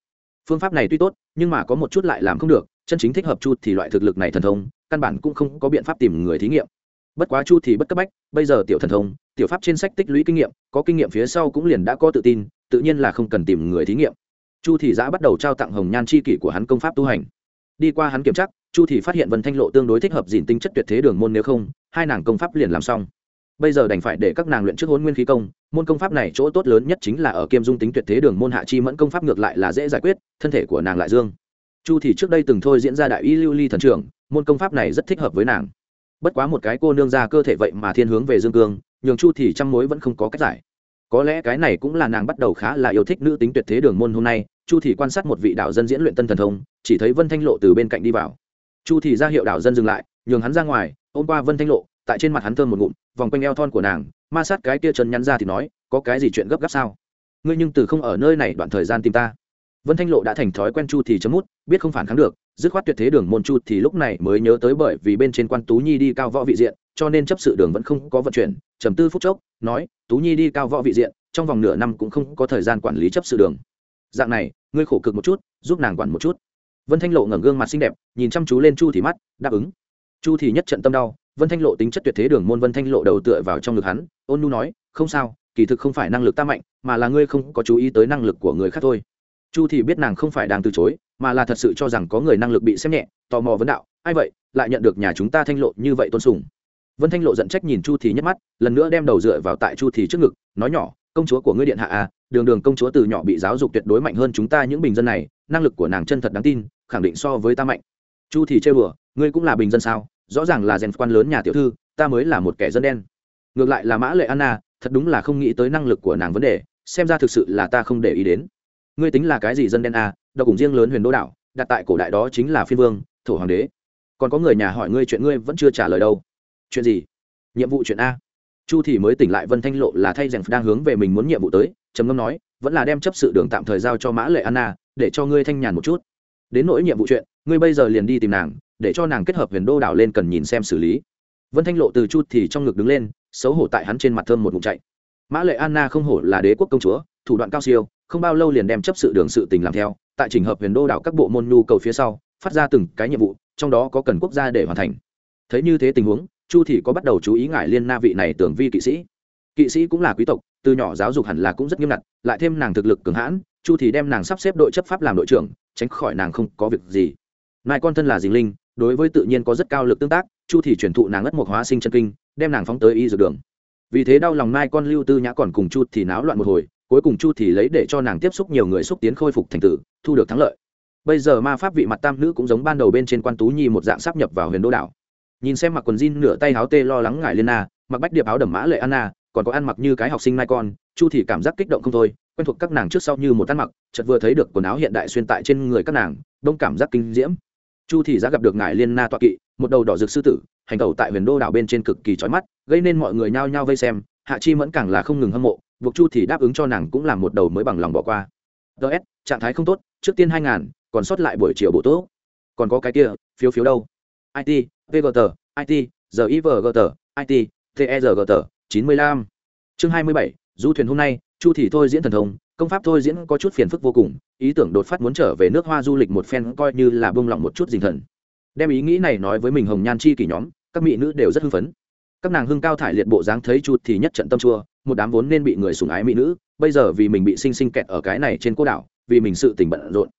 Phương pháp này tuy tốt, nhưng mà có một chút lại làm không được, chân chính thích hợp chu thì loại thực lực này thần thông, căn bản cũng không có biện pháp tìm người thí nghiệm. Bất quá chu thì bất cấp bách, bây giờ tiểu thần thông, tiểu pháp trên sách tích lũy kinh nghiệm, có kinh nghiệm phía sau cũng liền đã có tự tin, tự nhiên là không cần tìm người thí nghiệm. Chu thì giã bắt đầu trao tặng hồng nhan chi kỷ của hắn công pháp tu hành. Đi qua hắn kiểm tra chu thì phát hiện vân thanh lộ tương đối thích hợp dìn tinh chất tuyệt thế đường môn nếu không, hai nàng công pháp liền làm xong. Bây giờ đành phải để các nàng luyện trước hôn nguyên khí công, môn công pháp này chỗ tốt lớn nhất chính là ở kiêm dung tính tuyệt thế đường môn hạ chi mẫn công pháp ngược lại là dễ giải quyết, thân thể của nàng lại dương. Chu thì trước đây từng thôi diễn ra đại y lưu ly thần trưởng, môn công pháp này rất thích hợp với nàng. Bất quá một cái cô nương ra cơ thể vậy mà thiên hướng về dương cương, nhường chu thì trăm mối vẫn không có cách giải. Có lẽ cái này cũng là nàng bắt đầu khá là yêu thích nữ tính tuyệt thế đường môn hôm nay, chu thì quan sát một vị đạo dân diễn luyện tân thần thông, chỉ thấy vân thanh lộ từ bên cạnh đi vào chu thì ra hiệu đảo dân dừng lại, nhường hắn ra ngoài, ôm qua vân thanh lộ, tại trên mặt hắn thơm một ngụm, vòng quanh eo thon của nàng, ma sát cái kia chân nhắn ra thì nói, có cái gì chuyện gấp gáp sao? Ngươi nhưng từ không ở nơi này đoạn thời gian tìm ta. Vân thanh lộ đã thành thói quen chu thì chấm mút, biết không phản kháng được, dứt khoát tuyệt thế đường môn chu thì lúc này mới nhớ tới bởi vì bên trên quan tú nhi đi cao võ vị diện, cho nên chấp sự đường vẫn không có vận chuyển, trầm tư phút chốc, nói, tú nhi đi cao võ vị diện, trong vòng nửa năm cũng không có thời gian quản lý chấp sự đường. Dạng này, ngươi khổ cực một chút, giúp nàng quản một chút vân thanh lộ ngẩng gương mặt xinh đẹp, nhìn chăm chú lên chu thì mắt, đáp ứng. Chu thì nhất trận tâm đau, vân thanh lộ tính chất tuyệt thế đường môn vân thanh lộ đầu tựa vào trong ngực hắn, ôn nhu nói, không sao, kỳ thực không phải năng lực ta mạnh, mà là ngươi không có chú ý tới năng lực của người khác thôi. Chu thì biết nàng không phải đang từ chối, mà là thật sự cho rằng có người năng lực bị xem nhẹ, tò mò vấn đạo, ai vậy, lại nhận được nhà chúng ta thanh lộ như vậy tôn sùng? Vân thanh lộ giận trách nhìn chu thì nhất mắt, lần nữa đem đầu dựa vào tại chu thì trước ngực, nói nhỏ, công chúa của ngươi điện hạ à đường đường công chúa từ nhỏ bị giáo dục tuyệt đối mạnh hơn chúng ta những bình dân này, năng lực của nàng chân thật đáng tin, khẳng định so với ta mạnh. Chu thì chơi bừa, ngươi cũng là bình dân sao? Rõ ràng là rèn quan lớn nhà tiểu thư, ta mới là một kẻ dân đen. Ngược lại là mã lệ anna, thật đúng là không nghĩ tới năng lực của nàng vấn đề, xem ra thực sự là ta không để ý đến. Ngươi tính là cái gì dân đen à? Độc cùng riêng lớn huyền đô đảo, đặt tại cổ đại đó chính là phiên vương, thổ hoàng đế. Còn có người nhà hỏi ngươi chuyện ngươi vẫn chưa trả lời đâu. Chuyện gì? Nhiệm vụ chuyện a. Chu thì mới tỉnh lại vân thanh lộ là thay rèn đang hướng về mình muốn nhiệm vụ tới trầm ngâm nói, vẫn là đem chấp sự đường tạm thời giao cho mã lệ anna, để cho ngươi thanh nhàn một chút. Đến nỗi nhiệm vụ chuyện, ngươi bây giờ liền đi tìm nàng, để cho nàng kết hợp huyền đô đảo lên cần nhìn xem xử lý. Vân thanh lộ từ chút thì trong ngực đứng lên, xấu hổ tại hắn trên mặt thơm một ngụm chạy. Mã lệ anna không hổ là đế quốc công chúa, thủ đoạn cao siêu, không bao lâu liền đem chấp sự đường sự tình làm theo, tại trình hợp huyền đô đảo các bộ môn nhu cầu phía sau, phát ra từng cái nhiệm vụ, trong đó có cần quốc gia để hoàn thành. Thấy như thế tình huống, chu thì có bắt đầu chú ý ngại liên na vị này tưởng vi kỵ sĩ kỵ sĩ cũng là quý tộc, từ nhỏ giáo dục hẳn là cũng rất nghiêm ngặt, lại thêm nàng thực lực cường hãn, chu thì đem nàng sắp xếp đội chấp pháp làm đội trưởng, tránh khỏi nàng không có việc gì. Nại con thân là dình linh, đối với tự nhiên có rất cao lực tương tác, chu thì truyền thụ nàng ất một hóa sinh chân kinh, đem nàng phóng tới y dược đường. Vì thế đau lòng nai con lưu tư nhã còn cùng chu thì náo loạn một hồi, cuối cùng chu thì lấy để cho nàng tiếp xúc nhiều người xúc tiến khôi phục thành tử, thu được thắng lợi. Bây giờ ma pháp vị mặt tam nữ cũng giống ban đầu bên trên quan tú nhi một dạng sắp nhập vào huyền đô đảo. Nhìn xem mặc quần jean nửa tay áo tê lo lắng ngại liên na, mặc bách điệp áo đầm mã lệ anna còn có ăn mặc như cái học sinh nai con, chu thì cảm giác kích động không thôi, quen thuộc các nàng trước sau như một ăn mặc, chợt vừa thấy được quần áo hiện đại xuyên tại trên người các nàng, đông cảm giác kinh diễm. Chu thì đã gặp được ngài liên na toa kỵ, một đầu đỏ rực sư tử, hành tẩu tại huyền đô đảo bên trên cực kỳ chói mắt, gây nên mọi người nhao nhao vây xem, hạ chi mẫn càng là không ngừng hâm mộ, buộc chu thì đáp ứng cho nàng cũng làm một đầu mới bằng lòng bỏ qua. Ds trạng thái không tốt, trước tiên hai ngàn, còn sót lại buổi chiều bộ tốt. Còn có cái kia, phiếu phiếu đâu? It vgt it givgt it tergt chín mươi lăm. Chương hai mươi bảy, du thuyền hôm nay, chu thì thôi diễn thần thông, công pháp thôi diễn có chút phiền phức vô cùng, ý tưởng đột phát muốn trở về nước hoa du lịch một phen coi như là bông lỏng một chút dình thần. Đem ý nghĩ này nói với mình hồng nhan chi kỷ nhóm, các mỹ nữ đều rất hưng phấn. Các nàng hưng cao thải liệt bộ dáng thấy chu thì nhất trận tâm chua, một đám vốn nên bị người sủng ái mỹ nữ, bây giờ vì mình bị sinh sinh kẹt ở cái này trên cô đảo, vì mình sự tình bận rộn.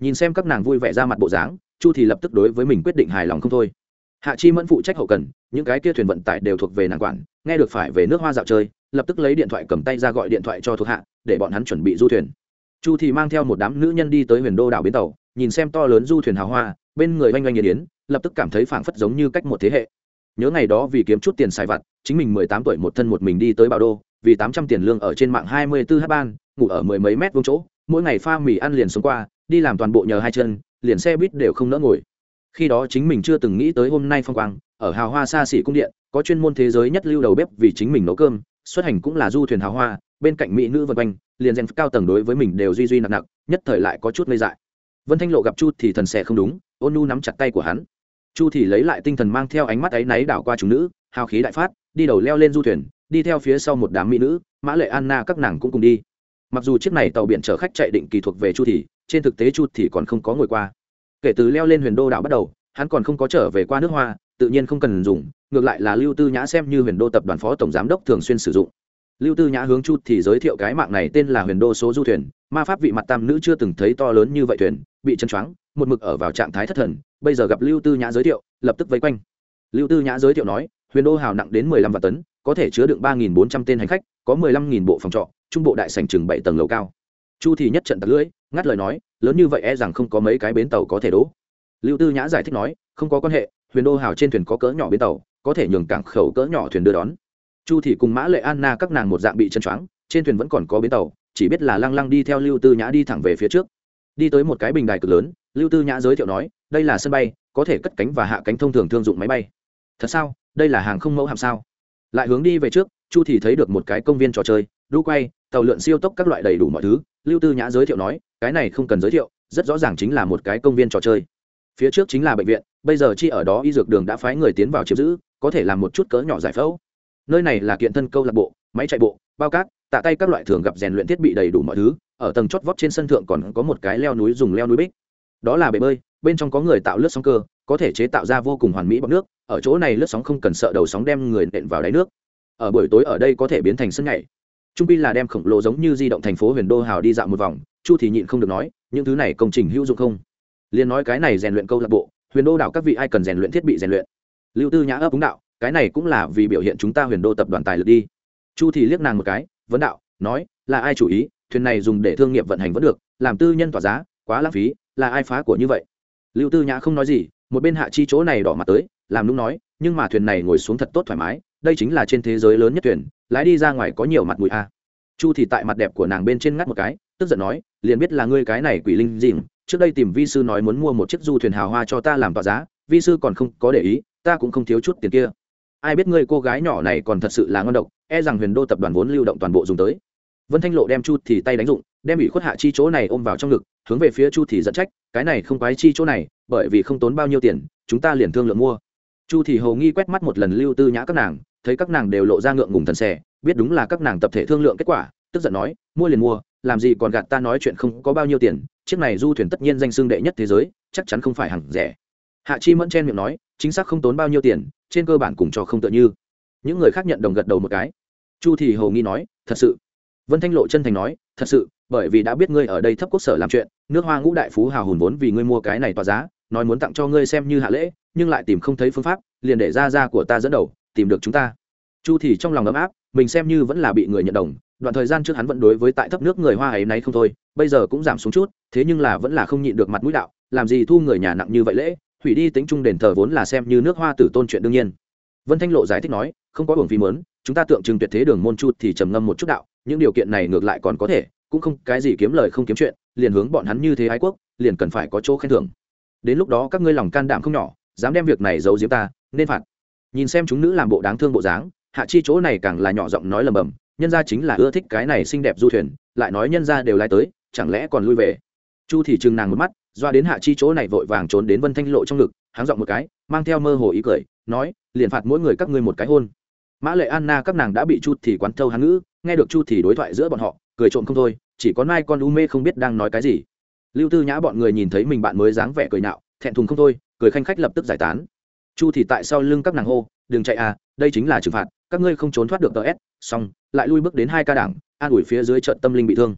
Nhìn xem các nàng vui vẻ ra mặt bộ dáng, chu thì lập tức đối với mình quyết định hài lòng không thôi hạ chi mẫn phụ trách hậu cần, những cái kia thuyền vận tải đều thuộc về nàng quản, nghe được phải về nước hoa dạo chơi, lập tức lấy điện thoại cầm tay ra gọi điện thoại cho thuộc hạ, để bọn hắn chuẩn bị du thuyền. Chu thì mang theo một đám nữ nhân đi tới huyền đô đảo bến tàu, nhìn xem to lớn du thuyền hào hoa, bên người oanh oanh nghiền yến lập tức cảm thấy phảng phất giống như cách một thế hệ. Nhớ ngày đó vì kiếm chút tiền xài vặt, chính mình mười tám tuổi một thân một mình đi tới bảo đô, vì tám trăm tiền lương ở trên mạng hai mươi 24 h ban, ngủ ở mười mấy mét vuông chỗ, mỗi ngày pha mì ăn liền xuống qua, đi làm toàn bộ nhờ hai chân, liền xe buýt đều không nỡ ngồi khi đó chính mình chưa từng nghĩ tới hôm nay phong quang, ở hào hoa xa xỉ cung điện, có chuyên môn thế giới nhất lưu đầu bếp vì chính mình nấu cơm, xuất hành cũng là du thuyền hào hoa, bên cạnh mỹ nữ vân quanh, liền rèn cao tầng đối với mình đều duy duy nặng nặng, nhất thời lại có chút ngây dại. Vân thanh lộ gặp chu thì thần sẽ không đúng, ôn nu nắm chặt tay của hắn. Chu thì lấy lại tinh thần mang theo ánh mắt ấy náy đảo qua chúng nữ, hào khí đại phát, đi đầu leo lên du thuyền, đi theo phía sau một đám mỹ nữ, mã lệ anna các nàng cũng cùng đi. Mặc dù chiếc này tàu biển chở khách chạy định kỳ thuộc về chu thì, trên thực tế chu thì còn không có ngồi qua kể từ leo lên huyền đô đảo bắt đầu, hắn còn không có trở về qua nước hoa, tự nhiên không cần dùng, ngược lại là lưu tư nhã xem như huyền đô tập đoàn phó tổng giám đốc thường xuyên sử dụng. Lưu tư nhã hướng chu thì giới thiệu cái mạng này tên là huyền đô số du thuyền, ma pháp vị mặt tam nữ chưa từng thấy to lớn như vậy thuyền, bị chân choáng, một mực ở vào trạng thái thất thần, bây giờ gặp lưu tư nhã giới thiệu, lập tức vây quanh. Lưu tư nhã giới thiệu nói, huyền đô hào nặng đến mười lăm vạn tấn, có thể chứa đựng ba nghìn bốn trăm tên hành khách, có mười lăm nghìn bộ phòng trọ, trung bộ đại sành chừng bảy tầng lầu cao chu thì nhất trận tật lưỡi, ngắt lời nói, lớn như vậy e rằng không có mấy cái bến tàu có thể đỗ. Lưu tư nhã giải thích nói, không có quan hệ, huyền đô hào trên thuyền có cỡ nhỏ bến tàu, có thể nhường cảng khẩu cỡ nhỏ thuyền đưa đón. Chu thì cùng mã lệ anna các nàng một dạng bị chân choáng, trên thuyền vẫn còn có bến tàu, chỉ biết là lăng lăng đi theo lưu tư nhã đi thẳng về phía trước. Đi tới một cái bình đài cực lớn, lưu tư nhã giới thiệu nói, đây là sân bay, có thể cất cánh và hạ cánh thông thường thương dụng máy bay. Thật sao? Đây là hàng không mẫu hạm sao? Lại hướng đi về trước, chu thì thấy được một cái công viên trò chơi đu quay, tàu lượn siêu tốc các loại đầy đủ mọi thứ, lưu tư nhã giới thiệu nói, cái này không cần giới thiệu, rất rõ ràng chính là một cái công viên trò chơi. Phía trước chính là bệnh viện, bây giờ chi ở đó y dược đường đã phái người tiến vào chiếm giữ, có thể làm một chút cỡ nhỏ giải phẫu. Nơi này là kiện thân câu lạc bộ, máy chạy bộ, bao cát, tạ tay các loại thường gặp rèn luyện thiết bị đầy đủ mọi thứ, ở tầng chót vót trên sân thượng còn có một cái leo núi dùng leo núi bích. Đó là bể bơi, bên trong có người tạo lướt sóng cơ, có thể chế tạo ra vô cùng hoàn mỹ bọc nước, ở chỗ này lướt sóng không cần sợ đầu sóng đem người nện vào đáy nước. Ở buổi tối ở đây có thể biến thành sân nhảy trung pi là đem khổng lồ giống như di động thành phố huyền đô hào đi dạo một vòng, chu thì nhịn không được nói, những thứ này công trình hữu dụng không? Liền nói cái này rèn luyện câu lạc bộ, huyền đô đảo các vị ai cần rèn luyện thiết bị rèn luyện. Lưu tư nhã ấp đúng đạo, cái này cũng là vì biểu hiện chúng ta huyền đô tập đoàn tài lực đi. Chu thì liếc nàng một cái, vấn đạo, nói, là ai chủ ý? Thuyền này dùng để thương nghiệp vận hành vẫn được, làm tư nhân tỏa giá, quá lãng phí, là ai phá của như vậy? Lưu tư nhã không nói gì, một bên hạ chi chỗ này đỏ mặt tới, làm đúng nói, nhưng mà thuyền này ngồi xuống thật tốt thoải mái, đây chính là trên thế giới lớn nhất thuyền lái đi ra ngoài có nhiều mặt mũi a à. chu thì tại mặt đẹp của nàng bên trên ngắt một cái, tức giận nói, liền biết là ngươi cái này quỷ linh dìm trước đây tìm vi sư nói muốn mua một chiếc du thuyền hào hoa cho ta làm tọa giá, vi sư còn không có để ý, ta cũng không thiếu chút tiền kia. Ai biết ngươi cô gái nhỏ này còn thật sự là ngon độc e rằng huyền đô tập đoàn vốn lưu động toàn bộ dùng tới. Vân thanh lộ đem chu thì tay đánh dụng, đem ủy khuất hạ chi chỗ này ôm vào trong ngực, hướng về phía chu thì giận trách, cái này không quái chi chỗ này, bởi vì không tốn bao nhiêu tiền, chúng ta liền thương lượng mua. Chu thì hầu nghi quét mắt một lần lưu tư nhã các nàng thấy các nàng đều lộ ra ngượng ngùng thần xẻ biết đúng là các nàng tập thể thương lượng kết quả, tức giận nói, mua liền mua, làm gì còn gạt ta nói chuyện không có bao nhiêu tiền, chiếc này du thuyền tất nhiên danh xương đệ nhất thế giới, chắc chắn không phải hàng rẻ. Hạ chi mẫn chen miệng nói, chính xác không tốn bao nhiêu tiền, trên cơ bản cùng cho không tựa như. Những người khác nhận đồng gật đầu một cái. Chu thì hầu nghi nói, thật sự? Vân thanh lộ chân thành nói, thật sự, bởi vì đã biết ngươi ở đây thấp quốc sở làm chuyện, nước hoa ngũ đại phú hào hùn vốn vì ngươi mua cái này tỏa giá, nói muốn tặng cho ngươi xem như hạ lễ, nhưng lại tìm không thấy phương pháp, liền để ra ra của ta dẫn đầu tìm được chúng ta. Chu thì trong lòng ấm áp, mình xem như vẫn là bị người nhận đồng, đoạn thời gian trước hắn vẫn đối với tại thấp nước người hoa ấy nay không thôi, bây giờ cũng giảm xuống chút, thế nhưng là vẫn là không nhịn được mặt mũi đạo, làm gì thu người nhà nặng như vậy lễ, hủy đi tính trung đền thờ vốn là xem như nước hoa tử tôn chuyện đương nhiên. Vân thanh lộ giải thích nói, không có hưởng phí mớn chúng ta tượng trưng tuyệt thế đường môn chu thì trầm ngâm một chút đạo, những điều kiện này ngược lại còn có thể, cũng không cái gì kiếm lời không kiếm chuyện, liền hướng bọn hắn như thế ái quốc, liền cần phải có chỗ khen thưởng. Đến lúc đó các ngươi lòng can đảm không nhỏ, dám đem việc này giấu giếm ta, nên phạt nhìn xem chúng nữ làm bộ đáng thương bộ dáng, hạ chi chỗ này càng là nhỏ giọng nói lầm bầm, nhân ra chính là ưa thích cái này xinh đẹp du thuyền, lại nói nhân ra đều lai tới, chẳng lẽ còn lui về? Chu thì chừng nàng một mắt, doa đến hạ chi chỗ này vội vàng trốn đến vân thanh lộ trong ngực, háng giọng một cái, mang theo mơ hồ ý cười, nói, liền phạt mỗi người các ngươi một cái hôn. Mã lệ anna các nàng đã bị chu thì quán thâu hán ngữ, nghe được chu thì đối thoại giữa bọn họ, cười trộm không thôi, chỉ có mai con u mê không biết đang nói cái gì. Lưu tư nhã bọn người nhìn thấy mình bạn mới dáng vẻ cười nạo thẹn thùng không thôi, cười khanh khách lập tức giải tán chu thì tại sau lưng các nàng hô, đừng chạy à đây chính là trừng phạt, các ngươi không trốn thoát được ts s. Xong, lại lui bước đến hai ca đảng, an ủi phía dưới trận tâm linh bị thương.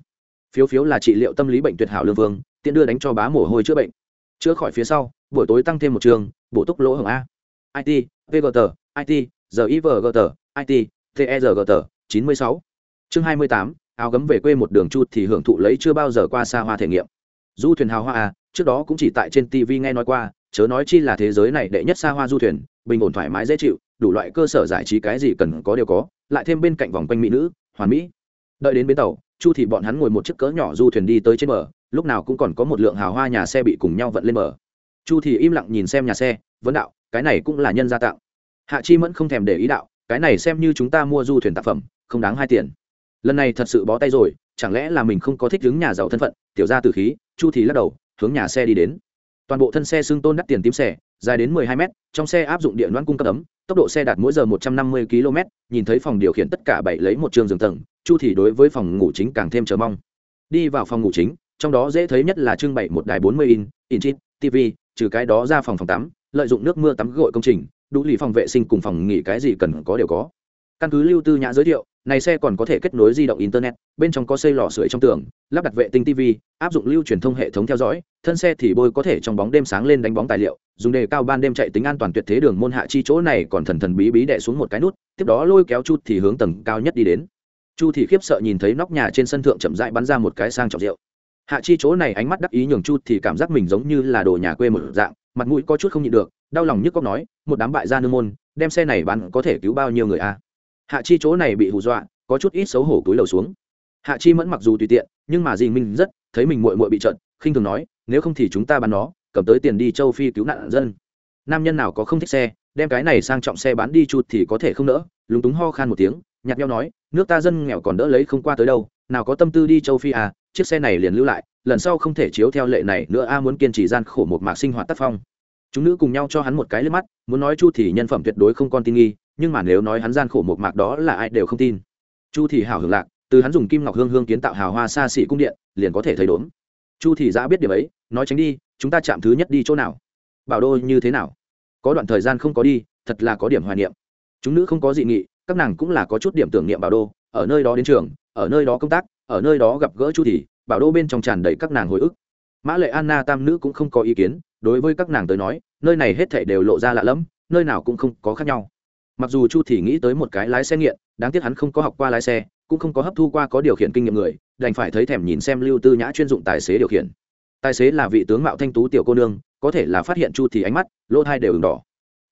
Phiếu phiếu là trị liệu tâm lý bệnh tuyệt hảo lương vương, tiện đưa đánh cho bá mồ hôi chữa bệnh. Chữa khỏi phía sau, buổi tối tăng thêm một trường, bổ túc lỗ hồng a. It vgt it givgt it tergt chín mươi sáu. Chương hai mươi tám, áo gấm về quê một đường chu thì hưởng thụ lấy chưa bao giờ qua xa hoa thể nghiệm. Du thuyền hào hoa a, trước đó cũng chỉ tại trên tv nghe nói qua chớ nói chi là thế giới này đệ nhất xa hoa du thuyền, bình ổn thoải mái dễ chịu, đủ loại cơ sở giải trí cái gì cần có đều có, lại thêm bên cạnh vòng quanh mỹ nữ, hoàn mỹ. Đợi đến bến tàu, chu thì bọn hắn ngồi một chiếc cỡ nhỏ du thuyền đi tới trên bờ, lúc nào cũng còn có một lượng hào hoa nhà xe bị cùng nhau vận lên bờ. Chu thì im lặng nhìn xem nhà xe, vấn đạo, cái này cũng là nhân gia tặng. Hạ chi mẫn không thèm để ý đạo, cái này xem như chúng ta mua du thuyền tác phẩm, không đáng hai tiền. Lần này thật sự bó tay rồi, chẳng lẽ là mình không có thích đứng nhà giàu thân phận? Tiểu gia tử khí, chu thì lắc đầu, hướng nhà xe đi đến toàn bộ thân xe xương tôn đắt tiền tím xẻ dài đến 12 mét, trong xe áp dụng điện đoán cung cấp ấm, tốc độ xe đạt mỗi giờ 150 km nhìn thấy phòng điều khiển tất cả bảy lấy một trường giường tầng, chu thì đối với phòng ngủ chính càng thêm chờ mong. Đi vào phòng ngủ chính, trong đó dễ thấy nhất là trưng bày một đài 40 in inch tv trừ cái đó ra phòng phòng tắm, lợi dụng nước mưa tắm gội công trình, đủ lì phòng vệ sinh cùng phòng nghỉ cái gì cần có đều có. Căn cứ lưu tư nhã giới thiệu này xe còn có thể kết nối di động internet, bên trong có xây lò sưởi trong tường, lắp đặt vệ tinh tv áp dụng lưu truyền thông hệ thống theo dõi, thân xe thì bôi có thể trong bóng đêm sáng lên đánh bóng tài liệu, dùng đề cao ban đêm chạy tính an toàn tuyệt thế đường môn hạ chi chỗ này còn thần thần bí bí đè xuống một cái nút, tiếp đó lôi kéo chu thì hướng tầng cao nhất đi đến. Chu thì khiếp sợ nhìn thấy nóc nhà trên sân thượng chậm rãi bắn ra một cái sang trọng rượu. Hạ chi chỗ này ánh mắt đắc ý nhường chu thì cảm giác mình giống như là đồ nhà quê một dạng, mặt mũi có chút không nhịn được, đau lòng nhức cóc nói, một đám bại gia nương môn, đem xe này bán có thể cứu bao nhiêu người a hạ chi chỗ này bị hù dọa, có chút ít xấu hổ túi lầu xuống. Hạ chi mẫn mặc dù tùy tiện, nhưng mà dì minh rất thấy mình muội muội bị trận khinh thường nói, nếu không thì chúng ta bán nó, cầm tới tiền đi châu phi cứu nạn dân. Nam nhân nào có không thích xe, đem cái này sang trọng xe bán đi chút thì có thể không nỡ, lúng túng ho khan một tiếng, nhạt nhau nói, nước ta dân nghèo còn đỡ lấy không qua tới đâu, nào có tâm tư đi châu phi à chiếc xe này liền lưu lại, lần sau không thể chiếu theo lệ này nữa, a muốn kiên trì gian khổ một mạc sinh hoạt tác phong. Chúng nữ cùng nhau cho hắn một cái lên mắt, muốn nói chu thì nhân phẩm tuyệt đối không con tin nghi nhưng mà nếu nói hắn gian khổ một mạc đó là ai đều không tin. Chu thì hảo hưởng lạc, từ hắn dùng kim ngọc hương hương kiến tạo hào hoa xa xỉ cung điện, liền có thể thấy đốn chu thì giã biết điểm ấy, nói tránh đi, chúng ta chạm thứ nhất đi chỗ nào? Bảo đô như thế nào? Có đoạn thời gian không có đi, thật là có điểm hoài niệm. Chúng nữ không có dị nghị, các nàng cũng là có chút điểm tưởng niệm bảo đô, ở nơi đó đến trường, ở nơi đó công tác, ở nơi đó gặp gỡ chu thì bảo đô bên trong tràn đầy các nàng hồi ức. Mã lệ anna tam nữ cũng không có ý kiến, đối với các nàng tới nói, nơi này hết thảy đều lộ ra lạ lẫm, nơi nào cũng không có khác nhau mặc dù chu thì nghĩ tới một cái lái xe nghiện, đáng tiếc hắn không có học qua lái xe, cũng không có hấp thu qua có điều khiển kinh nghiệm người, đành phải thấy thèm nhìn xem lưu tư nhã chuyên dụng tài xế điều khiển. Tài xế là vị tướng mạo thanh tú tiểu cô nương, có thể là phát hiện chu thì ánh mắt, lỗ thai đều ửng đỏ.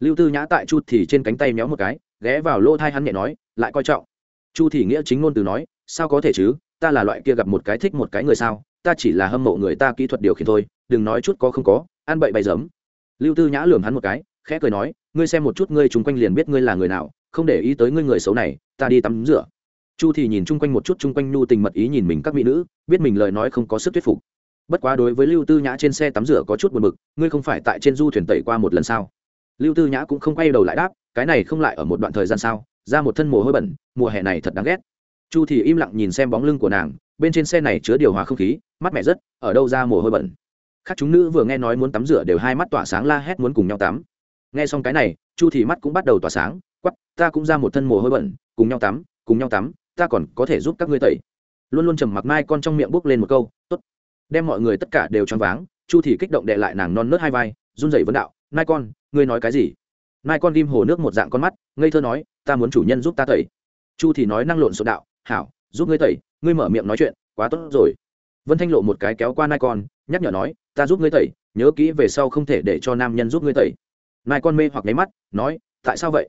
Lưu tư nhã tại chu thì trên cánh tay méo một cái, ghé vào lỗ thai hắn nhẹ nói, lại coi trọng. Chu thì nghĩa chính ngôn từ nói, sao có thể chứ, ta là loại kia gặp một cái thích một cái người sao, ta chỉ là hâm mộ người ta kỹ thuật điều khiển thôi, đừng nói chút có không có, ăn bậy bày giấm lưu tư nhã lườm hắn một cái, khẽ cười nói ngươi xem một chút, ngươi chung quanh liền biết ngươi là người nào, không để ý tới ngươi người xấu này, ta đi tắm rửa. Chu thì nhìn chung quanh một chút, chung quanh nhu tình mật ý nhìn mình các mỹ nữ, biết mình lời nói không có sức thuyết phục. Bất quá đối với lưu tư nhã trên xe tắm rửa có chút buồn bực, ngươi không phải tại trên du thuyền tẩy qua một lần sao? Lưu tư nhã cũng không quay đầu lại đáp, cái này không lại ở một đoạn thời gian sao? Ra một thân mồ hôi bẩn, mùa hè này thật đáng ghét. Chu thì im lặng nhìn xem bóng lưng của nàng, bên trên xe này chứa điều hòa không khí mắt mẹ rất, ở đâu ra mồ hôi bẩn. Khác chúng nữ vừa nghe nói muốn tắm rửa đều hai mắt tỏa sáng la hét muốn cùng nhau tắm nghe xong cái này, chu thì mắt cũng bắt đầu tỏa sáng quắp ta cũng ra một thân mồ hôi bẩn, cùng nhau tắm, cùng nhau tắm, ta còn có thể giúp các ngươi tẩy. Luôn luôn trầm mặc mai con trong miệng bốc lên một câu, tốt. Đem mọi người tất cả đều choáng váng, chu thì kích động đệ lại nàng non nớt hai vai, run rẩy vấn đạo, mai con, ngươi nói cái gì? Mai con ghim hồ nước một dạng con mắt, ngây thơ nói, ta muốn chủ nhân giúp ta tẩy. Chu thì nói năng lộn xộn đạo, hảo, giúp ngươi tẩy, ngươi mở miệng nói chuyện, quá tốt rồi. Vân thanh lộ một cái kéo qua nai con, nhắc nhở nói, ta giúp ngươi tẩy, nhớ kỹ về sau không thể để cho nam nhân giúp ngươi tẩy nai con mê hoặc nháy mắt, nói, tại sao vậy?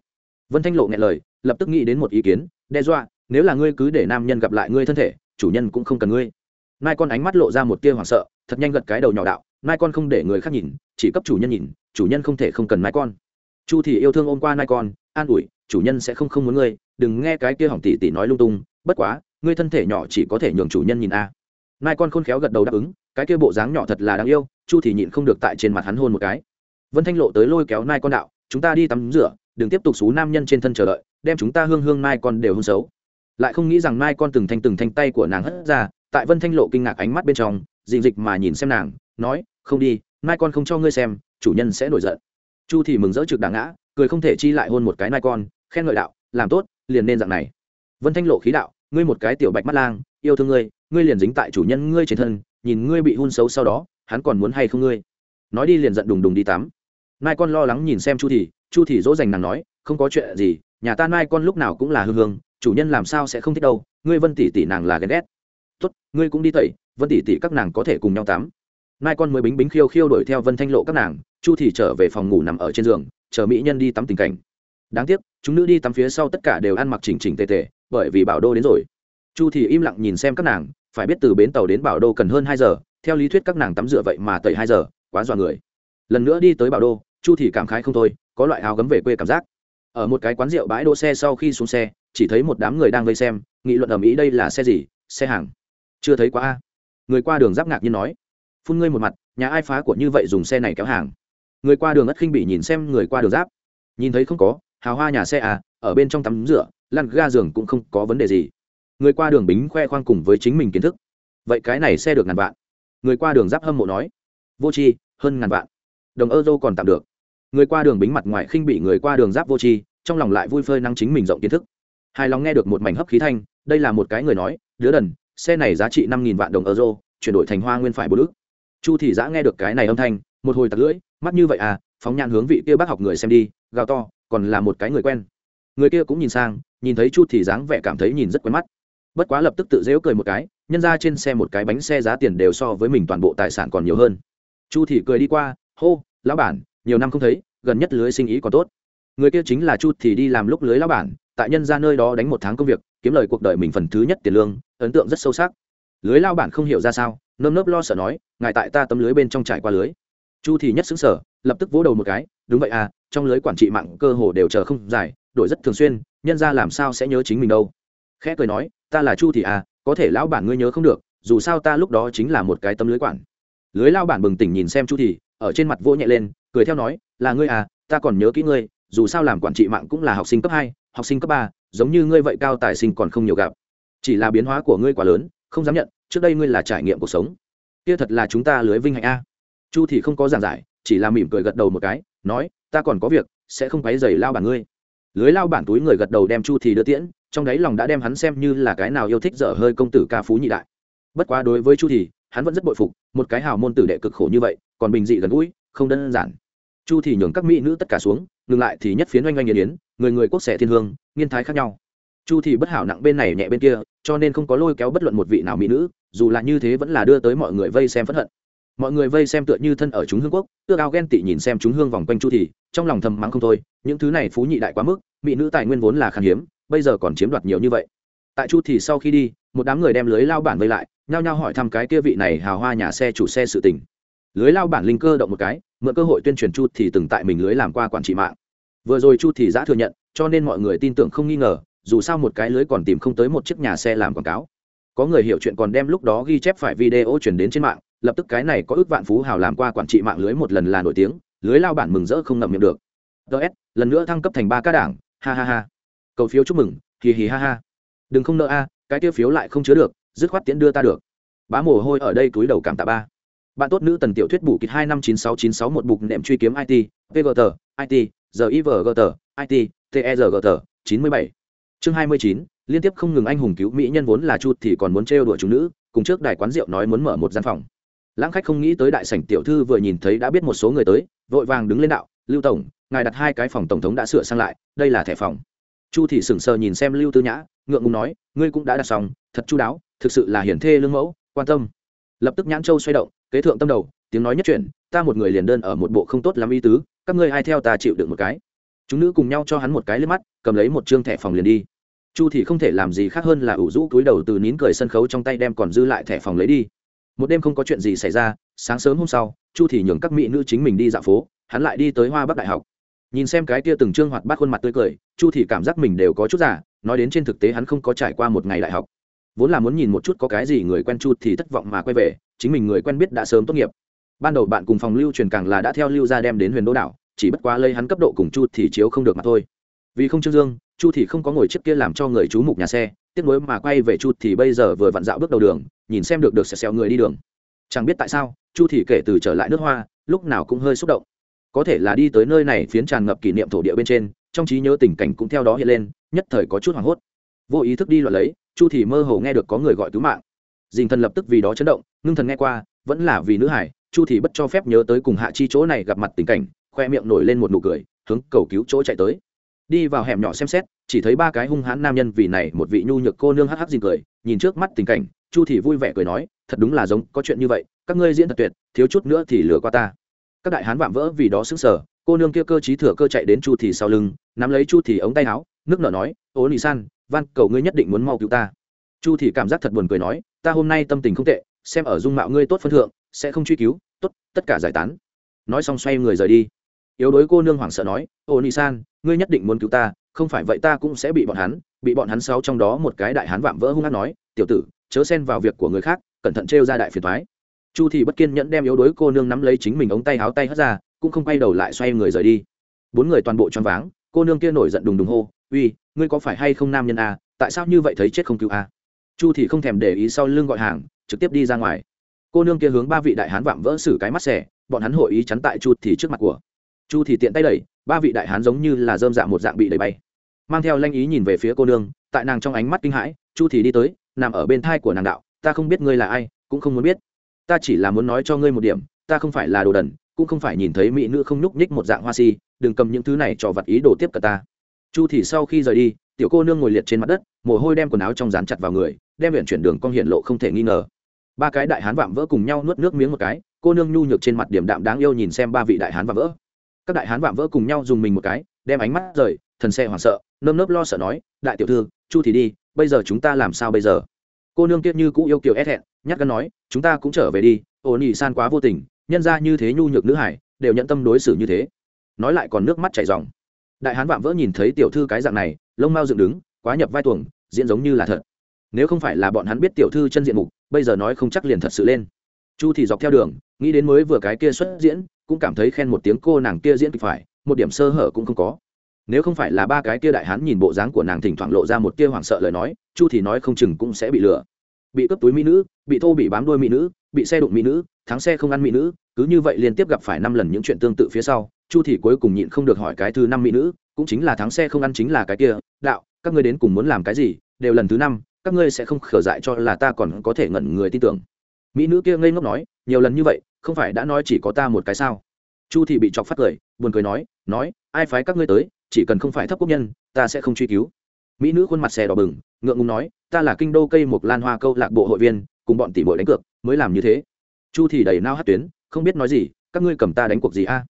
Vân thanh lộ nghe lời, lập tức nghĩ đến một ý kiến, đe dọa, nếu là ngươi cứ để nam nhân gặp lại ngươi thân thể, chủ nhân cũng không cần ngươi. Nai con ánh mắt lộ ra một tia hoảng sợ, thật nhanh gật cái đầu nhỏ đạo nai con không để người khác nhìn, chỉ cấp chủ nhân nhìn, chủ nhân không thể không cần nai con. Chu thì yêu thương ôm qua nai con, an ủi, chủ nhân sẽ không không muốn ngươi, đừng nghe cái kia hỏng tỷ tỷ nói lung tung, bất quá, ngươi thân thể nhỏ chỉ có thể nhường chủ nhân nhìn a. Nai con khôn khéo gật đầu đáp ứng, cái kia bộ dáng nhỏ thật là đáng yêu. Chu thì nhịn không được tại trên mặt hắn hôn một cái vân thanh lộ tới lôi kéo nai con đạo, chúng ta đi tắm rửa, đừng tiếp tục xú nam nhân trên thân chờ đợi, đem chúng ta hương hương nai con đều hôn xấu. Lại không nghĩ rằng nai con từng thanh từng thanh tay của nàng hất ra, tại vân thanh lộ kinh ngạc ánh mắt bên trong dình dịch mà nhìn xem nàng, nói, không đi, nai con không cho ngươi xem, chủ nhân sẽ nổi giận. Chu thì mừng rỡ trực đảng ngã, cười không thể chi lại hôn một cái nai con, khen ngợi đạo, làm tốt, liền nên dạng này. Vân thanh lộ khí đạo, ngươi một cái tiểu bạch mắt lang, yêu thương ngươi ngươi liền dính tại chủ nhân ngươi trên thân, nhìn ngươi bị hun xấu sau đó, hắn còn muốn hay không ngươi? Nói đi liền giận đùng đùng đi tắm nai con lo lắng nhìn xem chu thì chu thì dỗ dành nàng nói, không có chuyện gì, nhà ta nai con lúc nào cũng là hương hương, chủ nhân làm sao sẽ không thích đâu, ngươi vân tỷ tỷ nàng là ghen ghét. Tốt, ngươi cũng đi tẩy, vân tỷ tỷ các nàng có thể cùng nhau tắm. Nai con mới bính bính khiêu khiêu đuổi theo vân thanh lộ các nàng, chu thì trở về phòng ngủ nằm ở trên giường, chờ mỹ nhân đi tắm tình cảnh. Đáng tiếc, chúng nữ đi tắm phía sau tất cả đều ăn mặc chỉnh chỉnh tề tề, bởi vì bảo đô đến rồi. Chu thì im lặng nhìn xem các nàng, phải biết từ bến tàu đến bảo đô cần hơn hai giờ, theo lý thuyết các nàng tắm rửa vậy mà tẩy hai giờ, quá dọa người lần nữa đi tới bảo đô, chu thì cảm khái không thôi, có loại áo gấm về quê cảm giác. Ở một cái quán rượu bãi đỗ xe sau khi xuống xe, chỉ thấy một đám người đang vây xem, nghị luận ầm ĩ đây là xe gì, xe hàng. Chưa thấy quá a. Người qua đường giáp ngạc nhiên nói, phun ngươi một mặt, nhà ai phá của như vậy dùng xe này kéo hàng? Người qua đường ất khinh bị nhìn xem người qua đường giáp. Nhìn thấy không có, hào hoa nhà xe à ở bên trong tắm rửa, lăn ga giường cũng không có vấn đề gì. Người qua đường bính khoe khoang cùng với chính mình kiến thức. Vậy cái này xe được ngàn vạn. Người qua đường giáp hâm mộ nói, vô tri, hơn ngàn vạn đồng euro còn tạm được. Người qua đường bính mặt ngoài khinh bị người qua đường giáp vô tri, trong lòng lại vui phơi năng chính mình rộng kiến thức. Hài lòng nghe được một mảnh hấp khí thanh, đây là một cái người nói, đứa đần, xe này giá trị năm nghìn vạn đồng euro chuyển đổi thành hoa nguyên phải bốn ước chu thị giã nghe được cái này âm thanh, một hồi tặc lưỡi, mắt như vậy à phóng nhãn hướng vị kia bác học người xem đi, gào to, còn là một cái người quen. Người kia cũng nhìn sang, nhìn thấy chu thị dáng vẻ cảm thấy nhìn rất quen mắt. Bất quá lập tức tự dễu cười một cái, nhân ra trên xe một cái bánh xe giá tiền đều so với mình toàn bộ tài sản còn nhiều hơn. Chu thị cười đi qua hô, lão bản, nhiều năm không thấy, gần nhất lưới sinh ý còn tốt. Người kia chính là chu thì đi làm lúc lưới lão bản, tại nhân ra nơi đó đánh một tháng công việc, kiếm lời cuộc đời mình phần thứ nhất tiền lương, ấn tượng rất sâu sắc. Lưới lao bản không hiểu ra sao, nơm nớp lo sợ nói, ngài tại ta tấm lưới bên trong trải qua lưới. Chu thì nhất xứng sở lập tức vỗ đầu một cái, đúng vậy à trong lưới quản trị mạng cơ hồ đều chờ không dài đổi rất thường xuyên, nhân ra làm sao sẽ nhớ chính mình đâu? Khẽ cười nói, ta là chu thì à có thể lão bản ngươi nhớ không được, dù sao ta lúc đó chính là một cái tấm lưới quản. Lưới lao bản bừng tỉnh nhìn xem chu thì ở trên mặt vỗ nhẹ lên, cười theo nói, là ngươi à ta còn nhớ kỹ ngươi, dù sao làm quản trị mạng cũng là học sinh cấp hai, học sinh cấp ba, giống như ngươi vậy cao tài sinh còn không nhiều gặp. Chỉ là biến hóa của ngươi quá lớn, không dám nhận, trước đây ngươi là trải nghiệm cuộc sống. Kia thật là chúng ta lưới vinh hạnh a. Chu thì không có giảng giải, chỉ là mỉm cười gật đầu một cái, nói, ta còn có việc, sẽ không quấy giày lao bản ngươi. Lưới lao bản túi người gật đầu đem chu thì đưa tiễn, trong đấy lòng đã đem hắn xem như là cái nào yêu thích dở hơi công tử ca phú nhị đại. Bất quá đối với chu thì hắn vẫn rất bội phục, một cái hào môn tử đệ cực khổ như vậy, còn bình dị gần gũi, không đơn giản. Chu thì nhường các mỹ nữ tất cả xuống, ngừng lại thì nhất phiến oanh oanh nghiền yến, người người quốc xẻ thiên hương, nghiên thái khác nhau. Chu thì bất hảo nặng bên này nhẹ bên kia, cho nên không có lôi kéo bất luận một vị nào mỹ nữ, dù là như thế vẫn là đưa tới mọi người vây xem phẫn hận. Mọi người vây xem tựa như thân ở chúng hương quốc tựa cao ghen tị nhìn xem chúng hương vòng quanh chu thì, trong lòng thầm mắng không thôi, những thứ này phú nhị đại quá mức, mỹ nữ tài nguyên vốn là khan hiếm, bây giờ còn chiếm đoạt nhiều như vậy. Tại chu thì sau khi đi, một đám người đem lưới lao bản vây lại nhao nhao hỏi thăm cái kia vị này hào hoa nhà xe chủ xe sự tình. Lưới lao bản linh cơ động một cái, mượn cơ hội tuyên truyền chu thì từng tại mình lưới làm qua quản trị mạng. Vừa rồi chu thì giã thừa nhận, cho nên mọi người tin tưởng không nghi ngờ, dù sao một cái lưới còn tìm không tới một chiếc nhà xe làm quảng cáo. Có người hiểu chuyện còn đem lúc đó ghi chép phải video chuyển đến trên mạng, lập tức cái này có ước vạn phú hào làm qua quản trị mạng lưới một lần là nổi tiếng, lưới lao bản mừng rỡ không ngậm miệng được. Ts lần nữa thăng cấp thành ba ca đảng, ha ha ha. Cầu phiếu chúc mừng hì hì ha ha. Đừng không nợ a, cái tiêu phiếu lại không chứa được dứt khoát tiễn đưa ta được. Bá mồ hôi ở đây túi đầu cảm tạ ba. Bạn tốt nữ tần tiểu thuyết bù kịch hai năm chín sáu chín sáu một bục nệm truy kiếm it vgt it givgt it tergt chín mươi bảy. Chương hai mươi chín, liên tiếp không ngừng anh hùng cứu mỹ nhân vốn là chu thì còn muốn trêu đùa chúng nữ, cùng trước đài quán rượu nói muốn mở một gian phòng. Lãng khách không nghĩ tới đại sảnh tiểu thư vừa nhìn thấy đã biết một số người tới, vội vàng đứng lên đạo, lưu tổng, ngài đặt hai cái phòng tổng thống đã sửa sang lại, đây là thẻ phòng. Chu thị sững sờ nhìn xem lưu tư nhã, ngượng ngùng nói, ngươi cũng đã đặt xong, thật chu đáo thực sự là hiển thê lương mẫu, quan tâm. Lập tức nhãn châu xoay động, kế thượng tâm đầu, tiếng nói nhất chuyển, ta một người liền đơn ở một bộ không tốt lắm ý tứ, các ngươi ai theo ta chịu được một cái? Chúng nữ cùng nhau cho hắn một cái lên mắt, cầm lấy một chương thẻ phòng liền đi. Chu thì không thể làm gì khác hơn là ủ rũ túi đầu từ nín cười sân khấu trong tay đem còn dư lại thẻ phòng lấy đi. Một đêm không có chuyện gì xảy ra, sáng sớm hôm sau, chu thì nhường các mỹ nữ chính mình đi dạo phố, hắn lại đi tới hoa bắc đại học. Nhìn xem cái kia từng trương hoạt bát khuôn mặt tươi cười, chu thì cảm giác mình đều có chút giả nói đến trên thực tế hắn không có trải qua một ngày đại học vốn là muốn nhìn một chút có cái gì người quen chu thì thất vọng mà quay về, chính mình người quen biết đã sớm tốt nghiệp. Ban đầu bạn cùng phòng lưu truyền càng là đã theo lưu ra đem đến huyền đô đảo, chỉ bất quá lây hắn cấp độ cùng chu thì chiếu không được mà thôi. Vì không trương dương, chu thì không có ngồi chiếc kia làm cho người chú mục nhà xe, tiếc nuối mà quay về chu thì bây giờ vừa vặn dạo bước đầu đường, nhìn xem được được xẹo xẹo người đi đường. Chẳng biết tại sao, chu thì kể từ trở lại nước hoa, lúc nào cũng hơi xúc động. Có thể là đi tới nơi này phiến tràn ngập kỷ niệm thổ địa bên trên, trong trí nhớ tình cảnh cũng theo đó hiện lên, nhất thời có chút hoảng hốt. Vô ý thức đi loạn lấy chu thì mơ hồ nghe được có người gọi cứu mạng. Dình thần lập tức vì đó chấn động, ngưng thần nghe qua, vẫn là vì nữ hải, chu thì bất cho phép nhớ tới cùng hạ chi chỗ này gặp mặt tình cảnh, khoe miệng nổi lên một nụ cười, hướng cầu cứu chỗ chạy tới. Đi vào hẻm nhỏ xem xét, chỉ thấy ba cái hung hãn nam nhân vì này một vị nhu nhược cô nương hắc hắc gì cười, nhìn trước mắt tình cảnh, chu thì vui vẻ cười nói, thật đúng là giống, có chuyện như vậy, các ngươi diễn thật tuyệt, thiếu chút nữa thì lừa qua ta. Các đại hán vạm vỡ vì đó sững sờ, cô nương kia cơ trí thừa cơ chạy đến chu thì sau lưng, nắm lấy chu thì ống tay áo, nước nở nói ố nị san van, cầu ngươi nhất định muốn mau cứu ta. Chu thì cảm giác thật buồn cười nói, ta hôm nay tâm tình không tệ, xem ở dung mạo ngươi tốt phân thượng, sẽ không truy cứu, tốt, tất cả giải tán. Nói xong xoay người rời đi. Yếu đối cô nương hoảng sợ nói, ô ni san, ngươi nhất định muốn cứu ta, không phải vậy ta cũng sẽ bị bọn hắn, bị bọn hắn sáu trong đó một cái đại hán vạm vỡ hung hăng nói, tiểu tử, chớ xen vào việc của người khác, cẩn thận trêu ra đại phiền thoái chu thì bất kiên nhẫn đem yếu đối cô nương nắm lấy chính mình ống tay háo tay hất ra, cũng không quay đầu lại xoay người rời đi. Bốn người toàn bộ choáng váng, cô nương kia nổi giận đùng đùng hô, uy ngươi có phải hay không nam nhân a à? tại sao như vậy thấy chết không cứu a à? chu thì không thèm để ý sau lưng gọi hàng, trực tiếp đi ra ngoài cô nương kia hướng ba vị đại hán vạm vỡ xử cái mắt xẻ, bọn hắn hội ý chắn tại chu thì trước mặt của chu thì tiện tay đẩy, ba vị đại hán giống như là dơm dạ một dạng bị đẩy bay mang theo lanh ý nhìn về phía cô nương, tại nàng trong ánh mắt kinh hãi, chu thì đi tới, nằm ở bên thai của nàng đạo, ta không biết ngươi là ai, cũng không muốn biết ta chỉ là muốn nói cho ngươi một điểm, ta không phải là đồ đần, cũng không phải nhìn thấy mỹ nữ không nhúc nhích một dạng hoa si, đừng cầm những thứ này cho vật ý đồ tiếp cả ta chu thì sau khi rời đi, tiểu cô nương ngồi liệt trên mặt đất, mồ hôi đem quần áo trong dán chặt vào người, đem viện chuyển đường con hiện lộ không thể nghi ngờ. Ba cái đại hán vạm vỡ cùng nhau nuốt nước miếng một cái, cô nương nhu nhược trên mặt điểm đạm đáng yêu nhìn xem ba vị đại hán vạm vỡ. Các đại hán vạm vỡ cùng nhau dùng mình một cái, đem ánh mắt rời, thần xe hoảng sợ, nơm nớp lo sợ nói, đại tiểu thư, chu thì đi, bây giờ chúng ta làm sao bây giờ? Cô nương kiết như cũ yêu kiều e ép hẹn nhắc gan nói, chúng ta cũng trở về đi ổn nhị san quá vô tình, nhân ra như thế nhu nhược nữ hải, đều nhận tâm đối xử như thế. Nói lại còn nước mắt chảy ròng đại hán vạm vỡ nhìn thấy tiểu thư cái dạng này, lông mao dựng đứng, quá nhập vai tuồng, diễn giống như là thật. Nếu không phải là bọn hắn biết tiểu thư chân diện mục, bây giờ nói không chắc liền thật sự lên. Chu thì dọc theo đường, nghĩ đến mới vừa cái kia xuất diễn, cũng cảm thấy khen một tiếng cô nàng kia diễn kịch phải, một điểm sơ hở cũng không có. Nếu không phải là ba cái kia đại hán nhìn bộ dáng của nàng thỉnh thoảng lộ ra một tia hoảng sợ lời nói, chu thì nói không chừng cũng sẽ bị lừa. Bị cướp túi mỹ nữ, bị thô bị bám đuôi mỹ nữ, bị xe đụng mỹ nữ, thắng xe không ăn mỹ nữ, cứ như vậy liên tiếp gặp phải năm lần những chuyện tương tự phía sau chu thì cuối cùng nhịn không được hỏi cái thứ năm mỹ nữ, cũng chính là thắng xe không ăn chính là cái kia, đạo, các ngươi đến cùng muốn làm cái gì, đều lần thứ năm, các ngươi sẽ không khở dại cho là ta còn có thể ngẩn người tin tưởng. Mỹ nữ kia ngây ngốc nói, nhiều lần như vậy, không phải đã nói chỉ có ta một cái sao? Chu thì bị chọc phát cười, buồn cười nói nói, ai phái các ngươi tới, chỉ cần không phải thấp quốc nhân, ta sẽ không truy cứu. Mỹ nữ khuôn mặt xè đỏ bừng, ngượng ngùng nói, ta là kinh đô cây một lan hoa câu lạc bộ hội viên, cùng bọn tỷ muội đánh cược, mới làm như thế. Chu thì đầy nao hát tuyến, không biết nói gì, các ngươi cầm ta đánh cuộc gì a?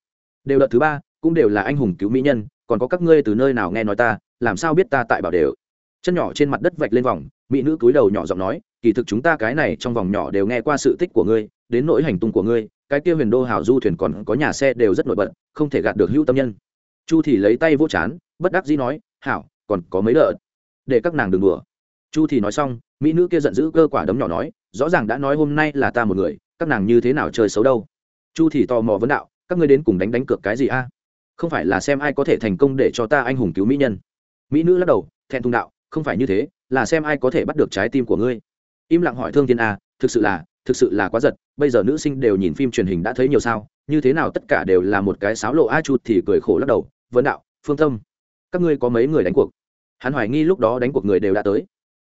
Đều đợt thứ ba, cũng đều là anh hùng cứu mỹ nhân, còn có các ngươi từ nơi nào nghe nói ta, làm sao biết ta tại bảo đều? Chân nhỏ trên mặt đất vạch lên vòng, mỹ nữ cúi đầu nhỏ giọng nói, kỳ thực chúng ta cái này trong vòng nhỏ đều nghe qua sự tích của ngươi, đến nỗi hành tung của ngươi, cái kia huyền đô hảo du thuyền còn có nhà xe đều rất nổi bật, không thể gạt được hữu tâm nhân. Chu thì lấy tay vô chán, bất đắc dĩ nói, hảo, còn có mấy đợt, để các nàng đừng đùa. Chu thì nói xong, mỹ nữ kia giận dữ cơ quả đấm nhỏ nói, rõ ràng đã nói hôm nay là ta một người, các nàng như thế nào chơi xấu đâu? Chu thì tò mò vấn đạo các ngươi đến cùng đánh đánh cược cái gì a? Không phải là xem ai có thể thành công để cho ta anh hùng cứu mỹ nhân. Mỹ nữ lắc đầu, thẹn thùng đạo, không phải như thế, là xem ai có thể bắt được trái tim của ngươi. Im lặng hỏi thương thiên a, thực sự là, thực sự là quá giật, bây giờ nữ sinh đều nhìn phim truyền hình đã thấy nhiều sao, như thế nào tất cả đều là một cái sáo lộ a chu thì cười khổ lắc đầu vấn đạo, phương tâm, các ngươi có mấy người đánh cuộc? Hắn hoài nghi lúc đó đánh cuộc người đều đã tới.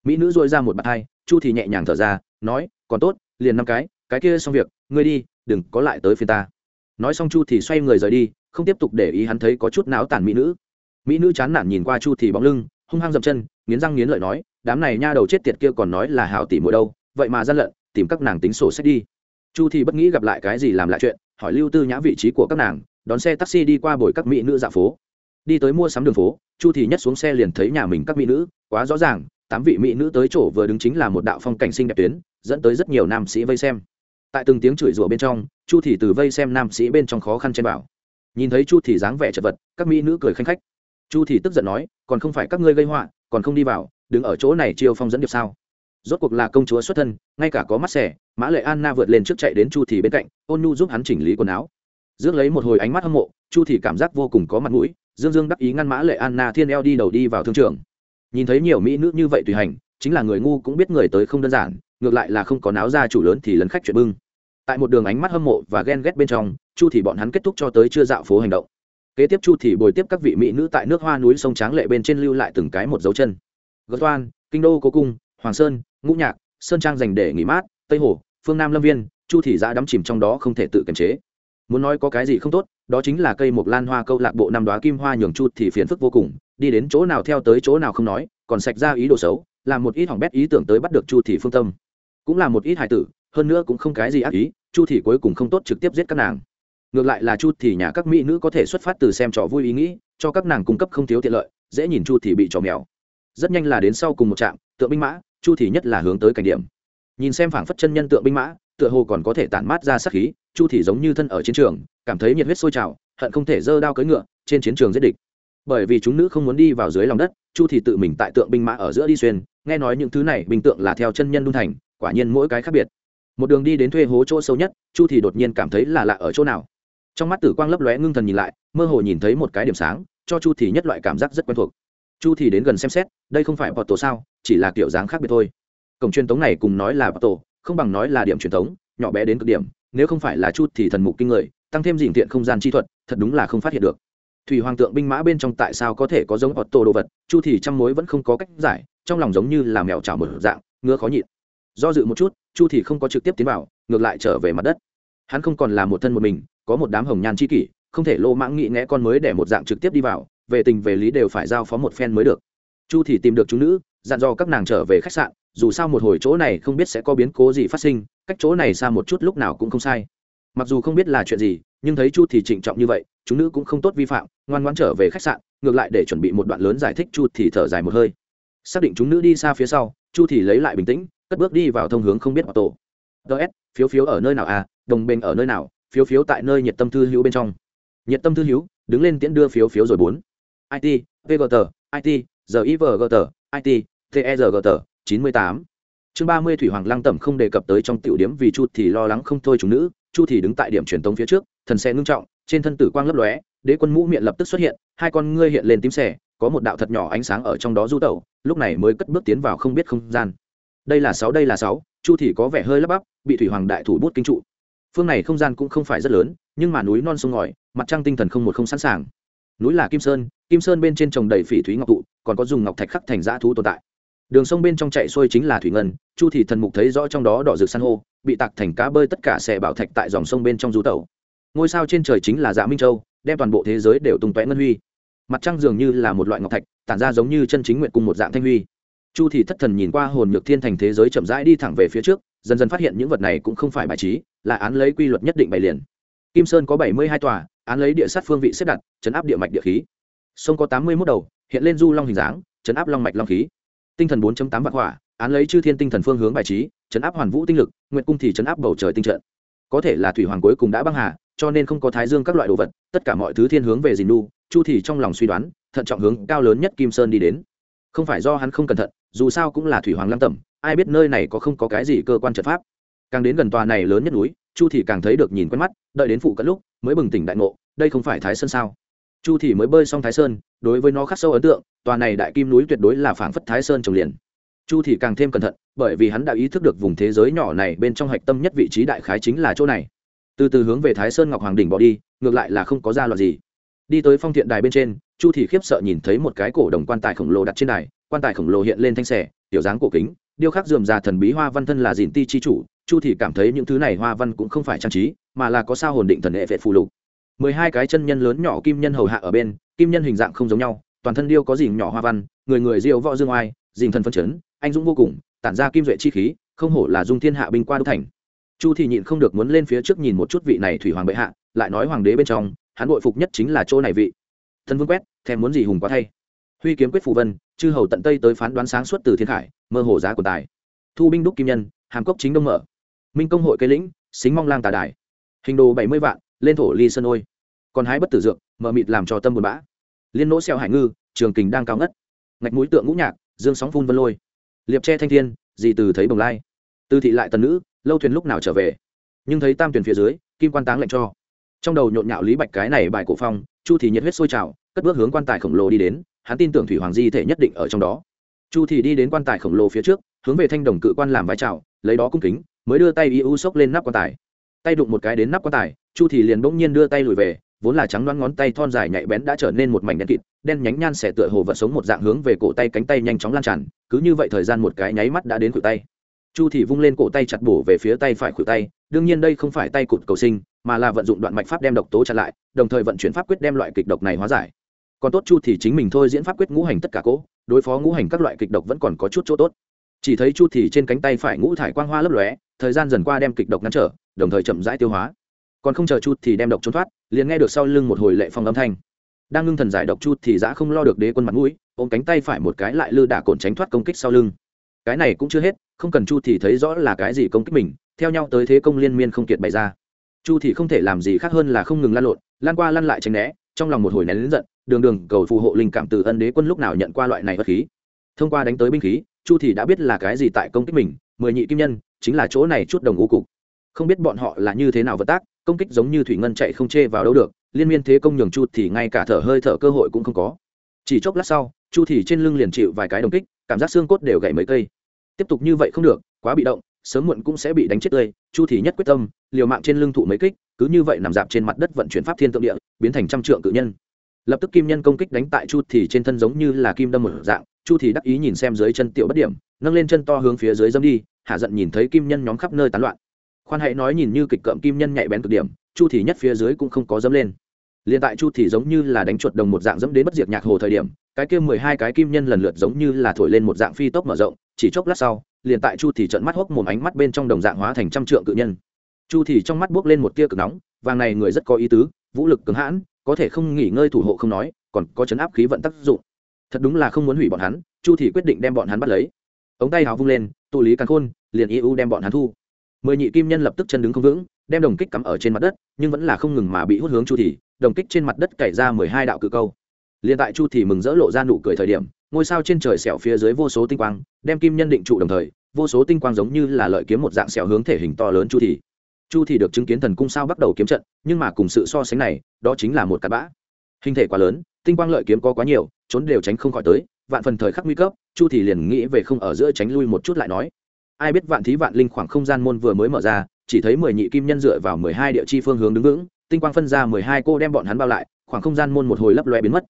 Mỹ nữ dôi ra một bàn hai, chu thì nhẹ nhàng thở ra, nói, còn tốt, liền năm cái cái kia xong việc, ngươi đi, đừng có lại tới phiên ta nói xong chu thì xoay người rời đi, không tiếp tục để ý hắn thấy có chút náo tản mỹ nữ. Mỹ nữ chán nản nhìn qua chu thì bóng lưng, hung hăng dậm chân, nghiến răng nghiến lợi nói, đám này nha đầu chết tiệt kia còn nói là hảo tỷ mỗi đâu, vậy mà gian lận, tìm các nàng tính sổ sách đi. Chu thì bất nghĩ gặp lại cái gì làm lại chuyện, hỏi lưu tư nhã vị trí của các nàng, đón xe taxi đi qua bồi các mỹ nữ dạo phố. Đi tới mua sắm đường phố, chu thì nhất xuống xe liền thấy nhà mình các mỹ nữ, quá rõ ràng, tám vị mỹ nữ tới chỗ vừa đứng chính là một đạo phong cảnh xinh đẹp tuyến, dẫn tới rất nhiều nam sĩ vây xem tại từng tiếng chửi rủa bên trong, chu thì từ vây xem nam sĩ bên trong khó khăn trên bảo nhìn thấy chu thì dáng vẻ chật vật, các mỹ nữ cười khanh khách. Chu thì tức giận nói, còn không phải các ngươi gây họa, còn không đi vào, đứng ở chỗ này chiêu phong dẫn điệp sao? Rốt cuộc là công chúa xuất thân, ngay cả có mắt xẻ, mã lệ anna vượt lên trước chạy đến chu thì bên cạnh, ôn nhu giúp hắn chỉnh lý quần áo. Dương lấy một hồi ánh mắt hâm mộ, chu thì cảm giác vô cùng có mặt mũi, dương dương đắc ý ngăn mã lệ anna thiên eo đi đầu đi vào thương trường. Nhìn thấy nhiều mỹ nữ như vậy tùy hành, chính là người ngu cũng biết người tới không đơn giản, ngược lại là không có náo ra chủ lớn thì lấn khách chuyện bưng tại một đường ánh mắt hâm mộ và ghen ghét bên trong, chu thì bọn hắn kết thúc cho tới chưa dạo phố hành động. Kế tiếp chu thì bồi tiếp các vị mỹ nữ tại nước hoa núi sông tráng lệ bên trên lưu lại từng cái một dấu chân. Gớt toan kinh đô, cố cung, hoàng sơn, ngũ nhạc, sơn trang dành để nghỉ mát, tây hồ, phương nam lâm viên, chu thị ra đắm chìm trong đó không thể tự kiềm chế. Muốn nói có cái gì không tốt, đó chính là cây mộc lan hoa câu lạc bộ năm đoá kim hoa nhường chu thì phiền phức vô cùng, đi đến chỗ nào theo tới chỗ nào không nói, còn sạch ra ý đồ xấu, làm một ít hỏng bét ý tưởng tới bắt được chu thị phương tâm. Cũng là một ít hài tử hơn nữa cũng không cái gì ác ý, chu thị cuối cùng không tốt trực tiếp giết các nàng. Ngược lại là chu thì nhà các mỹ nữ có thể xuất phát từ xem trò vui ý nghĩ, cho các nàng cung cấp không thiếu tiện lợi, dễ nhìn chu thì bị trò mèo. Rất nhanh là đến sau cùng một trạm, tượng binh mã, chu thì nhất là hướng tới cảnh điểm. Nhìn xem phảng phất chân nhân tượng binh mã, tựa hồ còn có thể tản mát ra sát khí, chu thì giống như thân ở chiến trường, cảm thấy nhiệt huyết sôi trào, hận không thể dơ đao cưỡi ngựa, trên chiến trường giết địch. Bởi vì chúng nữ không muốn đi vào dưới lòng đất, chu thì tự mình tại tượng binh mã ở giữa đi xuyên, nghe nói những thứ này bình tượng là theo chân nhân đun thành, quả nhiên mỗi cái khác biệt một đường đi đến thuê hố chỗ sâu nhất chu thì đột nhiên cảm thấy là lạ ở chỗ nào. Trong mắt tử quang lấp lóe ngưng thần nhìn lại mơ hồ nhìn thấy một cái điểm sáng cho chu thì nhất loại cảm giác rất quen thuộc. Chu thì đến gần xem xét đây không phải bọt tổ sao chỉ là kiểu dáng khác biệt thôi. Cổng truyền thống này cùng nói là bọt tổ không bằng nói là điểm truyền thống, nhỏ bé đến cực điểm nếu không phải là chu thì thần mục kinh người tăng thêm dình tiện không gian chi thuật thật đúng là không phát hiện được. Thủy hoàng tượng binh mã bên trong tại sao có thể có giống bọt tổ đồ vật chu thì trăm mối vẫn không có cách giải trong lòng giống như là mèo chảo một dạng ngứa khó nhịn. Do dự một chút chu thì không có trực tiếp tiến vào, ngược lại trở về mặt đất. Hắn không còn là một thân một mình, có một đám hồng nhan chi kỷ, không thể lô mãng nghĩ ngẽ con mới để một dạng trực tiếp đi vào, về tình về lý đều phải giao phó một phen mới được. Chu thì tìm được chúng nữ, dặn dò các nàng trở về khách sạn, dù sao một hồi chỗ này không biết sẽ có biến cố gì phát sinh, cách chỗ này xa một chút lúc nào cũng không sai. Mặc dù không biết là chuyện gì, nhưng thấy chu thì trịnh trọng như vậy chúng nữ cũng không tốt vi phạm, ngoan ngoãn trở về khách sạn, ngược lại để chuẩn bị một đoạn lớn giải thích chu thì thở dài một hơi. Xác định chúng nữ đi xa phía sau, chu thì lấy lại bình tĩnh cất bước đi vào thông hướng không biết vào tổ. Ts phiếu phiếu ở nơi nào à? Đồng bên ở nơi nào? Phiếu phiếu tại nơi nhiệt tâm thư hữu bên trong. Nhiệt tâm thư hữu, đứng lên tiễn đưa phiếu phiếu rồi bốn. It vgt it givgt it tergt chín mươi tám. Chương ba mươi thủy hoàng lăng tẩm không đề cập tới trong tiểu điểm vì chu thì lo lắng không thôi chúng nữ. Chu thì đứng tại điểm truyền tống phía trước, thần xe ngưng trọng, trên thân tử quang lấp lóe, đế quân mũ miệng lập tức xuất hiện, hai con ngươi hiện lên tím xẻ, có một đạo thật nhỏ ánh sáng ở trong đó du tẩu, lúc này mới cất bước tiến vào không biết không gian đây là sáu, đây là sáu, chu thì có vẻ hơi lấp bắp, bị thủy hoàng đại thủ bút kinh trụ. Phương này không gian cũng không phải rất lớn, nhưng mà núi non sông ngòi, mặt trăng tinh thần không một không sẵn sàng. Núi là kim sơn kim sơn bên trên trồng đầy phỉ thúy ngọc tụ, còn có dùng ngọc thạch khắc thành dã thú tồn tại. Đường sông bên trong chạy xuôi chính là thủy ngân, chu thì thần mục thấy rõ trong đó đỏ rực san hô, bị tạc thành cá bơi tất cả xẻ bảo thạch tại dòng sông bên trong rú tàu ngôi sao trên trời chính là dạ minh châu, đem toàn bộ thế giới đều tung tóe ngân huy. Mặt trăng dường như là một loại ngọc thạch, tản ra giống như chân chính nguyện cùng một dạng thanh huy chu thì thất thần nhìn qua hồn nhược thiên thành thế giới chậm rãi đi thẳng về phía trước, dần dần phát hiện những vật này cũng không phải bài trí, là án lấy quy luật nhất định bày liền. Kim sơn có bảy mươi hai tòa, án lấy địa sát phương vị xếp đặt, chấn áp địa mạch địa khí. Sông có tám mươi mốt đầu, hiện lên du long hình dáng, chấn áp long mạch long khí. Tinh thần 4 tám vạn hỏa, án lấy chư thiên tinh thần phương hướng bài trí, chấn áp hoàn vũ tinh lực nguyện cung thì chấn áp bầu trời tinh trận. Có thể là thủy hoàng cuối cùng đã băng hà, cho nên không có thái dương các loại đồ vật, tất cả mọi thứ thiên hướng về dình nu chu thì trong lòng suy đoán, thận trọng hướng cao lớn nhất kim sơn đi đến không phải do hắn không cẩn thận, dù sao cũng là thủy hoàng lăng tẩm, ai biết nơi này có không có cái gì cơ quan trật pháp. Càng đến gần tòa này lớn nhất núi, chu thì càng thấy được nhìn quen mắt, đợi đến phụ cận lúc, mới bừng tỉnh đại ngộ, đây không phải thái sơn sao? Chu thì mới bơi xong thái sơn, đối với nó khắc sâu ấn tượng, tòa này đại kim núi tuyệt đối là phảng phất thái sơn trồng liền. Chu thì càng thêm cẩn thận, bởi vì hắn đã ý thức được vùng thế giới nhỏ này bên trong hạch tâm nhất vị trí đại khái chính là chỗ này. Từ từ hướng về thái sơn ngọc hoàng đỉnh bỏ đi, ngược lại là không có ra loạn gì. Đi tới phong thiện đài bên trên chu thì khiếp sợ nhìn thấy một cái cổ đồng quan tài khổng lồ đặt trên đài, quan tài khổng lồ hiện lên thanh xẻ tiểu dáng cổ kính, điêu khắc dườm già thần bí hoa văn thân là dìn ti chi chủ, chu thì cảm thấy những thứ này hoa văn cũng không phải trang trí, mà là có sao hồn định thần hệ vệ phù lục. Mười hai cái chân nhân lớn nhỏ kim nhân hầu hạ ở bên, kim nhân hình dạng không giống nhau, toàn thân điêu có dìn nhỏ hoa văn, người người diêu võ dương oai dìn thân phân chấn, anh dũng vô cùng, tản ra kim duệ chi khí, không hổ là dung thiên hạ binh qua đô thành. Chu thì nhịn không được muốn lên phía trước nhìn một chút vị này thủy hoàng bệ hạ, lại nói hoàng đế bên trong, hắn bội phục nhất chính là chỗ này vị thân vương quét, thèm muốn gì hùng quá thay. Huy kiếm quyết phù vân, chư hầu tận tây tới phán đoán sáng suốt từ thiên khải, mơ hồ giá của tài. Thu binh đúc kim nhân, hàm cốc chính đông mở. Minh công hội cây lĩnh, xính mong lang tà đài. Hình đồ bảy mươi vạn, lên thổ ly sơn ôi. Còn hái bất tử dược mờ mịt làm cho tâm buồn bã. Liên nỗ xeo hải ngư, trường kình đang cao ngất. Ngạch mũi tượng ngũ nhạc, dương sóng phun vân lôi. Liệp tre thanh thiên, dì từ thấy bồng lai. Tư thị lại tần nữ, lâu thuyền lúc nào trở về? Nhưng thấy tam thuyền phía dưới, kim quan táng lệnh cho. Trong đầu nhộn nhạo lý bạch cái này bài cổ phong chu thì nhiệt huyết sôi trào, cất bước hướng quan tài khổng lồ đi đến, hắn tin tưởng thủy hoàng di thể nhất định ở trong đó. Chu thì đi đến quan tài khổng lồ phía trước, hướng về thanh đồng cự quan làm vai trào, lấy đó cung kính, mới đưa tay y sốc lên nắp quan tài. Tay đụng một cái đến nắp quan tài, chu thì liền bỗng nhiên đưa tay lùi về, vốn là trắng đoán ngón tay thon dài nhạy bén đã trở nên một mảnh đen kịt, đen nhánh nhan xẻ tựa hồ vật sống một dạng hướng về cổ tay cánh tay nhanh chóng lan tràn, cứ như vậy thời gian một cái nháy mắt đã đến khuỷu tay. Chu thì vung lên cổ tay chặt bổ về phía tay phải khuỷu tay, đương nhiên đây không phải tay cụt cầu sinh mà là vận dụng đoạn mạch pháp đem độc tố chặn lại, đồng thời vận chuyển pháp quyết đem loại kịch độc này hóa giải. Còn tốt chu thì chính mình thôi diễn pháp quyết ngũ hành tất cả cỗ, đối phó ngũ hành các loại kịch độc vẫn còn có chút chỗ tốt. Chỉ thấy chu thì trên cánh tay phải ngũ thải quang hoa lấp lóe, thời gian dần qua đem kịch độc ngăn trở, đồng thời chậm rãi tiêu hóa. Còn không chờ chu thì đem độc trốn thoát, liền nghe được sau lưng một hồi lệ phong âm thanh. Đang ngưng thần giải độc chu thì dã không lo được đế quân mặt mũi, ôm cánh tay phải một cái lại lư đả cồn tránh thoát công kích sau lưng. Cái này cũng chưa hết, không cần chu thì thấy rõ là cái gì công kích mình, theo nhau tới thế công liên miên không kiệt bày ra chu thì không thể làm gì khác hơn là không ngừng lan lộn lan qua lăn lại tránh né, trong lòng một hồi nén lớn giận, đường đường cầu phù hộ linh cảm từ ân đế quân lúc nào nhận qua loại này vật khí. Thông qua đánh tới binh khí, chu thì đã biết là cái gì tại công kích mình, mười nhị kim nhân, chính là chỗ này chút đồng ngũ cục. Không biết bọn họ là như thế nào vật tác, công kích giống như thủy ngân chạy không chê vào đâu được, liên miên thế công nhường chu thì ngay cả thở hơi thở cơ hội cũng không có. Chỉ chốc lát sau, chu thì trên lưng liền chịu vài cái đồng kích, cảm giác xương cốt đều gãy mấy cây. Tiếp tục như vậy không được, quá bị động sớm muộn cũng sẽ bị đánh chết tươi, chu thì nhất quyết tâm, liều mạng trên lưng thụ mấy kích, cứ như vậy nằm dạp trên mặt đất vận chuyển pháp thiên tượng địa, biến thành trăm trượng cự nhân. Lập tức kim nhân công kích đánh tại chu thì trên thân giống như là kim đâm một dạng, chu thì đắc ý nhìn xem dưới chân tiểu bất điểm, nâng lên chân to hướng phía dưới dâm đi, hạ giận nhìn thấy kim nhân nhóm khắp nơi tán loạn. Khoan hãy nói nhìn như kịch cợm kim nhân nhạy bén cực điểm, chu thì nhất phía dưới cũng không có dâm lên. Liền tại chu thì giống như là đánh chuột đồng một dạng dẫm đến bất diệt nhạc hồ thời điểm, cái kia mười hai cái kim nhân lần lượt giống như là thổi lên một dạng phi tốc mở rộng, chỉ chốc lát sau liền tại chu thì trận mắt hốc mồm ánh mắt bên trong đồng dạng hóa thành trăm trượng cự nhân. Chu thì trong mắt buốc lên một tia cực nóng, vàng này người rất có ý tứ, vũ lực cứng hãn, có thể không nghỉ ngơi thủ hộ không nói, còn có chấn áp khí vận tác dụng. Thật đúng là không muốn hủy bọn hắn, chu thì quyết định đem bọn hắn bắt lấy. Ống tay hào vung lên, tụ lý càn khôn, liền eu đem bọn hắn thu. Mười nhị kim nhân lập tức chân đứng không vững, đem đồng kích cắm ở trên mặt đất, nhưng vẫn là không ngừng mà bị hút hướng chu thì, đồng kích trên mặt đất cày ra mười hai đạo cự câu. Liền tại chu thì mừng rỡ lộ ra nụ cười thời điểm ngôi sao trên trời xẻo phía dưới vô số tinh quang, đem kim nhân định trụ đồng thời, vô số tinh quang giống như là lợi kiếm một dạng xẻo hướng thể hình to lớn chu thì chu thì được chứng kiến thần cung sao bắt đầu kiếm trận, nhưng mà cùng sự so sánh này, đó chính là một cặp bã. Hình thể quá lớn, tinh quang lợi kiếm có quá nhiều, trốn đều tránh không khỏi tới, vạn phần thời khắc nguy cấp, chu thì liền nghĩ về không ở giữa tránh lui một chút lại nói. Ai biết vạn thí vạn linh khoảng không gian môn vừa mới mở ra, chỉ thấy mười nhị kim nhân dựa vào mười hai địa chi phương hướng đứng vững, tinh quang phân ra mười hai cô đem bọn hắn bao lại, khoảng không gian môn một hồi lấp loe biến mất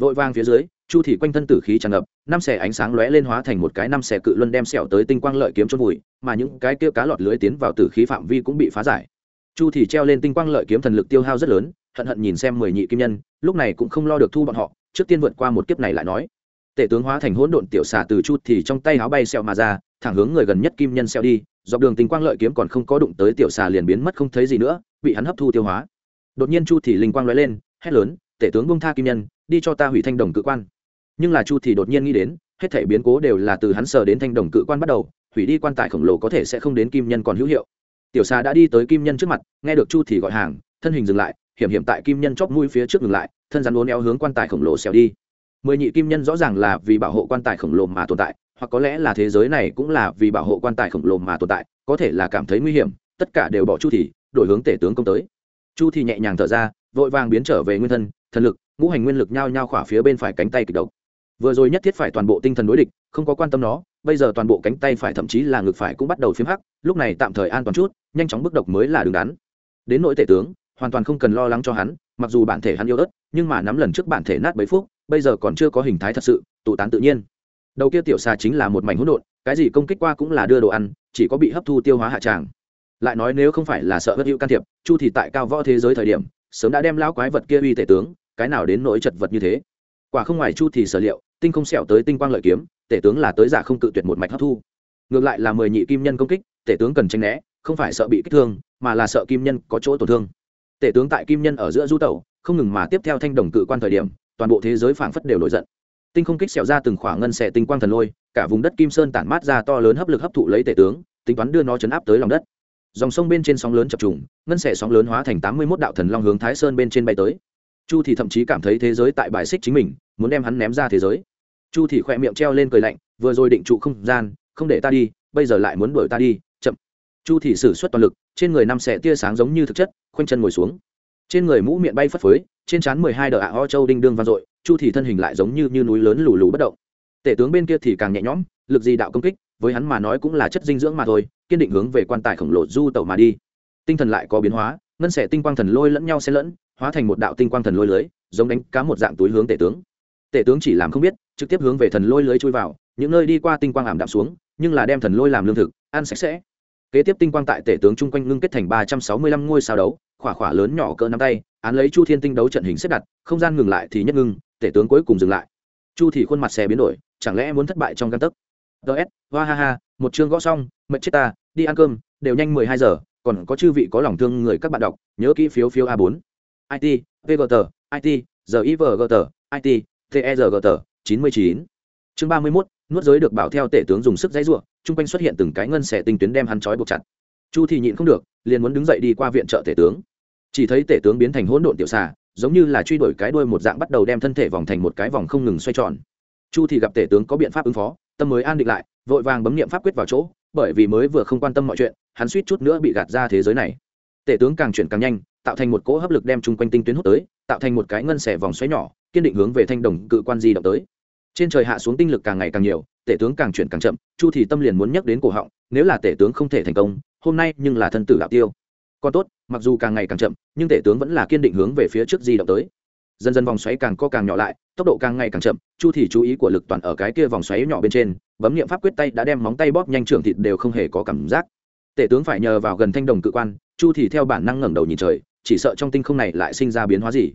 vội vang phía dưới, chu thị quanh thân tử khí tràn ngập, năm xẻ ánh sáng lóe lên hóa thành một cái năm xẻ cự luân đem sẹo tới tinh quang lợi kiếm chôn vùi, mà những cái kia cá lọt lưới tiến vào tử khí phạm vi cũng bị phá giải. Chu thị treo lên tinh quang lợi kiếm thần lực tiêu hao rất lớn, hận hận nhìn xem mười nhị kim nhân, lúc này cũng không lo được thu bọn họ, trước tiên vượt qua một kiếp này lại nói. Tể tướng hóa thành hỗn độn tiểu xà từ chu thì trong tay áo bay xẹo mà ra, thẳng hướng người gần nhất kim nhân xẹo đi, dọc đường tinh quang lợi kiếm còn không có đụng tới tiểu xà liền biến mất không thấy gì nữa, bị hắn hấp thu tiêu hóa. Đột nhiên chu thì linh quang lóe lên, hét lớn, tể tướng bung tha kim nhân đi cho ta hủy thanh đồng cự quan. Nhưng là chu thì đột nhiên nghĩ đến, hết thể biến cố đều là từ hắn sờ đến thanh đồng cự quan bắt đầu, hủy đi quan tài khổng lồ có thể sẽ không đến kim nhân còn hữu hiệu. Tiểu xà đã đi tới kim nhân trước mặt, nghe được chu thì gọi hàng, thân hình dừng lại, hiểm hiểm tại kim nhân chóp mũi phía trước ngừng lại, thân rắn uốn éo hướng quan tài khổng lồ xèo đi. Mười nhị kim nhân rõ ràng là vì bảo hộ quan tài khổng lồ mà tồn tại, hoặc có lẽ là thế giới này cũng là vì bảo hộ quan tài khổng lồ mà tồn tại, có thể là cảm thấy nguy hiểm, tất cả đều bỏ chu thì đổi hướng tể tướng công tới. Chu thì nhẹ nhàng thở ra, vội vàng biến trở về nguyên thân thần lực ngũ hành nguyên lực nhao nhao khỏa phía bên phải cánh tay kịch độc. Vừa rồi nhất thiết phải toàn bộ tinh thần đối địch không có quan tâm nó bây giờ toàn bộ cánh tay phải thậm chí là ngực phải cũng bắt đầu phiếm hắc lúc này tạm thời an toàn chút nhanh chóng bước độc mới là đứng đắn. Đến nỗi tể tướng hoàn toàn không cần lo lắng cho hắn mặc dù bản thể hắn yêu ớt nhưng mà nắm lần trước bản thể nát bấy phút, bây giờ còn chưa có hình thái thật sự tụ tán tự nhiên. Đầu kia tiểu xà chính là một mảnh hỗn độn cái gì công kích qua cũng là đưa đồ ăn chỉ có bị hấp thu tiêu hóa hạ tràng. Lại nói nếu không phải là sợ bất hữu can thiệp chu thì tại cao võ thế giới thời điểm sớm đã đem lão quái vật kia uy tể tướng, cái nào đến nỗi chật vật như thế? Quả không ngoài chu thì sở liệu, tinh không sẹo tới tinh quang lợi kiếm, tể tướng là tới giả không cự tuyệt một mạch hấp thu. Ngược lại là mười nhị kim nhân công kích, tể tướng cần tranh né, không phải sợ bị kích thương, mà là sợ kim nhân có chỗ tổn thương. Tể tướng tại kim nhân ở giữa du tẩu, không ngừng mà tiếp theo thanh đồng cự quan thời điểm, toàn bộ thế giới phảng phất đều nổi giận. Tinh không kích xẻo ra từng khoảng ngân xẻ tinh quang thần lôi, cả vùng đất kim sơn tản mát ra to lớn hấp lực hấp thụ lấy tể tướng, tính toán đưa nó chấn áp tới lòng đất dòng sông bên trên sóng lớn chập trùng ngân xẻ sóng lớn hóa thành tám mươi mốt đạo thần long hướng thái sơn bên trên bay tới. Chu thì thậm chí cảm thấy thế giới tại bài xích chính mình muốn đem hắn ném ra thế giới. Chu thì khỏe miệng treo lên cười lạnh vừa rồi định trụ không gian không để ta đi bây giờ lại muốn đuổi ta đi chậm. Chu thì sử xuất toàn lực trên người năm xẻ tia sáng giống như thực chất khoanh chân ngồi xuống. Trên người mũ miệng bay phất phới trên trán mười hai đờ ạ ho châu đinh đương vang dội chu thì thân hình lại giống như, như núi lớn lù lù bất động. Tể tướng bên kia thì càng nhẹ nhõm lực gì đạo công kích với hắn mà nói cũng là chất dinh dưỡng mà thôi, kiên định hướng về quan tài khổng lồ du tẩu mà đi. Tinh thần lại có biến hóa, ngân sẻ tinh quang thần lôi lẫn nhau xen lẫn, hóa thành một đạo tinh quang thần lôi lưới, giống đánh cá một dạng túi hướng tể tướng. Tể tướng chỉ làm không biết, trực tiếp hướng về thần lôi lưới chui vào, những nơi đi qua tinh quang ảm đạm xuống, nhưng là đem thần lôi làm lương thực, ăn sạch sẽ. Kế tiếp tinh quang tại tể tướng chung quanh ngưng kết thành ba trăm sáu mươi lăm ngôi sao đấu, khỏa khỏa lớn nhỏ cỡ nắm tay, án lấy chu thiên tinh đấu trận hình xếp đặt, không gian ngừng lại thì nhất ngưng, tể tướng cuối cùng dừng lại. Chu thì khuôn mặt xe biến đổi, chẳng lẽ muốn thất bại trong căn tấc? Ts hoa ha ha, một chương gõ xong, mệt chết ta, đi ăn cơm, đều nhanh mười hai giờ, còn có chư vị có lòng thương người các bạn đọc, nhớ kỹ phiếu phiếu a bốn. It vgt it givgt it tergt chín mươi chín. Chương ba mươi mốt, nuốt giới được bảo theo tể tướng dùng sức dãy ruộng chung quanh xuất hiện từng cái ngân xẻ tinh tuyến đem hắn trói buộc chặt. Chu thì nhịn không được, liền muốn đứng dậy đi qua viện trợ tể tướng. Chỉ thấy tể tướng biến thành hỗn độn tiểu xà, giống như là truy đuổi cái đuôi một dạng bắt đầu đem thân thể vòng thành một cái vòng không ngừng xoay tròn. Chu thì gặp tể tướng có biện pháp ứng phó tâm mới an định lại, vội vàng bấm niệm pháp quyết vào chỗ, bởi vì mới vừa không quan tâm mọi chuyện, hắn suýt chút nữa bị gạt ra thế giới này. Tể tướng càng chuyển càng nhanh, tạo thành một cỗ hấp lực đem chung quanh tinh tuyến hút tới, tạo thành một cái ngân xẻ vòng xoáy nhỏ, kiên định hướng về thanh đồng cự quan di động tới. Trên trời hạ xuống tinh lực càng ngày càng nhiều, tể tướng càng chuyển càng chậm, chu thì tâm liền muốn nhắc đến cổ họng, nếu là tể tướng không thể thành công, hôm nay nhưng là thân tử đạo tiêu. Còn tốt, mặc dù càng ngày càng chậm, nhưng tể tướng vẫn là kiên định hướng về phía trước di động tới dần dần vòng xoáy càng co càng nhỏ lại, tốc độ càng ngày càng chậm, chu thì chú ý của lực toàn ở cái kia vòng xoáy nhỏ bên trên, bấm niệm pháp quyết tay đã đem móng tay bóp nhanh trưởng thịt đều không hề có cảm giác. Tể tướng phải nhờ vào gần thanh đồng cự quan, chu thì theo bản năng ngẩng đầu nhìn trời, chỉ sợ trong tinh không này lại sinh ra biến hóa gì.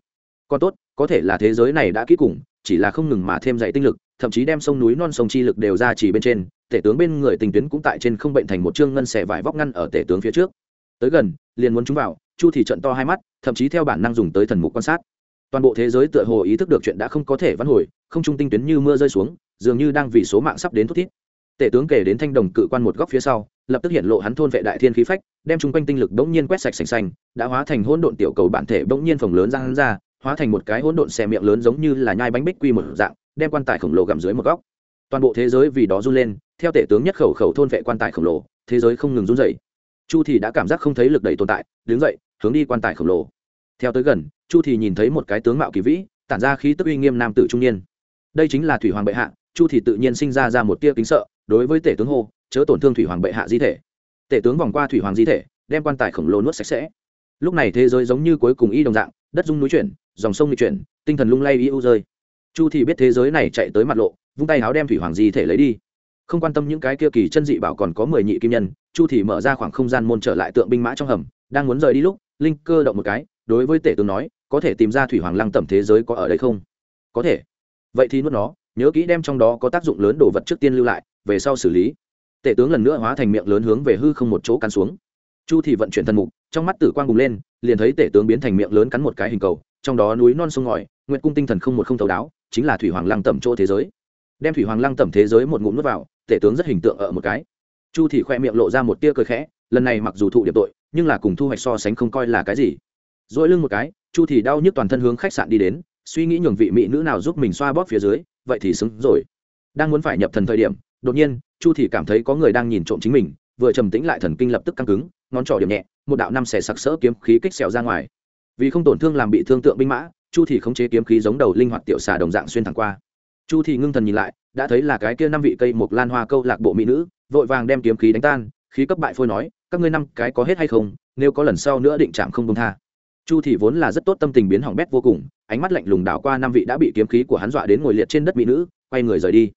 Còn tốt, có thể là thế giới này đã kỹ cùng, chỉ là không ngừng mà thêm dạy tinh lực, thậm chí đem sông núi non sông chi lực đều ra chỉ bên trên, tể tướng bên người tình tuyến cũng tại trên không bệnh thành một chương ngân xẻ vải vóc ngăn ở tể tướng phía trước. Tới gần, liền muốn chúng vào, chu thì trận to hai mắt, thậm chí theo bản năng dùng tới thần mục quan sát toàn bộ thế giới tựa hồ ý thức được chuyện đã không có thể vãn hồi, không trung tinh tuyến như mưa rơi xuống, dường như đang vì số mạng sắp đến thút thít. Tể tướng kể đến thanh đồng cự quan một góc phía sau, lập tức hiện lộ hắn thôn vệ đại thiên khí phách, đem chung quanh tinh lực bỗng nhiên quét sạch sành xanh đã hóa thành hỗn độn tiểu cầu bản thể bỗng nhiên phồng lớn ra hắn ra, hóa thành một cái hỗn độn xe miệng lớn giống như là nhai bánh bích quy một dạng, đem quan tài khổng lồ gặm dưới một góc. Toàn bộ thế giới vì đó run lên, theo tể tướng nhất khẩu khẩu thôn vệ quan tài khổng lồ, thế giới không ngừng run dậy chu thì đã cảm giác không thấy lực đẩy tồn tại, đứng dậy, hướng đi quan tài khổng lồ theo tới gần, chu thì nhìn thấy một cái tướng mạo kỳ vĩ, tản ra khí tức uy nghiêm nam tử trung niên. Đây chính là thủy hoàng bệ hạ, chu thì tự nhiên sinh ra ra một tia kính sợ, đối với tể tướng hô, chớ tổn thương thủy hoàng bệ hạ di thể. Tể tướng vòng qua thủy hoàng di thể, đem quan tài khổng lồ nuốt sạch sẽ. Lúc này thế giới giống như cuối cùng y đồng dạng, đất dung núi chuyển, dòng sông di chuyển, tinh thần lung lay y u rơi. Chu thì biết thế giới này chạy tới mặt lộ, vung tay áo đem thủy hoàng di thể lấy đi. Không quan tâm những cái kia kỳ chân dị bảo còn có mười nhị kim nhân, chu thì mở ra khoảng không gian môn trở lại tượng binh mã trong hầm, đang muốn rời đi lúc, linh cơ động một cái đối với tể tướng nói, có thể tìm ra thủy hoàng lăng tẩm thế giới có ở đây không? Có thể. Vậy thì nuốt nó, nhớ kỹ đem trong đó có tác dụng lớn đồ vật trước tiên lưu lại, về sau xử lý. Tể tướng lần nữa hóa thành miệng lớn hướng về hư không một chỗ cắn xuống. Chu thì vận chuyển thần mục, trong mắt tử quang bùng lên, liền thấy tể tướng biến thành miệng lớn cắn một cái hình cầu, trong đó núi non sông ngòi, nguyệt cung tinh thần không một không thấu đáo, chính là thủy hoàng lăng tẩm chỗ thế giới. Đem thủy hoàng lăng tẩm thế giới một ngụm nuốt vào, tể tướng rất hình tượng ở một cái. Chu thì khoe miệng lộ ra một tia cười khẽ, lần này mặc dù thụ điểm tội, nhưng là cùng thu hoạch so sánh không coi là cái gì dỗi lưng một cái, chu thì đau nhức toàn thân hướng khách sạn đi đến, suy nghĩ nhường vị mỹ nữ nào giúp mình xoa bóp phía dưới, vậy thì xứng rồi. Đang muốn phải nhập thần thời điểm, đột nhiên, chu thì cảm thấy có người đang nhìn trộm chính mình, vừa trầm tĩnh lại thần kinh lập tức căng cứng, ngón trỏ điểm nhẹ, một đạo năm xẻ sặc sỡ kiếm khí kích xẻo ra ngoài. Vì không tổn thương làm bị thương tượng binh mã, chu thì khống chế kiếm khí giống đầu linh hoạt tiểu xà đồng dạng xuyên thẳng qua. Chu thì ngưng thần nhìn lại, đã thấy là cái kia năm vị cây một lan hoa câu lạc bộ mỹ nữ, vội vàng đem kiếm khí đánh tan, khí cấp bại phôi nói, các ngươi năm cái có hết hay không? Nếu có lần sau nữa định chạm không công tha chu thì vốn là rất tốt tâm tình biến hỏng bét vô cùng, ánh mắt lạnh lùng đảo qua năm vị đã bị kiếm khí của hắn dọa đến ngồi liệt trên đất mỹ nữ, quay người rời đi.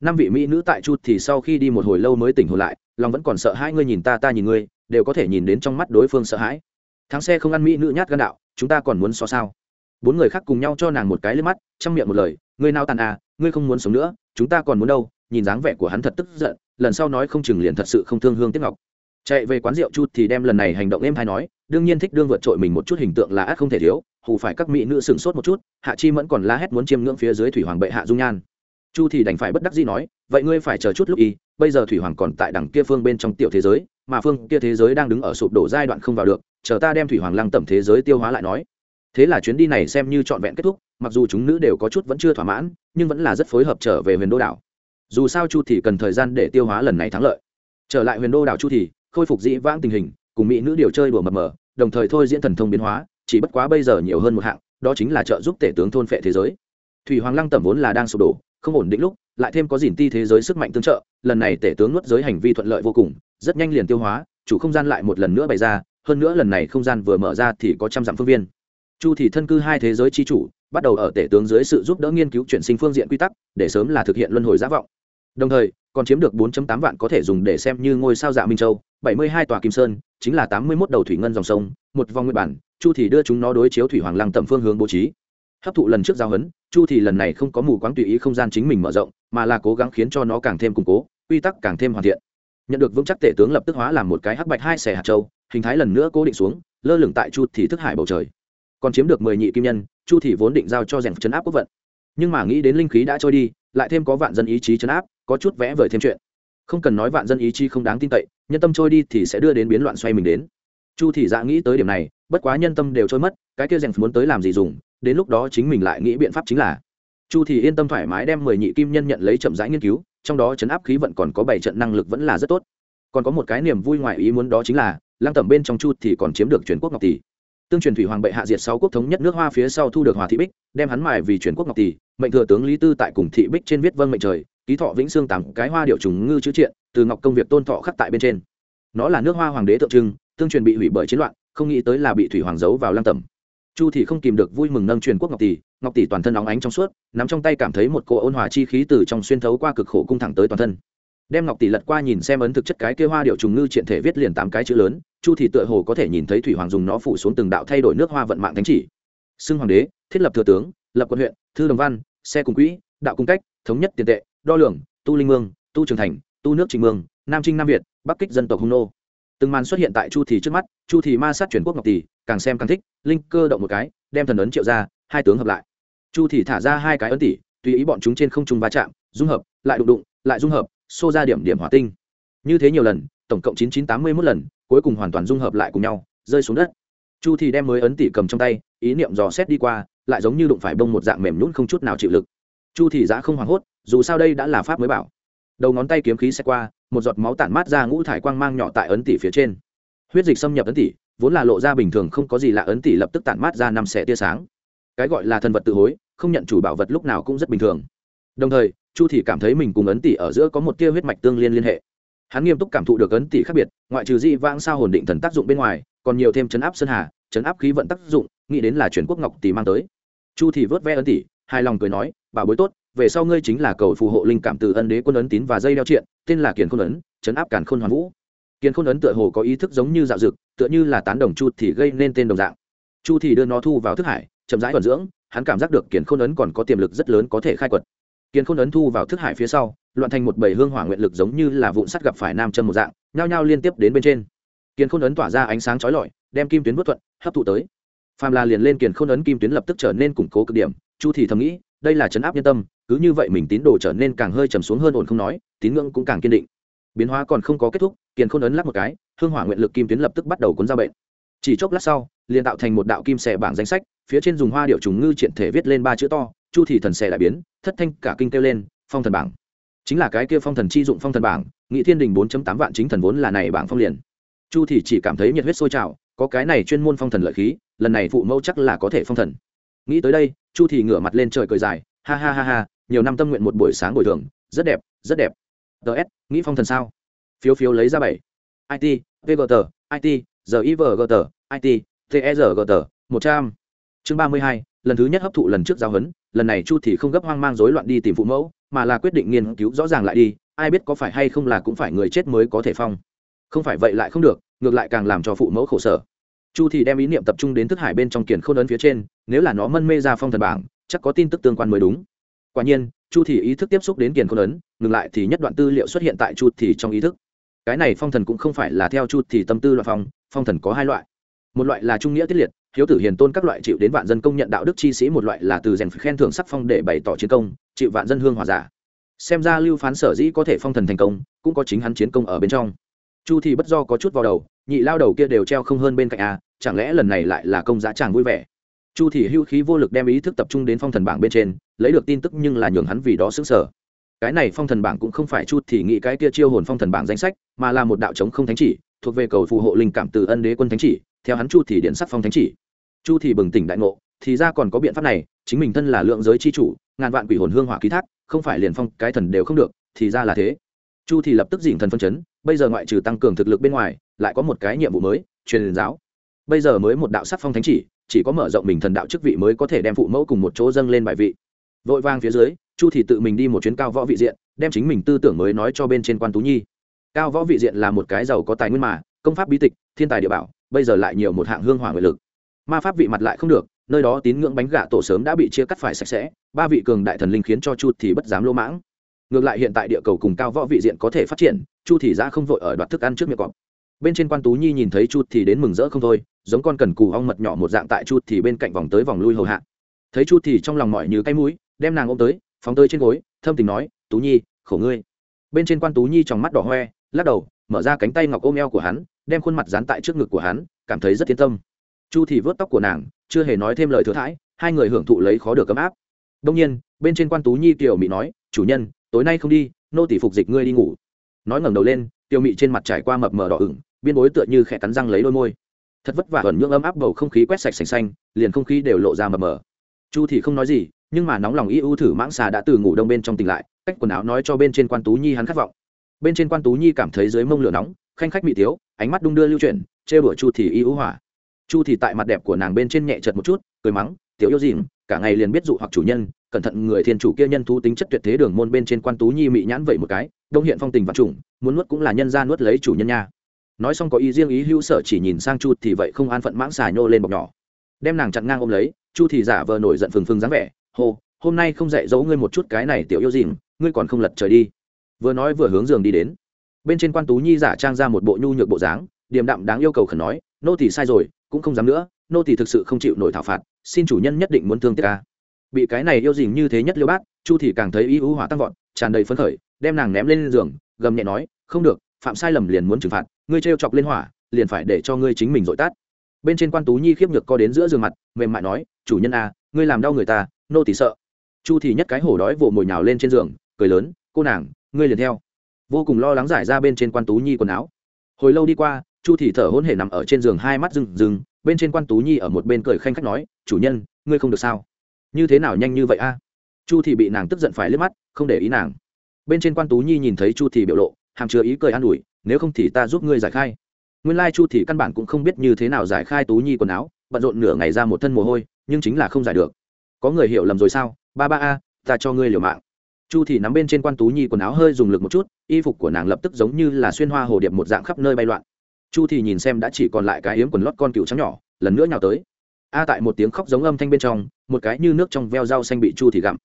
Năm vị mỹ nữ tại chu thì sau khi đi một hồi lâu mới tỉnh hồn lại, lòng vẫn còn sợ hai ngươi nhìn ta ta nhìn ngươi, đều có thể nhìn đến trong mắt đối phương sợ hãi. Thắng xe không ăn mỹ nữ nhát gan đạo, chúng ta còn muốn so sao? Bốn người khác cùng nhau cho nàng một cái lên mắt, trong miệng một lời, ngươi nào tàn à ngươi không muốn sống nữa, chúng ta còn muốn đâu. Nhìn dáng vẻ của hắn thật tức giận, lần sau nói không chừng liền thật sự không thương hương tiếc ngọc chạy về quán rượu chu thì đem lần này hành động em hay nói, đương nhiên thích đương vượt trội mình một chút hình tượng là ác không thể thiếu, hù phải các mỹ nữ sừng sốt một chút, hạ chi mẫn còn la hét muốn chiêm ngưỡng phía dưới thủy hoàng bệ hạ dung nhan. Chu thì đành phải bất đắc dĩ nói, vậy ngươi phải chờ chút lúc y, bây giờ thủy hoàng còn tại đằng kia phương bên trong tiểu thế giới, mà phương kia thế giới đang đứng ở sụp đổ giai đoạn không vào được, chờ ta đem thủy hoàng lăng tẩm thế giới tiêu hóa lại nói. Thế là chuyến đi này xem như trọn vẹn kết thúc, mặc dù chúng nữ đều có chút vẫn chưa thỏa mãn, nhưng vẫn là rất phối hợp trở về huyền đô đảo. Dù sao chu thì cần thời gian để tiêu hóa lần này thắng lợi. Trở lại huyền đô đảo chu thì khôi phục dĩ vãng tình hình, cùng mỹ nữ điều chơi đùa mập mờ, đồng thời thôi diễn thần thông biến hóa, chỉ bất quá bây giờ nhiều hơn một hạng, đó chính là trợ giúp tể tướng thôn phệ thế giới. Thủy hoàng lăng tẩm vốn là đang sụp đổ, không ổn định lúc, lại thêm có dìn ti thế giới sức mạnh tương trợ, lần này tể tướng nuốt giới hành vi thuận lợi vô cùng, rất nhanh liền tiêu hóa, chủ không gian lại một lần nữa bày ra, hơn nữa lần này không gian vừa mở ra thì có trăm dặm phương viên. Chu thì thân cư hai thế giới chi chủ, bắt đầu ở tể tướng dưới sự giúp đỡ nghiên cứu chuyển sinh phương diện quy tắc, để sớm là thực hiện luân hồi giả vọng đồng thời, còn chiếm được 4.8 vạn có thể dùng để xem như ngôi sao dạ minh châu. 72 tòa kim sơn, chính là 81 đầu thủy ngân dòng sông, một vòng nguyên bản, chu thì đưa chúng nó đối chiếu thủy hoàng lăng tầm phương hướng bố trí. Hấp thụ lần trước giao hấn, chu thì lần này không có mù quáng tùy ý không gian chính mình mở rộng, mà là cố gắng khiến cho nó càng thêm củng cố, quy tắc càng thêm hoàn thiện. Nhận được vững chắc tể tướng lập tức hóa làm một cái hắc bạch hai xẻ hạt châu, hình thái lần nữa cố định xuống, lơ lửng tại chu thì thức hải bầu trời. Còn chiếm được mười nhị kim nhân, chu thì vốn định giao cho rèn chấn áp quốc vận. Nhưng mà nghĩ đến linh khí đã trôi đi, lại thêm có vạn dân ý chí chấn áp có chút vẽ vời thêm chuyện. Không cần nói vạn dân ý chí không đáng tin cậy, nhân tâm trôi đi thì sẽ đưa đến biến loạn xoay mình đến. Chu Thị dạ nghĩ tới điểm này, bất quá nhân tâm đều trôi mất, cái kia rèn muốn tới làm gì dùng, đến lúc đó chính mình lại nghĩ biện pháp chính là. Chu Thị yên tâm thoải mái đem mười nhị kim nhân nhận lấy chậm rãi nghiên cứu, trong đó chấn áp khí vận còn có bảy trận năng lực vẫn là rất tốt. Còn có một cái niềm vui ngoài ý muốn đó chính là, lăng tẩm bên trong chu thì còn chiếm được truyền quốc ngọc tỷ. Tương truyền thủy hoàng bệ hạ diệt sáu quốc thống nhất nước hoa phía sau thu được hòa thị bích, đem hắn mài vì truyền quốc ngọc tỷ, mệnh thừa tướng lý tư tại cùng thị bích trên viết vâng mệnh trời ký thọ vĩnh xương tặng cái hoa điệu trùng ngư chữ triện, từ ngọc công việc tôn thọ khắc tại bên trên. Nó là nước hoa hoàng đế tượng trưng, tương truyền bị hủy bởi chiến loạn, không nghĩ tới là bị thủy hoàng giấu vào lăng tẩm. Chu thì không kìm được vui mừng nâng truyền quốc ngọc tỷ ngọc tỷ toàn thân óng ánh trong suốt, nắm trong tay cảm thấy một cỗ ôn hòa chi khí từ trong xuyên thấu qua cực khổ cung thẳng tới toàn thân. Đem ngọc tỷ lật qua nhìn xem ấn thực chất cái kia hoa điệu trùng ngư triện thể viết liền tám cái chữ lớn, chu thì tựa hồ có thể nhìn thấy thủy hoàng dùng nó phủ xuống từng đạo thay đổi nước hoa vận mạng thánh chỉ. Xưng hoàng đế, thiết lập thừa tướng, lập quận huyện, thư đồng văn, xe cùng quỹ, đạo cung cách, thống nhất tiền tệ đo lường, tu linh mương, tu trường thành, tu nước trịnh mương, nam trinh nam việt, bắc kích dân tộc hung nô. Từng màn xuất hiện tại chu thì trước mắt, chu thì ma sát chuyển quốc ngọc tỷ, càng xem càng thích, linh cơ động một cái, đem thần ấn triệu ra, hai tướng hợp lại. Chu thì thả ra hai cái ấn tỷ, tùy ý bọn chúng trên không trung va chạm, dung hợp, lại đụng đụng, lại dung hợp, xô ra điểm điểm hỏa tinh. Như thế nhiều lần, tổng cộng chín chín tám mươi mốt lần, cuối cùng hoàn toàn dung hợp lại cùng nhau, rơi xuống đất. Chu thì đem mới ấn tỷ cầm trong tay, ý niệm dò xét đi qua, lại giống như đụng phải bông một dạng mềm nhũn không chút nào chịu lực chu Thị giã không hoảng hốt, dù sao đây đã là pháp mới bảo. Đầu ngón tay kiếm khí xe qua, một giọt máu tản mát ra ngũ thải quang mang nhỏ tại ấn tỷ phía trên. Huyết dịch xâm nhập ấn tỷ, vốn là lộ ra bình thường không có gì lạ, ấn tỷ lập tức tản mát ra năm xẻ tia sáng. Cái gọi là thần vật tự hối, không nhận chủ bảo vật lúc nào cũng rất bình thường. Đồng thời, chu Thị cảm thấy mình cùng ấn tỷ ở giữa có một tia huyết mạch tương liên liên hệ. Hắn nghiêm túc cảm thụ được ấn tỷ khác biệt, ngoại trừ dị vãng sao hồn định thần tác dụng bên ngoài, còn nhiều thêm chấn áp sơn hà, chấn áp khí vận tác dụng, nghĩ đến là chuyển quốc ngọc tỷ mang tới. Chu Thị vớt ve ấn tỷ hài lòng cười nói bà bối tốt, về sau ngươi chính là cầu phù hộ linh cảm từ ân đế quân ấn tín và dây đeo triện, tên là kiền khôn ấn chấn áp càn khôn hoàn vũ. Kiền khôn ấn tựa hồ có ý thức giống như dạo dực, tựa như là tán đồng chu thì gây nên tên đồng dạng. Chu thì đưa nó thu vào thức hải, chậm rãi thuần dưỡng, hắn cảm giác được kiền khôn ấn còn có tiềm lực rất lớn có thể khai quật. Kiền khôn ấn thu vào thức hải phía sau, loạn thành một bầy hương hỏa nguyện lực giống như là vụn sắt gặp phải nam châm một dạng, nhao nhao liên tiếp đến bên trên. Kiền khôn ấn tỏa ra ánh sáng chói lọi, đem kim tuyến bất thuận, hấp thụ tới. Phàm là liền lên kiền khôn ấn kim tuyến lập tức trở nên củng cố cực điểm chu thì thầm nghĩ, đây là chấn áp nhân tâm, cứ như vậy mình tín đồ trở nên càng hơi trầm xuống hơn ổn không nói, tín ngưỡng cũng càng kiên định. Biến hóa còn không có kết thúc, kiền khôn ấn lắc một cái, hương hỏa nguyện lực kim tuyến lập tức bắt đầu cuốn ra bệnh. Chỉ chốc lát sau, liền tạo thành một đạo kim xẻ bảng danh sách, phía trên dùng hoa điệu trùng ngư triện thể viết lên ba chữ to, chu thì thần xẻ đại biến, thất thanh cả kinh kêu lên, phong thần bảng. Chính là cái kia phong thần chi dụng phong thần bảng, nghị thiên đình 4 tám vạn chính thần vốn là này bảng phong liền. Chu thì chỉ cảm thấy nhiệt huyết sôi trào, có cái này chuyên môn phong thần lợi khí, lần này phụ mẫu chắc là có thể phong thần nghĩ tới đây, chu thì ngửa mặt lên trời cười dài, ha ha ha ha, nhiều năm tâm nguyện một buổi sáng buổi thường, rất đẹp rất đẹp. Ts nghĩ phong thần sao? Phiếu phiếu lấy ra bảy. It vgt it givgt it tergt một trăm. Chương ba mươi hai, lần thứ nhất hấp thụ lần trước giao hấn lần này chu thì không gấp hoang mang rối loạn đi tìm phụ mẫu, mà là quyết định nghiên cứu rõ ràng lại đi, ai biết có phải hay không là cũng phải người chết mới có thể phong. Không phải vậy lại không được, ngược lại càng làm cho phụ mẫu khổ sở chu thì đem ý niệm tập trung đến thức hải bên trong kiền khôn ấn phía trên, nếu là nó mân mê ra phong thần bảng, chắc có tin tức tương quan mới đúng. Quả nhiên, chu thì ý thức tiếp xúc đến kiền khôn ấn, ngừng lại thì nhất đoạn tư liệu xuất hiện tại chu thì trong ý thức. Cái này phong thần cũng không phải là theo chu thì tâm tư loại phong phong thần có hai loại. Một loại là trung nghĩa tiết liệt, hiếu tử hiền tôn các loại chịu đến vạn dân công nhận đạo đức chi sĩ, một loại là từ rèn khen thưởng sắc phong để bày tỏ chiến công, chịu vạn dân hương hòa giả. Xem ra lưu phán sở dĩ có thể phong thần thành công, cũng có chính hắn chiến công ở bên trong chu thì bất do có chút vào đầu, nhị lao đầu kia đều treo không hơn bên cạnh a chẳng lẽ lần này lại là công giá chàng vui vẻ? Chu thì hưu khí vô lực đem ý thức tập trung đến phong thần bảng bên trên, lấy được tin tức nhưng là nhường hắn vì đó sững sở cái này phong thần bảng cũng không phải chu thì nghĩ cái kia chiêu hồn phong thần bảng danh sách, mà là một đạo chống không thánh chỉ, thuộc về cầu phù hộ linh cảm từ ân đế quân thánh chỉ, theo hắn chu thì điện sắc phong thánh chỉ. Chu thì bừng tỉnh đại ngộ, thì ra còn có biện pháp này, chính mình thân là lượng giới chi chủ, ngàn vạn quỷ hồn hương hỏa ký thác, không phải liền phong cái thần đều không được, thì ra là thế chu thì lập tức dỉn thần phân chấn, bây giờ ngoại trừ tăng cường thực lực bên ngoài, lại có một cái nhiệm vụ mới, truyền giáo. Bây giờ mới một đạo sắc phong thánh chỉ chỉ có mở rộng mình thần đạo chức vị mới có thể đem phụ mẫu cùng một chỗ dâng lên bài vị. Vội vang phía dưới, chu thì tự mình đi một chuyến cao võ vị diện, đem chính mình tư tưởng mới nói cho bên trên quan tú nhi. Cao võ vị diện là một cái giàu có tài nguyên mà, công pháp bí tịch, thiên tài địa bảo, bây giờ lại nhiều một hạng hương hỏa nguyện lực. Ma pháp vị mặt lại không được, nơi đó tín ngưỡng bánh gà tổ sớm đã bị chia cắt phải sạch sẽ, ba vị cường đại thần linh khiến cho chu thì bất dám lô mãng ngược lại hiện tại địa cầu cùng cao võ vị diện có thể phát triển, chu thì ra không vội ở đoạt thức ăn trước miệng cọp. Bên trên quan tú nhi nhìn thấy chu thì đến mừng rỡ không thôi, giống con cần cù ong mật nhỏ một dạng tại chu thì bên cạnh vòng tới vòng lui hầu hạ. Thấy chu thì trong lòng mỏi như cái mũi, đem nàng ôm tới, phóng tới trên gối, thâm tình nói, tú nhi, khổ ngươi. Bên trên quan tú nhi trong mắt đỏ hoe, lắc đầu, mở ra cánh tay ngọc ôm eo của hắn, đem khuôn mặt dán tại trước ngực của hắn, cảm thấy rất yên tâm. Chu thì vớt tóc của nàng, chưa hề nói thêm lời thừa thãi, hai người hưởng thụ lấy khó được ấm áp. Đông nhiên, bên trên quan tú nhi tiểu mỹ nói, chủ nhân tối nay không đi, nô tỷ phục dịch ngươi đi ngủ. Nói ngẩng đầu lên, tiêu mị trên mặt trải qua mập mờ đỏ ửng, biên bối tựa như khẽ cắn răng lấy đôi môi. Thật vất vả ẩn nhưỡng ấm áp bầu không khí quét sạch sành xanh, liền không khí đều lộ ra mập mờ. Chu thì không nói gì, nhưng mà nóng lòng y ưu thử mãng xà đã từ ngủ đông bên trong tỉnh lại, cách quần áo nói cho bên trên quan tú nhi hắn khát vọng. Bên trên quan tú nhi cảm thấy dưới mông lửa nóng, khanh khách bị tiếu ánh mắt đung đưa lưu chuyển chê bửa chu thì y ưu hỏa. Chu thì tại mặt đẹp của nàng bên trên nhẹ chật một chút, cười mắng, tiểu yêu gì cả ngày liền biết dụ hoặc chủ nhân cẩn thận người thiên chủ kia nhân thú tính chất tuyệt thế đường môn bên trên quan tú nhi mị nhãn vậy một cái, đông hiện phong tình và trùng, muốn nuốt cũng là nhân ra nuốt lấy chủ nhân nha. Nói xong có ý riêng ý hữu sở chỉ nhìn sang chu thì vậy không an phận mãng xà nhô lên bọc nhỏ. Đem nàng chặn ngang ôm lấy, chu thì giả vờ nổi giận phừng phừng dáng vẻ, hô, hôm nay không dạy dỗ ngươi một chút cái này tiểu yêu gì, ngươi còn không lật trời đi. Vừa nói vừa hướng giường đi đến. Bên trên quan tú nhi giả trang ra một bộ nhu nhược bộ dáng, điềm đạm đáng yêu cầu khẩn nói, nô tỳ sai rồi, cũng không dám nữa, nô tỳ thực sự không chịu nổi thảo phạt, xin chủ nhân nhất định muốn thương tiếc ca bị cái này yêu dình như thế nhất liêu bát, chu thì càng thấy ý ưu hỏa tăng vọt, tràn đầy phấn khởi, đem nàng ném lên giường, gầm nhẹ nói, không được, phạm sai lầm liền muốn trừng phạt, ngươi trêu chọc lên hỏa, liền phải để cho ngươi chính mình dội tát. Bên trên quan tú nhi khiếp nhược co đến giữa giường mặt, mềm mại nói, chủ nhân a ngươi làm đau người ta, nô tỳ sợ. Chu thì nhất cái hổ đói vồ mồi nhào lên trên giường, cười lớn, cô nàng, ngươi liền theo. Vô cùng lo lắng giải ra bên trên quan tú nhi quần áo. Hồi lâu đi qua, chu thì thở hổn hển nằm ở trên giường hai mắt rừng rừng bên trên quan tú nhi ở một bên cười khanh khách nói, chủ nhân, ngươi không được sao? Như thế nào nhanh như vậy a? Chu thì bị nàng tức giận phải liếc mắt, không để ý nàng. Bên trên quan tú nhi nhìn thấy chu thì biểu lộ, hàm chứa ý cười an ủi, nếu không thì ta giúp ngươi giải khai. Nguyên lai chu thì căn bản cũng không biết như thế nào giải khai tú nhi quần áo, bận rộn nửa ngày ra một thân mồ hôi, nhưng chính là không giải được. Có người hiểu lầm rồi sao? Ba ba a, ta cho ngươi liều mạng. Chu thì nắm bên trên quan tú nhi quần áo hơi dùng lực một chút, y phục của nàng lập tức giống như là xuyên hoa hồ điệp một dạng khắp nơi bay loạn. Chu thì nhìn xem đã chỉ còn lại cái yếm quần lót con cựu trắng nhỏ, lần nữa nhào tới a tại một tiếng khóc giống âm thanh bên trong, một cái như nước trong veo rau xanh bị chu thì gặm.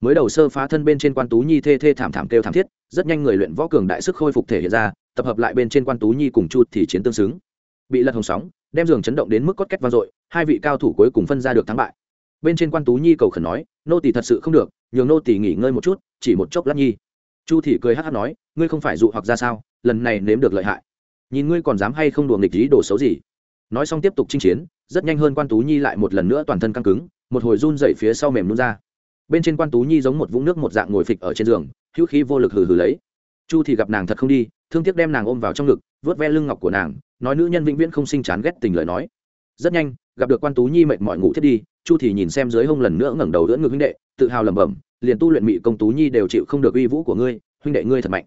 Mới đầu sơ phá thân bên trên quan tú nhi thê thê thảm thảm kêu thảm thiết, rất nhanh người luyện võ cường đại sức khôi phục thể hiện ra, tập hợp lại bên trên quan tú nhi cùng chu thì chiến tương xứng. Bị lật hồng sóng, đem giường chấn động đến mức cốt két vang dội, hai vị cao thủ cuối cùng phân ra được thắng bại. Bên trên quan tú nhi cầu khẩn nói, nô tỳ thật sự không được, nhường nô tỳ nghỉ ngơi một chút, chỉ một chốc lát nhi. Chu thì cười hắt hắt nói, ngươi không phải dụ hoặc ra sao, lần này nếm được lợi hại. Nhìn ngươi còn dám hay không đùa nghịch ý đồ xấu gì. Nói xong tiếp tục chinh chiến rất nhanh hơn quan tú nhi lại một lần nữa toàn thân căng cứng, một hồi run dậy phía sau mềm nôn ra. Bên trên quan tú nhi giống một vũng nước một dạng ngồi phịch ở trên giường, hữu khí vô lực hừ hừ lấy. Chu thì gặp nàng thật không đi, thương tiếc đem nàng ôm vào trong ngực vớt ve lưng ngọc của nàng, nói nữ nhân vĩnh viễn không sinh chán ghét tình lời nói. Rất nhanh, gặp được quan tú nhi mệt mỏi ngủ thiết đi, chu thì nhìn xem dưới hông lần nữa ngẩng đầu đỡ ngực huynh đệ, tự hào lẩm bẩm, liền tu luyện mỹ công tú nhi đều chịu không được uy vũ của ngươi, huynh đệ ngươi thật mạnh.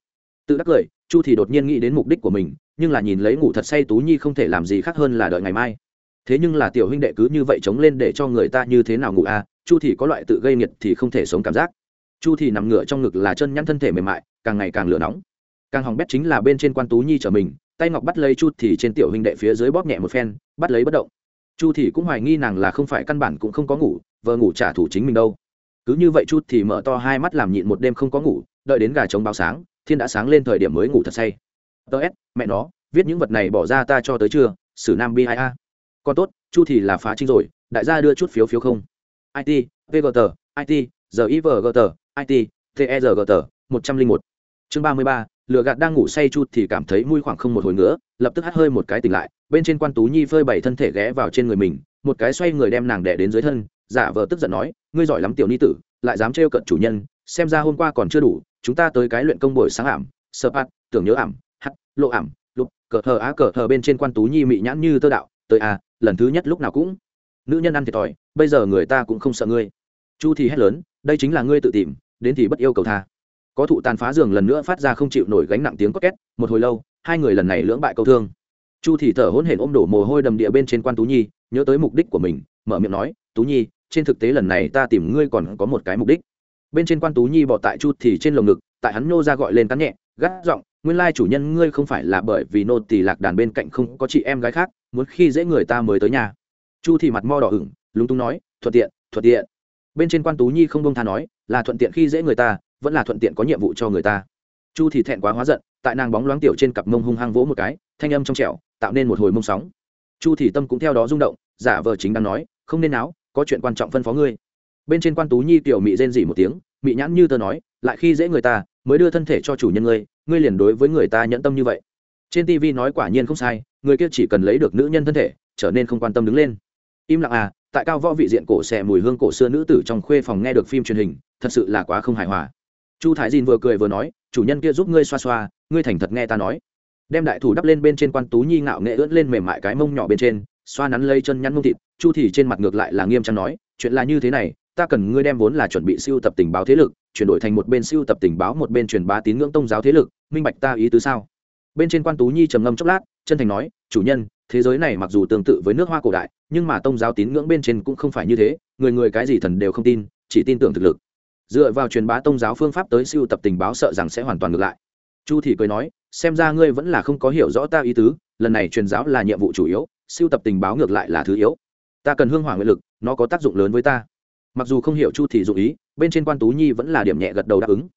Tự đắc cười, chu thì đột nhiên nghĩ đến mục đích của mình, nhưng là nhìn lấy ngủ thật say tú nhi không thể làm gì khác hơn là đợi ngày mai thế nhưng là tiểu huynh đệ cứ như vậy chống lên để cho người ta như thế nào ngủ à chu thì có loại tự gây nghiệt thì không thể sống cảm giác. Chu thì nằm ngửa trong ngực là chân nhăn thân thể mềm mại càng ngày càng lửa nóng. Càng hỏng bét chính là bên trên quan tú nhi trở mình tay ngọc bắt lấy chu thì trên tiểu huynh đệ phía dưới bóp nhẹ một phen bắt lấy bất động. Chu thì cũng hoài nghi nàng là không phải căn bản cũng không có ngủ vợ ngủ trả thủ chính mình đâu. Cứ như vậy chu thì mở to hai mắt làm nhịn một đêm không có ngủ đợi đến gà trống báo sáng thiên đã sáng lên thời điểm mới ngủ thật say. Tớ s mẹ nó viết những vật này bỏ ra ta cho tới trưa, sử nam bi a còn tốt, chu thì là phá trinh rồi, đại gia đưa chút phiếu phiếu không? It vgt it givgt it tergt một trăm linh một. Chương ba mươi ba lựa gạt đang ngủ say chu thì cảm thấy mũi khoảng không một hồi nữa, lập tức hắt hơi một cái tỉnh lại, bên trên quan tú nhi phơi bảy thân thể ghé vào trên người mình, một cái xoay người đem nàng đẻ đến dưới thân, giả vờ tức giận nói, ngươi giỏi lắm tiểu ni tử, lại dám trêu cận chủ nhân, xem ra hôm qua còn chưa đủ, chúng ta tới cái luyện công buổi sáng ảm sơ pat tưởng nhớ ảm, hắt, lộ ảm, lục, cờ thờ á cờ thờ bên trên quan tú nhi mị nhãn như tơ đạo tới à lần thứ nhất lúc nào cũng. Nữ nhân ăn thiệt thòi, bây giờ người ta cũng không sợ ngươi. Chu thì hét lớn, đây chính là ngươi tự tìm, đến thì bất yêu cầu tha. Có thụ tàn phá giường lần nữa phát ra không chịu nổi gánh nặng tiếng có két, một hồi lâu, hai người lần này lưỡng bại câu thương. Chu thì thở hổn hển ôm đổ mồ hôi đầm địa bên trên quan tú nhi, nhớ tới mục đích của mình, mở miệng nói, tú nhi, trên thực tế lần này ta tìm ngươi còn có một cái mục đích. Bên trên quan tú nhi bỏ tại chu thì trên lồng ngực, tại hắn nô ra gọi lên tán nhẹ gắt giọng, nguyên lai chủ nhân ngươi không phải là bởi vì nô tỳ lạc đàn bên cạnh không có chị em gái khác, muốn khi dễ người ta mới tới nhà. Chu thì mặt mo đỏ ửng, lúng túng nói, thuận tiện thuận tiện. Bên trên quan tú nhi không bông tha nói, là thuận tiện khi dễ người ta, vẫn là thuận tiện có nhiệm vụ cho người ta. Chu thì thẹn quá hóa giận, tại nàng bóng loáng tiểu trên cặp mông hung hăng vỗ một cái, thanh âm trong trẻo, tạo nên một hồi mông sóng. Chu thì tâm cũng theo đó rung động, giả vờ chính đang nói, không nên áo có chuyện quan trọng phân phó ngươi. Bên trên quan tú nhi tiểu mị rên rỉ một tiếng, mị nhãn như tờ nói, lại khi dễ người ta mới đưa thân thể cho chủ nhân ngươi ngươi liền đối với người ta nhẫn tâm như vậy. Trên tv nói quả nhiên không sai, người kia chỉ cần lấy được nữ nhân thân thể, trở nên không quan tâm đứng lên. Im lặng à tại cao võ vị diện cổ xẻ mùi hương cổ xưa nữ tử trong khuê phòng nghe được phim truyền hình, thật sự là quá không hài hòa. Chu thái dìn vừa cười vừa nói, chủ nhân kia giúp ngươi xoa xoa, ngươi thành thật nghe ta nói. Đem đại thủ đắp lên bên trên quan tú nhi ngạo nghệ ướt lên mềm mại cái mông nhỏ bên trên, xoa nắn lây chân nhăn mông thịt, chu thì trên mặt ngược lại là nghiêm trang nói, chuyện là như thế này ta cần ngươi đem vốn là chuẩn bị siêu tập tình báo thế lực, chuyển đổi thành một bên siêu tập tình báo, một bên truyền bá tín ngưỡng tôn giáo thế lực. Minh bạch, ta ý tứ sao? Bên trên quan tú nhi trầm ngâm chốc lát, chân thành nói, chủ nhân, thế giới này mặc dù tương tự với nước hoa cổ đại, nhưng mà tôn giáo tín ngưỡng bên trên cũng không phải như thế, người người cái gì thần đều không tin, chỉ tin tưởng thực lực. Dựa vào truyền bá tôn giáo phương pháp tới siêu tập tình báo sợ rằng sẽ hoàn toàn ngược lại. Chu thị cười nói, xem ra ngươi vẫn là không có hiểu rõ ta ý tứ, lần này truyền giáo là nhiệm vụ chủ yếu, siêu tập tình báo ngược lại là thứ yếu. Ta cần hương hỏa nguyện lực, nó có tác dụng lớn với ta mặc dù không hiểu chu thị dụ ý, bên trên quan tú nhi vẫn là điểm nhẹ gật đầu đáp ứng.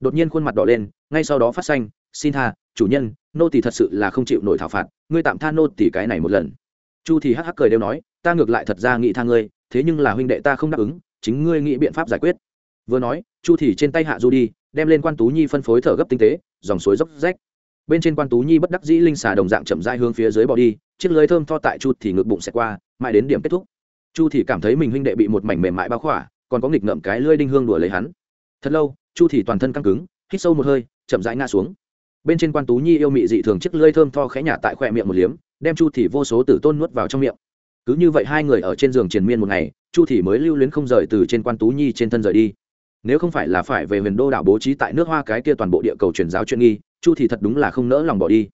Đột nhiên khuôn mặt đỏ lên, ngay sau đó phát xanh, xin tha, chủ nhân, nô tỳ thật sự là không chịu nổi thảo phạt, ngươi tạm tha nô tỳ cái này một lần. Chu thì hắc hắc cười đều nói, ta ngược lại thật ra nghĩ tha ngươi, thế nhưng là huynh đệ ta không đáp ứng, chính ngươi nghĩ biện pháp giải quyết. Vừa nói, chu thì trên tay hạ du đi, đem lên quan tú nhi phân phối thở gấp tinh tế, dòng suối dốc rách. Bên trên quan tú nhi bất đắc dĩ linh xà đồng dạng chậm rãi hướng phía dưới bỏ đi, chiếc lưới thơm tho tại chu thì ngược bụng sẽ qua, mãi đến điểm kết thúc chu thì cảm thấy mình huynh đệ bị một mảnh mềm mại bao khỏa, còn có nghịch ngợm cái lưỡi đinh hương đuổi lấy hắn. Thật lâu, chu thì toàn thân căng cứng, hít sâu một hơi, chậm rãi ngã xuống. Bên trên quan tú nhi yêu mị dị thường chiếc lưỡi thơm tho khẽ nhả tại khỏe miệng một liếm, đem chu thì vô số tử tôn nuốt vào trong miệng. Cứ như vậy hai người ở trên giường triền miên một ngày, chu thì mới lưu luyến không rời từ trên quan tú nhi trên thân rời đi. Nếu không phải là phải về huyền đô đảo bố trí tại nước hoa cái kia toàn bộ địa cầu truyền giáo chuyên nghi, chu thì thật đúng là không nỡ lòng bỏ đi.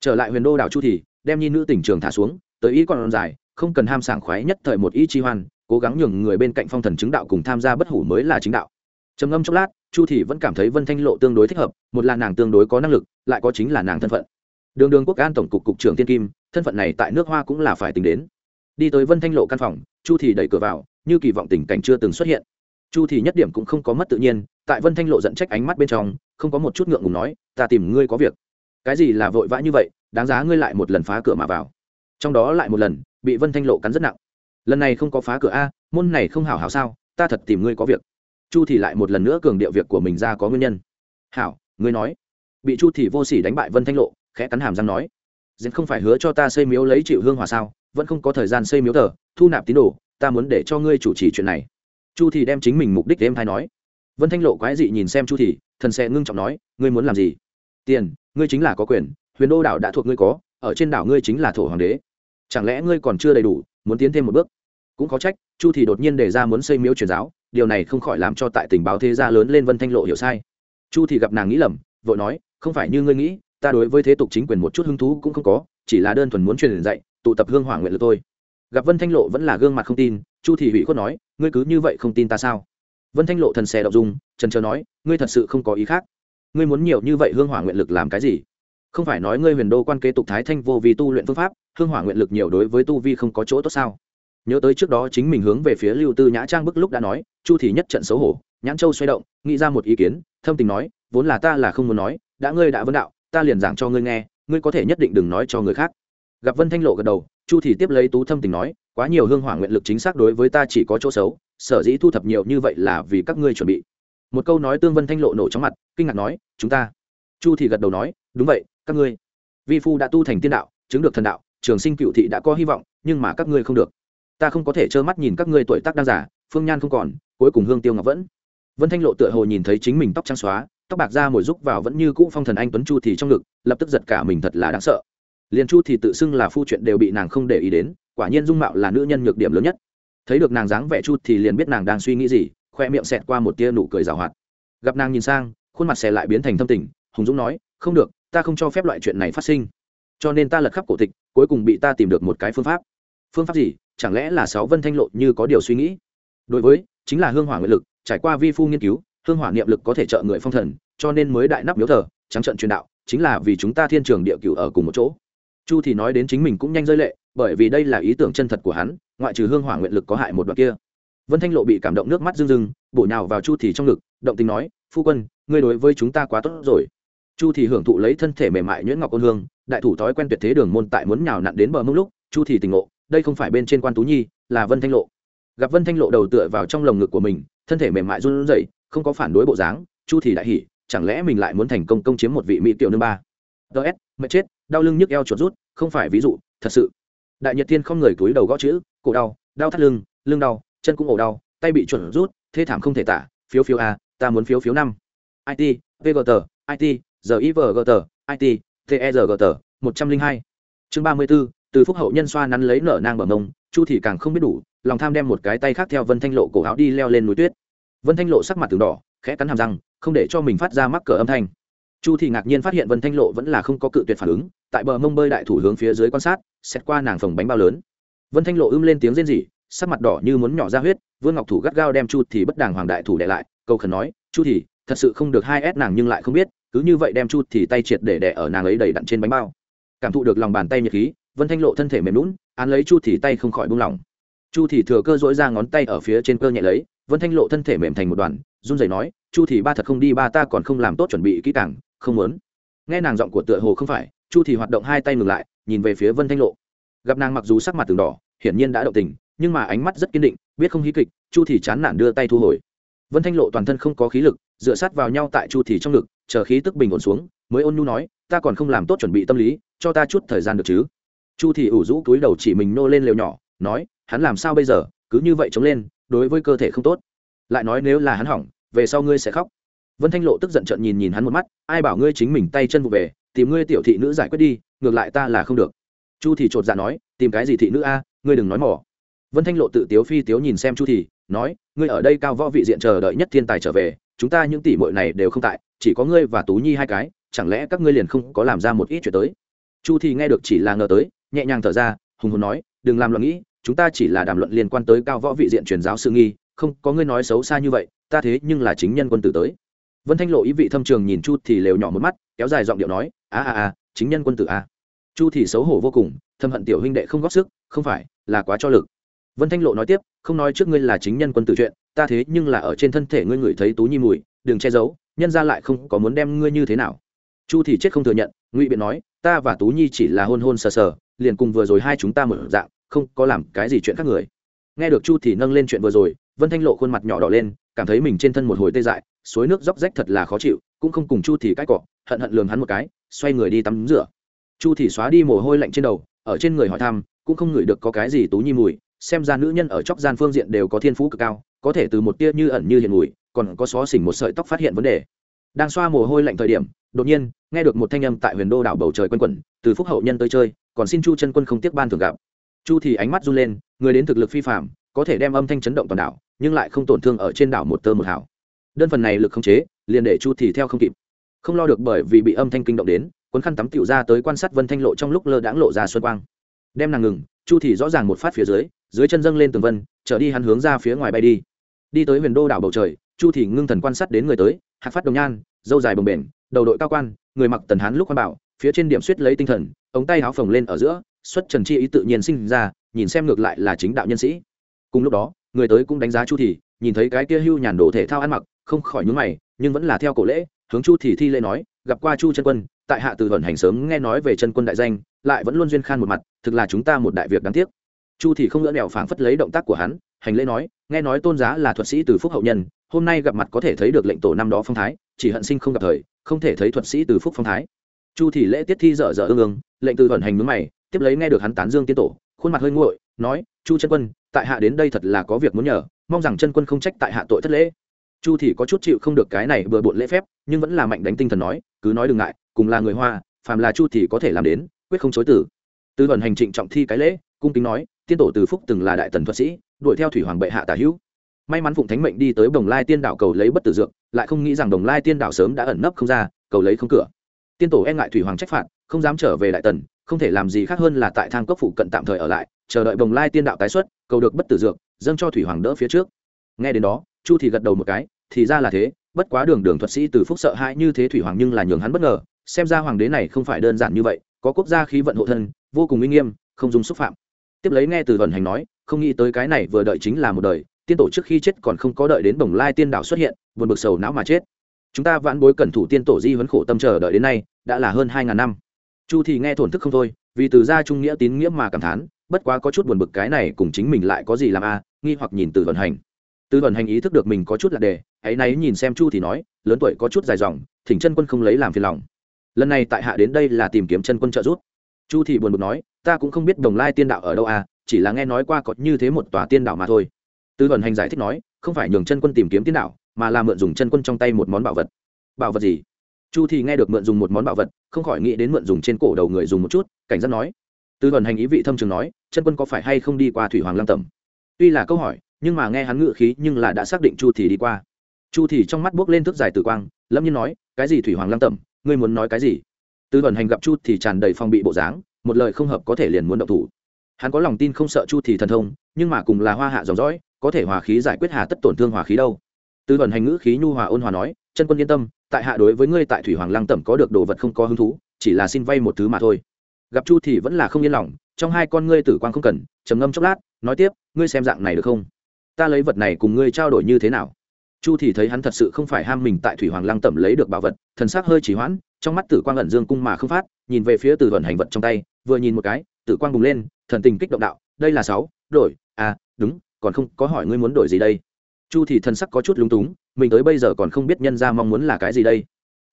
Trở lại huyền đô đảo chu thì, đem nhi nữ tỉnh trường thả xuống, tới ý còn dài không cần ham sảng khoái nhất thời một ý chi hoan, cố gắng nhường người bên cạnh phong thần chứng đạo cùng tham gia bất hủ mới là chính đạo. Trầm ngâm chốc lát, chu thị vẫn cảm thấy vân thanh lộ tương đối thích hợp, một là nàng tương đối có năng lực, lại có chính là nàng thân phận. Đường đường quốc an tổng cục cục trưởng tiên kim, thân phận này tại nước hoa cũng là phải tính đến. Đi tới vân thanh lộ căn phòng, chu thị đẩy cửa vào, như kỳ vọng tình cảnh chưa từng xuất hiện. Chu thị nhất điểm cũng không có mất tự nhiên, tại vân thanh lộ giận trách ánh mắt bên trong, không có một chút ngượng ngùng nói, ta tìm ngươi có việc. Cái gì là vội vã như vậy? Đáng giá ngươi lại một lần phá cửa mà vào. Trong đó lại một lần bị vân thanh lộ cắn rất nặng lần này không có phá cửa a môn này không hảo hảo sao ta thật tìm ngươi có việc chu thì lại một lần nữa cường điệu việc của mình ra có nguyên nhân hảo ngươi nói bị chu thì vô sỉ đánh bại vân thanh lộ khẽ cắn hàm răng nói diễn không phải hứa cho ta xây miếu lấy chịu hương hòa sao vẫn không có thời gian xây miếu thờ thu nạp tín đồ ta muốn để cho ngươi chủ trì chuyện này chu thì đem chính mình mục đích đêm thay nói vân thanh lộ quái dị nhìn xem chu thì thần sẽ ngưng trọng nói ngươi muốn làm gì tiền ngươi chính là có quyền huyền đô đảo đã thuộc ngươi có ở trên đảo ngươi chính là thổ hoàng đế chẳng lẽ ngươi còn chưa đầy đủ, muốn tiến thêm một bước? Cũng có trách, chu thì đột nhiên đề ra muốn xây miếu truyền giáo, điều này không khỏi làm cho tại tình báo thế gia lớn lên vân thanh lộ hiểu sai. Chu thì gặp nàng nghĩ lầm, vội nói, không phải như ngươi nghĩ, ta đối với thế tục chính quyền một chút hứng thú cũng không có, chỉ là đơn thuần muốn truyền dạy, tụ tập hương hỏa nguyện lực thôi. Gặp vân thanh lộ vẫn là gương mặt không tin, chu thì hủy khuất nói, ngươi cứ như vậy không tin ta sao? Vân thanh lộ thần xè động dung, trần chờ nói, ngươi thật sự không có ý khác. Ngươi muốn nhiều như vậy hương hỏa nguyện lực làm cái gì? Không phải nói ngươi huyền đô quan kế tục thái thanh vô vì tu luyện phương pháp, hương hỏa nguyện lực nhiều đối với tu vi không có chỗ tốt sao? Nhớ tới trước đó chính mình hướng về phía lưu tư nhã trang bức lúc đã nói, chu thì nhất trận xấu hổ, nhãn châu xoay động, nghĩ ra một ý kiến, thâm tình nói, vốn là ta là không muốn nói, đã ngươi đã vấn đạo, ta liền giảng cho ngươi nghe, ngươi có thể nhất định đừng nói cho người khác. Gặp vân thanh lộ gật đầu, chu thì tiếp lấy tú thâm tình nói, quá nhiều hương hỏa nguyện lực chính xác đối với ta chỉ có chỗ xấu, sở dĩ thu thập nhiều như vậy là vì các ngươi chuẩn bị. Một câu nói tương vân thanh lộ nổ trong mặt, kinh ngạc nói, chúng ta. Chu thì gật đầu nói, đúng vậy các ngươi. Vi phu đã tu thành tiên đạo, chứng được thần đạo, trường sinh cựu thị đã có hy vọng, nhưng mà các ngươi không được. Ta không có thể trơ mắt nhìn các ngươi tuổi tác đang giả phương nhan không còn, cuối cùng hương tiêu ngọc vẫn. Vân thanh lộ tựa hồ nhìn thấy chính mình tóc trắng xóa, tóc bạc ra mồi rúc vào vẫn như cũ phong thần anh tuấn chu thì trong ngực, lập tức giật cả mình thật là đáng sợ. Liền chu thì tự xưng là phu chuyện đều bị nàng không để ý đến, quả nhiên dung mạo là nữ nhân nhược điểm lớn nhất. Thấy được nàng dáng vẻ chu thì liền biết nàng đang suy nghĩ gì, khoe miệng xẹt qua một tia nụ cười rào hoạt. Gặp nàng nhìn sang, khuôn mặt xẻ lại biến thành thâm tình, hùng dũng nói, không được ta không cho phép loại chuyện này phát sinh. Cho nên ta lật khắp cổ tịch, cuối cùng bị ta tìm được một cái phương pháp. Phương pháp gì? Chẳng lẽ là sáu vân thanh lộ như có điều suy nghĩ? Đối với, chính là hương hỏa nguyện lực, trải qua vi phu nghiên cứu, hương hỏa niệm lực có thể trợ người phong thần, cho nên mới đại nắp miếu thờ, trắng trận truyền đạo, chính là vì chúng ta thiên trường địa cửu ở cùng một chỗ. Chu thì nói đến chính mình cũng nhanh rơi lệ, bởi vì đây là ý tưởng chân thật của hắn, ngoại trừ hương hỏa nguyện lực có hại một đoạn kia. Vân thanh lộ bị cảm động nước mắt rưng rưng, bổ nhào vào chu thì trong ngực, động tình nói, phu quân, ngươi đối với chúng ta quá tốt rồi chu thì hưởng thụ lấy thân thể mềm mại nhuyễn ngọc ôn hương, đại thủ thói quen tuyệt thế đường môn tại muốn nhào nặn đến bờ mông lúc, chu thì tỉnh ngộ, đây không phải bên trên quan tú nhi, là vân thanh lộ. Gặp vân thanh lộ đầu tựa vào trong lồng ngực của mình, thân thể mềm mại run rẩy, không có phản đối bộ dáng, chu thì đại hỉ, chẳng lẽ mình lại muốn thành công công chiếm một vị mỹ tiểu nương ba? Ts mệt chết, đau lưng nhức eo chuột rút, không phải ví dụ, thật sự. Đại nhật thiên không người túi đầu gõ chữ, cổ đau đau thắt lưng lưng đau, chân cũng ổ đau, tay bị chuột rút, thê thảm không thể tả, phiếu phiếu a, ta muốn phiếu phiếu năm. It vgt it givgt it tergt một trăm linh hai. Chương ba mươi b ố từ phúc hậu nhân xoa nắn lấy nở nang bờ mông, chu thì càng không biết đủ, lòng tham đem một cái tay khác theo vân thanh lộ cổ áo đi leo lên núi tuyết. Vân thanh lộ sắc mặt từng đỏ, khẽ cắn hàm răng, không để cho mình phát ra mắc cỡ âm thanh. Chu thì ngạc nhiên phát hiện vân thanh lộ vẫn là không có cự tuyệt phản ứng, tại bờ mông bơi đại thủ hướng phía dưới quan sát, xét qua nàng phồng bánh bao lớn. Vân thanh lộ ưm lên tiếng rên rỉ, sắc mặt đỏ như muốn nhỏ ra huyết, vương ngọc thủ gắt gao đem chu thì bất đàng hoàng đại thủ để lại câu khẩn nói, chu thì thật sự không được hai ép nàng nhưng lại không biết cứ như vậy đem chu thì tay triệt để đẻ ở nàng ấy đầy đặn trên bánh bao. Cảm thụ được lòng bàn tay nhiệt khí, vân thanh lộ thân thể mềm lún án lấy chu thì tay không khỏi buông lỏng. Chu thì thừa cơ dỗi ra ngón tay ở phía trên cơ nhẹ lấy, vân thanh lộ thân thể mềm thành một đoàn, run rẩy nói, chu thì ba thật không đi, ba ta còn không làm tốt chuẩn bị kỹ càng, không muốn. Nghe nàng giọng của tựa hồ không phải, chu thì hoạt động hai tay ngừng lại, nhìn về phía vân thanh lộ. Gặp nàng mặc dù sắc mặt từng đỏ, hiển nhiên đã động tình, nhưng mà ánh mắt rất kiên định, biết không hí kịch, chu thì chán nản đưa tay thu hồi. Vân thanh lộ toàn thân không có khí lực dựa sát vào nhau tại chu thì trong ngực, chờ khí tức bình ổn xuống, mới ôn nhu nói, ta còn không làm tốt chuẩn bị tâm lý, cho ta chút thời gian được chứ? Chu thì ủ rũ túi đầu chỉ mình nô lên lều nhỏ, nói, hắn làm sao bây giờ? Cứ như vậy chống lên, đối với cơ thể không tốt. Lại nói, nếu là hắn hỏng, về sau ngươi sẽ khóc. Vân thanh lộ tức giận trợn nhìn nhìn hắn một mắt, ai bảo ngươi chính mình tay chân vụ về, tìm ngươi tiểu thị nữ giải quyết đi, ngược lại ta là không được. Chu thì trột dạ nói, tìm cái gì thị nữ a, ngươi đừng nói mỏ. Vân thanh lộ tự tiếu phi tiếu nhìn xem chu thì, nói, ngươi ở đây cao võ vị diện chờ đợi nhất thiên tài trở về chúng ta những tỷ muội này đều không tại, chỉ có ngươi và tú nhi hai cái, chẳng lẽ các ngươi liền không có làm ra một ít chuyện tới? Chu thì nghe được chỉ là ngờ tới, nhẹ nhàng thở ra, hùng hồn nói, đừng làm loạn nghĩ, chúng ta chỉ là đàm luận liên quan tới cao võ vị diện truyền giáo sư nghi, không có ngươi nói xấu xa như vậy, ta thế nhưng là chính nhân quân tử tới. Vân thanh lộ ý vị thâm trường nhìn chu thì lều nhỏ một mắt, kéo dài giọng điệu nói, a a a, chính nhân quân tử a. Chu thì xấu hổ vô cùng, thâm hận tiểu huynh đệ không góp sức, không phải, là quá cho lực. Vân thanh lộ nói tiếp, không nói trước ngươi là chính nhân quân tử chuyện ta thế nhưng là ở trên thân thể ngươi ngửi thấy tú nhi mùi, đừng che giấu, nhân ra lại không có muốn đem ngươi như thế nào. Chu thì chết không thừa nhận, ngụy biện nói, ta và tú nhi chỉ là hôn hôn sờ sờ, liền cùng vừa rồi hai chúng ta mở dạng, không có làm cái gì chuyện khác người. Nghe được chu thì nâng lên chuyện vừa rồi, vân thanh lộ khuôn mặt nhỏ đỏ lên, cảm thấy mình trên thân một hồi tê dại, suối nước róc rách thật là khó chịu, cũng không cùng chu thì cãi cọ, hận hận lườm hắn một cái, xoay người đi tắm rửa. Chu thì xóa đi mồ hôi lạnh trên đầu, ở trên người hỏi thăm, cũng không ngửi được có cái gì tú nhi mùi xem ra nữ nhân ở chóc gian phương diện đều có thiên phú cực cao, có thể từ một tia như ẩn như hiện mùi còn có xó xỉnh một sợi tóc phát hiện vấn đề. Đang xoa mồ hôi lạnh thời điểm, đột nhiên, nghe được một thanh âm tại huyền đô đảo bầu trời quanh quẩn, từ phúc hậu nhân tới chơi, còn xin chu chân quân không tiếc ban thường gặp. Chu thì ánh mắt run lên, người đến thực lực phi phạm có thể đem âm thanh chấn động toàn đảo, nhưng lại không tổn thương ở trên đảo một tơ một hảo đơn phần này lực không chế, liền để chu thì theo không kịp. Không lo được bởi vì bị âm thanh kinh động đến, cuốn khăn tắm tiểu ra tới quan sát vân thanh lộ trong lúc lơ đãng lộ ra xuân quang. Đem nàng ngừng chu thì rõ ràng một phát phía dưới dưới chân dâng lên tường vân trở đi hắn hướng ra phía ngoài bay đi. Đi tới huyền đô đảo bầu trời, chu thì ngưng thần quan sát đến người tới, hạc phát đồng nhan, dâu dài bồng bềnh, đầu đội cao quan, người mặc tần hán lúc quan bảo, phía trên điểm suýt lấy tinh thần, ống tay áo phồng lên ở giữa, xuất trần chi ý tự nhiên sinh ra, nhìn xem ngược lại là chính đạo nhân sĩ. Cùng lúc đó, người tới cũng đánh giá chu thì, nhìn thấy cái kia hưu nhàn đồ thể thao ăn mặc, không khỏi nhướng mày, nhưng vẫn là theo cổ lễ, hướng chu thì thi lễ nói, gặp qua chu chân quân, tại hạ từ thuần hành sớm nghe nói về chân quân đại danh lại vẫn luôn duyên khan một mặt, thực là chúng ta một đại việc đáng tiếc. Chu thì không ngỡ đèo phảng phất lấy động tác của hắn, hành lễ nói, nghe nói tôn giá là thuật sĩ từ phúc hậu nhân, hôm nay gặp mặt có thể thấy được lệnh tổ năm đó phong thái, chỉ hận sinh không gặp thời, không thể thấy thuật sĩ từ phúc phong thái. Chu thì lễ tiết thi dở dở ương ương, lệnh từ vận hành mướn mày, tiếp lấy nghe được hắn tán dương tiên tổ, khuôn mặt hơi nguội, nói, chu chân quân, tại hạ đến đây thật là có việc muốn nhờ, mong rằng chân quân không trách tại hạ tội thất lễ. Chu thì có chút chịu không được cái này vừa bộn lễ phép, nhưng vẫn là mạnh đánh tinh thần nói, cứ nói đừng ngại, cùng là người hoa, phàm là chu thì có thể làm đến quyết không chối tử tư vận hành trịnh trọng thi cái lễ, cung kính nói, tiên tổ từ phúc từng là đại tần thuật sĩ, đuổi theo thủy hoàng bệ hạ tả hữu. May mắn phụng thánh mệnh đi tới đồng lai tiên đảo cầu lấy bất tử dược, lại không nghĩ rằng đồng lai tiên đảo sớm đã ẩn nấp không ra, cầu lấy không cửa. Tiên tổ e ngại thủy hoàng trách phạt, không dám trở về đại tần, không thể làm gì khác hơn là tại thang cốc phụ cận tạm thời ở lại, chờ đợi đồng lai tiên đạo tái xuất, cầu được bất tử dược, dâng cho thủy hoàng đỡ phía trước. Nghe đến đó, chu thì gật đầu một cái, thì ra là thế, bất quá đường đường thuật sĩ từ phúc sợ hãi như thế thủy hoàng nhưng là nhường hắn bất ngờ, xem ra hoàng đế này không phải đơn giản như vậy có quốc gia khí vận hộ thân, vô cùng uy nghiêm, không dùng xúc phạm. Tiếp lấy nghe từ vận hành nói, không nghĩ tới cái này vừa đợi chính là một đời, tiên tổ trước khi chết còn không có đợi đến bồng lai tiên đạo xuất hiện, buồn bực sầu não mà chết. Chúng ta vãn bối cẩn thủ tiên tổ di huấn khổ tâm chờ đợi đến nay, đã là hơn hai ngàn năm. Chu thì nghe thổn thức không thôi, vì từ gia trung nghĩa tín nghĩa mà cảm thán, bất quá có chút buồn bực cái này cùng chính mình lại có gì làm a nghi hoặc nhìn từ vận hành. Từ vận hành ý thức được mình có chút là đề ấy nấy nhìn xem chu thì nói, lớn tuổi có chút dài dòng, thỉnh chân quân không lấy làm phiền lòng lần này tại hạ đến đây là tìm kiếm chân quân trợ giúp. Chu thì buồn bực nói, ta cũng không biết đồng lai tiên đạo ở đâu à chỉ là nghe nói qua có như thế một tòa tiên đạo mà thôi. Tư vận hành giải thích nói, không phải nhường chân quân tìm kiếm tiên đạo, mà là mượn dùng chân quân trong tay một món bảo vật. Bảo vật gì? Chu thì nghe được mượn dùng một món bảo vật, không khỏi nghĩ đến mượn dùng trên cổ đầu người dùng một chút, cảnh giác nói. Tư vận hành ý vị thâm trường nói, chân quân có phải hay không đi qua thủy hoàng lăng tẩm? Tuy là câu hỏi, nhưng mà nghe hắn ngự khí nhưng là đã xác định chu thì đi qua. Chu thì trong mắt bước lên thước dài tử quang, lâm nhiên nói, cái gì thủy hoàng lăng tẩm? Ngươi muốn nói cái gì? Tư vận hành gặp chu thì tràn đầy phong bị bộ dáng, một lời không hợp có thể liền muốn động thủ. Hắn có lòng tin không sợ chu thì thần thông, nhưng mà cùng là hoa hạ dòng dõi, có thể hòa khí giải quyết hà tất tổn thương hòa khí đâu. Tư vận hành ngữ khí nhu hòa ôn hòa nói, chân quân yên tâm, tại hạ đối với ngươi tại thủy hoàng lăng tẩm có được đồ vật không có hứng thú, chỉ là xin vay một thứ mà thôi. Gặp chu thì vẫn là không yên lòng, trong hai con ngươi tử quang không cần, trầm ngâm chốc lát, nói tiếp, ngươi xem dạng này được không? Ta lấy vật này cùng ngươi trao đổi như thế nào? Chu thì thấy hắn thật sự không phải ham mình tại thủy hoàng lăng tẩm lấy được bảo vật, thần sắc hơi chỉ hoãn, trong mắt tử quang ẩn dương cung mà không phát, nhìn về phía từ vận hành vật trong tay, vừa nhìn một cái, tử quang bùng lên, thần tình kích động đạo, đây là sáu, đổi à đúng, còn không, có hỏi ngươi muốn đổi gì đây? Chu thì thần sắc có chút lúng túng, mình tới bây giờ còn không biết nhân ra mong muốn là cái gì đây.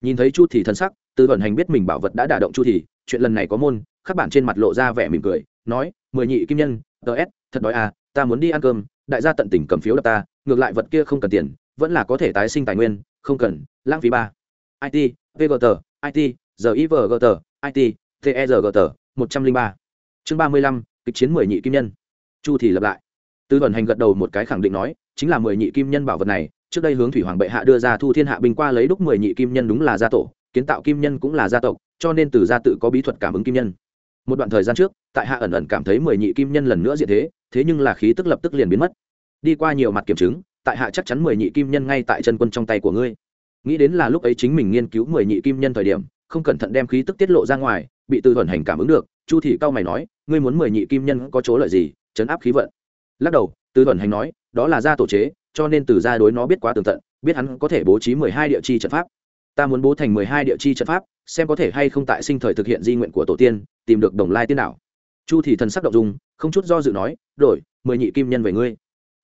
Nhìn thấy chu thì thần sắc, từ vận hành biết mình bảo vật đã đả động chu thì, chuyện lần này có môn các bạn trên mặt lộ ra vẻ mỉm cười, nói, mười nhị kim nhân ts thật đói à ta muốn đi ăn cơm, đại gia tận tình cầm phiếu đập ta, ngược lại vật kia không cần tiền vẫn là có thể tái sinh tài nguyên, không cần, lãng phí ba. It vgt it givgt it tergt một trăm linh ba. Chương ba mươi lăm, kịch chiến mười nhị kim nhân. Chu thì lập lại. Tư vận hành gật đầu một cái khẳng định nói, chính là mười nhị kim nhân bảo vật này, trước đây hướng thủy hoàng bệ hạ đưa ra thu thiên hạ binh qua lấy đúc mười nhị kim nhân đúng là gia tổ, kiến tạo kim nhân cũng là gia tộc, cho nên từ gia tự có bí thuật cảm ứng kim nhân. Một đoạn thời gian trước, tại hạ ẩn ẩn cảm thấy mười nhị kim nhân lần nữa diện thế thế nhưng là khí tức lập tức liền biến mất. Đi qua nhiều mặt kiểm chứng tại hạ chắc chắn mười nhị kim nhân ngay tại chân quân trong tay của ngươi. Nghĩ đến là lúc ấy chính mình nghiên cứu mười nhị kim nhân thời điểm, không cẩn thận đem khí tức tiết lộ ra ngoài, bị từ thuần hành cảm ứng được, chu thị cao mày nói, ngươi muốn mười nhị kim nhân có chỗ lợi gì, chấn áp khí vận. Lắc đầu, từ thuần hành nói, đó là gia tổ chế, cho nên từ gia đối nó biết quá tường tận, biết hắn có thể bố trí mười hai địa chi trận pháp. Ta muốn bố thành mười hai địa chi trận pháp, xem có thể hay không tại sinh thời thực hiện di nguyện của tổ tiên, tìm được đồng lai tiên đạo. Chu Thị thần sắc động dung, không chút do dự nói đổi mười nhị kim nhân về ngươi.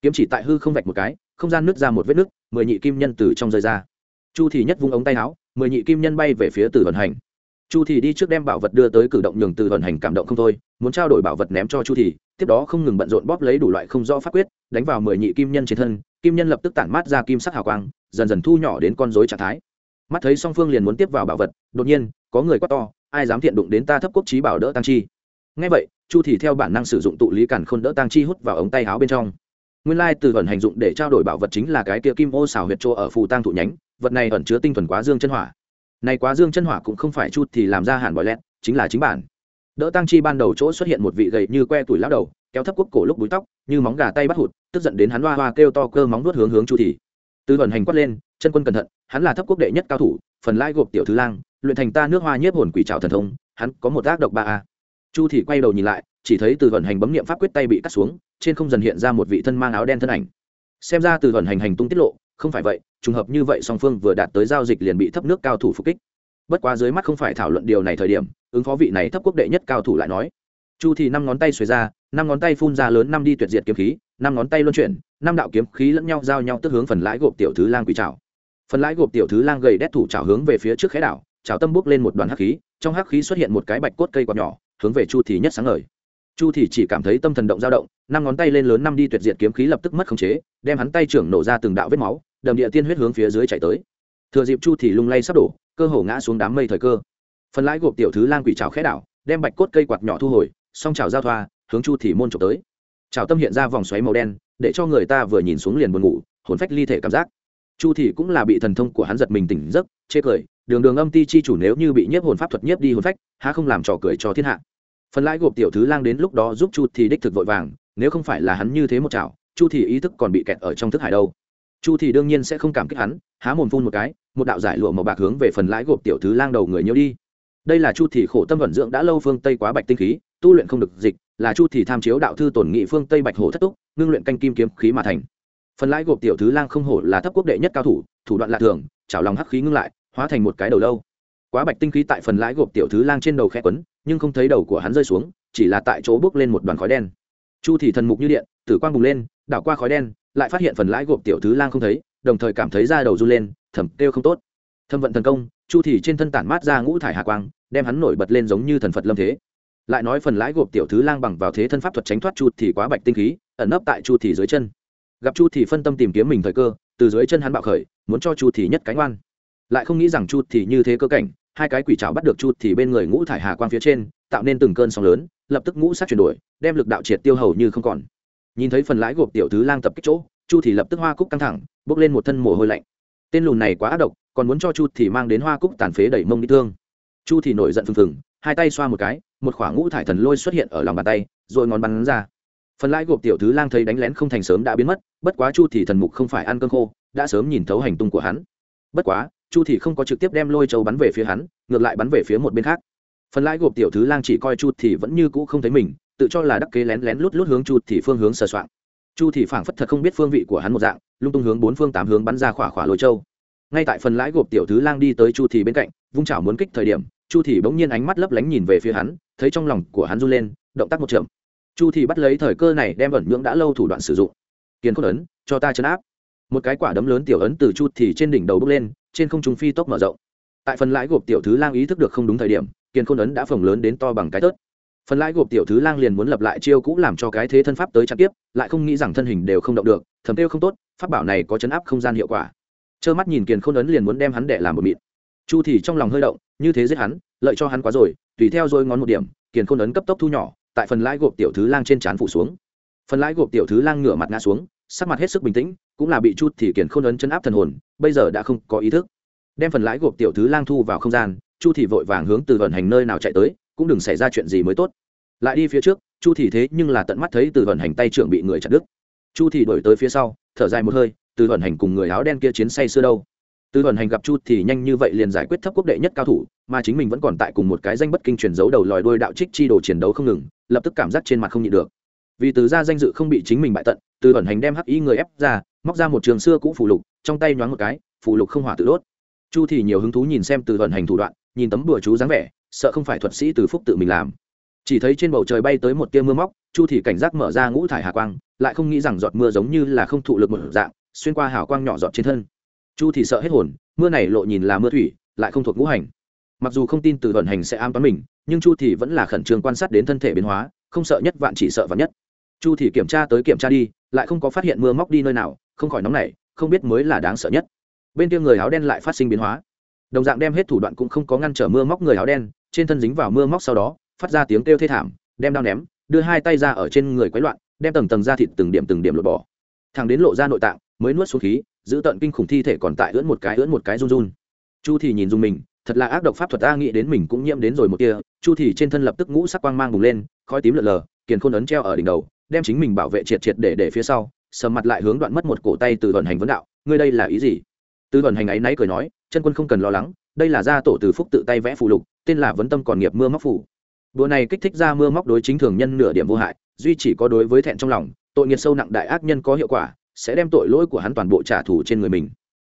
Kiếm chỉ tại hư không vạch một cái không gian nứt ra một vết nứt, mười nhị kim nhân từ trong rơi ra. Chu thì nhất vung ống tay áo, mười nhị kim nhân bay về phía từ vận hành. Chu thì đi trước đem bảo vật đưa tới cử động nhường từ vận hành cảm động không thôi, muốn trao đổi bảo vật ném cho chu thì, tiếp đó không ngừng bận rộn bóp lấy đủ loại không rõ pháp quyết, đánh vào mười nhị kim nhân trên thân, kim nhân lập tức tản mát ra kim sắc hào quang, dần dần thu nhỏ đến con rối trạng thái. Mắt thấy song phương liền muốn tiếp vào bảo vật, đột nhiên, có người quát to, ai dám thiện đụng đến ta thấp quốc trí bảo đỡ tăng chi? Ngay vậy, chu thì theo bản năng sử dụng tụ lý cản khôn đỡ tăng chi hút vào ống tay áo bên trong nguyên lai từ ẩn hành dụng để trao đổi bảo vật chính là cái kia kim ô xào huyệt chỗ ở phù tăng thụ nhánh, vật này ẩn chứa tinh thuần quá dương chân hỏa. Này quá dương chân hỏa cũng không phải chút thì làm ra hàn bòi lẹt, chính là chính bản. Đỡ tăng chi ban đầu chỗ xuất hiện một vị gầy như que tuổi lão đầu, kéo thấp quốc cổ lúc búi tóc, như móng gà tay bắt hụt, tức giận đến hắn hoa hoa kêu to cơ móng nuốt hướng hướng chu thì từ ẩn hành quát lên, chân quân cẩn thận, hắn là thấp quốc đệ nhất cao thủ, phần lai gộp tiểu thứ lang, luyện thành ta nước hoa nhiếp hồn quỷ trào thần thông, hắn có một ác độc ba a. Chu thì quay đầu nhìn lại, chỉ thấy từ vận hành bấm niệm pháp quyết tay bị cắt xuống trên không dần hiện ra một vị thân mang áo đen thân ảnh. Xem ra từ vận hành hành tung tiết lộ, không phải vậy, trùng hợp như vậy song phương vừa đạt tới giao dịch liền bị thấp nước cao thủ phục kích. Bất quá dưới mắt không phải thảo luận điều này thời điểm, ứng phó vị này thấp quốc đệ nhất cao thủ lại nói. Chu thì năm ngón tay xuề ra, năm ngón tay phun ra lớn năm đi tuyệt diệt kiếm khí, năm ngón tay luân chuyển, năm đạo kiếm khí lẫn nhau giao nhau tức hướng phần lãi gộp tiểu thứ lang quỷ chảo. phần lãi gộp tiểu thứ lang gầy đét thủ chảo hướng về phía trước khẽ đảo, chảo tâm bước lên một đoàn hắc khí, trong hắc khí xuất hiện một cái bạch cốt cây quạt nhỏ, hướng về chu thì nhất sáng ngời chu thì chỉ cảm thấy tâm thần động dao động, năm ngón tay lên lớn năm đi tuyệt diệt kiếm khí lập tức mất khống chế, đem hắn tay trưởng nổ ra từng đạo vết máu, đầm địa tiên huyết hướng phía dưới chạy tới. Thừa dịp chu thì lung lay sắp đổ, cơ hồ ngã xuống đám mây thời cơ. Phần lãi gộp tiểu thứ lang quỷ trào khẽ đảo, đem bạch cốt cây quạt nhỏ thu hồi, song trào giao thoa, hướng chu thì môn trộm tới. Trào tâm hiện ra vòng xoáy màu đen, để cho người ta vừa nhìn xuống liền buồn ngủ, hồn phách ly thể cảm giác. Chu thì cũng là bị thần thông của hắn giật mình tỉnh giấc, chê cười, đường đường âm ti chi chủ nếu như bị nhiếp hồn pháp thuật nhiếp đi hồn phách, há không làm trò cười cho thiên hạ phần lãi gộp tiểu thứ lang đến lúc đó giúp chu thì đích thực vội vàng, nếu không phải là hắn như thế một chảo, chu thì ý thức còn bị kẹt ở trong thức hải đâu. Chu thì đương nhiên sẽ không cảm kích hắn, há mồm phun một cái, một đạo giải lụa màu bạc hướng về phần lãi gộp tiểu thứ lang đầu người nhiễu đi. Đây là chu thì khổ tâm vận dưỡng đã lâu phương tây quá bạch tinh khí, tu luyện không được dịch, là chu thì tham chiếu đạo thư tổn nghị phương tây bạch hổ thất túc, ngưng luyện canh kim kiếm khí mà thành. Phần lãi gộp tiểu thứ lang không hổ là thấp quốc đệ nhất cao thủ thủ đoạn lạ thường, chảo lòng hắc khí ngưng lại, hóa thành một cái đầu lâu. Quá bạch tinh khí tại phần lãi gộp tiểu thứ lang trên đầu khẽ quấn nhưng không thấy đầu của hắn rơi xuống, chỉ là tại chỗ bước lên một đoàn khói đen. Chu thì thần mục như điện, tử quang bùng lên, đảo qua khói đen, lại phát hiện phần lãi gộp tiểu thứ lang không thấy, đồng thời cảm thấy da đầu run lên, thầm kêu không tốt. Thâm vận thần công, chu thì trên thân tản mát ra ngũ thải hạ quang, đem hắn nổi bật lên giống như thần phật lâm thế. Lại nói phần lãi gộp tiểu thứ lang bằng vào thế thân pháp thuật tránh thoát chu thì quá bạch tinh khí, ẩn nấp tại chu thì dưới chân. Gặp chu thì phân tâm tìm kiếm mình thời cơ, từ dưới chân hắn bạo khởi, muốn cho chu thì nhất cánh oan. Lại không nghĩ rằng chu thì như thế cơ cảnh hai cái quỷ trảo bắt được chu thì bên người ngũ thải hà quang phía trên, tạo nên từng cơn sóng lớn, lập tức ngũ sát chuyển đổi, đem lực đạo triệt tiêu hầu như không còn. Nhìn thấy phần lãi gộp tiểu thứ lang tập kích chỗ, chu thì lập tức hoa cúc căng thẳng bước lên một thân mồ hôi lạnh. Tên lùn này quá ác độc, còn muốn cho chu thì mang đến hoa cúc tàn phế đẩy mông đi thương. Chu thì nổi giận phừng phừng, hai tay xoa một cái, một khoảng ngũ thải thần lôi xuất hiện ở lòng bàn tay, rồi ngón bắn ra. Phần lãi gộp tiểu thứ lang thấy đánh lén không thành sớm đã biến mất, bất quá chu thì thần mục không phải ăn cơm khô, đã sớm nhìn thấu hành tung của hắn. Bất quá chu thì không có trực tiếp đem lôi châu bắn về phía hắn, ngược lại bắn về phía một bên khác. Phần lãi gộp tiểu thứ lang chỉ coi chu thì vẫn như cũ không thấy mình, tự cho là đắc kế lén lén lút lút hướng chu thì phương hướng sờ soạng. Chu thì phảng phất thật không biết phương vị của hắn một dạng, lung tung hướng bốn phương tám hướng bắn ra khỏa khỏa lôi châu. Ngay tại phần lãi gộp tiểu thứ lang đi tới chu thì bên cạnh, vung chảo muốn kích thời điểm, chu thì bỗng nhiên ánh mắt lấp lánh nhìn về phía hắn, thấy trong lòng của hắn run lên, động tác một chậm chu thì bắt lấy thời cơ này đem ẩn nhưỡng đã lâu thủ đoạn sử dụng. Kiên cốt ấn, cho ta chấn áp. Một cái quả đấm lớn tiểu ấn từ chu thì trên đỉnh đầu bốc lên trên không trung phi tốc mở rộng. Tại phần lãi gộp tiểu thứ lang ý thức được không đúng thời điểm kiền khôn ấn đã phồng lớn đến to bằng cái tớt. Phần lãi gộp tiểu thứ lang liền muốn lập lại chiêu cũ làm cho cái thế thân pháp tới chặt tiếp, lại không nghĩ rằng thân hình đều không động được, thầm tiêu không tốt, pháp bảo này có chấn áp không gian hiệu quả. Trơ mắt nhìn kiền khôn ấn liền muốn đem hắn để làm một mịn. Chu thì trong lòng hơi động, như thế giết hắn, lợi cho hắn quá rồi, tùy theo rồi ngón một điểm kiền khôn ấn cấp tốc thu nhỏ, tại phần lãi gộp tiểu thứ lang trên trán phủ xuống. Phần lãi gộp tiểu thứ lang ngửa mặt ngã xuống, sắc mặt hết sức bình tĩnh cũng là bị chu thì kiển khôn ấn chân áp thần hồn, bây giờ đã không có ý thức. Đem phần lãi gộp tiểu thứ lang thu vào không gian, chu thì vội vàng hướng từ vận hành nơi nào chạy tới, cũng đừng xảy ra chuyện gì mới tốt. Lại đi phía trước, chu thì thế nhưng là tận mắt thấy từ vận hành tay trưởng bị người chặt đứt. Chu thì đổi tới phía sau, thở dài một hơi, từ vận hành cùng người áo đen kia chiến say xưa đâu. Từ vận hành gặp chu thì nhanh như vậy liền giải quyết thấp quốc đệ nhất cao thủ, mà chính mình vẫn còn tại cùng một cái danh bất kinh truyền giấu đầu lòi đuôi đạo trích chi đồ chiến đấu không ngừng, lập tức cảm giác trên mặt không nhịn được. Vì từ ra danh dự không bị chính mình bại tận từ vận hành đem hắc ý người ép ra, móc ra một trường xưa cũ phủ lục, trong tay nhoáng một cái phủ lục không hỏa tự đốt. Chu thì nhiều hứng thú nhìn xem từ vận hành thủ đoạn, nhìn tấm bùa chú dáng vẻ, sợ không phải thuật sĩ từ phúc tự mình làm. Chỉ thấy trên bầu trời bay tới một tia mưa móc, chu thì cảnh giác mở ra ngũ thải hà quang, lại không nghĩ rằng giọt mưa giống như là không thụ lực một dạng, xuyên qua hào quang nhỏ giọt trên thân. Chu thì sợ hết hồn, mưa này lộ nhìn là mưa thủy, lại không thuộc ngũ hành. Mặc dù không tin từ vận hành sẽ am toán mình, nhưng chu thì vẫn là khẩn trương quan sát đến thân thể biến hóa, không sợ nhất vạn chỉ sợ vạn nhất chu thì kiểm tra tới kiểm tra đi, lại không có phát hiện mưa móc đi nơi nào, không khỏi nóng nảy, không biết mới là đáng sợ nhất. Bên kia người áo đen lại phát sinh biến hóa. Đồng dạng đem hết thủ đoạn cũng không có ngăn trở mưa móc người áo đen, trên thân dính vào mưa móc sau đó, phát ra tiếng kêu thê thảm, đem đao ném, đưa hai tay ra ở trên người quấy loạn, đem tầng tầng da thịt từng điểm từng điểm lột bỏ. Thằng đến lộ ra nội tạng, mới nuốt xuống khí, giữ tận kinh khủng thi thể còn tại ưỡn một cái ưỡn một cái run run. Chu thì nhìn dùng mình, thật là ác độc pháp thuật ta nghĩ đến mình cũng nhiễm đến rồi một kia chu thì trên thân lập tức ngũ sắc quang mang bùng lên, khói tím lợn lờ, kiền khôn ấn treo ở đỉnh đầu đem chính mình bảo vệ triệt triệt để để phía sau sầm mặt lại hướng đoạn mất một cổ tay từ vận hành vấn đạo, ngươi đây là ý gì? Từ vận hành ấy náy cười nói, chân quân không cần lo lắng, đây là gia tổ từ phúc tự tay vẽ phù lục, tên là vấn tâm còn nghiệp mưa móc phủ đùa này kích thích ra mưa móc đối chính thường nhân nửa điểm vô hại, duy chỉ có đối với thẹn trong lòng, tội nghiệt sâu nặng đại ác nhân có hiệu quả, sẽ đem tội lỗi của hắn toàn bộ trả thù trên người mình.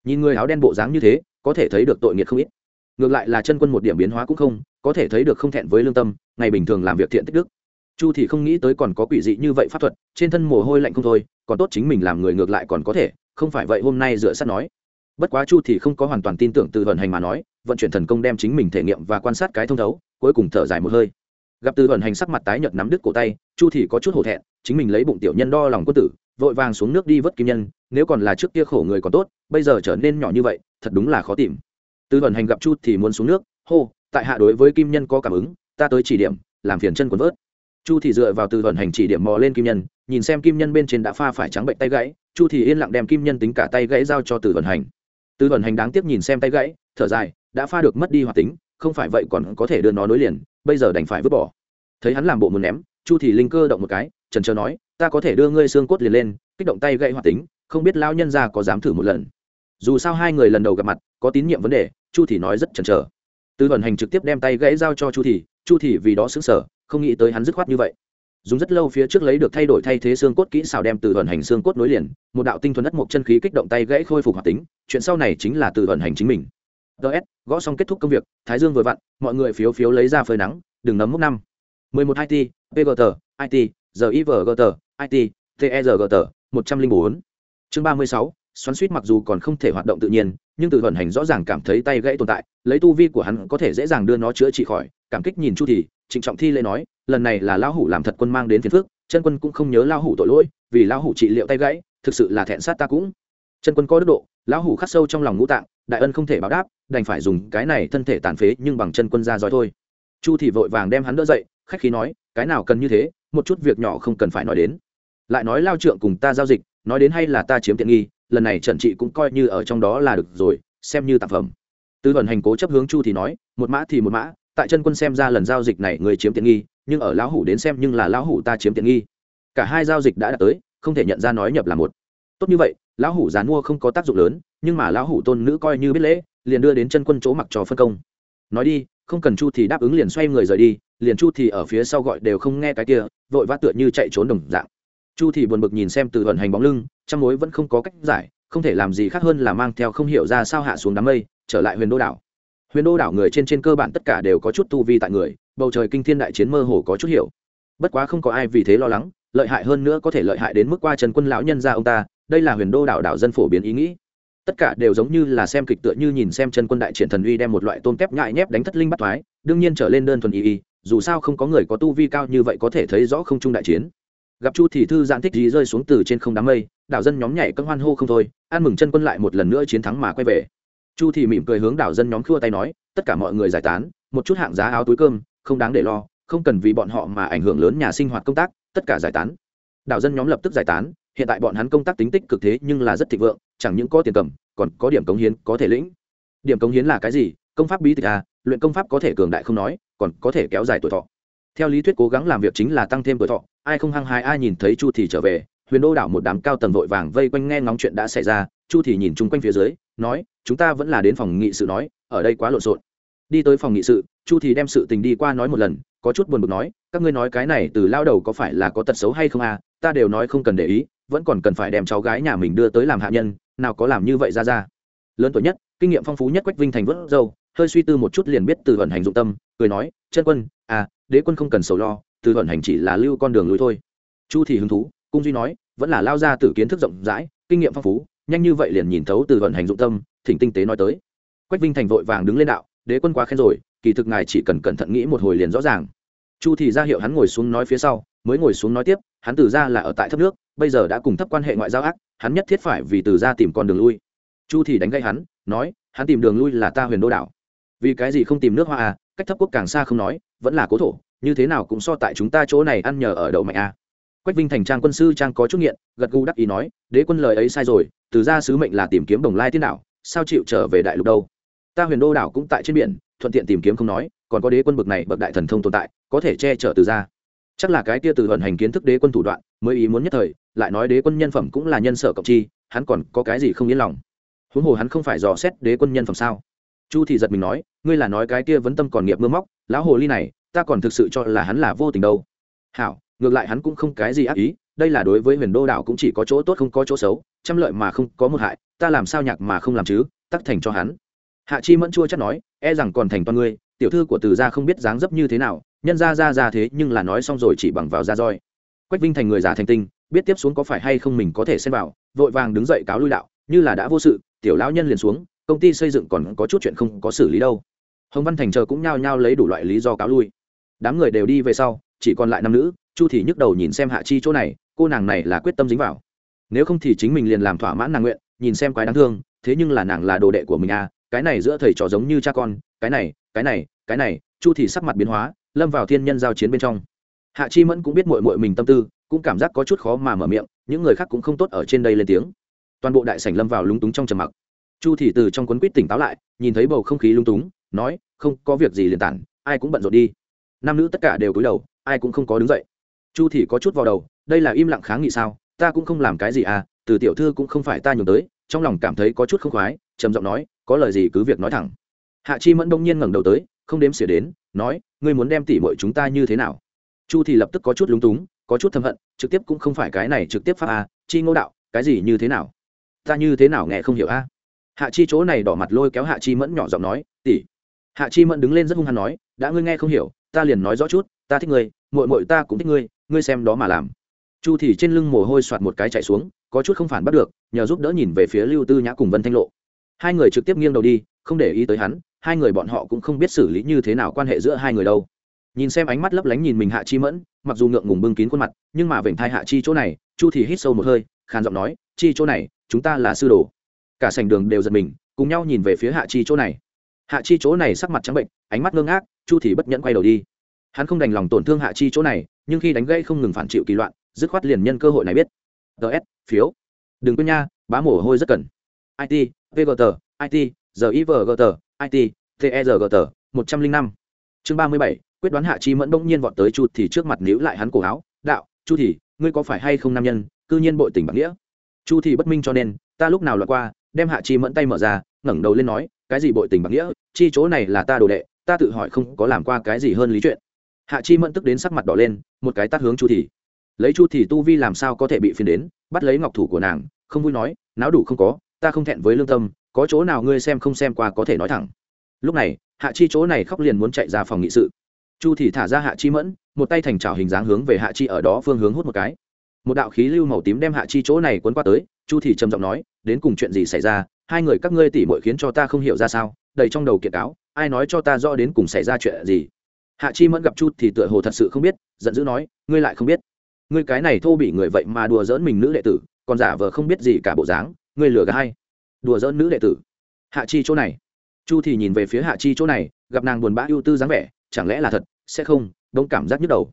Nhìn người áo đen bộ dáng như thế, có thể thấy được tội nghiệt không ít. Ngược lại là chân quân một điểm biến hóa cũng không, có thể thấy được không thẹn với lương tâm, ngày bình thường làm việc thiện tích đức chu thì không nghĩ tới còn có quỷ dị như vậy pháp thuật, trên thân mồ hôi lạnh không thôi, còn tốt chính mình làm người ngược lại còn có thể, không phải vậy hôm nay dựa sát nói. Bất quá chu thì không có hoàn toàn tin tưởng từ vận hành mà nói, vận chuyển thần công đem chính mình thể nghiệm và quan sát cái thông thấu, cuối cùng thở dài một hơi. Gặp từ vận hành sắc mặt tái nhợt nắm đứt cổ tay, chu thì có chút hổ thẹn, chính mình lấy bụng tiểu nhân đo lòng quân tử, vội vàng xuống nước đi vớt kim nhân, nếu còn là trước kia khổ người còn tốt, bây giờ trở nên nhỏ như vậy, thật đúng là khó tìm. Từ vận hành gặp chu thì muốn xuống nước, hô, tại hạ đối với kim nhân có cảm ứng, ta tới chỉ điểm, làm phiền chân quần vớt chu thì dựa vào từ vận hành chỉ điểm mò lên kim nhân, nhìn xem kim nhân bên trên đã pha phải trắng bệnh tay gãy, chu thì yên lặng đem kim nhân tính cả tay gãy giao cho từ vận hành. Từ vận hành đáng tiếc nhìn xem tay gãy, thở dài, đã pha được mất đi hoạt tính, không phải vậy còn có thể đưa nó nối liền, bây giờ đành phải vứt bỏ. Thấy hắn làm bộ muốn ném, chu thì linh cơ động một cái, trần chờ nói, ta có thể đưa ngươi xương cốt liền lên, kích động tay gãy hoạt tính, không biết Lão nhân gia có dám thử một lần. Dù sao hai người lần đầu gặp mặt, có tín nhiệm vấn đề, chu thì nói rất chần chờ. Từ vận hành trực tiếp đem tay gãy giao cho chu thì chu thì vì đó sững sờ không nghĩ tới hắn dứt khoát như vậy. Dùng rất lâu phía trước lấy được thay đổi thay thế xương cốt kỹ xảo đem từ vận hành xương cốt nối liền, một đạo tinh thuần đất một chân khí kích động tay gãy khôi phục hoạt tính, chuyện sau này chính là từ vận hành chính mình. Ts gõ xong kết thúc công việc, thái dương vừa vặn, mọi người phiếu phiếu lấy ra phơi nắng, đừng nấm mốc năm. 11 it pgt it givgt it tergt một trăm linh bốn. Chương ba mươi sáu, xoắn suýt mặc dù còn không thể hoạt động tự nhiên, nhưng từ vận hành rõ ràng cảm thấy tay gãy tồn tại, lấy tu vi của hắn có thể dễ dàng đưa nó chữa trị khỏi, cảm kích nhìn chu thì trịnh trọng thi lễ nói, lần này là lão hủ làm thật quân mang đến phiền phước chân quân cũng không nhớ lão hủ tội lỗi, vì lão hủ trị liệu tay gãy, thực sự là thẹn sát ta cũng. Chân quân có đức độ, lão hủ khắc sâu trong lòng ngũ tạng, đại ân không thể báo đáp, đành phải dùng cái này thân thể tàn phế nhưng bằng chân quân ra giỏi thôi. Chu thì vội vàng đem hắn đỡ dậy, khách khí nói, cái nào cần như thế, một chút việc nhỏ không cần phải nói đến. Lại nói lao trượng cùng ta giao dịch, nói đến hay là ta chiếm tiện nghi, lần này trần trị cũng coi như ở trong đó là được rồi, xem như tạp phẩm. Tư vận hành cố chấp hướng chu thì nói, một mã thì một mã tại chân quân xem ra lần giao dịch này người chiếm tiện nghi, nhưng ở lão hủ đến xem nhưng là lão hủ ta chiếm tiện nghi. Cả hai giao dịch đã đạt tới, không thể nhận ra nói nhập là một. Tốt như vậy, lão hủ dán mua không có tác dụng lớn, nhưng mà lão hủ tôn nữ coi như biết lễ, liền đưa đến chân quân chỗ mặc trò phân công. Nói đi, không cần chu thì đáp ứng liền xoay người rời đi, liền chu thì ở phía sau gọi đều không nghe cái kia, vội vã tựa như chạy trốn đồng dạng. Chu thì buồn bực nhìn xem từ vận hành bóng lưng, trong mối vẫn không có cách giải, không thể làm gì khác hơn là mang theo không hiểu ra sao hạ xuống đám mây, trở lại huyền đô đảo huyền đô đảo người trên trên cơ bản tất cả đều có chút tu vi tại người, bầu trời kinh thiên đại chiến mơ hồ có chút hiểu. Bất quá không có ai vì thế lo lắng, lợi hại hơn nữa có thể lợi hại đến mức qua trần quân lão nhân ra ông ta, đây là huyền đô đảo đảo dân phổ biến ý nghĩ. Tất cả đều giống như là xem kịch tựa như nhìn xem chân quân đại triển thần uy đem một loại tôm kép nhại nhép đánh thất linh bắt thoái, đương nhiên trở lên đơn thuần y y, dù sao không có người có tu vi cao như vậy có thể thấy rõ không trung đại chiến. Gặp chu thì thư giãn thích gì rơi xuống từ trên không đám mây, đảo dân nhóm nhảy cân hoan hô không thôi, ăn mừng chân quân lại một lần nữa chiến thắng mà quay về chu thì mỉm cười hướng đảo dân nhóm khua tay nói, tất cả mọi người giải tán, một chút hạng giá áo túi cơm, không đáng để lo, không cần vì bọn họ mà ảnh hưởng lớn nhà sinh hoạt công tác, tất cả giải tán. Đảo dân nhóm lập tức giải tán, hiện tại bọn hắn công tác tính tích cực thế nhưng là rất thịnh vượng, chẳng những có tiền cầm, còn có điểm cống hiến có thể lĩnh. Điểm cống hiến là cái gì? Công pháp bí tịch à? Luyện công pháp có thể cường đại không nói, còn có thể kéo dài tuổi thọ. Theo lý thuyết cố gắng làm việc chính là tăng thêm tuổi thọ, ai không hăng hái ai nhìn thấy chu thì trở về, huyền đô đảo một đám cao tầng vội vàng vây quanh nghe ngóng chuyện đã xảy ra chu thì nhìn chung quanh phía dưới, nói, chúng ta vẫn là đến phòng nghị sự nói, ở đây quá lộn xộn. Đi tới phòng nghị sự, chu thì đem sự tình đi qua nói một lần, có chút buồn bực nói, các ngươi nói cái này từ lao đầu có phải là có tật xấu hay không à? Ta đều nói không cần để ý, vẫn còn cần phải đem cháu gái nhà mình đưa tới làm hạ nhân, nào có làm như vậy ra ra. Lớn tuổi nhất, kinh nghiệm phong phú nhất quách vinh thành vớt dâu hơi suy tư một chút liền biết từ vận hành dụng tâm, cười nói, chân quân à đế quân không cần sầu lo, từ vận hành chỉ là lưu con đường lối thôi. Chu thì hứng thú, cung duy nói, vẫn là lao ra từ kiến thức rộng rãi, kinh nghiệm phong phú nhanh như vậy liền nhìn thấu từ vận hành dụng tâm, thỉnh tinh tế nói tới. Quách vinh thành vội vàng đứng lên đạo, đế quân quá khen rồi, kỳ thực ngài chỉ cần cẩn thận nghĩ một hồi liền rõ ràng. Chu thì ra hiệu hắn ngồi xuống nói phía sau, mới ngồi xuống nói tiếp, hắn từ ra là ở tại thấp nước, bây giờ đã cùng thấp quan hệ ngoại giao ác, hắn nhất thiết phải vì từ ra tìm con đường lui. Chu thì đánh gây hắn, nói, hắn tìm đường lui là ta huyền đô đảo. Vì cái gì không tìm nước hoa à cách thấp quốc càng xa không nói, vẫn là cố thổ, như thế nào cũng so tại chúng ta chỗ này ăn nhờ ở đậu mạnh à. Quách vinh thành trang quân sư trang có chút nghiện, gật gù đắc ý nói, đế quân lời ấy sai rồi từ ra sứ mệnh là tìm kiếm đồng lai tiên đảo, sao chịu trở về đại lục đâu? Ta huyền đô đảo cũng tại trên biển, thuận tiện tìm kiếm không nói, còn có đế quân bực này bậc đại thần thông tồn tại, có thể che chở từ ra. Chắc là cái kia từ vận hành kiến thức đế quân thủ đoạn, mới ý muốn nhất thời, lại nói đế quân nhân phẩm cũng là nhân sở cộng chi, hắn còn có cái gì không yên lòng? Huống hồ hắn không phải dò xét đế quân nhân phẩm sao? Chu thì giật mình nói, ngươi là nói cái kia vấn tâm còn nghiệp mưa móc, lão hồ ly này, ta còn thực sự cho là hắn là vô tình đâu. Hảo, ngược lại hắn cũng không cái gì ác ý đây là đối với huyền đô đảo cũng chỉ có chỗ tốt không có chỗ xấu, trăm lợi mà không có một hại, ta làm sao nhạc mà không làm chứ, tắc thành cho hắn. Hạ chi mẫn chua chắc nói e rằng còn thành toàn ngươi, tiểu thư của từ gia không biết dáng dấp như thế nào, nhân ra ra ra thế nhưng là nói xong rồi chỉ bằng vào ra roi. Quách vinh thành người già thành tinh, biết tiếp xuống có phải hay không mình có thể xem vào, vội vàng đứng dậy cáo lui đạo, như là đã vô sự, tiểu lão nhân liền xuống, công ty xây dựng còn có chút chuyện không có xử lý đâu. Hồng văn thành chờ cũng nhao nhao lấy đủ loại lý do cáo lui. Đám người đều đi về sau, chỉ còn lại nam nữ, chu thì nhức đầu nhìn xem hạ chi chỗ này cô nàng này là quyết tâm dính vào. Nếu không thì chính mình liền làm thỏa mãn nàng nguyện, nhìn xem quái đáng thương, thế nhưng là nàng là đồ đệ của mình à cái này giữa thầy trò giống như cha con, cái này cái này cái này, chu thì sắc mặt biến hóa, lâm vào thiên nhân giao chiến bên trong. Hạ chi mẫn cũng biết mội mội mình tâm tư, cũng cảm giác có chút khó mà mở miệng, những người khác cũng không tốt ở trên đây lên tiếng. Toàn bộ đại sảnh lâm vào lúng túng trong trầm mặc. Chu thì từ trong quấn quýt tỉnh táo lại, nhìn thấy bầu không khí lung túng, nói, không có việc gì liền tản, ai cũng bận rộn đi. Nam nữ tất cả đều cúi đầu, ai cũng không có đứng dậy chu thì có chút vào đầu, đây là im lặng kháng nghị sao? Ta cũng không làm cái gì à từ tiểu thư cũng không phải ta nhường tới, trong lòng cảm thấy có chút không khoái, trầm giọng nói, có lời gì cứ việc nói thẳng. Hạ chi mẫn đông nhiên ngẩng đầu tới, không đếm xỉa đến, nói, ngươi muốn đem tỉ mọi chúng ta như thế nào? Chu thì lập tức có chút lúng túng, có chút thầm hận, trực tiếp cũng không phải cái này trực tiếp pháp à? chi ngô đạo, cái gì như thế nào? Ta như thế nào nghe không hiểu a hạ chi chỗ này đỏ mặt lôi kéo hạ chi mẫn nhỏ giọng nói tỉ hạ chi mẫn đứng lên rất hung hăng nói, đã ngươi nghe không hiểu, ta liền nói rõ chút, ta thích ngươi, muội muội ta cũng thích ngươi ngươi xem đó mà làm. Chu thì trên lưng mồ hôi soạt một cái chạy xuống, có chút không phản bắt được, nhờ giúp đỡ nhìn về phía lưu tư nhã cùng vân thanh lộ. Hai người trực tiếp nghiêng đầu đi, không để ý tới hắn, hai người bọn họ cũng không biết xử lý như thế nào quan hệ giữa hai người đâu. Nhìn xem ánh mắt lấp lánh nhìn mình hạ chi mẫn, mặc dù ngượng ngùng bưng kín khuôn mặt, nhưng mà vểnh thai hạ chi chỗ này, chu thì hít sâu một hơi, khàn giọng nói, chi chỗ này, chúng ta là sư đồ. Cả sảnh đường đều giật mình, cùng nhau nhìn về phía hạ chi chỗ này. Hạ chi chỗ này sắc mặt trắng bệnh, ánh mắt ngơ ngác, chu thì bất nhẫn quay đầu đi. Hắn không đành lòng tổn thương hạ chi chỗ này nhưng khi đánh gây không ngừng phản chịu kỳ loạn, dứt khoát liền nhân cơ hội này biết. Ts phiếu. Đừng quên nha, bá mồ hôi rất cần. It vgt it givgt it tergt một trăm linh năm. Chương ba mươi bảy, quyết đoán hạ chi mẫn bỗng nhiên vọt tới chu thì trước mặt níu lại hắn cổ áo. Đạo, chu thì, ngươi có phải hay không nam nhân, cư nhiên bội tình bạc nghĩa? Chu thì bất minh cho nên, ta lúc nào lọt qua, đem hạ chi mẫn tay mở ra, ngẩng đầu lên nói, cái gì bội tình bạc nghĩa? Chi chỗ này là ta đồ đệ, ta tự hỏi không có làm qua cái gì hơn lý chuyện hạ chi mẫn tức đến sắc mặt đỏ lên, một cái tắt hướng chu thì lấy chu thì tu vi làm sao có thể bị phiền đến, bắt lấy ngọc thủ của nàng, không vui nói, náo đủ không có, ta không thẹn với lương tâm, có chỗ nào ngươi xem không xem qua có thể nói thẳng. Lúc này, hạ chi chỗ này khóc liền muốn chạy ra phòng nghị sự. Chu thì thả ra hạ chi mẫn, một tay thành trào hình dáng hướng về hạ chi ở đó phương hướng hút một cái. Một đạo khí lưu màu tím đem hạ chi chỗ này cuốn qua tới, chu thì trầm giọng nói, đến cùng chuyện gì xảy ra, hai người các ngươi tỉ muội khiến cho ta không hiểu ra sao, đầy trong đầu kiện cáo, ai nói cho ta rõ đến cùng xảy ra chuyện gì? Hạ chi mẫn gặp chu thì tựa hồ thật sự không biết, giận dữ nói, ngươi lại không biết. Ngươi cái này thô bị người vậy mà đùa dỡn mình nữ đệ tử, còn giả vờ không biết gì cả bộ dáng, ngươi lừa gạt hay đùa dỡn nữ đệ tử. Hạ chi chỗ này. Chu thì nhìn về phía hạ chi chỗ này, gặp nàng buồn bã ưu tư dáng vẻ, chẳng lẽ là thật, sẽ không? Đông cảm giác nhức đầu.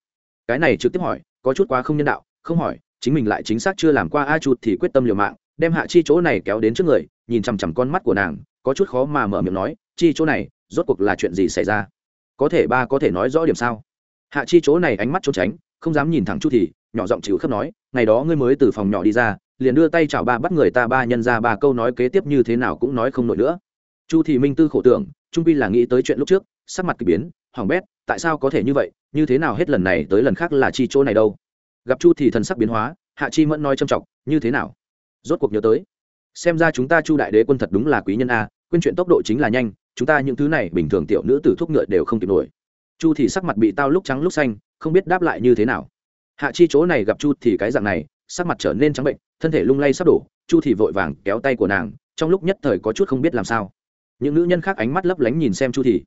Cái này trực tiếp hỏi, có chút quá không nhân đạo, không hỏi, chính mình lại chính xác chưa làm qua a chu thì quyết tâm liều mạng, đem hạ chi chỗ này kéo đến trước người, nhìn chằm chằm con mắt của nàng, có chút khó mà mở miệng nói, chi chỗ này, rốt cuộc là chuyện gì xảy ra? Có thể ba có thể nói rõ điểm sao? Hạ chi chỗ này ánh mắt trốn tránh, không dám nhìn thẳng chu thì, nhỏ giọng chịu khớp nói, ngày đó ngươi mới từ phòng nhỏ đi ra, liền đưa tay chào ba bắt người ta ba nhân ra ba câu nói kế tiếp như thế nào cũng nói không nổi nữa. Chu thì minh tư khổ tưởng, trung pi là nghĩ tới chuyện lúc trước, sắc mặt k ỳ biến hỏng bét, tại sao có thể như vậy? Như thế nào hết lần này tới lần khác là chi chỗ này đâu? Gặp chu thì thần sắc biến hóa, hạ chi mẫn nói trầm trọng, như thế nào? Rốt cuộc nhớ tới, xem ra chúng ta chu đại đế quân thật đúng là quý nhân a, quên chuyện tốc độ chính là nhanh chúng ta những thứ này bình thường tiểu nữ tử thuốc ngựa đều không kịp nổi. Chu thì sắc mặt bị tao lúc trắng lúc xanh, không biết đáp lại như thế nào. Hạ chi chỗ này gặp chu thì cái dạng này, sắc mặt trở nên trắng bệnh, thân thể lung lay sắp đổ, chu thì vội vàng kéo tay của nàng, trong lúc nhất thời có chút không biết làm sao. Những nữ nhân khác ánh mắt lấp lánh nhìn xem chu thì.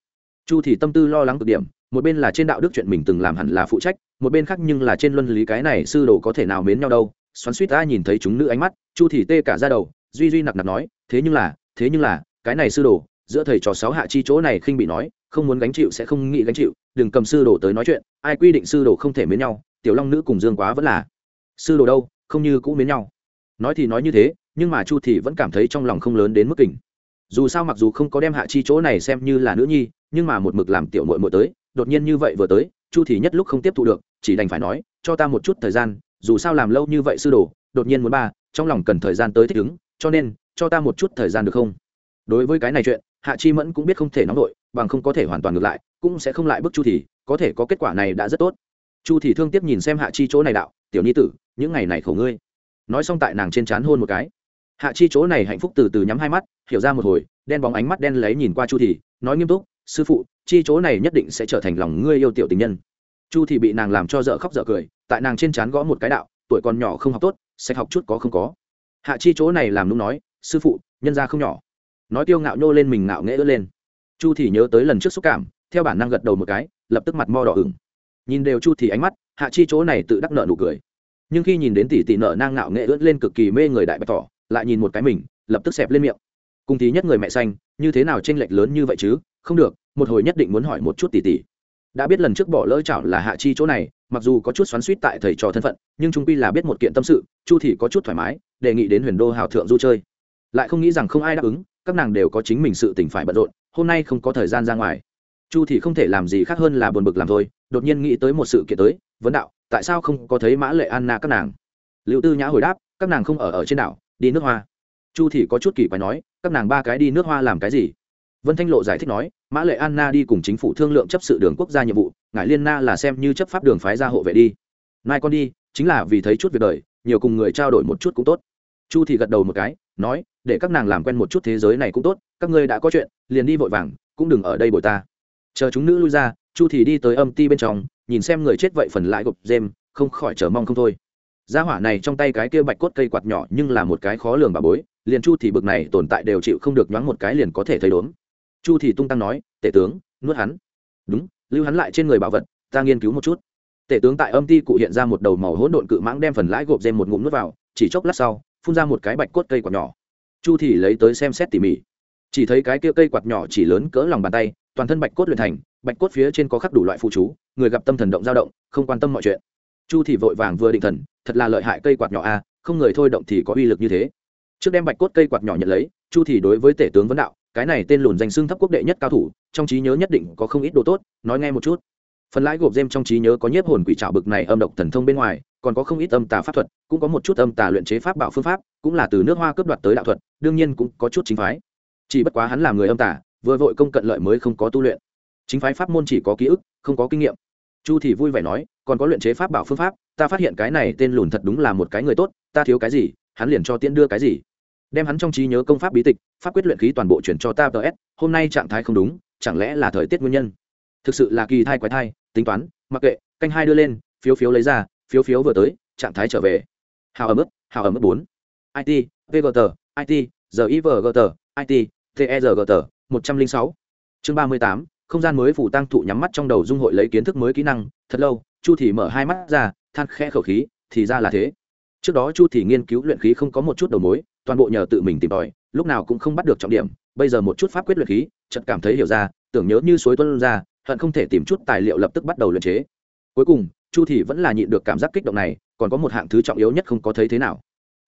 Chu thì tâm tư lo lắng cực điểm, một bên là trên đạo đức chuyện mình từng làm hẳn là phụ trách, một bên khác nhưng là trên luân lý cái này sư đồ có thể nào mến nhau đâu. Xoắn suýt ta nhìn thấy chúng nữ ánh mắt, chu thì tê cả ra đầu, duy duy nặc nặc nói, thế nhưng là, thế nhưng là, cái này sư đồ giữa thầy trò sáu hạ chi chỗ này khinh bị nói, không muốn gánh chịu sẽ không nghĩ gánh chịu, đừng cầm sư đồ tới nói chuyện, ai quy định sư đồ không thể mến nhau, tiểu long nữ cùng dương quá vẫn là sư đồ đâu, không như cũ mến nhau. Nói thì nói như thế, nhưng mà chu thì vẫn cảm thấy trong lòng không lớn đến mức kình. Dù sao mặc dù không có đem hạ chi chỗ này xem như là nữ nhi, nhưng mà một mực làm tiểu muội muội tới, đột nhiên như vậy vừa tới, chu thì nhất lúc không tiếp thu được, chỉ đành phải nói, cho ta một chút thời gian, dù sao làm lâu như vậy sư đồ, đột nhiên muốn ba, trong lòng cần thời gian tới thích ứng, cho nên, cho ta một chút thời gian được không? Đối với cái này chuyện hạ chi mẫn cũng biết không thể nóng nổi bằng không có thể hoàn toàn ngược lại, cũng sẽ không lại bức chu thì, có thể có kết quả này đã rất tốt. Chu thì thương tiếc nhìn xem hạ chi chỗ này đạo, tiểu ni tử, những ngày này khổ ngươi. Nói xong tại nàng trên trán hôn một cái. Hạ chi chỗ này hạnh phúc từ từ nhắm hai mắt, hiểu ra một hồi, đen bóng ánh mắt đen lấy nhìn qua chu thì, nói nghiêm túc, sư phụ, chi chỗ này nhất định sẽ trở thành lòng ngươi yêu tiểu tình nhân. Chu thì bị nàng làm cho dở khóc dở cười, tại nàng trên trán gõ một cái đạo, tuổi còn nhỏ không học tốt, sẽ học chút có không có. Hạ chi chỗ này làm nũng nói, sư phụ, nhân gia không nhỏ nói tiêu ngạo nhô lên mình ngạo nghễ ớt lên. Chu thì nhớ tới lần trước xúc cảm, theo bản năng gật đầu một cái, lập tức mặt mo đỏ ửng. Nhìn đều chu thì ánh mắt, hạ chi chỗ này tự đắc nợ nụ cười. Nhưng khi nhìn đến tỷ tỷ nợ nang ngạo nghệ ướt lên cực kỳ mê người đại bạch tỏ lại nhìn một cái mình, lập tức xẹp lên miệng. Cùng tí nhất người mẹ xanh, như thế nào tranh lệch lớn như vậy chứ? Không được, một hồi nhất định muốn hỏi một chút tỷ tỷ. Đã biết lần trước bỏ lỡ chảo là hạ chi chỗ này, mặc dù có chút xoắn suýt tại thầy trò thân phận, nhưng trung pi là biết một kiện tâm sự, chu thì có chút thoải mái, đề nghị đến huyền đô hào thượng du chơi. Lại không nghĩ rằng không ai đáp ứng các nàng đều có chính mình sự tình phải bận rộn, hôm nay không có thời gian ra ngoài. Chu thì không thể làm gì khác hơn là buồn bực làm thôi, đột nhiên nghĩ tới một sự kiện tới, vấn đạo, tại sao không có thấy mã lệ anna các nàng? Liệu tư nhã hồi đáp, các nàng không ở ở trên đảo, đi nước hoa. Chu thì có chút kỳ quái nói, các nàng ba cái đi nước hoa làm cái gì? Vân thanh lộ giải thích nói, mã lệ anna đi cùng chính phủ thương lượng chấp sự đường quốc gia nhiệm vụ, ngài liên na là xem như chấp pháp đường phái ra hộ vệ đi. Nay con đi, chính là vì thấy chút việc đời, nhiều cùng người trao đổi một chút cũng tốt chu thì gật đầu một cái, nói, để các nàng làm quen một chút thế giới này cũng tốt, các ngươi đã có chuyện, liền đi vội vàng, cũng đừng ở đây bồi ta. Chờ chúng nữ lui ra, chu thì đi tới âm ti bên trong, nhìn xem người chết vậy phần lại gục dêm không khỏi chờ mong không thôi. Gia hỏa này trong tay cái kia bạch cốt cây quạt nhỏ nhưng là một cái khó lường bà bối, liền chu thì bực này tồn tại đều chịu không được nhoáng một cái liền có thể thấy đốn chu thì tung tăng nói, tể tướng, nuốt hắn. Đúng, lưu hắn lại trên người bảo vật, ta nghiên cứu một chút. Tể tướng tại âm ti cụ hiện ra một đầu màu hỗn độn cự mãng đem phần lãi gộp dêm một ngụm nuốt vào, chỉ chốc lát sau phun ra một cái bạch cốt cây quạt nhỏ. Chu thì lấy tới xem xét tỉ mỉ. Chỉ thấy cái kia cây quạt nhỏ chỉ lớn cỡ lòng bàn tay, toàn thân bạch cốt luyện thành, bạch cốt phía trên có khắc đủ loại phụ chú, người gặp tâm thần động dao động, không quan tâm mọi chuyện. Chu thì vội vàng vừa định thần, thật là lợi hại cây quạt nhỏ a, không người thôi động thì có uy lực như thế. Trước đem bạch cốt cây quạt nhỏ nhận lấy, chu thì đối với tể tướng vấn đạo, cái này tên lùn danh xưng thấp quốc đệ nhất cao thủ, trong trí nhớ nhất định có không ít đồ tốt, nói nghe một chút. Phần lãi gộp dêm trong trí nhớ có nhiếp hồn quỷ trảo bực này âm độc thần thông bên ngoài còn có không ít âm tà pháp thuật, cũng có một chút âm tà luyện chế pháp bảo phương pháp, cũng là từ nước hoa cướp đoạt tới đạo thuật, đương nhiên cũng có chút chính phái. Chỉ bất quá hắn là người âm tà, vừa vội công cận lợi mới không có tu luyện. Chính phái pháp môn chỉ có ký ức, không có kinh nghiệm. Chu thì vui vẻ nói, còn có luyện chế pháp bảo phương pháp, ta phát hiện cái này tên lùn thật đúng là một cái người tốt, ta thiếu cái gì, hắn liền cho tiễn đưa cái gì. Đem hắn trong trí nhớ công pháp bí tịch, pháp quyết luyện khí toàn bộ chuyển cho ta ts hôm nay trạng thái không đúng, chẳng lẽ là thời tiết nguyên nhân? Thực sự là kỳ thai quái thai, tính toán, mặc kệ, canh hai đưa lên, phiếu phiếu lấy ra phiếu phiếu vừa tới, trạng thái trở về. Hào ở mức hào ở mức bốn. It vgt it givgt it tergt một trăm linh sáu. Chương ba mươi tám, không gian mới phủ tăng thụ nhắm mắt trong đầu dung hội lấy kiến thức mới kỹ năng. Thật lâu, chu thì mở hai mắt ra, than khẽ khẩu khí, thì ra là thế. Trước đó chu thì nghiên cứu luyện khí không có một chút đầu mối, toàn bộ nhờ tự mình tìm tòi, lúc nào cũng không bắt được trọng điểm. Bây giờ một chút pháp quyết luyện khí, chợt cảm thấy hiểu ra, tưởng nhớ như suối tuân ra, hận không thể tìm chút tài liệu lập tức bắt đầu luyện chế. Cuối cùng chu thì vẫn là nhịn được cảm giác kích động này, còn có một hạng thứ trọng yếu nhất không có thấy thế nào.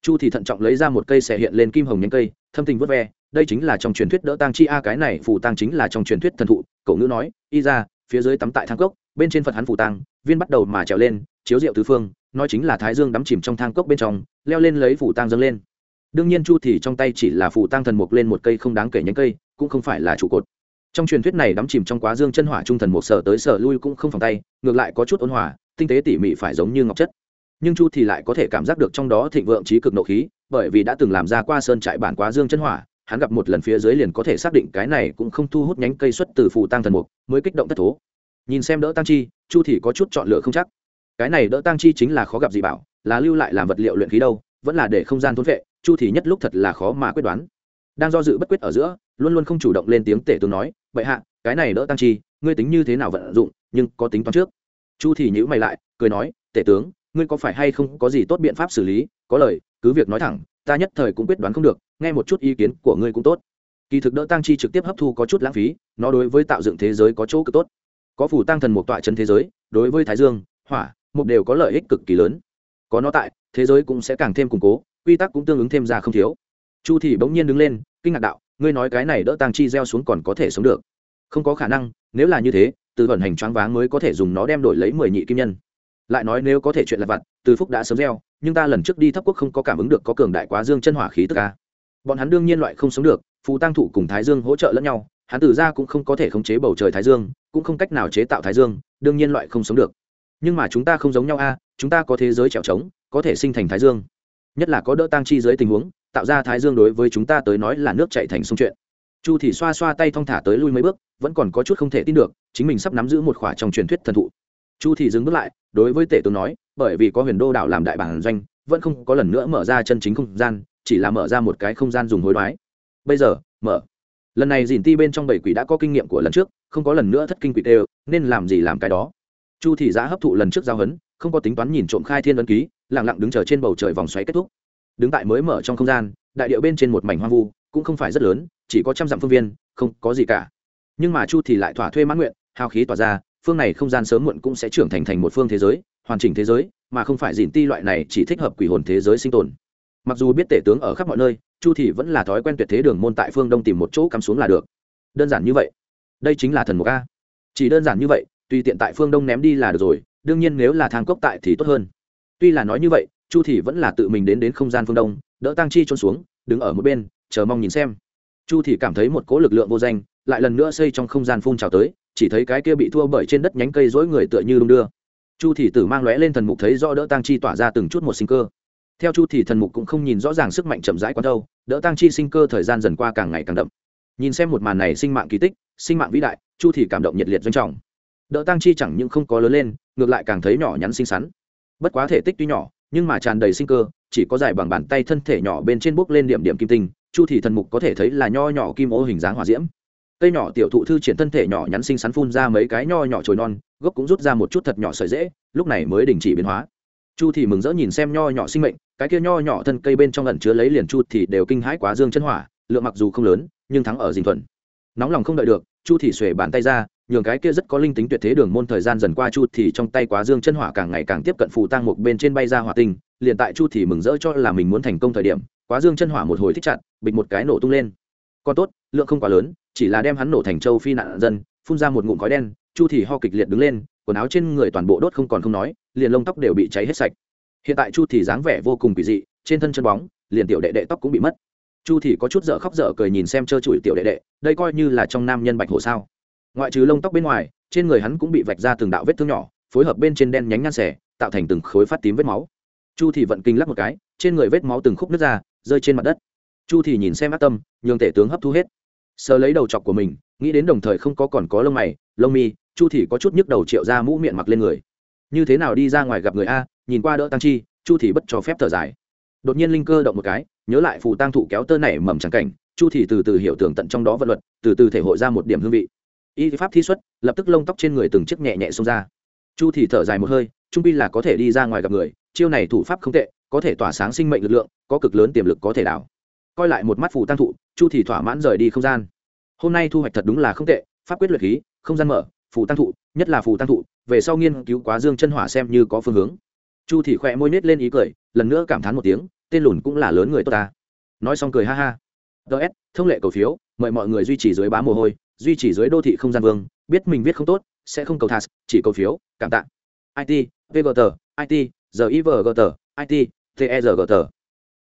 Chu thì thận trọng lấy ra một cây xẻ hiện lên kim hồng nhánh cây, thâm tình vớt ve, đây chính là trong truyền thuyết đỡ tang chi a, cái này phù tang chính là trong truyền thuyết thần thụ, cậu ngữ nói, y ra, phía dưới tắm tại thang cốc, bên trên phật hắn phù tang, viên bắt đầu mà trèo lên, chiếu rượu tứ phương, nói chính là thái dương đắm chìm trong thang cốc bên trong, leo lên lấy phù tang dâng lên. Đương nhiên chu thì trong tay chỉ là phù tang thần mục lên một cây không đáng kể nhánh cây, cũng không phải là trụ cột. Trong truyền thuyết này đắm chìm trong quá dương chân hỏa trung thần một sở tới sở lui cũng không phòng tay, ngược lại có chút ôn hòa tinh tế tỉ mỉ phải giống như ngọc chất. Nhưng chu thì lại có thể cảm giác được trong đó thịnh vượng trí cực nộ khí, bởi vì đã từng làm ra qua sơn trại bản quá dương chân hỏa, hắn gặp một lần phía dưới liền có thể xác định cái này cũng không thu hút nhánh cây xuất từ phù tăng thần mục, mới kích động thất thố. Nhìn xem đỡ tăng chi, chu thì có chút chọn lựa không chắc. Cái này đỡ tăng chi chính là khó gặp gì bảo, là lưu lại làm vật liệu luyện khí đâu, vẫn là để không gian thốn vệ, chu thì nhất lúc thật là khó mà quyết đoán. Đang do dự bất quyết ở giữa, luôn luôn không chủ động lên tiếng tể tướng nói vậy hạ, cái này đỡ tăng chi, ngươi tính như thế nào vận dụng, nhưng có tính toán trước chu thì nhữ mày lại, cười nói, tể tướng, ngươi có phải hay không có gì tốt biện pháp xử lý? Có lời, cứ việc nói thẳng, ta nhất thời cũng quyết đoán không được, nghe một chút ý kiến của ngươi cũng tốt. Kỳ thực đỡ tăng chi trực tiếp hấp thu có chút lãng phí, nó đối với tạo dựng thế giới có chỗ cực tốt. Có phủ tăng thần một tọa chân thế giới, đối với thái dương, hỏa mục đều có lợi ích cực kỳ lớn. Có nó tại, thế giới cũng sẽ càng thêm củng cố, quy tắc cũng tương ứng thêm ra không thiếu. Chu thì bỗng nhiên đứng lên, kinh ngạc đạo, ngươi nói cái này đỡ tăng chi gieo xuống còn có thể sống được. Không có khả năng, nếu là như thế từ vận hành choáng váng mới có thể dùng nó đem đổi lấy mười nhị kim nhân. Lại nói nếu có thể chuyện là vặt, từ phúc đã sớm gieo, nhưng ta lần trước đi thấp quốc không có cảm ứng được có cường đại quá dương chân hỏa khí tức ca bọn hắn đương nhiên loại không sống được, phù tăng thủ cùng thái dương hỗ trợ lẫn nhau, hắn từ ra cũng không có thể khống chế bầu trời thái dương, cũng không cách nào chế tạo thái dương, đương nhiên loại không sống được. Nhưng mà chúng ta không giống nhau a, chúng ta có thế giới trèo trống, có thể sinh thành thái dương. Nhất là có đỡ tăng chi dưới tình huống, tạo ra thái dương đối với chúng ta tới nói là nước chạy thành sông chuyện chu thì xoa xoa tay thong thả tới lui mấy bước, vẫn còn có chút không thể tin được, chính mình sắp nắm giữ một khỏa trong truyền thuyết thần thụ. Chu thì dừng bước lại, đối với tể tướng nói, bởi vì có huyền đô đảo làm đại bản doanh, vẫn không có lần nữa mở ra chân chính không gian, chỉ là mở ra một cái không gian dùng hối đoái. Bây giờ, mở. Lần này dìn ti bên trong bảy quỷ đã có kinh nghiệm của lần trước, không có lần nữa thất kinh quỷ tê nên làm gì làm cái đó? Chu thị giã hấp thụ lần trước giao hấn, không có tính toán nhìn trộm khai thiên ấn ký lẳng lặng đứng chờ trên bầu trời vòng xoáy kết thúc. Đứng tại mới mở trong không gian, đại điệu bên trên một mảnh hoang vu cũng không phải rất lớn, chỉ có trăm dặm phương viên, không có gì cả. Nhưng mà chu thì lại thỏa thuê mãn nguyện hào khí tỏa ra, phương này không gian sớm muộn cũng sẽ trưởng thành thành một phương thế giới, hoàn chỉnh thế giới, mà không phải dỉn ti loại này chỉ thích hợp quỷ hồn thế giới sinh tồn. Mặc dù biết tể tướng ở khắp mọi nơi, chu thì vẫn là thói quen tuyệt thế đường môn tại phương đông tìm một chỗ cắm xuống là được. Đơn giản như vậy. Đây chính là thần mục a. Chỉ đơn giản như vậy, tùy tiện tại phương đông ném đi là được rồi, đương nhiên nếu là thang cốc tại thì tốt hơn. Tuy là nói như vậy, chu thì vẫn là tự mình đến đến không gian phương đông, đỡ tăng chi trôn xuống, đứng ở một bên chờ mong nhìn xem. Chu thì cảm thấy một cỗ lực lượng vô danh, lại lần nữa xây trong không gian phun trào tới, chỉ thấy cái kia bị thua bởi trên đất nhánh cây rối người tựa như đung đưa. Chu thị tử mang lóe lên thần mục thấy rõ đỡ tăng chi tỏa ra từng chút một sinh cơ. Theo chu thị thần mục cũng không nhìn rõ ràng sức mạnh chậm rãi quá đâu, đỡ tăng chi sinh cơ thời gian dần qua càng ngày càng đậm. Nhìn xem một màn này sinh mạng kỳ tích, sinh mạng vĩ đại, chu thị cảm động nhiệt liệt doanh trọng. Đỡ tăng chi chẳng những không có lớn lên, ngược lại càng thấy nhỏ nhắn xinh xắn. Bất quá thể tích tuy nhỏ, nhưng mà tràn đầy sinh cơ, chỉ có dài bằng bàn tay thân thể nhỏ bên trên bốc lên điểm điểm kim tinh chu thị thần mục có thể thấy là nho nhỏ kim ô hình dáng hỏa diễm. Cây nhỏ tiểu thụ thư triển thân thể nhỏ nhắn xinh xắn phun ra mấy cái nho nhỏ trồi non, gốc cũng rút ra một chút thật nhỏ sợi dễ, lúc này mới đình chỉ biến hóa. Chu thì mừng rỡ nhìn xem nho nhỏ sinh mệnh, cái kia nho nhỏ thân cây bên trong ẩn chứa lấy liền chu thì đều kinh hãi quá dương chân hỏa, lượng mặc dù không lớn, nhưng thắng ở dình thuận. Nóng lòng không đợi được, chu thì xuề bàn tay ra, nhường cái kia rất có linh tính tuyệt thế đường môn thời gian dần qua chu thì trong tay quá dương chân hỏa càng ngày càng tiếp cận phù tăng một bên trên bay ra hỏa tinh, liền tại chu thì mừng rỡ cho là mình muốn thành công thời điểm, quá dương chân hỏa một hồi thích chặt bịch một cái nổ tung lên. Còn tốt, lượng không quá lớn, chỉ là đem hắn nổ thành châu phi nạn dân, phun ra một ngụm khói đen, chu thì ho kịch liệt đứng lên, quần áo trên người toàn bộ đốt không còn không nói, liền lông tóc đều bị cháy hết sạch. Hiện tại chu thì dáng vẻ vô cùng kỳ dị, trên thân chân bóng, liền tiểu đệ đệ tóc cũng bị mất. Chu thì có chút dở khóc dở cười nhìn xem trơ trụi tiểu đệ đệ, đây coi như là trong nam nhân bạch hổ sao. Ngoại trừ lông tóc bên ngoài, trên người hắn cũng bị vạch ra từng đạo vết thương nhỏ, phối hợp bên trên đen nhánh ngăn xẻ, tạo thành từng khối phát tím vết máu. Chu thì vận kinh lắc một cái, trên người vết máu từng khúc nứt ra, rơi trên mặt đất chu thì nhìn xem ác tâm, nhường tể tướng hấp thu hết. Sờ lấy đầu chọc của mình, nghĩ đến đồng thời không có còn có lông mày, lông mi, chu thì có chút nhức đầu triệu ra mũ miệng mặc lên người. Như thế nào đi ra ngoài gặp người a, nhìn qua đỡ tăng chi, chu thì bất cho phép thở dài. Đột nhiên linh cơ động một cái, nhớ lại phù tăng thụ kéo tơ này mầm trắng cảnh, chu thì từ từ hiểu tưởng tận trong đó vận luật, từ từ thể hội ra một điểm hương vị. Y pháp thi xuất, lập tức lông tóc trên người từng chiếc nhẹ nhẹ xông ra. Chu thì thở dài một hơi, trung pi là có thể đi ra ngoài gặp người, chiêu này thủ pháp không tệ, có thể tỏa sáng sinh mệnh lực lượng, có cực lớn tiềm lực có thể đảo coi lại một mắt phù tăng thụ, chu thì thỏa mãn rời đi không gian. Hôm nay thu hoạch thật đúng là không tệ, pháp quyết luyện khí, không gian mở, phù tăng thụ, nhất là phù tăng thụ, về sau nghiên cứu quá dương chân hỏa xem như có phương hướng. Chu thì khỏe môi nết lên ý cười, lần nữa cảm thán một tiếng, tên lùn cũng là lớn người tốt ta. Nói xong cười ha ha. Ts thông lệ cầu phiếu, mời mọi người duy trì dưới bá mồ hôi, duy trì dưới đô thị không gian vương, biết mình viết không tốt, sẽ không cầu thas chỉ cầu phiếu, cảm tạ. It vgt it givgt it tergt